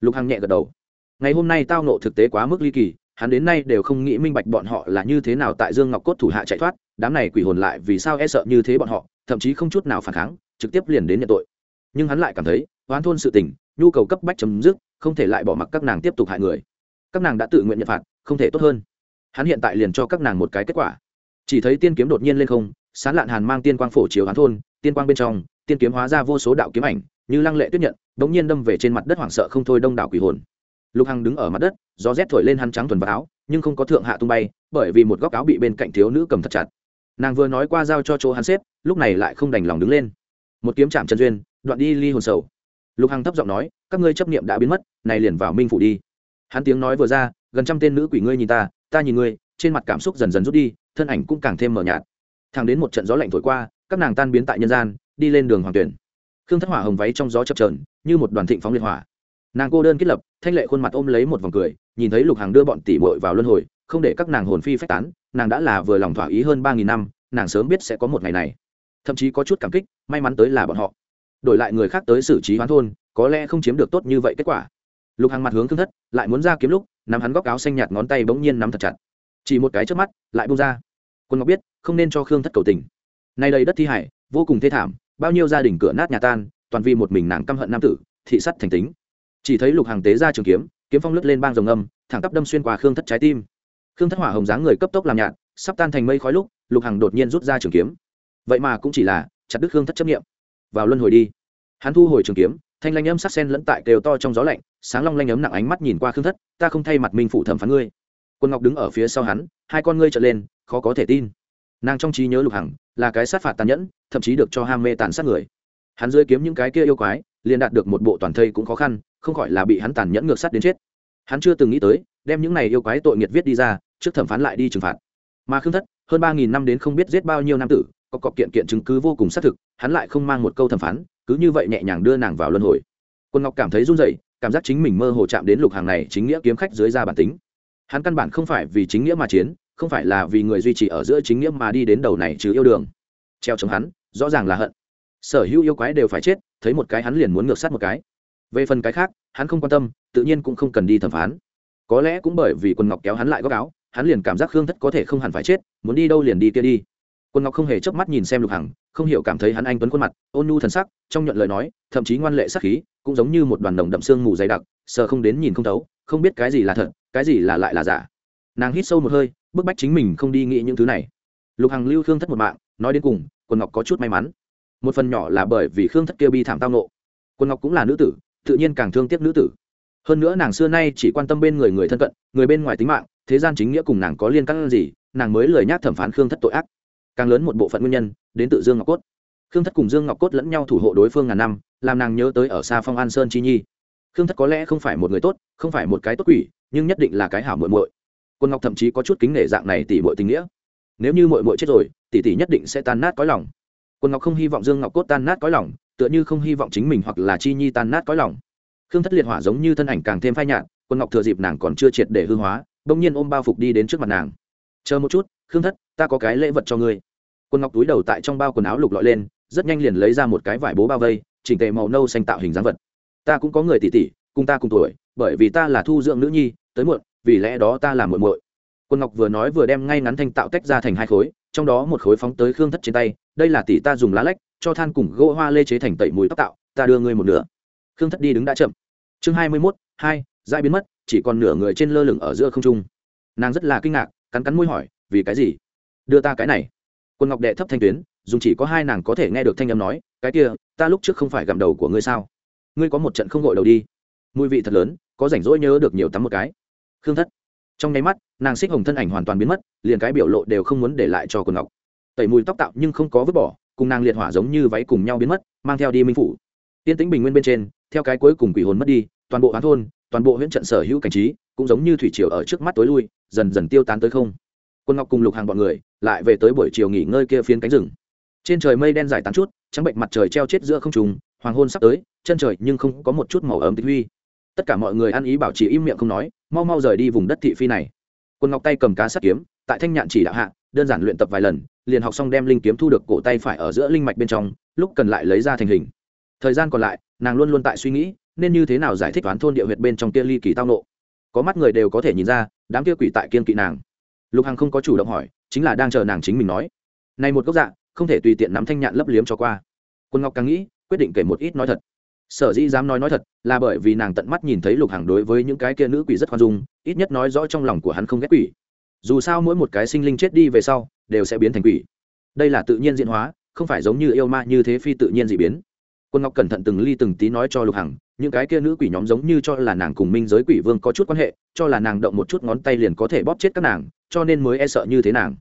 Lục hằng nhẹ gật đầu. Ngày hôm nay tao nộ thực tế quá mức ly kỳ, hắn đến nay đều không nghĩ minh bạch bọn họ là như thế nào tại dương ngọc cốt thủ hạ chạy thoát, đám này quỷ hồn lại vì sao e sợ như thế bọn họ, thậm chí không chút nào phản kháng, trực tiếp liền đến nhận tội. Nhưng hắn lại cảm thấy, oán thôn sự tình, nhu cầu cấp bách chấm dứt không thể lại bỏ mặc các nàng tiếp tục hại người. Các nàng đã tự nguyện nhận phạt, không thể tốt hơn. Hắn hiện tại liền cho các nàng một cái kết quả. Chỉ thấy tiên kiếm đột nhiên lên không, sán lạn hàn mang tiên quang phổ chiếu hắn thôn, tiên quang bên trong, tiên kiếm hóa ra vô số đạo kiếm ảnh, như lăng lệ tuyết nhận bỗng nhiên đâm về trên mặt đất hoảng sợ không thôi đông đảo quỷ hồn. Lục hằng đứng ở mặt đất, gió rét thổi lên hắn trắng thuần vào áo, nhưng không có thượng hạ tung bay, bởi vì một góc áo bị bên cạnh thiếu nữ cầm thật chặt. Nàng vừa nói qua giao cho chỗ hắn xếp, lúc này lại không đành lòng đứng lên. Một kiếm chạm chân duyên, đoạn đi ly hồn sầu. Lục hằng thấp giọng nói các ngươi chấp niệm đã biến mất, này liền vào minh phủ đi. Hắn tiếng nói vừa ra, gần trăm tên nữ quỷ ngươi nhìn ta ta nhìn ngươi, trên mặt cảm xúc dần dần rút đi, thân ảnh cũng càng thêm mờ nhạt. Thẳng đến một trận gió lạnh thổi qua, các nàng tan biến tại nhân gian, đi lên đường hoàng tuyển. Khương thất hỏa hồng váy trong gió chập trờn như một đoàn thịnh phóng liệt hỏa. Nàng cô đơn kết lập, thanh lệ khuôn mặt ôm lấy một vòng cười, nhìn thấy lục hàng đưa bọn tỷ bội vào luân hồi, không để các nàng hồn phi phách tán, nàng đã là vừa lòng thỏa ý hơn ba nghìn năm, nàng sớm biết sẽ có một ngày này. Thậm chí có chút cảm kích, may mắn tới là bọn họ. Đổi lại người khác tới xử trí hoán thôn có lẽ không chiếm được tốt như vậy kết quả. Lục hàng mặt hướng thương thất, lại muốn ra kiếm lúc, nắm hắn góc áo xanh nhạt ngón tay bỗng nhiên nắm thật chặt. Chỉ một cái trước mắt, lại bung ra. Quân ngọc biết, không nên cho khương thất cầu tình. Nay đây đất thi hải, vô cùng thê thảm, bao nhiêu gia đình cửa nát nhà tan, toàn vì một mình nàng căm hận nam tử, thị sắt thành tính. Chỉ thấy lục hàng tế ra trường kiếm kiếm phong lướt lên bang rồng âm, thẳng tắp đâm xuyên qua khương thất trái tim. Khương thất hỏa hồng dáng người cấp tốc làm nhạt, sắp tan thành mây khói lúc, lục Hằng đột nhiên rút ra trường kiếm. Vậy mà cũng chỉ là chặt đứt khương thất chấp nghiệm vào luân hồi đi. Hắn thu hồi trường kiếm thanh lanh âm sắc sen lẫn tại kêu to trong gió lạnh, sáng long lanh ấm nặng ánh mắt nhìn qua khương thất, ta không thay mặt minh phụ thẩm phán ngươi. Quân ngọc đứng ở phía sau hắn, hai con ngươi trở lên, khó có thể tin. Nàng trong trí nhớ lục hằng là cái sát phạt tàn nhẫn, thậm chí được cho ham mê tàn sát người. Hắn rơi kiếm những cái kia yêu quái, liền đạt được một bộ toàn thây cũng khó khăn, không khỏi là bị hắn tàn nhẫn ngược sát đến chết. Hắn chưa từng nghĩ tới, đem những này yêu quái tội nghiệt viết đi ra, trước thẩm phán lại đi trừng phạt. Mà khương thất, hơn ba nghìn năm đến không biết giết bao nhiêu nam tử, có cọc kiện kiện chứng cứ vô cùng xác thực, hắn lại không mang một câu thẩm phán cứ như vậy nhẹ nhàng đưa nàng vào luân hồi. Quân ngọc cảm thấy run rẩy, cảm giác chính mình mơ hồ chạm đến lục hàng này chính nghĩa kiếm khách dưới ra bản tính. Hắn căn bản không phải vì chính nghĩa mà chiến, không phải là vì người duy trì ở giữa chính nghĩa mà đi đến đầu này chứ yêu đường. Treo chống hắn, rõ ràng là hận. Sở hữu yêu quái đều phải chết, thấy một cái hắn liền muốn ngược sát một cái. Về phần cái khác, hắn không quan tâm, tự nhiên cũng không cần đi thẩm phán. Có lẽ cũng bởi vì quần ngọc kéo hắn lại góc áo, hắn liền cảm giác khương thất có thể không hẳn phải chết, muốn đi đâu liền đi kia đi. Quần ngọc không hề chớp mắt nhìn xem lục hằng không hiểu cảm thấy hắn anh tuấn khuôn mặt, ôn nhu thần sắc, trong nhuận lời nói, thậm chí ngoan lệ sắc khí, cũng giống như một đoàn đồng đậm xương mù dày đặc, sờ không đến nhìn không thấu, không biết cái gì là thật, cái gì là lại là giả. Nàng hít sâu một hơi, bức bách chính mình không đi nghĩ những thứ này. Lục hằng lưu khương thất một mạng, nói đến cùng, quần ngọc có chút may mắn. Một phần nhỏ là bởi vì khương thất kia bi thảm tao nộ. Quần ngọc cũng là nữ tử, tự nhiên càng thương tiếc nữ tử. Hơn nữa nàng xưa nay chỉ quan tâm bên người người thân cận, người bên ngoài tính mạng, thế gian chính nghĩa cùng nàng có liên căn gì, nàng mới lời nhắc thẩm phán khương thất tội ác càng lớn một bộ phận nguyên nhân, đến tự dương ngọc cốt. Khương thất cùng dương ngọc cốt lẫn nhau thủ hộ đối phương ngàn năm, làm nàng nhớ tới ở xa phong an sơn chi nhi. Khương thất có lẽ không phải một người tốt, không phải một cái tốt quỷ, nhưng nhất định là cái hảo muội muội. Quân ngọc thậm chí có chút kính nể dạng này tỷ muội tình nghĩa. Nếu như muội muội chết rồi, tỷ tỷ nhất định sẽ tan nát cõi lòng. Quân ngọc không hy vọng dương ngọc cốt tan nát cõi lòng, tựa như không hy vọng chính mình hoặc là chi nhi tan nát cõi lòng. Khương thất liệt hỏa giống như thân ảnh càng thêm phai nhạt, quân ngọc thừa dịp nàng còn chưa triệt để hư hóa, bỗng nhiên ôm bao phục đi đến trước mặt nàng. Chờ một chút, khương thất ta có cái lễ vật cho ngươi. Quân ngọc túi đầu tại trong bao quần áo lục lọi lên, rất nhanh liền lấy ra một cái vải bố bao vây, chỉnh tề màu nâu xanh tạo hình dáng vật. Ta cũng có người tỷ tỷ, cùng ta cùng tuổi, bởi vì ta là thu dưỡng nữ nhi, tới muộn, vì lẽ đó ta là muộn muội. Quân ngọc vừa nói vừa đem ngay ngắn thanh tạo tách ra thành hai khối, trong đó một khối phóng tới khương thất trên tay, đây là tỷ ta dùng lá lách, cho than cùng gỗ hoa lê chế thành tẩy mùi tóc tạo, ta đưa ngươi một nửa. Khương thất đi đứng đã chậm. Chương hai mươi mốt, hai, dãi biến mất, chỉ còn nửa người trên lơ lửng ở giữa không trung. Nàng rất là kinh ngạc, cắn cắn môi hỏi, vì cái gì? Đưa ta cái này. Quân ngọc đệ thấp thanh tuyến, dùng chỉ có hai nàng có thể nghe được thanh âm nói, cái kia, ta lúc trước không phải gặm đầu của ngươi sao? Ngươi có một trận không gội đầu đi. Mùi vị thật lớn, có rảnh rỗi nhớ được nhiều tắm một cái. Khương thất. Trong nháy mắt, nàng xích hồng thân ảnh hoàn toàn biến mất, liền cái biểu lộ đều không muốn để lại cho quần ngọc. Tẩy mùi tóc tạo nhưng không có vứt bỏ, cùng nàng liệt hỏa giống như váy cùng nhau biến mất, mang theo đi minh phủ. Tiên tĩnh bình nguyên bên trên, theo cái cuối cùng quỷ hồn mất đi, toàn bộ hoán thôn, toàn bộ huyện trận sở hữu cảnh trí, cũng giống như thủy triều ở trước mắt tối lui, dần dần tiêu tán tới không. Quân ngọc cùng lục hàng bọn người lại về tới buổi chiều nghỉ ngơi kia phiến cánh rừng. Trên trời mây đen dài tán chút, trắng bệnh mặt trời treo chết giữa không trùng hoàng hôn sắp tới, chân trời nhưng không có một chút màu ấm tích huy. Tất cả mọi người ăn ý bảo trì im miệng không nói, mau mau rời đi vùng đất thị phi này. Quân ngọc tay cầm cá sắt kiếm, tại thanh nhạn chỉ đạo hạ, đơn giản luyện tập vài lần, liền học xong đem linh kiếm thu được cổ tay phải ở giữa linh mạch bên trong, lúc cần lại lấy ra thành hình. Thời gian còn lại, nàng luôn luôn tại suy nghĩ, nên như thế nào giải thích toán thôn địa huyệt bên trong kia ly kỳ tao nộ. Có mắt người đều có thể nhìn ra, đám kia quỷ tại kiên kỵ nàng. Lục hằng không có chủ động hỏi chính là đang chờ nàng chính mình nói. Này một gốc dạ không thể tùy tiện nắm thanh nhạn lấp liếm cho qua. Quân ngọc càng nghĩ, quyết định kể một ít nói thật. Sở dĩ dám nói nói thật, là bởi vì nàng tận mắt nhìn thấy lục hằng đối với những cái kia nữ quỷ rất khoan dung, ít nhất nói rõ trong lòng của hắn không ghét quỷ. Dù sao mỗi một cái sinh linh chết đi về sau, đều sẽ biến thành quỷ. Đây là tự nhiên diễn hóa, không phải giống như yêu ma như thế phi tự nhiên dị biến. Quân ngọc cẩn thận từng ly từng tí nói cho lục hằng, những cái kia nữ quỷ nhóm giống như cho là nàng cùng minh giới quỷ vương có chút quan hệ, cho là nàng động một chút ngón tay liền có thể bóp chết các nàng, cho nên mới e sợ như thế nàng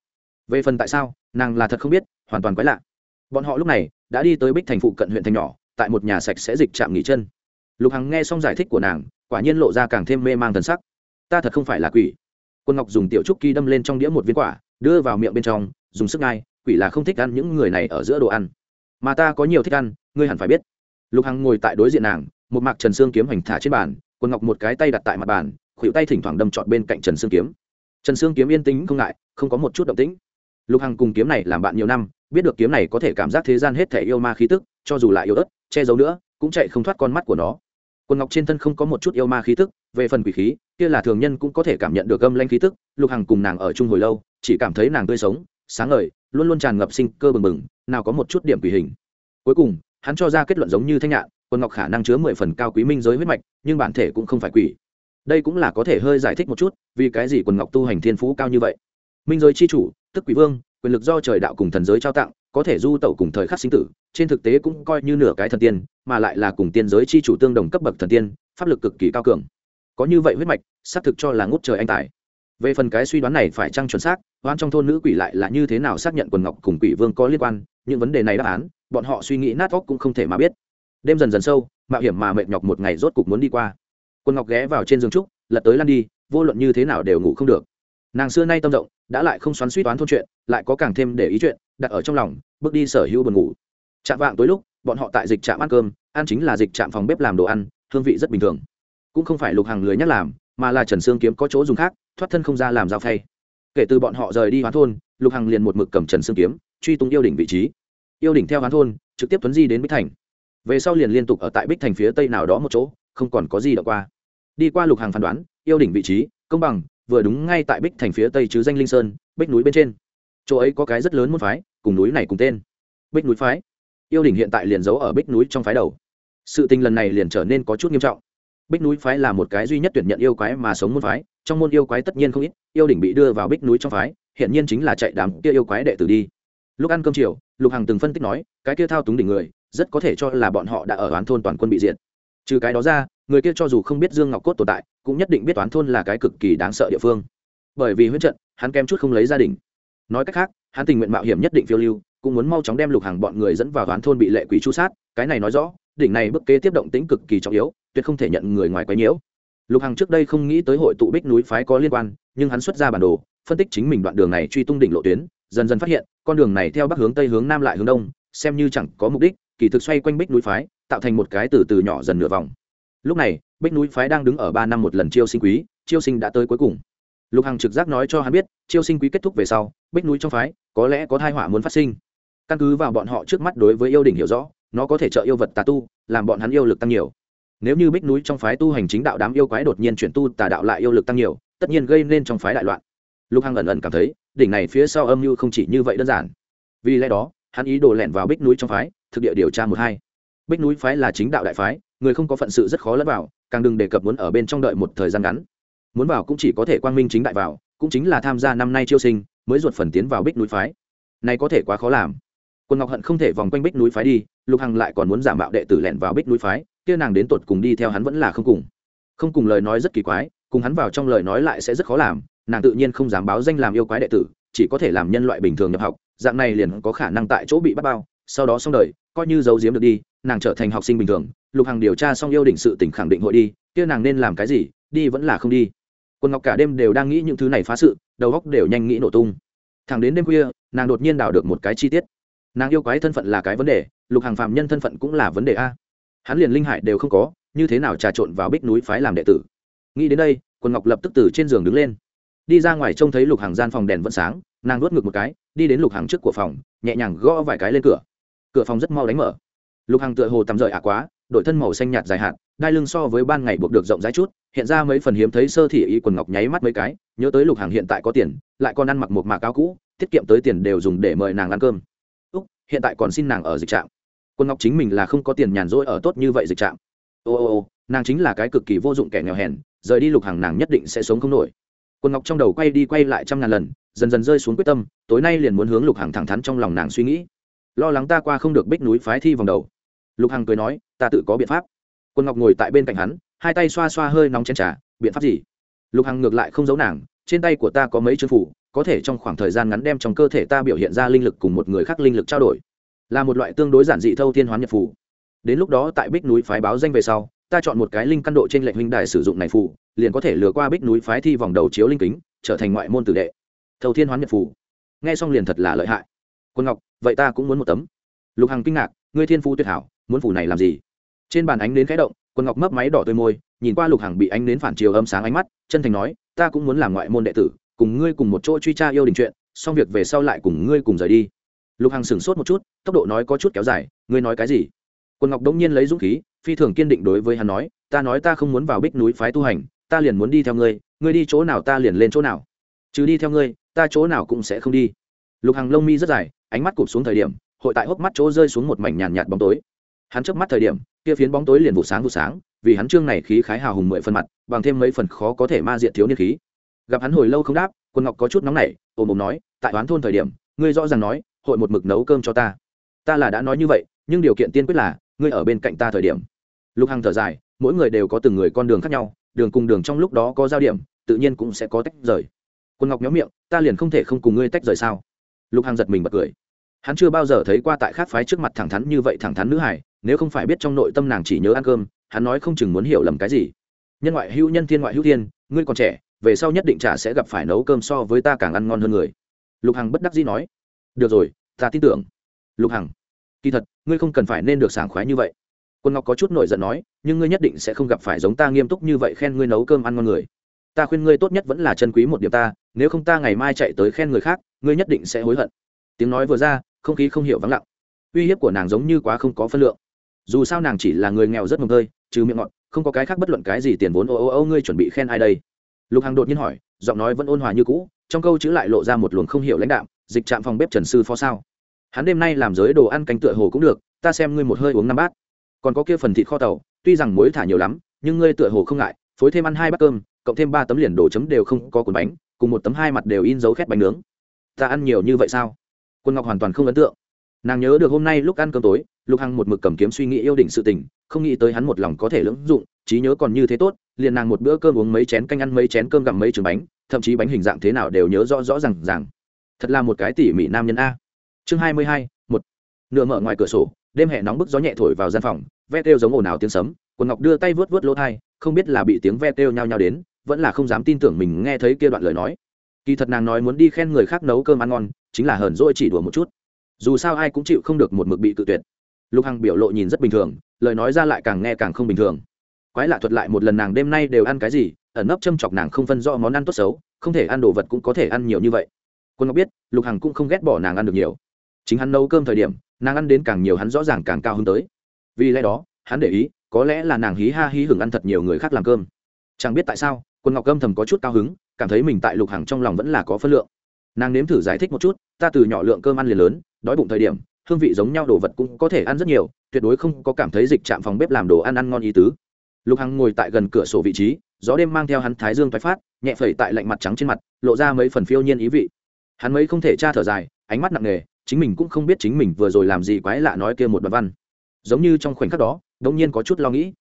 về phần tại sao, nàng là thật không biết, hoàn toàn quái lạ. Bọn họ lúc này đã đi tới bích thành phụ cận huyện thành nhỏ, tại một nhà sạch sẽ dịch trạm nghỉ chân. Lục hằng nghe xong giải thích của nàng, quả nhiên lộ ra càng thêm mê mang thần sắc. Ta thật không phải là quỷ. Quân ngọc dùng tiểu trúc kỳ đâm lên trong đĩa một viên quả, đưa vào miệng bên trong, dùng sức ngai, quỷ là không thích ăn những người này ở giữa đồ ăn. Mà ta có nhiều thích ăn, ngươi hẳn phải biết. Lục hằng ngồi tại đối diện nàng, một mạc trần xương kiếm hành thả trên bàn, quân ngọc một cái tay đặt tại mặt bàn, khuỷu tay thỉnh thoảng đâm trọt bên cạnh trần xương kiếm. Trần xương kiếm yên tĩnh không ngại, không có một chút động tĩnh lục hằng cùng kiếm này làm bạn nhiều năm, biết được kiếm này có thể cảm giác thế gian hết thể yêu ma khí tức, cho dù lại yêu ớt, che giấu nữa, cũng chạy không thoát con mắt của nó. Quần ngọc trên thân không có một chút yêu ma khí tức, về phần quỷ khí, kia là thường nhân cũng có thể cảm nhận được âm lanh khí tức, lục hằng cùng nàng ở chung hồi lâu, chỉ cảm thấy nàng tươi sống, sáng ngời, luôn luôn tràn ngập sinh cơ bừng bừng, nào có một chút điểm quỷ hình. Cuối cùng, hắn cho ra kết luận giống như thanh nhạn quần ngọc khả năng chứa mười phần cao quý minh giới huyết mạch, nhưng bản thể cũng không phải quỷ. Đây cũng là có thể hơi giải thích một chút, vì cái gì quần ngọc tu hành thiên phú cao như vậy minh giới c h i chủ, tức quỷ vương, quyền lực do trời đạo cùng thần giới trao tặng, có thể du tẩu cùng thời khắc sinh tử, trên thực tế cũng coi như nửa cái thần tiên, mà lại là cùng tiên giới chi chủ tương đồng cấp bậc thần tiên, pháp lực cực kỳ cao cường. Có như vậy huyết mạch, xác thực cho là ngút trời anh tài. Về phần cái suy đoán này phải chăng chuẩn xác oan trong thôn nữ quỷ lại là như thế nào xác nhận quần ngọc cùng quỷ vương có liên quan, những vấn đề này đáp án, bọn họ suy nghĩ nát óc cũng không thể mà biết. Đêm dần dần sâu, mạo hiểm mà mệt nhọc một ngày rốt cục muốn đi qua. Quần ngọc ghé vào trên giường trúc, lật tới lăn đi, vô luận như thế nào đều ngủ không được nàng xưa nay tâm rộng đã lại không xoắn suýt toán thôn chuyện, lại có càng thêm để ý chuyện, đặt ở trong lòng, bước đi sở hữu buồn ngủ. Chạm vạng tối lúc, bọn họ tại dịch trạm ăn cơm, ăn chính là dịch trạm phòng bếp làm đồ ăn, hương vị rất bình thường. Cũng không phải lục hàng lười nhắc làm, mà là trần sương kiếm có chỗ dùng khác, thoát thân không ra làm giao thay. kể từ bọn họ rời đi hoán thôn, lục hằng liền một mực cầm trần sương kiếm, truy tung yêu đỉnh vị trí. Yêu đỉnh theo hoán thôn, trực tiếp tuấn di đến bích thành. Về sau liền liên tục ở tại bích thành phía tây nào đó một chỗ, không còn có gì đọc qua. Đi qua lục hàng phán đoán, yêu đỉnh vị trí, công bằng vừa đúng ngay tại bích thành phía tây chứ danh linh sơn, bích núi bên trên. Chỗ ấy có cái rất lớn môn phái, cùng núi này cùng tên. Bích núi phái. Yêu đỉnh hiện tại liền giấu ở bích núi trong phái đầu. Sự tình lần này liền trở nên có chút nghiêm trọng. Bích núi phái là một cái duy nhất tuyển nhận yêu quái mà sống môn phái, trong môn yêu quái tất nhiên không ít, yêu đỉnh bị đưa vào bích núi trong phái hiện nhiên chính là chạy đám kia yêu quái đệ tử đi. Lúc ăn cơm chiều, lục hằng từng phân tích nói, cái kia thao túng đỉnh người, rất có thể cho là bọn họ đã ở oán thôn toàn quân bị diệt. Trừ cái đó ra người kia cho dù không biết dương ngọc cốt tồn tại, cũng nhất định biết toán thôn là cái cực kỳ đáng sợ địa phương. Bởi vì huyết trận, hắn kém chút không lấy gia đình. Nói cách khác, hắn tình nguyện mạo hiểm nhất định phiêu lưu, cũng muốn mau chóng đem lục hàng bọn người dẫn vào toán thôn bị lệ quỷ chu sát, cái này nói rõ, đỉnh này bức kế tiếp động tính cực kỳ trọng yếu, tuyệt không thể nhận người ngoài quấy nhiễu. Lục hằng trước đây không nghĩ tới hội tụ bích núi phái có liên quan, nhưng hắn xuất ra bản đồ, phân tích chính mình đoạn đường này truy tung đỉnh lộ tuyến, dần dần phát hiện, con đường này theo bắc hướng tây hướng nam lại hướng đông, xem như chẳng có mục đích, kỳ thực xoay quanh bích núi phái, tạo thành một cái từ từ nhỏ dần nửa vòng lúc này, bích núi phái đang đứng ở ba năm một lần chiêu sinh quý, chiêu sinh đã tới cuối cùng. Lục hằng trực giác nói cho hắn biết, chiêu sinh quý kết thúc về sau, bích núi trong phái, có lẽ có thai họa muốn phát sinh. Căn cứ vào bọn họ trước mắt đối với yêu đỉnh hiểu rõ, nó có thể trợ yêu vật tà tu, làm bọn hắn yêu lực tăng nhiều. Nếu như bích núi trong phái tu hành chính đạo đám yêu quái đột nhiên chuyển tu, tà đạo lại yêu lực tăng nhiều, tất nhiên gây nên trong phái đại loạn. Lục hằng ẩn ẩn cảm thấy, đỉnh này phía sau âm mưu không chỉ như vậy đơn giản. Vì lẽ đó, hắn ý đồ lẻn vào bích núi trong phái, thực địa điều tra một hai. Bích núi phái là chính đạo đại phái người không có phận sự rất khó lẫn vào, càng đừng đề cập muốn ở bên trong đợi một thời gian ngắn. Muốn vào cũng chỉ có thể quang minh chính đại vào, cũng chính là tham gia năm nay chiêu sinh, mới ruột phần tiến vào bích núi phái. Này có thể quá khó làm. Quân ngọc hận không thể vòng quanh bích núi phái đi, lục hằng lại còn muốn giả mạo đệ tử lẻn vào bích núi phái, kia nàng đến tột cùng đi theo hắn vẫn là không cùng. Không cùng lời nói rất kỳ quái, cùng hắn vào trong lời nói lại sẽ rất khó làm, nàng tự nhiên không dám báo danh làm yêu quái đệ tử, chỉ có thể làm nhân loại bình thường nhập học, dạng này liền có khả năng tại chỗ bị bắt bao, sau đó xong đời, coi như giấu giếm được đi nàng trở thành học sinh bình thường, lục hằng điều tra xong yêu đỉnh sự tỉnh khẳng định hội đi, kia nàng nên làm cái gì, đi vẫn là không đi. Quân ngọc cả đêm đều đang nghĩ những thứ này phá sự, đầu óc đều nhanh nghĩ nổ tung. Thẳng đến đêm khuya, nàng đột nhiên đào được một cái chi tiết. Nàng yêu quái thân phận là cái vấn đề, lục hàng phạm nhân thân phận cũng là vấn đề a. Hắn liền linh hải đều không có, như thế nào trà trộn vào bích núi phái làm đệ tử? Nghĩ đến đây, quân ngọc lập tức từ trên giường đứng lên. Đi ra ngoài trông thấy lục hàng gian phòng đèn vẫn sáng, nàng nuốt ngực một cái, đi đến lục hàng trước của phòng, nhẹ nhàng gõ vài cái lên cửa. Cửa phòng rất mau đánh mở lục hàng tựa hồ tắm rời ả quá đội thân màu xanh nhạt dài hạn, đai lưng so với ban ngày buộc được rộng rãi chút, hiện ra mấy phần hiếm thấy sơ thị ý quần ngọc nháy mắt mấy cái, nhớ tới lục hàng hiện tại có tiền, lại còn ăn mặc một mạc áo cũ, tiết kiệm tới tiền đều dùng để mời nàng ăn cơm. Úc, hiện tại còn xin nàng ở dịch trạm. Quân ngọc chính mình là không có tiền nhàn rỗi ở tốt như vậy dịch trạm. Ô ô ô, nàng chính là cái cực kỳ vô dụng kẻ nghèo hèn, rời đi lục hàng nàng nhất định sẽ sống không nổi. Quân ngọc trong đầu quay đi quay lại trăm ngàn lần, dần dần rơi xuống quyết tâm, tối nay liền muốn hướng lục hàng thẳng thắn trong lòng nàng suy nghĩ. Lo lắng ta qua không được bích núi phái thi vòng đầu lục hằng cười nói, ta tự có biện pháp. Quân ngọc ngồi tại bên cạnh hắn, hai tay xoa xoa hơi nóng chén trà, biện pháp gì? Lục hằng ngược lại không giấu nàng, trên tay của ta có mấy chương phủ, có thể trong khoảng thời gian ngắn đem trong cơ thể ta biểu hiện ra linh lực cùng một người khác linh lực trao đổi, là một loại tương đối giản dị thâu thiên hoán nhật phủ. Đến lúc đó tại bích núi phái báo danh về sau, ta chọn một cái linh căn độ trên lệnh huynh đài sử dụng này phủ, liền có thể lừa qua bích núi phái thi vòng đầu chiếu linh kính, trở thành ngoại môn tử đệ. Thâu thiên hoán nhật phủ. Nghe xong liền thật là lợi hại. Quân ngọc, vậy ta cũng muốn một tấm. Lục hằng kinh ngạc, ngươi thiên phu tuyệt hảo muốn phủ này làm gì? Trên bàn ánh nến khẽ động quân ngọc mấp máy đỏ tươi môi, nhìn qua lục hằng bị ánh nến phản chiều âm sáng ánh mắt, chân thành nói, ta cũng muốn làm ngoại môn đệ tử, cùng ngươi cùng một chỗ truy tra yêu đình chuyện, xong việc về sau lại cùng ngươi cùng rời đi. Lục hằng sửng sốt một chút, tốc độ nói có chút kéo dài, ngươi nói cái gì? Quân ngọc đống nhiên lấy dũng khí, phi thường kiên định đối với hắn nói, ta nói ta không muốn vào bích núi phái tu hành, ta liền muốn đi theo ngươi ngươi đi chỗ nào ta liền lên chỗ nào. Chứ đi theo ngươi, ta chỗ nào cũng sẽ không đi. Lục hằng lông mi rất dài, ánh mắt cụp xuống thời điểm, hội tại hốc mắt chỗ rơi xuống một mảnh nhàn nhạt bóng tối hắn chớp mắt thời điểm, kia phiến bóng tối liền vụ sáng vụ sáng, vì hắn trương này khí khái hào hùng mười phần mặt, bằng thêm mấy phần khó có thể ma diện thiếu niên khí. Gặp hắn hồi lâu không đáp quân ngọc có chút nóng nảy, ồm ồm nói, tại oán thôn thời điểm, ngươi rõ ràng nói, hội một mực nấu cơm cho ta. Ta là đã nói như vậy, nhưng điều kiện tiên quyết là, ngươi ở bên cạnh ta thời điểm. Lục hằng thở dài, mỗi người đều có từng người con đường khác nhau, đường cùng đường trong lúc đó có giao điểm, tự nhiên cũng sẽ có tách rời. Quân ngọc nhóm miệng, ta liền không thể không cùng ngươi tách rời sao? Lục hằng giật mình bật cười. Hắn chưa bao giờ thấy qua tại khác phái trước mặt thẳng thắn như vậy thẳng thắn nữ hải nếu không phải biết trong nội tâm nàng chỉ nhớ ăn cơm, hắn nói không chừng muốn hiểu lầm cái gì. Nhân ngoại hữu nhân thiên ngoại hữu thiên, ngươi còn trẻ, về sau nhất định chả sẽ gặp phải nấu cơm so với ta càng ăn ngon hơn người. Lục hằng bất đắc dĩ nói. Được rồi, ta tin tưởng. Lục hằng, kỳ thật, ngươi không cần phải nên được sảng khoái như vậy. Quân ngọc có chút nổi giận nói, nhưng ngươi nhất định sẽ không gặp phải giống ta nghiêm túc như vậy khen ngươi nấu cơm ăn ngon người. Ta khuyên ngươi tốt nhất vẫn là chân quý một điểm ta, nếu không ta ngày mai chạy tới khen người khác, ngươi nhất định sẽ hối hận. Tiếng nói vừa ra, không khí không hiểu vắng lặng. Uy hiếp của nàng giống như quá không có phân lượng dù sao nàng chỉ là người nghèo rất mồm tơi, trừ miệng ngọt, không có cái khác bất luận cái gì tiền vốn, ô ô ô, ngươi chuẩn bị khen ai đây? Lục hằng đột nhiên hỏi, giọng nói vẫn ôn hòa như cũ, trong câu chữ lại lộ ra một luồng không hiểu lãnh đạm, dịch trạm phòng bếp trần sư phó sao? Hắn đêm nay làm giới đồ ăn canh tựa hồ cũng được, ta xem ngươi một hơi uống năm bát. Còn có kia phần thịt kho tàu, tuy rằng muối thả nhiều lắm, nhưng ngươi tựa hồ không ngại, phối thêm ăn hai bát cơm, cộng thêm ba tấm liền đồ chấm đều không có cuốn bánh, cùng một tấm hai mặt đều in dấu khét bánh nướng. Ta ăn nhiều như vậy sao? Quân ngọc hoàn toàn không ấn tượng. Nàng nhớ được hôm nay lúc ăn cơm tối lục hằng một mực cầm kiếm suy nghĩ yêu định sự tình, không nghĩ tới hắn một lòng có thể lưỡng dụng, trí nhớ còn như thế tốt, liền nàng một bữa cơm uống mấy chén canh ăn mấy chén cơm gặm mấy trứng bánh, thậm chí bánh hình dạng thế nào đều nhớ rõ rõ r à n g rằng thật là một cái tỉ mỉ nam nhân a. Chương hai mươi hai, một. Nửa mở ngoài cửa sổ, đêm hè nóng bức gió nhẹ thổi vào gian phòng, ve kêu giống ồn ào tiếng sấm, quần ngọc đưa tay vớt vớt lỗ thai, không biết là bị tiếng ve kêu nhao nhao đến, vẫn là không dám tin tưởng mình nghe thấy kia đoạn lời nói. Kỳ thật nàng nói muốn đi khen người khác nấu cơm ăn ngon, chính là hờn dỗi chỉ đùa một chút. Dù sao ai cũng chịu không được một mực bị tự tuyệt lục hằng biểu lộ nhìn rất bình thường, lời nói ra lại càng nghe càng không bình thường. Quái lạ thuật lại một lần nàng đêm nay đều ăn cái gì, ẩn nấp châm chọc nàng không phân rõ món ăn tốt xấu, không thể ăn đồ vật cũng có thể ăn nhiều như vậy. Quân ngọc biết, lục hằng cũng không ghét bỏ nàng ăn được nhiều. Chính hắn nấu cơm thời điểm, nàng ăn đến càng nhiều hắn rõ ràng càng cao hơn tới. Vì lẽ đó, hắn để ý, có lẽ là nàng hí ha hí hưởng ăn thật nhiều người khác làm cơm. Chẳng biết tại sao, quân ngọc âm thầm có chút cao hứng, cảm thấy mình tại lục hằng trong lòng vẫn là có phân lượng. Nàng nếm thử giải thích một chút, ta từ nhỏ lượng cơm ăn liền lớn, đói bụng thời điểm hương vị giống nhau đồ vật cũng có thể ăn rất nhiều, tuyệt đối không có cảm thấy dịch chạm phòng bếp làm đồ ăn ăn ngon ý tứ. Lục hằng ngồi tại gần cửa sổ vị trí, gió đêm mang theo hắn thái dương tái phát, nhẹ phẩy tại lạnh mặt trắng trên mặt, lộ ra mấy phần phiêu nhiên ý vị. Hắn mấy không thể tra thở dài, ánh mắt nặng nề, chính mình cũng không biết chính mình vừa rồi làm gì quái lạ nói kia một đoạn văn. Giống như trong khoảnh khắc đó, đống nhiên có chút lo nghĩ.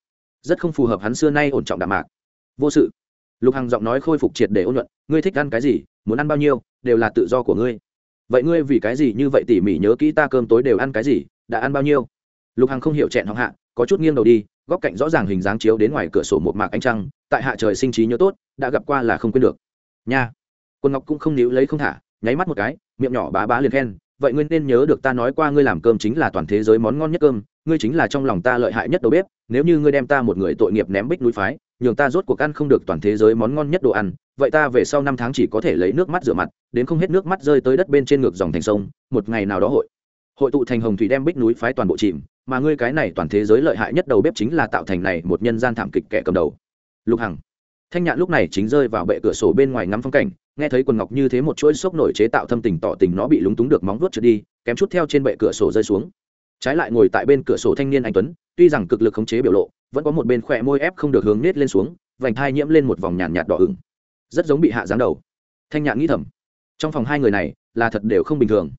Rất không phù hợp hắn xưa nay ổn trọng đạm mạc. Vô sự. Lục hằng giọng nói khôi phục triệt để ôn luận, ngươi thích ăn cái gì, muốn ăn bao nhiêu, đều là tự do của ngươi vậy ngươi vì cái gì như vậy tỉ mỉ nhớ kỹ ta cơm tối đều ăn cái gì, đã ăn bao nhiêu? Lục hằng không hiểu chẹn họng hạ, có chút nghiêng đầu đi, góc cạnh rõ ràng hình dáng chiếu đến ngoài cửa sổ một mạc ánh trăng, tại hạ trời sinh trí nhớ tốt, đã gặp qua là không quên được. Nha. Quân ngọc cũng không níu lấy không thả, nháy mắt một cái, miệng nhỏ bá bá liền khen, vậy ngươi nên nhớ được ta nói qua ngươi làm cơm chính là toàn thế giới món ngon nhất cơm ngươi chính là trong lòng ta lợi hại nhất đầu bếp, nếu như ngươi đem ta một người tội nghiệp ném bích núi phái, nhường ta rốt cuộc ăn không được toàn thế giới món ngon nhất đồ ăn, vậy ta về sau năm tháng chỉ có thể lấy nước mắt rửa mặt, đến không hết nước mắt rơi tới đất bên trên ngược dòng thành sông, một ngày nào đó hội. Hội tụ thành hồng thủy đem bích núi phái toàn bộ chìm, mà ngươi cái này toàn thế giới lợi hại nhất đầu bếp chính là tạo thành này một nhân gian thảm kịch kẻ cầm đầu. Lục hằng. Thanh nhạn lúc này chính rơi vào bệ cửa sổ bên ngoài ngắm phong cảnh, nghe thấy quần ngọc như thế một chuỗi sốc nổi chế tạo thâm tình tỏ tình nó bị lúng túng được móng vuốt trượt đi, kém chút theo trên bệ cửa sổ rơi xuống trái lại ngồi tại bên cửa sổ thanh niên anh tuấn, tuy rằng cực lực khống chế biểu lộ, vẫn có một bên khỏe môi ép không được hướng nết lên xuống, vành thai nhiễm lên một vòng nhàn nhạt đỏ ửng. Rất giống bị hạ giáng đầu. Thanh nhạn nghĩ thầm, trong phòng hai người này là thật đều không bình thường.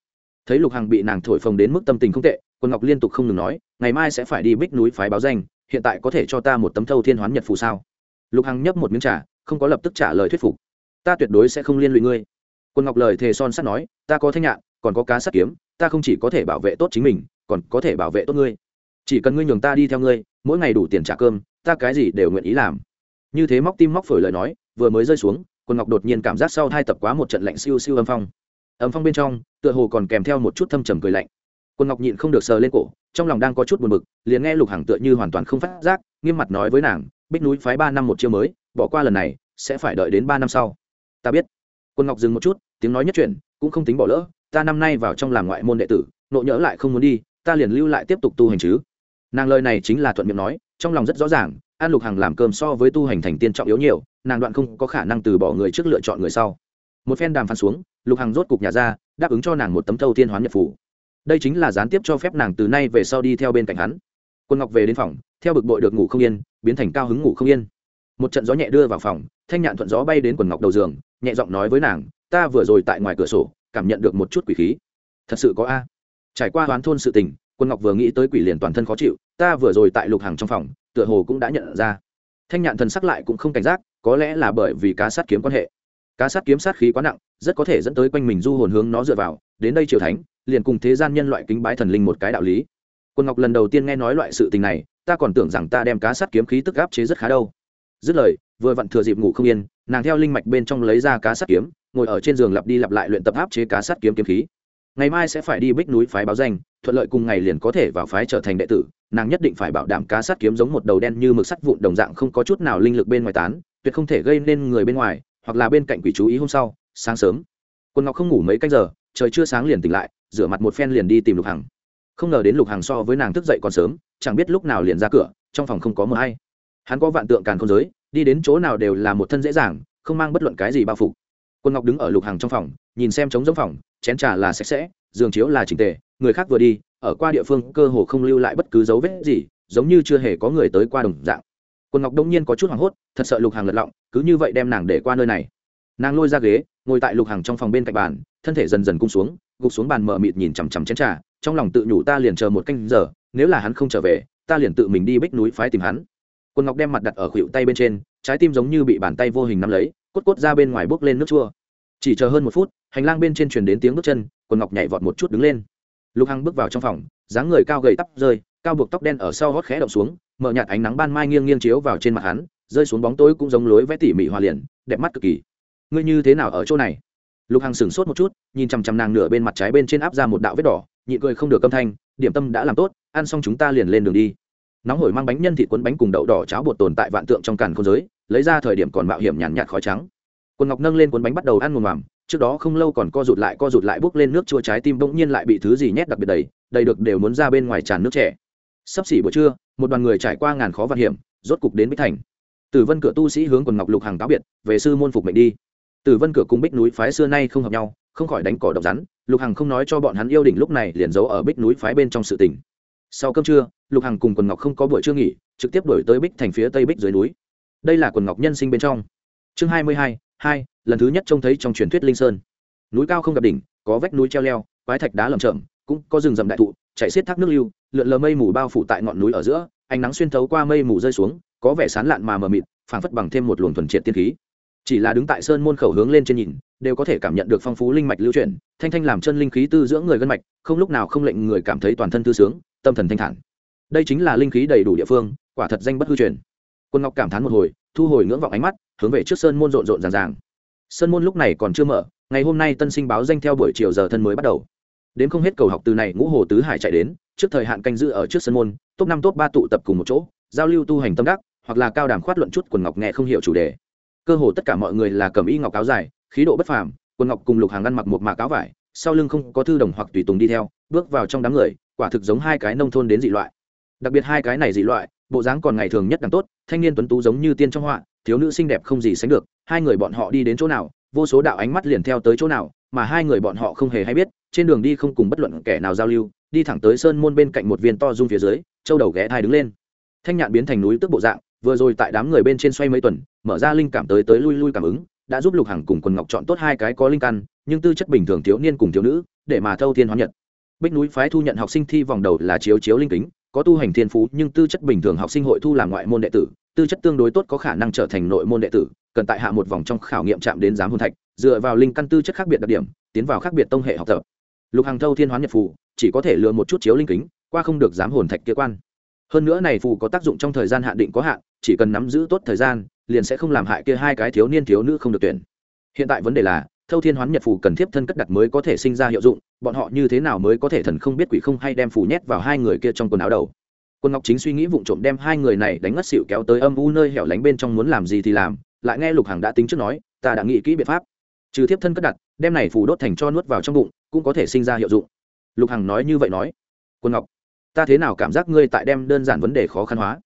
Thấy lục hằng bị nàng thổi phồng đến mức tâm tình không tệ, quân ngọc liên tục không ngừng nói, ngày mai sẽ phải đi bích núi phái báo danh, hiện tại có thể cho ta một tấm thâu thiên hoán nhật phù sao? Lục hằng nhấp một miếng trà, không có lập tức trả lời thuyết phục. Ta tuyệt đối sẽ không liên lụy ngươi. Quân ngọc lời thề son sắt nói, ta có thanh nhạn còn có cá sắt kiếm, ta không chỉ có thể bảo vệ tốt chính mình, còn có thể bảo vệ tốt ngươi. Chỉ cần ngươi nhường ta đi theo ngươi, mỗi ngày đủ tiền trả cơm, ta cái gì đều nguyện ý làm. Như thế móc tim móc phổi lời nói, vừa mới rơi xuống, quân ngọc đột nhiên cảm giác sau hai tập quá một trận lạnh siêu siêu âm phong. Âm phong bên trong, tựa hồ còn kèm theo một chút thâm trầm cười lạnh. Quân ngọc nhịn không được sờ lên cổ, trong lòng đang có chút buồn bực, liền nghe lục hàng tựa như hoàn toàn không phát giác, nghiêm mặt nói với nàng, bích núi phái ba năm một chiêu mới, bỏ qua lần này, sẽ phải đợi đến ba năm sau. Ta biết. Quân ngọc dừng một chút, tiếng nói nhất chuyển, cũng không tính bỏ lỡ ta năm nay vào trong làm ngoại môn đệ tử, nộ nhỡ lại không muốn đi, ta liền lưu lại tiếp tục tu hành chứ. Nàng lời này chính là thuận miệng nói, trong lòng rất rõ ràng, an lục hằng làm cơm so với tu hành thành tiên trọng yếu nhiều, nàng đoạn không có khả năng từ bỏ người trước lựa chọn người sau. Một phen đàm phán xuống, lục hằng rốt cục nhà ra, đáp ứng cho nàng một tấm thâu thiên hoán nhật phủ. Đây chính là gián tiếp cho phép nàng từ nay về sau đi theo bên cạnh hắn. Quân ngọc về đến phòng, theo bực bội được ngủ không yên, biến thành cao hứng ngủ không yên. Một trận gió nhẹ đưa vào phòng, thanh nhạn thuận gió bay đến quần ngọc đầu giường, nhẹ giọng nói với nàng, ta vừa rồi tại ngoài cửa sổ cảm nhận được một chút quỷ khí. Thật sự có a. Trải qua hoán thôn sự tình, quân ngọc vừa nghĩ tới quỷ liền toàn thân khó chịu, ta vừa rồi tại lục hàng trong phòng, tựa hồ cũng đã nhận ra. Thanh nhạn thần sắc lại cũng không cảnh giác, có lẽ là bởi vì cá sát kiếm quan hệ. Cá sát kiếm sát khí quá nặng, rất có thể dẫn tới quanh mình du hồn hướng nó dựa vào, đến đây triều thánh, liền cùng thế gian nhân loại kính bái thần linh một cái đạo lý. Quân ngọc lần đầu tiên nghe nói loại sự tình này, ta còn tưởng rằng ta đem cá sát kiếm khí tức áp chế rất khá đâu. Dứt lời, vừa vặn thừa dịp ngủ không yên, nàng theo linh mạch bên trong lấy ra cá sát kiếm ngồi ở trên giường lặp đi lặp lại luyện tập áp chế cá sát kiếm kiếm khí. Ngày mai sẽ phải đi bích núi phái báo danh, thuận lợi cùng ngày liền có thể vào phái trở thành đệ tử, nàng nhất định phải bảo đảm cá sát kiếm giống một đầu đen như mực sắt vụn đồng dạng không có chút nào linh lực bên ngoài tán, tuyệt không thể gây nên người bên ngoài, hoặc là bên cạnh quỷ chú ý hôm sau, sáng sớm. Quân ngọc không ngủ mấy canh giờ, trời chưa sáng liền tỉnh lại, rửa mặt một phen liền đi tìm lục hằng. Không ngờ đến lục hằng so với nàng thức dậy còn sớm, chẳng biết lúc nào liền ra cửa, trong phòng không có mờ hay. Hắn có vạn tượng càn không giới, đi đến chỗ nào đều là một thân dễ dàng, không mang bất luận cái gì bao phục quân ngọc đứng ở lục hàng trong phòng, nhìn xem trống giống phòng, chén trà là sạch sẽ, giường chiếu là trình tề, người khác vừa đi, ở qua địa phương cơ hồ không lưu lại bất cứ dấu vết gì, giống như chưa hề có người tới qua đồng dạng. Quân ngọc đông nhiên có chút hoảng hốt, thật sợ lục hàng lật lọng, cứ như vậy đem nàng để qua nơi này. Nàng lôi ra ghế, ngồi tại lục hàng trong phòng bên cạnh bàn, thân thể dần dần cung xuống, gục xuống bàn mờ mịt nhìn chằm chằm chén trà, trong lòng tự nhủ ta liền chờ một canh giờ, nếu là hắn không trở về, ta liền tự mình đi bích núi phái tìm hắn. Quân ngọc đem mặt đặt ở khuỷu tay bên trên, trái tim giống như bị bàn tay vô hình nắm lấy cốt cốt ra bên ngoài bước lên nước chua. Chỉ chờ hơn một phút, hành lang bên trên truyền đến tiếng bước chân, quần ngọc nhảy vọt một chút đứng lên. Lục hằng bước vào trong phòng, dáng người cao gầy tắp rơi, cao buộc tóc đen ở sau hót khẽ động xuống, mở nhạt ánh nắng ban mai nghiêng nghiêng chiếu vào trên mặt hắn, rơi xuống bóng tối cũng giống lối vẽ tỉ mỉ hòa liền, đẹp mắt cực kỳ. Ngươi như thế nào ở chỗ này? Lục hằng sửng sốt một chút, nhìn chằm chằm nàng nửa bên mặt trái bên trên áp ra một đạo vết đỏ nhị cười không được âm thanh, điểm tâm đã làm tốt, ăn xong chúng ta liền lên đường đi. Nóng hổi mang bánh nhân thịt cuốn bánh cùng đậu đỏ cháo bột tồn tại vạn tượng trong càn không giới lấy ra thời điểm còn mạo hiểm nhàn nhạt khói trắng. Quần ngọc nâng lên cuốn bánh bắt đầu ăn mồm mòm trước đó không lâu còn co rụt lại co rụt lại bốc lên nước chua trái tim bỗng nhiên lại bị thứ gì nhét đặc biệt đầy đầy được đều muốn ra bên ngoài tràn nước trẻ sắp xỉ buổi trưa, một đoàn người trải qua ngàn khó vạn hiểm, rốt cục đến bích thành. Tử vân cửa tu sĩ hướng quần ngọc lục hàng cáo biệt, về sư môn phục mệnh đi. Tử vân cửa cùng bích núi phái xưa nay không hợp nhau, không khỏi đánh cỏ độc rắn, lục hằng không nói cho bọn hắn yêu đỉnh lúc này liền giấu ở bích núi phái bên trong sự tỉnh sau cơm trưa, lục hằng cùng quần ngọc không có buổi trưa nghỉ, trực tiếp đổi tới bích thành phía tây bích dưới núi đây là quần ngọc nhân sinh bên trong. Chương hai mươi hai hai, lần thứ nhất trông thấy trong truyền thuyết linh sơn. Núi cao không gặp đỉnh, có vách núi treo leo, quái thạch đá lầm chậm cũng có rừng rậm đại thụ chạy xiết thác nước lưu, lượn lờ mây mù bao phủ tại ngọn núi ở giữa, ánh nắng xuyên thấu qua mây mù rơi xuống, có vẻ sán lạn mà mờ mịt, phảng phất bằng thêm một luồng thuần triệt tiên khí. Chỉ là đứng tại sơn môn khẩu hướng lên trên nhìn, đều có thể cảm nhận được phong phú linh mạch lưu chuyển, thanh thanh làm chân linh khí tư dưỡng người gân mạch, không lúc nào không lệnh người cảm thấy toàn thân tư sướng, tâm thần thanh thản. Đây chính là linh khí đầy đủ địa phương, quả thật danh bất hư truyền quân ngọc cảm thán một hồi, thu hồi ngưỡng vọng ánh mắt, hướng về trước sơn môn rộn rộn ràng ràng. Sơn môn lúc này còn chưa mở, ngày hôm nay tân sinh báo danh theo buổi chiều giờ thân mới bắt đầu. Đến không hết cầu học từ này, ngũ hồ tứ hải chạy đến, trước thời hạn canh giữ ở trước sân môn, top năm, top ba tụ tập cùng một chỗ, giao lưu tu hành tâm đắc, hoặc là cao đàm khoát luận chút quần ngọc nghe không hiểu chủ đề. Cơ hồ tất cả mọi người là cầm y ngọc áo dài, khí độ bất phàm quần ngọc cùng lục hàng ăn mặc một mạc áo vải, sau lưng không có thư đồng hoặc tùy tùng đi theo, bước vào trong đám người, quả thực giống hai cái nông thôn đến dị loại. Đặc biệt hai cái này dị loại bộ dáng còn ngày thường nhất càng tốt, thanh niên tuấn tú giống như tiên trong họa, thiếu nữ xinh đẹp không gì sánh được, hai người bọn họ đi đến chỗ nào, vô số đạo ánh mắt liền theo tới chỗ nào, mà hai người bọn họ không hề hay biết, trên đường đi không cùng bất luận kẻ nào giao lưu, đi thẳng tới sơn môn bên cạnh một viên to dung phía dưới, châu đầu ghé thai đứng lên. Thanh nhạn biến thành núi tức bộ dạng, vừa rồi tại đám người bên trên xoay mấy tuần, mở ra linh cảm tới tới lui lui cảm ứng, đã giúp lục hằng cùng quần ngọc chọn tốt hai cái có linh căn, nhưng tư chất bình thường thiếu niên cùng thiếu nữ, để mà thâu thiên hóa nhật. Bích núi phái thu nhận học sinh thi vòng đầu là chiếu chiếu linh kính có tu hành thiên phú, nhưng tư chất bình thường học sinh hội thu làm ngoại môn đệ tử, tư chất tương đối tốt có khả năng trở thành nội môn đệ tử, cần tại hạ một vòng trong khảo nghiệm chạm đến giám hồn thạch, dựa vào linh căn tư chất khác biệt đặc điểm, tiến vào khác biệt tông hệ học tập. Lục hàng thâu thiên hoán nhật phù, chỉ có thể lừa một chút chiếu linh kính, qua không được giám hồn thạch kia quan. Hơn nữa này phù có tác dụng trong thời gian hạn định có hạn, chỉ cần nắm giữ tốt thời gian, liền sẽ không làm hại kia hai cái thiếu niên thiếu nữ không được tuyển. Hiện tại vấn đề là thâu thiên hoán nhật phù cần thiếp thân cất đặt mới có thể sinh ra hiệu dụng, bọn họ như thế nào mới có thể thần không biết quỷ không hay đem phù nhét vào hai người kia trong quần áo đầu. Quân ngọc chính suy nghĩ vụng trộm đem hai người này đánh ngất xỉu kéo tới âm u nơi hẻo lánh bên trong muốn làm gì thì làm, lại nghe lục hằng đã tính trước nói, ta đã nghĩ kỹ biện pháp. Trừ thiếp thân cất đặt, đem này phù đốt thành cho nuốt vào trong bụng, cũng có thể sinh ra hiệu dụng. Lục hằng nói như vậy nói. Quân ngọc, ta thế nào cảm giác ngươi tại đem đơn giản vấn đề khó khăn hóa?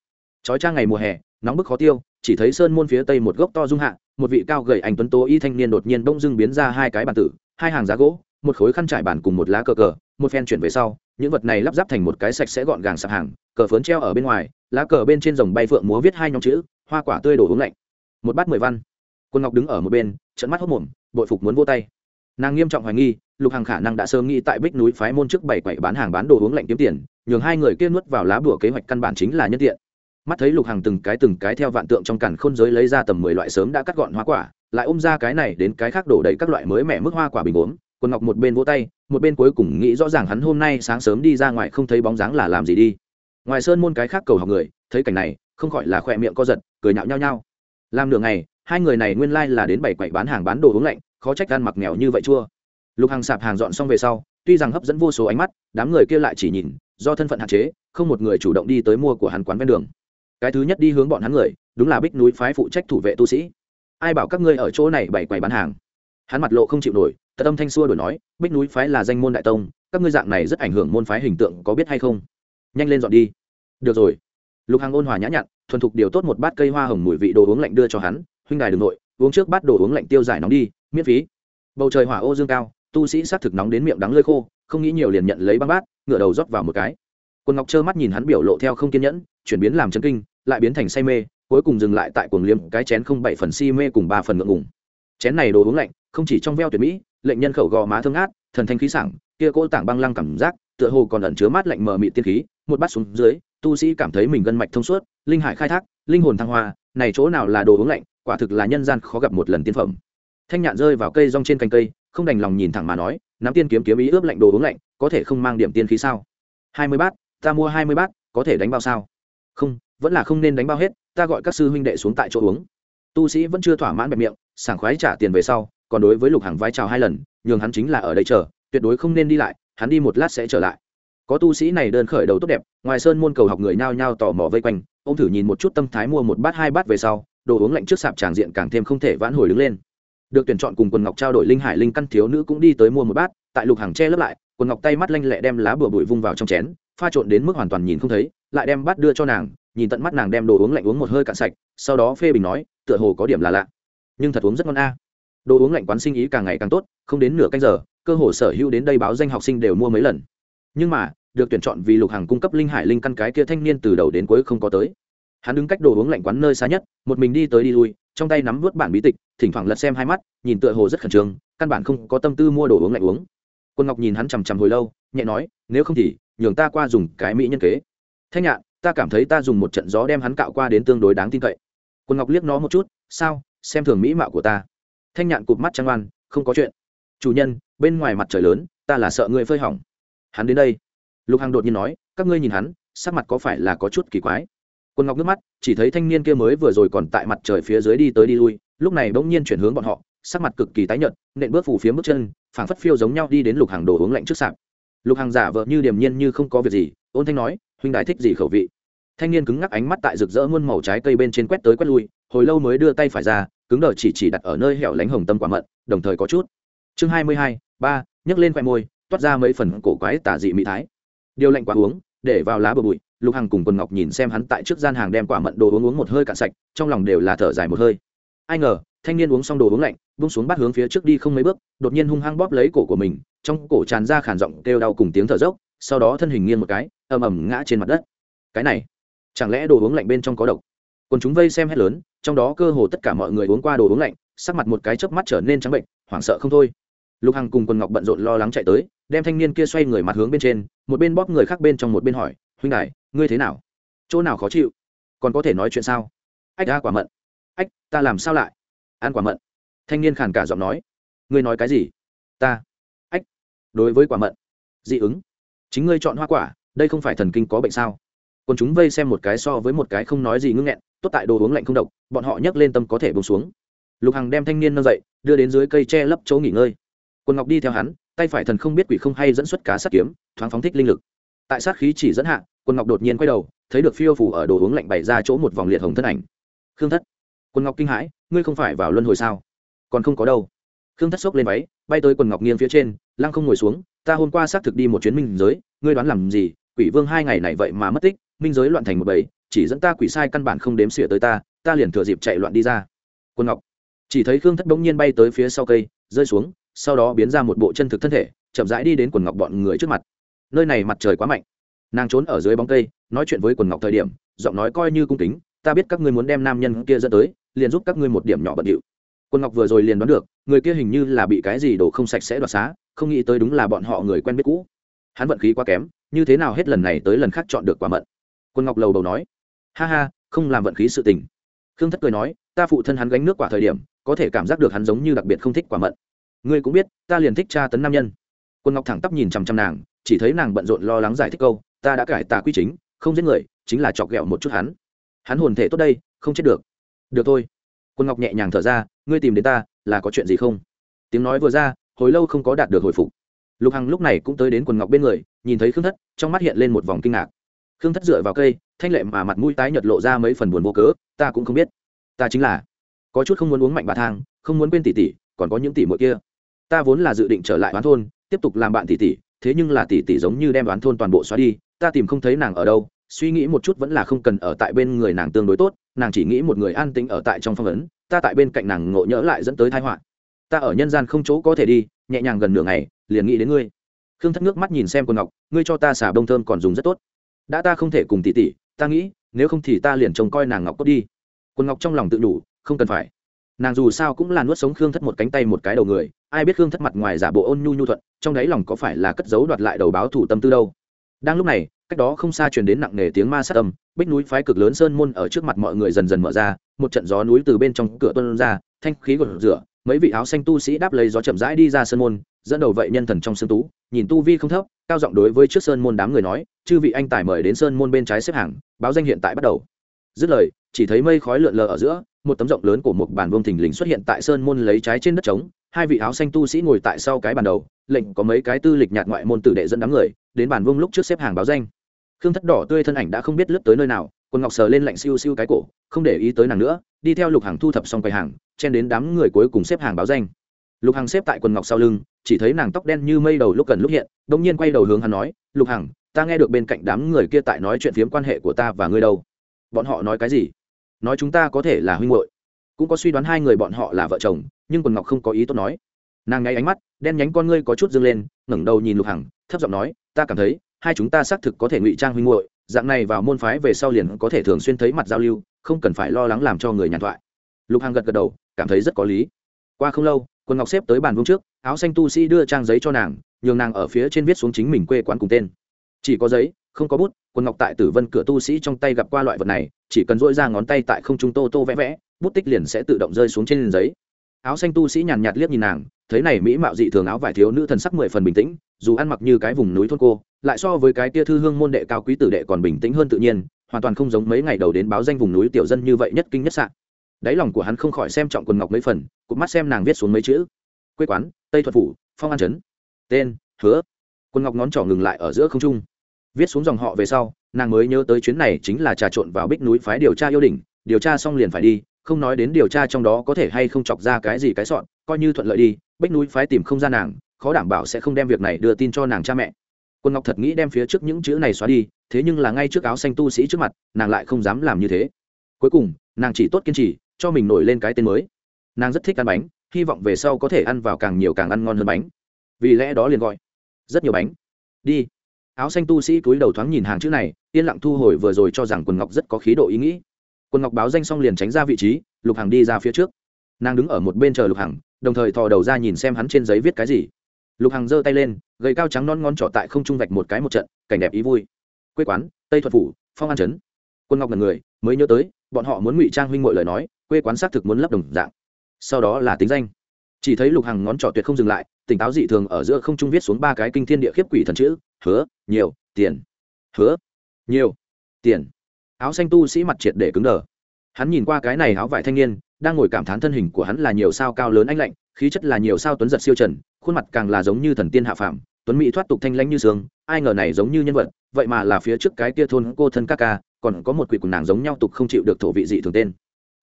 Trói trang ngày mùa hè, nóng bức khó tiêu, chỉ thấy sơn môn phía tây một gốc to dung hạ một vị cao gầy ảnh tuấn tố y thanh niên đột nhiên bỗng dưng biến ra hai cái bàn tử, hai hàng giá gỗ, một khối khăn trải bàn cùng một lá cờ cờ, một phen chuyển về sau, những vật này lắp ráp thành một cái sạch sẽ gọn gàng sạp hàng, cờ phớn treo ở bên ngoài, lá cờ bên trên dòng bay phượng múa viết hai nhóm chữ, hoa quả tươi đổ uống lạnh. Một bát mười văn. Quân ngọc đứng ở một bên trận mắt hốc mồm, bội phục muốn vô tay. Nàng nghiêm trọng hoài nghi, lục hàng khả năng đã sớm nghĩ tại bích núi phái môn trước bảy quậy bán hàng bán đồ uống lạnh kiếm tiền, nhường hai người kia nuốt vào lá bùa kế hoạch căn bản chính là nhân tiện mắt thấy lục hàng từng cái từng cái theo vạn tượng trong càn khôn giới lấy ra tầm mười loại sớm đã cắt gọn hoa quả, lại ôm ra cái này đến cái khác đổ đầy các loại mới mẻ mức hoa quả bình uống quân ngọc một bên vỗ tay, một bên cuối cùng nghĩ rõ ràng hắn hôm nay sáng sớm đi ra ngoài không thấy bóng dáng là làm gì đi. Ngoài sơn môn cái khác cầu học người, thấy cảnh này, không khỏi là khỏe miệng co giật, cười nhạo nhao nhao làm nửa ngày, hai người này nguyên lai là đến bảy quậy bán hàng bán đồ uống lạnh, khó trách gan mặc nghèo như vậy chua. Lục hàng sạp hàng dọn xong về sau, tuy rằng hấp dẫn vô số ánh mắt, đám người kia lại chỉ nhìn, do thân phận hạn chế, không một người chủ động đi tới mua của hắn quán ven đường cái thứ nhất đi hướng bọn hắn người, đúng là bích núi phái phụ trách thủ vệ tu sĩ. Ai bảo các ngươi ở chỗ này bày quầy bán hàng? Hắn mặt lộ không chịu nổi tật tâm thanh xua đổi nói, bích núi phái là danh môn đại tông, các ngươi dạng này rất ảnh hưởng môn phái hình tượng, có biết hay không? Nhanh lên dọn đi. Được rồi. Lục hàng ôn hòa nhã nhặn, thuần thục điều tốt một bát cây hoa hồng mùi vị đồ uống lạnh đưa cho hắn, huynh đài đ ừ n g nội, uống trước bát đồ uống lạnh tiêu giải nóng đi, miễn phí. Bầu trời hỏa ô dương cao, tu sĩ s á t thực nóng đến miệng đắng lơi khô, không nghĩ nhiều liền nhận lấy băng bát ngựa đầu rót vào một cái. Quân ngọc trơ mắt nhìn hắn biểu lộ theo không kiên nhẫn chuyển biến làm chân kinh, lại biến thành say mê, cuối cùng dừng lại tại cuồng liêm cái chén không bảy phần si mê cùng ba phần ngượng ngùng. Chén này đồ uống lạnh, không chỉ trong veo tuyệt mỹ, lệnh nhân khẩu gò má thương át thần thanh khí sảng, kia cỗ tảng băng lăng cảm giác, tựa hồ còn ẩn chứa mát lạnh mờ mị tiên khí, một bát xuống dưới, tu sĩ cảm thấy mình gân mạch thông suốt, linh hải khai thác, linh hồn thăng hoa, này chỗ nào là đồ uống lạnh, quả thực là nhân gian khó gặp một lần tiên phẩm. Thanh nhạn rơi vào cây rong trên cành cây, không đành lòng nhìn thẳng mà nói, nắm tiên kiếm kiếm ý ướp lạnh đồ uống lạnh, có thể không mang điểm tiên khí sao? Hai mươi bát, ta mua hai mươi bát, có thể đánh bao sao? Không, vẫn là không nên đánh bao hết, ta gọi các sư huynh đệ xuống tại chỗ uống. Tu sĩ vẫn chưa thỏa mãn bẹp miệng, sảng khoái trả tiền về sau, còn đối với lục hàng vai chào hai lần, nhường hắn chính là ở đây chờ, tuyệt đối không nên đi lại, hắn đi một lát sẽ trở lại. Có tu sĩ này đơn khởi đầu tốt đẹp, ngoài sơn môn cầu học người nhao nhao tò mò vây quanh ô m thử nhìn một chút tâm thái mua một bát hai bát về sau, đồ uống lạnh trước sạp tràng diện càng thêm không thể vãn hồi đứng lên. Được tuyển chọn cùng quần ngọc trao đổi linh hải linh căn thiếu nữ cũng đi tới mua một bát, tại lục hàng tre lấp lại, quần ngọc tay mắt lanh lẹ đem lá bừa bụi vung vào trong chén, pha trộn đến mức hoàn toàn nhìn không thấy lại đem bát đưa cho nàng, nhìn tận mắt nàng đem đồ uống lạnh uống một hơi cạn sạch, sau đó phê bình nói, tựa hồ có điểm là lạ. Nhưng thật uống rất ngon a. Đồ uống lạnh quán sinh ý càng ngày càng tốt, không đến nửa canh giờ, cơ hồ sở hữu đến đây báo danh học sinh đều mua mấy lần. Nhưng mà, được tuyển chọn vì lục hàng cung cấp linh hải linh căn cái kia thanh niên từ đầu đến cuối không có tới. Hắn đứng cách đồ uống lạnh quán nơi xa nhất, một mình đi tới đi lui, trong tay nắm vớt bản bí tịch, thỉnh thoảng lật xem hai mắt, nhìn tựa hồ rất khẩn trương, căn bản không có tâm tư mua đồ uống lạnh uống. Quân ngọc nhìn hắn chằm chằm hồi lâu, nhẹ nói, nếu không thì nhường ta qua dùng cái mỹ nhân kế thanh nhạn, ta cảm thấy ta dùng một trận gió đem hắn cạo qua đến tương đối đáng tin cậy. Quân ngọc liếc nó một chút, sao? Xem thường mỹ mạo của ta. Thanh nhạn cụp mắt trăng oan, không có chuyện. Chủ nhân, bên ngoài mặt trời lớn, ta là sợ ngươi phơi hỏng. Hắn đến đây. Lục hằng đột nhiên nói, các ngươi nhìn hắn, sắc mặt có phải là có chút kỳ quái? Quân ngọc nước mắt, chỉ thấy thanh niên kia mới vừa rồi còn tại mặt trời phía dưới đi tới đi lui, lúc này bỗng nhiên chuyển hướng bọn họ, sắc mặt cực kỳ tái nhợt, nện bước phủ phía bước chân, phảng phất phiêu giống nhau đi đến lục hàng đồ uống lạnh trước sạp. Lục hàng giả vợ như điềm nhiên như không có việc gì, ôn thanh nói huynh đài thích gì khẩu vị. Thanh niên cứng ngắc ánh mắt tại rực rỡ muôn màu trái cây bên trên quét tới quét lui, hồi lâu mới đưa tay phải ra, cứng đờ chỉ chỉ đặt ở nơi hẻo lánh hồng tâm quả mận, đồng thời có chút. Chương hai mươi hai, ba, nhấc lên khoe môi, toát ra mấy phần cổ quái tả dị mỹ thái. Điều lạnh quả uống, để vào lá bờ bụi, lục hằng cùng quần ngọc nhìn xem hắn tại trước gian hàng đem quả mận đồ uống uống một hơi cạn sạch, trong lòng đều là thở dài một hơi. Ai ngờ, thanh niên uống xong đồ uống lạnh bung xuống bắt hướng phía trước đi không mấy bước, đột nhiên hung hăng bóp lấy cổ của mình, trong cổ tràn ra khản giọng kêu đau cùng tiếng thở dốc, sau đó thân hình nghiêng một cái ầm ầm ngã trên mặt đất. Cái này, chẳng lẽ đồ uống lạnh bên trong có độc? Còn chúng vây xem hết lớn, trong đó cơ hồ tất cả mọi người uống qua đồ uống lạnh, sắc mặt một cái chớp mắt trở nên trắng bệnh, hoảng sợ không thôi. Lục hằng cùng quần ngọc bận rộn lo lắng chạy tới, đem thanh niên kia xoay người mặt hướng bên trên, một bên bóp người khác bên trong một bên hỏi, huynh đại ngươi thế nào? Chỗ nào khó chịu? Còn có thể nói chuyện sao? Ách ra quả mận. Ách, ta làm sao lại? Ăn quả mận. Thanh niên khàn cả giọng nói. Ngươi nói cái gì? Ta. Ách, đối với quả mận. Dị ứng. Chính ngươi chọn hoa quả đây không phải thần kinh có bệnh sao? Còn chúng vây xem một cái so với một cái không nói gì ngưng nghẹn, tốt tại đồ uống lạnh không độc, bọn họ nhấc lên tâm có thể bông xuống. Lục hằng đem thanh niên nâng dậy, đưa đến dưới cây tre lấp chỗ nghỉ ngơi. Quân ngọc đi theo hắn, tay phải thần không biết quỷ không hay dẫn xuất cá sát kiếm, thoáng phóng thích linh lực. Tại sát khí chỉ dẫn hạ quân ngọc đột nhiên quay đầu, thấy được phiêu phủ ở đồ uống lạnh bày ra chỗ một vòng liệt hồng thân ảnh. Khương thất. Quân ngọc kinh hãi, ngươi không phải vào luân hồi sao? Còn không có đâu. Khương thất xốc lên váy, bay tới quần ngọc nghiêng phía trên, lăng không ngồi xuống, ta hôm qua xác thực đi một chuyến minh giới, ngươi đoán làm gì? Quỷ vương hai ngày này vậy mà mất tích, minh giới loạn thành một bầy, chỉ dẫn ta quỷ sai căn bản không đếm xỉa tới ta ta liền thừa dịp chạy loạn đi ra. Quân ngọc, chỉ thấy khương thất bỗng nhiên bay tới phía sau cây, rơi xuống, sau đó biến ra một bộ chân thực thân thể, chậm rãi đi đến quần ngọc bọn người trước mặt. Nơi này mặt trời quá mạnh. Nàng trốn ở dưới bóng cây, nói chuyện với quần ngọc thời điểm, giọng nói coi như cung kính, ta biết các ngươi muốn đem nam nhân kia dẫn tới, liền giúp các ngươi một điểm nhỏ bận điệu. Quân ngọc vừa rồi liền đoán được, người kia hình như là bị cái gì đổ không sạch sẽ đoạt xá, không nghĩ tới đúng là bọn họ người quen biết cũ. Hắn vận khí quá kém như thế nào hết lần này tới lần khác chọn được quả mận? Quân ngọc lầu đầu nói. Ha ha, không làm vận khí sự tình. Khương thất cười nói, ta phụ thân hắn gánh nước quả thời điểm, có thể cảm giác được hắn giống như đặc biệt không thích quả mận. Ngươi cũng biết, ta liền thích tra tấn nam nhân. Quân ngọc thẳng tắp nhìn chằm chằm nàng, chỉ thấy nàng bận rộn lo lắng giải thích câu, ta đã cải tà quy chính, không giết người, chính là chọc ghẹo một chút hắn. Hắn hồn thể tốt đây, không chết được. Được thôi. Quân ngọc nhẹ nhàng thở ra, ngươi tìm đến ta, là có chuyện gì không? Tiếng nói vừa ra, hồi lâu không có đạt được hồi phục lục hằng lúc này cũng tới đến quần ngọc bên người, nhìn thấy khương thất, trong mắt hiện lên một vòng kinh ngạc. Khương thất dựa vào cây, thanh lệ mà mặt mũi tái nhật lộ ra mấy phần buồn vô cớ, ta cũng không biết. Ta chính là, có chút không muốn uống mạnh bà thang, không muốn quên tỷ tỷ, còn có những tỷ muội kia. Ta vốn là dự định trở lại đoán thôn, tiếp tục làm bạn tỷ tỷ, thế nhưng là tỷ tỷ giống như đem đoán thôn toàn bộ xóa đi, ta tìm không thấy nàng ở đâu, suy nghĩ một chút vẫn là không cần ở tại bên người nàng tương đối tốt, nàng chỉ nghĩ một người an tĩnh ở tại trong phong ấn, ta tại bên cạnh nàng ngộ nhỡ lại dẫn tới thái họa. Ta ở nhân gian không chỗ có thể đi, nhẹ nhàng gần nửa ngày liền nghĩ đến ngươi. Khương thất nước mắt nhìn xem quần ngọc, ngươi cho ta xả bông thơm còn dùng rất tốt. Đã ta không thể cùng tỷ tỷ, ta nghĩ, nếu không thì ta liền trông coi nàng ngọc cốt đi. Quần ngọc trong lòng tự đủ, không cần phải. Nàng dù sao cũng là nuốt sống khương thất một cánh tay một cái đầu người, ai biết khương thất mặt ngoài giả bộ ôn nhu nhu thuận, trong đáy lòng có phải là cất giấu đoạt lại đầu báo thủ tâm tư đâu. Đang lúc này, cách đó không xa truyền đến nặng nề tiếng ma sát âm, bích núi phái cực lớn sơn môn ở trước mặt mọi người dần dần mở ra, một trận gió núi từ bên trong cửa tuân ra, thanh khí gột rửa, mấy vị áo xanh tu sĩ đáp lấy gió chậm rãi đi ra sơn môn dẫn đầu vậy nhân thần trong sương tú, nhìn tu vi không thấp, cao giọng đối với trước sơn môn đám người nói, chư vị anh tài mời đến sơn môn bên trái xếp hàng, báo danh hiện tại bắt đầu. Dứt lời, chỉ thấy mây khói lượn lờ ở giữa, một tấm rộng lớn của một bàn vương thình lình xuất hiện tại sơn môn lấy trái trên đất trống, hai vị áo xanh tu sĩ ngồi tại sau cái bàn đầu, lệnh có mấy cái tư lịch nhạt ngoại môn tử đệ dẫn đám người, đến bàn vương lúc trước xếp hàng báo danh. Khương thất đỏ tươi thân ảnh đã không biết lướt tới nơi nào quân ngọc sờ lên lạnh siêu siêu cái cổ, không để ý tới nàng nữa, đi theo lục hàng thu thập xong quầy hàng, chen đến đám người cuối cùng xếp hàng báo danh. Lục hàng xếp tại quần ngọc sau lưng chỉ thấy nàng tóc đen như mây đầu lúc cần lúc hiện đông nhiên quay đầu hướng hắn nói, lục hằng, ta nghe được bên cạnh đám người kia tại nói chuyện phiếm quan hệ của ta và ngươi đâu. Bọn họ nói cái gì? Nói chúng ta có thể là huynh hội cũng có suy đoán hai người bọn họ là vợ chồng, nhưng quần ngọc không có ý tốt nói. Nàng ngáy ánh mắt, đen nhánh con ngươi có chút dâng lên, ngẩng đầu nhìn lục hằng, thấp giọng nói, ta cảm thấy, hai chúng ta xác thực có thể ngụy trang huynh hội dạng này vào môn phái về sau liền có thể thường xuyên thấy mặt giao lưu, không cần phải lo lắng làm cho người nhàn thoại. Lục hằng gật gật đầu, cảm thấy rất có lý. Qua không lâu quân ngọc xếp tới bàn vương trước, áo xanh tu sĩ đưa trang giấy cho nàng, nhường nàng ở phía trên viết xuống chính mình quê quán cùng tên. Chỉ có giấy, không có bút quân ngọc tại tử vân cửa tu sĩ trong tay gặp qua loại vật này, chỉ cần dỗi ra ngón tay tại không trung tô tô vẽ vẽ, bút tích liền sẽ tự động rơi xuống trên giấy. Áo xanh tu sĩ nhàn nhạt liếc nhìn nàng, thấy này mỹ mạo dị thường áo vải thiếu nữ thần sắc mười phần bình tĩnh, dù ăn mặc như cái vùng núi thôn cô, lại so với cái tia thư hương môn đệ cao quý tử đệ còn bình tĩnh hơn tự nhiên, hoàn toàn không giống mấy ngày đầu đến báo danh vùng núi tiểu dân như vậy nhất kinh nhất sạn đáy lòng của hắn không khỏi xem trọng quần ngọc mấy phần cụt mắt xem nàng viết xuống mấy chữ. Quê quán tây thuật phủ phong an trấn. Tên hứa. Quân ngọc ngón trỏ ngừng lại ở giữa không trung. Viết xuống dòng họ về sau nàng mới nhớ tới chuyến này chính là trà trộn vào bích núi phái điều tra yêu đình, điều tra xong liền phải đi không nói đến điều tra trong đó có thể hay không chọc ra cái gì cái sọn coi như thuận lợi đi bích núi phái tìm không ra nàng khó đảm bảo sẽ không đem việc này đưa tin cho nàng cha mẹ. Quân ngọc thật nghĩ đem phía trước những chữ này xóa đi thế nhưng là ngay trước áo xanh tu sĩ trước mặt nàng lại không dám làm như thế. Cuối cùng nàng chỉ tốt kiên trì cho mình nổi lên cái tên mới nàng rất thích ăn bánh, hy vọng về sau có thể ăn vào càng nhiều càng ăn ngon hơn bánh. Vì lẽ đó liền gọi, rất nhiều bánh. Đi. Áo xanh tu sĩ cúi đầu thoáng nhìn hàng chữ này, yên lặng thu hồi vừa rồi cho rằng quần ngọc rất có khí độ ý nghĩ. Quần ngọc báo danh xong liền tránh ra vị trí, lục hằng đi ra phía trước. Nàng đứng ở một bên chờ lục hằng, đồng thời thò đầu ra nhìn xem hắn trên giấy viết cái gì. Lục hằng giơ tay lên, gầy cao trắng non ngon trỏ tại không trung vạch một cái một trận, cảnh đẹp ý vui. Quê quán, tây thuật phủ, phong an trấn. Quân ngọc là người, mới nhớ tới, bọn họ muốn ngụy trang huynh mọi lời nói, quê quán xác thực muốn lấp đồng dạng sau đó là tính danh. Chỉ thấy lục hằng ngón trỏ tuyệt không dừng lại, tỉnh táo dị thường ở giữa không trung viết xuống ba cái kinh thiên địa khiếp quỷ thần chữ, hứa, nhiều, tiền. Hứa, nhiều, tiền. Áo xanh tu sĩ mặt triệt để cứng đờ. Hắn nhìn qua cái này áo vải thanh niên, đang ngồi cảm thán thân hình của hắn là nhiều sao cao lớn anh lạnh, khí chất là nhiều sao tuấn giật siêu trần, khuôn mặt càng là giống như thần tiên hạ phàm, tuấn mỹ thoát tục thanh lãnh như sương, ai ngờ này giống như nhân vật, vậy mà là phía trước cái kia thôn cô thân các ca, còn có một quỷ quần nàng giống nhau tục không chịu được thổ vị dị thường tên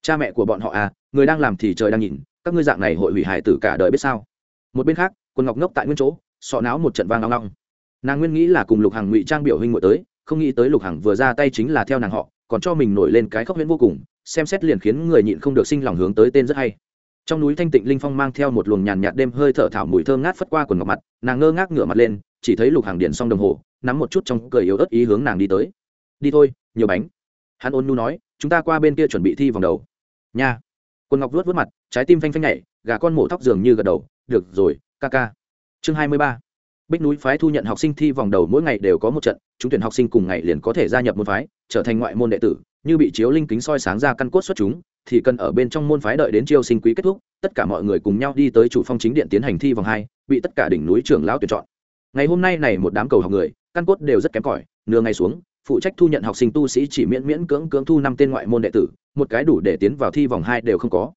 cha mẹ của bọn họ à người đang làm thì trời đang nhìn, các ngươi dạng này hội hủy hải tử cả đời biết sao? Một bên khác quân ngọc ngốc tại nguyên chỗ, sọ não một trận vang long long. Nàng nguyên nghĩ là cùng lục hằng ngụy trang biểu hình ngụy tới, không nghĩ tới lục hằng vừa ra tay chính là theo nàng họ, còn cho mình nổi lên cái khốc huyễn vô cùng, xem xét liền khiến người nhịn không được sinh lòng hướng tới tên rất hay. Trong núi thanh tịnh linh phong mang theo một luồng nhàn nhạt đêm hơi thở thảo mùi thơm ngát phất qua quần ngọc mặt, nàng ngơ ngác ngửa mặt lên, chỉ thấy lục hàng điện xong đồng hồ, nắm một chút trong cười yếu ớt ý hướng nàng đi tới. Đi thôi, nhiều bánh. Hắn ôn nu nói, chúng ta qua bên kia chuẩn bị thi vòng đầu nha. Quần ngọc vuốt vuốt mặt, trái tim phanh phanh nhảy, gà con mổ tóc dường như gật đầu, được rồi, ca ca. Chương hai mươi ba. Bích núi phái thu nhận học sinh thi vòng đầu mỗi ngày đều có một trận chúng tuyển học sinh cùng ngày liền có thể gia nhập môn phái, trở thành ngoại môn đệ tử, như bị chiếu linh kính soi sáng ra căn cốt xuất chúng, thì cần ở bên trong môn phái đợi đến chiêu sinh quý kết thúc, tất cả mọi người cùng nhau đi tới chủ phong chính điện tiến hành thi vòng hai, bị tất cả đỉnh núi trưởng lão tuyển chọn. Ngày hôm nay này một đám cầu học người, căn cốt đều rất kém cỏi, nửa ngày xuống phụ trách thu nhận học sinh tu sĩ chỉ miễn miễn cưỡng cưỡng thu năm tên ngoại môn đệ tử, một cái đủ để tiến vào thi vòng hai đều không có.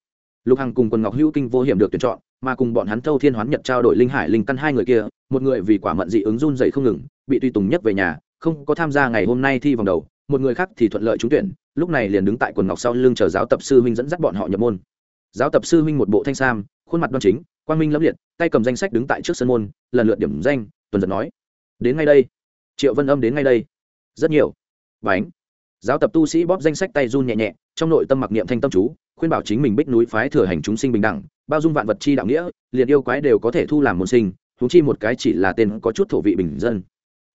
Lục hằng cùng quần ngọc hữu kinh vô hiểm được tuyển chọn, mà cùng bọn hắn thâu thiên hoán nhật trao đổi linh hải linh căn hai người kia, một người vì quả mận dị ứng run dậy không ngừng, bị tùy tùng nhất về nhà, không có tham gia ngày hôm nay thi vòng đầu, một người khác thì thuận lợi trúng tuyển, lúc này liền đứng tại quần ngọc sau lưng chờ giáo tập sư huynh dẫn dắt bọn họ nhập môn. Giáo tập sư huynh một bộ thanh sam, khuôn mặt đoan chính, quang minh lẫm liệt, tay cầm danh sách đứng tại trước sân môn, lần lượt điểm danh, tuần giật nói, đến ngay đây. Triệu vân âm đến ngay đây rất nhiều. Bánh. Giáo tập tu sĩ bóp danh sách tay run nhẹ nhẹ, trong nội tâm mặc niệm thanh tâm chú, khuyên bảo chính mình bích núi phái thừa hành chúng sinh bình đẳng, bao dung vạn vật chi đạo nghĩa, liền yêu quái đều có thể thu làm môn sinh thú chi một cái chỉ là tên có chút thổ vị bình dân.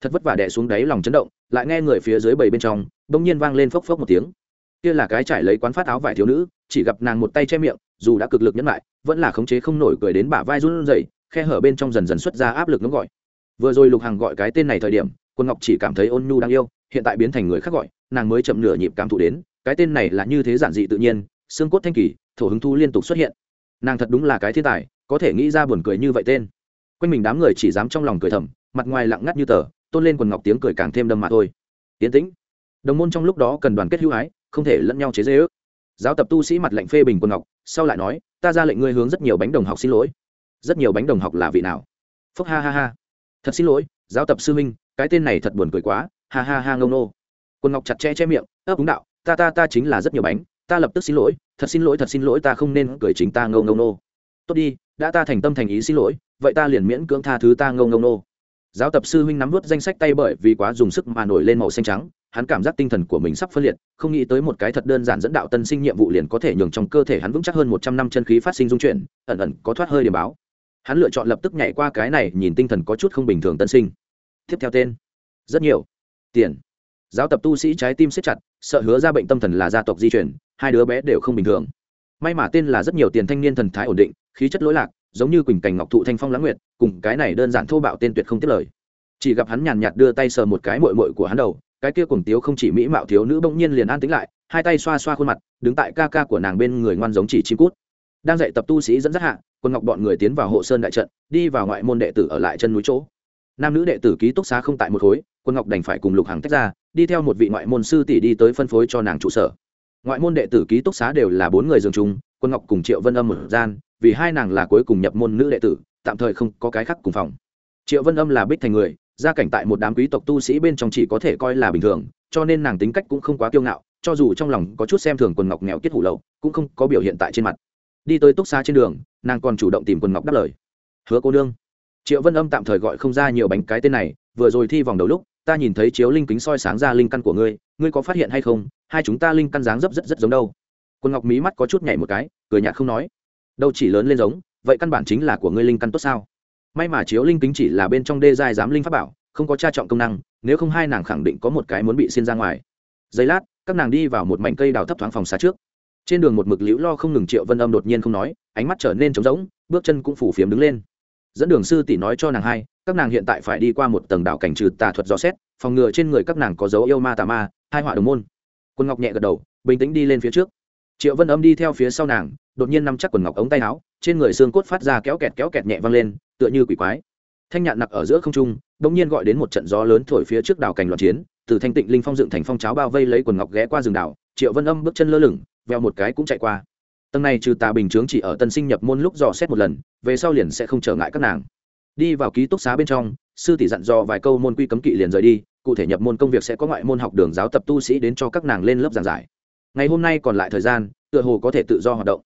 Thật vất vả đè xuống đáy lòng chấn động, lại nghe người phía dưới bầy bên trong, bỗng nhiên vang lên phốc phốc một tiếng. Kia là cái trải lấy quán phát áo vải thiếu nữ, chỉ gặp nàng một tay che miệng, dù đã cực lực nhẫn lại, vẫn là khống chế không nổi cười đến bả vai run rẩy, khe hở bên trong dần dần xuất ra áp lực nó gọi. Vừa rồi lục hàng gọi cái tên này thời điểm quân ngọc chỉ cảm thấy ôn nhu đang yêu, hiện tại biến thành người khác gọi, nàng mới chậm nửa nhịp cảm thụ đến, cái tên này là như thế giản dị tự nhiên, xương cốt thanh kỳ, thổ hứng thu liên tục xuất hiện. Nàng thật đúng là cái thiên tài, có thể nghĩ ra buồn cười như vậy tên. Quanh mình đám người chỉ dám trong lòng cười thầm, mặt ngoài lặng ngắt như tờ, tôn lên quần ngọc tiếng cười càng thêm đâm mà thôi. Tiến tĩnh. Đồng môn trong lúc đó cần đoàn kết hữu ái, không thể lẫn nhau chế dễ ước giáo tập tu sĩ mặt lệnh phê bình quần ngọc, sau lại nói, ta ra lệnh ngươi hướng rất nhiều bánh đồng học xin lỗi. Rất nhiều bánh đồng học là vị nào? Phúc ha ha ha. Thật xin lỗi, giáo tập sư minh cái tên này thật buồn cười quá, ha ha ha ngông nô. Quân ngọc chặt che che miệng, ấp úng đạo, ta ta ta chính là rất nhiều bánh, ta lập tức xin lỗi, thật xin lỗi, thật xin lỗi, ta không nên cười chính ta ngông ngông nô. Tốt đi, đã ta thành tâm thành ý xin lỗi, vậy ta liền miễn cưỡng tha thứ ta ngông ngông nô. Giáo tập sư huynh nắm vút danh sách tay bởi vì quá dùng sức mà nổi lên màu xanh trắng, hắn cảm giác tinh thần của mình sắp phân liệt, không nghĩ tới một cái thật đơn giản dẫn đạo tân sinh nhiệm vụ liền có thể nhường trong cơ thể hắn vững chắc hơn một trăm năm chân khí phát sinh dung chuyển, ẩn ẩn có thoát hơi điểm báo. Hắn lựa chọn lập tức nhảy qua cái này, nhìn tinh thần có chút không bình thường tân sinh tiếp theo tên. Rất nhiều. Tiền. Giáo tập tu sĩ trái tim siết chặt, sợ hứa ra bệnh tâm thần là gia tộc di chuyển hai đứa bé đều không bình thường. May mà tên là rất nhiều tiền thanh niên thần thái ổn định, khí chất lỗi lạc, giống như quỳnh cảnh ngọc thụ thanh phong lãng nguyệt, cùng cái này đơn giản thô bạo tên tuyệt không tiết lời. Chỉ gặp hắn nhàn nhạt đưa tay sờ một cái mội mội của hắn đầu, cái kia cùng tiếu không chỉ mỹ mạo thiếu nữ bỗng nhiên liền an tĩnh lại, hai tay xoa xoa khuôn mặt, đứng tại ca ca của nàng bên người ngoan giống chỉ chim cút. Đang dạy tập tu sĩ dẫn dắt hạ, quân ngọc bọn người tiến vào hộ sơn đại trận, đi vào ngoại môn đệ tử ở lại chân núi chỗ nam nữ đệ tử ký túc xá không tại một khối, quân ngọc đành phải cùng lục hàng tách ra, đi theo một vị ngoại môn sư tỷ đi tới phân phối cho nàng trụ sở. Ngoại môn đệ tử ký túc xá đều là bốn người giường chung, quân ngọc cùng triệu vân âm một gian, vì hai nàng là cuối cùng nhập môn nữ đệ tử, tạm thời không có cái khác cùng phòng. Triệu vân âm là bích thành người, gia cảnh tại một đám quý tộc tu sĩ bên trong chỉ có thể coi là bình thường, cho nên nàng tính cách cũng không quá kiêu ngạo, cho dù trong lòng có chút xem thường quần ngọc nghèo kết hủ lậu, cũng không có biểu hiện tại trên mặt. Đi tới túc xa trên đường, nàng còn chủ động tìm quần ngọc đáp lời. Hứa cô nương triệu vân âm tạm thời gọi không ra nhiều bánh cái tên này, vừa rồi thi vòng đầu lúc, ta nhìn thấy chiếu linh kính soi sáng ra linh căn của ngươi ngươi có phát hiện hay không? Hai chúng ta linh căn dáng dấp rất rất giống đâu. Quân ngọc mí mắt có chút nhảy một cái, cười nhạt không nói. Đâu chỉ lớn lên giống, vậy căn bản chính là của ngươi linh căn tốt sao? May mà chiếu linh kính chỉ là bên trong đê giai giám linh pháp bảo, không có tra trọng công năng, nếu không hai nàng khẳng định có một cái muốn bị xin ra ngoài. Giây lát, các nàng đi vào một mảnh cây đào thấp thoáng phòng xa trước. Trên đường một mực liễu lo không ngừng triệu vân âm đột nhiên không nói, ánh mắt trở nên trống rỗng, bước chân cũng phủ phiếm đứng lên dẫn đường sư tỷ nói cho nàng hai, các nàng hiện tại phải đi qua một tầng đảo cảnh trừ tà thuật dò xét, phòng ngừa trên người các nàng có dấu yêu ma tà ma, hai họa đồng môn. Quân ngọc nhẹ gật đầu, bình tĩnh đi lên phía trước. Triệu vân âm đi theo phía sau nàng, đột nhiên nắm chắc quần ngọc ống tay áo, trên người xương cốt phát ra kéo kẹt kéo kẹt nhẹ văng lên, tựa như quỷ quái. Thanh nhạn nặc ở giữa không trung bỗng nhiên gọi đến một trận gió lớn thổi phía trước đảo cảnh loạn chiến, từ thanh tịnh linh phong dựng thành phong cháo bao vây lấy quần ngọc ghé qua rừng đảo. Triệu vân âm bước chân lơ lửng, veo một cái cũng chạy qua tầng này trừ tà bình chướng chỉ ở tân sinh nhập môn lúc dò xét một lần, về sau liền sẽ không trở ngại các nàng. Đi vào ký túc xá bên trong, sư tỷ dặn dò vài câu môn quy cấm kỵ liền rời đi, cụ thể nhập môn công việc sẽ có ngoại môn học đường giáo tập tu sĩ đến cho các nàng lên lớp giảng giải. Ngày hôm nay còn lại thời gian, tựa hồ có thể tự do hoạt động.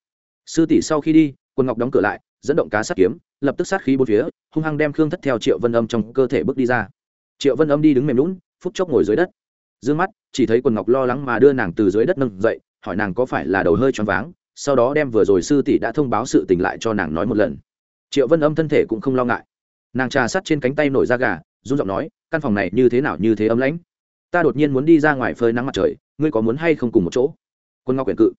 Sư tỷ sau khi đi quân ngọc đóng cửa lại, dẫn động cá sát kiếm, lập tức sát khí bốn phía, hung hăng đem khương thất theo triệu vân âm trong cơ thể bước đi ra. Triệu vân âm đi đứng mềm lún phút chốc ngồi dưới đất. D ư ơ n g mắt, chỉ thấy quần ngọc lo lắng mà đưa nàng từ dưới đất nâng dậy, hỏi nàng có phải là đầu hơi choáng váng sau đó đem vừa rồi sư tỷ đã thông báo sự tình lại cho nàng nói một lần. Triệu vân âm thân thể cũng không lo ngại. Nàng trà sắt trên cánh tay nổi da gà, run giọng nói, căn phòng này như thế nào như thế ấm lãnh? Ta đột nhiên muốn đi ra ngoài phơi nắng mặt trời, ngươi có muốn hay không cùng một chỗ? Quân ngọc quyền cự.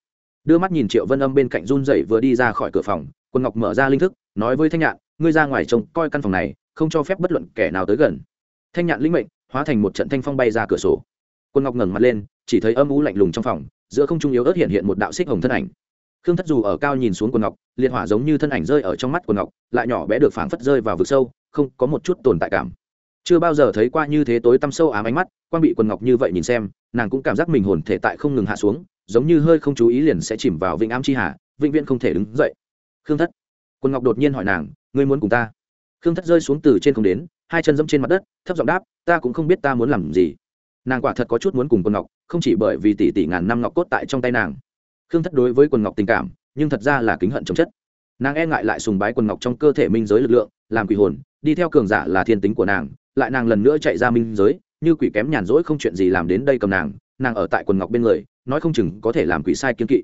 Đưa mắt nhìn triệu vân âm bên cạnh run rẩy vừa đi ra khỏi cửa phòng, quân ngọc mở ra linh thức, nói với thanh nhạn, ngươi ra ngoài trông coi căn phòng này, không cho phép bất luận kẻ nào tới gần. Thanh nhạn linh mệnh, hóa thành một trận thanh phong bay ra cửa sổ. Quân ngọc ngẩng mặt lên, chỉ thấy âm u lạnh lùng trong phòng, giữa không trung yếu ớt hiện hiện một đạo xích hồng thân ảnh khương thất dù ở cao nhìn xuống quần ngọc, liệt hỏa giống như thân ảnh rơi ở trong mắt quần ngọc, lại nhỏ bé được phảng phất rơi vào vực sâu, không có một chút tồn tại cảm. Chưa bao giờ thấy qua như thế tối tăm sâu ám ánh mắt quan bị quần ngọc như vậy nhìn xem, nàng cũng cảm giác mình hồn thể tại không ngừng hạ xuống, giống như hơi không chú ý liền sẽ chìm vào vĩnh ám chi hà vĩnh viễn không thể đứng dậy. Khương thất, quần ngọc đột nhiên hỏi nàng, ngươi muốn cùng ta? Khương thất rơi xuống từ trên không đến, hai chân dẫm trên mặt đất, thấp giọng đáp, ta cũng không biết ta muốn làm gì. Nàng quả thật có chút muốn cùng quần ngọc, không chỉ bởi vì tỷ tỷ ngàn năm ngọc cốt tại trong tay nàng khương thất đối với quần ngọc tình cảm, nhưng thật ra là kính hận chống chất. Nàng e ngại lại sùng bái quần ngọc trong cơ thể minh giới lực lượng, làm quỷ hồn, đi theo cường giả là thiên tính của nàng, lại nàng lần nữa chạy ra minh giới, như quỷ kém nhàn rỗi không chuyện gì làm đến đây cầm nàng nàng ở tại quần ngọc bên người, nói không chừng có thể làm quỷ sai kiên kỵ.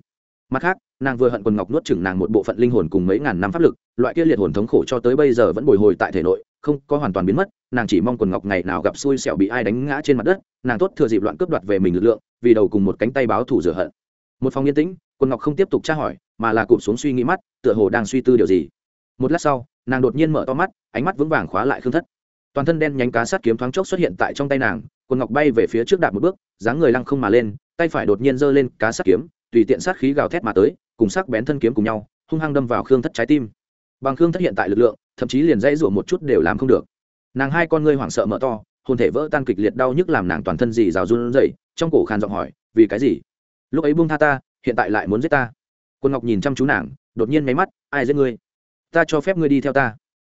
Mặt khác, nàng vừa hận quần ngọc nuốt chừng nàng một bộ phận linh hồn cùng mấy ngàn năm pháp lực, loại kia liệt hồn thống khổ cho tới bây giờ vẫn bồi hồi tại thể nội, không có hoàn toàn biến mất, nàng chỉ mong quần ngọc ngày nào gặp xui xẹo bị ai đánh ngã trên mặt đất, nàng tốt thừa dịp loạn cướp đoạt về mình lực lượng, vì đầu cùng một cánh tay báo thủ rửa hận một phòng yên tĩnh, quân ngọc không tiếp tục tra hỏi, mà là cụp xuống suy nghĩ mắt, tựa hồ đang suy tư điều gì. Một lát sau, nàng đột nhiên mở to mắt, ánh mắt vững vàng khóa lại khương thất. Toàn thân đen nhánh cá sát kiếm thoáng chốc xuất hiện tại trong tay nàng quần ngọc bay về phía trước đạp một bước, dáng người lăng không mà lên, tay phải đột nhiên giơ lên cá sát kiếm, tùy tiện sát khí gào thét mà tới, cùng sắc bén thân kiếm cùng nhau, hung hăng đâm vào khương thất trái tim. Bằng khương thất hiện tại lực lượng, thậm chí liền dãy rủa một chút đều làm không được. Nàng hai con ngươi hoảng sợ mở to, hồn thể vỡ tan kịch liệt đau nhức làm nàng toàn thân dì rào run rẩy, trong cổ khàn giọng hỏi, vì cái gì? Lúc ấy buông tha ta, hiện tại lại muốn giết ta. Quân ngọc nhìn chăm chú nàng, đột nhiên máy mắt, ai giết ngươi? Ta cho phép ngươi đi theo ta.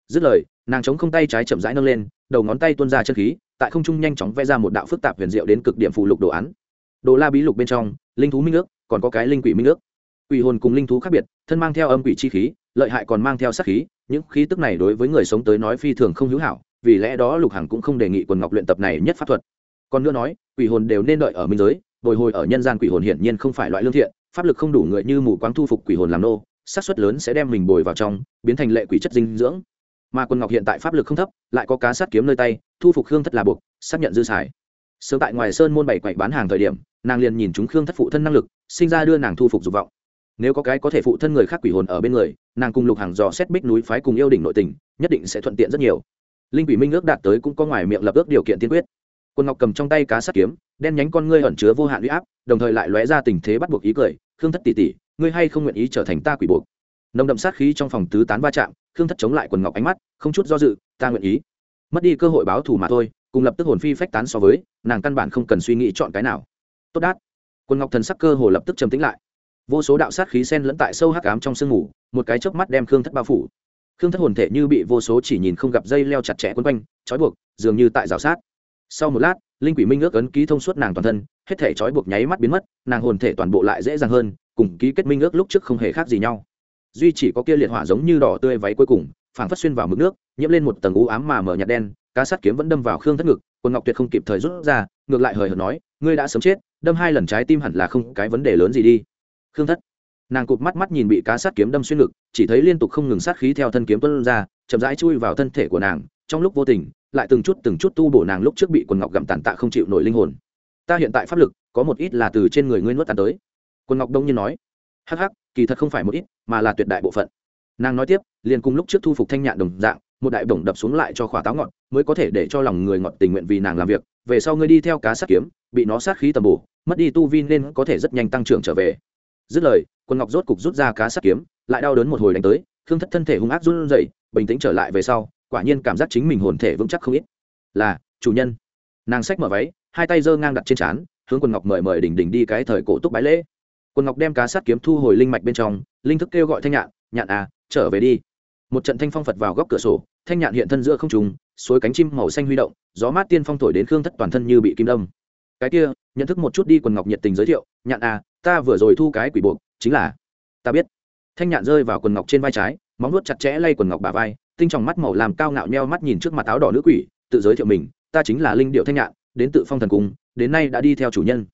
Dứt lời, nàng chống không tay trái chậm rãi nâng lên, đầu ngón tay tuôn ra chân khí, tại không trung nhanh chóng vẽ ra một đạo phức tạp huyền diệu đến cực điểm phù lục đồ án. Đồ la bí lục bên trong, linh thú minh ước, còn có cái linh quỷ minh ước. Quỷ hồn cùng linh thú khác biệt, thân mang theo âm quỷ chi khí, lợi hại còn mang theo sát khí, những khí tức này đối với người sống tới nói phi thường không hữu hảo, vì lẽ đó lục hằng cũng không đề nghị quần ngọc luyện tập này nhất pháp thuật. Còn nữa nói, quỷ hồn đều nên đợi ở minh giới bồi hồi ở nhân gian quỷ hồn hiển nhiên không phải loại lương thiện, pháp lực không đủ người như mù quáng thu phục quỷ hồn làm nô, xác suất lớn sẽ đem mình bồi vào trong, biến thành lệ quỷ chất dinh dưỡng. Mà quân ngọc hiện tại pháp lực không thấp, lại có cá sát kiếm nơi tay, thu phục khương thất là buộc, xác nhận dư xài. Sớm tại ngoài sơn môn bảy quậy bán hàng thời điểm, nàng liền nhìn chúng khương thất phụ thân năng lực, sinh ra đưa nàng thu phục dục vọng. Nếu có cái có thể phụ thân người khác quỷ hồn ở bên người, nàng cùng lục hàng dò xét bích núi phái cùng yêu đỉnh nội tình, nhất định sẽ thuận tiện rất nhiều. Linh quỷ minh ước đạt tới cũng có ngoài miệng lập ước điều kiện tiên quyết quân ngọc cầm trong tay cá sát kiếm, đen nhánh con ngươi ẩn chứa vô hạn uy áp, đồng thời lại lóe ra tình thế bắt buộc ý cười, khương thất tỷ tỷ, ngươi hay không nguyện ý trở thành ta quỷ buộc? Nồng đậm sát khí trong phòng tứ tán va chạm, khương thất chống lại quần ngọc ánh mắt, không chút do dự, ta nguyện ý. Mất đi cơ hội báo thù mà thôi, cùng lập tức hồn phi phách tán so với, nàng căn bản không cần suy nghĩ chọn cái nào. Tốt đát. Quần ngọc thần sắc cơ hồ lập tức trầm tĩnh lại. Vô số đạo sát khí sen lẫn tại sâu hắc ám trong sương mù, một cái chớp mắt đem khương thất bao phủ. Khương thất hồn thể như bị vô số chỉ nhìn không gặp dây leo chặt chẽ quấn quanh, trói buộc, dường như tại rào sát sau một lát, linh quỷ minh ước ấn ký thông suốt nàng toàn thân, hết thể trói buộc nháy mắt biến mất, nàng hồn thể toàn bộ lại dễ dàng hơn, cùng ký kết minh ước lúc trước không hề khác gì nhau. Duy chỉ có kia liệt hỏa giống như đỏ tươi váy cuối cùng, phảng phất xuyên vào mực nước, nhiễm lên một tầng u ám mà mở nhạt đen, cá sắt kiếm vẫn đâm vào khương thất ngực, quân ngọc tuyệt không kịp thời rút ra, ngược lại hời hợt nói, ngươi đã sớm chết, đâm hai lần trái tim hẳn là không cái vấn đề lớn gì đi. Khương thất, nàng cụp mắt mắt nhìn bị cá sắt kiếm đâm xuyên ngực, chỉ thấy liên tục không ngừng sát khí theo thân kiếm tuân ra, chậm rãi chui vào thân thể của nàng, trong lúc vô tình lại từng chút từng chút tu bổ nàng lúc trước bị quần ngọc gặm tàn tạ không chịu nổi linh hồn. Ta hiện tại pháp lực, có một ít là từ trên người ngươi nuốt tàn tới. Quần ngọc đông nhiên nói, hắc hắc, kỳ thật không phải một ít, mà là tuyệt đại bộ phận. Nàng nói tiếp, liền cùng lúc trước thu phục thanh nhạn đồng dạng, một đại bổng đập xuống lại cho khỏa táo ngọt mới có thể để cho lòng người ngọt tình nguyện vì nàng làm việc. Về sau ngươi đi theo cá sát kiếm, bị nó sát khí tầm bổ, mất đi tu vi nên có thể rất nhanh tăng trưởng trở về. Dứt lời quân ngọc rốt cục rút ra cá sát kiếm, lại đau đớn một hồi đánh tới, thương thất thân thể hung ác run rẩy, bình tĩnh trở lại về sau quả nhiên cảm giác chính mình hồn thể vững chắc không ít. Là, chủ nhân. Nàng sách mở váy, hai tay giơ ngang đặt trên trán, hướng quần ngọc mời mời đỉnh đỉnh đi cái thời cổ túc bái lễ. Quần ngọc đem cá sát kiếm thu hồi linh mạch bên trong, linh thức kêu gọi thanh nhạn nhạn à trở về đi. Một trận thanh phong phật vào góc cửa sổ, thanh nhạn hiện thân giữa không trùng suối cánh chim màu xanh huy động, gió mát tiên phong thổi đến khương thất toàn thân như bị kim đâm. Cái kia, nhận thức một chút đi, quần ngọc nhiệt tình giới thiệu, nhạn à ta vừa rồi thu cái quỷ buộc, chính là, ta biết. Thanh nhạn rơi vào quần ngọc trên vai trái, móng nuốt chặt chẽ lay quần ngọc bà vai tinh trong mắt màu làm cao ngạo nheo mắt nhìn trước mặt áo đỏ nữ quỷ tự giới thiệu mình ta chính là linh điệu thanh nhạn đến tự phong thần cung đến nay đã đi theo chủ nhân.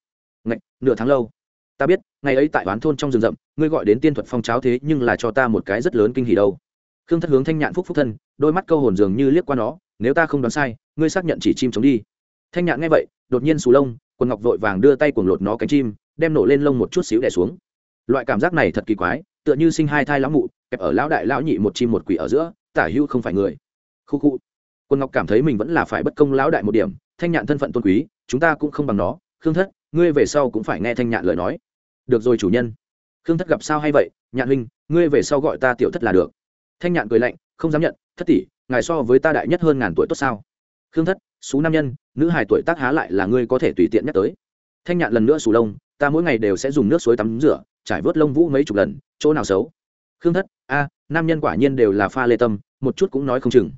Ngạch, nửa tháng lâu. Ta biết ngày ấy tại oán thôn trong rừng rậm ngươi gọi đến tiên thuật phong cháo thế nhưng là cho ta một cái rất lớn kinh hỉ đâu. Khương thất hướng thanh nhạn phúc phúc thân đôi mắt câu hồn dường như liếc qua nó nếu ta không đoán sai ngươi xác nhận chỉ chim chống đi. Thanh nhạn nghe vậy đột nhiên xù lông quần ngọc vội vàng đưa tay cuồng lột nó cánh chim đem nổ lên lông một chút xíu đè xuống. Loại cảm giác này thật kỳ quái tựa như sinh hai thai lão mụ kẹp ở lão đại lão nhị một chim một quỷ ở giữa tả hưu không phải người. Khu khu. Quân ngọc cảm thấy mình vẫn là phải bất công lão đại một điểm, thanh nhạn thân phận tôn quý, chúng ta cũng không bằng nó. Khương thất, ngươi về sau cũng phải nghe thanh nhạn lời nói. Được rồi chủ nhân. Khương thất gặp sao hay vậy? Nhạn huynh, ngươi về sau gọi ta tiểu thất là được. Thanh nhạn cười lạnh, không dám nhận. Thất tỷ, ngài so với ta đại nhất hơn ngàn tuổi tốt sao? Khương thất, xú nam nhân, nữ hài tuổi tác há lại là ngươi có thể tùy tiện nhắc tới. Thanh nhạn lần nữa sù lông, ta mỗi ngày đều sẽ dùng nước suối tắm rửa, trải vớt lông vũ mấy chục lần, chỗ nào xấu? Khương thất, a, nam nhân quả nhiên đều là pha lê tâm, một chút cũng nói không chừng.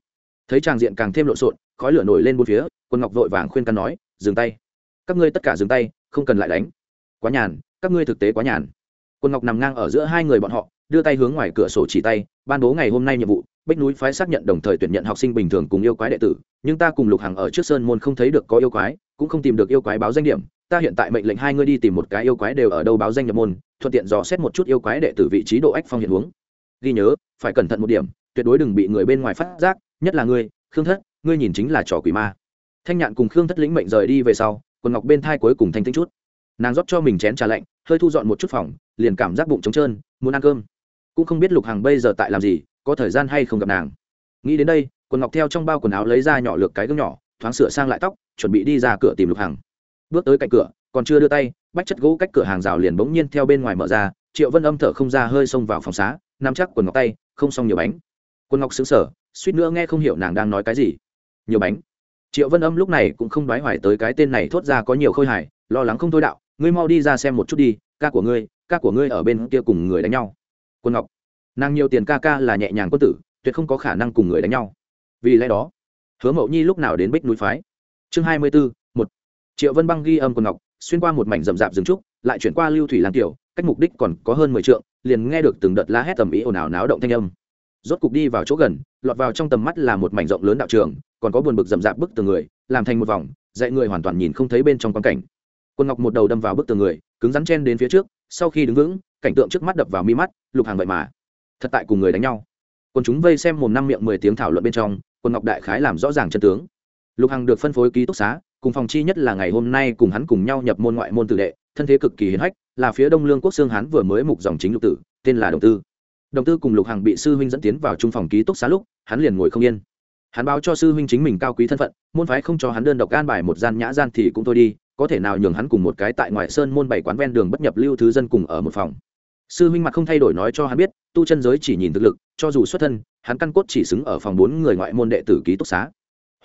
Thấy tràng diện càng thêm lộn xộn, khói lửa nổi lên bốn phía, quân ngọc vội vàng khuyên căn nói, dừng tay. Các ngươi tất cả dừng tay, không cần lại đánh. Quá nhàn, các ngươi thực tế quá nhàn. Quân ngọc nằm ngang ở giữa hai người bọn họ, đưa tay hướng ngoài cửa sổ chỉ tay, ban bố ngày hôm nay nhiệm vụ bách núi phái xác nhận đồng thời tuyển nhận học sinh bình thường cùng yêu quái đệ tử, nhưng ta cùng lục hàng ở trước sơn môn không thấy được có yêu quái, cũng không tìm được yêu quái báo danh điểm ta hiện tại mệnh lệnh hai ngươi đi tìm một cái yêu quái đều ở đâu báo danh nhập môn, thuận tiện dò xét một chút yêu quái đệ tử vị trí độ ách phong hiện huống. Ghi nhớ, phải cẩn thận một điểm, tuyệt đối đừng bị người bên ngoài phát giác, nhất là ngươi, khương thất, ngươi nhìn chính là trò quỷ ma. Thanh nhạn cùng khương thất lĩnh mệnh rời đi về sau, quần ngọc bên thai cuối cùng thanh tĩnh chút. Nàng rót cho mình chén trà lạnh, hơi thu dọn một chút phòng, liền cảm giác bụng trống trơn, muốn ăn cơm. Cũng không biết lục hàng bây giờ tại làm gì, có thời gian hay không gặp nàng. Nghĩ đến đây, quần ngọc theo trong bao quần áo lấy ra nhỏ lược cái gương nhỏ, thoáng sửa sang lại tóc, chuẩn bị đi ra cửa tìm lục hàng bước tới cạnh cửa, còn chưa đưa tay, bách chất gỗ cách cửa hàng rào liền bỗng nhiên theo bên ngoài mở ra, triệu vân âm thở không ra hơi xông vào phòng xá, nắm chắc quần ngọc tay, không xong nhiều bánh. Quần ngọc xứng sở suýt nữa nghe không hiểu nàng đang nói cái gì. Nhiều bánh. Triệu vân âm lúc này cũng không đoái hoài tới cái tên này thốt ra có nhiều khôi hài, lo lắng không thôi đạo, ngươi mau đi ra xem một chút đi, ca của ngươi, ca của ngươi ở bên kia cùng người đánh nhau. Quân ngọc. Nàng nhiều tiền ca ca là nhẹ nhàng quân tử, tuyệt không có khả năng cùng người đánh nhau. Vì lẽ đó, hứa mậu nhi lúc nào đến bích núi phái? Chương hai mươi b ố triệu vân băng ghi âm quần ngọc, xuyên qua một mảnh rậm rạp rừng trúc, lại chuyển qua lưu thủy lang tiểu, cách mục đích còn có hơn mười t liền nghe được từng đợt la hét tầm ý ồn ào náo động thanh âm. Rốt cục đi vào chỗ gần, lọt vào trong tầm mắt là một mảnh rộng lớn đạo trường, còn có buồn bực rậm rạp bức tường người, làm thành một vòng, dạy người hoàn toàn nhìn không thấy bên trong quan cảnh. Quân ngọc một đầu đâm vào bức tường người, cứng rắn chen đến phía trước, sau khi đứng vững, cảnh tượng trước mắt đập vào mi mắt, lục hàng vậy mà. Thật tại cùng người đánh nhau. Quân chúng vây xem mồm năm miệng mười tiếng thảo luận bên trong, quân ngọc đại khái làm rõ ràng chân tướng. Lục hằng được phân phối ký túc xá cùng phòng chi nhất là ngày hôm nay cùng hắn cùng nhau nhập môn ngoại môn tử đệ, thân thế cực kỳ hiến hách, là phía đông lương quốc xương hán vừa mới mục dòng chính lục tử, tên là đồng tư. Đồng tư cùng lục hằng bị sư huynh dẫn tiến vào trung phòng ký túc xá lúc, hắn liền ngồi không yên. Hắn báo cho sư huynh chính mình cao quý thân phận, môn phái không cho hắn đơn độc gan bài một gian nhã gian thì cũng thôi đi, có thể nào nhường hắn cùng một cái tại ngoại sơn môn bảy quán ven đường bất nhập lưu thứ dân cùng ở một phòng. Sư huynh mặt không thay đổi nói cho hắn biết, tu chân giới chỉ nhìn thực lực, cho dù xuất thân, hắn căn cốt chỉ xứng ở phòng bốn người ngoại môn đệ tử ký túc xá.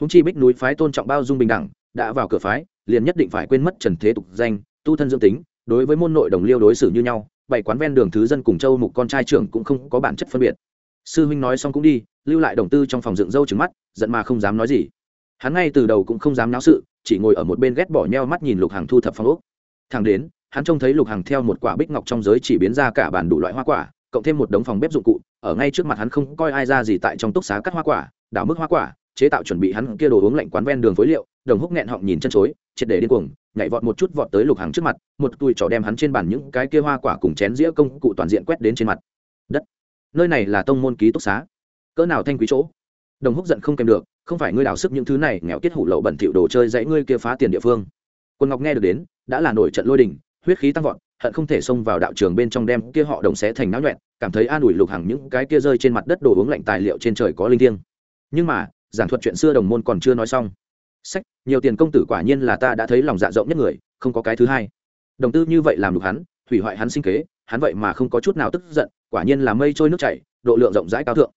Húng chi bích núi phái tôn trọng bao dung bình đẳng đã vào cửa phái, liền nhất định phải quên mất trần thế tục danh, tu thân dương tính, đối với môn nội đồng liêu đối xử như nhau, bảy quán ven đường thứ dân cùng châu mục con trai trưởng cũng không có bản chất phân biệt. Sư huynh nói xong cũng đi, lưu lại đồng tư trong phòng dựng râu trứng mắt, giận mà không dám nói gì. Hắn ngay từ đầu cũng không dám náo sự, chỉ ngồi ở một bên ghét bỏ nheo mắt nhìn lục hàng thu thập phong ốc. Thằng đến, hắn trông thấy lục hàng theo một quả bích ngọc trong giới chỉ biến ra cả bản đủ loại hoa quả, cộng thêm một đống phòng bếp dụng cụ, ở ngay trước mặt hắn không coi ai ra gì tại trong túc xá cắt hoa quả, đảo mức hoa quả chế tạo chuẩn bị hắn kia đồ uống lạnh quán ven đường phối liệu, đồng húc nghẹn họng nhìn chân chối, triệt để điên cuồng, nhảy vọt một chút vọt tới lục hàng trước mặt, một tùi trỏ đem hắn trên bàn những cái kia hoa quả cùng chén dĩa công cụ toàn diện quét đến trên mặt. Đất, nơi này là tông môn ký túc xá. Cỡ nào thanh quý chỗ? Đồng húc giận không kèm được, không phải ngươi đào sức những thứ này, nghèo kết hủ lậu bẩn thỉu đồ chơi dãy ngươi kia phá tiền địa phương. Quân ngọc nghe được đến, đã là nổi trận lôi đình, huyết khí tăng vọt, hận không thể xông vào đạo trường bên trong đem kia họ đồng xé thành náo nhuẹn, cảm thấy an ủi lục hàng những cái kia rơi trên mặt đất đồ uống lạnh tài liệu trên trời có linh thiêng. Nhưng mà giảng thuật chuyện xưa đồng môn còn chưa nói xong. Sách, nhiều tiền công tử quả nhiên là ta đã thấy lòng dạ rộng nhất người, không có cái thứ hai. Đồng tư như vậy làm được hắn, hủy hoại hắn sinh kế, hắn vậy mà không có chút nào tức giận, quả nhiên là mây trôi nước chảy, độ lượng rộng rãi cao thượng.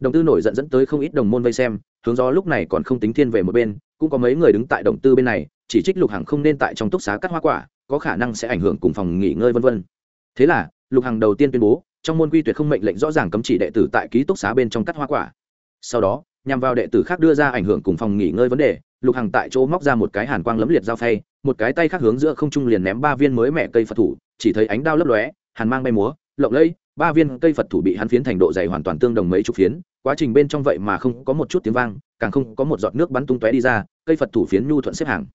Đồng tư nổi giận dẫn tới không ít đồng môn vây xem, hướng gió lúc này còn không tính thiên về một bên, cũng có mấy người đứng tại đồng tư bên này, chỉ trích lục hằng không nên tại trong túc xá cắt hoa quả, có khả năng sẽ ảnh hưởng cùng phòng nghỉ ngơi vân vân. Thế là, lục hằng đầu tiên tuyên bố, trong môn quy tuyệt không mệnh lệnh rõ ràng cấm chỉ đệ tử tại ký túc xá bên trong cắt hoa quả. Sau đó nhằm vào đệ tử khác đưa ra ảnh hưởng cùng phòng nghỉ ngơi vấn đề, lục hằng tại chỗ móc ra một cái hàn quang lấm liệt dao phay, một cái tay khác hướng giữa không trung liền ném ba viên mới mẹ cây phật thủ, chỉ thấy ánh đao lấp lóe, hàn mang bay múa, lộng lẫy, ba viên cây phật thủ bị hắn phiến thành độ dày hoàn toàn tương đồng mấy chục phiến, quá trình bên trong vậy mà không có một chút tiếng vang, càng không có một giọt nước bắn tung tóe đi ra, cây phật thủ phiến nhu thuận xếp hàng.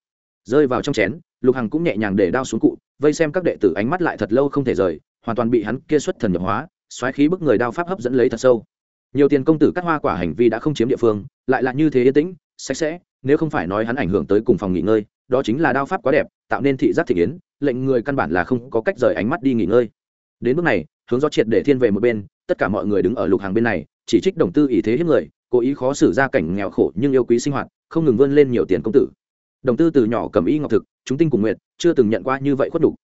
Rơi vào trong chén, lục hằng cũng nhẹ nhàng để đao xuống cụ, vây xem các đệ tử ánh mắt lại thật lâu không thể rời, hoàn toàn bị hắn kia xuất thần nhập hóa, xoáy khí bức người đao pháp hấp dẫn lấy thật sâu nhiều tiền công tử cắt hoa quả hành vi đã không chiếm địa phương, lại là như thế yên tĩnh, sạch sẽ, nếu không phải nói hắn ảnh hưởng tới cùng phòng nghỉ ngơi, đó chính là đao pháp quá đẹp, tạo nên thị giác thị kiến, lệnh người căn bản là không có cách rời ánh mắt đi nghỉ ngơi đến bước này, hướng gió triệt để thiên về một bên, tất cả mọi người đứng ở lục hàng bên này, chỉ trích đồng tư ý thế hiếp người, cố ý khó xử ra cảnh nghèo khổ nhưng yêu quý sinh hoạt, không ngừng vươn lên nhiều tiền công tử đồng tư từ nhỏ cầm y ngọc thực, chúng tinh cùng nguyện, chưa từng nhận qua như vậy khuất đủ.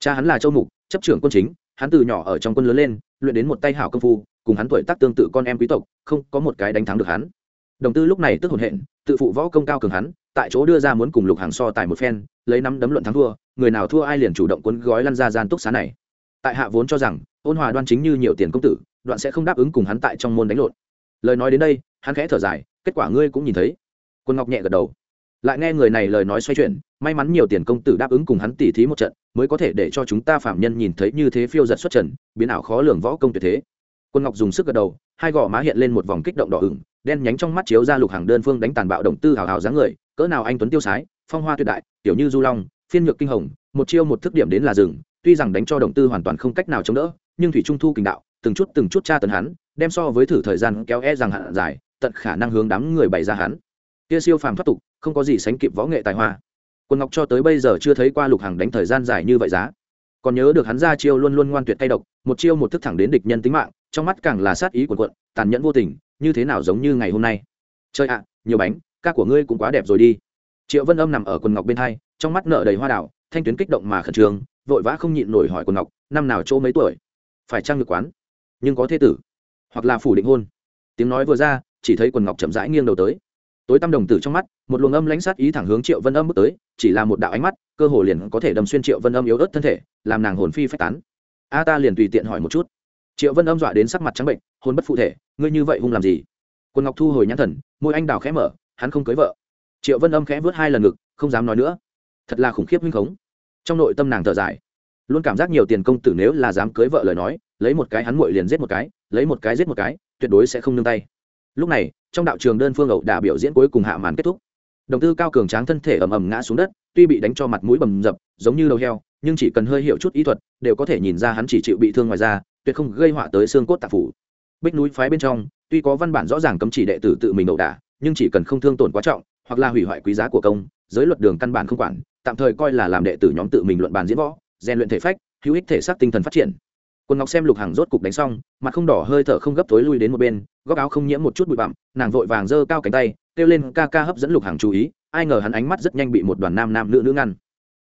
cha hắn là châu mục, chấp trưởng quân chính hắn từ nhỏ ở trong quân lớn lên, luyện đến một tay hảo công phu, cùng hắn tuổi tác tương tự con em quý tộc, không có một cái đánh thắng được hắn. Đồng tư lúc này tức hồn hện, tự phụ võ công cao cường hắn, tại chỗ đưa ra muốn cùng lục hàng so tài một phen, lấy năm đấm luận thắng thua, người nào thua ai liền chủ động cuốn gói lăn ra gian túc xá này. Tại hạ vốn cho rằng, ôn hòa đoan chính như nhiều tiền công tử, đoạn sẽ không đáp ứng cùng hắn tại trong môn đánh lộn. Lời nói đến đây, hắn khẽ thở dài, kết quả ngươi cũng nhìn thấy. Quân ngọc nhẹ gật đầu lại nghe người này lời nói xoay chuyển, may mắn nhiều tiền công tử đáp ứng cùng hắn tỉ thí một trận, mới có thể để cho chúng ta phạm nhân nhìn thấy như thế phiêu giật xuất trần, biến ảo khó lường võ công tuyệt thế. Quân ngọc dùng sức gật đầu, hai gò má hiện lên một vòng kích động đỏ ửng, đen nhánh trong mắt chiếu ra lục hàng đơn phương đánh tàn bạo động tư hào hào dáng người, cỡ nào anh tuấn tiêu sái, phong hoa tuyệt đại, tiểu như du long, phiên nhược kinh hồng, một chiêu một thức điểm đến là rừng tuy rằng đánh cho động tư hoàn toàn không cách nào chống đỡ, nhưng thủy trung thu kình đạo, từng chút từng chút tra tấn hắn, đem so với thử thời gian kéo e rằng hạn dài tận khả năng hướng đám người bày ra hắn kia siêu phàm thoát tục, không có gì sánh kịp võ nghệ tài hoa. Quân ngọc cho tới bây giờ chưa thấy qua lục hàng đánh thời gian dài như vậy giá. Còn nhớ được hắn ra chiêu luôn luôn ngoan tuyệt tay độc, một chiêu một thức thẳng đến địch nhân tính mạng, trong mắt càng là sát ý quần quận tàn nhẫn vô tình, như thế nào giống như ngày hôm nay. Chơi ạ, nhiều bánh, ca của ngươi cũng quá đẹp rồi đi. Triệu vân âm nằm ở quần ngọc bên hai, trong mắt nợ đầy hoa đảo thanh tuyến kích động mà khẩn trương, vội vã không nhịn nổi hỏi quần ngọc, năm nào chỗ mấy tuổi? Phải trang ngược quán? Nhưng có thế tử, hoặc là phủ định hôn. Tiếng nói vừa ra, chỉ thấy quần ngọc chậm rãi nghiêng đầu tới tối tăm đồng tử trong mắt, một luồng âm lãnh sát ý thẳng hướng triệu vân âm bước tới, chỉ là một đạo ánh mắt, cơ hồ liền có thể đâm xuyên triệu vân âm yếu ớt thân thể, làm nàng hồn phi phách tán. A ta liền tùy tiện hỏi một chút. Triệu vân âm dọa đến sắc mặt trắng bệnh hôn bất phụ thể, ngươi như vậy hung làm gì? Quân ngọc thu hồi nhãn thần, môi anh đào khẽ mở, hắn không cưới vợ. Triệu vân âm khẽ vớt hai lần ngực, không dám nói nữa. Thật là khủng khiếp huynh khống. Trong nội tâm nàng thở dài, luôn cảm giác nhiều tiền công tử nếu là dám cưới vợ lời nói, lấy một cái hắn muội liền giết một cái, lấy một cái giết một cái, tuyệt đối sẽ không nương tay lúc này, trong đạo trường đơn phương ẩu đả biểu diễn cuối cùng hạ màn kết thúc. Đồng tư cao cường tráng thân thể ầm ầm ngã xuống đất, tuy bị đánh cho mặt mũi bầm dập, giống như đầu heo, nhưng chỉ cần hơi hiểu chút ý thuật, đều có thể nhìn ra hắn chỉ chịu bị thương ngoài da, tuyệt không gây họa tới xương cốt tạp phủ. Bích núi phái bên trong, tuy có văn bản rõ ràng cấm chỉ đệ tử tự mình ẩu đả, nhưng chỉ cần không thương tổn quá trọng, hoặc là hủy hoại quý giá của công, giới luật đường căn bản không quản, tạm thời coi là làm đệ tử nhóm tự mình luận bàn diễn võ, rèn luyện thể phách, hữu ích thể xác tinh thần phát triển quân ngọc xem lục hàng rốt cục đánh xong, mặt không đỏ hơi thở không gấp tối lui đến một bên, góc áo không nhiễm một chút bụi bặm, nàng vội vàng giơ cao cánh tay, kêu lên ca ca hấp dẫn lục hàng chú ý, ai ngờ hắn ánh mắt rất nhanh bị một đoàn nam nam nữ nữ ngăn.